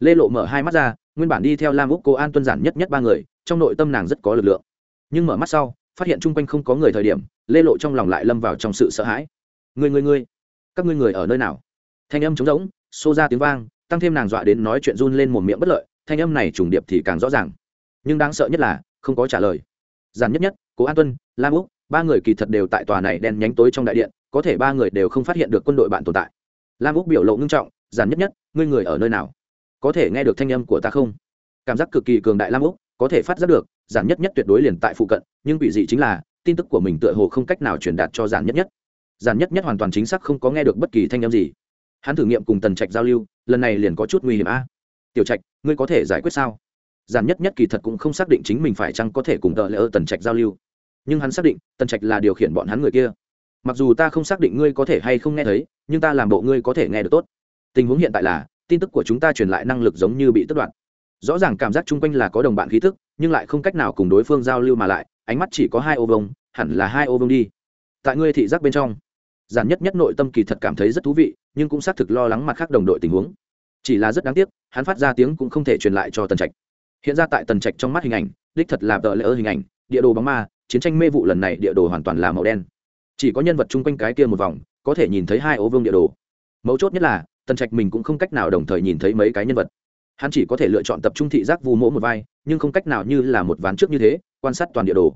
Lê lộ mở hai mắt ra, nguyên bản đi theo lam úc cô an tuân giản nhất nhất ba người, trong nội tâm nàng rất có lực lượng nhưng mở mắt sau, phát hiện chung quanh không có người thời điểm, lê lộ trong lòng lại lâm vào trong sự sợ hãi. Người người người các ngươi người ở nơi nào? Thanh âm trống rỗng, xô ra tiếng vang, tăng thêm nàng dọa đến nói chuyện run lên một miệng bất lợi, thanh âm này trùng điệp thì càng rõ ràng. Nhưng đáng sợ nhất là, không có trả lời. Giản nhất nhất, cố an tuân, lam úc, ba người kỳ thật đều tại tòa này đen nhánh tối trong đại điện, có thể ba người đều không phát hiện được quân đội bạn tồn tại. Lam úc biểu lộ ngưng trọng, giản nhất nhất, ngươi người ở nơi nào? Có thể nghe được thanh âm của ta không? Cảm giác cực kỳ cường đại lam úc có thể phát giác được, giản nhất nhất tuyệt đối liền tại phụ cận, nhưng quỷ dị chính là, tin tức của mình tựa hồ không cách nào truyền đạt cho giản nhất nhất. Giản nhất nhất hoàn toàn chính xác không có nghe được bất kỳ thanh âm gì. Hắn thử nghiệm cùng tần trạch giao lưu, lần này liền có chút nguy hiểm a. Tiểu trạch, ngươi có thể giải quyết sao? Giản nhất nhất kỳ thật cũng không xác định chính mình phải chăng có thể cùng tờ lỡ tần trạch giao lưu. Nhưng hắn xác định, tần trạch là điều khiển bọn hắn người kia. Mặc dù ta không xác định ngươi có thể hay không nghe thấy, nhưng ta làm bộ ngươi có thể nghe được tốt. Tình huống hiện tại là, tin tức của chúng ta truyền lại năng lực giống như bị tất đoạn rõ ràng cảm giác chung quanh là có đồng bạn khí thức nhưng lại không cách nào cùng đối phương giao lưu mà lại, ánh mắt chỉ có hai ô vông hẳn là hai ô vông đi. Tại ngươi thị giác bên trong, giản nhất nhất nội tâm kỳ thật cảm thấy rất thú vị, nhưng cũng xác thực lo lắng mặt khác đồng đội tình huống. Chỉ là rất đáng tiếc, hắn phát ra tiếng cũng không thể truyền lại cho tần trạch. Hiện ra tại tần trạch trong mắt hình ảnh, đích thật là vợ lỡ hình ảnh, địa đồ bóng ma, chiến tranh mê vụ lần này địa đồ hoàn toàn là màu đen. Chỉ có nhân vật chung quanh cái kia một vòng, có thể nhìn thấy hai ô vương địa đồ. Mấu chốt nhất là, tần trạch mình cũng không cách nào đồng thời nhìn thấy mấy cái nhân vật hắn chỉ có thể lựa chọn tập trung thị giác vu mỗ một vai, nhưng không cách nào như là một ván trước như thế, quan sát toàn địa đồ.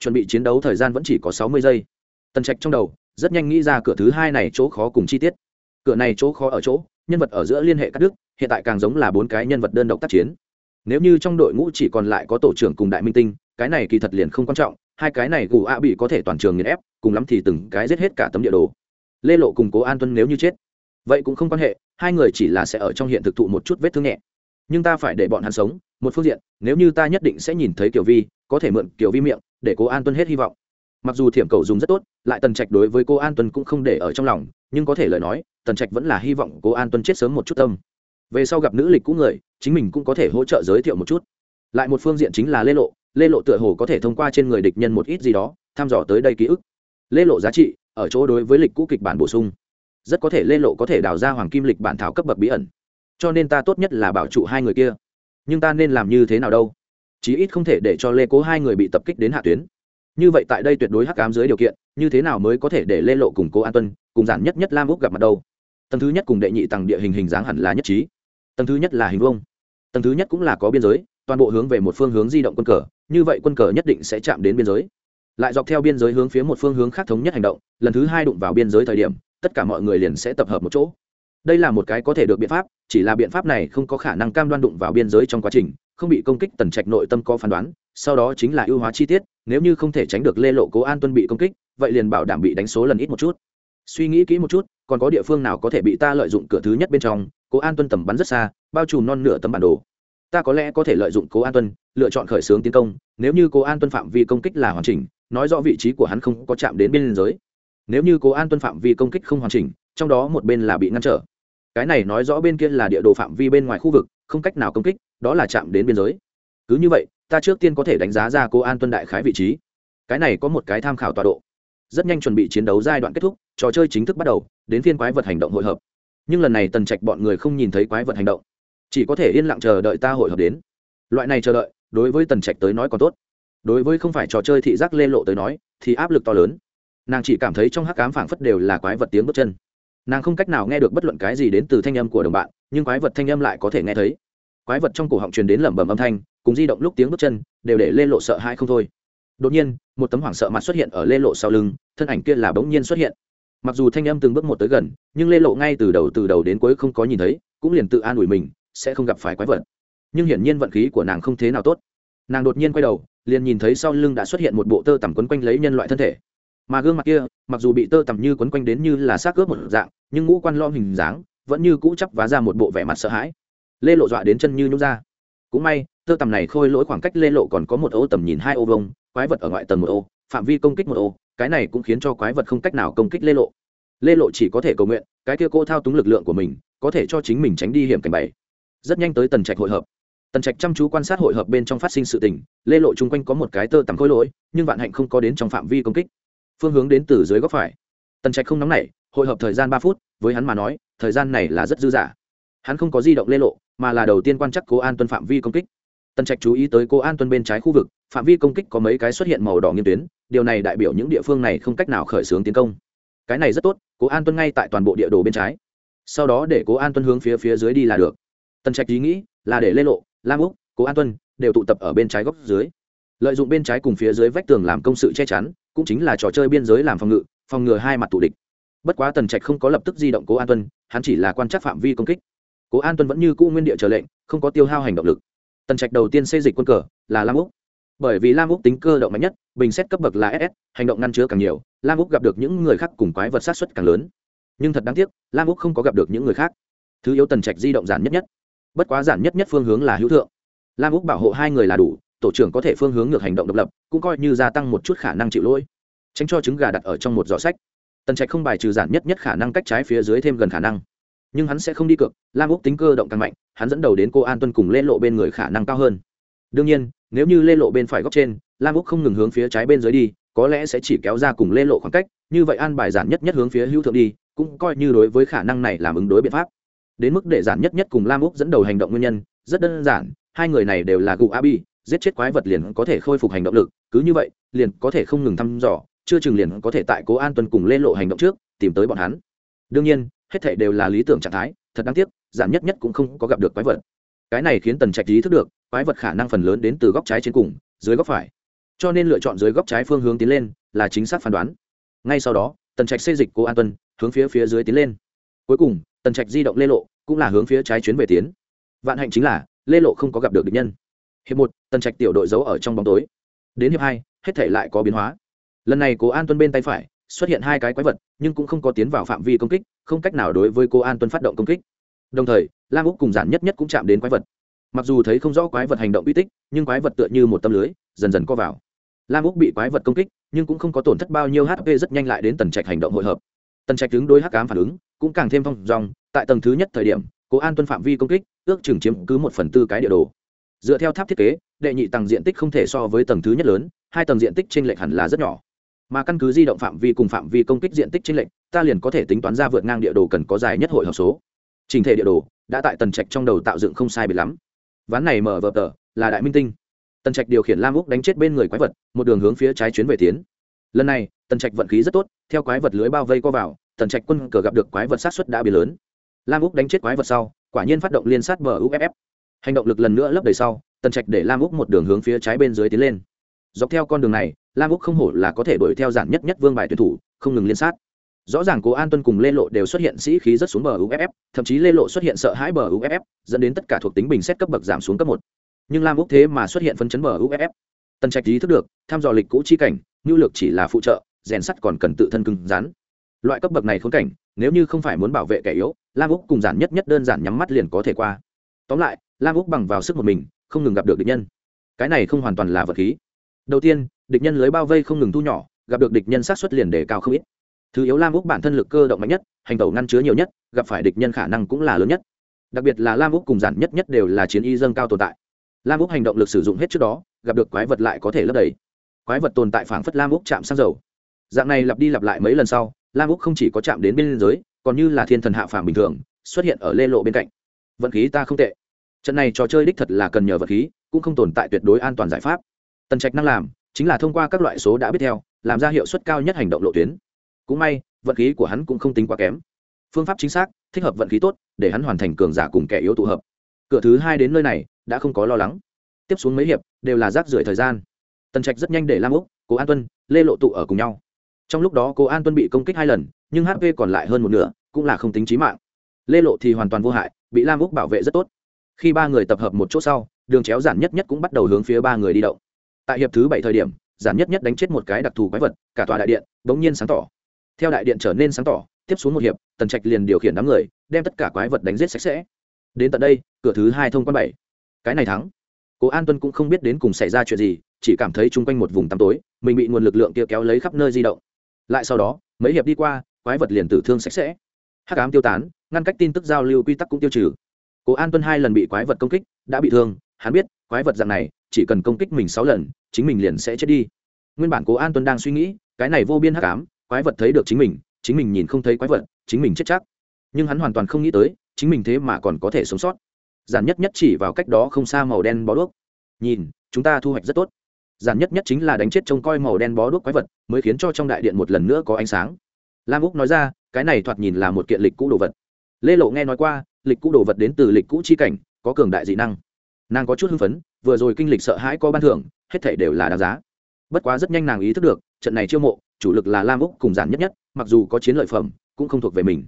Chuẩn bị chiến đấu thời gian vẫn chỉ có sáu mươi giây. Tần trạch trong đầu, rất nhanh nghĩ ra cửa thứ hai này chỗ khó cùng chi tiết. Cửa này chỗ khó ở chỗ, nhân vật ở giữa liên hệ cắt đứt, hiện tại càng giống là bốn cái nhân vật đơn độc tác chiến. Nếu như trong đội ngũ chỉ còn lại có tổ trưởng cùng đại minh tinh, cái này kỳ thật liền không quan trọng, hai cái này gù a bị có thể toàn trường nghiền ép, cùng lắm thì từng cái giết hết cả tấm địa đồ. Lê lộ cùng cố an tuân nếu như chết, vậy cũng không quan hệ, hai người chỉ là sẽ ở trong hiện thực thụ một chút vết thương nhẹ nhưng ta phải để bọn hắn sống, một phương diện, nếu như ta nhất định sẽ nhìn thấy kiểu vi, có thể mượn kiểu vi miệng, để cô an tuân hết hy vọng. Mặc dù thiểm cầu dùng rất tốt, lại tần trạch đối với cô an tuân cũng không để ở trong lòng, nhưng có thể lời nói, tần trạch vẫn là hy vọng cô an tuân chết sớm một chút tâm. Về sau gặp nữ lịch cũ người, chính mình cũng có thể hỗ trợ giới thiệu một chút. Lại một phương diện chính là lê lộ lê lộ tựa hồ có thể thông qua trên người địch nhân một ít gì đó thăm dò tới đây ký ức. Lê lộ giá trị, ở chỗ đối với lịch cũ kịch bản bổ sung. Rất có thể lê lộ có thể đào ra hoàng kim lịch bản thảo cấp bậc bí ẩn cho nên ta tốt nhất là bảo trụ hai người kia. Nhưng ta nên làm như thế nào đâu? Chí ít không thể để cho lê cố hai người bị tập kích đến hạ tuyến. Như vậy tại đây tuyệt đối hắc cám dưới điều kiện, như thế nào mới có thể để lê lộ cùng cố an tuân, cùng giản nhất nhất lam úc gặp mặt đâu? Tầng thứ nhất cùng đệ nhị tầng địa hình hình dáng hẳn là nhất trí. Tầng thứ nhất là hình vuông. tầng thứ nhất cũng là có biên giới, toàn bộ hướng về một phương hướng di động quân cờ, như vậy quân cờ nhất định sẽ chạm đến biên giới. Lại dọc theo biên giới hướng phía một phương hướng khác thống nhất hành động, lần thứ hai đụng vào biên giới thời điểm, tất cả mọi người liền sẽ tập hợp một chỗ đây là một cái có thể được biện pháp, chỉ là biện pháp này không có khả năng cam đoan đụng vào biên giới trong quá trình, không bị công kích tần trạch nội tâm có phán đoán, sau đó chính là ưu hóa chi tiết, nếu như không thể tránh được lê lộ cố an tuân bị công kích, vậy liền bảo đảm bị đánh số lần ít một chút. Suy nghĩ kỹ một chút, còn có địa phương nào có thể bị ta lợi dụng cửa thứ nhất bên trong, cố an tuân tầm bắn rất xa, bao trùm non nửa tấm bản đồ. Ta có lẽ có thể lợi dụng cố an tuân, lựa chọn khởi xướng tiến công, nếu như cố an tuân phạm vi công kích là hoàn chỉnh, nói rõ vị trí của hắn không có chạm đến biên giới. Nếu như cố an tuân phạm vi công kích không hoàn chỉnh, trong đó một bên là bị ngăn trở cái này nói rõ bên kia là địa đồ phạm vi bên ngoài khu vực, không cách nào công kích, đó là chạm đến biên giới. Cứ như vậy, ta trước tiên có thể đánh giá ra cô an tuân đại khái vị trí. Cái này có một cái tham khảo tọa độ. Rất nhanh chuẩn bị chiến đấu giai đoạn kết thúc, trò chơi chính thức bắt đầu, đến phiên quái vật hành động hội hợp. Nhưng lần này tần trạch bọn người không nhìn thấy quái vật hành động. Chỉ có thể yên lặng chờ đợi ta hội hợp đến. Loại này chờ đợi, đối với tần trạch tới nói còn tốt. Đối với không phải trò chơi thị giác lê lộ tới nói, thì áp lực to lớn. Nàng chỉ cảm thấy trong hắc cám phảng phất đều là quái vật tiếng bước chân nàng không cách nào nghe được bất luận cái gì đến từ thanh âm của đồng bạn, nhưng quái vật thanh âm lại có thể nghe thấy. Quái vật trong cổ họng truyền đến lẩm bẩm âm thanh, cùng di động lúc tiếng bước chân, đều để lê lộ sợ hãi không thôi. Đột nhiên, một tấm hoảng sợ mặt xuất hiện ở lê lộ sau lưng, thân ảnh kia là bỗng nhiên xuất hiện. Mặc dù thanh âm từng bước một tới gần, nhưng lê lộ ngay từ đầu từ đầu đến cuối không có nhìn thấy, cũng liền tự an ủi mình, sẽ không gặp phải quái vật. Nhưng hiển nhiên vận khí của nàng không thế nào tốt. Nàng đột nhiên quay đầu, liền nhìn thấy sau lưng đã xuất hiện một bộ tơ tằm quấn quanh lấy nhân loại thân thể mà gương mặt kia, mặc dù bị tơ tằm như quấn quanh đến như là xác ướp một dạng, nhưng ngũ quan lom hình dáng vẫn như cũ chắp vá ra một bộ vẻ mặt sợ hãi. Lê lộ dọa đến chân như nhúc ra. Cũng may, tơ tằm này khôi lỗi khoảng cách lê lộ còn có một ô tầm nhìn hai ô vông quái vật ở ngoại tầng một ô, phạm vi công kích một ô, cái này cũng khiến cho quái vật không cách nào công kích lê lộ. Lê lộ chỉ có thể cầu nguyện, cái kia cô thao túng lực lượng của mình có thể cho chính mình tránh đi hiểm cảnh bày. Rất nhanh tới tần trạch hội hợp. Tần trạch chăm chú quan sát hội hợp bên trong phát sinh sự tình, lê lộ chung quanh có một cái tơ tằm khôi lỗi, nhưng vạn hạnh không có đến trong phạm vi công kích phương hướng đến từ dưới góc phải. Tần trạch không nóng nảy, hội hợp thời gian ba phút, với hắn mà nói, thời gian này là rất dư dả. Hắn không có di động lê lộ, mà là đầu tiên quan chắc cố an tuân phạm vi công kích. Tần trạch chú ý tới cố an tuân bên trái khu vực, phạm vi công kích có mấy cái xuất hiện màu đỏ nghiêm tuyến, điều này đại biểu những địa phương này không cách nào khởi xướng tiến công. Cái này rất tốt, cố an tuân ngay tại toàn bộ địa đồ bên trái. Sau đó để cố an tuân hướng phía phía dưới đi là được. Tần trạch ý nghĩ là để lê lộ, lam úc, cố an tuân đều tụ tập ở bên trái góc dưới. Lợi dụng bên trái cùng phía dưới vách tường làm công sự che chắn cũng chính là trò chơi biên giới làm phòng ngự, phòng ngừa hai mặt tù địch. Bất quá tần trạch không có lập tức di động cố an tuân, hắn chỉ là quan trắc phạm vi công kích. Cố an tuân vẫn như cũ nguyên địa trở lệnh, không có tiêu hao hành động lực. Tần trạch đầu tiên xây dịch quân cờ là lam úc. Bởi vì lam úc tính cơ động mạnh nhất, bình xét cấp bậc là ss hành động ngăn chứa càng nhiều, lam úc gặp được những người khác cùng quái vật sát xuất càng lớn. Nhưng thật đáng tiếc, lam úc không có gặp được những người khác. Thứ yếu tần trạch di động giản nhất nhất. Bất quá giản nhất nhất phương hướng là hữu thượng. Lam úc bảo hộ hai người là đủ tổ trưởng có thể phương hướng ngược hành động độc lập, cũng coi như gia tăng một chút khả năng chịu lỗi. Tránh cho trứng gà đặt ở trong một giỏ sách. Tần trạch không bài trừ giản nhất nhất khả năng cách trái phía dưới thêm gần khả năng. Nhưng hắn sẽ không đi cược, lam úc tính cơ động càng mạnh, hắn dẫn đầu đến cô an tuân cùng lê lộ bên người khả năng cao hơn. Đương nhiên, nếu như lê lộ bên phải góc trên, lam úc không ngừng hướng phía trái bên dưới đi, có lẽ sẽ chỉ kéo ra cùng lê lộ khoảng cách, như vậy an bài giản nhất nhất hướng phía hữu thượng đi, cũng coi như đối với khả năng này làm ứng đối biện pháp. Đến mức để giản nhất nhất cùng lam úc dẫn đầu hành động nguyên nhân, rất đơn giản, hai người này đều là gù abi giết chết quái vật liền có thể khôi phục hành động lực, cứ như vậy, liền có thể không ngừng thăm dò, chưa chừng liền có thể tại cố an tuân cùng lê lộ hành động trước, tìm tới bọn hắn. Đương nhiên, hết thể đều là lý tưởng trạng thái, thật đáng tiếc giảm nhất nhất cũng không có gặp được quái vật. Cái này khiến tần trạch ý thức được, quái vật khả năng phần lớn đến từ góc trái trên cùng, dưới góc phải. Cho nên lựa chọn dưới góc trái phương hướng tiến lên, là chính xác phán đoán. Ngay sau đó, tần trạch xây dịch cố an tuân, hướng phía phía dưới tiến lên. Cuối cùng, tần trạch di động lê lộ, cũng là hướng phía trái chuyến về tiến. Vạn hạnh chính là, lê lộ không có gặp được địch nhân hiệp một, tần trạch tiểu đội giấu ở trong bóng tối. Đến hiệp hai, hết thể lại có biến hóa. Lần này cố an tuân bên tay phải, xuất hiện hai cái quái vật, nhưng cũng không có tiến vào phạm vi công kích, không cách nào đối với cô an tuân phát động công kích. Đồng thời, lam úc cùng giản nhất nhất cũng chạm đến quái vật. Mặc dù thấy không rõ quái vật hành động uy tích, nhưng quái vật tựa như một tâm lưới, dần dần co vào. Lam úc bị quái vật công kích, nhưng cũng không có tổn thất bao nhiêu hp rất nhanh lại đến tần trạch hành động hội hợp. Tần trạch đứng đối hắc cám phản ứng, cũng càng thêm phong dòng. Tại tầng thứ nhất thời điểm, cố an tuân phạm vi công kích, ước chừng chiếm cứ một phần tư cái địa đồ dựa theo tháp thiết kế, đệ nhị tầng diện tích không thể so với tầng thứ nhất lớn, hai tầng diện tích trên lệch hẳn là rất nhỏ. Mà căn cứ di động phạm vi cùng phạm vi công kích diện tích trên lệch, ta liền có thể tính toán ra vượt ngang địa đồ cần có dài nhất hội hợp số. Trình thể địa đồ đã tại tần trạch trong đầu tạo dựng không sai biệt lắm. Ván này mở vở tờ, là đại minh tinh. Tần trạch điều khiển lam úc đánh chết bên người quái vật, một đường hướng phía trái chuyến về tiến. Lần này, tần trạch vận khí rất tốt, theo quái vật lưới bao vây co vào, tần trạch quân cờ gặp được quái vật sát xuất đã bị lớn. Lam úc đánh chết quái vật sau, quả nhiên phát động liên sát bờ uff hành động lực lần nữa lấp đầy sau, tần trạch để lam úc một đường hướng phía trái bên dưới tiến lên. Dọc theo con đường này, lam úc không hổ là có thể đuổi theo giản nhất nhất vương bài tuyển thủ, không ngừng liên sát. Rõ ràng cố an tuân cùng lê lộ đều xuất hiện sĩ khí rất xuống bờ uff thậm chí lê lộ xuất hiện sợ hãi bờ uff dẫn đến tất cả thuộc tính bình xét cấp bậc giảm xuống cấp một. Nhưng lam úc thế mà xuất hiện phân chấn bờ uff tần trạch ý thức được, tham dò lịch cũ chi cảnh nhu lược chỉ là phụ trợ, rèn sắt còn cần tự thân cứng rắn. Loại cấp bậc này khốn cảnh, nếu như không phải muốn bảo vệ kẻ yếu, lam úc cùng giản nhất nhất đơn giản nhắm mắt liền có thể qua. Tóm lại lam úc bằng vào sức một mình, không ngừng gặp được địch nhân. Cái này không hoàn toàn là vật khí. Đầu tiên, địch nhân lưới bao vây không ngừng thu nhỏ, gặp được địch nhân sát xuất liền đề cao không ít. Thứ yếu, lam úc bản thân lực cơ động mạnh nhất, hành tẩu ngăn chứa nhiều nhất, gặp phải địch nhân khả năng cũng là lớn nhất. Đặc biệt là lam úc cùng giản nhất nhất đều là chiến y dâng cao tồn tại. Lam úc hành động lực sử dụng hết trước đó, gặp được quái vật lại có thể lấp đầy. Quái vật tồn tại phảng phất lam úc chạm sang dầu. Dạng này lặp đi lặp lại mấy lần sau, lam úc không chỉ có chạm đến biên giới, còn như là thiên thần hạ phàm bình thường, xuất hiện ở lê lộ bên cạnh. Vận khí ta không tệ trận này trò chơi đích thật là cần nhờ vật khí, cũng không tồn tại tuyệt đối an toàn giải pháp. Tần trạch năng làm, chính là thông qua các loại số đã biết theo, làm ra hiệu suất cao nhất hành động lộ tuyến. Cũng may, vận khí của hắn cũng không tính quá kém. Phương pháp chính xác, thích hợp vận khí tốt, để hắn hoàn thành cường giả cùng kẻ yếu tụ hợp. Cửa thứ hai đến nơi này, đã không có lo lắng. Tiếp xuống mấy hiệp, đều là rác rưởi thời gian. Tần trạch rất nhanh để lam úc, cố an tuân, lê lộ tụ ở cùng nhau. Trong lúc đó cố an tuân bị công kích hai lần, nhưng hp còn lại hơn một nửa, cũng là không tính trí mạng. Lê lộ thì hoàn toàn vô hại, bị lam úc bảo vệ rất tốt khi ba người tập hợp một chỗ sau, đường chéo giản nhất nhất cũng bắt đầu hướng phía ba người đi động. Tại hiệp thứ bảy thời điểm, giản nhất nhất đánh chết một cái đặc thù quái vật, cả tòa đại điện bỗng nhiên sáng tỏ. Theo đại điện trở nên sáng tỏ, tiếp xuống một hiệp, tần trạch liền điều khiển đám người, đem tất cả quái vật đánh giết sạch sẽ. Đến tận đây, cửa thứ hai thông quan bảy. Cái này thắng. Cố an tuân cũng không biết đến cùng xảy ra chuyện gì, chỉ cảm thấy chung quanh một vùng tăm tối, mình bị nguồn lực lượng kia kéo lấy khắp nơi di động. Lại sau đó, mấy hiệp đi qua, quái vật liền tử thương sạch sẽ. Hắc ám tiêu tán, ngăn cách tin tức giao lưu quy tắc cũng tiêu trừ cố an tuân hai lần bị quái vật công kích, đã bị thương, hắn biết, quái vật dạng này, chỉ cần công kích mình sáu lần, chính mình liền sẽ chết đi. Nguyên bản cố an tuân đang suy nghĩ, cái này vô biên hắc ám, quái vật thấy được chính mình chính mình nhìn không thấy quái vật, chính mình chết chắc. Nhưng hắn hoàn toàn không nghĩ tới, chính mình thế mà còn có thể sống sót. Giản nhất nhất chỉ vào cách đó không xa màu đen bó đuốc. Nhìn, chúng ta thu hoạch rất tốt. Giản nhất nhất chính là đánh chết trông coi màu đen bó đuốc quái vật, mới khiến cho trong đại điện một lần nữa có ánh sáng. Lam úc nói ra, cái này thoạt nhìn là một kiện lịch cũ đồ vật. Lê lộ nghe nói qua lịch cũ đồ vật đến từ lịch cũ chi cảnh, có cường đại dị năng. Nàng có chút hưng phấn, vừa rồi kinh lịch sợ hãi có ban thưởng, hết thể đều là đáng giá. Bất quá rất nhanh nàng ý thức được, trận này chiêu mộ, chủ lực là lam úc cùng giản nhất nhất, mặc dù có chiến lợi phẩm, cũng không thuộc về mình.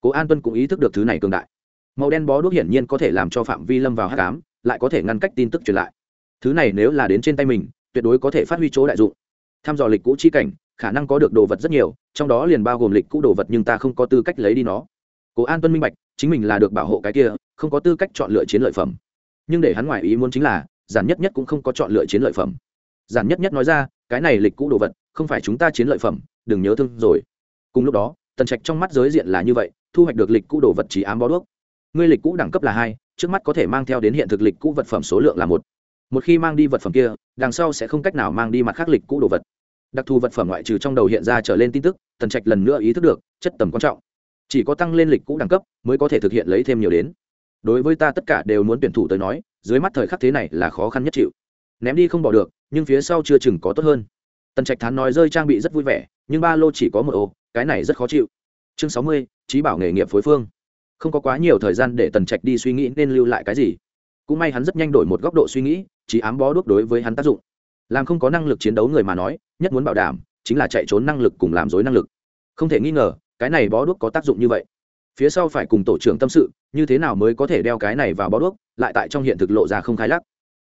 Cố an tuân cũng ý thức được thứ này cường đại. Màu đen bó đuốc hiển nhiên có thể làm cho phạm vi lâm vào hát cám lại có thể ngăn cách tin tức truyền lại. Thứ này nếu là đến trên tay mình, tuyệt đối có thể phát huy chỗ đại dụng. Tham dò lịch cũ chi cảnh, khả năng có được đồ vật rất nhiều, trong đó liền bao gồm lịch cũ đồ vật nhưng ta không có tư cách lấy đi nó. Cố an tuân minh bạch chính mình là được bảo hộ cái kia, không có tư cách chọn lựa chiến lợi phẩm. Nhưng để hắn ngoài ý muốn chính là, giản nhất nhất cũng không có chọn lựa chiến lợi phẩm. Giản nhất nhất nói ra, cái này lịch cũ đồ vật, không phải chúng ta chiến lợi phẩm, đừng nhớ thương rồi. Cùng lúc đó, tần trạch trong mắt giới diện là như vậy, thu hoạch được lịch cũ đồ vật chỉ ám bó đuốc. Ngươi lịch cũ đẳng cấp là hai, trước mắt có thể mang theo đến hiện thực lịch cũ vật phẩm số lượng là một. Một khi mang đi vật phẩm kia, đằng sau sẽ không cách nào mang đi mặt khác lịch cũ đồ vật. Đặc thù vật phẩm ngoại trừ trong đầu hiện ra trở lên tin tức, tần trạch lần nữa ý thức được, chất tầm quan trọng chỉ có tăng lên lịch cũ đẳng cấp mới có thể thực hiện lấy thêm nhiều đến. Đối với ta tất cả đều muốn tuyển thủ tới nói, dưới mắt thời khắc thế này là khó khăn nhất chịu. Ném đi không bỏ được, nhưng phía sau chưa chừng có tốt hơn. Tần trạch thán nói rơi trang bị rất vui vẻ, nhưng ba lô chỉ có một ô, cái này rất khó chịu. Chương sáu mươi, trí bảo nghề nghiệp phối phương. Không có quá nhiều thời gian để tần trạch đi suy nghĩ nên lưu lại cái gì. Cũng may hắn rất nhanh đổi một góc độ suy nghĩ, chỉ ám bó đuốc đối với hắn tác dụng. Làm không có năng lực chiến đấu người mà nói, nhất muốn bảo đảm, chính là chạy trốn năng lực cùng làm dối năng lực. Không thể nghi ngờ cái này bó đuốc có tác dụng như vậy. Phía sau phải cùng tổ trưởng tâm sự, như thế nào mới có thể đeo cái này vào bó đuốc, lại tại trong hiện thực lộ ra không khai lắc.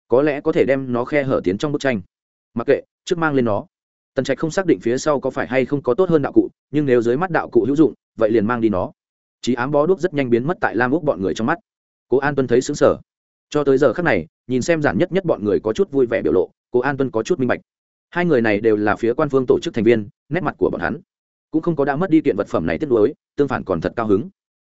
Có lẽ có thể đem nó khe hở tiến trong bức tranh. Mặc kệ, trước mang lên nó. Tần trạch không xác định phía sau có phải hay không có tốt hơn đạo cụ, nhưng nếu dưới mắt đạo cụ hữu dụng, vậy liền mang đi nó. Chí ám bó đuốc rất nhanh biến mất tại lam úc bọn người trong mắt. Cố an tuân thấy xứng sở cho tới giờ khác này, nhìn xem giản nhất nhất bọn người có chút vui vẻ biểu lộ, cố an tuân có chút minh bạch. Hai người này đều là phía quan phương tổ chức thành viên, nét mặt của bọn hắn cũng không có đã mất đi kiện vật phẩm này tiếc đối, tương phản còn thật cao hứng.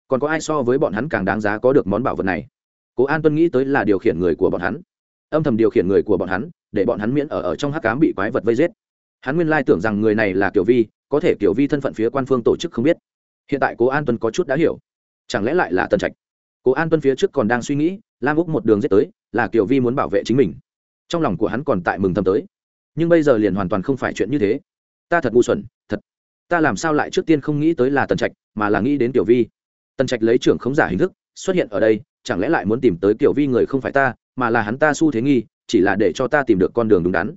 Còn có ai so với bọn hắn càng đáng giá có được món bảo vật này? Cố an tuân nghĩ tới là điều khiển người của bọn hắn. Âm thầm điều khiển người của bọn hắn để bọn hắn miễn ở, ở trong hắc cám bị quái vật vây giết. Hắn nguyên lai tưởng rằng người này là kiểu vi có thể kiểu vi thân phận phía quan phương tổ chức không biết. Hiện tại cố an tuân có chút đã hiểu. Chẳng lẽ lại là tân trạch? Cố an tuân phía trước còn đang suy nghĩ lam úc một đường giết tới là kiểu vi muốn bảo vệ chính mình. Trong lòng của hắn còn tại mừng thầm tới. Nhưng bây giờ liền hoàn toàn không phải chuyện như thế. Ta thật ngu xuẩn thật ta làm sao lại trước tiên không nghĩ tới là tần trạch, mà là nghĩ đến tiểu vi. Tần trạch lấy trưởng khống giả hình thức, xuất hiện ở đây, chẳng lẽ lại muốn tìm tới tiểu vi người không phải ta, mà là hắn ta s u thế nghi, chỉ là để cho ta tìm được con đường đúng đắn.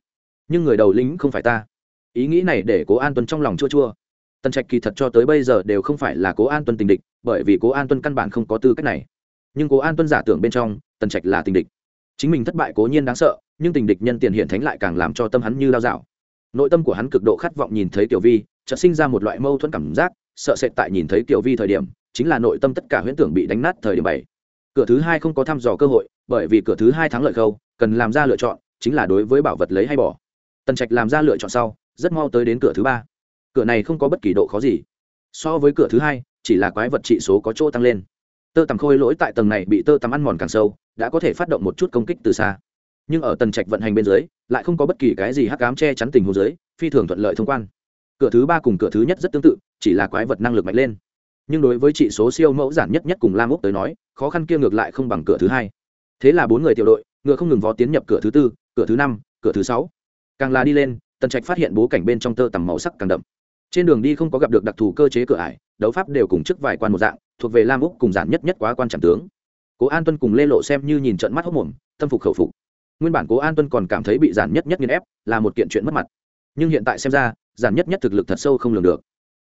Nhưng người đầu lính không phải ta. Ý nghĩ này để cố an tuân trong lòng chua chua. Tần trạch kỳ thật cho tới bây giờ đều không phải là cố an tuân tình địch, bởi vì cố an tuân căn bản không có tư cách này. Nhưng cố an tuân giả tưởng bên trong, tần trạch là tình địch. Chính mình thất bại cố nhiên đáng sợ, nhưng tình địch nhân tiền hiện thánh lại càng làm cho tâm hắn như lao dạo. Nội tâm của hắn cực độ khát vọng nhìn thấy tiểu vi chợt sinh ra một loại mâu thuẫn cảm giác, sợ sệt tại nhìn thấy kiều vi thời điểm, chính là nội tâm tất cả huyễn tưởng bị đánh nát thời điểm bảy. Cửa thứ hai không có thăm dò cơ hội, bởi vì cửa thứ hai thắng lợi khâu, cần làm ra lựa chọn, chính là đối với bảo vật lấy hay bỏ. Tần trạch làm ra lựa chọn sau, rất mau tới đến cửa thứ ba. Cửa này không có bất kỳ độ khó gì. So với cửa thứ hai, chỉ là quái vật trị số có chỗ tăng lên. Tơ tằm khôi lỗi tại tầng này bị tơ tằm ăn mòn càng sâu, đã có thể phát động một chút công kích từ xa. Nhưng ở tần trạch vận hành bên dưới, lại không có bất kỳ cái gì hắc cám che chắn tình hồ dưới, phi thường thuận lợi thông quan cửa thứ ba cùng cửa thứ nhất rất tương tự, chỉ là quái vật năng lực mạnh lên. Nhưng đối với trị số siêu mẫu giản nhất nhất cùng lam úc tới nói, khó khăn kia ngược lại không bằng cửa thứ hai. Thế là bốn người tiểu đội, ngựa không ngừng vó tiến nhập cửa thứ tư, cửa thứ năm, cửa thứ sáu. Càng là đi lên, tần trạch phát hiện bố cảnh bên trong tơ tằm màu sắc càng đậm. Trên đường đi không có gặp được đặc thù cơ chế cửa ải, đấu pháp đều cùng trước vài quan một dạng, thuộc về lam úc cùng giản nhất nhất quá quan trảm tướng. Cố an tuân cùng lê lộ xem như nhìn trận mắt hốc mồm, tâm phục khẩu phục. Nguyên bản cố an tuân còn cảm thấy bị giản nhất nhất nghiên ép, là một kiện chuyện mất mặt. Nhưng hiện tại xem ra giản nhất nhất thực lực thật sâu không lường được.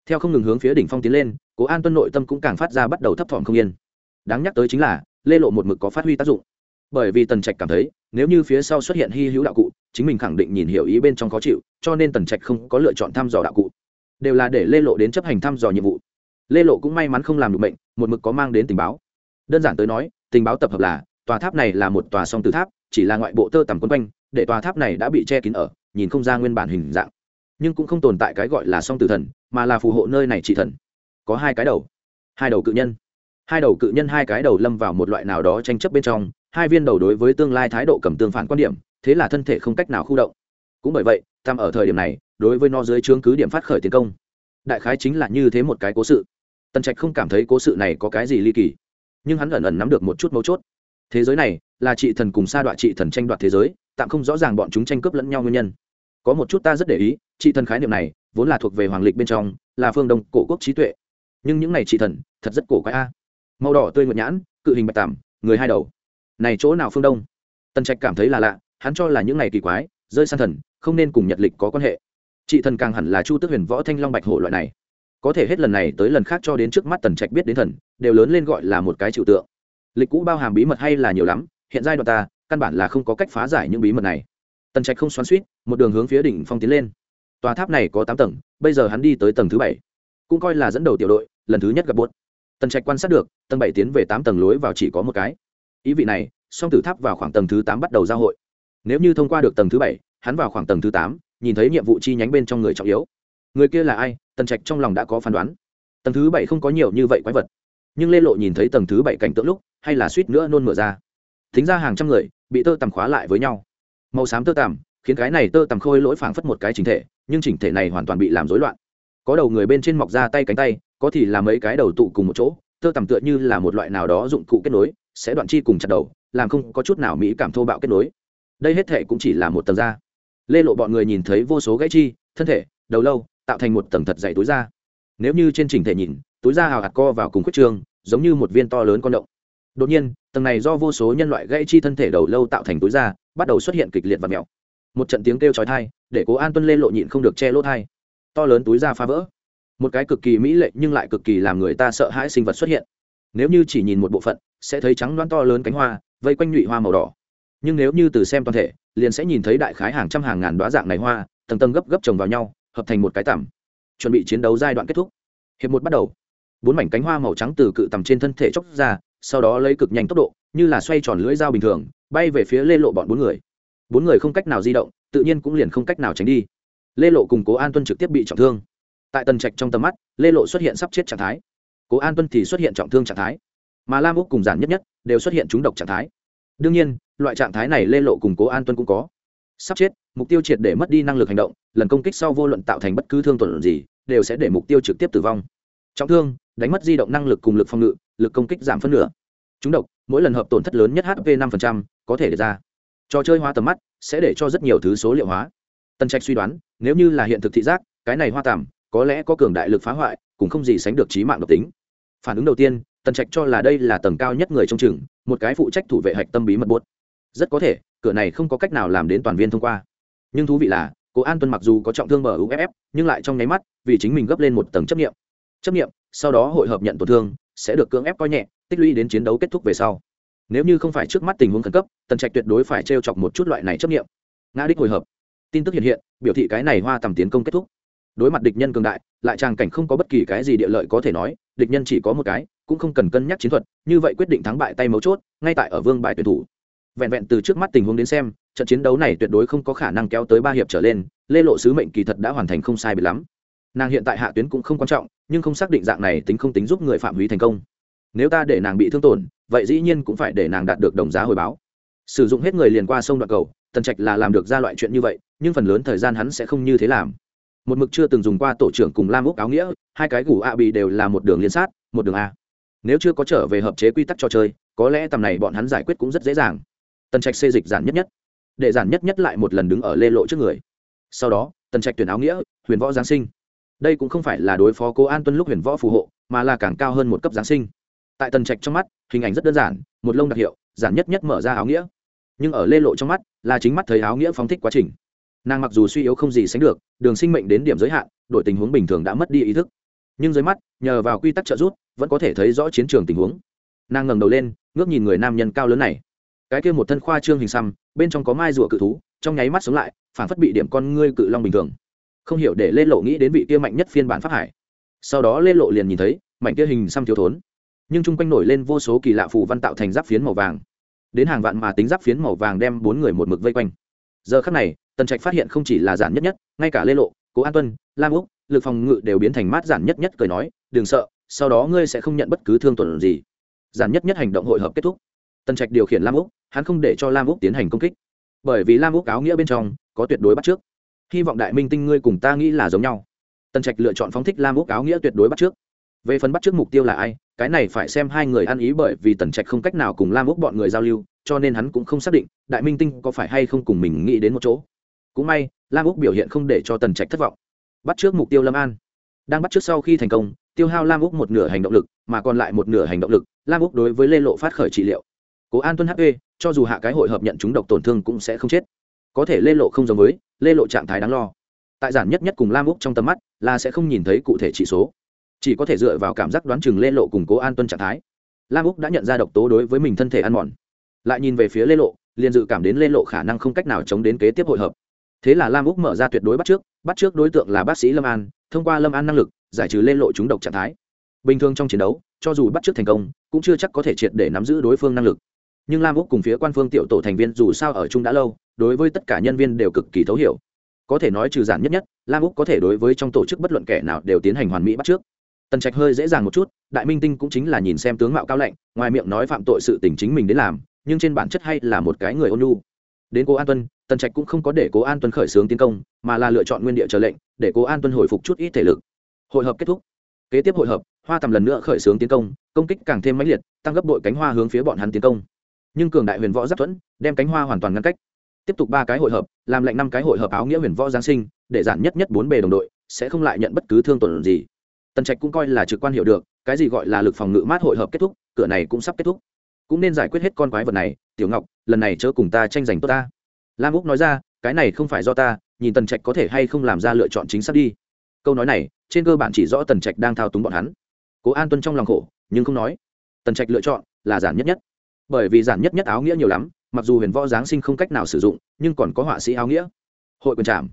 Theo không ngừng hướng phía đỉnh phong tiến lên, cố an tuân nội tâm cũng càng phát ra bắt đầu thấp thỏm không yên. Đáng nhắc tới chính là, lê lộ một mực có phát huy tác dụng. Bởi vì tần trạch cảm thấy, nếu như phía sau xuất hiện hy hữu đạo cụ, chính mình khẳng định nhìn hiểu ý bên trong khó chịu, cho nên tần trạch không có lựa chọn thăm dò đạo cụ. Đều là để lê lộ đến chấp hành thăm dò nhiệm vụ. Lê lộ cũng may mắn không làm được bệnh một mực có mang đến tình báo. Đơn giản tới nói, tình báo tập hợp là, tòa tháp này là một tòa song tử tháp, chỉ là ngoại bộ tơ tầm quân quanh, để tòa tháp này đã bị che kín ở, nhìn không ra nguyên bản hình dạng nhưng cũng không tồn tại cái gọi là song tử thần, mà là phù hộ nơi này chỉ thần. Có hai cái đầu. Hai đầu cự nhân. Hai đầu cự nhân hai cái đầu lâm vào một loại nào đó tranh chấp bên trong, hai viên đầu đối với tương lai thái độ cầm tương phản quan điểm, thế là thân thể không cách nào khu động. Cũng bởi vậy, tam ở thời điểm này, đối với nó dưới trướng cứ điểm phát khởi tiến công. Đại khái chính là như thế một cái cố sự. Tần trạch không cảm thấy cố sự này có cái gì ly kỳ, nhưng hắn ẩn ẩn nắm được một chút mấu chốt. Thế giới này là trị thần cùng sa đoạn trị thần tranh đoạt thế giới, tạm không rõ ràng bọn chúng tranh cướp lẫn nhau nguyên nhân có một chút ta rất để ý trị thần khái niệm này vốn là thuộc về hoàng lịch bên trong, là phương đông cổ quốc trí tuệ. Nhưng những này trị thần, thật rất cổ quái a. Màu đỏ tươi ngột nhãn, cự hình bạch tảm người hai đầu. Này chỗ nào phương đông? Tần trạch cảm thấy là lạ, hắn cho là những này kỳ quái, rơi san thần, không nên cùng nhật lịch có quan hệ. Trị thần càng hẳn là chu tước huyền võ thanh long bạch hổ loại này. Có thể hết lần này tới lần khác cho đến trước mắt tần trạch biết đến thần, đều lớn lên gọi là một cái trừu tượng. Lịch cũ bao hàm bí mật hay là nhiều lắm, hiện giai đoạn ta, căn bản là không có cách phá giải những bí mật này. Tần trạch không xoắn suýt một đường hướng phía đỉnh phong tiến lên. Tòa tháp này có tám tầng, bây giờ hắn đi tới tầng thứ bảy. Cũng coi là dẫn đầu tiểu đội, lần thứ nhất gặp buốt. Tần trạch quan sát được, tầng bảy tiến về tám tầng lối vào chỉ có một cái. Ý vị này, song tử tháp vào khoảng tầng thứ tám bắt đầu giao hội. Nếu như thông qua được tầng thứ bảy, hắn vào khoảng tầng thứ tám, nhìn thấy nhiệm vụ chi nhánh bên trong người trọng yếu. Người kia là ai, tần trạch trong lòng đã có phán đoán. Tầng thứ bảy không có nhiều như vậy quái vật. Nhưng lê lộ nhìn thấy tầng thứ bảy cảnh tượng lúc, hay là suýt nữa nôn mửa ra. Thính ra hàng trăm người, bị tơ tằm khóa lại với nhau. Màu xám tơ tằm khiến cái này tơ tằm khôi lỗi phảng phất một cái chính thể, nhưng chỉnh thể này hoàn toàn bị làm rối loạn. Có đầu người bên trên mọc ra tay cánh tay, có thì là mấy cái đầu tụ cùng một chỗ, tơ tằm tựa như là một loại nào đó dụng cụ kết nối, sẽ đoạn chi cùng chặt đầu, làm không có chút nào mỹ cảm thô bạo kết nối. Đây hết thể cũng chỉ là một tầng da. Lê lộ bọn người nhìn thấy vô số gãy chi, thân thể, đầu lâu, tạo thành một tầng thật dày túi da. Nếu như trên chỉnh thể nhìn, túi da hào hạt co vào cùng khuất trường giống như một viên to lớn con động. Đột nhiên, tầng này do vô số nhân loại gãy chi thân thể đầu lâu tạo thành túi da, bắt đầu xuất hiện kịch liệt và mèo một trận tiếng kêu chói thai để cố an tuân lê lộ nhịn không được che lỗ thai to lớn túi da phá vỡ. Một cái cực kỳ mỹ lệ nhưng lại cực kỳ làm người ta sợ hãi sinh vật xuất hiện. Nếu như chỉ nhìn một bộ phận, sẽ thấy trắng đoán to lớn cánh hoa, vây quanh nhụy hoa màu đỏ. Nhưng nếu như từ xem toàn thể, liền sẽ nhìn thấy đại khái hàng trăm hàng ngàn đoá dạng này hoa, tầng tầng gấp gấp chồng vào nhau, hợp thành một cái tằm. Chuẩn bị chiến đấu giai đoạn kết thúc. Hiệp một bắt đầu. Bốn mảnh cánh hoa màu trắng từ cự tầm trên thân thể chóc ra, sau đó lấy cực nhanh tốc độ, như là xoay tròn lưỡi dao bình thường, bay về phía lê lộ bọn bốn người bốn người không cách nào di động, tự nhiên cũng liền không cách nào tránh đi. Lê lộ cùng cố an tuân trực tiếp bị trọng thương. Tại tần trạch trong tầm mắt, lê lộ xuất hiện sắp chết trạng thái. Cố an tuân thì xuất hiện trọng thương trạng thái. Mà lam úc cùng giản nhất nhất đều xuất hiện trúng độc trạng thái. Đương nhiên, loại trạng thái này lê lộ cùng cố an tuân cũng có. Sắp chết, mục tiêu triệt để mất đi năng lực hành động, lần công kích sau vô luận tạo thành bất cứ thương tổn gì, đều sẽ để mục tiêu trực tiếp tử vong. Trọng thương, đánh mất di động năng lực cùng lực phòng ngự, lực công kích giảm phân nửa. Chúng độc, mỗi lần hợp tổn thất lớn nhất hp năm có thể để ra trò chơi hoa tầm mắt sẽ để cho rất nhiều thứ số liệu hóa. Tân trạch suy đoán, nếu như là hiện thực thị giác, cái này hoa tằm có lẽ có cường đại lực phá hoại, cũng không gì sánh được trí mạng độc tính. Phản ứng đầu tiên, tần trạch cho là đây là tầng cao nhất người trong chừng, một cái phụ trách thủ vệ hạch tâm bí mật buốt rất có thể, cửa này không có cách nào làm đến toàn viên thông qua. Nhưng thú vị là cố an tuân mặc dù có trọng thương mở uff nhưng lại trong nháy mắt, vì chính mình gấp lên một tầng chấp nghiệm chấp nghiệm sau đó hội hợp nhận tổn thương, sẽ được cưỡng ép coi nhẹ, tích lũy đến chiến đấu kết thúc về sau nếu như không phải trước mắt tình huống khẩn cấp, tần trạch tuyệt đối phải t r e o chọc một chút loại này chấp nghiệm ngã đích hồi hợp. Tin tức hiện hiện, biểu thị cái này hoa tầm tiến công kết thúc. Đối mặt địch nhân cường đại, lại tràng cảnh không có bất kỳ cái gì địa lợi có thể nói, địch nhân chỉ có một cái, cũng không cần cân nhắc chiến thuật, như vậy quyết định thắng bại tay mấu chốt, ngay tại ở vương bại tuyển thủ. Vẹn vẹn từ trước mắt tình huống đến xem, trận chiến đấu này tuyệt đối không có khả năng kéo tới ba hiệp trở lên, lê lộ sứ mệnh kỳ thật đã hoàn thành không sai bị lắm. Nàng hiện tại hạ tuyến cũng không quan trọng, nhưng không xác định dạng này tính không tính giúp người phạm hủy thành công nếu ta để nàng bị thương tổn, vậy dĩ nhiên cũng phải để nàng đạt được đồng giá hồi báo. Sử dụng hết người liền qua sông đoạn cầu, tần trạch là làm được ra loại chuyện như vậy, nhưng phần lớn thời gian hắn sẽ không như thế làm. Một mực chưa từng dùng qua tổ trưởng cùng lam úc áo nghĩa, hai cái gù a bị đều là một đường liên sát, một đường a. Nếu chưa có trở về hợp chế quy tắc trò chơi, có lẽ tầm này bọn hắn giải quyết cũng rất dễ dàng. Tần trạch xê dịch giản nhất nhất, để giản nhất nhất lại một lần đứng ở lê lộ trước người. Sau đó, tần trạch tuyển áo nghĩa, huyền võ giáng sinh. Đây cũng không phải là đối phó cố an tuân lúc huyền võ phù hộ, mà là càng cao hơn một cấp giáng sinh tại tần trạch trong mắt, hình ảnh rất đơn giản, một lông đặc hiệu, giản nhất nhất mở ra áo nghĩa. Nhưng ở lê lộ trong mắt, là chính mắt thấy áo nghĩa phóng thích quá trình. Nàng mặc dù suy yếu không gì sánh được, đường sinh mệnh đến điểm giới hạn đội tình huống bình thường đã mất đi ý thức. Nhưng dưới mắt, nhờ vào quy tắc trợ giúp, vẫn có thể thấy rõ chiến trường tình huống. Nàng ngẩng đầu lên, ngước nhìn người nam nhân cao lớn này. Cái kia một thân khoa trương hình xăm, bên trong có mai rùa cự thú, trong nháy mắt sống lại, phản phất bị điểm con ngươi cự long bình thường. Không hiểu để lê lộ nghĩ đến vị kia mạnh nhất phiên bản pháp hải. Sau đó lê lộ liền nhìn thấy mạnh kia hình xăm thiếu thốn nhưng chung quanh nổi lên vô số kỳ lạ phù văn tạo thành giáp phiến màu vàng. Đến hàng vạn mà tính giáp phiến màu vàng đem bốn người một mực vây quanh. Giờ khắc này, tần trạch phát hiện không chỉ là giản nhất nhất, ngay cả lê lộ, cố an tuân, lam úc, lực phòng ngự đều biến thành mát giản nhất nhất cười nói, đừng sợ, sau đó ngươi sẽ không nhận bất cứ thương tổn gì. Giản nhất nhất hành động hội hợp kết thúc. Tần trạch điều khiển lam úc, hắn không để cho lam úc tiến hành công kích. Bởi vì lam úc áo nghĩa bên trong, có tuyệt đối bắt trước. Hy vọng đại minh tinh ngươi cùng ta nghĩ là giống nhau. Tần trạch lựa chọn phóng thích lam úc áo nghĩa tuyệt đối bắt trước về phần bắt trước mục tiêu là ai, cái này phải xem hai người ăn ý bởi vì tần trạch không cách nào cùng lam úc bọn người giao lưu, cho nên hắn cũng không xác định đại minh tinh có phải hay không cùng mình nghĩ đến một chỗ. Cũng may, lam úc biểu hiện không để cho tần trạch thất vọng. Bắt trước mục tiêu lâm an. Đang bắt trước sau khi thành công, tiêu hao lam úc một nửa hành động lực, mà còn lại một nửa hành động lực, lam úc đối với lê lộ phát khởi trị liệu. Cố an tuân hp cho dù hạ cái hội hợp nhận chúng độc tổn thương cũng sẽ không chết. Có thể lê lộ không giống với lê lộ trạng thái đáng lo. Tại giản nhất nhất cùng lam úc trong tầm mắt, là sẽ không nhìn thấy cụ thể chỉ số chỉ có thể dựa vào cảm giác đoán chừng lê lộ cùng cố an tuân trạng thái. Lam úc đã nhận ra độc tố đối với mình thân thể ăn mòn. Lại nhìn về phía lê lộ, liền dự cảm đến lê lộ khả năng không cách nào chống đến kế tiếp hội hợp. Thế là lam úc mở ra tuyệt đối bắt trước bắt trước đối tượng là bác sĩ lâm an, thông qua lâm an năng lực, giải trừ lê lộ chúng độc trạng thái. Bình thường trong chiến đấu, cho dù bắt trước thành công, cũng chưa chắc có thể triệt để nắm giữ đối phương năng lực. Nhưng lam úc cùng phía quan phương tiểu tổ thành viên dù sao ở chung đã lâu, đối với tất cả nhân viên đều cực kỳ thấu hiểu. Có thể nói trừ giản nhất nhất, lam úc có thể đối với trong tổ chức bất luận kẻ nào đều tiến hành hoàn mỹ bắt trước tần trạch hơi dễ dàng một chút, đại minh tinh cũng chính là nhìn xem tướng mạo cao lạnh, ngoài miệng nói phạm tội sự tình chính mình đến làm, nhưng trên bản chất hay là một cái người ôn nhu. Đến Cố an tuân, tần trạch cũng không có để cố an tuân khởi xướng tiến công, mà là lựa chọn nguyên địa chờ lệnh, để cố an tuân hồi phục chút ít thể lực. Hội hợp kết thúc. Kế tiếp hội hợp, hoa tầm lần nữa khởi xướng tiến công công kích càng thêm mãnh liệt, tăng gấp đội cánh hoa hướng phía bọn hắn tiến công. Nhưng cường đại huyền võ giáp thuẫn, đem cánh hoa hoàn toàn ngăn cách. Tiếp tục ba cái hội hợp, làm lệnh năm cái hội hợp áo nghĩa huyền võ giáng sinh, để giản nhất nhất bốn bề đồng đội, sẽ không lại nhận bất cứ thương tổn gì tần trạch cũng coi là trực quan hiểu được, cái gì gọi là lực phòng ngự mát hội hợp kết thúc, cửa này cũng sắp kết thúc. Cũng nên giải quyết hết con quái vật này, tiểu ngọc, lần này chớ cùng ta tranh giành tốt ta. Lam úc nói ra, cái này không phải do ta, nhìn tần trạch có thể hay không làm ra lựa chọn chính xác đi. Câu nói này, trên cơ bản chỉ rõ tần trạch đang thao túng bọn hắn. Cố an tuân trong lòng khổ, nhưng không nói. Tần trạch lựa chọn là giản nhất nhất. Bởi vì giản nhất nhất áo nghĩa nhiều lắm, mặc dù huyền võ giáng sinh không cách nào sử dụng, nhưng còn có họa sĩ áo nghĩa. Hội quyền trảm.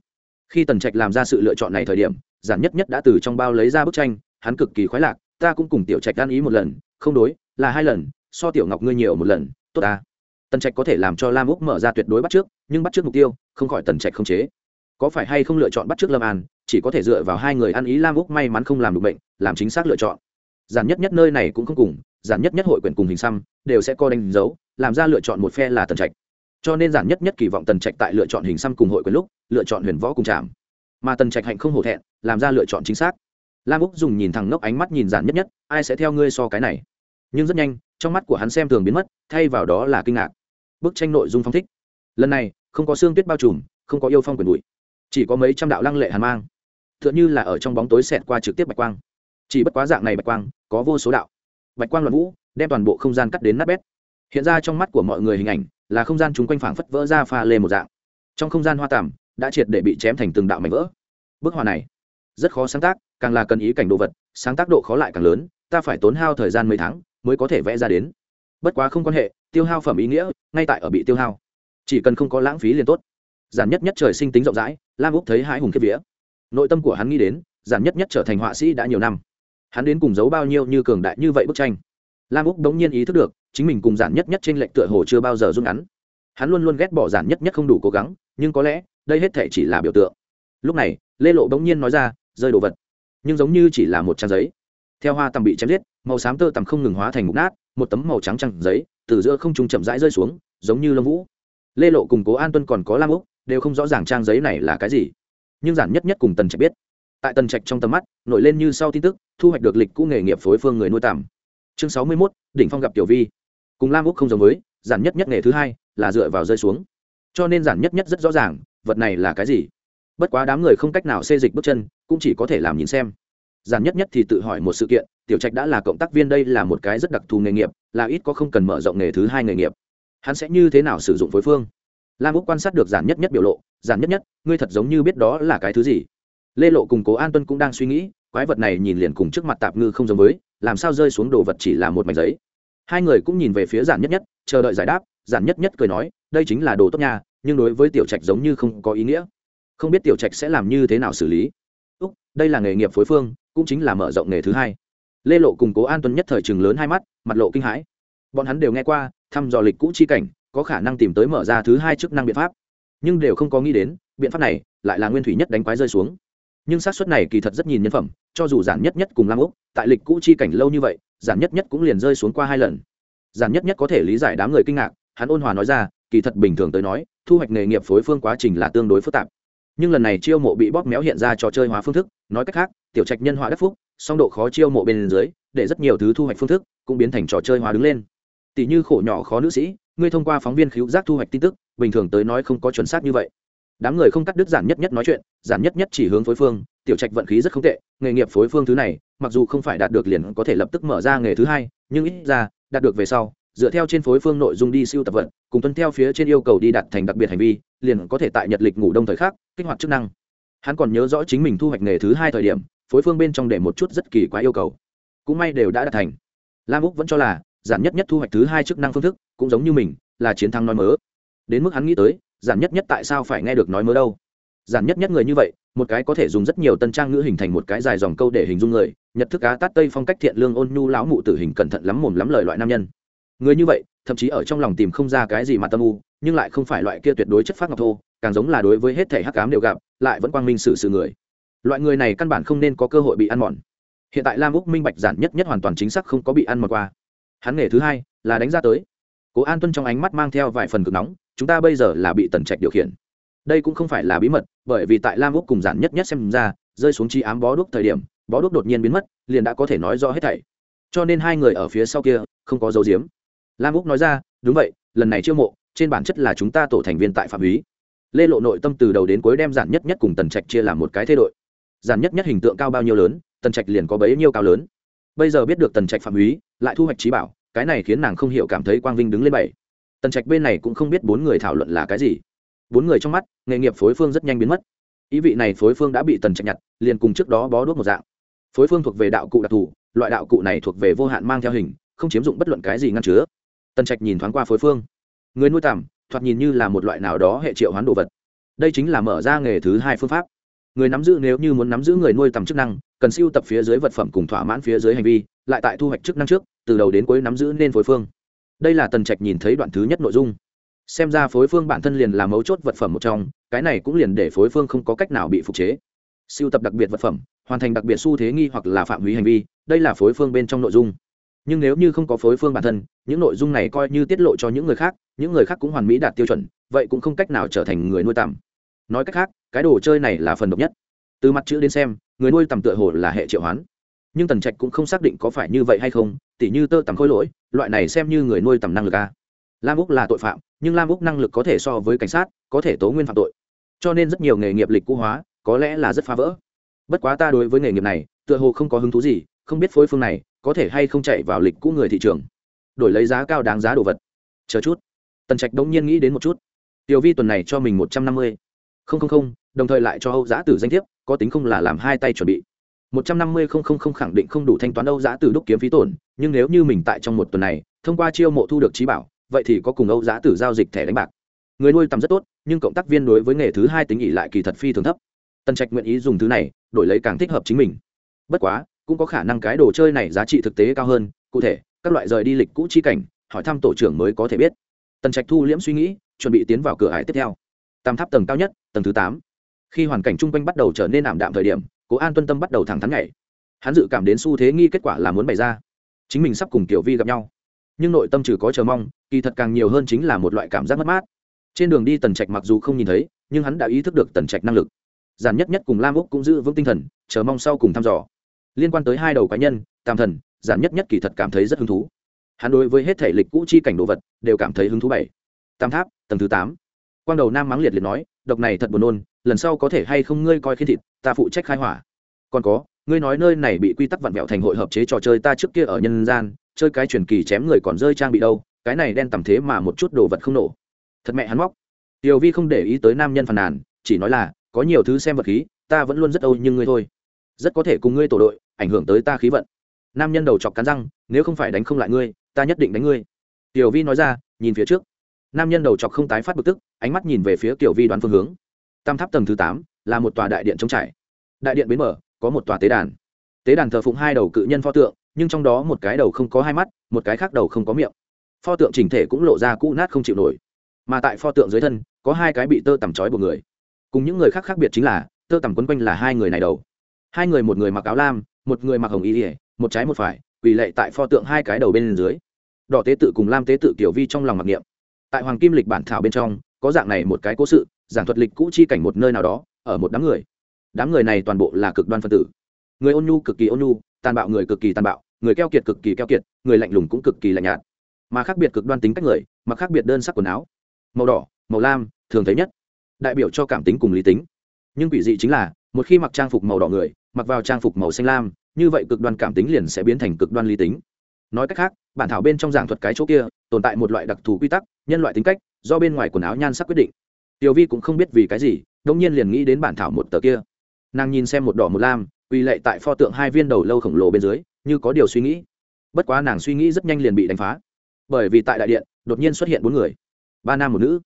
Khi tần trạch làm ra sự lựa chọn này thời điểm giản nhất nhất đã từ trong bao lấy ra bức tranh, hắn cực kỳ khoái lạc, ta cũng cùng tiểu trạch đan ý một lần, không đối, là hai lần, so tiểu ngọc ngươi nhiều một lần, tốt ta. Tần trạch có thể làm cho lam úc mở ra tuyệt đối bắt trước, nhưng bắt trước mục tiêu, không khỏi tần trạch không chế. Có phải hay không lựa chọn bắt trước lâm an, chỉ có thể dựa vào hai người ăn ý lam úc may mắn không làm được bệnh, làm chính xác lựa chọn. Giản nhất nhất nơi này cũng không cùng, giản nhất nhất hội quyền cùng hình xăm, đều sẽ co đánh dấu, làm ra lựa chọn một phe là tần trạch. Cho nên giản nhất nhất kỳ vọng tần trạch tại lựa chọn hình xăm cùng hội quyền lúc, lựa chọn huyền võ cùng chạm mà tần trạch hạnh không hổ thẹn, làm ra lựa chọn chính xác. Lam úc dùng nhìn thẳng ngốc ánh mắt nhìn giản nhất nhất, ai sẽ theo ngươi so cái này? Nhưng rất nhanh, trong mắt của hắn xem thường biến mất, thay vào đó là kinh ngạc. Bức tranh nội dung phong thích. Lần này, không có xương tuyết bao trùm, không có yêu phong quyền bụi, chỉ có mấy trăm đạo lăng lệ hàn mang. T h ư ợ n h ư là ở trong bóng tối xẹt qua trực tiếp bạch quang. Chỉ bất quá dạng này bạch quang, có vô số đạo. Bạch quang loạn vũ, đem toàn bộ không gian cắt đến nát bét. Hiện ra trong mắt của mọi người hình ảnh, là không gian chúng quanh phảng phất vỡ ra pha lê một dạng. Trong không gian hoa tàm đã triệt để bị chém thành từng đạo mảnh vỡ. Bức họa này rất khó sáng tác, càng là cần ý cảnh đồ vật, sáng tác độ khó lại càng lớn, ta phải tốn hao thời gian mấy tháng mới có thể vẽ ra đến. Bất quá không quan hệ, tiêu hao phẩm ý nghĩa ngay tại ở bị tiêu hao. Chỉ cần không có lãng phí liền tốt. Giản nhất nhất trời sinh tính rộng rãi, lam úc thấy hãi hùng kiếp vía. Nội tâm của hắn nghĩ đến, giản nhất nhất trở thành họa sĩ đã nhiều năm. Hắn đến cùng giấu bao nhiêu như cường đại như vậy bức tranh. Lam úc đống nhiên ý thức được, chính mình cùng giản nhất nhất trên lệnh tựa hồ chưa bao giờ rút ngắn. Hắn luôn luôn ghét bỏ giản nhất nhất không đủ cố gắng, nhưng có lẽ đây hết thể chỉ là biểu tượng. Lúc này, lê lộ bỗng nhiên nói ra, rơi đồ vật. Nhưng giống như chỉ là một trang giấy. Theo hoa tầm bị chém giết, màu xám tơ tầm không ngừng hóa thành mục nát, một tấm màu trắng trăng giấy từ giữa không trung chậm rãi rơi xuống, giống như lông vũ. Lê lộ cùng cố an tuân còn có lam úc, đều không rõ ràng trang giấy này là cái gì. Nhưng giản nhất nhất cùng tần trạch biết. Tại tần trạch trong tầm mắt, nổi lên như sau tin tức, thu hoạch được lịch cũ nghề nghiệp phối phương người nuôi tầm chương sáu mươi mốt, đỉnh phong gặp tiểu vi. Cùng lam úc không giống với, giản nhất nhất nghề thứ hai là dựa vào rơi xuống. Cho nên giản nhất nhất rất rõ ràng vật này là cái gì? Bất quá đám người không cách nào xê dịch bước chân, cũng chỉ có thể làm nhìn xem. Giản nhất nhất thì tự hỏi một sự kiện, tiểu trạch đã là cộng tác viên đây là một cái rất đặc thù nghề nghiệp, là ít có không cần mở rộng nghề thứ hai nghề nghiệp. Hắn sẽ như thế nào sử dụng phối phương? Lam úc quan sát được giản nhất nhất biểu lộ, giản nhất nhất, ngươi thật giống như biết đó là cái thứ gì? Lê lộ cùng cố an tuân cũng đang suy nghĩ, quái vật này nhìn liền cùng trước mặt tạp ngư không giống với, làm sao rơi xuống đồ vật chỉ là một mảnh giấy? Hai người cũng nhìn về phía giản nhất nhất, chờ đợi giải đáp, giản nhất nhất cười nói, đây chính là đồ tốt nha nhưng đối với tiểu trạch giống như không có ý nghĩa. Không biết tiểu trạch sẽ làm như thế nào xử lý. Úc, đây là nghề nghiệp phối phương, cũng chính là mở rộng nghề thứ hai. Lê lộ cùng cố an tuân nhất thời chừng lớn hai mắt, mặt lộ kinh hãi. Bọn hắn đều nghe qua, thăm dò lịch cũ chi cảnh, có khả năng tìm tới mở ra thứ hai chức năng biện pháp. Nhưng đều không có nghĩ đến, biện pháp này lại là nguyên thủy nhất đánh quái rơi xuống. Nhưng xác suất này kỳ thật rất nhìn nhân phẩm, cho dù giản nhất nhất cùng lam úc, tại lịch cũ chi cảnh lâu như vậy, giản nhất nhất cũng liền rơi xuống qua hai lần. Giản nhất nhất có thể lý giải đám người kinh ngạc, hắn ôn hòa nói ra, kỳ thật bình thường tới nói thu hoạch nghề nghiệp phối phương quá trình là tương đối phức tạp. Nhưng lần này chiêu mộ bị bóp méo hiện ra trò chơi hóa phương thức, nói cách khác, tiểu trạch nhân họa đắc phúc, song độ khó chiêu mộ bên dưới, để rất nhiều thứ thu hoạch phương thức cũng biến thành trò chơi hóa đứng lên. Tỷ như khổ nhỏ khó nữ sĩ, ngươi thông qua phóng viên khiếu giác thu hoạch tin tức, bình thường tới nói không có chuẩn xác như vậy. Đám người không cắt đứt giản nhất nhất nói chuyện, giản nhất nhất chỉ hướng phối phương, tiểu trạch vận khí rất không tệ, nghề nghiệp phối phương thứ này, mặc dù không phải đạt được liền có thể lập tức mở ra nghề thứ hai, nhưng ít ra, đạt được về sau dựa theo trên phối phương nội dung đi siêu tập vận cùng tuân theo phía trên yêu cầu đi đặt thành đặc biệt hành vi, liền có thể tại nhật lịch ngủ đông thời khắc, kích hoạt chức năng. Hắn còn nhớ rõ chính mình thu hoạch nghề thứ hai thời điểm, phối phương bên trong để một chút rất kỳ quá yêu cầu. Cũng may đều đã đạt thành. Lam úc vẫn cho là, giản nhất nhất thu hoạch thứ hai chức năng phương thức, cũng giống như mình, là chiến thắng nói mớ. Đến mức hắn nghĩ tới, giản nhất nhất tại sao phải nghe được nói mớ đâu? Giản nhất nhất người như vậy, một cái có thể dùng rất nhiều tân trang ngữ hình thành một cái dài dòng câu để hình dung người, nhật thức á tát tây phong cách thiện lương ôn nhu lão mụ tử hình cẩn thận lắm mồm lắm lời loại nam nhân người như vậy, thậm chí ở trong lòng tìm không ra cái gì mà tâm u, nhưng lại không phải loại kia tuyệt đối chất phát ngọc thô, càng giống là đối với hết thể hắc cám đều gặp, lại vẫn quang minh xử sự người. Loại người này căn bản không nên có cơ hội bị ăn mòn. Hiện tại lam úc minh bạch giản nhất nhất hoàn toàn chính xác không có bị ăn mòn qua. Hắn nghề thứ hai là đánh ra tới. Cố an tuân trong ánh mắt mang theo vài phần cực nóng, chúng ta bây giờ là bị tần trạch điều khiển. Đây cũng không phải là bí mật, bởi vì tại lam úc cùng giản nhất nhất xem ra, rơi xuống chi ám bó đuốc thời điểm, bó đuốc đột nhiên biến mất, liền đã có thể nói rõ hết thảy. Cho nên hai người ở phía sau kia, không có dấu diếm lam úc nói ra, đúng vậy, lần này chiêu mộ, trên bản chất là chúng ta tổ thành viên tại phạm ý lê lộ nội tâm từ đầu đến cuối đem giản nhất nhất cùng tần trạch chia làm một cái thay đổi giản nhất nhất hình tượng cao bao nhiêu lớn, tần trạch liền có bấy nhiêu cao lớn. Bây giờ biết được tần trạch phạm ý lại thu hoạch trí bảo, cái này khiến nàng không hiểu cảm thấy quang vinh đứng lên bảy. Tần trạch bên này cũng không biết bốn người thảo luận là cái gì. Bốn người trong mắt, nghề nghiệp phối phương rất nhanh biến mất. Ý vị này phối phương đã bị tần trạch nhặt, liền cùng trước đó bó đuốc một dạng. Phối phương thuộc về đạo cụ đặc thù, loại đạo cụ này thuộc về vô hạn mang theo hình, không chiếm dụng bất luận cái gì ngăn chứa tần trạch nhìn thoáng qua phối phương. Người nuôi tằm, thoạt nhìn như là một loại nào đó hệ triệu hoán đồ vật. Đây chính là mở ra nghề thứ hai phương pháp. Người nắm giữ nếu như muốn nắm giữ người nuôi tầm chức năng, cần siêu tập phía dưới vật phẩm cùng thỏa mãn phía dưới hành vi, lại tại thu hoạch chức năng trước, từ đầu đến cuối nắm giữ nên phối phương. Đây là tần trạch nhìn thấy đoạn thứ nhất nội dung. Xem ra phối phương bản thân liền là mấu chốt vật phẩm một trong, cái này cũng liền để phối phương không có cách nào bị phục chế. Siêu tập đặc biệt vật phẩm, hoàn thành đặc biệt xu thế nghi hoặc là phạm hủy hành vi, đây là phối phương bên trong nội dung nhưng nếu như không có phối phương bản thân, những nội dung này coi như tiết lộ cho những người khác, những người khác cũng hoàn mỹ đạt tiêu chuẩn, vậy cũng không cách nào trở thành người nuôi tầm nói cách khác, cái đồ chơi này là phần độc nhất. Từ mặt chữ đến xem, người nuôi tầm tựa hồ là hệ triệu hoán. Nhưng tần trạch cũng không xác định có phải như vậy hay không, tỉ như tơ tầm khôi lỗi, loại này xem như người nuôi tầm năng lực a lam úc là tội phạm, nhưng lam úc năng lực có thể so với cảnh sát, có thể tố nguyên phạm tội. Cho nên rất nhiều nghề nghiệp lịch cũ hóa, có lẽ là rất phá vỡ. Bất quá ta đối với nghề nghiệp này, tựa hồ không có hứng thú gì, không biết phối phương này có thể hay không chạy vào lịch cũ người thị trường, đổi lấy giá cao đáng giá đồ vật. Chờ chút. Tần trạch đống nhiên nghĩ đến một chút. Tiểu vi tuần này cho mình một trăm năm mươi. Không không không, đồng thời lại cho âu giã tử danh thiếp, có tính không là làm hai tay chuẩn bị. một trăm năm mươi không không không khẳng định không đủ thanh toán âu giã tử đúc kiếm phí tổn, nhưng nếu như mình tại trong một tuần này, thông qua chiêu mộ thu được trí bảo, vậy thì có cùng âu giã tử giao dịch thẻ đánh bạc. Người nuôi tầm rất tốt, nhưng cộng tác viên đối với nghề thứ hai tính ỉ lại kỳ thật phi thường thấp. Tần trạch nguyện ý dùng thứ này, đổi lấy càng thích hợp chính mình. Bất quá cũng có khả năng cái đồ chơi này giá trị thực tế cao hơn. Cụ thể, các loại rời đi lịch cũ chi cảnh, hỏi thăm tổ trưởng mới có thể biết. Tần trạch thu liễm suy nghĩ, chuẩn bị tiến vào cửa hải tiếp theo. Tam tháp tầng cao nhất, tầng thứ tám. Khi hoàn cảnh chung quanh bắt đầu trở nên ảm đạm thời điểm, cố an tuân tâm bắt đầu thẳng thắn nhảy. Hắn dự cảm đến xu thế nghi kết quả là muốn bày ra. Chính mình sắp cùng tiểu vi gặp nhau. Nhưng nội tâm trừ có chờ mong, kỳ thật càng nhiều hơn chính là một loại cảm giác mất mát. Trên đường đi tần trạch mặc dù không nhìn thấy, nhưng hắn đã ý thức được tần trạch năng lực. Giản nhất nhất cùng lam úc cũng giữ vững tinh thần, chờ mong sau cùng thăm dò liên quan tới hai đầu cá nhân, tam thần, giản nhất nhất kỳ thật cảm thấy rất hứng thú. Hắn đối với hết thể lịch cũ chi cảnh đồ vật đều cảm thấy hứng thú bảy. Tam tháp, tầng thứ tám. Quang đầu nam mắng liệt liệt nói, độc này thật buồn nôn, lần sau có thể hay không ngươi coi khi thịt, ta phụ trách khai hỏa. Còn có, ngươi nói nơi này bị quy tắc vặn vẹo thành hội hợp chế trò chơi ta trước kia ở nhân gian, chơi cái truyền kỳ chém người còn rơi trang bị đâu, cái này đen tầm thế mà một chút đồ vật không nổ. Thật mẹ hắn móc. Tiểu vi không để ý tới nam nhân phàn nàn, chỉ nói là, có nhiều thứ xem vật khí, ta vẫn luôn rất âu nhưng ngươi thôi rất có thể cùng ngươi tổ đội, ảnh hưởng tới ta khí vận. Nam nhân đầu chọc cắn răng, nếu không phải đánh không lại ngươi, ta nhất định đánh ngươi. Tiểu vi nói ra, nhìn phía trước. Nam nhân đầu chọc không tái phát bực tức, ánh mắt nhìn về phía tiểu vi đoán phương hướng. Tam tháp tầng thứ tám, là một tòa đại điện trống trải. Đại điện bến mở, có một tòa tế đàn. Tế đàn thờ phụng hai đầu cự nhân pho tượng, nhưng trong đó một cái đầu không có hai mắt, một cái khác đầu không có miệng. Pho tượng chỉnh thể cũng lộ ra cũ nát không chịu nổi. Mà tại pho tượng dưới thân, có hai cái bị tơ tằm trói buộc người. Cùng những người khác khác biệt chính là, tơ tằm quấn quanh là hai người này đầu hai người một người mặc áo lam, một người mặc hồng y ỉa một trái một phải, quỳ lệ tại pho tượng hai cái đầu bên dưới. Đỏ tế tự cùng lam tế tự tiểu vi trong lòng mặc niệm. Tại hoàng kim lịch bản thảo bên trong, có dạng này một cái cố sự, giảng thuật lịch cũ chi cảnh một nơi nào đó, ở một đám người. Đám người này toàn bộ là cực đoan phân tử. Người ôn nhu cực kỳ ôn nhu, tàn bạo người cực kỳ tàn bạo, người keo kiệt cực kỳ keo kiệt, người lạnh lùng cũng cực kỳ lạnh nhạt. Mà khác biệt cực đoan tính cách người mà khác biệt đơn sắc quần áo. Màu đỏ, màu lam, thường thấy nhất. Đại biểu cho cảm tính cùng lý tính nhưng quỷ dị chính là, một khi mặc trang phục màu đỏ người, mặc vào trang phục màu xanh lam, như vậy cực đoan cảm tính liền sẽ biến thành cực đoan lý tính. Nói cách khác, bản thảo bên trong giảng thuật cái chỗ kia, tồn tại một loại đặc thù quy tắc, nhân loại tính cách, do bên ngoài quần áo nhan sắc quyết định. Tiểu vi cũng không biết vì cái gì đông nhiên liền nghĩ đến bản thảo một tờ kia. Nàng nhìn xem một đỏ một lam uy lệ tại pho tượng hai viên đầu lâu khổng lồ bên dưới, như có điều suy nghĩ. Bất quá nàng suy nghĩ rất nhanh liền bị đánh phá. Bởi vì tại đại điện, đột nhiên xuất hiện bốn người. Ba nam một nữ.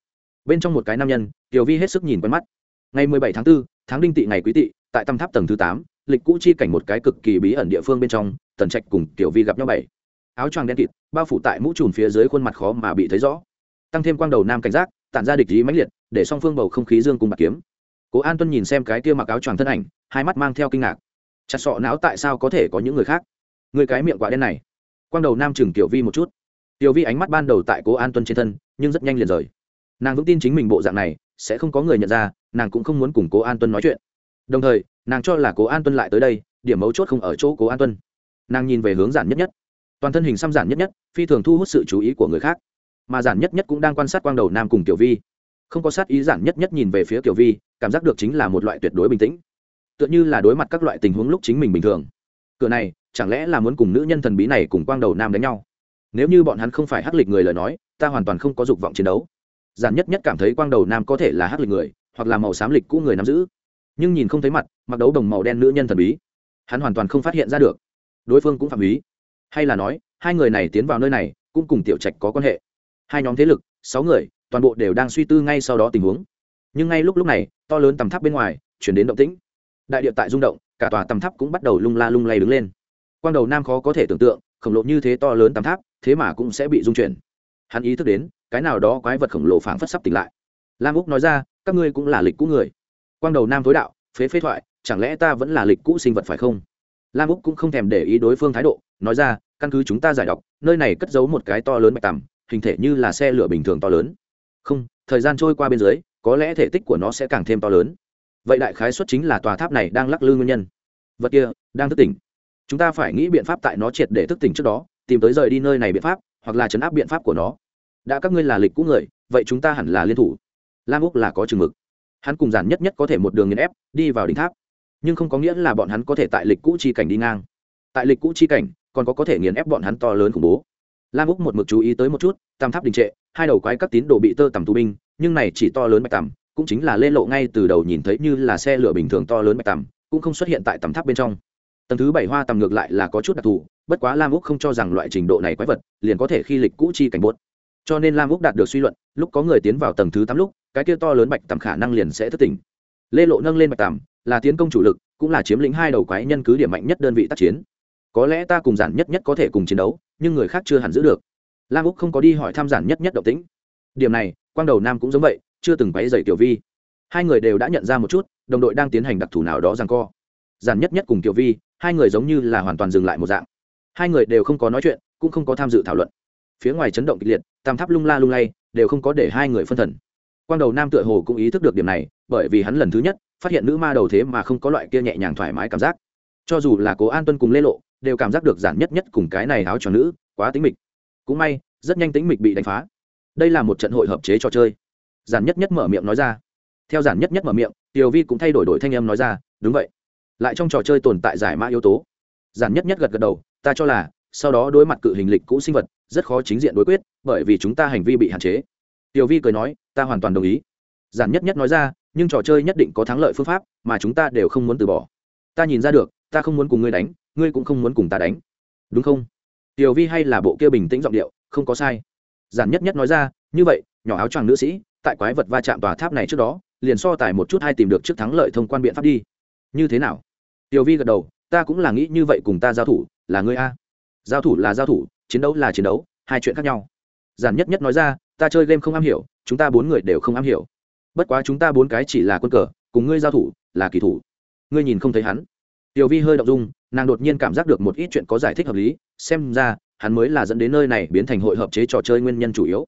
Bên trong một cái nam nhân, tiểu vi hết sức nhìn quen mắt ngày mười bảy tháng 4, tháng đinh tị ngày quý tị tại tam tháp tầng thứ tám lịch cũ chi cảnh một cái cực kỳ bí ẩn địa phương bên trong tần trạch cùng tiểu vi gặp nhau bảy. Áo choàng đen kịt bao phủ tại mũ trùm phía dưới khuôn mặt khó mà bị thấy rõ. Tăng thêm quang đầu nam cảnh giác tản ra địch ý mãnh liệt để song phương bầu không khí dương cùng bạc kiếm. Cố an tuân nhìn xem cái kia mặc áo choàng thân ảnh hai mắt mang theo kinh ngạc. Chặt sọ não tại sao có thể có những người khác? Người cái miệng quả đen này. Quang đầu nam chừng tiểu vi một chút. Tiểu vi ánh mắt ban đầu tại cố an tuân trên thân nhưng rất nhanh liền rời nàng vững tin chính mình bộ dạng này, sẽ không có người nhận ra, nàng cũng không muốn cùng cố an tuân nói chuyện. Đồng thời, nàng cho là cố an tuân lại tới đây, điểm mấu chốt không ở chỗ cố an tuân. Nàng nhìn về hướng giản nhất nhất. Toàn thân hình xăm giản nhất nhất, phi thường thu hút sự chú ý của người khác. Mà giản nhất nhất cũng đang quan sát quang đầu nam cùng tiểu vi. Không có sát ý, giản nhất nhất nhìn về phía tiểu vi, cảm giác được chính là một loại tuyệt đối bình tĩnh. Tựa như là đối mặt các loại tình huống lúc chính mình bình thường. Cửa này, chẳng lẽ là muốn cùng nữ nhân thần bí này cùng quang đầu nam đánh nhau? Nếu như bọn hắn không phải hắc lịch người lời nói, ta hoàn toàn không có dục vọng chiến đấu giản nhất nhất cảm thấy quang đầu nam có thể là hắc lịch người, hoặc là màu xám lịch cũ người nắm giữ. Nhưng nhìn không thấy mặt, mặc đấu đồng màu đen nữ nhân thần bí, hắn hoàn toàn không phát hiện ra được. Đối phương cũng phạm ý. Hay là nói, hai người này tiến vào nơi này, cũng cùng tiểu trạch có quan hệ. Hai nhóm thế lực, sáu người, toàn bộ đều đang suy tư ngay sau đó tình huống. Nhưng ngay lúc lúc này, to lớn tầm tháp bên ngoài, chuyển đến động tĩnh. Đại địa tại rung động, cả tòa tầm tháp cũng bắt đầu lung la lung lay đứng lên. Quang đầu nam khó có thể tưởng tượng, khổng lồ như thế to lớn tầm tháp, thế mà cũng sẽ bị rung chuyển hắn ý thức đến, cái nào đó quái vật khổng lồ phảng phất sắp tỉnh lại. Lam úc nói ra, các ngươi cũng là lịch cũ người. Quang đầu nam thối đạo, phế phế thoại, chẳng lẽ ta vẫn là lịch cũ sinh vật phải không? Lam úc cũng không thèm để ý đối phương thái độ, nói ra, căn cứ chúng ta giải đọc nơi này cất giấu một cái to lớn mạch tằm, hình thể như là xe lửa bình thường to lớn. Không, thời gian trôi qua bên dưới, có lẽ thể tích của nó sẽ càng thêm to lớn. Vậy đại khái xuất chính là tòa tháp này đang lắc lư nguyên nhân. Vật kia đang thức tỉnh. Chúng ta phải nghĩ biện pháp tại nó triệt để thức tỉnh trước đó, tìm tới rời đi nơi này biện pháp hoặc là chấn áp biện pháp của nó. Đã các ngươi là lịch cũ người, vậy chúng ta hẳn là liên thủ. Lam úc là có chừng mực. Hắn cùng giản nhất nhất có thể một đường nghiền ép, đi vào đỉnh tháp. Nhưng không có nghĩa là bọn hắn có thể tại lịch cũ chi cảnh đi ngang. Tại lịch cũ chi cảnh, còn có có thể nghiền ép bọn hắn to lớn khủng bố. Lam úc một mực chú ý tới một chút, tam tháp đình trệ, hai đầu quái các tín đồ bị tơ tầm tù binh, nhưng này chỉ to lớn bạch tầm cũng chính là lê lộ ngay từ đầu nhìn thấy như là xe lửa bình thường to lớn bạch tầm cũng không xuất hiện tại tầm tháp bên trong tầng thứ bảy hoa tầm ngược lại là có chút đặc thù, bất quá lam úc không cho rằng loại trình độ này quái vật liền có thể khi lịch cũ chi cảnh bốt cho nên lam úc đạt được suy luận, lúc có người tiến vào tầng thứ tám lúc, cái kia to lớn bạch tầm khả năng liền sẽ thất tỉnh. Lê lộ nâng lên bạch tầm, là tiến công chủ lực, cũng là chiếm lĩnh hai đầu quái nhân cứ điểm mạnh nhất đơn vị tác chiến. Có lẽ ta cùng giản nhất nhất có thể cùng chiến đấu, nhưng người khác chưa hẳn giữ được. Lam úc không có đi hỏi tham giản nhất nhất động tĩnh. Điểm này, quang đầu nam cũng giống vậy, chưa từng quấy dày tiểu vi. Hai người đều đã nhận ra một chút, đồng đội đang tiến hành đặc thù nào đó rằng co giản nhất nhất cùng tiểu vi, hai người giống như là hoàn toàn dừng lại một dạng. Hai người đều không có nói chuyện, cũng không có tham dự thảo luận. Phía ngoài chấn động kịch liệt, tam tháp lung la lung lay, đều không có để hai người phân thần. Quang đầu nam tựa hồ cũng ý thức được điểm này, bởi vì hắn lần thứ nhất phát hiện nữ ma đầu thế mà không có loại kia nhẹ nhàng thoải mái cảm giác. Cho dù là cố an tuân cùng lê lộ, đều cảm giác được giản nhất nhất cùng cái này áo cho nữ quá tính mịch. Cũng may, rất nhanh tính mịch bị đánh phá. Đây là một trận hội hợp chế trò chơi. Giản nhất nhất mở miệng nói ra. Theo giản nhất nhất mở miệng, tiểu vi cũng thay đổi đổi thanh âm nói ra, đúng vậy lại trong trò chơi tồn tại giải mã yếu tố. Giản nhất nhất gật gật đầu, ta cho là, sau đó đối mặt cự hình lịch cũ sinh vật, rất khó chính diện đối quyết, bởi vì chúng ta hành vi bị hạn chế. Tiểu vi cười nói, ta hoàn toàn đồng ý. Giản nhất nhất nói ra, nhưng trò chơi nhất định có thắng lợi phương pháp, mà chúng ta đều không muốn từ bỏ. Ta nhìn ra được, ta không muốn cùng ngươi đánh, ngươi cũng không muốn cùng ta đánh. Đúng không? Tiểu vi hay là bộ kia bình tĩnh giọng điệu, không có sai. Giản nhất nhất nói ra, như vậy, nhỏ áo choàng nữ sĩ, tại quái vật va chạm tòa tháp này trước đó, liền so tài một chút hay tìm được trước thắng lợi thông quan biện pháp đi như thế nào? Tiểu vi gật đầu, ta cũng là nghĩ như vậy cùng ta giao thủ, là ngươi a. Giao thủ là giao thủ, chiến đấu là chiến đấu, hai chuyện khác nhau. Giản nhất nhất nói ra, ta chơi game không am hiểu, chúng ta bốn người đều không am hiểu. Bất quá chúng ta bốn cái chỉ là quân cờ, cùng ngươi giao thủ, là kỳ thủ. Ngươi nhìn không thấy hắn. Tiểu vi hơi động dung, nàng đột nhiên cảm giác được một ít chuyện có giải thích hợp lý, xem ra, hắn mới là dẫn đến nơi này biến thành hội hợp chế trò chơi nguyên nhân chủ yếu.